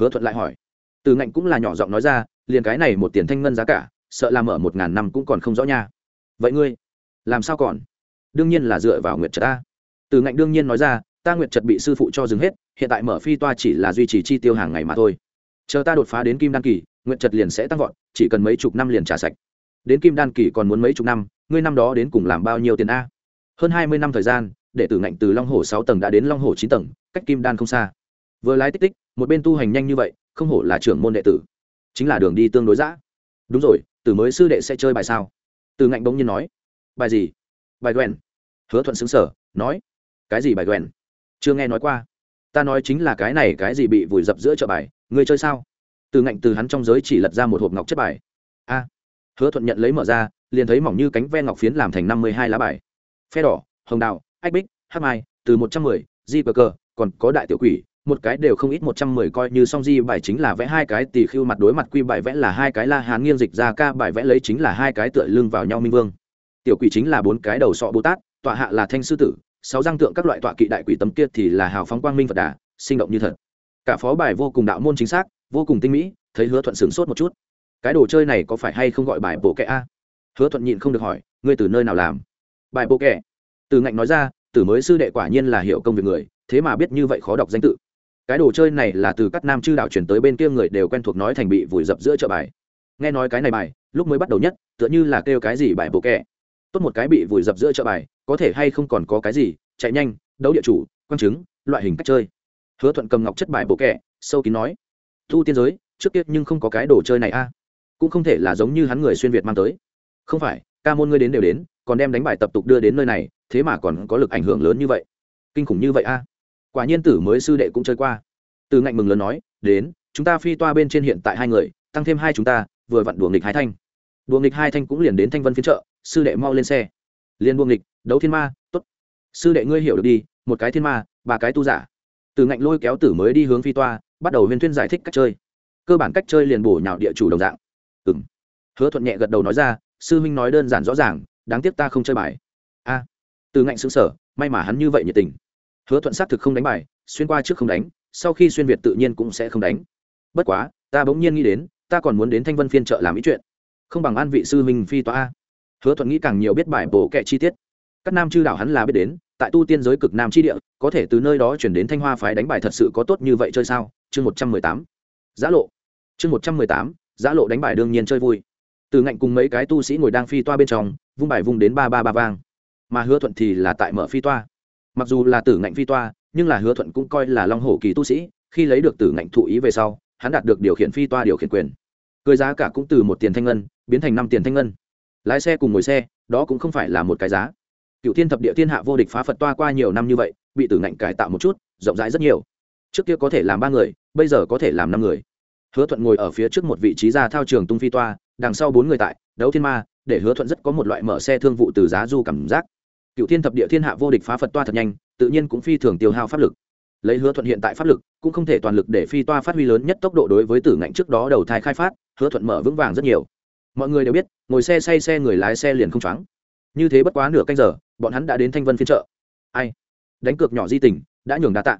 Hứa thuận lại hỏi, từ ngạnh cũng là nhỏ giọng nói ra liền cái này một tiền thanh ngân giá cả, sợ làm ở một ngàn năm cũng còn không rõ nha. Vậy ngươi, làm sao còn? Đương nhiên là dựa vào nguyệt trật ta từ ngạnh đương nhiên nói ra, ta nguyệt trật bị sư phụ cho dừng hết, hiện tại mở phi toa chỉ là duy trì chi tiêu hàng ngày mà thôi. Chờ ta đột phá đến kim đan kỳ, nguyệt trật liền sẽ tăng vọt, chỉ cần mấy chục năm liền trả sạch. Đến kim đan kỳ còn muốn mấy chục năm, ngươi năm đó đến cùng làm bao nhiêu tiền a? Hơn hai mươi năm thời gian, để tử ngạnh từ long hồ sáu tầng đã đến long hồ chín tầng, cách kim đan không xa. Vừa lái tích tích, một bên tu hành nhanh như vậy, không hổ là trưởng môn đệ tử chính là đường đi tương đối giã đúng rồi, từ mới sư đệ sẽ chơi bài sao? Từ ngạnh bỗng nhiên nói. Bài gì? Bài quen hứa thuận xứng sở nói. Cái gì bài quen chưa nghe nói qua. Ta nói chính là cái này cái gì bị vùi dập giữa chợ bài. Ngươi chơi sao? Từ ngạnh từ hắn trong giới chỉ lật ra một hộp ngọc chất bài. A. Hứa thuận nhận lấy mở ra, liền thấy mỏng như cánh ve ngọc phiến làm thành năm mươi hai lá bài. Phe đỏ, hồng đào, ách bích, hát mai, từ một trăm mười, di cờ cờ, còn có đại tiểu quỷ một cái đều không ít một trăm mười coi như song di bài chính là vẽ hai cái tỷ khưu mặt đối mặt quy bài vẽ là hai cái, la hán nghiêng dịch ra ca bài vẽ lấy chính là hai cái tựa lưng vào nhau minh vương. Tiểu quỷ chính là bốn cái đầu sọ bồ tát, tọa hạ là thanh sư tử, sáu răng tượng các loại tọa kỵ đại quỷ tấm kia thì là hào phóng quang minh phật đà, sinh động như thật. Cả phó bài vô cùng đạo môn chính xác, vô cùng tinh mỹ, thấy hứa thuận sửng sốt một chút. Cái đồ chơi này có phải hay không gọi bài bộ kệ a? Hứa thuận nhịn không được hỏi, ngươi từ nơi nào làm? Bài bộ kệ từ ngạnh nói ra tử mới sư đệ quả nhiên là hiểu công việc người, thế mà biết như vậy khó đọc danh tự cái đồ chơi này là từ các nam chư đạo chuyển tới bên kia người đều quen thuộc nói thành bị vùi dập giữa chợ bài. Nghe nói cái này bài, lúc mới bắt đầu nhất, tựa như là kêu cái gì bài bộ kẹ. Tốt một cái bị vùi dập giữa chợ bài, có thể hay không còn có cái gì, chạy nhanh, đấu địa chủ, quang chứng, loại hình cách chơi. Hứa thuận cầm ngọc chất bài bộ kẹ, sâu kín nói. Thu tiên giới, trước kia nhưng không có cái đồ chơi này a. Cũng không thể là giống như hắn người xuyên việt mang tới. Không phải, ca môn ngươi đến đều đến, còn đem đánh bài tập tục đưa đến nơi này, thế mà còn có lực ảnh hưởng lớn như vậy. Kinh khủng như vậy a quả nhiên tử mới sư đệ cũng chơi qua. Từ ngạnh mừng lớn nói, đến, chúng ta phi toa bên trên hiện tại hai người, tăng thêm hai chúng ta, vừa vặn đùa nghịch hai thanh. Đùa nghịch hai thanh cũng liền đến thanh vân phiên trợ sư đệ mau lên xe. Liền đùa nghịch, đấu thiên ma t ố t sư đệ ngươi hiểu được đi, một cái thiên ma, ba cái tu giả. Từ ngạnh lôi kéo tử mới đi hướng phi toa, bắt đầu huyên thuyên giải thích cách chơi. Cơ bản cách chơi liền bổ nhào địa chủ đồng dạng. Ừ m hứa thuận nhẹ gật đầu nói ra, sư huynh nói đơn giản rõ ràng, đáng tiếc ta không chơi bài. A. Từ ngạnh xứng sở may mà hắn như vậy nhiệt tình hứa thuận xác thực không đánh bài, xuyên qua trước không đánh, sau khi xuyên việt tự nhiên cũng sẽ không đánh. Bất quá, ta bỗng nhiên nghĩ đến, ta còn muốn đến thanh vân phiên trợ làm ý chuyện. Không bằng an vị sư huynh phi toa hứa thuận nghĩ càng nhiều biết bài bổ kệ chi tiết. Các nam chư đảo hắn là biết đến, tại tu tiên giới cực nam chi địa, có thể từ nơi đó chuyển đến thanh hoa phái đánh bài thật sự có tốt như vậy chơi sao? Chương một trăm mười tám. Giã lộ. Chương một trăm mười tám, giã lộ đánh bài đương nhiên chơi vui. Từ ngạnh cùng mấy cái tu sĩ ngồi đang phi toa bên trong, vung bài vung đến ba ba ba vang. Mà hứa thuận thì là tại mở phi toa mặc dù là tử ngạnh phi toa, nhưng là hứa thuận cũng coi là long hổ kỳ tu sĩ, khi lấy được tử ngạnh thụ ý về sau, hắn đạt được điều khiển phi toa điều khiển quyền. Cười giá cả cũng từ một tiền thanh ngân, biến thành năm tiền thanh ngân. Lái xe cùng ngồi xe, đó cũng không phải là một cái giá. Cựu thiên thập địa thiên hạ vô địch phá phật toa qua nhiều năm như vậy, bị tử ngạnh cải tạo một chút, rộng rãi rất nhiều. Trước kia có thể làm ba người, bây giờ có thể làm năm người. Hứa thuận ngồi ở phía trước một vị trí ra thao trường tung phi toa, đằng sau bốn người tại, đấu thiên ma, để hứa thuận rất có một loại mở xe thương vụ từ giá du cảm giác cựu thiên thập địa thiên hạ vô địch phá phật toa thật nhanh, tự nhiên cũng phi thường tiêu hao pháp lực. Lấy hứa thuận hiện tại pháp lực, cũng không thể toàn lực để phi toa phát huy lớn nhất tốc độ đối với tử ngạnh trước đó đầu thai khai phát, hứa thuận mở vững vàng rất nhiều. Mọi người đều biết, ngồi xe say xe người lái xe liền không choáng. Như thế bất quá nửa canh giờ, bọn hắn đã đến thanh vân phiên chợ. Ai? Đánh cược nhỏ di tình, đã nhường đa tạ.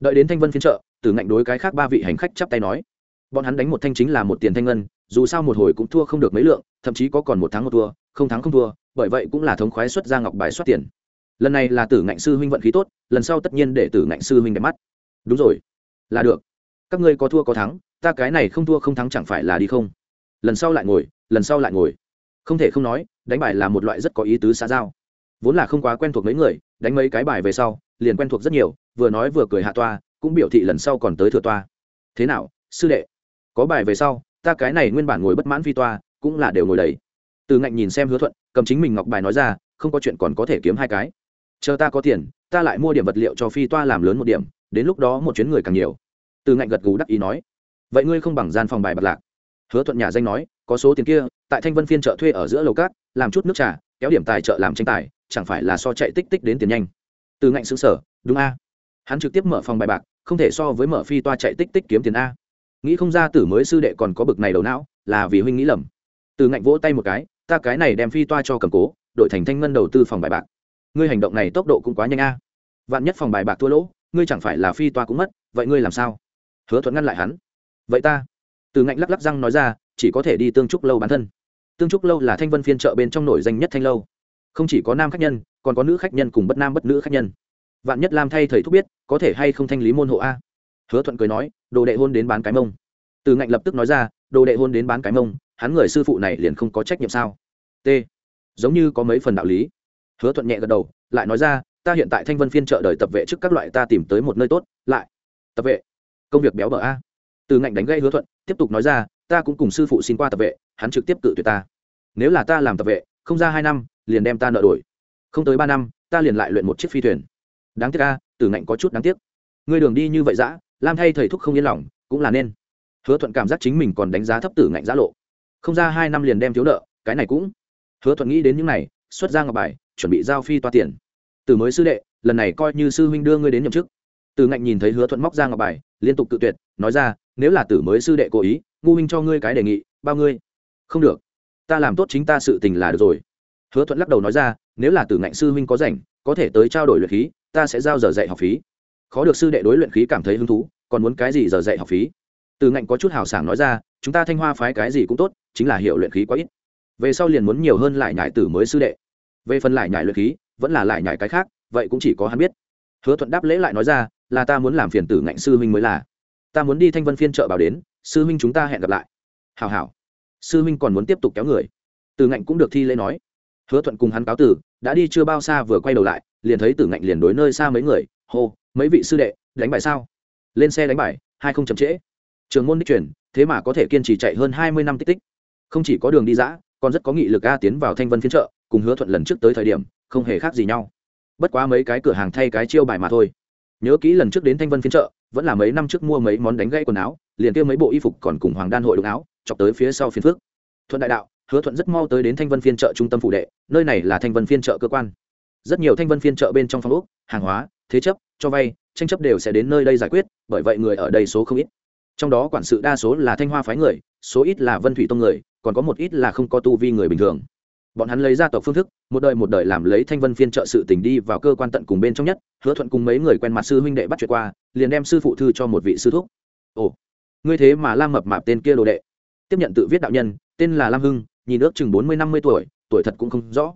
Đợi đến thanh vân phiên chợ, tử ngạnh đối cái khác ba vị hành khách chắp tay nói bọn hắn đánh một thanh chính là một tiền thanh ngân, dù sao một hồi cũng thua không được mấy lượng, thậm chí có còn một thắng một thua, không thắng không thua, bởi vậy cũng là thống khoái xuất ra ngọc bài xuất tiền. Lần này là tử ngạnh sư huynh vận khí tốt, lần sau tất nhiên để tử ngạnh sư huynh đẹp mắt. Đúng rồi. Là được. Các ngươi có thua có thắng, ta cái này không thua không thắng chẳng phải là đi không? Lần sau lại ngồi, lần sau lại ngồi. Không thể không nói, đánh bài là một loại rất có ý tứ xã giao. Vốn là không quá quen thuộc mấy người, đánh mấy cái bài về sau, liền quen thuộc rất nhiều, vừa nói vừa cười hạ toa, cũng biểu thị lần sau còn tới thừa toa. Thế nào, sư đệ? Có bài về sau, ta cái này nguyên bản ngồi bất mãn phi toa, cũng là đều ngồi đầy. Từ ngạnh nhìn xem hứa thuận, cầm chính mình ngọc bài nói ra, không có chuyện còn có thể kiếm hai cái. Chờ ta có tiền, ta lại mua điểm vật liệu cho phi toa làm lớn một điểm, đến lúc đó một chuyến người càng nhiều. Từ ngạnh gật gù đắc ý nói, vậy ngươi không bằng gian phòng bài bạc lạc. Hứa thuận nhà danh nói, có số tiền kia, tại thanh vân phiên chợ thuê ở giữa lầu cát, làm chút nước trà, kéo điểm tài trợ làm tranh tài, chẳng phải là so chạy tích tích đến tiền nhanh. Từ ngạnh xứng sở đúng a. Hắn trực tiếp mở phòng bài bạc, không thể so với mở phi toa chạy tích tích kiếm tiền a nghĩ không ra tử mới sư đệ còn có bực này đầu não, là vì huynh nghĩ lầm. Từ ngạnh vỗ tay một cái, ta cái này đem phi toa cho cầm cố, đội thành thanh ngân đầu tư phòng bài bạc. Ngươi hành động này tốc độ cũng quá nhanh a. Vạn nhất phòng bài bạc thua lỗ, ngươi chẳng phải là phi toa cũng mất, vậy ngươi làm sao? Hứa thuận ngăn lại hắn. Vậy ta? Từ ngạnh lắc lắc răng nói ra, chỉ có thể đi tương trúc lâu bản thân. Tương trúc lâu là thanh vân phiên chợ bên trong nổi danh nhất thanh lâu. Không chỉ có nam khách nhân, còn có nữ khách nhân cùng bất nam bất nữ khách nhân. Vạn nhất làm thay thầy thúc biết, có thể hay không thanh lý môn hộ a? Hứa thuận cười nói, đồ đệ hôn đến bán cái mông. Từ ngạnh lập tức nói ra, đồ đệ hôn đến bán cái mông, hắn người sư phụ này liền không có trách nhiệm sao? T. Giống như có mấy phần đạo lý. Hứa thuận nhẹ gật đầu, lại nói ra, ta hiện tại thanh vân phiên trợ đời tập vệ trước các loại ta tìm tới một nơi tốt, lại. Tập vệ? Công việc béo bở a. Từ ngạnh đánh gây hứa thuận, tiếp tục nói ra, ta cũng cùng sư phụ xin qua tập vệ, hắn trực tiếp cự tuyệt ta. Nếu là ta làm tập vệ, không ra hai năm, liền đem ta nợ đổi. Không tới ba năm, ta liền lại luyện một chiếc phi thuyền. Đáng tiếc a, từ ngạnh có chút đáng tiếc. Ngươi đường đi như vậy dã lam thay thầy thúc không yên lòng, cũng là nên. Hứa thuận cảm giác chính mình còn đánh giá thấp tử ngạnh giá lộ. Không ra hai năm liền đem thiếu nợ, cái này cũng. Hứa thuận nghĩ đến những này, xuất ra ngọc bài, chuẩn bị giao phi toa tiền. Từ mới sư đệ, lần này coi như sư huynh đưa ngươi đến nhậm chức. Từ ngạnh nhìn thấy hứa thuận móc ra ngọc bài, liên tục tự tuyệt, nói ra, nếu là tử mới sư đệ cố ý, ngu huynh cho ngươi cái đề nghị, bao ngươi? Không được. Ta làm tốt chính ta sự tình là được rồi. Hứa thuận lắc đầu nói ra, nếu là tử ngạnh sư huynh có rảnh, có thể tới trao đổi luyện khí, ta sẽ giao giờ dạy học phí khó được sư đệ đối luyện khí cảm thấy hứng thú, còn muốn cái gì giờ dạy học phí? Từ ngạnh có chút hào sảng nói ra, chúng ta thanh hoa phái cái gì cũng tốt, chính là hiệu luyện khí quá ít. Về sau liền muốn nhiều hơn lại nhải tử mới sư đệ. Về phần lại nhải luyện khí, vẫn là lại nhải cái khác, vậy cũng chỉ có hắn biết. Hứa thuận đáp lễ lại nói ra, là ta muốn làm phiền tử ngạnh sư huynh mới là. Ta muốn đi thanh vân phiên chợ bảo đến, sư huynh chúng ta hẹn gặp lại. Hào hào sư huynh còn muốn tiếp tục kéo người. Từ ngạnh cũng được thi lễ nói. Hứa thuận cùng hắn cáo tử, đã đi chưa bao xa vừa quay đầu lại, liền thấy tử ngạnh liền đối nơi xa mấy người, hô mấy vị sư đệ đánh bài sao? Lên xe đánh bài hai không chậm trễ. Trường môn đích truyền thế mà có thể kiên trì chạy hơn hai mươi năm tích tích. Không chỉ có đường đi dã còn rất có nghị lực a tiến vào thanh vân phiên trợ, cùng hứa thuận lần trước tới thời điểm không hề khác gì nhau. Bất quá mấy cái cửa hàng thay cái chiêu bài mà thôi. Nhớ kỹ lần trước đến thanh vân phiên trợ, vẫn là mấy năm trước mua mấy món đánh gãy quần áo liền kêu mấy bộ y phục còn cùng hoàng đan hội đ áo chọc tới phía sau phiên phước thuận đại đạo hứa thuận rất mau tới đến thanh vân phiên trợ trung tâm phụ đệ nơi này là thanh vân phiên trợ cơ quan. Rất nhiều thanh vân phiên trợ bên trong phòng úc hàng hóa thế chấp cho vay, tranh chấp đều sẽ đến nơi đây giải quyết, bởi vậy người ở đây số không ít. Trong đó quản sự đa số là thanh hoa phái người, số ít là vân thủy tông người, còn có một ít là không có tu vi người bình thường. Bọn hắn lấy gia tộc phương thức, một đời một đời làm lấy thanh vân phiên trợ sự tình đi vào cơ quan tận cùng bên trong nhất, hứa thuận cùng mấy người quen mặt sư huynh đệ bắt chuyện qua, liền đem sư phụ thư cho một vị sư thúc. Ồ, ngươi thế mà lam mập mạp tên kia đồ đệ. Tiếp nhận tự viết đạo nhân, tên là lam hưng, nhìn ước chừng bốn mươi năm mươi tuổi tuổi thật cũng không rõ.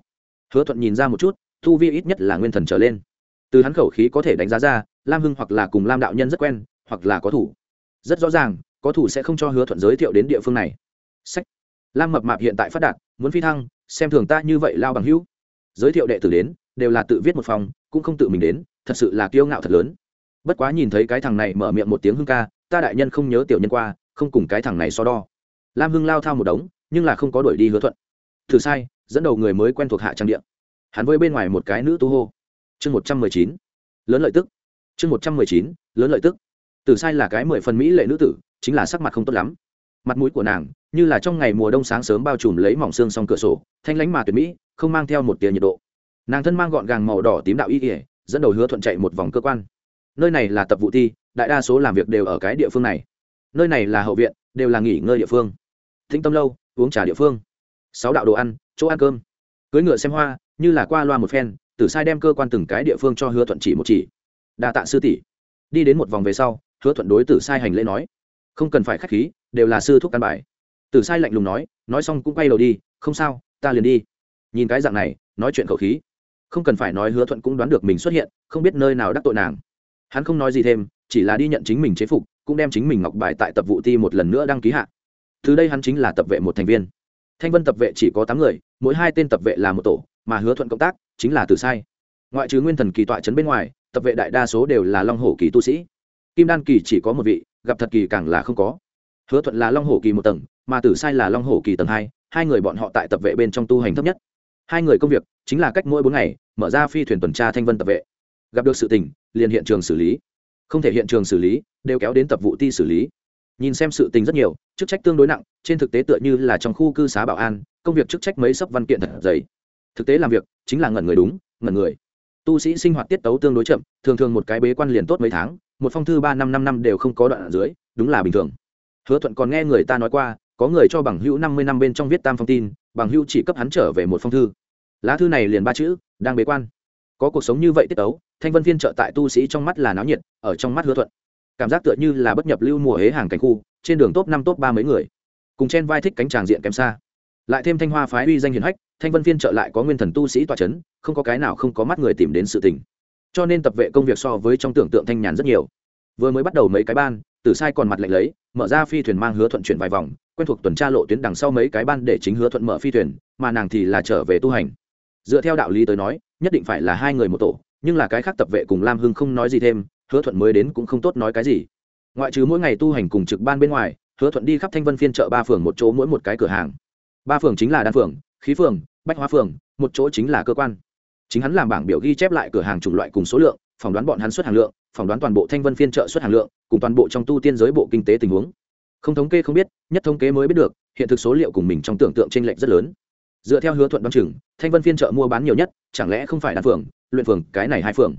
Hứa thuận nhìn ra một chút thu vi ít nhất là nguyên thần trở lên từ hắn khẩu khí có thể đánh giá ra, lam hưng hoặc là cùng lam đạo nhân rất quen, hoặc là có thủ. Rất rõ ràng, có thủ sẽ không cho hứa thuận giới thiệu đến địa phương này. Sách. Lam mập mạp hiện tại phát đạt, muốn phi thăng, xem thường ta như vậy lao bằng hữu. Giới thiệu đệ tử đến, đều là tự viết một phòng, cũng không tự mình đến, thật sự là kiêu ngạo thật lớn. Bất quá nhìn thấy cái thằng này mở miệng một tiếng hưng ca, ta đại nhân không nhớ tiểu nhân qua, không cùng cái thằng này so đo. Lam hưng lao thao một đống, nhưng là không có đuổi đi hứa thuận. Thử sai, dẫn đầu người mới quen thuộc hạ trang điện. Hắn với bên ngoài một cái nữ tu hô chương một trăm mười chín. Lớn lợi tức. Chương một trăm mười chín, lớn lợi tức. Tử sai là cái mười phần mỹ lệ nữ tử, chính là sắc mặt không tốt lắm. Mặt mũi của nàng như là trong ngày mùa đông sáng sớm bao trùm lấy mỏng xương song cửa sổ, thanh lánh mà tuyệt mỹ, không mang theo một tia nhiệt độ. Nàng thân mang gọn gàng màu đỏ tím đạo y ỉa dẫn đầu hứa thuận chạy một vòng cơ quan. Nơi này là tập vụ thi, đại đa số làm việc đều ở cái địa phương này. Nơi này là hậu viện, đều là nghỉ ngơi địa phương. Thinh tâm lâu, uống trà địa phương. Sáu đạo đồ ăn, chỗ ăn cơm. Cưới ngựa xem hoa, như là qua loa một phen tử sai đem cơ quan từng cái địa phương cho hứa thuận chỉ một chỉ. Đa tạ sư tỷ. Đi đến một vòng về sau, hứa thuận đối tử sai hành lễ nói, không cần phải k h á c h khí, đều là sư thúc căn bài. Tử sai lạnh lùng nói nói xong cũng quay đầu đi, không sao, ta liền đi. Nhìn cái dạng này, nói chuyện khẩu khí. Không cần phải nói hứa thuận cũng đoán được mình xuất hiện, không biết nơi nào đắc tội nàng. Hắn không nói gì thêm, chỉ là đi nhận chính mình chế phục, cũng đem chính mình ngọc bài tại tập vụ ti một lần nữa đăng ký hạ. Từ đây hắn chính là tập vệ một thành viên. Thanh vân tập vệ chỉ có tám người, mỗi hai tên tập vệ là một tổ, mà hứa thuận cộng tác chính là tử sai. Ngoại trừ nguyên thần kỳ tọa trấn bên ngoài, tập vệ đại đa số đều là long hổ kỳ tu sĩ. Kim đan kỳ chỉ có một vị, gặp thật kỳ càng là không có. Hứa thuận là long hổ kỳ một tầng, mà tử sai là long hổ kỳ tầng hai hai người bọn họ tại tập vệ bên trong tu hành thấp nhất. Hai người công việc chính là cách mỗi bốn ngày, mở ra phi thuyền tuần tra thanh vân tập vệ. Gặp được sự tình, liền hiện trường xử lý. Không thể hiện trường xử lý, đều kéo đến tập vụ ti xử lý. Nhìn xem sự tình rất nhiều, chức trách tương đối nặng, trên thực tế tựa như là trong khu cư xá bảo an, công việc chức trách mấy sấp văn kiện thật dày thực tế làm việc chính là ngẩn người đúng, ngẩn người. Tu sĩ sinh hoạt tiết tấu tương đối chậm, thường thường một cái bế quan liền tốt mấy tháng, một phong thư ba năm năm năm đều không có đoạn ở dưới, đúng là bình thường. Hứa thuận còn nghe người ta nói qua, có người cho bằng hữu năm mươi năm bên trong viết tam phong tin, bằng hữu chỉ cấp hắn trở về một phong thư. Lá thư này liền ba chữ, đang bế quan. Có cuộc sống như vậy tiết tấu, thanh vân phiên trợ tại tu sĩ trong mắt là náo nhiệt, ở trong mắt hứa thuận, cảm giác tựa như là bất nhập lưu mùa hế hàng cảnh khu, trên đường top năm top ba mấy người, cùng chen vai thích cánh tràng diện kém xa lại thêm thanh hoa phái uy danh hiền hách, thanh vân phiên trợ lại có nguyên thần tu sĩ tọa c h ấ n không có cái nào không có mắt người tìm đến sự tình. Cho nên tập vệ công việc so với trong tưởng tượng thanh nhàn rất nhiều. Vừa mới bắt đầu mấy cái ban, tử sai còn mặt lệnh lấy, mở ra phi thuyền mang hứa thuận chuyển vài vòng, quen thuộc tuần tra lộ tuyến đằng sau mấy cái ban để chính hứa thuận mở phi thuyền, mà nàng thì là trở về tu hành. Dựa theo đạo lý tới nói, nhất định phải là hai người một tổ, nhưng là cái khác tập vệ cùng lam hưng không nói gì thêm, hứa thuận mới đến cũng không tốt nói cái gì. Ngoại trừ mỗi ngày tu hành cùng trực ban bên ngoài, hứa thuận đi khắp thanh vân phiên chợ ba phường một chỗ mỗi một cái cửa hàng ba phường chính là đan phường, khí phường, bách hóa phường, một chỗ chính là cơ quan. Chính hắn làm bảng biểu ghi chép lại cửa hàng chủng loại cùng số lượng, phỏng đoán bọn hắn xuất hàng lượng, phỏng đoán toàn bộ thanh vân phiên trợ xuất hàng lượng, cùng toàn bộ trong tu tiên giới bộ kinh tế tình huống. Không thống kê không biết, nhất thống kê mới biết được, hiện thực số liệu cùng mình trong tưởng tượng t r ê n lệch rất lớn. Dựa theo hứa thuận đoán chừng, thanh vân phiên trợ mua bán nhiều nhất, chẳng lẽ không phải đan phường, luyện phường, cái này hai phường.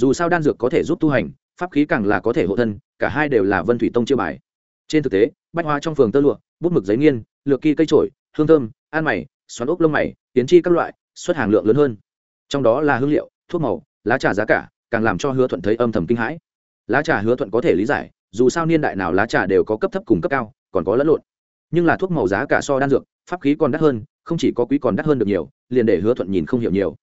Dù sao đan dược có thể giúp tu hành, pháp khí càng là có thể hộ thân, cả hai đều là vân thủy tông chưa bài. Trên thực tế, bách hoa trong phường tơ lụa, bút mực giấy nghiên, lược kỳ cây trổi hương thơm an mày, xoắn ốc lông mày, tiến chi các loại, xuất hàng lượng lớn hơn. Trong đó là hương liệu, thuốc màu, lá trà giá cả, càng làm cho hứa thuận thấy âm thầm kinh hãi. Lá trà hứa thuận có thể lý giải, dù sao niên đại nào lá trà đều có cấp thấp cùng cấp cao, còn có lẫn lộn. Nhưng là thuốc màu giá cả so đan dược, pháp khí còn đắt hơn, không chỉ có quý còn đắt hơn được nhiều, liền để hứa thuận nhìn không hiểu nhiều.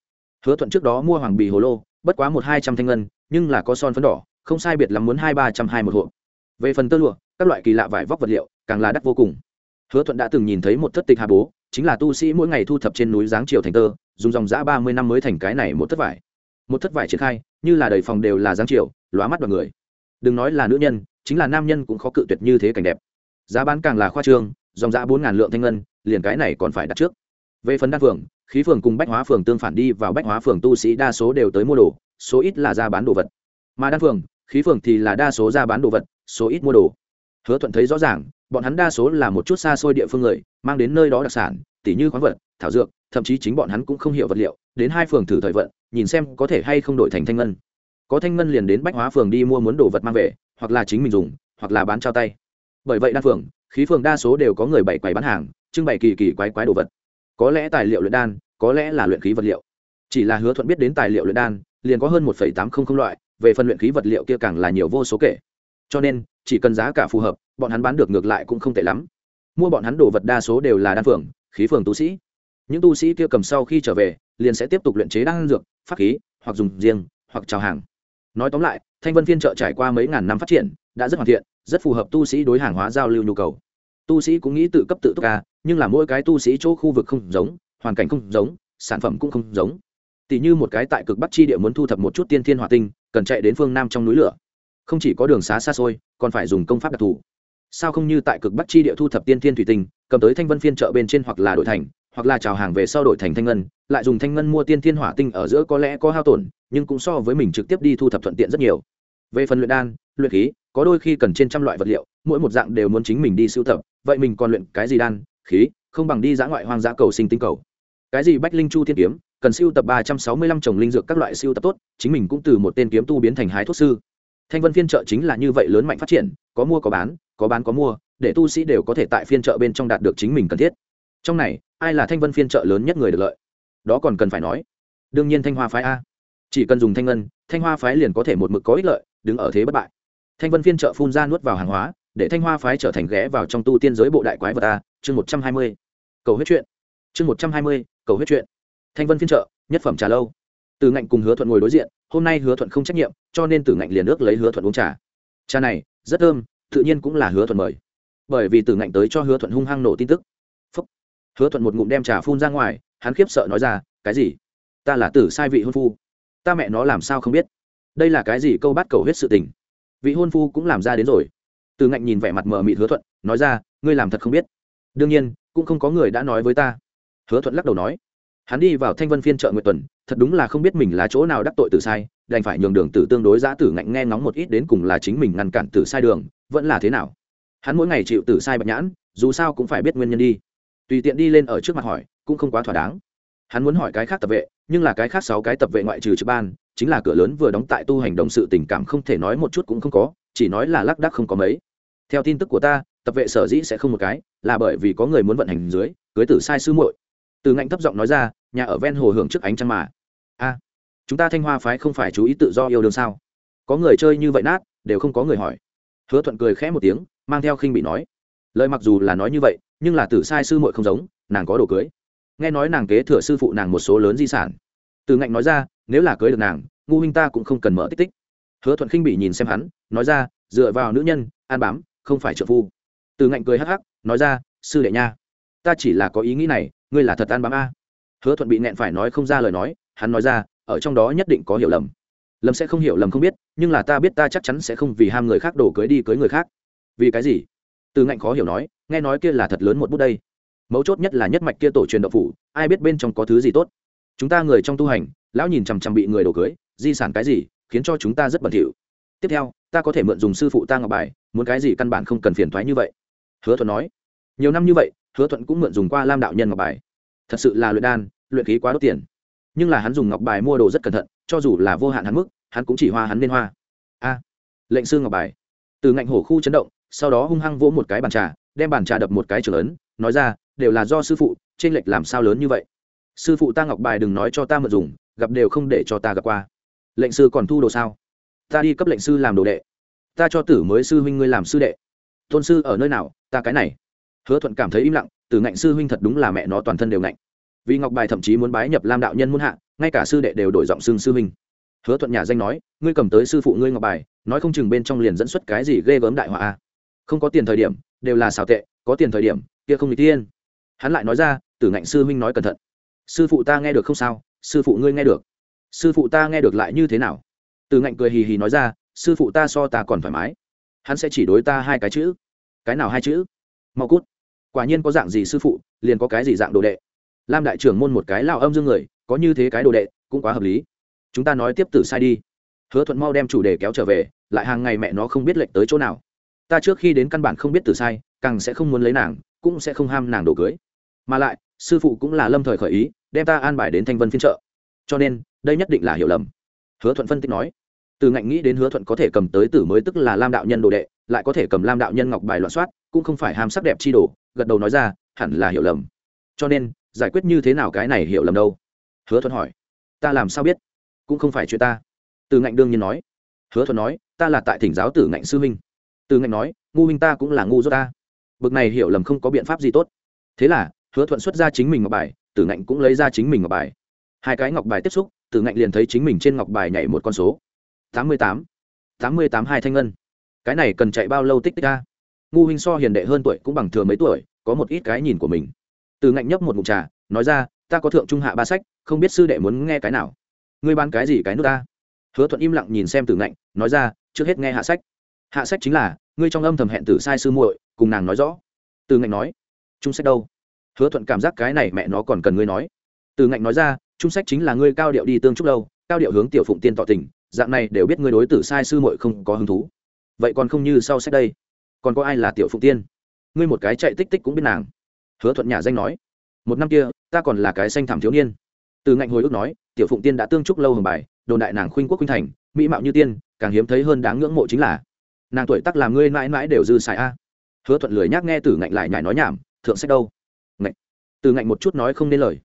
Hứa thuận trước đó mua hoàng bì hồ lô, bất quá một hai trăm thanh ngân, nhưng là có son phấn đỏ, không sai biệt lắm muốn hai ba trăm hai một hộ về phần tơ lụa, các loại kỳ lạ vải vóc vật liệu, càng là đắt vô cùng hứa thuận đã từng nhìn thấy một thất tịch hà bố, chính là tu sĩ mỗi ngày thu thập trên núi giáng triều thành tơ, dùng dòng giã ba mươi năm mới thành cái này một thất vải. Một thất vải triển khai, như là đầy phòng đều là giáng triều, lóa mắt vào người. Đừng nói là nữ nhân, chính là nam nhân cũng khó cự tuyệt như thế cảnh đẹp. Giá bán càng là khoa trương, dòng giã bốn ngàn lượng thanh ngân, liền cái này còn phải đặt trước. Về phần đan phường khí phường cùng bách hóa phường tương phản đi vào bách hóa phường tu sĩ đa số đều tới mua đồ, số ít là ra bán đồ vật. Mà đan phường khí phường thì là đa số ra bán đồ vật, số ít mua đồ. Hứa thuận thấy rõ ràng bọn hắn đa số là một chút xa xôi địa phương người, mang đến nơi đó đặc sản, tỉ như khoáng vật, thảo dược, thậm chí chính bọn hắn cũng không hiểu vật liệu, đến hai phường thử thời vận, nhìn xem có thể hay không đổi thành thanh ngân. Có thanh ngân liền đến bách hóa phường đi mua muốn đồ vật mang về, hoặc là chính mình dùng, hoặc là bán trao tay. Bởi vậy đan phường, khí phường đa số đều có người bày quầy bán hàng, trưng bày kỳ kỳ quái quái đồ vật. Có lẽ tài liệu luyện đan, có lẽ là luyện khí vật liệu. Chỉ là hứa thuận biết đến tài liệu luyện đan, liền có hơn một tám trăm linh loại, về phần luyện khí vật liệu kia càng là nhiều vô số kể. Cho nên chỉ cần giá cả phù hợp, bọn hắn bán được ngược lại cũng không tệ lắm. Mua bọn hắn đồ vật đa số đều là đan phường khí phường tu sĩ. Những tu sĩ kia cầm sau khi trở về, liền sẽ tiếp tục luyện chế đan dược, pháp khí, hoặc dùng riêng, hoặc trào hàng. Nói tóm lại, thanh vân phiên chợ trải qua mấy ngàn năm phát triển, đã rất hoàn thiện, rất phù hợp tu sĩ đối hàng hóa giao lưu nhu cầu. Tu sĩ cũng nghĩ tự cấp tự túc ca, nhưng là mỗi cái tu sĩ chỗ khu vực không giống, hoàn cảnh không giống, sản phẩm cũng không giống. Tỷ như một cái tại cực bắc chi địa muốn thu thập một chút tiên thiên hỏa tinh, cần chạy đến phương nam trong núi lửa không chỉ có đường xá xa xôi, còn phải dùng công pháp đặc thù. Sao không như tại cực bắc chi địa thu thập tiên thiên thủy tinh, cầm tới thanh vân phiên chợ bên trên hoặc là đổi thành, hoặc là trào hàng về sau đổi thành thanh ngân, lại dùng thanh ngân mua tiên thiên hỏa tinh ở giữa có lẽ có hao tổn, nhưng cũng so với mình trực tiếp đi thu thập thuận tiện rất nhiều. Về phần luyện đan, luyện khí, có đôi khi cần trên trăm loại vật liệu, mỗi một dạng đều muốn chính mình đi sưu tập, vậy mình còn luyện cái gì đan, khí, không bằng đi dã ngoại hoang dã cầu sinh tinh cầu. Cái gì bách linh chu thiên kiếm, cần sưu tập ba trăm sáu mươi lăm trồng linh dược các loại sưu tập tốt, chính mình cũng từ một tên kiếm tu biến thành hái thuốc sư thanh vân phiên chợ chính là như vậy lớn mạnh phát triển, có mua có bán có bán có mua, để tu sĩ đều có thể tại phiên chợ bên trong đạt được chính mình cần thiết. Trong này, ai là thanh vân phiên chợ lớn nhất người được lợi? Đó còn cần phải nói. Đương nhiên thanh hoa phái a. Chỉ cần dùng thanh ngân, thanh hoa phái liền có thể một mực có ích lợi, đứng ở thế bất bại. Thanh vân phiên chợ phun ra nuốt vào hàng hóa, để thanh hoa phái trở thành ghé vào trong tu tiên giới bộ đại quái vật a, chương một trăm hai mươi. Cầu huyết chuyện. Chương một trăm hai mươi, cầu huyết chuyện. Thanh vân phiên chợ, nhất phẩm trà lâu từ ngạnh cùng hứa thuận ngồi đối diện, hôm nay hứa thuận không trách nhiệm, cho nên từ ngạnh liền nước lấy hứa thuận uống trà. Trà này, rất thơm, tự nhiên cũng là hứa thuận mời. Bởi vì từ ngạnh tới cho hứa thuận hung hăng nổ tin tức. Phúc. hứa thuận một ngụm đem trà phun ra ngoài, hắn khiếp sợ nói ra, cái gì? Ta là tử sai vị hôn phu. Ta mẹ nó làm sao không biết? Đây là cái gì câu bắt cầu hết sự tình? Vị hôn phu cũng làm ra đến rồi. Từ ngạnh nhìn vẻ mặt mờ mịt hứa thuận, nói ra, ngươi làm thật không biết. Đương nhiên, cũng không có người đã nói với ta. Hứa thuận lắc đầu nói hắn đi vào thanh vân phiên chợ nguyệt tuần, thật đúng là không biết mình là chỗ nào đắc tội từ sai, đành phải nhường đường tử tương đối giã tử ngạnh nghe ngóng một ít đến cùng là chính mình ngăn cản tử sai đường, vẫn là thế nào. Hắn mỗi ngày chịu tử sai bạch nhãn, dù sao cũng phải biết nguyên nhân đi. Tùy tiện đi lên ở trước mặt hỏi, cũng không quá thỏa đáng. Hắn muốn hỏi cái khác tập vệ, nhưng là cái khác sáu cái tập vệ ngoại trừ trực ban, chính là cửa lớn vừa đóng tại tu hành động sự tình cảm không thể nói một chút cũng không có, chỉ nói là lác đác không có mấy. Theo tin tức của ta, tập vệ sở dĩ sẽ không một cái, là bởi vì có người muốn vận hành dưới, cưới tử sai sư muội. Từ ngạnh thấp giọng nói ra nhà ở ven hồ hưởng trước ánh trăng mà. A, chúng ta thanh hoa phái không phải chú ý tự do yêu đương sao? Có người chơi như vậy nát, đều không có người hỏi. Hứa thuận cười khẽ một tiếng, mang theo khinh bị nói. Lời mặc dù là nói như vậy, nhưng là tử sai sư muội không giống, nàng có đồ cưới. Nghe nói nàng kế thừa sư phụ nàng một số lớn di sản. Từ ngạnh nói ra, nếu là cưới được nàng, ngu huynh ta cũng không cần mở tích tích. Hứa thuận khinh bị nhìn xem hắn, nói ra, dựa vào nữ nhân an bám, không phải trợ phu. Từ ngạnh cười hắc hắc, nói ra, sư đệ nha, ta chỉ là có ý nghĩ này, ngươi là thật an bám a hứa thuận bị nẹn phải nói không ra lời nói, hắn nói ra, ở trong đó nhất định có hiểu lầm. Lâm sẽ không hiểu lầm không biết, nhưng là ta biết ta chắc chắn sẽ không vì ham người khác đổ cưới đi cưới người khác. Vì cái gì? Từ ngạnh khó hiểu nói, nghe nói kia là thật lớn một bút đây. Mấu chốt nhất là nhất mạch kia tổ truyền độc phủ, ai biết bên trong có thứ gì tốt. Chúng ta người trong tu hành, lão nhìn chằm chằm bị người đổ cưới, di sản cái gì, khiến cho chúng ta rất bẩn thỉu. Tiếp theo, ta có thể mượn dùng sư phụ ta ngọc bài, muốn cái gì căn bản không cần phiền thoái như vậy. Hứa thuận nói. Nhiều năm như vậy, hứa thuận cũng mượn dùng qua lam đạo nhân ngọc bài thật sự là luyện đan, luyện khí quá đốt tiền. Nhưng là hắn dùng ngọc bài mua đồ rất cẩn thận, cho dù là vô hạn hắn mức, hắn cũng chỉ hoa hắn nên hoa. A, lệnh sư ngọc bài. Từ ngạnh hổ khu chấn động, sau đó hung hăng vỗ một cái bàn trà, đem bàn trà đập một cái trở lớn nói ra, đều là do sư phụ, trên lệch làm sao lớn như vậy? Sư phụ ta ngọc bài đừng nói cho ta mượn dùng, gặp đều không để cho ta gặp qua. Lệnh sư còn thu đồ sao? Ta đi cấp lệnh sư làm đồ đệ. Ta cho tử mới sư huynh ngươi làm sư đệ. Tôn sư ở nơi nào, ta cái này hứa thuận cảm thấy im lặng, từ ngạnh sư huynh thật đúng là mẹ nó toàn thân đều ngạnh. Vì ngọc bài thậm chí muốn bái nhập lam đạo nhân muôn hạ, ngay cả sư đệ đều đổi giọng xưng sư huynh. Hứa thuận nhà danh nói, ngươi cầm tới sư phụ ngươi ngọc bài, nói không chừng bên trong liền dẫn xuất cái gì ghê gớm đại họa a không có tiền thời điểm, đều là xào tệ, có tiền thời điểm, kia không n tiên. Hắn lại nói ra tử ngạnh sư huynh nói cẩn thận. Sư phụ ta nghe được không sao, sư phụ ngươi nghe được. Sư phụ ta nghe được lại như thế nào? Tử ngạnh cười hì hì nói ra, sư phụ ta so ta còn thoải mái. Hắn sẽ chỉ đối ta hai cái chữ. Cái nào hai chữ? Mau cút. Quả nhiên có dạng gì sư phụ, liền có cái gì dạng đồ đệ. Lam đại trưởng môn một cái lao âm dương người, có như thế cái đồ đệ, cũng quá hợp lý. Chúng ta nói tiếp tử sai đi. Hứa thuận mau đem chủ đề kéo trở về, lại hàng ngày mẹ nó không biết lệnh tới chỗ nào. Ta trước khi đến căn bản không biết tử sai, càng sẽ không muốn lấy nàng, cũng sẽ không ham nàng đổ cưới. Mà lại, sư phụ cũng là lâm thời khởi ý, đem ta an bài đến thanh vân phiên trợ cho nên, đây nhất định là hiểu lầm. Hứa thuận phân tích nói. Từ ngạnh nghĩ đến hứa thuận có thể cầm tới tử mới tức là lam đạo nhân đồ đệ lại có thể cầm lam đạo nhân ngọc bài loạn soát, cũng không phải ham sắc đẹp chi đồ, gật đầu nói ra, hẳn là hiểu lầm. Cho nên, giải quyết như thế nào cái này hiểu lầm đâu? Hứa thuận hỏi. Ta làm sao biết? Cũng không phải chuyện ta. Từ ngạnh đương nhiên nói. Hứa thuận nói, ta là tại thỉnh giáo tử ngạnh sư huynh. Từ ngạnh nói, ngu huynh ta cũng là ngu dốt ta. Bực này hiểu lầm không có biện pháp gì tốt. Thế là, hứa thuận xuất ra chính mình ngọc bài tử ngạnh cũng lấy ra chính mình ngọc bài. Hai cái ngọc bài tiếp xúc tử ngạnh liền thấy chính mình trên ngọc bài nhảy một con số. Tám mươi tám. Tám mươi tám hai thanh ngân cái này cần chạy bao lâu tích tích ra ngu huynh so hiền đệ hơn tuổi cũng bằng thừa mấy tuổi, có một ít cái nhìn của mình. Từ ngạnh nhấp một mục trà, nói ra, ta có thượng trung hạ ba sách, không biết sư đệ muốn nghe cái nào. Ngươi ban cái gì cái nước ta? Hứa thuận im lặng nhìn xem từ ngạnh, nói ra, trước hết nghe hạ sách. Hạ sách chính là, ngươi trong âm thầm hẹn tử sai sư muội, cùng nàng nói rõ. Từ ngạnh nói, trung sách đâu? Hứa thuận cảm giác cái này mẹ nó còn cần ngươi nói. Từ ngạnh nói ra, trung sách chính là ngươi cao điệu đi tương trúc lâu, cao điệu hướng tiểu phụng tiên tỏ tình, dạng này đều biết ngươi đối tử sai sư muội không có hứng thú vậy còn không như sau sách đây. Còn có ai là tiểu phụng tiên? Ngươi một cái chạy tích tích cũng biết nàng. Hứa thuận nhà danh nói. Một năm kia, ta còn là cái xanh thảm thiếu niên. Từ ngạnh hồi ức nói, tiểu phụng tiên đã tương trúc lâu hồng bài, đồn đại nàng khuynh quốc khuynh thành, mỹ mạo như tiên, càng hiếm thấy hơn đáng ngưỡng mộ chính là. Nàng tuổi tắc làm ngươi mãi mãi đều dư xài a. Hứa thuận lười nhắc nghe từ ngạnh lại nhải nói nhảm, thượng sách đâu? Ngạnh. Từ ngạnh một chút nói không nên lời.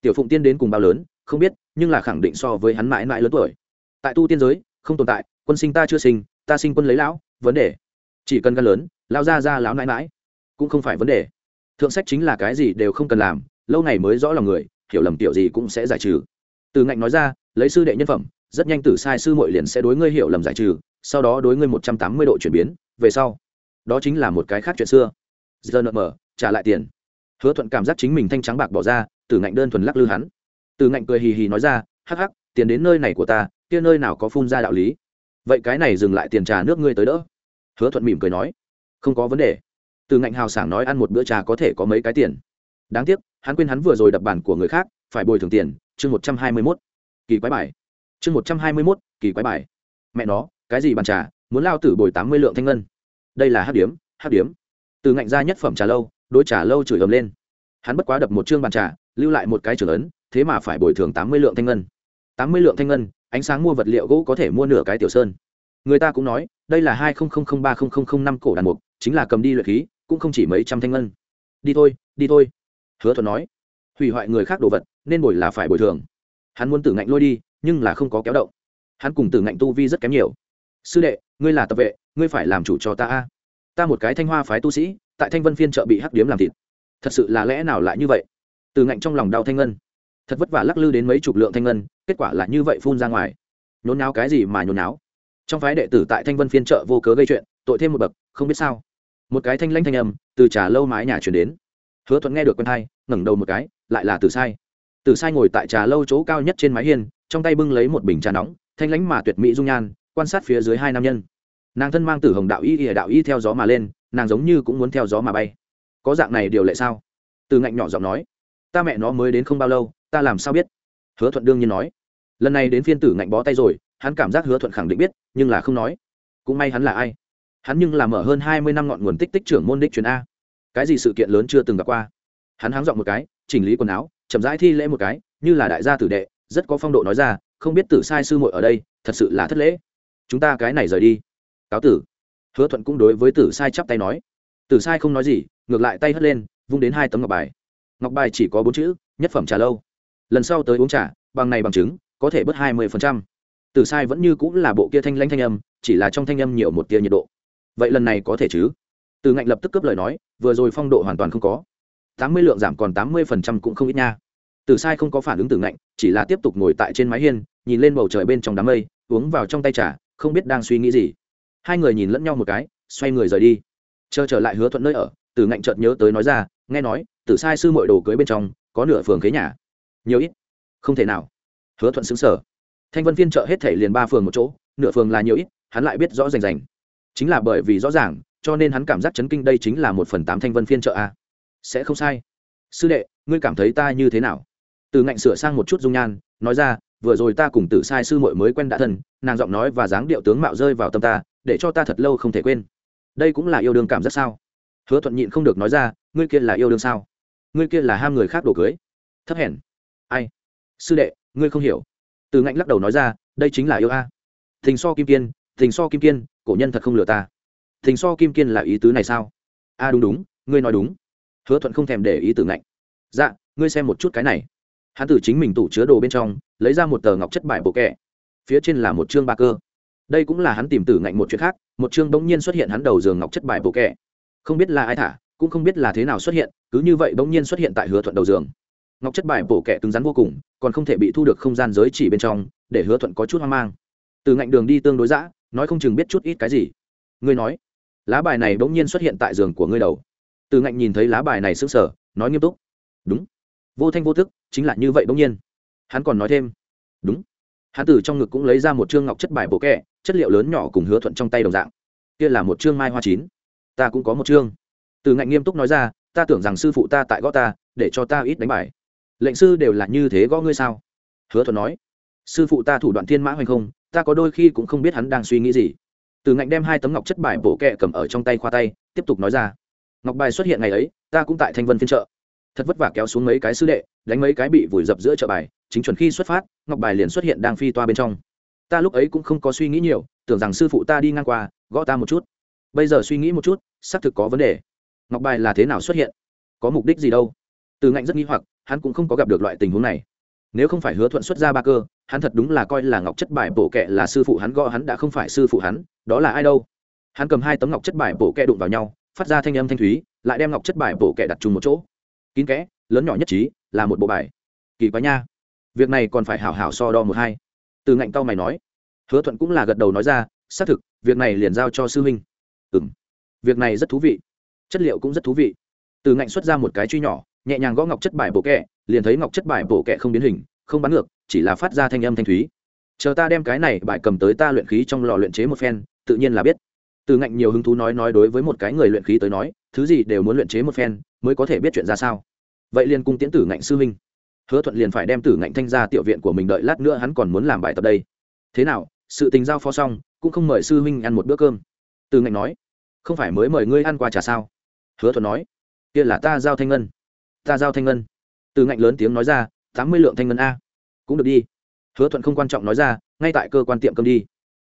Tiểu phụng tiên đến cùng bao lớn, không biết, nhưng là khẳng định so với hắn mãi mãi lớn tuổi. Tại tu tiên giới, không tồn tại, quân sinh ta chưa sinh ta sinh quân lấy lão, vấn đề. Chỉ cần gan lớn lao ra ra lão nãi mãi cũng không phải vấn đề. Thượng sách chính là cái gì đều không cần làm, lâu này mới rõ lòng người, hiểu lầm tiểu gì cũng sẽ giải trừ. Từ ngạnh nói ra, lấy sư đệ nhân phẩm, rất nhanh tử sai sư mội liền sẽ đối ngươi hiểu lầm giải trừ, sau đó đối ngươi một trăm tám mươi độ chuyển biến, về sau. Đó chính là một cái khác chuyện xưa. Giờ nợ mở, trả lại tiền. Hứa thuận cảm giác chính mình thanh trắng bạc bỏ ra, từ ngạnh đơn thuần lắc lư hắn. Từ ngạnh cười hì hì nói ra, hắc hắc, tiền đến nơi này của ta, kia nơi nào có phun ra đạo lý? Vậy cái này dừng lại tiền trà nước ngươi tới đỡ. Hứa thuận mỉm cười nói. Không có vấn đề. Từ ngạnh hào sảng nói ăn một bữa trà có thể có mấy cái tiền. Đáng tiếc, hắn quên hắn vừa rồi đập bản của người khác, phải bồi thường tiền. Chương một trăm hai mươi mốt. Kỳ quái bài. Chương một trăm hai mươi mốt, kỳ quái bài. Mẹ nó, cái gì bàn trà? Muốn lao tử bồi tám mươi lượng thanh ngân. Đây là hát điếm hát điếm. Từ ngạnh ra nhất phẩm trà lâu, đôi trà lâu chửi ầm lên. Hắn bất quá đập một chương bàn trà, lưu lại một cái trưởng ấn thế mà phải bồi thường tám mươi lượng thanh ngân. Tám mươi lượng thanh ngân ánh sáng mua vật liệu gỗ có thể mua nửa cái tiểu sơn. Người ta cũng nói, đây là hai ba năm cổ đàn mục, chính là cầm đi luyện khí, cũng không chỉ mấy trăm thanh ngân. Đi thôi đi thôi. Hứa thuận nói, hủy hoại người khác đồ vật, nên bồi là phải bồi thường. Hắn muốn tử ngạnh lôi đi, nhưng là không có kéo động. Hắn cùng tử ngạnh tu vi rất kém nhiều. Sư đệ, ngươi là tập vệ, ngươi phải làm chủ cho ta a. Ta một cái thanh hoa phái tu sĩ, tại thanh vân phiên chợ bị hắc điếm làm thịt. Thật sự là lẽ nào lại như vậy? Từ ngạnh trong lòng đau thanh ngân thật vất vả lắc lư đến mấy chục lượng thanh ngân, kết quả là như vậy phun ra ngoài. Nhốn náo cái gì mà nhốn náo trong phái đệ tử tại thanh vân phiên chợ vô cớ gây chuyện, tội thêm một bậc, không biết sao. Một cái thanh lanh thanh âm từ trà lâu mái nhà chuyển đến. Hứa thuận nghe được quen thai, ngẩng đầu một cái, lại là từ sai. Từ sai ngồi tại trà lâu chỗ cao nhất trên mái hiên, trong tay bưng lấy một bình trà nóng, thanh lãnh mà tuyệt mỹ dung nhan, quan sát phía dưới hai nam nhân. Nàng thân mang tử hồng đạo y ỉa đạo y theo gió mà lên, nàng giống như cũng muốn theo gió mà bay. Có dạng này điều lệ sao? Từ ngạnh nhỏ giọng nói. Ta mẹ nó mới đến không bao lâu ta làm sao biết? Hứa thuận đương nhiên nói. Lần này đến phiên tử ngạnh bó tay rồi, hắn cảm giác hứa thuận khẳng định biết, nhưng là không nói. Cũng may hắn là ai? Hắn nhưng làm mở hơn hai mươi năm ngọn nguồn tích tích trưởng môn đích truyền a. Cái gì sự kiện lớn chưa từng gặp qua? Hắn háng dọn một cái, chỉnh lý quần áo, chậm rãi thi lễ một cái, như là đại gia tử đệ, rất có phong độ nói ra, không biết tử sai sư muội ở đây, thật sự là thất lễ. Chúng ta cái này rời đi. Cáo tử. Hứa thuận cũng đối với tử sai chắp tay nói. Tử sai không nói gì, ngược lại tay hất lên, vung đến hai tấm ngọc bài. Ngọc bài chỉ có bốn chữ, nhất phẩm trà lâu lần sau tới uống trà, bằng này bằng chứng, có thể bớt hai mươi phần trăm. Từ sai vẫn như cũng là bộ kia thanh lãnh thanh âm, chỉ là trong thanh âm nhiều một tia nhiệt độ. Vậy lần này có thể chứ? Từ ngạnh lập tức cướp lời nói, vừa rồi phong độ hoàn toàn không có. Tám mươi lượng giảm còn tám mươi phần trăm cũng không ít nha. Từ sai không có phản ứng từ ngạnh, chỉ là tiếp tục ngồi tại trên mái hiên, nhìn lên bầu trời bên trong đám mây, uống vào trong tay trà, không biết đang suy nghĩ gì. Hai người nhìn lẫn nhau một cái, xoay người rời đi. Chờ trở lại hứa thuận nơi ở, từ ngạnh chợt nhớ tới nói ra, nghe nói tử sai sư mọi đồ cưới bên trong, có nửa phường khế nhà nhiều ít. Không thể nào. Hứa thuận xứng sở thanh vân phiên chợ hết thể liền ba phường một chỗ, nửa phường là nhiều ít, hắn lại biết rõ rành rành. Chính là bởi vì rõ ràng, cho nên hắn cảm giác chấn kinh đây chính là một phần tám thanh vân phiên chợ a. Sẽ không sai. Sư đệ, ngươi cảm thấy ta như thế nào? Từ ngạnh sửa sang một chút dung nhan, nói ra, vừa rồi ta cùng tử sai sư muội mới quen đã thân, nàng giọng nói và dáng điệu tướng mạo rơi vào tâm ta, để cho ta thật lâu không thể quên. Đây cũng là yêu đương cảm giác sao? Hứa thuận nhịn không được nói ra, ngươi kia là yêu đương sao? Ngươi kia là ham người khác đổ cưới. Thấp hèn ai? Sư đệ, ngươi không hiểu. Từ ngạnh lắc đầu nói ra, đây chính là yêu a. Thình so kim kiên, thình so kim kiên, cổ nhân thật không lừa ta. Thình so kim kiên là ý tứ này sao? A, đúng đúng, ngươi nói đúng. Hứa thuận không thèm để ý từ ngạnh. Dạ ngươi xem một chút cái này. Hắn từ chính mình tủ chứa đồ bên trong, lấy ra một tờ ngọc chất bài bộ kẹ. Phía trên là một chương ba cơ. Đây cũng là hắn tìm tử ngạnh một chuyện khác, một chương bỗng nhiên xuất hiện hắn đầu giường ngọc chất bài bộ kẹ. Không biết là ai thả, cũng không biết là thế nào xuất hiện, cứ như vậy bỗng nhiên xuất hiện tại hứa thuận đầu giường ngọc chất bài bổ kẹ cứng rắn vô cùng, còn không thể bị thu được không gian giới chỉ bên trong, để hứa thuận có chút hoang mang. Từ ngạnh đường đi tương đối giã nói không chừng biết chút ít cái gì. Ngươi nói, lá bài này bỗng nhiên xuất hiện tại giường của ngươi đầu. Từ ngạnh nhìn thấy lá bài này sững sờ, nói nghiêm túc. Đúng. Vô thanh vô thức chính là như vậy bỗng nhiên. Hắn còn nói thêm. Đúng. Hắn từ trong ngực cũng lấy ra một chương ngọc chất bài bộ kẹ chất liệu lớn nhỏ cùng hứa thuận trong tay đồng dạng. Kia là một chương mai hoa chín. Ta cũng có một chương. Từ ngạnh nghiêm túc nói ra, ta tưởng rằng sư phụ ta tại gõ ta, để cho ta ít đánh bài lệnh sư đều là như thế gõ ngươi sao? Hứa thuận nói. Sư phụ ta thủ đoạn thiên mã hoành không, ta có đôi khi cũng không biết hắn đang suy nghĩ gì. Từ ngạnh đem hai tấm ngọc chất bài bổ kẹ cầm ở trong tay khoa tay, tiếp tục nói ra. Ngọc bài xuất hiện ngày ấy, ta cũng tại thanh vân phiên chợ. Thật vất vả kéo xuống mấy cái sư đệ, đánh mấy cái bị vùi dập giữa chợ bài, chính chuẩn khi xuất phát, ngọc bài liền xuất hiện đang phi toa bên trong. Ta lúc ấy cũng không có suy nghĩ nhiều, tưởng rằng sư phụ ta đi ngang qua, gõ ta một chút. Bây giờ suy nghĩ một chút, xác thực có vấn đề. Ngọc bài là thế nào xuất hiện? Có mục đích gì đâu? Từ ngạnh rất nghi hoặc, hắn cũng không có gặp được loại tình huống này. Nếu không phải hứa thuận xuất ra ba cơ, hắn thật đúng là coi là ngọc chất bài bổ kẹ là sư phụ hắn gõ hắn đã không phải sư phụ hắn, đó là ai đâu. Hắn cầm hai tấm ngọc chất bài bổ kẹ đụng vào nhau, phát ra thanh âm thanh thúy, lại đem ngọc chất bài bổ kẹ đặt chung một chỗ. Kín kẽ, lớn nhỏ nhất trí, là một bộ bài. Kỳ quá nha. Việc này còn phải hảo hảo so đo một hai. Từ ngạnh tao mày nói. Hứa thuận cũng là gật đầu nói ra, xác thực, việc này liền giao cho sư huynh. Ừ m việc này rất thú vị. Chất liệu cũng rất thú vị. Từ ngạnh xuất ra một cái truy nhỏ nhẹ nhàng gõ ngọc chất bài bộ kẹ, liền thấy ngọc chất bài bộ kẹ không biến hình, không bắn ngược, chỉ là phát ra thanh âm thanh thúy. Chờ ta đem cái này bài cầm tới ta luyện khí trong lò luyện chế một phen, tự nhiên là biết. Từ ngạnh nhiều hứng thú nói nói đối với một cái người luyện khí tới nói, thứ gì đều muốn luyện chế một phen, mới có thể biết chuyện ra sao. Vậy liền cung tiễn tử ngạnh sư huynh. Hứa thuận liền phải đem tử ngạnh thanh ra tiểu viện của mình đợi lát nữa hắn còn muốn làm bài tập đây. Thế nào, sự tình giao phó xong, cũng không mời sư huynh ăn một bữa cơm. Từ ngạnh nói, không phải mới mời ngươi ăn qua trà sao? Hứa thuận nói, kia là ta giao thanh ngân ta giao thanh ngân. Từ ngạnh lớn tiếng nói ra, tám mươi lượng thanh ngân a. Cũng được đi. Hứa thuận không quan trọng nói ra, ngay tại cơ quan tiệm cơm đi.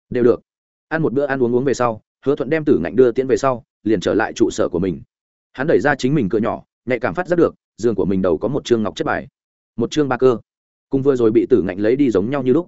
Đều được. Ăn một bữa ăn uống uống về sau, hứa thuận đem tử ngạnh đưa tiễn về sau, liền trở lại trụ sở của mình. Hắn đẩy ra chính mình cửa nhỏ, nhạy cảm phát giác được, giường của mình đầu có một chương ngọc chất bài. Một chương ba cơ. Cùng vừa rồi bị tử ngạnh lấy đi giống nhau như lúc.